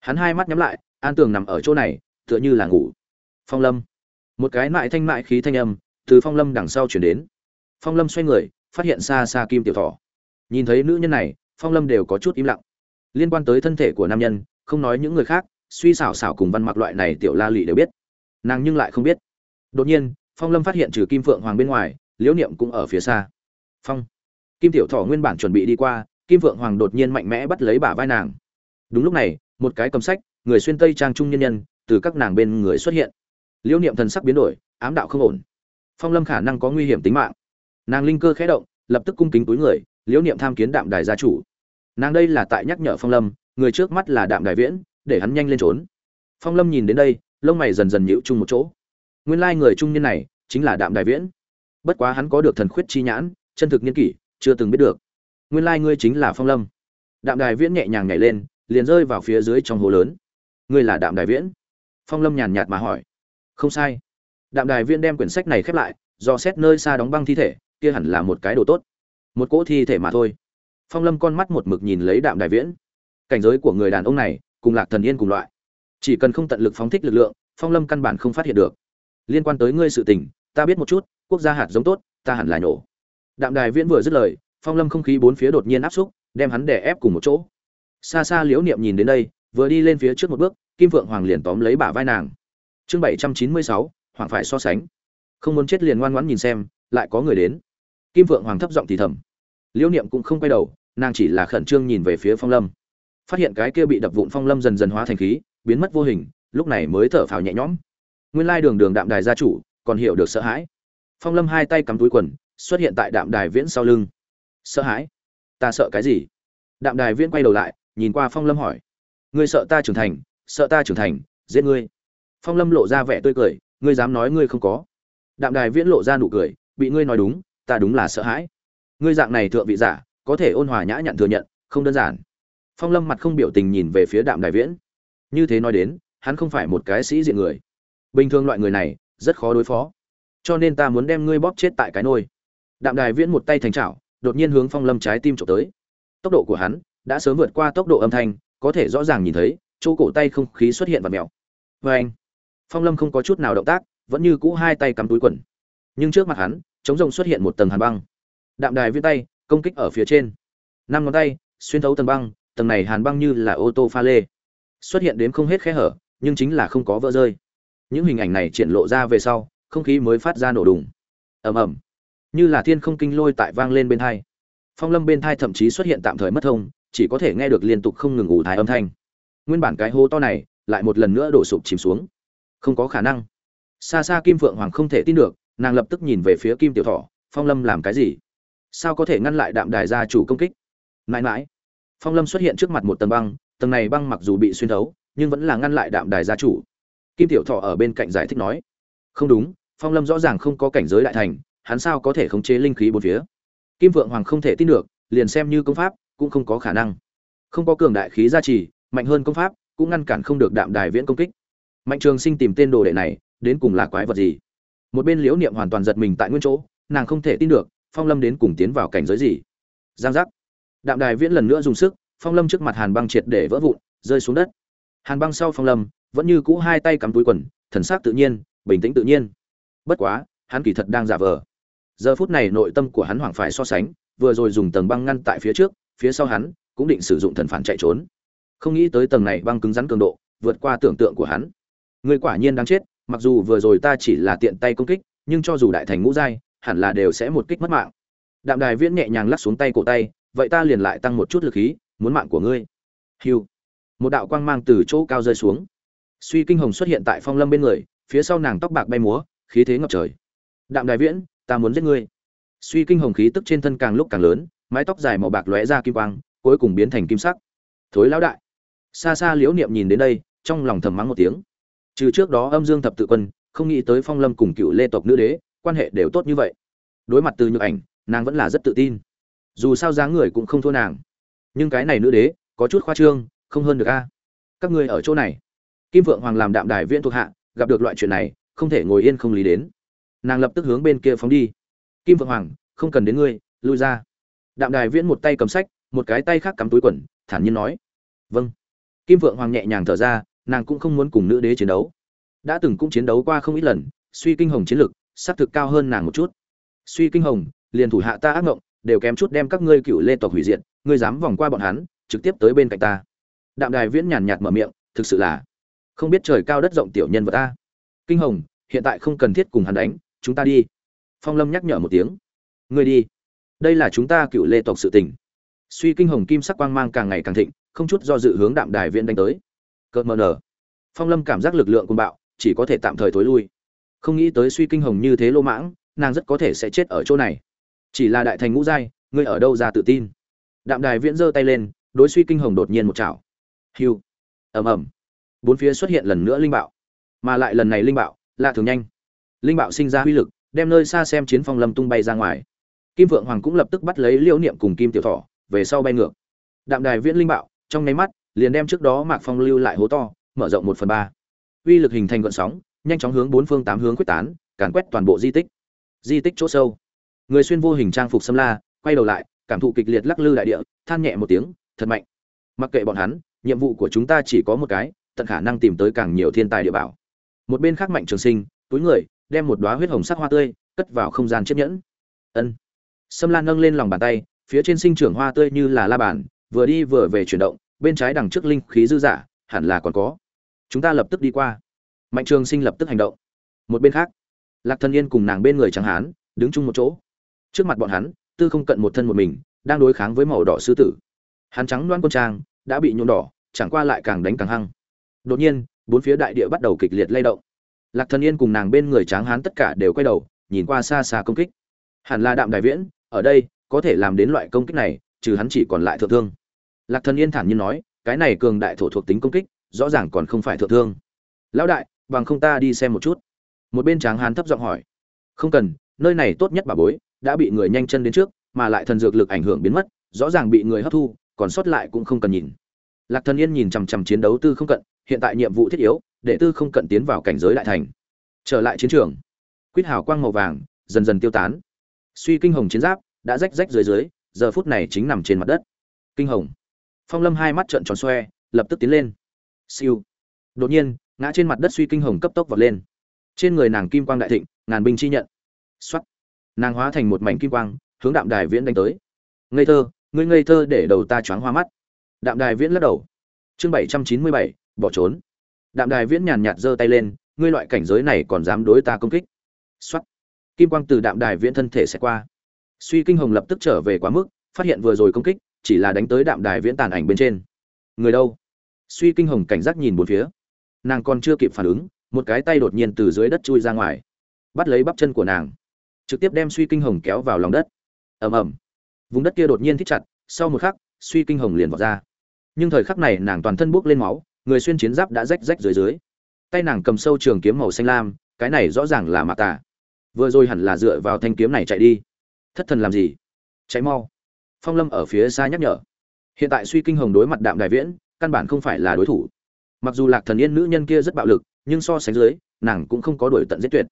Hắn hai mắt nhắm lại, an tường nằm ở chỗ này, tựa như là ngủ. Phong lâm. Một cái mại thanh mại khí thanh âm, từ phong lâm đằng sau chuyển đến. Phong lâm xoay người, phát hiện xa xa kim tiểu thỏ nhìn thấy nữ nhân này, phong lâm đều có chút im lặng. Liên quan tới thân thể của nam nhân, không nói những người khác suy xảo xảo cùng văn mặc loại này tiểu la lị đều biết. Nàng nhưng lại không biết. Đột nhiên, phong lâm phát hiện trừ kim phượng hoàng bên ngoài, liễu niệm cũng ở phía xa. Phong. Kim tiểu thỏ nguyên bản chuẩn bị đi qua, kim phượng hoàng đột nhiên mạnh mẽ bắt lấy bả vai nàng. Đúng lúc này, một cái cầm sách, người xuyên tây trang trung nhân nhân, từ các nàng bên người xuất hiện. Liễu niệm thần sắc biến đổi, ám đạo không ổn. Phong lâm khả năng có nguy hiểm tính mạng. Nàng linh cơ khẽ động, lập tức cung kính túi người, liễu niệm tham kiến đạm đài gia chủ. Nàng đây là tại nhắc nhở phong lâm, người trước mắt là đạm đài viễn để hắn nhanh lên trốn. Phong lâm nhìn đến đây, lông mày dần dần nhịu chung một chỗ. Nguyên lai người trung niên này chính là đạm đại viễn. Bất quá hắn có được thần khuyết chi nhãn, chân thực niên kỷ, chưa từng biết được. Nguyên lai ngươi chính là phong lâm. Đạm đài viễn nhẹ nhàng nhảy lên, liền rơi vào phía dưới trong hồ lớn. Ngươi là đạm đài viễn? Phong lâm nhàn nhạt mà hỏi. Không sai. Đạm đài viễn đem quyển sách này khép lại, do xét nơi xa đóng băng thi thể, kia hẳn là một cái đồ tốt. Một cỗ thi thể mà thôi. Phong lâm con mắt một mực nhìn lấy đạm đài viễn. Cảnh giới của người đàn ông này cùng lạc thần yên cùng loại. Chỉ cần không tận lực phóng thích lực lượng, phong lâm căn bản không phát hiện được. Liên quan tới ngươi sự tình, ta biết một chút, quốc gia hạt giống tốt, ta hẳn là nhổ. Đạm đài viễn vừa dứt lời, phong lâm không khí bốn phía đột nhiên áp xúc, đem hắn đè ép cùng một chỗ. Xa xa liễu niệm nhìn đến đây, vừa đi lên phía trước một bước, kim vượng hoàng liền tóm lấy bả vai nàng. Chương bảy trăm chín mươi sáu, hoàng phải so sánh. Không muốn chết liền ngoan ngoãn nhìn xem, lại có người đến. Kim vượng hoàng thấp giọng thì thầm. Liễu niệm cũng không quay đầu, nàng chỉ là khẩn trương nhìn về phía phong lâm phát hiện cái kia bị đập vụn phong lâm dần dần hóa thành khí, biến mất vô hình, lúc này mới thở phào nhẹ nhõm. Nguyên lai đường đường đạm đài gia chủ, còn hiểu được sợ hãi. Phong lâm hai tay cắm túi quần, xuất hiện tại đạm đài viễn sau lưng. Sợ hãi? Ta sợ cái gì? Đạm đài viễn quay đầu lại, nhìn qua phong lâm hỏi. Ngươi sợ ta trưởng thành, sợ ta trưởng thành, giết ngươi. Phong lâm lộ ra vẻ tươi cười, ngươi dám nói ngươi không có. Đạm đài viễn lộ ra nụ cười, bị ngươi nói đúng, ta đúng là sợ hãi. Ngươi dạng này thượng vị giả, có thể ôn hòa nhã nhặn thừa nhận, không đơn giản phong lâm mặt không biểu tình nhìn về phía đạm Đại viễn. Như thế nói đến, hắn không phải một cái sĩ diện người. Bình thường loại người này, rất khó đối phó. Cho nên ta muốn đem ngươi bóp chết tại cái nôi. Đạm đài viễn một tay thành trảo đột nhiên hướng phong lâm trái tim trộm tới. Tốc độ của hắn đã sớm vượt qua tốc độ âm thanh, có thể rõ ràng nhìn thấy, chỗ cổ tay không khí xuất hiện và mèo. Vê anh, phong lâm không có chút nào động tác, vẫn như cũ hai tay cắm túi quần. Nhưng trước mặt hắn chống rồng xuất hiện một tầng hàn băng. Đạm đài viễn tay, công kích ở phía trên. Năm ngón tay, xuyên thấu tầng băng tầng này hàn băng như là ô tô pha lê. Xuất hiện đến không hết khe hở, nhưng chính là không có vỡ rơi. Những hình ảnh này triển lộ ra về sau, không khí mới phát ra nổ đùng. Ầm ầm. Như là thiên không kinh lôi tại vang lên bên thai phong lâm bên thai thậm chí xuất hiện tạm thời mất thông, chỉ có thể nghe được liên tục không ngừng ủ thái âm thanh. Nguyên bản cái hố to này, lại một lần nữa đổ sụp chìm xuống. Không có khả năng. Xa xa kim phượng hoàng không thể tin được, nàng lập tức nhìn về phía kim tiểu thọ, phong lâm làm cái gì? Sao có thể ngăn lại đạm đài gia chủ công kích? Mãi mãi phong lâm xuất hiện trước mặt một tầng băng, tầng này băng mặc dù bị xuyên thấu, nhưng vẫn là ngăn lại đạm đài gia chủ. Kim tiểu thọ ở bên cạnh giải thích nói, không đúng, phong lâm rõ ràng không có cảnh giới đại thành, hắn sao có thể khống chế linh khí bốn phía? Kim vượng hoàng không thể tin được, liền xem như công pháp, cũng không có khả năng. Không có cường đại khí gia trì, mạnh hơn công pháp, cũng ngăn cản không được đạm đài viễn công kích. Mạnh trường sinh tìm tên đồ đệ này, đến cùng là quái vật gì? Một bên liễu niệm hoàn toàn giật mình tại nguyên chỗ, nàng không thể tin được, phong lâm đến cùng tiến vào cảnh giới gì? Giang giác đạm đài viễn lần nữa dùng sức, phong lâm trước mặt hàn băng triệt để vỡ vụn, rơi xuống đất. Hàn băng sau phong lâm, vẫn như cũ hai tay cắm túi quần, thần sắc tự nhiên, bình tĩnh tự nhiên. Bất quá, hắn kỳ thật đang giả vờ. Giờ phút này nội tâm của hắn hoảng phải so sánh, vừa rồi dùng tầng băng ngăn tại phía trước, phía sau hắn, cũng định sử dụng thần phản chạy trốn. Không nghĩ tới tầng này băng cứng rắn cường độ, vượt qua tưởng tượng của hắn. Người quả nhiên đáng chết, mặc dù vừa rồi ta chỉ là tiện tay công kích, nhưng cho dù đại thành ngũ giai, hẳn là đều sẽ một kích mất mạng. Đạm đài viễn nhẹ nhàng lắc xuống tay cổ tay vậy ta liền lại tăng một chút lực khí, muốn mạng của ngươi. Hiu một đạo quang mang từ chỗ cao rơi xuống. Suy kinh hồng xuất hiện tại phong lâm bên người, phía sau nàng tóc bạc bay múa, khí thế ngập trời. Đạm đài viễn, ta muốn giết ngươi. Suy kinh hồng khí tức trên thân càng lúc càng lớn, mái tóc dài màu bạc lóe ra kim quang, cuối cùng biến thành kim sắc. Thối lão đại. Xa xa liễu niệm nhìn đến đây, trong lòng thầm mắng một tiếng. Trừ trước đó âm dương thập tự quân, không nghĩ tới phong lâm cùng cựu lê tộc nữ đế, quan hệ đều tốt như vậy. Đối mặt từ nhược ảnh, nàng vẫn là rất tự tin dù sao dáng người cũng không thua nàng. Nhưng cái này nữ đế, có chút khoa trương, không hơn được a. Các ngươi ở chỗ này. Kim vượng hoàng làm đạm đài viễn thuộc hạ, gặp được loại chuyện này, không thể ngồi yên không lý đến. Nàng lập tức hướng bên kia phóng đi. Kim vượng hoàng, không cần đến ngươi, lui ra. Đạm đài viễn một tay cầm sách, một cái tay khác cắm túi quần, thản nhiên nói. Vâng. Kim vượng hoàng nhẹ nhàng thở ra, nàng cũng không muốn cùng nữ đế chiến đấu. Đã từng cũng chiến đấu qua không ít lần, suy kinh hồng chiến lực, xác thực cao hơn nàng một chút. Suy kinh hồng, liền thủ hạ ta ác ngộng đều kém chút đem các ngươi cựu lê tộc hủy diệt, ngươi dám vòng qua bọn hắn, trực tiếp tới bên cạnh ta. Đạm đài viễn nhàn nhạt mở miệng, thực sự là không biết trời cao đất rộng tiểu nhân vật ta. Kinh hồng, hiện tại không cần thiết cùng hắn đánh, chúng ta đi. Phong lâm nhắc nhở một tiếng. Ngươi đi. Đây là chúng ta cựu lê tộc sự tình. Suy kinh hồng kim sắc quang mang càng ngày càng thịnh, không chút do dự hướng đạm đài viễn đánh tới. Cợt mờ nở. Phong lâm cảm giác lực lượng côn bạo, chỉ có thể tạm thời thối lui. Không nghĩ tới suy kinh hồng như thế lô mãng, nàng rất có thể sẽ chết ở chỗ này chỉ là đại thành ngũ giai, ngươi ở đâu ra tự tin? Đạm đài viễn giơ tay lên, đối suy kinh hồng đột nhiên một chảo. Hiu ầm ầm. Bốn phía xuất hiện lần nữa linh bạo. Mà lại lần này linh bạo, lạ thường nhanh. Linh bạo sinh ra uy lực, đem nơi xa xem chiến phong lâm tung bay ra ngoài. Kim vượng hoàng cũng lập tức bắt lấy liễu niệm cùng kim tiểu thọ, về sau bay ngược. Đạm đài viễn linh bạo, trong nháy mắt, liền đem trước đó mạc phong lưu lại hố to, mở rộng một phần ba. Uy lực hình thành gợn sóng, nhanh chóng hướng bốn phương tám hướng quyết tán, càn quét toàn bộ di tích. Di tích chỗ sâu người xuyên vô hình trang phục xâm la, quay đầu lại, cảm thụ kịch liệt lắc lư đại địa, than nhẹ một tiếng, thật mạnh. Mặc kệ bọn hắn, nhiệm vụ của chúng ta chỉ có một cái, tận khả năng tìm tới càng nhiều thiên tài địa bảo. Một bên khác mạnh trường sinh, túi người, đem một đóa huyết hồng sắc hoa tươi, cất vào không gian chiếc nhẫn. Ân. Sâm lan nâng lên lòng bàn tay, phía trên sinh trưởng hoa tươi như là la bàn, vừa đi vừa về chuyển động, bên trái đằng trước linh khí dư giả hẳn là còn có. Chúng ta lập tức đi qua. Mạnh trường sinh lập tức hành động. Một bên khác, lạc thân yên cùng nàng bên người trắng hán, đứng chung một chỗ trước mặt bọn hắn, tư không cận một thân một mình, đang đối kháng với màu đỏ sư tử. Hắn trắng loan quân trang, đã bị nhuộm đỏ, chẳng qua lại càng đánh càng hăng. Đột nhiên, bốn phía đại địa bắt đầu kịch liệt lay động. Lạc thần yên cùng nàng bên người tráng hán tất cả đều quay đầu, nhìn qua xa xa công kích. Hẳn là đạm đại viễn, ở đây, có thể làm đến loại công kích này, trừ hắn chỉ còn lại thượng thương. Lạc thần yên thản nhiên nói, cái này cường đại thổ thuộc tính công kích, rõ ràng còn không phải thượng thương. Lão đại, bằng không ta đi xem một chút. Một bên tráng hán thấp giọng hỏi, không cần nơi này tốt nhất bà bối, đã bị người nhanh chân đến trước, mà lại thần dược lực ảnh hưởng biến mất, rõ ràng bị người hấp thu, còn sót lại cũng không cần nhìn. Lạc thần yên nhìn chằm chằm chiến đấu tư không cận, hiện tại nhiệm vụ thiết yếu, để tư không cận tiến vào cảnh giới đại thành. Trở lại chiến trường. Quýt hào quang màu vàng, dần dần tiêu tán. Suy kinh hồng chiến giáp đã rách rách dưới dưới, giờ phút này chính nằm trên mặt đất. Kinh hồng. Phong lâm hai mắt trợn tròn xoe, lập tức tiến lên. Siêu. Đột nhiên, ngã trên mặt đất suy kinh hồng cấp tốc vọt lên. Trên người nàng kim quang đại thịnh, ngàn binh chi nhận. Soát. nàng hóa thành một mảnh kim quang, hướng đạm đài viễn đánh tới. Ngây thơ, ngươi ngây thơ để đầu ta choáng hoa mắt. Đạm đài viễn lắc đầu. Chương bảy trăm chín mươi bảy, bỏ trốn. Đạm đài viễn nhàn nhạt giơ tay lên, ngươi loại cảnh giới này còn dám đối ta công kích. Soát. kim quang từ đạm đài viễn thân thể sẽ qua. Suy kinh hồng lập tức trở về quá mức, phát hiện vừa rồi công kích, chỉ là đánh tới đạm đài viễn tàn ảnh bên trên. Người đâu? Suy kinh hồng cảnh giác nhìn bốn phía. Nàng còn chưa kịp phản ứng, một cái tay đột nhiên từ dưới đất chui ra ngoài, bắt lấy bắp chân của nàng trực tiếp đem suy kinh hồng kéo vào lòng đất. Ầm ầm. Vùng đất kia đột nhiên thích chặt, sau một khắc, suy kinh hồng liền vọt ra. Nhưng thời khắc này nàng toàn thân buốc lên máu, người xuyên chiến giáp đã rách rách dưới dưới. Tay nàng cầm sâu trường kiếm màu xanh lam, cái này rõ ràng là mạ tà. Vừa rồi hẳn là dựa vào thanh kiếm này chạy đi. Thất thần làm gì? Cháy mau. Phong lâm ở phía xa nhắc nhở. Hiện tại suy kinh hồng đối mặt đạm đại viễn, căn bản không phải là đối thủ. Mặc dù lạc thần yên nữ nhân kia rất bạo lực, nhưng so sánh dưới, nàng cũng không có đổi tận giết tuyệt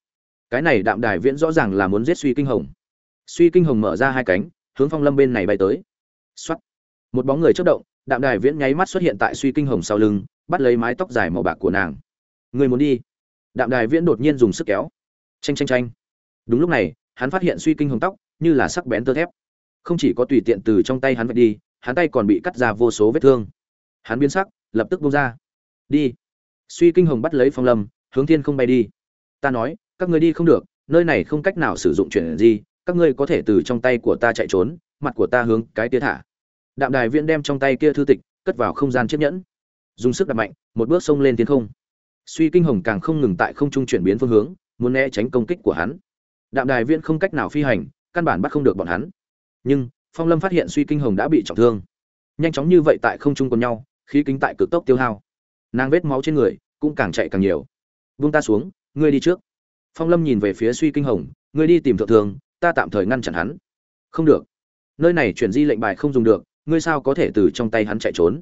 cái này đạm đài viễn rõ ràng là muốn giết suy kinh hồng. Suy kinh hồng mở ra hai cánh, hướng phong lâm bên này bay tới. Xuất một bóng người chất động, đạm đài viễn nháy mắt xuất hiện tại suy kinh hồng sau lưng, bắt lấy mái tóc dài màu bạc của nàng. Người muốn đi. Đạm đài viễn đột nhiên dùng sức kéo. Tranh tranh tranh đúng lúc này, hắn phát hiện suy kinh hồng tóc, như là sắc bén tơ thép. Không chỉ có tùy tiện từ trong tay hắn vạch đi, hắn tay còn bị cắt ra vô số vết thương. Hắn biến sắc, lập tức bông ra. Đi. Suy kinh hồng bắt lấy phong lâm, hướng thiên không bay đi. Ta nói các ngươi đi không được, nơi này không cách nào sử dụng chuyện gì, các ngươi có thể từ trong tay của ta chạy trốn, mặt của ta hướng cái kia thả. Đạm đài viễn đem trong tay kia thư tịch, cất vào không gian chiếc nhẫn. Dùng sức đặt mạnh, một bước xông lên thiên không. Suy kinh hồng càng không ngừng tại không trung chuyển biến phương hướng, muốn né tránh công kích của hắn. Đạm đài viễn không cách nào phi hành, căn bản bắt không được bọn hắn. Nhưng, phong lâm phát hiện suy kinh hồng đã bị trọng thương. Nhanh chóng như vậy tại không trung còn nhau, khí kính tại cực tốc tiêu hao. Nàng vết máu trên người cũng càng chạy càng nhiều. Vung ta xuống, ngươi đi trước phong lâm nhìn về phía suy kinh hồng, ngươi đi tìm thượng thường, ta tạm thời ngăn chặn hắn. Không được. Nơi này chuyển di lệnh bài không dùng được, ngươi sao có thể từ trong tay hắn chạy trốn?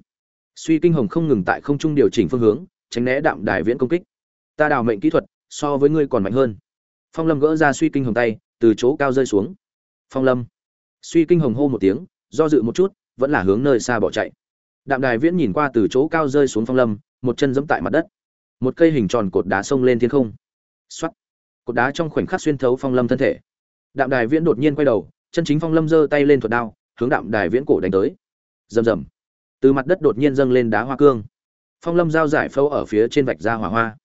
Suy kinh hồng không ngừng tại không trung điều chỉnh phương hướng, tránh né đạm đài viễn công kích. Ta đào mệnh kỹ thuật, so với ngươi còn mạnh hơn. Phong lâm gỡ ra suy kinh hồng tay, từ chỗ cao rơi xuống. Phong lâm. Suy kinh hồng hô một tiếng, do dự một chút, vẫn là hướng nơi xa bỏ chạy. Đạm đài viễn nhìn qua từ chỗ cao rơi xuống phong lâm, một chân giẫm tại mặt đất. Một cây hình tròn cột đá sông lên thiên không. Xoắt cột đá trong khoảnh khắc xuyên thấu phong lâm thân thể. Đạm đài viễn đột nhiên quay đầu, chân chính phong lâm giơ tay lên thuật đao, hướng đạm đài viễn cổ đánh tới. Rầm rầm. Từ mặt đất đột nhiên dâng lên đá hoa cương. Phong lâm giao giải phâu ở phía trên vạch ra hỏa hoa.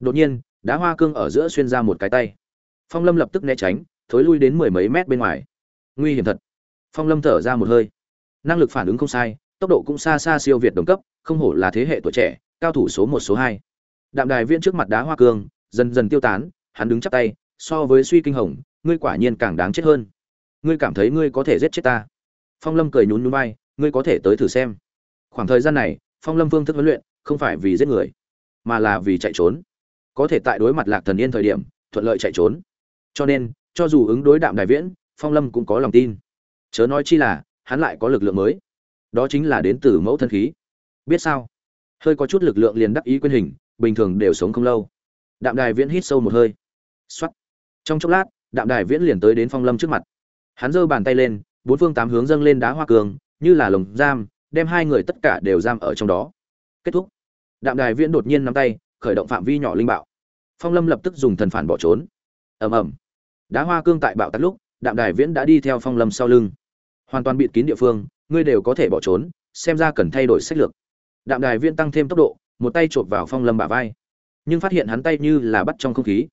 Đột nhiên, đá hoa cương ở giữa xuyên ra một cái tay. Phong lâm lập tức né tránh, thối lui đến mười mấy mét bên ngoài. Nguy hiểm thật. Phong lâm thở ra một hơi. Năng lực phản ứng không sai, tốc độ cũng xa xa siêu việt đồng cấp, không hổ là thế hệ tuổi trẻ, cao thủ số một, số hai. Đạm đài viên trước mặt đá hoa cương, dần dần tiêu tán hắn đứng chắp tay, so với suy kinh hồng, ngươi quả nhiên càng đáng chết hơn. Ngươi cảm thấy ngươi có thể giết chết ta. Phong lâm cười nhún nhún vai, ngươi có thể tới thử xem. Khoảng thời gian này, phong lâm phương thức huấn luyện không phải vì giết người, mà là vì chạy trốn. Có thể tại đối mặt lạc thần yên thời điểm, thuận lợi chạy trốn. Cho nên, cho dù ứng đối đạm đại viễn, phong lâm cũng có lòng tin. Chớ nói chi là, hắn lại có lực lượng mới. Đó chính là đến từ mẫu thân khí. Biết sao? Hơi có chút lực lượng liền đắc ý quyên hình, bình thường đều sống không lâu. Đạm đài viễn hít sâu một hơi. Soát. trong chốc lát, đạm đài viễn liền tới đến phong lâm trước mặt. Hắn giơ bàn tay lên, bốn phương tám hướng dâng lên đá hoa cường, như là lồng giam, đem hai người tất cả đều giam ở trong đó. Kết thúc. Đạm đài viễn đột nhiên nắm tay, khởi động phạm vi nhỏ linh bạo. Phong lâm lập tức dùng thần phản bỏ trốn. Ầm ầm. Đá hoa cương tại bạo tắt lúc, đạm đài viễn đã đi theo phong lâm sau lưng. Hoàn toàn bịt kín địa phương, ngươi đều có thể bỏ trốn, xem ra cần thay đổi sách lược. Đạm đài viễn tăng thêm tốc độ, một tay chộp vào phong lâm bả vai. Nhưng phát hiện hắn tay như là bắt trong không khí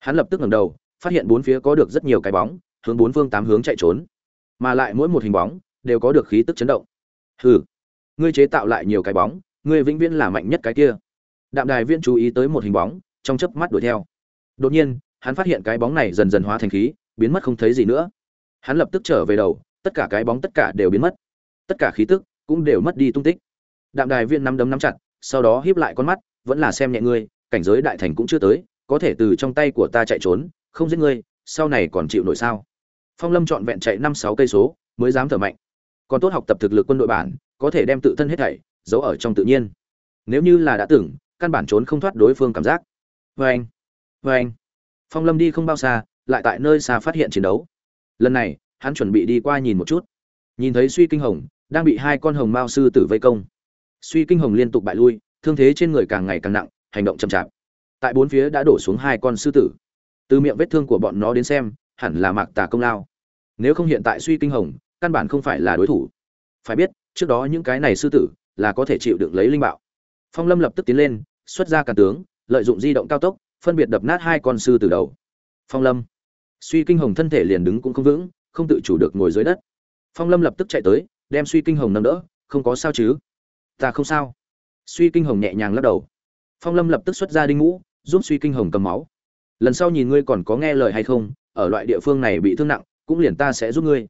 hắn lập tức ngẩng đầu, phát hiện bốn phía có được rất nhiều cái bóng, hướng bốn phương tám hướng chạy trốn. Mà lại mỗi một hình bóng đều có được khí tức chấn động. Hừ, ngươi chế tạo lại nhiều cái bóng, ngươi vĩnh viễn là mạnh nhất cái kia. Đạm đài viễn chú ý tới một hình bóng, trong chớp mắt đuổi theo. Đột nhiên, hắn phát hiện cái bóng này dần dần hóa thành khí, biến mất không thấy gì nữa. Hắn lập tức trở về đầu, tất cả cái bóng tất cả đều biến mất. Tất cả khí tức cũng đều mất đi tung tích. Đạm đài viên nắm đấm nắm chặt, sau đó híp lại con mắt, vẫn là xem nhẹ ngươi, cảnh giới đại thành cũng chưa tới có thể từ trong tay của ta chạy trốn, không giết ngươi, sau này còn chịu nổi sao? Phong lâm trọn vẹn chạy năm sáu cây số, mới dám thở mạnh. Còn tốt học tập thực lực quân đội bản, có thể đem tự thân hết thảy, giấu ở trong tự nhiên. Nếu như là đã tưởng, căn bản trốn không thoát đối phương cảm giác. Vê anh vê anh. Phong lâm đi không bao xa, lại tại nơi xa phát hiện chiến đấu. Lần này, hắn chuẩn bị đi qua nhìn một chút. Nhìn thấy suy kinh hồng, đang bị hai con hồng mao sư tử vây công. Suy kinh hồng liên tục bại lui, thương thế trên người càng ngày càng nặng, hành động chậm chạp tại bốn phía đã đổ xuống hai con sư tử. Từ miệng vết thương của bọn nó đến xem, hẳn là mạc tà công lao. Nếu không hiện tại suy kinh hồng, căn bản không phải là đối thủ. Phải biết, trước đó những cái này sư tử là có thể chịu được lấy linh bạo. Phong lâm lập tức tiến lên, xuất ra cả tướng, lợi dụng di động cao tốc, phân biệt đập nát hai con sư tử đầu. Phong lâm. Suy kinh hồng thân thể liền đứng cũng không vững, không tự chủ được ngồi dưới đất. Phong lâm lập tức chạy tới, đem suy kinh hồng nâng đỡ, không có sao chứ? Ta không sao. Suy kinh hồng nhẹ nhàng lắc đầu. Phong lâm lập tức xuất ra đinh ngũ giúp suy kinh hồng cầm máu. Lần sau nhìn ngươi còn có nghe lời hay không, ở loại địa phương này bị thương nặng, cũng liền ta sẽ giúp ngươi.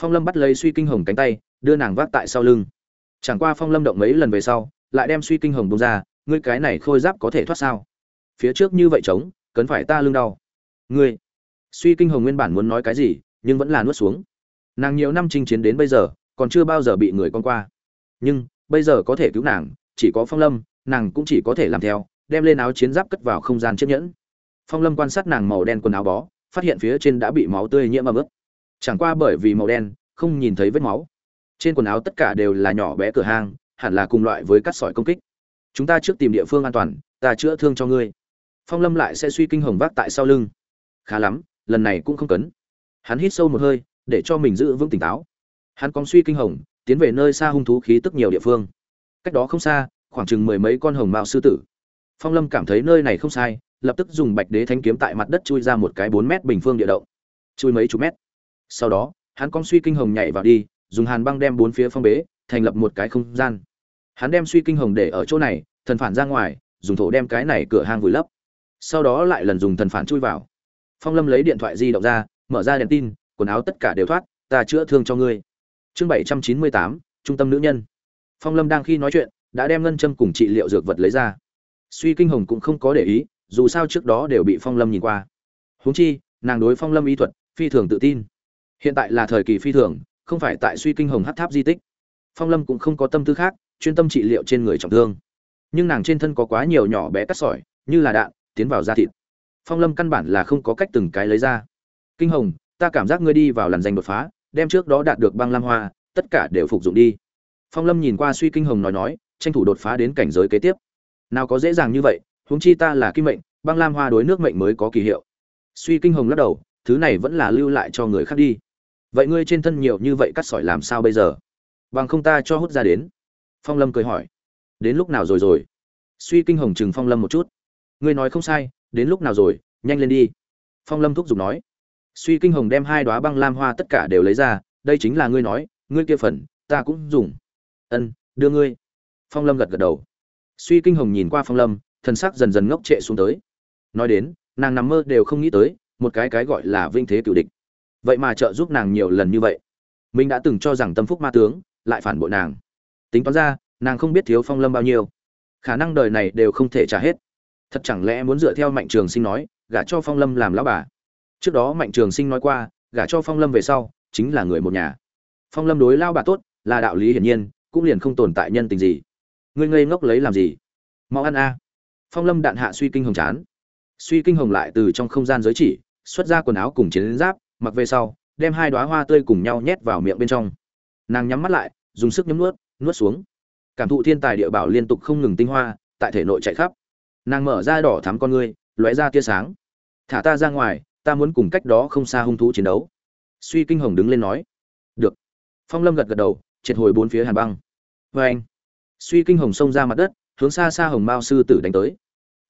Phong lâm bắt lấy suy kinh hồng cánh tay, đưa nàng vác tại sau lưng. Chẳng qua phong lâm động mấy lần về sau, lại đem suy kinh hồng bông ra, ngươi cái này khôi giáp có thể thoát sao? Phía trước như vậy trống cấn phải ta lưng đau. Ngươi, suy kinh hồng nguyên bản muốn nói cái gì, nhưng vẫn là nuốt xuống. Nàng nhiều năm chinh chiến đến bây giờ, còn chưa bao giờ bị người con qua. Nhưng, bây giờ có thể cứu nàng, chỉ có phong lâm, nàng cũng chỉ có thể làm theo đem lên áo chiến giáp cất vào không gian chiếc nhẫn. Phong lâm quan sát nàng màu đen quần áo bó, phát hiện phía trên đã bị máu tươi nhiễm ấm ướt. Chẳng qua bởi vì màu đen, không nhìn thấy vết máu. Trên quần áo tất cả đều là nhỏ bé cửa hang, hẳn là cùng loại với cắt sỏi công kích. Chúng ta trước tìm địa phương an toàn, ta chữa thương cho ngươi. Phong lâm lại sẽ suy kinh hồng vác tại sau lưng. Khá lắm, lần này cũng không cấn. Hắn hít sâu một hơi, để cho mình giữ vững tỉnh táo. Hắn còn suy kinh hồng, tiến về nơi xa hung thú khí tức nhiều địa phương. Cách đó không xa, khoảng chừng mười mấy con hồng mạo sư tử phong lâm cảm thấy nơi này không sai, lập tức dùng bạch đế thanh kiếm tại mặt đất chui ra một cái bốn mét bình phương địa động. Chui mấy chục mét. Sau đó, hắn con suy kinh hồng nhảy vào đi, dùng hàn băng đem bốn phía phong bế, thành lập một cái không gian. Hắn đem suy kinh hồng để ở chỗ này, thần phản ra ngoài, dùng thổ đem cái này cửa hang vùi lấp. Sau đó lại lần dùng thần phản chui vào. Phong lâm lấy điện thoại di động ra, mở ra đèn tin, quần áo tất cả đều thoát, ta chữa thương cho ngươi. Chương bảy trăm chín mươi tám, trung tâm nữ nhân. Phong lâm đang khi nói chuyện, đã đem ngân châm cùng trị liệu dược vật lấy ra suy kinh hồng cũng không có để ý, dù sao trước đó đều bị phong lâm nhìn qua. Huống chi, nàng đối phong lâm y thuật, phi thường tự tin. Hiện tại là thời kỳ phi thường, không phải tại suy kinh hồng hát tháp di tích. Phong lâm cũng không có tâm tư khác, chuyên tâm trị liệu trên người trọng thương. Nhưng nàng trên thân có quá nhiều nhỏ bé cắt sỏi, như là đạn, tiến vào da thịt. Phong lâm căn bản là không có cách từng cái lấy ra. Kinh hồng, ta cảm giác ngươi đi vào làn danh đột phá, đem trước đó đạt được băng lam hoa, tất cả đều phục dụng đi. Phong lâm nhìn qua suy kinh hồng nói nói, tranh thủ đột phá đến cảnh giới kế tiếp nào có dễ dàng như vậy, huống chi ta là kim mệnh, băng lam hoa đối nước mệnh mới có kỳ hiệu. Suy kinh hồng lắc đầu, thứ này vẫn là lưu lại cho người khác đi. Vậy ngươi trên thân nhiều như vậy cắt sỏi làm sao bây giờ? Bằng không ta cho hút ra đến. Phong lâm cười hỏi. Đến lúc nào rồi rồi? Suy kinh hồng chừng phong lâm một chút. Ngươi nói không sai, đến lúc nào rồi? Nhanh lên đi. Phong lâm thúc giục nói. Suy kinh hồng đem hai đoá băng lam hoa tất cả đều lấy ra, đây chính là ngươi nói, ngươi kia phần, ta cũng dùng. Ân, đưa ngươi. Phong lâm gật gật đầu suy kinh hồng nhìn qua phong lâm thân sắc dần dần ngốc trệ xuống tới. Nói đến, nàng nằm mơ đều không nghĩ tới, một cái cái gọi là vinh thế cựu địch. Vậy mà trợ giúp nàng nhiều lần như vậy. Mình đã từng cho rằng tâm phúc ma tướng, lại phản bội nàng. Tính toán ra, nàng không biết thiếu phong lâm bao nhiêu. Khả năng đời này đều không thể trả hết. Thật chẳng lẽ muốn dựa theo mạnh trường sinh nói, gả cho phong lâm làm lão bà? Trước đó mạnh trường sinh nói qua, gả cho phong lâm về sau, chính là người một nhà. Phong lâm đối lao bà tốt, là đạo lý hiển nhiên, cũng liền không tồn tại nhân tình gì ngươi ngây ngốc lấy làm gì? Mau ăn a. Phong lâm đạn hạ suy kinh hồng chán. Suy kinh hồng lại từ trong không gian giới chỉ, xuất ra quần áo cùng chiến giáp, mặc về sau, đem hai đoá hoa tươi cùng nhau nhét vào miệng bên trong. Nàng nhắm mắt lại, dùng sức nhấm nuốt nuốt xuống. Cảm thụ thiên tài địa bảo liên tục không ngừng tinh hoa, tại thể nội chạy khắp. Nàng mở ra đỏ thắm con ngươi, lóe ra tia sáng. Thả ta ra ngoài, ta muốn cùng cách đó không xa hung thú chiến đấu. Suy kinh hồng đứng lên nói. Được. Phong lâm gật gật đầu, triệt hồi bốn phía hàn băng. Vê anh suy kinh hồng xông ra mặt đất, hướng xa xa hồng mao sư tử đánh tới.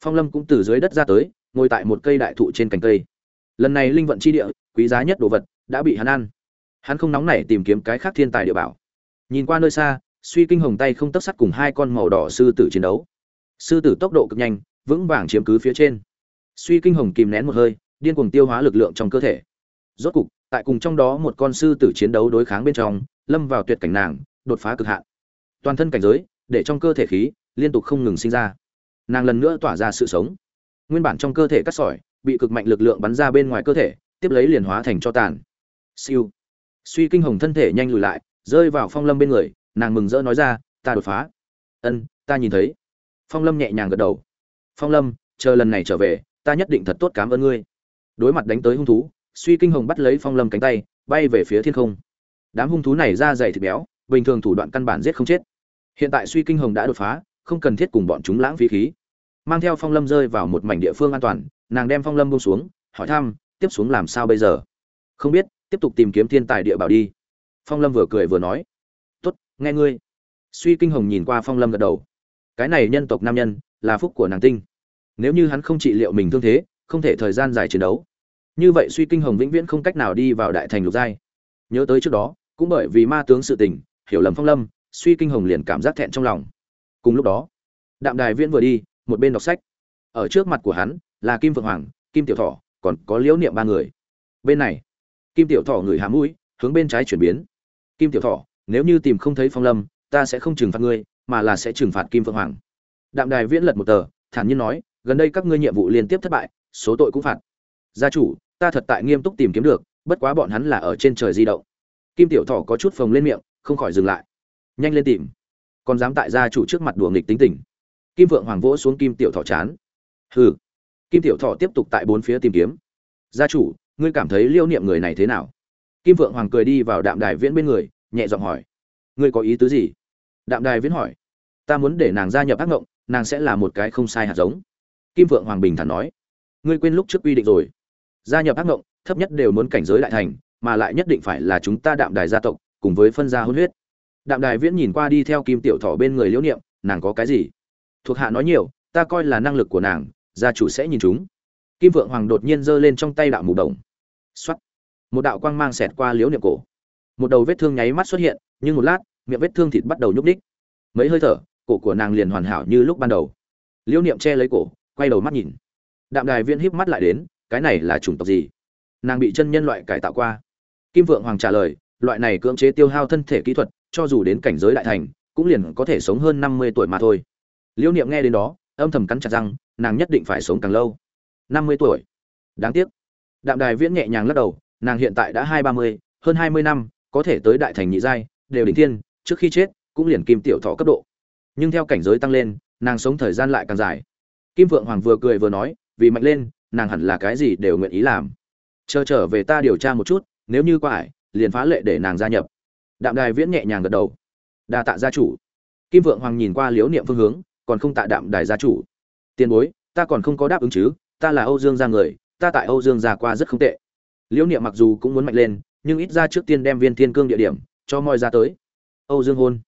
Phong lâm cũng từ dưới đất ra tới, ngồi tại một cây đại thụ trên cành cây. Lần này linh vận chi địa, quý giá nhất đồ vật, đã bị hắn ăn. Hắn không nóng nảy tìm kiếm cái khác thiên tài địa bảo. Nhìn qua nơi xa, suy kinh hồng tay không tấc sắt cùng hai con màu đỏ sư tử chiến đấu. Sư tử tốc độ cực nhanh, vững vàng chiếm cứ phía trên. Suy kinh hồng kìm nén một hơi, điên cuồng tiêu hóa lực lượng trong cơ thể. Rốt cục, tại cùng trong đó một con sư tử chiến đấu đối kháng bên trong, lâm vào tuyệt cảnh nàng, đột phá cực hạn. Toàn thân cảnh giới để trong cơ thể khí liên tục không ngừng sinh ra. Nàng lần nữa tỏa ra sự sống. Nguyên bản trong cơ thể cắt sỏi bị cực mạnh lực lượng bắn ra bên ngoài cơ thể, tiếp lấy liền hóa thành cho tàn. Siêu. Suy kinh hồng thân thể nhanh lùi lại, rơi vào phong lâm bên người, nàng mừng rỡ nói ra, ta đột phá. Ân, ta nhìn thấy. Phong lâm nhẹ nhàng gật đầu. Phong lâm, chờ lần này trở về, ta nhất định thật tốt cảm ơn ngươi. Đối mặt đánh tới hung thú, suy kinh hồng bắt lấy phong lâm cánh tay, bay về phía thiên không. Đám hung thú này ra dày thịt béo, bình thường thủ đoạn căn bản giết không chết hiện tại suy kinh hồng đã đột phá, không cần thiết cùng bọn chúng lãng phí khí. Mang theo phong lâm rơi vào một mảnh địa phương an toàn, nàng đem phong lâm buông xuống, hỏi thăm, tiếp xuống làm sao bây giờ? Không biết, tiếp tục tìm kiếm thiên tài địa bảo đi. Phong lâm vừa cười vừa nói, tốt, nghe ngươi. Suy kinh hồng nhìn qua phong lâm gật đầu. Cái này nhân tộc nam nhân, là phúc của nàng tinh. Nếu như hắn không trị liệu mình thương thế, không thể thời gian dài chiến đấu. Như vậy suy kinh hồng vĩnh viễn không cách nào đi vào đại thành lục giai. Nhớ tới trước đó, cũng bởi vì ma tướng sự tình, hiểu lầm phong lâm suy kinh hồng liền cảm giác thẹn trong lòng. Cùng lúc đó, đạm đài viễn vừa đi, một bên đọc sách. Ở trước mặt của hắn là kim vượng hoàng, kim tiểu thọ, còn có liễu niệm ba người. Bên này, kim tiểu thọ người hà mũi, hướng bên trái chuyển biến. Kim tiểu thọ, nếu như tìm không thấy phong lâm, ta sẽ không trừng phạt ngươi, mà là sẽ trừng phạt kim vượng hoàng. Đạm đài viễn lật một tờ, thản nhiên nói, gần đây các ngươi nhiệm vụ liên tiếp thất bại, số tội cũng phạt. Gia chủ, ta thật tại nghiêm túc tìm kiếm được, bất quá bọn hắn là ở trên trời di động. Kim tiểu thọ có chút phồng lên miệng, không khỏi dừng lại nhanh lên tìm. Còn dám tại gia chủ trước mặt đùa nghịch tính tình. Kim vượng hoàng vỗ xuống kim tiểu thọ chán. Hừ. Kim tiểu thọ tiếp tục tại bốn phía tìm kiếm. Gia chủ, ngươi cảm thấy liêu niệm người này thế nào? Kim vượng hoàng cười đi vào đạm đài viễn bên người, nhẹ giọng hỏi. Ngươi có ý tứ gì? Đạm đài viễn hỏi. Ta muốn để nàng gia nhập ác ngộng, nàng sẽ là một cái không sai hạt giống. Kim vượng hoàng bình thản nói. Ngươi quên lúc trước quy định rồi. Gia nhập ác ngộng, thấp nhất đều muốn cảnh giới đại thành, mà lại nhất định phải là chúng ta đạm đài gia tộc, cùng với phân gia hôn huyết đạm đài viễn nhìn qua đi theo kim tiểu thọ bên người liễu niệm, nàng có cái gì? Thuộc hạ nói nhiều, ta coi là năng lực của nàng, gia chủ sẽ nhìn chúng. Kim vượng hoàng đột nhiên giơ lên trong tay đạo mù đồng. Xuất một đạo quang mang xẹt qua liễu niệm cổ. Một đầu vết thương nháy mắt xuất hiện, nhưng một lát, miệng vết thương thịt bắt đầu nhúc ních mấy hơi thở, cổ của nàng liền hoàn hảo như lúc ban đầu. Liễu niệm che lấy cổ, quay đầu mắt nhìn. Đạm đài viễn híp mắt lại đến, cái này là chủng tộc gì? Nàng bị chân nhân loại cải tạo qua. Kim vượng hoàng trả lời, loại này cưỡng chế tiêu hao thân thể kỹ thuật cho dù đến cảnh giới đại thành, cũng liền có thể sống hơn năm mươi tuổi mà thôi. Liễu niệm nghe đến đó, âm thầm cắn chặt răng, nàng nhất định phải sống càng lâu. Năm mươi tuổi. Đáng tiếc. Đạm đài viễn nhẹ nhàng lắc đầu, nàng hiện tại đã hai ba mươi, hơn hai mươi năm, có thể tới đại thành nhị giai, đều đỉnh thiên, trước khi chết, cũng liền kim tiểu thọ cấp độ. Nhưng theo cảnh giới tăng lên, nàng sống thời gian lại càng dài. Kim vượng hoàng vừa cười vừa nói, vì mạnh lên, nàng hẳn là cái gì đều nguyện ý làm. Chờ trở về ta điều tra một chút, nếu như qua ải, liền phá lệ để nàng gia nhập đạm đài viễn nhẹ nhàng gật đầu. Đa tạ gia chủ. Kim vượng hoàng nhìn qua liếu niệm phương hướng, còn không tạ đạm đài gia chủ. Tiền bối, ta còn không có đáp ứng chứ, ta là âu dương gia người, ta tại âu dương gia qua rất không tệ. Liễu niệm mặc dù cũng muốn mạnh lên, nhưng ít ra trước tiên đem viên thiên cương địa điểm cho moi ra tới. Âu dương hôn.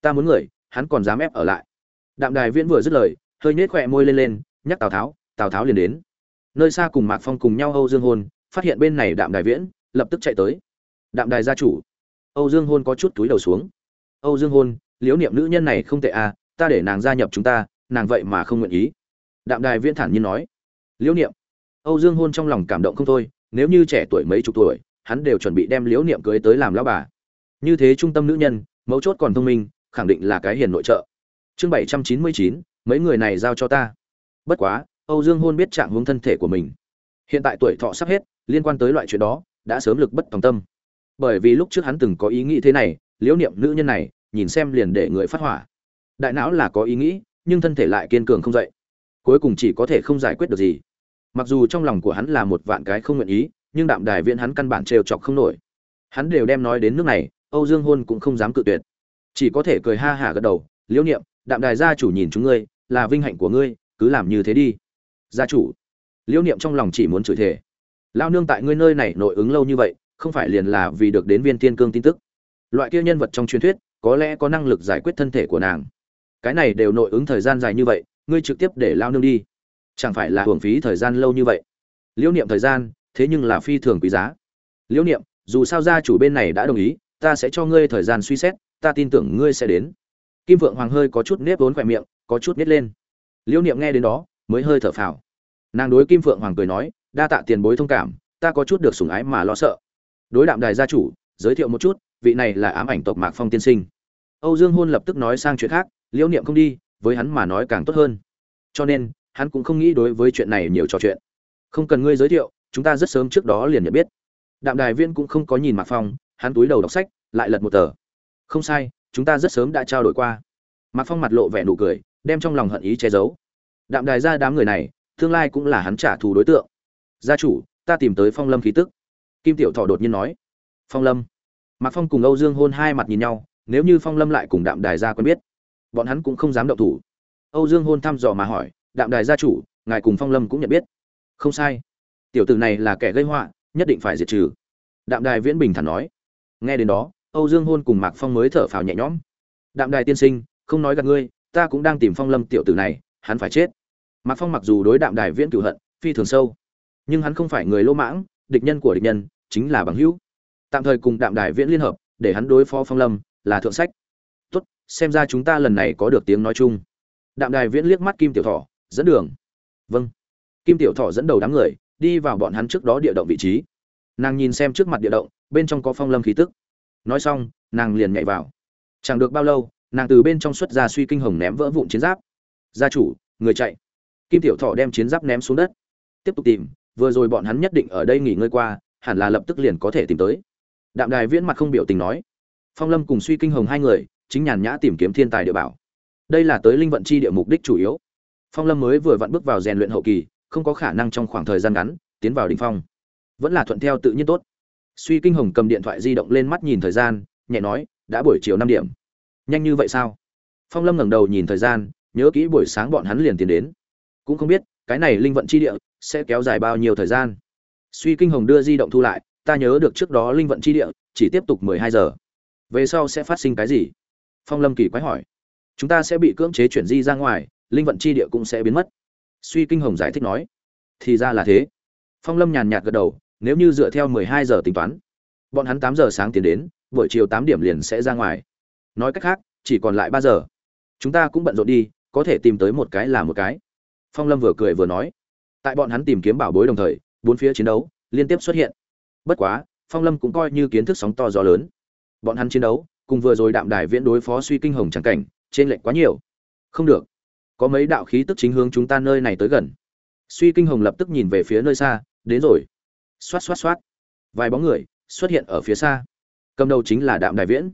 Ta muốn người, hắn còn dám ép ở lại. Đạm đài viễn vừa dứt lời, hơi nhếch khỏe môi lên lên, nhắc tào tháo tào tháo liền đến. Nơi xa cùng mạc phong cùng nhau âu dương hôn, phát hiện bên này đạm đài viễn, lập tức chạy tới. Đạm đài gia chủ âu dương hôn có chút túi đầu xuống. Âu dương hôn, liễu niệm nữ nhân này không tệ à ta để nàng gia nhập chúng ta, nàng vậy mà không nguyện ý. Đạm đài viễn thản nhiên nói. Liễu niệm. Âu dương hôn trong lòng cảm động không thôi, nếu như trẻ tuổi mấy chục tuổi, hắn đều chuẩn bị đem liễu niệm cưới tới làm lão bà. Như thế trung tâm nữ nhân, mấu chốt còn thông minh, khẳng định là cái hiền nội trợ. Chương bảy trăm chín mươi chín, mấy người này giao cho ta. Bất quá, âu dương hôn biết trạng huống thân thể của mình. Hiện tại tuổi thọ sắp hết, liên quan tới loại chuyện đó, đã sớm lực bất tòng tâm bởi vì lúc trước hắn từng có ý nghĩ thế này, liễu niệm nữ nhân này, nhìn xem liền để người phát hỏa. Đại não là có ý nghĩ, nhưng thân thể lại kiên cường không dậy. Cuối cùng chỉ có thể không giải quyết được gì. Mặc dù trong lòng của hắn là một vạn cái không nguyện ý, nhưng đạm đài viễn hắn căn bản trêu chọc không nổi. Hắn đều đem nói đến nước này, âu dương hôn cũng không dám cự tuyệt. Chỉ có thể cười ha hả gật đầu, liễu niệm, đạm đài gia chủ nhìn chúng ngươi, là vinh hạnh của ngươi, cứ làm như thế đi. Gia chủ? Liễu niệm trong lòng chỉ muốn chửi thề. Lao nương tại ngươi nơi này nội ứng lâu như vậy không phải liền là vì được đến viên tiên cương tin tức. Loại kia nhân vật trong truyền thuyết, có lẽ có năng lực giải quyết thân thể của nàng. Cái này đều nội ứng thời gian dài như vậy, ngươi trực tiếp để lao nương đi. Chẳng phải là hưởng phí thời gian lâu như vậy? Liễu niệm thời gian, thế nhưng là phi thường quý giá. Liễu niệm, dù sao gia chủ bên này đã đồng ý, ta sẽ cho ngươi thời gian suy xét, ta tin tưởng ngươi sẽ đến. Kim vượng hoàng hơi có chút nếp vốn khỏe miệng, có chút nết lên. Liễu niệm nghe đến đó, mới hơi thở phào. Nàng đối kim phượng hoàng cười nói, đa tạ tiền bối thông cảm, ta có chút được sủng ái mà lo sợ đối đạm đài gia chủ, giới thiệu một chút, vị này là ám ảnh tộc mạc phong tiên sinh. Âu dương hôn lập tức nói sang chuyện khác, liễu niệm không đi, với hắn mà nói càng tốt hơn. Cho nên, hắn cũng không nghĩ đối với chuyện này nhiều trò chuyện. Không cần ngươi giới thiệu, chúng ta rất sớm trước đó liền nhận biết. Đạm đài viên cũng không có nhìn mạc phong, hắn túi đầu đọc sách, lại lật một tờ. Không sai, chúng ta rất sớm đã trao đổi qua. Mạc phong mặt lộ vẻ nụ cười, đem trong lòng hận ý che giấu. Đạm đài ra đám người này, tương lai cũng là hắn trả thù đối tượng. Gia chủ, ta tìm tới phong lâm khí tức kim tiểu thọ đột nhiên nói, phong lâm. Mạc phong cùng âu dương hôn hai mặt nhìn nhau, nếu như phong lâm lại cùng đạm đài gia quen biết, bọn hắn cũng không dám động thủ. Âu dương hôn thăm dò mà hỏi, đạm đài gia chủ, ngài cùng phong lâm cũng nhận biết? Không sai. Tiểu tử này là kẻ gây họa, nhất định phải diệt trừ. Đạm đài viễn bình thản nói. Nghe đến đó, âu dương hôn cùng mạc phong mới thở phào nhẹ nhõm. Đạm đài tiên sinh, không nói gặp ngươi, ta cũng đang tìm phong lâm tiểu tử này, hắn phải chết. Mạc phong mặc dù đối đạm đài viễn cửu hận, phi thường sâu, nhưng hắn không phải người lỗ mãng địch nhân của địch nhân, chính là bằng hữu. Tạm thời cùng đạm đài viễn liên hợp, để hắn đối phó phong lâm, là thượng sách. Tốt, xem ra chúng ta lần này có được tiếng nói chung. Đạm đài viễn liếc mắt kim tiểu thọ, dẫn đường. Vâng. Kim tiểu thọ dẫn đầu đám người, đi vào bọn hắn trước đó địa động vị trí. Nàng nhìn xem trước mặt địa động, bên trong có phong lâm khí tức. Nói xong, nàng liền nhảy vào. Chẳng được bao lâu, nàng từ bên trong xuất ra suy kinh hồng ném vỡ vụn chiến giáp. Gia chủ, người chạy. Kim tiểu thọ đem chiến giáp ném xuống đất. Tiếp tục tìm vừa rồi bọn hắn nhất định ở đây nghỉ ngơi qua, hẳn là lập tức liền có thể tìm tới. Đạm đài viễn mặt không biểu tình nói. Phong lâm cùng suy kinh hồng hai người, chính nhàn nhã tìm kiếm thiên tài địa bảo. Đây là tới linh vận chi địa mục đích chủ yếu. Phong lâm mới vừa vặn bước vào rèn luyện hậu kỳ, không có khả năng trong khoảng thời gian ngắn tiến vào đ ỉ n h phong. Vẫn là thuận theo tự nhiên tốt. Suy kinh hồng cầm điện thoại di động lên mắt nhìn thời gian, nhẹ nói, đã buổi chiều năm điểm. Nhanh như vậy sao? Phong lâm ngẩng đầu nhìn thời gian, nhớ kỹ buổi sáng bọn hắn liền tiến đến. Cũng không biết cái này linh vận chi địa sẽ kéo dài bao nhiêu thời gian? Suy kinh hồng đưa di động thu lại, ta nhớ được trước đó linh vận chi địa chỉ tiếp tục mười hai giờ. Về sau sẽ phát sinh cái gì? Phong lâm kỳ quái hỏi. Chúng ta sẽ bị cưỡng chế chuyển di ra ngoài, linh vận chi địa cũng sẽ biến mất. Suy kinh hồng giải thích nói. Thì ra là thế. Phong lâm nhàn nhạt gật đầu, nếu như dựa theo mười hai giờ tính toán, bọn hắn tám giờ sáng tiến đến, buổi chiều tám điểm liền sẽ ra ngoài. Nói cách khác, chỉ còn lại ba giờ. Chúng ta cũng bận rộn đi, có thể tìm tới một cái là một cái phong lâm vừa cười vừa nói. Tại bọn hắn tìm kiếm bảo bối đồng thời, bốn phía chiến đấu liên tiếp xuất hiện. Bất quá, phong lâm cũng coi như kiến thức sóng to gió lớn. Bọn hắn chiến đấu, cùng vừa rồi đạm đài viễn đối phó suy kinh hồng trắng cảnh, trên lệnh quá nhiều. Không được. Có mấy đạo khí tức chính hướng chúng ta nơi này tới gần. Suy kinh hồng lập tức nhìn về phía nơi xa, đến rồi. Xoát xoát xoát. Vài bóng người xuất hiện ở phía xa. Cầm đầu chính là đạm đài viễn.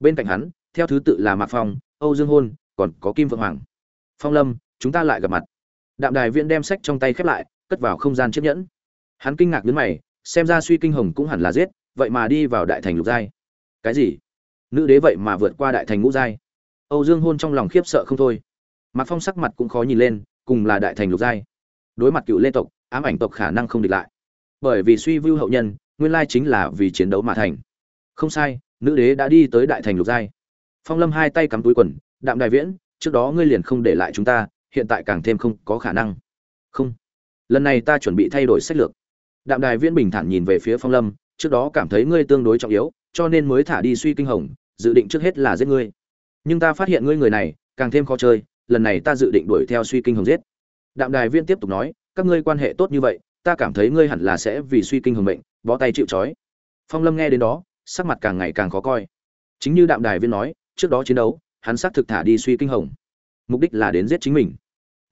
Bên cạnh hắn, theo thứ tự là mạc phong, âu dương hôn, còn có kim vượng hoàng. Phong lâm, chúng ta lại gặp mặt đạm đài viễn đem sách trong tay khép lại, cất vào không gian chiếc nhẫn. Hắn kinh ngạc đến mày, xem ra suy kinh hồng cũng hẳn là giết, vậy mà đi vào đại thành lục giai. Cái gì? Nữ đế vậy mà vượt qua đại thành ngũ giai? Âu dương hôn trong lòng khiếp sợ không thôi. Mạc phong sắc mặt cũng khó nhìn lên, cùng là đại thành lục giai. Đối mặt cựu lê tộc, ám ảnh tộc khả năng không địch lại. Bởi vì suy vưu hậu nhân, nguyên lai chính là vì chiến đấu mà thành. Không sai, nữ đế đã đi tới đại thành lục giai. Phong lâm hai tay cắm túi quần, đạm đại viễn, trước đó ngươi liền không để lại chúng ta hiện tại càng thêm không có khả năng. Không. Lần này ta chuẩn bị thay đổi sách lược. Đạm đài viễn bình thản nhìn về phía phong lâm, trước đó cảm thấy ngươi tương đối trọng yếu, cho nên mới thả đi suy kinh hồng, dự định trước hết là giết ngươi. Nhưng ta phát hiện ngươi người này, càng thêm khó chơi, lần này ta dự định đuổi theo suy kinh hồng giết. Đạm đài viên tiếp tục nói, các ngươi quan hệ tốt như vậy, ta cảm thấy ngươi hẳn là sẽ vì suy kinh hồng bệnh bó tay chịu trói. Phong lâm nghe đến đó, sắc mặt càng ngày càng khó coi. Chính như đạm đài viên nói, trước đó chiến đấu, hắn xác thực thả đi suy kinh hồng. Mục đích là đến giết chính mình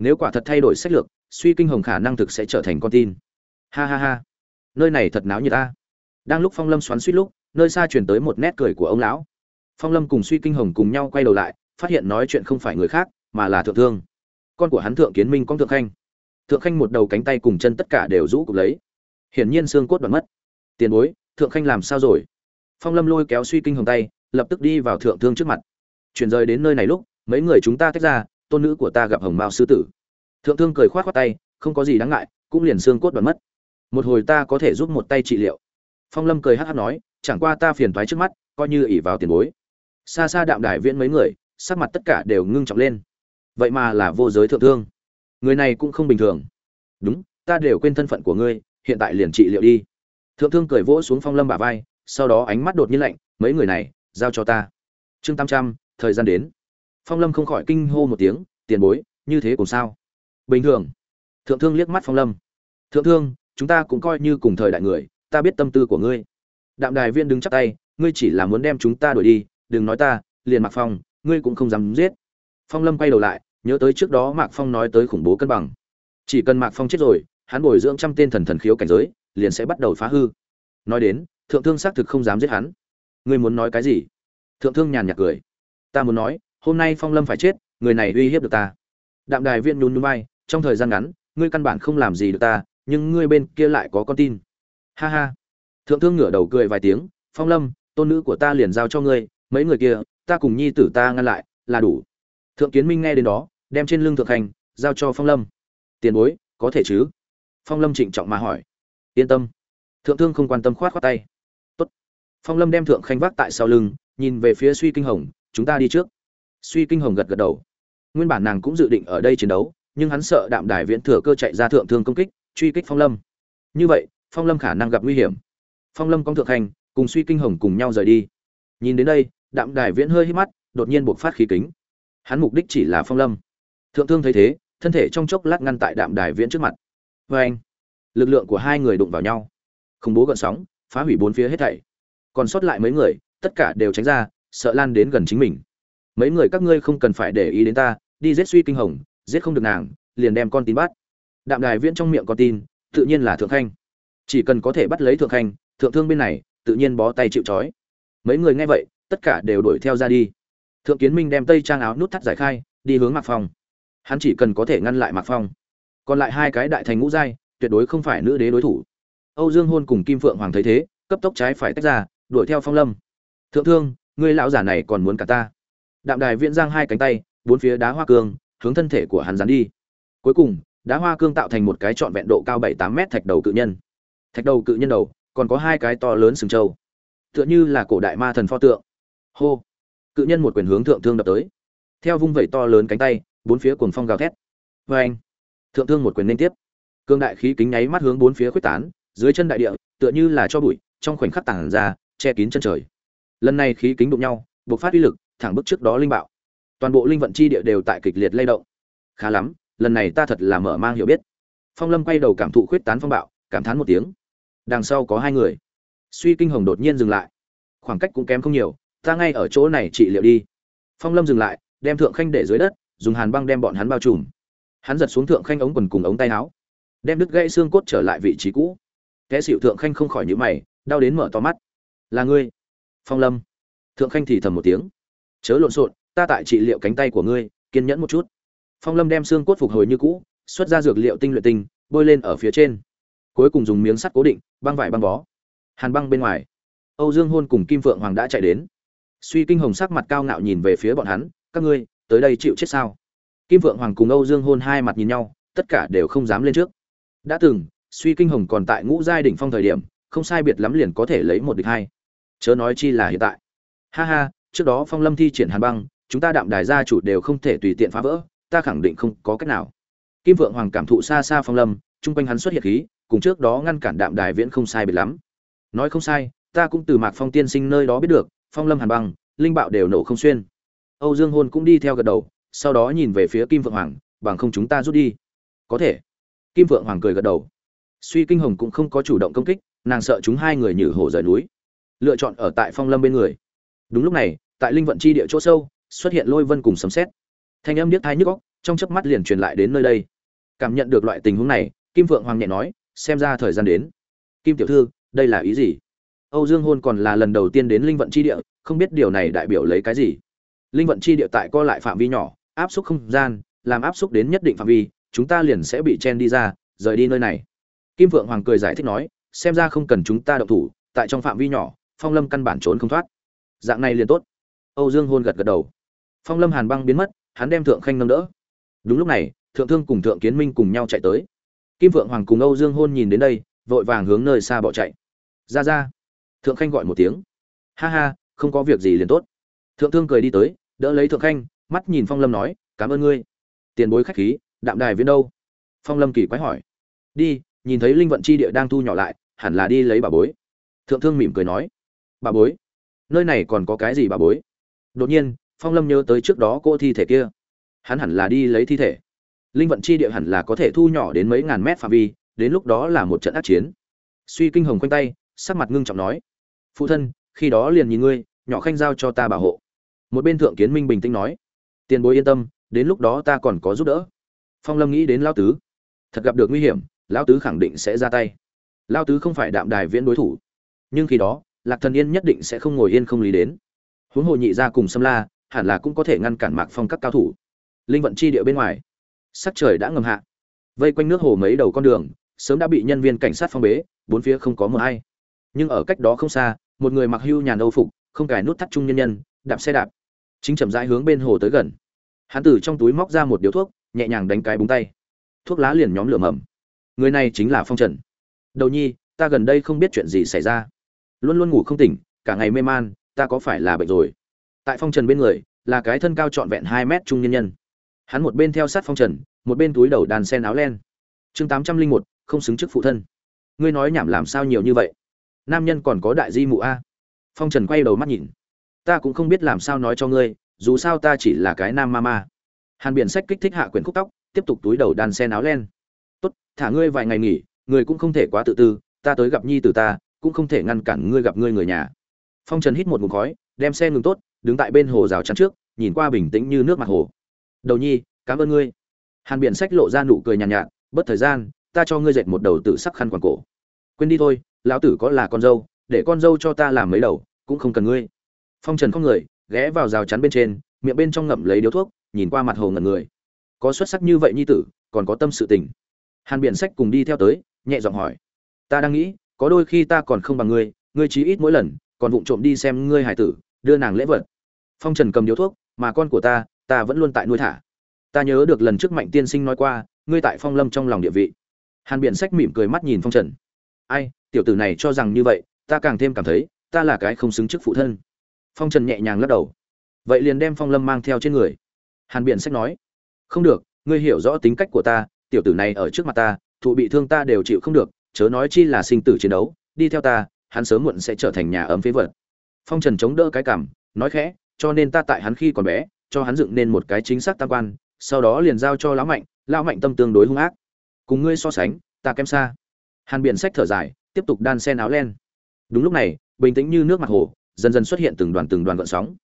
nếu quả thật thay đổi sách lược, suy kinh hồng khả năng thực sẽ trở thành con tin. Ha ha ha. Nơi này thật náo như ta đang lúc phong lâm xoắn suýt lúc, nơi xa truyền tới một nét cười của ông lão. Phong lâm cùng suy kinh hồng cùng nhau quay đầu lại, phát hiện nói chuyện không phải người khác, mà là thượng thương. Con của hắn thượng kiến minh con thượng khanh. Thượng khanh một đầu cánh tay cùng chân tất cả đều rũ cục lấy. Hiển nhiên xương cốt đoạn mất. Tiền bối, thượng khanh làm sao rồi? Phong lâm lôi kéo suy kinh hồng tay, lập tức đi vào thượng thương trước mặt. Chuyển rời đến nơi này lúc, mấy người chúng ta tách ra tôn nữ của ta gặp hồng mao sư tử. Thượng thương cười khoát khoát tay, không có gì đáng ngại, cũng liền xương cốt đoạn mất. Một hồi ta có thể giúp một tay trị liệu. Phong lâm cười hát hát nói, chẳng qua ta phiền thoái trước mắt, coi như ỉ vào tiền bối. Xa xa đạm đài viễn mấy người, sắc mặt tất cả đều ngưng trọng lên. Vậy mà là vô giới thượng thương. Người này cũng không bình thường. Đúng, ta đều quên thân phận của ngươi, hiện tại liền trị liệu đi. Thượng thương cười vỗ xuống phong lâm bả vai, sau đó ánh mắt đột nhiên lạnh, mấy người này, giao cho ta. Chương tam trăm, thời gian đến phong lâm không khỏi kinh hô một tiếng, tiền bối, như thế cùng sao? Bình thường. Thượng thương liếc mắt phong lâm. Thượng thương, chúng ta cũng coi như cùng thời đại người, ta biết tâm tư của ngươi. Đạm đài viên đứng chắp tay, ngươi chỉ là muốn đem chúng ta đuổi đi, đừng nói ta, liền mặc phong, ngươi cũng không dám giết. Phong lâm quay đầu lại, nhớ tới trước đó mạc phong nói tới khủng bố cân bằng. Chỉ cần mạc phong chết rồi, hắn bồi dưỡng trăm tên thần thần khiếu cảnh giới, liền sẽ bắt đầu phá hư. Nói đến, thượng thương xác thực không dám giết hắn. Ngươi muốn nói cái gì? Thượng thương nhàn nhạt cười. Ta muốn nói hôm nay phong lâm phải chết, người này uy hiếp được ta. Đạm đài viên nhún nhún vai, trong thời gian ngắn, ngươi căn bản không làm gì được ta, nhưng ngươi bên kia lại có con tin. Ha ha. Thượng thương ngửa đầu cười vài tiếng, phong lâm, tôn nữ của ta liền giao cho ngươi, mấy người kia, ta cùng nhi tử ta ngăn lại, là đủ. Thượng kiến minh nghe đến đó, đem trên lưng thượng hành giao cho phong lâm. Tiền bối, có thể chứ? Phong lâm trịnh trọng mà hỏi. Yên tâm. Thượng thương không quan tâm khoát khoát tay. Tốt. phong lâm đem thượng khanh vác tại sau lưng, nhìn về phía suy kinh hồng, chúng ta đi trước suy kinh hồng gật gật đầu. Nguyên bản nàng cũng dự định ở đây chiến đấu, nhưng hắn sợ đạm đài viễn thừa cơ chạy ra thượng thương công kích, truy kích phong lâm. Như vậy, phong lâm khả năng gặp nguy hiểm. Phong lâm công thượng hành, cùng suy kinh hồng cùng nhau rời đi. Nhìn đến đây, đạm đài viễn hơi hít mắt, đột nhiên buộc phát khí kính. Hắn mục đích chỉ là phong lâm. Thượng thương thấy thế, thân thể trong chốc lát ngăn tại đạm đài viễn trước mặt. Vê anh, lực lượng của hai người đụng vào nhau. Khủng bố gợn sóng, phá hủy bốn phía hết thảy. Còn sót lại mấy người, tất cả đều tránh ra, sợ lan đến gần chính mình mấy người các ngươi không cần phải để ý đến ta, đi giết suy kinh hồng, giết không được nàng, liền đem con tin bắt. Đạm đài viễn trong miệng con tin, tự nhiên là thượng khanh. Chỉ cần có thể bắt lấy thượng khanh, thượng thương bên này, tự nhiên bó tay chịu trói. Mấy người nghe vậy, tất cả đều đuổi theo ra đi. Thượng kiến minh đem tây trang áo nút thắt giải khai, đi hướng mạc phong. Hắn chỉ cần có thể ngăn lại mạc phong. Còn lại hai cái đại thành ngũ giai, tuyệt đối không phải nữ đế đối thủ. Âu dương hôn cùng kim phượng hoàng thấy thế, cấp tốc trái phải tách ra, đuổi theo phong lâm. Thượng thương, ngươi lão giả này còn muốn cả ta đạm đài viễn giang hai cánh tay, bốn phía đá hoa cương, hướng thân thể của hắn dán đi. Cuối cùng, đá hoa cương tạo thành một cái trọn vẹn độ cao bảy tám mét thạch đầu cự nhân. Thạch đầu cự nhân đầu, còn có hai cái to lớn sừng trâu. Tựa như là cổ đại ma thần pho tượng. Hô! Cự nhân một quyền hướng thượng thương đập tới. Theo vung vẩy to lớn cánh tay, bốn phía cuồng phong gào thét. Vê anh, thượng thương một quyền liên tiếp. Cương đại khí kính nháy mắt hướng bốn phía khuếch tán, dưới chân đại địa, tựa như là cho bụi, trong khoảnh khắc tảng ra, che kín chân trời. Lần này khí kính đụng nhau, bộc phát uy lực thẳng bước trước đó linh bạo. Toàn bộ linh vận chi địa đều tại kịch liệt lay động. Khá lắm, lần này ta thật là mở mang hiểu biết. Phong lâm quay đầu cảm thụ khuyết tán phong bạo, cảm thán một tiếng. Đằng sau có hai người. Suy kinh hồng đột nhiên dừng lại. Khoảng cách cũng kém không nhiều, ta ngay ở chỗ này trị liệu đi. Phong lâm dừng lại, đem thượng khanh để dưới đất, dùng hàn băng đem bọn hắn bao trùm. Hắn giật xuống thượng khanh ống quần cùng ống tay áo, đem đứt gãy xương cốt trở lại vị trí cũ. Kẻ xịu thượng khanh không khỏi nhữ mày, đau đến mở to mắt. Là ngươi? Phong lâm. Thượng khanh thì thầm một tiếng chớ lộn xộn, ta tại trị liệu cánh tay của ngươi, kiên nhẫn một chút. Phong lâm đem xương cốt phục hồi như cũ, xuất ra dược liệu tinh luyện tinh, bôi lên ở phía trên. Cuối cùng dùng miếng sắt cố định, băng vải băng bó. Hàn băng bên ngoài. Âu dương hôn cùng kim phượng hoàng đã chạy đến. Suy kinh hồng sắc mặt cao ngạo nhìn về phía bọn hắn, các ngươi, tới đây chịu chết sao? Kim phượng hoàng cùng âu dương hôn hai mặt nhìn nhau, tất cả đều không dám lên trước. Đã từng, suy kinh hồng còn tại ngũ giai đỉnh phong thời điểm, không sai biệt lắm liền có thể lấy một địch hai. Chớ nói chi là hiện tại. Ha ha trước đó phong lâm thi triển hàn băng, chúng ta đạm đài gia chủ đều không thể tùy tiện phá vỡ, ta khẳng định không có cách nào. Kim vượng hoàng cảm thụ xa xa phong lâm, chung quanh hắn xuất hiện khí, cùng trước đó ngăn cản đạm đài viễn không sai biệt lắm. Nói không sai, ta cũng từ mạc phong tiên sinh nơi đó biết được, phong lâm hàn băng, linh bạo đều nổ không xuyên. Âu dương hôn cũng đi theo gật đầu, sau đó nhìn về phía kim vượng hoàng, bằng không chúng ta rút đi. Có thể. Kim vượng hoàng cười gật đầu. Suy kinh hồng cũng không có chủ động công kích, nàng sợ chúng hai người nhử hổ rời núi. Lựa chọn ở tại phong lâm bên người đúng lúc này, tại linh vận chi địa chỗ sâu, xuất hiện lôi vân cùng sấm xét thanh âm điếc thai nhức góc trong chớp mắt liền truyền lại đến nơi đây. Cảm nhận được loại tình huống này, kim phượng hoàng nhẹ nói, xem ra thời gian đến. Kim tiểu thư, đây là ý gì? Âu dương hôn còn là lần đầu tiên đến linh vận chi địa, không biết điều này đại biểu lấy cái gì? Linh vận chi địa tại co lại phạm vi nhỏ, áp suất không gian, làm áp suất đến nhất định phạm vi, chúng ta liền sẽ bị chen đi ra, rời đi nơi này. Kim phượng hoàng cười giải thích nói, xem ra không cần chúng ta động thủ, tại trong phạm vi nhỏ, phong lâm căn bản trốn không thoát dạng này liền tốt. Âu dương hôn gật gật đầu. Phong lâm hàn băng biến mất, hắn đem thượng khanh nâng đỡ. Đúng lúc này, thượng thương cùng thượng kiến minh cùng nhau chạy tới. Kim vượng hoàng cùng âu dương hôn nhìn đến đây, vội vàng hướng nơi xa bỏ chạy. Ra ra. Thượng khanh gọi một tiếng. Ha ha, không có việc gì liền tốt. Thượng thương cười đi tới, đỡ lấy thượng khanh, mắt nhìn phong lâm nói, cảm ơn ngươi. Tiền bối khách khí, đạm đài viễn đâu? Phong lâm kỳ quái hỏi. Đi, nhìn thấy linh vận chi địa đang thu nhỏ lại, hẳn là đi lấy bà bối. Thượng thương mỉm cười nói. Bà bối nơi này còn có cái gì bà bối? Đột nhiên, phong lâm nhớ tới trước đó cô thi thể kia. Hắn hẳn là đi lấy thi thể. Linh vận chi địa hẳn là có thể thu nhỏ đến mấy ngàn mét phạm vi, đến lúc đó là một trận ác chiến. Suy kinh hồng quanh tay, sắc mặt ngưng trọng nói, phụ thân, khi đó liền nhìn ngươi, nhỏ khanh giao cho ta bảo hộ. Một bên thượng kiến minh bình tĩnh nói, tiền bối yên tâm, đến lúc đó ta còn có giúp đỡ. Phong lâm nghĩ đến lao tứ. Thật gặp được nguy hiểm lao tứ khẳng định sẽ ra tay. Lao tứ không phải đạm đài viễn đối thủ. Nhưng khi đó lạc thần yên nhất định sẽ không ngồi yên không lý đến. Huống hồ nhị ra cùng xâm la, hẳn là cũng có thể ngăn cản mạc phong các cao thủ. Linh vận chi địa bên ngoài, sắc trời đã ngầm hạ. Vây quanh nước hồ mấy đầu con đường, sớm đã bị nhân viên cảnh sát phong bế, bốn phía không có mờ hay nhưng ở cách đó không xa, một người mặc hưu nhàn âu phục, không cài nút thắt trung nhân nhân, đạp xe đạp. Chính chậm rãi hướng bên hồ tới gần. Hắn từ trong túi móc ra một điếu thuốc, nhẹ nhàng đánh cái búng tay. Thuốc lá liền nhóm lửa mầm. Người này chính là phong trần. Đầu nhi, ta gần đây không biết chuyện gì xảy ra luôn luôn ngủ không tỉnh, cả ngày mê man, ta có phải là bệnh rồi? Tại phong trần bên người, là cái thân cao trọn vẹn hai mét trung nhân nhân. Hắn một bên theo sát phong trần, một bên túi đầu đàn sen áo len. Chương tám trăm linh một, không xứng chức phụ thân. Ngươi nói nhảm làm sao nhiều như vậy? Nam nhân còn có đại di mụ a. Phong trần quay đầu mắt nhìn. Ta cũng không biết làm sao nói cho ngươi, dù sao ta chỉ là cái nam ma ma. Hàn biển sách kích thích hạ quyển khúc tóc, tiếp tục túi đầu đàn sen áo len. Tốt, thả ngươi vài ngày nghỉ, người cũng không thể quá tự tư, ta tới gặp nhi từ ta cũng không thể ngăn cản ngươi gặp ngươi người nhà. Phong trần hít một ngụm khói đem xe ngừng tốt đứng tại bên hồ rào chắn trước nhìn qua bình tĩnh như nước mặt hồ. Đầu nhi cảm ơn ngươi. Hàn biển sách lộ ra nụ cười nhàn nhạt, nhạt bất thời gian ta cho ngươi dệt một đầu tự sắc khăn quàng cổ. Quên đi thôi lão tử có là con dâu để con dâu cho ta làm mấy đầu cũng không cần ngươi. Phong trần không người ghé vào rào chắn bên trên miệng bên trong ngậm lấy điếu thuốc nhìn qua mặt hồ ngẩn người. Có xuất sắc như vậy nhi tử còn có tâm sự tình. Hàn biển sách cùng đi theo tới nhẹ giọng hỏi. Ta đang nghĩ có đôi khi ta còn không bằng ngươi ngươi chí ít mỗi lần còn vụng trộm đi xem ngươi hải tử, đưa nàng lễ vật. Phong trần cầm điếu thuốc, mà con của ta ta vẫn luôn tại nuôi thả. Ta nhớ được lần trước mạnh tiên sinh nói qua, ngươi tại phong lâm trong lòng địa vị. Hàn biển sách mỉm cười mắt nhìn phong trần. Ai, tiểu tử này cho rằng như vậy, ta càng thêm cảm thấy, ta là cái không xứng chức phụ thân. Phong trần nhẹ nhàng lắc đầu. Vậy liền đem phong lâm mang theo trên người. Hàn biển sách nói. Không được, ngươi hiểu rõ tính cách của ta, tiểu tử này ở trước mặt ta, thụ bị thương ta đều chịu không được chớ nói chi là sinh tử chiến đấu, đi theo ta, hắn sớm muộn sẽ trở thành nhà ấm phế vật. Phong trần chống đỡ cái cảm, nói khẽ, cho nên ta tại hắn khi còn bé, cho hắn dựng nên một cái chính xác tam quan, sau đó liền giao cho lão mạnh lão mạnh tâm tương đối hung ác. Cùng ngươi so sánh, ta kém xa. Hàn biển sách thở dài, tiếp tục đan sen áo len. Đúng lúc này, bình tĩnh như nước mặt hồ, dần dần xuất hiện từng đoàn từng đoàn gợn sóng.